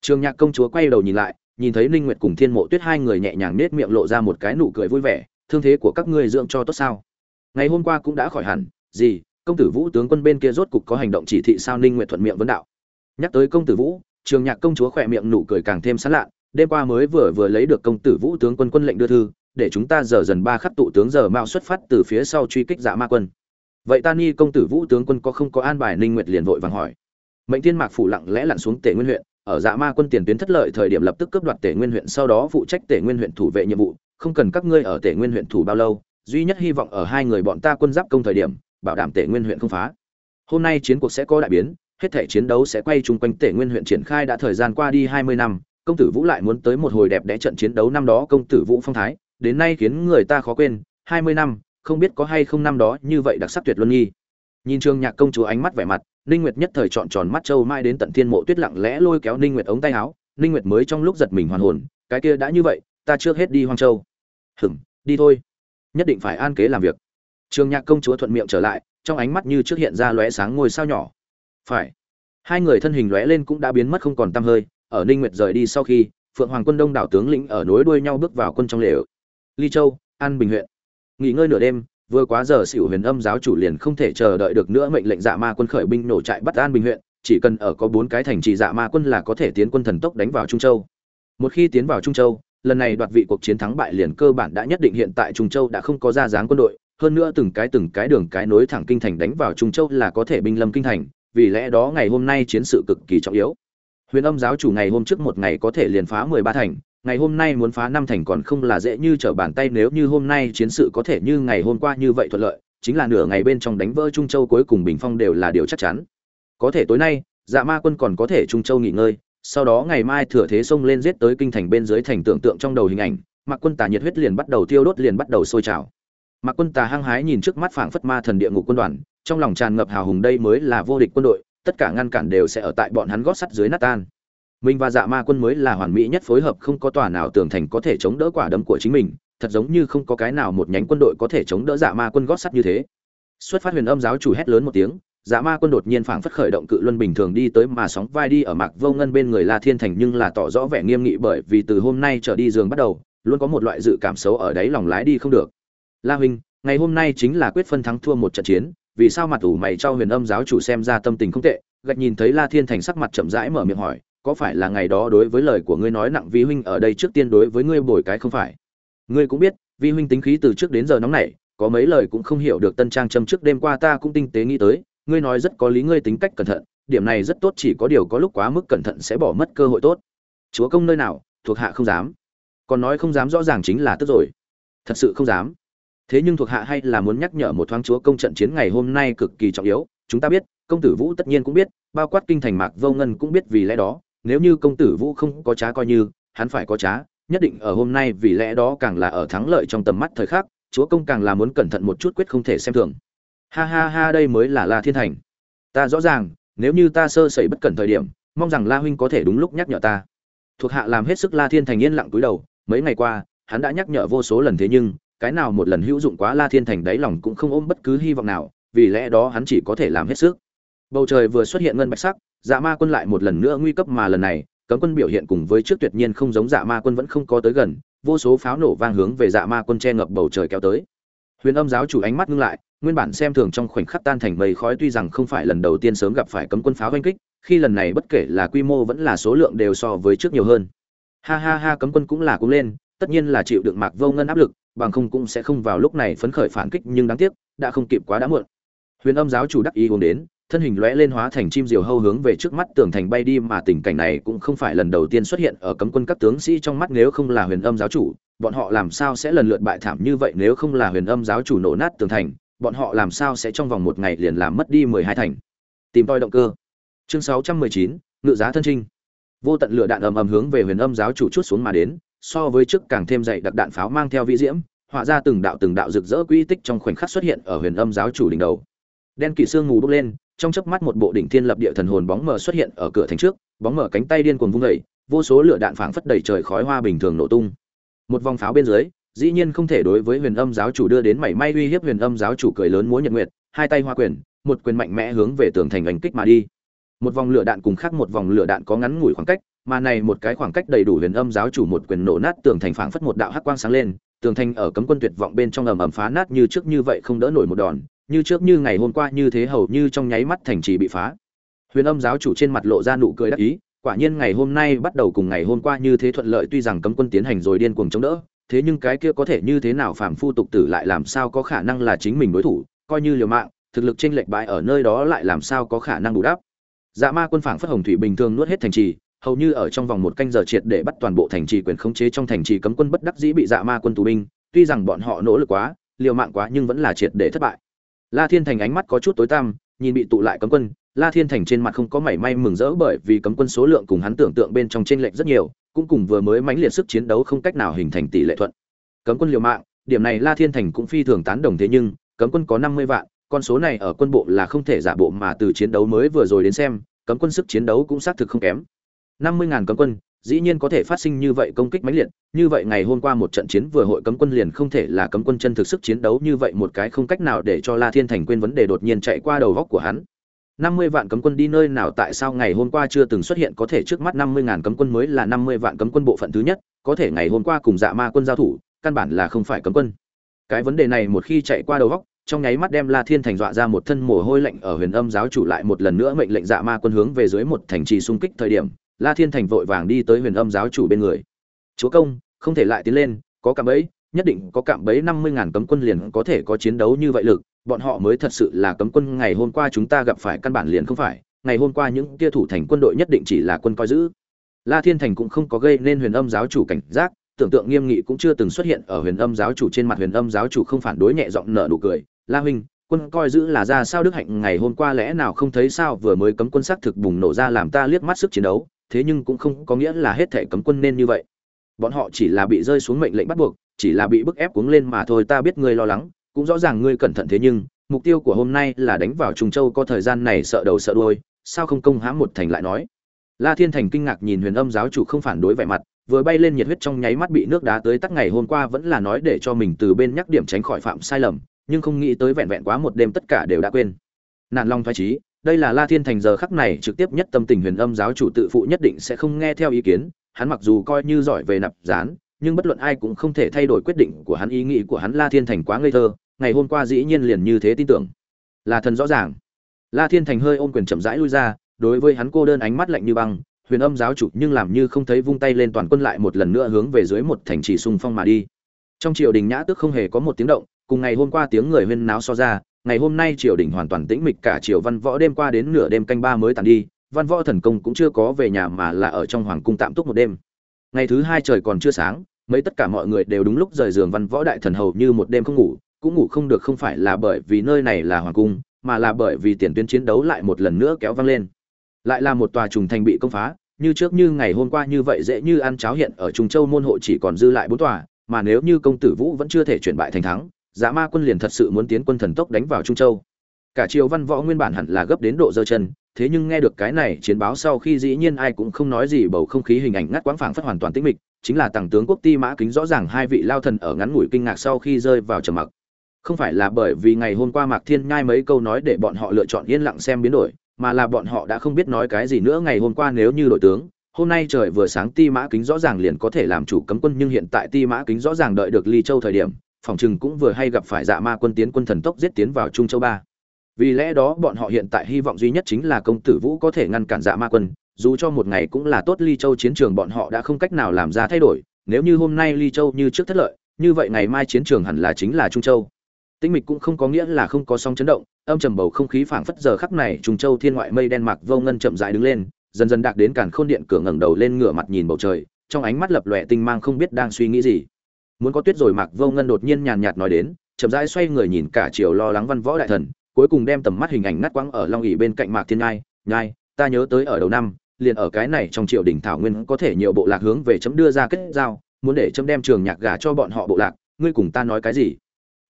Trường Nhạc công chúa quay đầu nhìn lại, nhìn thấy Linh Nguyệt cùng Thiên Mộ Tuyết hai người nhẹ nhàng nết miệng lộ ra một cái nụ cười vui vẻ, thương thế của các ngươi dưỡng cho tốt sao? Ngày hôm qua cũng đã khỏi hẳn, gì? Công tử Vũ tướng quân bên kia rốt cục có hành động chỉ thị sao Ninh nguyện thuận miệng vấn đạo. Nhắc tới công tử Vũ, Trường Nhạc công chúa khỏe miệng nụ cười càng thêm sán lạ, đêm qua mới vừa vừa lấy được công tử Vũ tướng quân quân lệnh đưa thư, để chúng ta giờ dần ba khắc tụ tướng giờ mạo xuất phát từ phía sau truy kích dạ ma quân vậy ta ni công tử vũ tướng quân có không có an bài ninh nguyệt liền vội vàng hỏi mệnh thiên mạc phủ lặng lẽ lặn xuống tể nguyên huyện ở dạ ma quân tiền tuyến thất lợi thời điểm lập tức cướp đoạt tể nguyên huyện sau đó phụ trách tể nguyên huyện thủ vệ nhiệm vụ không cần các ngươi ở tể nguyên huyện thủ bao lâu duy nhất hy vọng ở hai người bọn ta quân giáp công thời điểm bảo đảm tể nguyên huyện không phá. Hôm nay chiến cuộc sẽ có đại biến, hết thể chiến đấu sẽ quay chung quanh tể nguyên huyện triển khai đã thời gian qua đi 20 năm, công tử vũ lại muốn tới một hồi đẹp đẽ trận chiến đấu năm đó công tử vũ phong thái, đến nay khiến người ta khó quên 20 năm, không biết có hay không năm đó như vậy đặc sắc tuyệt luân nghi. Nhìn trương nhạc công chúa ánh mắt vẻ mặt, ninh nguyệt nhất thời trọn tròn mắt châu mai đến tận thiên mộ tuyết lặng lẽ lôi kéo ninh nguyệt ống tay áo, ninh nguyệt mới trong lúc giật mình hoàn hồn, cái kia đã như vậy, ta trước hết đi hoang châu. Hửm đi thôi. Nhất định phải an kế làm việc trường nhạc công chúa thuận miệng trở lại, trong ánh mắt như trước hiện ra lóe sáng ngôi sao nhỏ. Phải. Hai người thân hình lóe lên cũng đã biến mất không còn tăm hơi, ở ninh nguyệt rời đi sau khi, phượng hoàng quân đông đảo tướng lĩnh ở nối đuôi nhau bước vào quân trong lều. Ly châu, an bình huyện. Nghỉ ngơi nửa đêm, vừa quá giờ Sửu huyền âm giáo chủ liền không thể chờ đợi được nữa mệnh lệnh dạ ma quân khởi binh nổ trại bắt an bình huyện, chỉ cần ở có bốn cái thành trì dạ ma quân là có thể tiến quân thần tốc đánh vào trung châu. Một khi tiến vào trung châu, lần này đoạt vị cuộc chiến thắng bại liền cơ bản đã nhất định hiện tại trung châu đã không có ra dáng quân đội hơn nữa từng cái từng cái đường cái nối thẳng kinh thành đánh vào trung châu là có thể binh lâm kinh thành, vì lẽ đó ngày hôm nay chiến sự cực kỳ trọng yếu. Huyền âm giáo chủ ngày hôm trước một ngày có thể liền phá mười ba thành, ngày hôm nay muốn phá năm thành còn không là dễ như trở bàn tay nếu như hôm nay chiến sự có thể như ngày hôm qua như vậy thuận lợi, chính là nửa ngày bên trong đánh vỡ trung châu cuối cùng bình phong đều là điều chắc chắn. Có thể tối nay dạ ma quân còn có thể trung châu nghỉ ngơi, sau đó ngày mai thừa thế xông lên giết tới kinh thành bên dưới thành tưởng tượng trong đầu hình ảnh, mặc quân tà nhiệt huyết liền bắt đầu tiêu đốt liền bắt đầu sôi trào mạc quân tà hăng hái nhìn trước mắt phảng phất ma thần địa ngục quân đoàn, trong lòng tràn ngập hào hùng đây mới là vô địch quân đội, tất cả ngăn cản đều sẽ ở tại bọn hắn gót sắt dưới nát tan. Mình và dạ ma quân mới là hoàn mỹ nhất phối hợp, không có tòa nào tưởng thành có thể chống đỡ quả đấm của chính mình, thật giống như không có cái nào một nhánh quân đội có thể chống đỡ dạ ma quân gót sắt như thế. Xuất phát huyền âm giáo chủ hét lớn một tiếng dạ ma quân đột nhiên phảng phất khởi động cự luân bình thường đi tới mà sóng vai đi ở mạc vô ngân bên người la thiên thành nhưng là tỏ rõ vẻ nghiêm nghị bởi vì từ hôm nay trở đi giường bắt đầu, luôn có một loại dự cảm xấu ở đấy lòng lái đi không được la huynh, ngày hôm nay chính là quyết phân thắng thua một trận chiến, vì sao mặt ủ mày cho huyền âm giáo chủ xem ra tâm tình không tệ? Gạch nhìn thấy la thiên thành sắc mặt chậm rãi mở miệng hỏi, có phải là ngày đó đối với lời của ngươi nói nặng vi huynh ở đây trước tiên đối với ngươi bồi cái không phải? Ngươi cũng biết, vi huynh tính khí từ trước đến giờ nóng nảy, có mấy lời cũng không hiểu được tân trang châm trước đêm qua ta cũng tinh tế nghĩ tới, ngươi nói rất có lý ngươi tính cách cẩn thận, điểm này rất tốt chỉ có điều có lúc quá mức cẩn thận sẽ bỏ mất cơ hội tốt. Chúa công nơi nào, thuộc hạ không dám. Còn nói không dám rõ ràng chính là tức rồi. Thật sự không dám thế nhưng thuộc hạ hay là muốn nhắc nhở một thoáng chúa công trận chiến ngày hôm nay cực kỳ trọng yếu. Chúng ta biết, công tử vũ tất nhiên cũng biết, bao quát kinh thành mạc vô ngân cũng biết vì lẽ đó. Nếu như công tử vũ không có trá coi như, hắn phải có trá. Nhất định ở hôm nay vì lẽ đó càng là ở thắng lợi trong tầm mắt thời khắc, chúa công càng là muốn cẩn thận một chút quyết không thể xem thường. Ha ha ha, đây mới là la thiên thành. Ta rõ ràng, nếu như ta sơ sẩy bất cẩn thời điểm, mong rằng la huynh có thể đúng lúc nhắc nhở ta. Thuộc hạ làm hết sức la thiên thành yên lặng túi đầu, mấy ngày qua, hắn đã nhắc nhở vô số lần thế nhưng cái nào một lần hữu dụng quá la thiên thành đáy lòng cũng không ôm bất cứ hy vọng nào, vì lẽ đó hắn chỉ có thể làm hết sức. Bầu trời vừa xuất hiện ngân bạch sắc dạ ma quân lại một lần nữa nguy cấp mà lần này, cấm quân biểu hiện cùng với trước tuyệt nhiên không giống dạ ma quân vẫn không có tới gần, vô số pháo nổ vang hướng về dạ ma quân che ngập bầu trời kéo tới. Huyền âm giáo chủ ánh mắt ngưng lại, nguyên bản xem thường trong khoảnh khắc tan thành mây khói tuy rằng không phải lần đầu tiên sớm gặp phải cấm quân pháo vây kích, khi lần này bất kể là quy mô vẫn là số lượng đều so với trước nhiều hơn. Ha ha ha, cấm quân cũng là cũng lên, tất nhiên là chịu đựng mạc vô ngân áp lực bằng không cũng sẽ không vào lúc này phấn khởi phản kích nhưng đáng tiếc, đã không kịp quá đã muộn. Huyền âm giáo chủ đắc ý uống đến, thân hình lóe lên hóa thành chim diều hâu hướng về trước mắt tường thành bay đi mà tình cảnh này cũng không phải lần đầu tiên xuất hiện ở cấm quân các tướng sĩ trong mắt nếu không là huyền âm giáo chủ, bọn họ làm sao sẽ lần lượt bại thảm như vậy nếu không là huyền âm giáo chủ nổ nát tường thành, bọn họ làm sao sẽ trong vòng một ngày liền làm mất đi mười hai thành. Tìm toi động cơ. Chương sáu trăm mười chín, ngự giá thân trinh. Vô tận lửa đạn ầm ầm hướng về huyền âm giáo chủ chút xuống mà đến so với trước càng thêm dày đặc đạn pháo mang theo vĩ diễm, họa ra từng đạo từng đạo rực rỡ quy tích trong khoảnh khắc xuất hiện ở huyền âm giáo chủ đỉnh đầu. Đen kỳ xương ngủ bốc lên, trong chớp mắt một bộ đỉnh thiên lập địa thần hồn bóng mờ xuất hiện ở cửa thành trước, bóng mờ cánh tay điên cuồng vung dậy, vô số lửa đạn phảng phất đầy trời khói hoa bình thường nổ tung. Một vòng pháo bên dưới, dĩ nhiên không thể đối với huyền âm giáo chủ đưa đến mảy may uy hiếp, huyền âm giáo chủ cười lớn múa nhật nguyệt, hai tay hoa quyền, một quyền mạnh mẽ hướng về tường thành đánh kích mà đi. Một vòng lửa đạn cùng khác một vòng lửa đạn có ngắn ngủi khoảng cách mà này một cái khoảng cách đầy đủ huyền âm giáo chủ một quyền nổ nát tường thành phảng phất một đạo hắc quang sáng lên, tường thành ở cấm quân tuyệt vọng bên trong ầm ầm phá nát như trước như vậy không đỡ nổi một đòn, như trước như ngày hôm qua như thế hầu như trong nháy mắt thành trì bị phá. Huyền âm giáo chủ trên mặt lộ ra nụ cười đắc ý, quả nhiên ngày hôm nay bắt đầu cùng ngày hôm qua như thế thuận lợi tuy rằng cấm quân tiến hành rồi điên cuồng chống đỡ, thế nhưng cái kia có thể như thế nào phàm phu tục tử lại làm sao có khả năng là chính mình đối thủ, coi như liều mạng, thực lực chênh lệch bại ở nơi đó lại làm sao có khả năng bù đắp. Dạ ma quân phảng phất hồng thủy bình thường nuốt hết thành trì hầu như ở trong vòng một canh giờ triệt để bắt toàn bộ thành trì quyền khống chế trong thành trì cấm quân bất đắc dĩ bị dạ ma quân tù binh. Tuy rằng bọn họ nỗ lực quá, liều mạng quá nhưng vẫn là triệt để thất bại. La thiên thành ánh mắt có chút tối tăm, nhìn bị tụ lại cấm quân. La thiên thành trên mặt không có mảy may mừng rỡ bởi vì cấm quân số lượng cùng hắn tưởng tượng bên trong t r ê n lệch rất nhiều, cũng cùng vừa mới mãnh liệt sức chiến đấu không cách nào hình thành tỷ lệ thuận. Cấm quân liều mạng, điểm này la thiên thành cũng phi thường tán đồng thế nhưng, cấm quân có năm mươi vạn, con số này ở quân bộ là không thể giả bộ mà từ chiến đấu mới vừa rồi đến xem, cấm quân sức chiến đấu cũng xác thực không kém năm mươi ngàn cấm quân dĩ nhiên có thể phát sinh như vậy công kích mãnh liệt, như vậy ngày hôm qua một trận chiến vừa hội cấm quân liền không thể là cấm quân chân thực sức chiến đấu như vậy một cái không cách nào để cho La Thiên Thành quên vấn đề đột nhiên chạy qua đầu góc của hắn. năm mươi vạn cấm quân đi nơi nào tại sao ngày hôm qua chưa từng xuất hiện có thể trước mắt năm mươi ngàn cấm quân mới là năm mươi vạn cấm quân bộ phận thứ nhất, có thể ngày hôm qua cùng Dạ Ma quân giao thủ, căn bản là không phải cấm quân. Cái vấn đề này một khi chạy qua đầu góc, trong nháy mắt đem La Thiên Thành dọa ra một thân mồ hôi lạnh ở Huyền Âm giáo chủ lại một lần nữa mệnh lệnh Dạ Ma quân hướng về dưới một thành trì xung kích thời điểm, La Thiên Thành vội vàng đi tới Huyền Âm giáo chủ bên người. "Chúa công, không thể lại tiến lên, có cạm bẫy, nhất định có cạm bẫy năm mươi ngàn cấm quân liền có thể có chiến đấu như vậy lực, bọn họ mới thật sự là cấm quân ngày hôm qua chúng ta gặp phải căn bản liền không phải, ngày hôm qua những kia thủ thành quân đội nhất định chỉ là quân coi giữ." La Thiên Thành cũng không có gây nên Huyền Âm giáo chủ cảnh giác, tưởng tượng nghiêm nghị cũng chưa từng xuất hiện ở Huyền Âm giáo chủ trên mặt Huyền Âm giáo chủ không phản đối nhẹ giọng nở nụ cười, "La huynh, quân coi giữ là ra sao đức hạnh ngày hôm qua lẽ nào không thấy sao vừa mới cấm quân sắc thực bùng nổ ra làm ta liếc mắt sức chiến đấu thế nhưng cũng không có nghĩa là hết thể cấm quân nên như vậy. Bọn họ chỉ là bị rơi xuống mệnh lệnh bắt buộc, chỉ là bị bức ép cuống lên mà thôi, ta biết ngươi lo lắng, cũng rõ ràng ngươi cẩn thận thế nhưng, mục tiêu của hôm nay là đánh vào trung châu có thời gian này sợ đầu sợ đuôi, sao không công hãm một thành lại nói? La thiên thành kinh ngạc nhìn huyền âm giáo chủ không phản đối vẻ mặt, vừa bay lên nhiệt huyết trong nháy mắt bị nước đá tới tắc ngày hôm qua vẫn là nói để cho mình từ bên nhắc điểm tránh khỏi phạm sai lầm, nhưng không nghĩ tới vẹn vẹn quá một đêm tất cả đều đã quên. Nạn long thoái trí đây là la thiên thành giờ khắc này trực tiếp nhất tâm tình huyền âm giáo chủ tự phụ nhất định sẽ không nghe theo ý kiến. Hắn mặc dù coi như giỏi về nạp gián, nhưng bất luận ai cũng không thể thay đổi quyết định của hắn, ý nghĩ của hắn la thiên thành quá ngây thơ. Ngày hôm qua dĩ nhiên liền như thế tin tưởng. Là thần rõ ràng. La thiên thành hơi ôm quyền chậm rãi lui ra, đối với hắn cô đơn ánh mắt lạnh như băng, huyền âm giáo chủ nhưng làm như không thấy vung tay lên toàn quân lại một lần nữa hướng về dưới một thành trì xung phong mà đi. Trong triều đình nhã tước không hề có một tiếng động, cùng ngày hôm qua tiếng người huyên náo so ra ngày hôm nay triều đình hoàn toàn tĩnh mịch cả triều văn võ đêm qua đến nửa đêm canh ba mới tàn đi, văn võ thần công cũng chưa có về nhà mà là ở trong hoàng cung tạm túc một đêm. Ngày thứ hai trời còn chưa sáng, mấy tất cả mọi người đều đúng lúc rời giường văn võ đại thần hầu như một đêm không ngủ, cũng ngủ không được không phải là bởi vì nơi này là hoàng cung, mà là bởi vì tiền tuyến chiến đấu lại một lần nữa kéo vang lên. Lại là một tòa trùng thành bị công phá, như trước như ngày hôm qua như vậy dễ như ăn cháo hiện ở trung châu môn hộ chỉ còn dư lại bốn tòa, mà nếu như công tử vũ vẫn chưa thể chuyển bại thành thắng dã Ma quân liền thật sự muốn tiến quân thần tốc đánh vào Trung Châu. Cả Triều Văn Võ nguyên bản hẳn là gấp đến độ dơ chân, thế nhưng nghe được cái này chiến báo sau khi dĩ nhiên ai cũng không nói gì bầu không khí hình ảnh ngắt quãng phảng phất hoàn toàn tĩnh mịch, chính là tàng tướng quốc ti mã kính rõ ràng hai vị lao thần ở ngắn ngủi kinh ngạc sau khi rơi vào trầm mặc. Không phải là bởi vì ngày hôm qua Mạc Thiên nhai mấy câu nói để bọn họ lựa chọn yên lặng xem biến đổi, mà là bọn họ đã không biết nói cái gì nữa ngày hôm qua nếu như đội tướng, hôm nay trời vừa sáng ti mã kính rõ ràng liền có thể làm chủ cấm quân nhưng hiện tại ti mã kính rõ ràng đợi được ly châu thời điểm phòng chừng cũng vừa hay gặp phải dạ ma quân tiến quân thần tốc giết tiến vào trung châu ba. Vì lẽ đó bọn họ hiện tại hy vọng duy nhất chính là công tử vũ có thể ngăn cản dạ ma quân, dù cho một ngày cũng là tốt ly châu chiến trường bọn họ đã không cách nào làm ra thay đổi, nếu như hôm nay ly châu như trước thất lợi, như vậy ngày mai chiến trường hẳn là chính là trung châu. Tinh mịch cũng không có nghĩa là không có sóng chấn động, âm trầm bầu không khí phảng phất giờ khắc này trung châu thiên ngoại mây đen mạc vô ngân chậm rãi đứng lên, dần dần đạt đến càn khôn điện cửa ngẩng đầu lên ngửa mặt nhìn bầu trời, trong ánh mắt lập lòe tinh mang không biết đang suy nghĩ gì muốn có tuyết rồi mạc vô ngân đột nhiên nhàn nhạt nói đến, chậm rãi xoay người nhìn cả chiều lo lắng văn võ đại thần, cuối cùng đem tầm mắt hình ảnh ngắt quãng ở long ỉ bên cạnh mạc thiên nhai nhai, ta nhớ tới ở đầu năm, liền ở cái này trong triều đình thảo nguyên có thể nhiều bộ lạc hướng về chấm đưa ra kết giao, muốn để chấm đem trường nhạc gả cho bọn họ bộ lạc, ngươi cùng ta nói cái gì?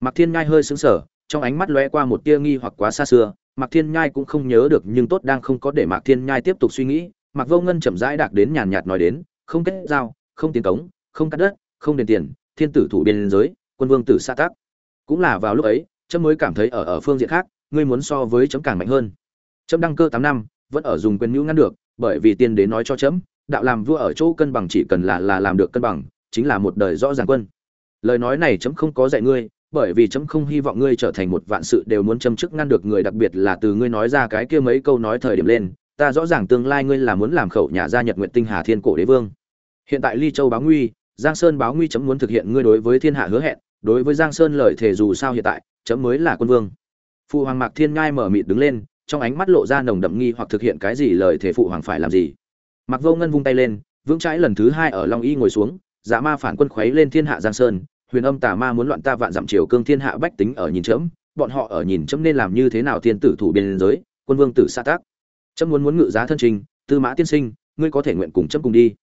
Mạc thiên nhai hơi sững sờ, trong ánh mắt lóe qua một tia nghi hoặc quá xa xưa, mạc thiên nhai cũng không nhớ được nhưng tốt đang không có để mạc thiên nhai tiếp tục suy nghĩ, mạc vô ngân chậm rãi đạc đến nhàn nhạt nói đến, không kết giao, không tiến cống, không cắt đất, không đền tiền thiên tử thủ biên giới, quân vương tử xa tác cũng là vào lúc ấy, trâm mới cảm thấy ở ở phương diện khác, ngươi muốn so với chấm càng mạnh hơn. Trâm đăng cơ tám năm, vẫn ở dùng quyền mưu ngăn được, bởi vì tiên đến nói cho chấm đạo làm vua ở chỗ cân bằng chỉ cần là là làm được cân bằng, chính là một đời rõ ràng quân. Lời nói này chấm không có dạy ngươi, bởi vì chấm không hy vọng ngươi trở thành một vạn sự đều muốn châm chức ngăn được người, đặc biệt là từ ngươi nói ra cái kia mấy câu nói thời điểm lên, ta rõ ràng tương lai ngươi là muốn làm khẩu nhà gia nhật nguyện tinh hà thiên cổ đế vương. Hiện tại ly châu báo nguy giang sơn báo nguy chấm muốn thực hiện ngươi đối với thiên hạ hứa hẹn, đối với giang sơn lời thề dù sao hiện tại, chấm mới là quân vương. Phụ hoàng mạc thiên ngai mở mịt đứng lên, trong ánh mắt lộ ra nồng đậm nghi hoặc thực hiện cái gì lời thề phụ hoàng phải làm gì. Mặc vô ngân vung tay lên, vững trái lần thứ hai ở long y ngồi xuống dạ ma phản quân khuấy lên thiên hạ giang sơn, huyền âm tà ma muốn loạn ta vạn dặm triều cương thiên hạ bách tính ở nhìn chấm, bọn họ ở nhìn chấm nên làm như thế nào thiên tử thủ biên giới, quân vương tử xa tác. Chấm muốn muốn ngự giá thân trình, tư mã tiên sinh, ngươi có thể nguyện cùng chấm cùng đi.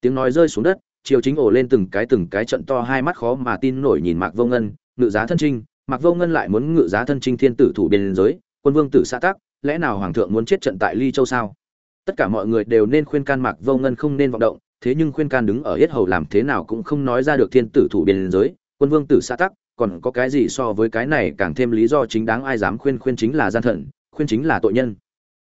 Tiếng nói rơi xuống đất triều chính ổ lên từng cái từng cái trận to hai mắt khó mà tin nổi nhìn mạc vô ngân ngự giá thân trinh. Mạc vô ngân lại muốn ngự giá thân trinh thiên tử thủ biên giới quân vương tử xã tắc, lẽ nào hoàng thượng muốn chết trận tại ly châu sao? Tất cả mọi người đều nên khuyên can mạc vô ngân không nên vọng động thế nhưng khuyên can đứng ở hết hầu làm thế nào cũng không nói ra được thiên tử thủ biên giới quân vương tử xã tắc còn có cái gì so với cái này càng thêm lý do chính đáng ai dám khuyên khuyên chính là gian thận khuyên chính là tội nhân.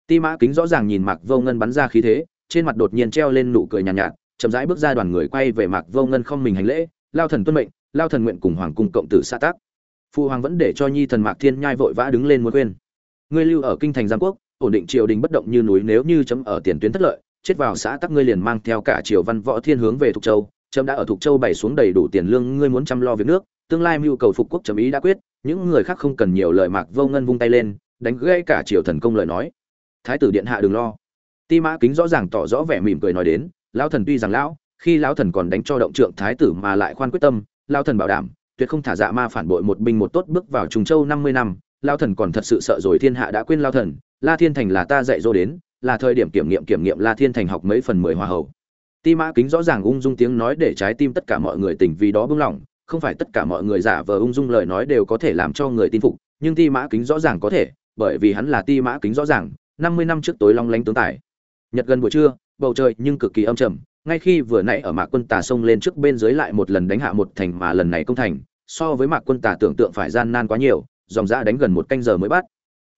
Ti mã kính rõ ràng nhìn mạc vô ngân bắn ra khí thế trên mặt đột nhiên treo lên nụ cười nhàn nhạt, nhạt chậm rãi bước ra đoàn người quay về mạc vô ngân không mình hành lễ, lao thần tuân mệnh, lao thần nguyện cùng hoàng cung cộng tử xã tác phụ hoàng vẫn để cho nhi thần mạc thiên nhai vội vã đứng lên muốn khuyên. Ngươi lưu ở kinh thành giang quốc, ổn định triều đình bất động như núi, nếu như chấm ở tiền tuyến thất lợi, chết vào xã tắc ngươi liền mang theo cả triều văn võ thiên hướng về thục châu, chấm đã ở thục châu bày xuống đầy đủ tiền lương, ngươi muốn chăm lo việc nước, tương lai mưu cầu phục quốc chấm ý đã quyết, những người khác không cần nhiều lời. Mạc vô ngân vung tay lên, đánh gãy cả triều thần công lời nói. Thái tử điện hạ đừng lo. Ti mã kính rõ ràng tỏ rõ vẻ mỉm cười nói đến lão thần tuy rằng lão, khi lão thần còn đánh cho động trượng thái tử mà lại khoan quyết tâm, lão thần bảo đảm, tuyệt không thả dạ ma phản bội một binh một tốt bước vào trùng châu năm mươi năm, lão thần còn thật sự sợ rồi thiên hạ đã quên lão thần, la thiên thành là ta dạy dỗ đến, là thời điểm kiểm nghiệm kiểm nghiệm la thiên thành học mấy phần mười hòa hậu. Ti mã kính rõ ràng ung dung tiếng nói để trái tim tất cả mọi người tỉnh vì đó bưng lỏng không phải tất cả mọi người giả vờ ung dung lời nói đều có thể làm cho người tin phục, nhưng ti mã kính rõ ràng có thể, bởi vì hắn là ti mã kính rõ ràng, năm mươi năm trước tối long lanh tướng tài. Nhật gần buổi trưa bầu trời nhưng cực kỳ âm trầm, ngay khi vừa nãy ở mạc quân tà xông lên trước bên dưới lại một lần đánh hạ một thành mà lần này công thành, so với mạc quân tà tưởng tượng phải gian nan quá nhiều, dòng dã đánh gần một canh giờ mới bắt.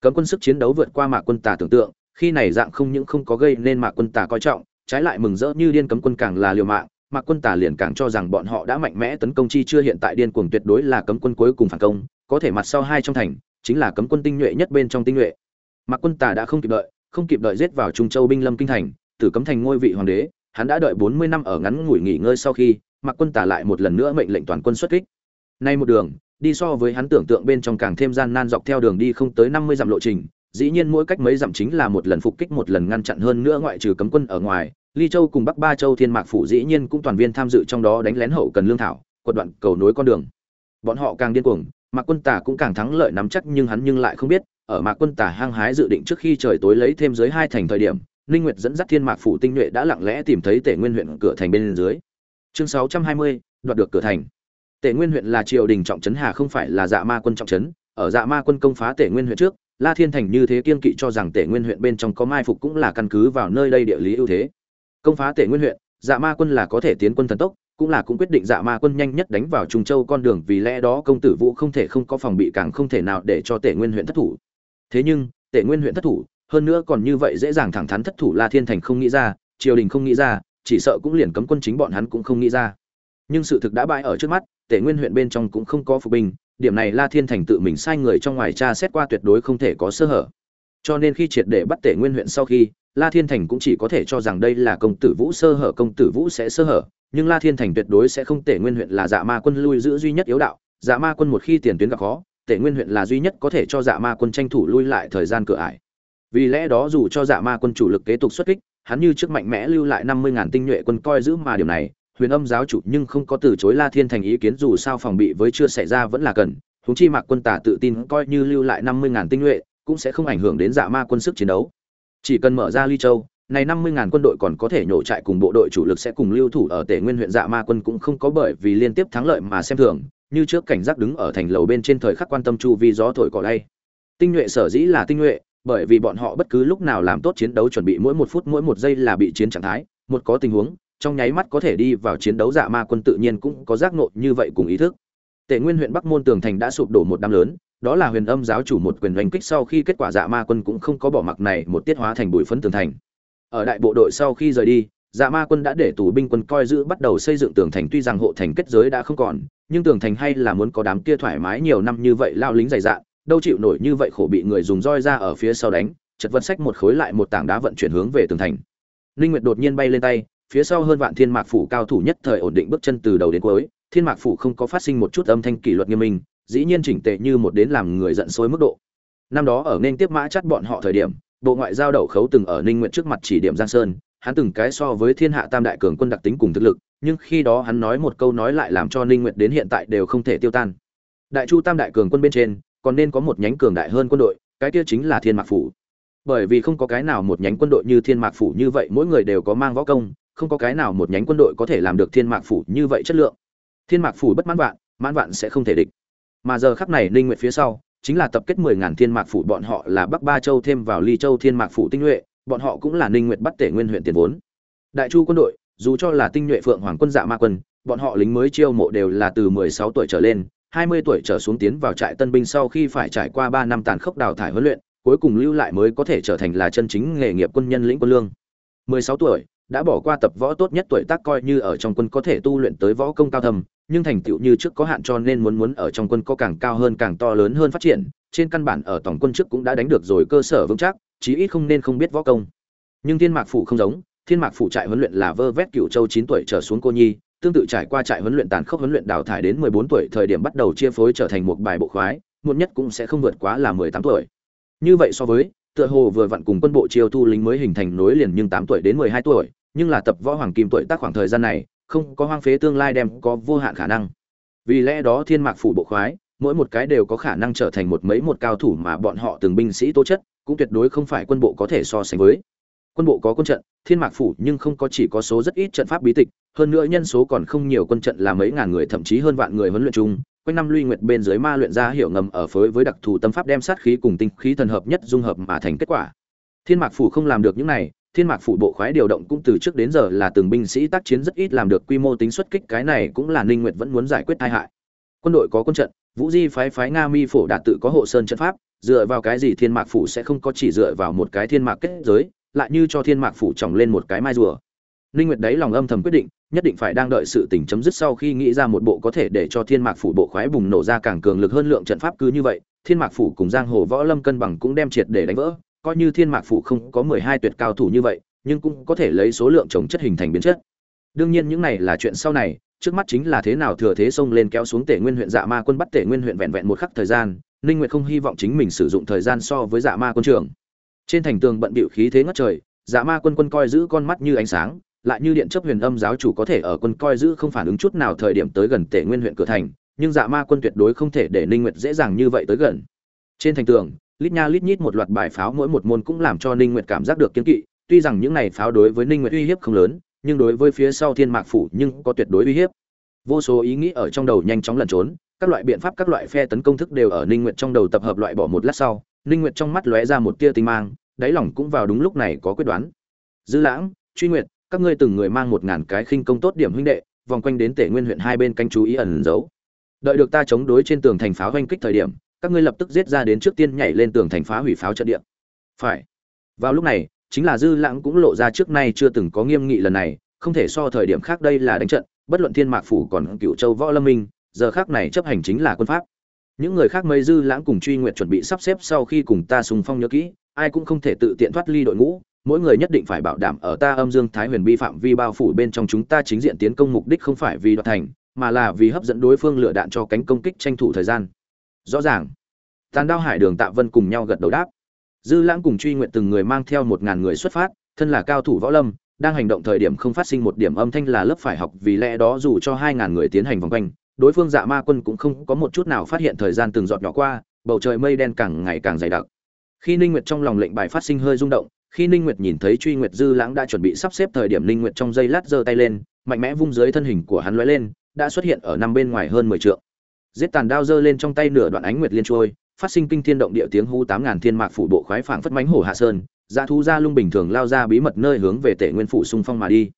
Cấm quân sức chiến đấu vượt qua mạc quân tà tưởng tượng, khi này dạng không những không có gây nên mạc quân tà coi trọng, trái lại mừng rỡ như điên cấm quân càng là liều mạng, mạc quân tà liền càng cho rằng bọn họ đã mạnh mẽ tấn công chi chưa hiện tại điên cuồng tuyệt đối là cấm quân cuối cùng phản công, có thể mặt sau hai trong thành, chính là cấm quân tinh nhuệ nhất bên trong tinh nhuệ. Mạc quân tà đã không kịp đợi, không kịp đợi giết vào trung châu binh lâm kinh thành tử cấm thành ngôi vị hoàng đế, hắn đã đợi bốn mươi năm ở ngắn ngủi nghỉ ngơi sau khi, mặc quân tả lại một lần nữa mệnh lệnh toàn quân xuất kích. Nay một đường, đi so với hắn tưởng tượng bên trong càng thêm gian nan dọc theo đường đi không tới năm mươi dặm lộ trình, dĩ nhiên mỗi cách mấy dặm chính là một lần phục kích một lần ngăn chặn hơn nữa ngoại trừ cấm quân ở ngoài. Ly châu cùng bắc ba châu thiên mạc phủ dĩ nhiên cũng toàn viên tham dự trong đó đánh lén hậu cần lương thảo, quật đoạn cầu nối con đường. Bọn họ càng điên cuồng, mạc quân tả cũng càng thắng lợi nắm chắc nhưng hắn nhưng lại không biết, ở mạc quân tả hăng hái dự định trước khi trời tối lấy thêm dưới hai thành thời điểm ninh nguyệt dẫn dắt thiên mạc phủ tinh nhuệ đã lặng lẽ tìm thấy tể nguyên huyện cửa thành bên dưới chương 620, đoạt được cửa thành tể nguyên huyện là triều đình trọng trấn hà không phải là dạ ma quân trọng trấn ở dạ ma quân công phá tể nguyên huyện trước La Thiên Thành như thế kiên kỵ cho rằng Tể Nguyên huyện bên trong có mai phục cũng là căn cứ vào nơi đây địa lý ưu thế. Công phá Tể Nguyên huyện, Dạ Ma quân là có thể tiến quân thần tốc, cũng là cũng quyết định Dạ Ma quân nhanh nhất đánh vào Trung Châu con đường, vì lẽ đó công tử Vũ không thể không có phòng bị càng không thể nào để cho Tể Nguyên huyện thất thủ. Thế nhưng, Tể Nguyên huyện thất thủ, hơn nữa còn như vậy dễ dàng thẳng thắn thất thủ La Thiên Thành không nghĩ ra, triều đình không nghĩ ra, chỉ sợ cũng liền cấm quân chính bọn hắn cũng không nghĩ ra. Nhưng sự thực đã bại ở trước mắt, Tể Nguyên huyện bên trong cũng không có phục binh, điểm này La Thiên Thành tự mình sai người trong ngoài tra xét qua tuyệt đối không thể có sơ hở. Cho nên khi triệt để bắt Tể Nguyên huyện sau khi, La Thiên Thành cũng chỉ có thể cho rằng đây là công tử Vũ sơ hở, công tử Vũ sẽ sơ hở, nhưng La Thiên Thành tuyệt đối sẽ không Tể Nguyên huyện là Dạ Ma quân lui giữ duy nhất yếu đạo, Dạ Ma quân một khi tiền tuyến gặp khó, Tể Nguyên huyện là duy nhất có thể cho Dạ Ma quân tranh thủ lui lại thời gian cửa ải. Vì lẽ đó dù cho Dạ Ma quân chủ lực kế tục xuất kích, hắn như trước mạnh mẽ lưu lại 50000 tinh nhuệ quân coi giữ mà điều này, Huyền Âm giáo chủ nhưng không có từ chối La Thiên Thành ý kiến dù sao phòng bị với chưa xảy ra vẫn là cần, huống chi Mạc Quân Tả tự tin coi như lưu lại 50000 tinh nhuệ, cũng sẽ không ảnh hưởng đến Dạ Ma quân sức chiến đấu. Chỉ cần mở ra Ly Châu, này 50000 quân đội còn có thể nhổ trại cùng bộ đội chủ lực sẽ cùng lưu thủ ở Tề Nguyên huyện Dạ Ma quân cũng không có bởi vì liên tiếp thắng lợi mà xem thường, như trước cảnh giác đứng ở thành lầu bên trên thời khắc quan tâm chu vi gió thổi cỏ lay. Tinh nhuệ sở dĩ là tinh nhuệ, bởi vì bọn họ bất cứ lúc nào làm tốt chiến đấu chuẩn bị mỗi một phút mỗi một giây là bị chiến trạng thái, một có tình huống, trong nháy mắt có thể đi vào chiến đấu dạ ma quân tự nhiên cũng có giác ngộ như vậy cùng ý thức. tệ Nguyên huyện Bắc Môn tường thành đã sụp đổ một đám lớn, đó là Huyền Âm giáo chủ một quyền đánh kích sau khi kết quả Dạ Ma quân cũng không có bỏ mặc này một tiết hóa thành bụi phấn tường thành. Ở đại bộ đội sau khi rời đi, Dạ Ma quân đã để tù binh quân coi giữ bắt đầu xây dựng tường thành tuy rằng hộ thành kết giới đã không còn, nhưng tường thành hay là muốn có đám kia thoải mái nhiều năm như vậy lao lính dày dạn, đâu chịu nổi như vậy khổ bị người dùng roi ra ở phía sau đánh, chật vật sách một khối lại một tảng đá vận chuyển hướng về tường thành. Linh Nguyệt đột nhiên bay lên tay, phía sau hơn vạn thiên mạc phủ cao thủ nhất thời ổn định bước chân từ đầu đến cuối thiên mạc phủ không có phát sinh một chút âm thanh kỷ luật nghiêm minh dĩ nhiên chỉnh tệ như một đến làm người giận sôi mức độ năm đó ở nên tiếp mã chắt bọn họ thời điểm bộ ngoại giao đậu khấu từng ở ninh nguyện trước mặt chỉ điểm giang sơn hắn từng cái so với thiên hạ tam đại cường quân đặc tính cùng thực lực nhưng khi đó hắn nói một câu nói lại làm cho ninh nguyện đến hiện tại đều không thể tiêu tan đại chu tam đại cường quân bên trên còn nên có một nhánh cường đại hơn quân đội, cái kia chính là thiên mạc phủ. Bởi vì không có cái nào một nhánh quân đội như thiên mạc phủ như vậy, mỗi người đều có mang võ công, không có cái nào một nhánh quân đội có thể làm được thiên mạc phủ như vậy chất lượng. Thiên mạc phủ bất mãn vạn mãn vạn sẽ không thể địch. Mà giờ khắc này, ninh nguyện phía sau, chính là tập kết mười ngàn thiên mạc phủ, bọn họ là bắc ba châu thêm vào ly châu thiên mạc phủ tinh nhuệ, bọn họ cũng là ninh nguyện bắt tể nguyên huyện tiền vốn. Đại chu quân đội, dù cho là tinh nhuệ phượng hoàng quân dạ ma quân, bọn họ lính mới chiêu mộ đều là từ mười sáu tuổi trở lên hai mươi tuổi trở xuống tiến vào trại tân binh sau khi phải trải qua ba năm tàn khốc đào thải huấn luyện, cuối cùng lưu lại mới có thể trở thành là chân chính nghề nghiệp quân nhân lĩnh quân lương. mười sáu tuổi, đã bỏ qua tập võ tốt nhất tuổi tác coi như ở trong quân có thể tu luyện tới võ công cao thầm nhưng thành tựu như trước có hạn cho nên muốn muốn ở trong quân có càng cao hơn càng to lớn hơn phát triển, trên căn bản ở tổng quân trước cũng đã đánh được rồi cơ sở vững chắc, chí ít không nên không biết võ công. Nhưng thiên mạc phủ không giống, thiên mạc phủ trại huấn luyện là vơ vét cựu châu chín tuổi trở xuống cô nhi tương tự trải qua trại huấn luyện tàn khốc huấn luyện đào thải đến mười bốn tuổi thời điểm bắt đầu chia phối trở thành một bài bộ khoái, muộn nhất cũng sẽ không vượt quá là mười tám tuổi. Như vậy so với, tựa hồ vừa vặn cùng quân bộ chiêu thu lính mới hình thành nối liền nhưng 8 tuổi đến mười hai tuổi, nhưng là tập võ hoàng kim tuổi tác khoảng thời gian này, không có hoang phế tương lai đem có vô hạn khả năng. Vì lẽ đó thiên mạc phủ bộ khoái, mỗi một cái đều có khả năng trở thành một mấy một cao thủ mà bọn họ từng binh sĩ tố chất, cũng tuyệt đối không phải quân bộ có thể so sánh với quân bộ có quân trận, thiên mạc phủ nhưng không có chỉ có số rất ít trận pháp bí tịch, hơn nữa nhân số còn không nhiều quân trận là mấy ngàn người, thậm chí hơn vạn người huấn luyện chung. Quanh năm luy nguyệt bên dưới ma luyện ra hiểu ngầm ở phối với đặc thù tâm pháp đem sát khí cùng tinh khí thần hợp nhất dung hợp mà thành kết quả. Thiên mạc phủ không làm được những này, thiên mạc phủ bộ khoái điều động cũng từ trước đến giờ là từng binh sĩ tác chiến rất ít làm được, quy mô tính xuất kích cái này cũng là ninh nguyệt vẫn muốn giải quyết tai hại. Quân đội có quân trận, vũ di phái phái nga mi phổ đạt tự có hộ sơn trận pháp, dựa vào cái gì thiên mạc phủ sẽ không có chỉ dựa vào một cái thiên mạc kết giới lại như cho thiên mạc phủ trồng lên một cái mai rùa. Ninh nguyệt đấy lòng âm thầm quyết định, nhất định phải đang đợi sự tình chấm dứt sau khi nghĩ ra một bộ có thể để cho thiên mạc phủ bộ khoái bùng nổ ra càng cường lực hơn lượng trận pháp cứ như vậy, thiên mạc phủ cùng giang hồ võ lâm cân bằng cũng đem triệt để đánh vỡ. Coi như thiên mạc phủ không có mười hai tuyệt cao thủ như vậy, nhưng cũng có thể lấy số lượng trồng chất hình thành biến chất. Đương nhiên những này là chuyện sau này, trước mắt chính là thế nào thừa thế xông lên kéo xuống tể nguyên huyện dạ ma quân bắt tể nguyên huyện vẹn vẹn một khắc thời gian, ninh nguyệt không hy vọng chính mình sử dụng thời gian so với dạ ma quân trưởng trên thành tường bận bịu khí thế ngất trời dạ ma quân quân coi giữ con mắt như ánh sáng, lại như điện chấp huyền âm giáo chủ có thể ở quân coi giữ không phản ứng chút nào thời điểm tới gần tể nguyên huyện cửa thành, nhưng dạ ma quân tuyệt đối không thể để ninh nguyệt dễ dàng như vậy tới gần. Trên thành tường, lít nha lít nhít một loạt bài pháo mỗi một môn cũng làm cho ninh nguyệt cảm giác được kiên kỵ, tuy rằng những này pháo đối với ninh nguyệt uy hiếp không lớn, nhưng đối với phía sau thiên mạc phủ nhưng có tuyệt đối uy hiếp. Vô số ý nghĩ ở trong đầu nhanh chóng lẩn trốn, các loại biện pháp, các loại phe tấn công thức đều ở ninh nguyệt trong đầu tập hợp loại bỏ một lát sau, ninh nguyệt trong mắt lóe ra một tia tinh mang đáy lòng cũng vào đúng lúc này có quyết đoán. Dư lãng, truy nguyệt, các ngươi từng người mang một ngàn cái khinh công tốt điểm huynh đệ, vòng quanh đến tể nguyên huyện hai bên canh chú ý ẩn giấu. Đợi được ta chống đối trên tường thành pháo doanh kích thời điểm, các ngươi lập tức giết ra đến trước tiên nhảy lên tường thành phá hủy pháo trận địa. Phải. Vào lúc này, chính là dư lãng cũng lộ ra trước nay chưa từng có nghiêm nghị lần này, không thể so thời điểm khác đây là đánh trận, bất luận thiên mạc phủ còn cựu châu võ lâm minh, giờ khác này chấp hành chính là quân pháp. Những người khác mấy dư lãng cùng truy nguyện chuẩn bị sắp xếp sau khi cùng ta sùng phong nhớ kỹ ai cũng không thể tự tiện thoát ly đội ngũ, mỗi người nhất định phải bảo đảm ở ta âm dương thái huyền bi phạm vi bao phủ bên trong chúng ta chính diện tiến công mục đích không phải vì đoạt thành, mà là vì hấp dẫn đối phương lựa đạn cho cánh công kích tranh thủ thời gian. Rõ ràng. Tàn đao hải đường tạ vân cùng nhau gật đầu đáp. Dư lãng cùng truy nguyện từng người mang theo một ngàn người xuất phát, thân là cao thủ võ lâm, đang hành động thời điểm không phát sinh một điểm âm thanh là lớp phải học, vì lẽ đó dù cho hai ngàn người tiến hành vòng quanh, đối phương dạ ma quân cũng không có một chút nào phát hiện thời gian từng giọt nhỏ qua, bầu trời mây đen càng ngày càng dày đặc khi ninh nguyệt trong lòng lệnh bài phát sinh hơi rung động, khi ninh nguyệt nhìn thấy truy nguyệt dư lãng đã chuẩn bị sắp xếp thời điểm, ninh nguyệt trong giây lát giơ tay lên, mạnh mẽ vung dưới thân hình của hắn lóe lên, đã xuất hiện ở năm bên ngoài hơn 10 trượng. Giết tàn đao giơ lên trong tay nửa đoạn ánh nguyệt liên trôi, phát sinh kinh thiên động địa tiếng hú tám ngàn thiên mạc phủ bộ khoái phảng phất mánh hổ hạ sơn dạ thú ra lung bình thường lao ra bí mật nơi hướng về tể nguyên phủ xung phong mà đi.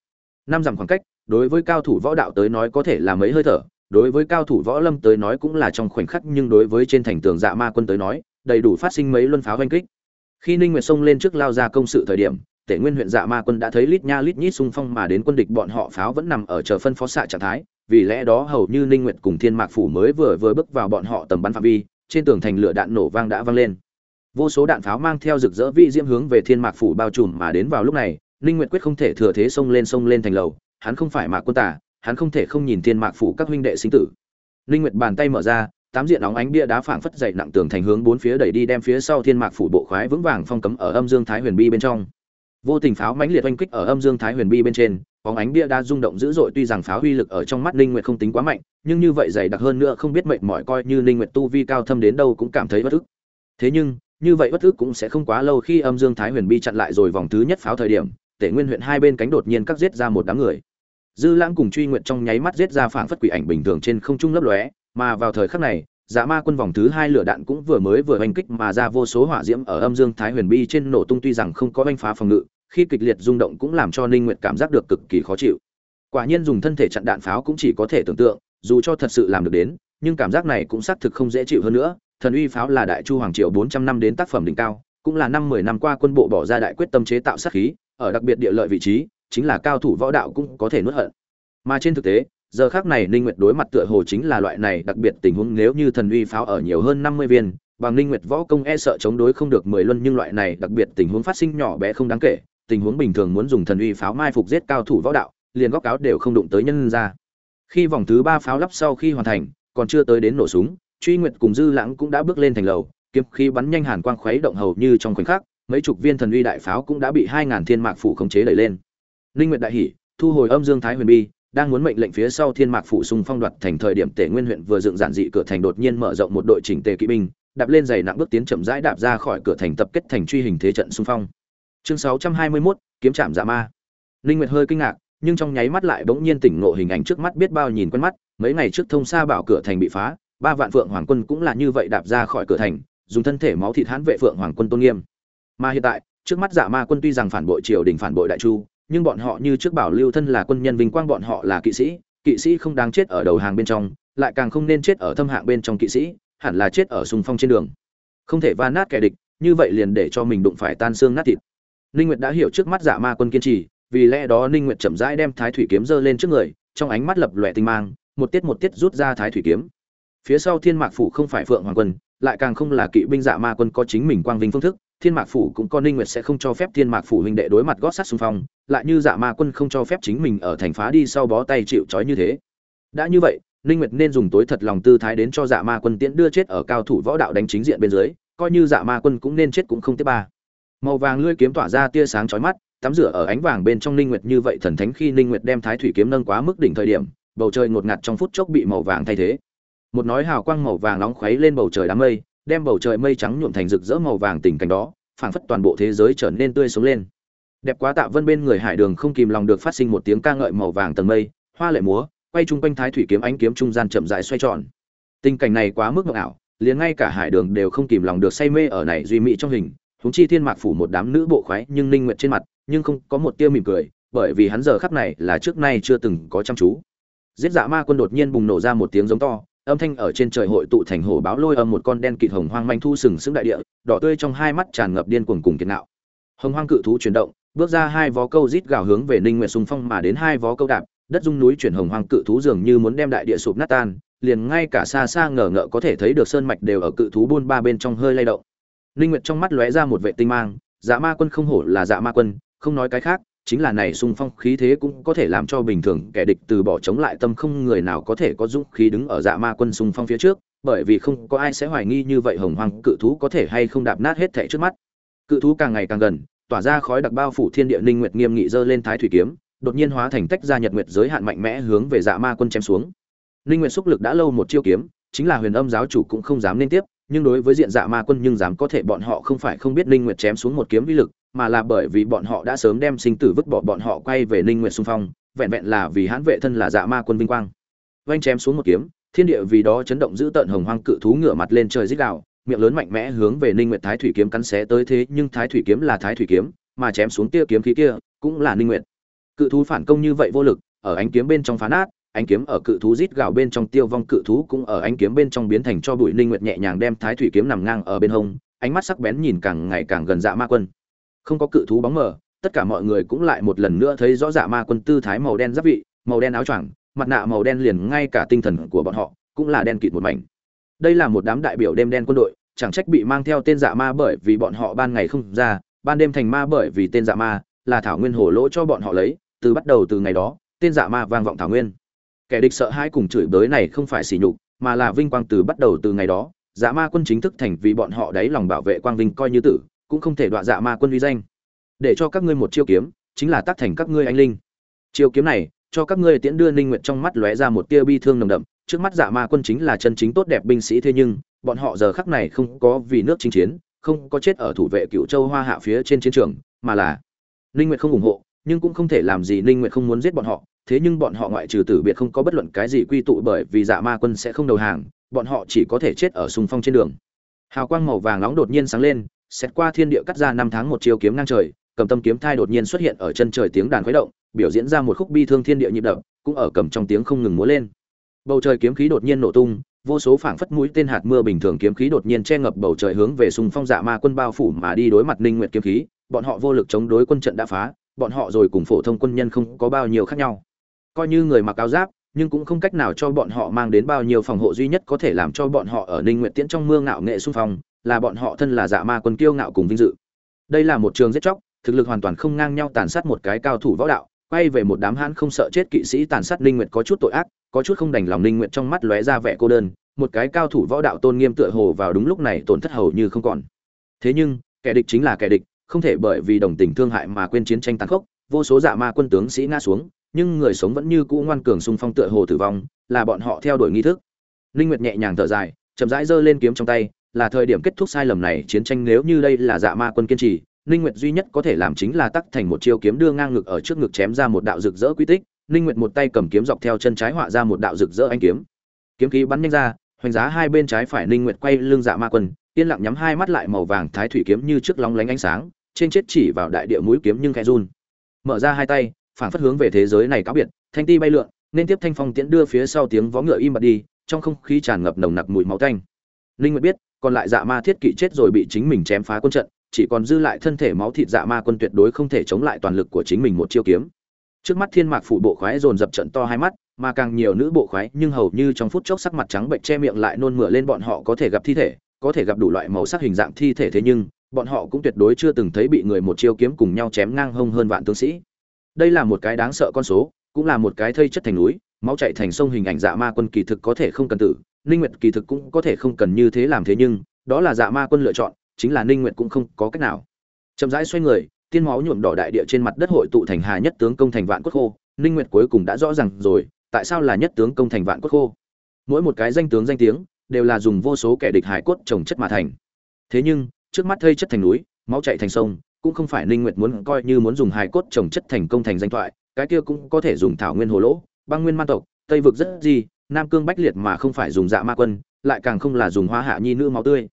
Năm dặm khoảng cách, đối với cao thủ võ đạo tới nói có thể là mấy hơi thở, đối với cao thủ võ lâm tới nói cũng là trong khoảnh khắc nhưng đối với trên thành tường dạ ma quân tới nói đầy đủ phát sinh mấy luân pháo oanh kích. Khi ninh nguyệt xông lên trước lao ra công sự thời điểm, tể nguyên huyện dạ ma quân đã thấy lít nha lít nhít xung phong mà đến quân địch bọn họ pháo vẫn nằm ở chờ phân phó xạ trạng thái, vì lẽ đó hầu như ninh nguyệt cùng thiên mạc phủ mới vừa vừa bước vào bọn họ tầm bắn phạm vi, trên tường thành lửa đạn nổ vang đã vang lên. Vô số đạn pháo mang theo rực rỡ vị diễm hướng về thiên mạc phủ bao trùm mà đến vào lúc này, ninh nguyệt quyết không thể thừa thế xông lên xông lên thành lầu, hắn không phải mạc quân tả, hắn không thể không nhìn thiên mạc phủ các huynh đệ sinh tử. Ninh nguyệt bàn tay mở ra tám diện óng ánh bia đá phảng phất dậy nặng tường thành hướng bốn phía đẩy đi đem phía sau thiên mạc phủ bộ khoái vững vàng phong cấm ở âm dương thái huyền bi bên trong. Vô tình pháo mãnh liệt oanh kích ở âm dương thái huyền bi bên trên, óng ánh bia đá rung động dữ dội tuy rằng pháo uy lực ở trong mắt ninh nguyệt không tính quá mạnh, nhưng như vậy dày đặc hơn nữa không biết mệnh mỏi coi như ninh nguyệt tu vi cao thâm đến đâu cũng cảm thấy bất ức. Thế nhưng, như vậy bất ức cũng sẽ không quá lâu khi âm dương thái huyền bi chặn lại rồi vòng thứ nhất pháo thời điểm, tể nguyên huyện hai bên cánh đột nhiên cắt giết ra một đám người. Dư lãng cùng truy nguyện trong nháy mắt giết ra phảng phất quỷ ảnh bình thường trên không trung lấp lóe mà vào thời khắc này dạ ma quân vòng thứ hai lửa đạn cũng vừa mới vừa oanh kích mà ra vô số hỏa diễm ở âm dương thái huyền bi trên nổ tung tuy rằng không có oanh phá phòng ngự, khi kịch liệt rung động cũng làm cho ninh nguyệt cảm giác được cực kỳ khó chịu. Quả nhiên dùng thân thể chặn đạn pháo cũng chỉ có thể tưởng tượng, dù cho thật sự làm được đến, nhưng cảm giác này cũng xác thực không dễ chịu hơn nữa. Thần uy pháo là đại chu hoàng triều 400 năm đến tác phẩm đỉnh cao, cũng là năm 10 năm qua quân bộ bỏ ra đại quyết tâm chế tạo sát khí, ở đặc biệt địa lợi vị trí, chính là cao thủ võ đạo cũng có thể nuốt hận. Mà trên thực tế giờ khác này ninh nguyệt đối mặt tựa hồ chính là loại này đặc biệt tình huống, nếu như thần uy pháo ở nhiều hơn 50 viên, bằng ninh nguyệt võ công e sợ chống đối không được 10 luân, nhưng loại này đặc biệt tình huống phát sinh nhỏ bé không đáng kể. Tình huống bình thường muốn dùng thần uy pháo mai phục giết cao thủ võ đạo, liền góc áo đều không đụng tới nhân ra. Khi vòng thứ ba pháo lắp sau khi hoàn thành, còn chưa tới đến nổ súng, truy nguyệt cùng dư lãng cũng đã bước lên thành lầu, kiếm khí bắn nhanh hàn quang khuấy động hầu như trong khoảnh khắc, mấy chục viên thần uy đại pháo cũng đã bị hai ngàn thiên mạc phủ khống chế đẩy lên. Linh nguyệt đại hỉ, thu hồi âm dương thái huyền bi đang muốn mệnh lệnh phía sau thiên mạc phủ xung phong đoạt thành thời điểm tể nguyên huyện vừa dựng giản dị cửa thành đột nhiên mở rộng một đội chỉnh tề kỵ binh đạp lên giày nặng bước tiến chậm rãi đạp ra khỏi cửa thành tập kết thành truy hình thế trận xung phong. Chương 621, kiếm chạm dạ ma. Linh nguyệt hơi kinh ngạc nhưng trong nháy mắt lại bỗng nhiên tỉnh ngộ hình ảnh trước mắt biết bao nhìn quen mắt mấy ngày trước thông xa bảo cửa thành bị phá ba vạn phượng hoàng quân cũng là như vậy đạp ra khỏi cửa thành dùng thân thể máu thịt hãn vệ phượng hoàng quân tôn nghiêm. Mà hiện tại trước mắt dạ ma quân tuy rằng phản bội triều đình phản bội đại chu nhưng bọn họ như trước bảo lưu thân là quân nhân vinh quang bọn họ là kỵ sĩ kỵ sĩ không đáng chết ở đầu hàng bên trong, lại càng không nên chết ở thâm hạng bên trong kỵ sĩ, hẳn là chết ở sùng phong trên đường. Không thể va nát kẻ địch, như vậy liền để cho mình đụng phải tan xương nát thịt. Ninh nguyệt đã hiểu trước mắt giả ma quân kiên trì, vì lẽ đó ninh nguyệt chậm rãi đem thái thủy kiếm giơ lên trước người, trong ánh mắt lập lòe tinh mang, một tiết một tiết rút ra thái thủy kiếm. Phía sau thiên mạc phủ không phải phượng hoàng quân, lại càng không là kỵ binh dạ ma quân có chính mình quang vinh phương thức thiên mạc phủ cũng có ninh nguyệt sẽ không cho phép thiên mạc phủ huynh đệ đối mặt gót sắt xung phong, lại như dạ ma quân không cho phép chính mình ở thành phá đi sau bó tay chịu trói như thế. Đã như vậy, ninh nguyệt nên dùng tối thật lòng tư thái đến cho dạ ma quân tiễn đưa chết ở cao thủ võ đạo đánh chính diện bên dưới, coi như dạ ma quân cũng nên chết cũng không tiếp ba. Màu vàng lưỡi kiếm tỏa ra tia sáng chói mắt, tắm rửa ở ánh vàng bên trong ninh nguyệt như vậy thần thánh khi ninh nguyệt đem thái thủy kiếm nâng quá mức đỉnh thời điểm, bầu trời ngột ngạt trong phút chốc bị màu vàng thay thế. Một nói hào quang màu vàng nóng khuấy lên bầu trời đám mây đem bầu trời mây trắng nhuộm thành rực rỡ màu vàng tình cảnh đó, phảng phất toàn bộ thế giới trở nên tươi sống lên. Đẹp quá tạ vân bên người hải đường không kìm lòng được phát sinh một tiếng ca ngợi màu vàng tầng mây, hoa lệ múa, quay chung quanh thái thủy kiếm ánh kiếm trung gian chậm rãi xoay tròn. Tình cảnh này quá mức ngọc ảo, liền ngay cả hải đường đều không kìm lòng được say mê ở này duy mỹ trong hình, huống chi thiên mạc phủ một đám nữ bộ khoái nhưng ninh nguyện trên mặt, nhưng không có một tia mỉm cười, bởi vì hắn giờ khắc này là trước nay chưa từng có chăm chú. Giết dạ ma quân đột nhiên bùng nổ ra một tiếng giống to âm thanh ở trên trời hội tụ thành hổ báo lôi âm một con đen kịt hồng hoang manh thu sừng sững đại địa, đỏ tươi trong hai mắt tràn ngập điên cuồng cùng kiệt nạo. Hồng hoang cự thú chuyển động, bước ra hai vó câu rít gào hướng về ninh nguyệt xung phong mà đến hai vó câu đạp, đất dung núi chuyển hồng hoang cự thú dường như muốn đem đại địa sụp nát tan, liền ngay cả xa xa ngờ ngợ có thể thấy được sơn mạch đều ở cự thú buôn ba bên trong hơi lay động. Ninh nguyệt trong mắt lóe ra một vệ tinh mang dạ ma quân không hổ là dạ ma quân, không nói cái khác chính là này xung phong khí thế cũng có thể làm cho bình thường kẻ địch từ bỏ chống lại tâm không người nào có thể có dũng khí đứng ở dạ ma quân xung phong phía trước, bởi vì không có ai sẽ hoài nghi như vậy hồng hoang cự thú có thể hay không đạp nát hết thảy trước mắt. Cự thú càng ngày càng gần, tỏa ra khói đặc bao phủ thiên địa linh nguyệt nghiêm nghị giơ lên thái thủy kiếm, đột nhiên hóa thành tách ra nhật nguyệt giới hạn mạnh mẽ hướng về dạ ma quân chém xuống. Linh nguyệt xúc lực đã lâu một chiêu kiếm, chính là huyền âm giáo chủ cũng không dám lên tiếp, nhưng đối với diện dạ ma quân nhưng dám có thể bọn họ không phải không biết linh nguyệt chém xuống một kiếm vi lực mà là bởi vì bọn họ đã sớm đem sinh tử vứt bỏ bọn họ quay về Ninh Nguyệt xung phong, vẹn vẹn là vì hãn vệ thân là dạ ma quân vinh quang. Vành chém xuống một kiếm, thiên địa vì đó chấn động giữ tận hồng hoang cự thú ngửa mặt lên trời rít gào, miệng lớn mạnh mẽ hướng về Ninh Nguyệt Thái thủy kiếm cắn xé tới thế, nhưng Thái thủy kiếm là Thái thủy kiếm, mà chém xuống tia kiếm khí kia, cũng là Ninh Nguyệt. Cự thú phản công như vậy vô lực, ở ánh kiếm bên trong phá nát, ánh kiếm ở cự thú rít gào bên trong tiêu vong cự thú cũng ở ánh kiếm bên trong biến thành cho bụi Ninh Nguyệt nhẹ nhàng đem Thái thủy kiếm nằm ngang ở bên hông, ánh mắt sắc bén nhìn càng ngày càng gần dạ ma quân không có cự thú bóng mờ, tất cả mọi người cũng lại một lần nữa thấy rõ dạ ma quân tư thái màu đen giáp vị, màu đen áo choàng, mặt nạ màu đen liền ngay cả tinh thần của bọn họ cũng là đen kịt một mảnh. Đây là một đám đại biểu đêm đen quân đội, chẳng trách bị mang theo tên dạ ma bởi vì bọn họ ban ngày không ra, ban đêm thành ma bởi vì tên dạ ma, là thảo nguyên hổ lỗ cho bọn họ lấy, từ bắt đầu từ ngày đó, tên dạ ma vang vọng thảo nguyên. Kẻ địch sợ hãi cùng chửi bới này không phải sỉ nhục, mà là vinh quang từ bắt đầu từ ngày đó dạ ma quân chính thức thành vì bọn họ đáy lòng bảo vệ quang vinh coi như tử cũng không thể đọa dạ ma quân uy danh. Để cho các ngươi một chiêu kiếm, chính là tác thành các ngươi anh linh. Chiêu kiếm này, cho các ngươi tiễn đưa ninh nguyện trong mắt lóe ra một tia bi thương nồng đậm. Trước mắt dạ ma quân chính là chân chính tốt đẹp binh sĩ thế nhưng, bọn họ giờ khắc này không có vì nước chinh chiến, không có chết ở thủ vệ cựu châu hoa hạ phía trên chiến trường, mà là ninh nguyện không ủng hộ, nhưng cũng không thể làm gì ninh nguyện không muốn giết bọn họ. Thế nhưng bọn họ ngoại trừ tử biệt không có bất luận cái gì quy tụ bởi vì dạ ma quân sẽ không đầu hàng, bọn họ chỉ có thể chết ở sùng phong trên đường. Hào quang màu vàng nóng đột nhiên sáng lên xét qua thiên địa cắt ra năm tháng một chiêu kiếm ngang trời, cầm tâm kiếm thai đột nhiên xuất hiện ở chân trời tiếng đàn khuấy động, biểu diễn ra một khúc bi thương thiên địa nhịp đập, cũng ở cầm trong tiếng không ngừng múa lên. Bầu trời kiếm khí đột nhiên nổ tung, vô số phảng phất mũi tên hạt mưa bình thường kiếm khí đột nhiên che ngập bầu trời hướng về xung phong dạ ma quân bao phủ mà đi đối mặt ninh nguyệt kiếm khí, bọn họ vô lực chống đối quân trận đã phá, bọn họ rồi cùng phổ thông quân nhân không có bao nhiêu khác nhau. Coi như người mặc áo giáp, nhưng cũng không cách nào cho bọn họ mang đến bao nhiêu phòng hộ duy nhất có thể làm cho bọn họ ở ninh nguyệt tiễn trong mưa ngạo nghệ xung phong là bọn họ thân là dạ ma quân kiêu ngạo cùng vinh dự. Đây là một trường giết chóc, thực lực hoàn toàn không ngang nhau tàn sát một cái cao thủ võ đạo, quay về một đám hãn không sợ chết kỵ sĩ tàn sát ninh nguyệt có chút tội ác, có chút không đành lòng ninh nguyệt trong mắt lóe ra vẻ cô đơn, một cái cao thủ võ đạo tôn nghiêm tựa hồ vào đúng lúc này tổn thất hầu như không còn. Thế nhưng, kẻ địch chính là kẻ địch, không thể bởi vì đồng tình thương hại mà quên chiến tranh tàn khốc, vô số dạ ma quân tướng sĩ ngã xuống, nhưng người sống vẫn như cũ ngoan cường xung phong tựa hồ tử vong, là bọn họ theo đuổi nghi thức. Ninh nguyệt nhẹ nhàng thở dài, chậm rãi giơ lên kiếm trong tay là thời điểm kết thúc sai lầm này, chiến tranh nếu như đây là dạ ma quân kiên trì, ninh nguyệt duy nhất có thể làm chính là tắc thành một chiêu kiếm đưa ngang ngực ở trước ngực chém ra một đạo rực rỡ quy tích. Ninh nguyệt một tay cầm kiếm dọc theo chân trái họa ra một đạo rực rỡ anh kiếm. Kiếm khí bắn nhanh ra, hoành giá hai bên trái phải ninh nguyệt quay lưng dạ ma quân, yên lặng nhắm hai mắt lại màu vàng thái thủy kiếm như trước lóng lánh ánh sáng, trên chết chỉ vào đại địa mũi kiếm nhưng khẽ run. Mở ra hai tay phản phất hướng về thế giới này cáo biệt, thanh ti bay lượn, nên tiếp thanh phong tiễn đưa phía sau tiếng vó ngựa im bặt đi, trong không khí tràn ngập nồng nặc mùi máu tanh. Linh nguyệt biết còn lại dạ ma thiết kỵ chết rồi bị chính mình chém phá quân trận, chỉ còn dư lại thân thể máu thịt dạ ma quân tuyệt đối không thể chống lại toàn lực của chính mình một chiêu kiếm. Trước mắt thiên mạc phụ bộ khoái dồn dập trận to hai mắt, mà càng nhiều nữ bộ khoái nhưng hầu như trong phút chốc sắc mặt trắng bệnh che miệng lại nôn mửa lên bọn họ có thể gặp thi thể, có thể gặp đủ loại màu sắc hình dạng thi thể thế nhưng, bọn họ cũng tuyệt đối chưa từng thấy bị người một chiêu kiếm cùng nhau chém ngang hông hơn vạn tướng sĩ. Đây là một cái đáng sợ con số, cũng là một cái thây chất thành núi, máu chạy thành sông hình ảnh dạ ma quân kỳ thực có thể không cần tử ninh nguyệt kỳ thực cũng có thể không cần như thế làm thế nhưng, đó là dạ ma quân lựa chọn, chính là ninh nguyệt cũng không có cách nào. Chậm rãi xoay người, tiên máu nhuộm đỏ đại địa trên mặt đất hội tụ thành hà nhất tướng công thành vạn cốt khô. Ninh nguyệt cuối cùng đã rõ ràng rồi, tại sao là nhất tướng công thành vạn cốt khô? Mỗi một cái danh tướng danh tiếng, đều là dùng vô số kẻ địch hải cốt trồng chất mà thành. Thế nhưng, trước mắt thây chất thành núi, máu chảy thành sông, cũng không phải ninh nguyệt muốn coi như muốn dùng hải cốt trồng chất thành công thành danh thoại, cái kia cũng có thể dùng thảo nguyên hồ lỗ, băng nguyên man tộc, tây vực rất gì nam cương bách liệt mà không phải dùng dạ ma quân, lại càng không là dùng hoa hạ nhi nữ máu tươi.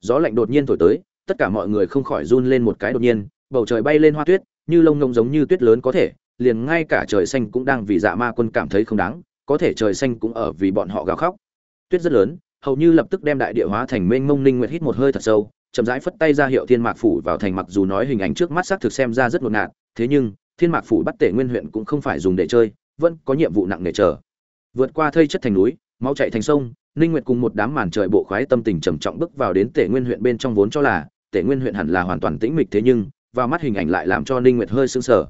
Gió lạnh đột nhiên thổi tới, tất cả mọi người không khỏi run lên một cái đột nhiên, bầu trời bay lên hoa tuyết, như lông ngông giống như tuyết lớn có thể, liền ngay cả trời xanh cũng đang vì dạ ma quân cảm thấy không đáng, có thể trời xanh cũng ở vì bọn họ gào khóc. Tuyết rất lớn, hầu như lập tức đem đại địa hóa thành mênh mông ninh nguyệt hít một hơi thật sâu, chậm rãi phất tay ra hiệu thiên mạc phủ vào thành mặc dù nói hình ảnh trước mắt xác thực xem ra rất ngột ngạt, thế nhưng, thiên mạc phủ bắt tể nguyên huyện cũng không phải dùng để chơi, vẫn có nhiệm vụ nặng nề chờ vượt qua thây chất thành núi, máu chạy thành sông, ninh nguyệt cùng một đám màn trời bộ khoái tâm tình trầm trọng bước vào đến tể nguyên huyện bên trong vốn cho là tể nguyên huyện hẳn là hoàn toàn tĩnh mịch thế nhưng, vào mắt hình ảnh lại làm cho ninh nguyệt hơi sững sờ.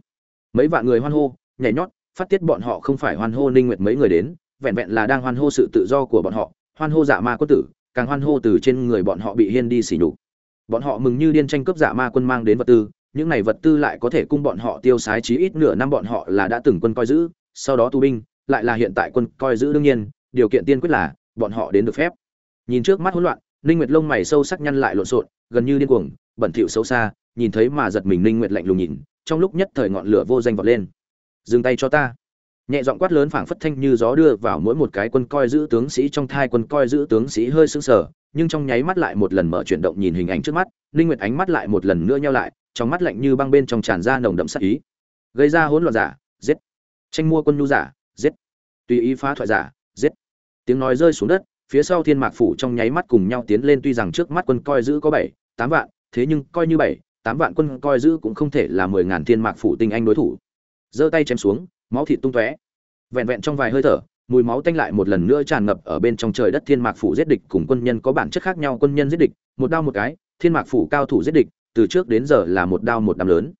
Mấy vạn người hoan hô, nhảy nhót, phát tiết bọn họ không phải hoan hô ninh nguyệt mấy người đến, vẹn vẹn là đang hoan hô sự tự do của bọn họ, hoan hô dạ ma quân tử, càng hoan hô từ trên người bọn họ bị hiên đi xỉ nhục. Bọn họ mừng như điên tranh cướp dạ ma quân mang đến vật tư, những này vật tư lại có thể cung bọn họ tiêu sái chí ít nửa năm bọn họ là đã từng quân coi giữ, sau đó tu binh lại là hiện tại quân coi giữ đương nhiên, điều kiện tiên quyết là bọn họ đến được phép. Nhìn trước mắt hỗn loạn, ninh nguyệt lông mày sâu sắc nhăn lại lộn xộn, gần như điên cuồng, bẩn thỉu xấu xa, nhìn thấy mà giật mình ninh nguyệt lạnh lùng nhìn, trong lúc nhất thời ngọn lửa vô danh vọt lên. Dừng tay cho ta. Nhẹ giọng quát lớn phảng phất thanh như gió đưa vào mỗi một cái quân coi giữ tướng sĩ trong thai quân coi giữ tướng sĩ hơi sững sờ, nhưng trong nháy mắt lại một lần mở chuyển động nhìn hình ảnh trước mắt linh nguyệt ánh mắt lại một lần nữa nheo lại, trong mắt lạnh như băng bên trong tràn ra nồng đậm sát ý. Gây ra hỗn loạn giả, giết. Tranh mua quân nhu giả tùy ý phá thoại giả, giết. Tiếng nói rơi xuống đất, phía sau thiên mạc phủ trong nháy mắt cùng nhau tiến lên tuy rằng trước mắt quân coi giữ có bảy, tám vạn, thế nhưng coi như bảy, tám vạn quân coi giữ cũng không thể là mười ngàn thiên mạc phủ tinh anh đối thủ. Giơ tay chém xuống, máu thịt tung tóe. Vẹn vẹn trong vài hơi thở, mùi máu tanh lại một lần nữa tràn ngập ở bên trong trời đất thiên mạc phủ giết địch cùng quân nhân có bản chất khác nhau quân nhân giết địch, một đao một cái, thiên mạc phủ cao thủ giết địch, từ trước đến giờ là một đao một đám lớn.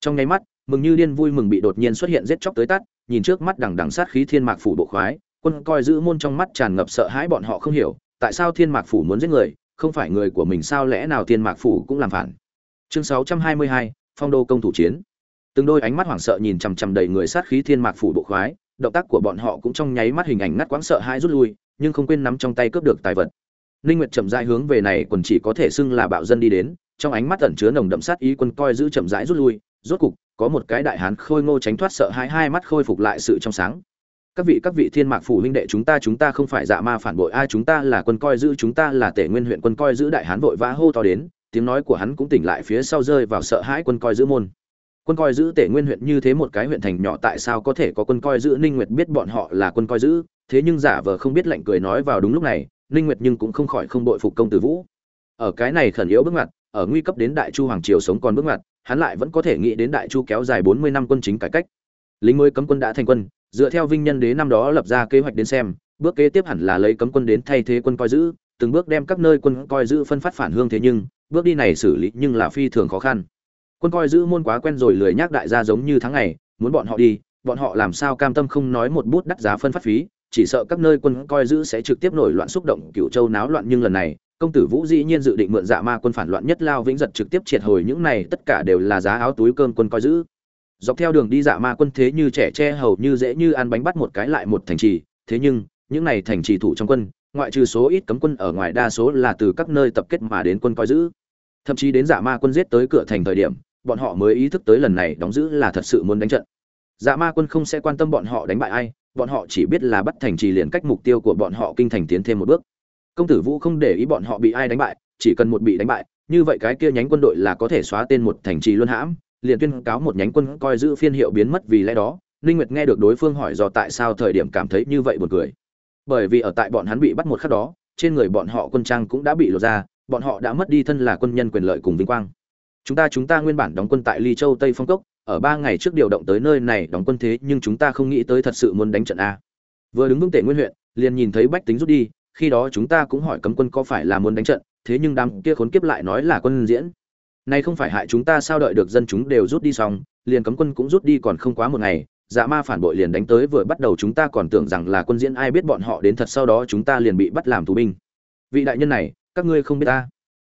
Trong nháy mắt, mừng như điên vui mừng bị đột nhiên xuất hiện giết chóc tới tắt nhìn trước mắt đằng đằng sát khí thiên mạc phủ bộ khoái quân coi giữ môn trong mắt tràn ngập sợ hãi bọn họ không hiểu tại sao thiên mạc phủ muốn giết người không phải người của mình sao lẽ nào thiên mạc phủ cũng làm phản. Chương 622, phong đô công thủ chiến. Từng đôi ánh mắt hoảng sợ nhìn chằm chằm đầy người sát khí thiên mạc phủ bộ khoái động tác của bọn họ cũng trong nháy mắt hình ảnh ngắt quãng sợ hãi rút lui nhưng không quên nắm trong tay cướp được tài vật. Ninh nguyệt chậm rãi hướng về này quần chỉ có thể xưng là bạo dân đi đến trong ánh mắt ẩn chứa nồng đậm sát ý quân coi giữ chậm rãi rút lui rốt cục, có một cái đại hán khôi ngô tránh thoát sợ hãi hai mắt khôi phục lại sự trong sáng. Các vị các vị thiên mạc phủ huynh đệ chúng ta chúng ta không phải dạ ma phản bội ai, chúng ta là quân coi giữ, chúng ta là tể nguyên huyện quân coi giữ đại hán vội vã hô to đến, tiếng nói của hắn cũng tỉnh lại phía sau rơi vào sợ hãi quân coi giữ môn. Quân coi giữ tể nguyên huyện như thế một cái huyện thành nhỏ tại sao có thể có quân coi giữ? Ninh nguyệt biết bọn họ là quân coi giữ, thế nhưng giả vờ không biết lạnh cười nói vào đúng lúc này, ninh nguyệt nhưng cũng không khỏi không đội phục công tử vũ. Ở cái này khẩn yếu bước ngoặt, ở nguy cấp đến đại chu hoàng triều sống còn bước ngoặt hắn lại vẫn có thể nghĩ đến đại chu kéo dài 40 năm quân chính cải cách. Lính mới cấm quân đã thành quân, dựa theo vinh nhân đế năm đó lập ra kế hoạch đến xem, bước kế tiếp hẳn là lấy cấm quân đến thay thế quân coi giữ, từng bước đem các nơi quân coi giữ phân phát phản hương thế nhưng, bước đi này xử lý nhưng là phi thường khó khăn. Quân coi giữ môn quá quen rồi lười nhắc đại gia giống như tháng ngày, muốn bọn họ đi, bọn họ làm sao cam tâm không nói một bút đắt giá phân phát phí, chỉ sợ các nơi quân coi giữ sẽ trực tiếp nổi loạn xúc động cựu châu náo loạn nhưng lần này công tử vũ dĩ nhiên dự định mượn dạ ma quân phản loạn nhất lao vĩnh giật trực tiếp triệt hồi những này, tất cả đều là giá áo túi cơm quân coi giữ. Dọc theo đường đi dạ ma quân thế như trẻ tre hầu như dễ như ăn bánh bắt một cái lại một thành trì. Thế nhưng, những này thành trì thủ trong quân, ngoại trừ số ít cấm quân ở ngoài đa số là từ các nơi tập kết mà đến quân coi giữ. Thậm chí đến dạ ma quân giết tới cửa thành thời điểm, bọn họ mới ý thức tới lần này đóng giữ là thật sự muốn đánh trận. Dạ ma quân không sẽ quan tâm bọn họ đánh bại ai, bọn họ chỉ biết là bắt thành trì liền cách mục tiêu của bọn họ kinh thành tiến thêm một bước công tử vũ không để ý bọn họ bị ai đánh bại, chỉ cần một bị đánh bại, như vậy cái kia nhánh quân đội là có thể xóa tên một thành trì luân hãm, liền tuyên cáo một nhánh quân coi giữ phiên hiệu biến mất vì lẽ đó, ninh nguyệt nghe được đối phương hỏi do tại sao thời điểm cảm thấy như vậy buồn cười. Bởi vì ở tại bọn hắn bị bắt một khắc đó, trên người bọn họ quân trang cũng đã bị lột ra, bọn họ đã mất đi thân là quân nhân quyền lợi cùng vinh quang. Chúng ta chúng ta nguyên bản đóng quân tại ly châu tây phong cốc, ở ba ngày trước điều động tới nơi này đóng quân thế nhưng chúng ta không nghĩ tới thật sự muốn đánh trận a. Vừa đứng vững tể nguyên huyện, liền nhìn thấy bách tính rút đi khi đó chúng ta cũng hỏi cấm quân có phải là muốn đánh trận, thế nhưng đám kia khốn kiếp lại nói là quân diễn. Nay không phải hại chúng ta sao đợi được dân chúng đều rút đi xong, liền cấm quân cũng rút đi còn không quá một ngày dạ ma phản bội liền đánh tới vừa bắt đầu chúng ta còn tưởng rằng là quân diễn ai biết bọn họ đến thật sau đó chúng ta liền bị bắt làm tù binh. Vị đại nhân này, các ngươi không biết ta.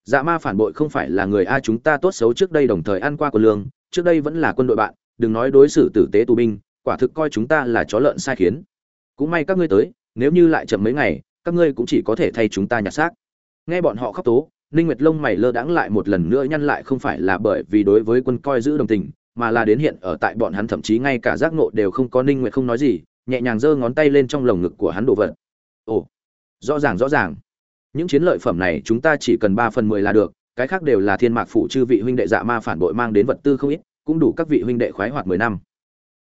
Dạ ma phản bội không phải là người a chúng ta tốt xấu trước đây đồng thời ăn qua quân lương, trước đây vẫn là quân đội bạn, đừng nói đối xử tử tế tù binh, quả thực coi chúng ta là chó lợn sai khiến. Cũng may các ngươi tới, nếu như lại chậm mấy ngày các ngươi cũng chỉ có thể thay chúng ta nhặt xác. Nghe bọn họ khóc tố, ninh nguyệt lông mày lơ đãng lại một lần nữa nhăn lại không phải là bởi vì đối với quân coi giữ đồng tình, mà là đến hiện ở tại bọn hắn thậm chí ngay cả giác ngộ đều không có. Ninh nguyệt không nói gì, nhẹ nhàng giơ ngón tay lên trong lồng ngực của hắn đổ vật. Ồ, rõ ràng rõ ràng. Những chiến lợi phẩm này chúng ta chỉ cần 3 phần 10 là được, cái khác đều là thiên mạc phủ chư vị huynh đệ dạ ma phản bội mang đến vật tư không ít, cũng đủ các vị huynh đệ khoái hoạt 10 năm.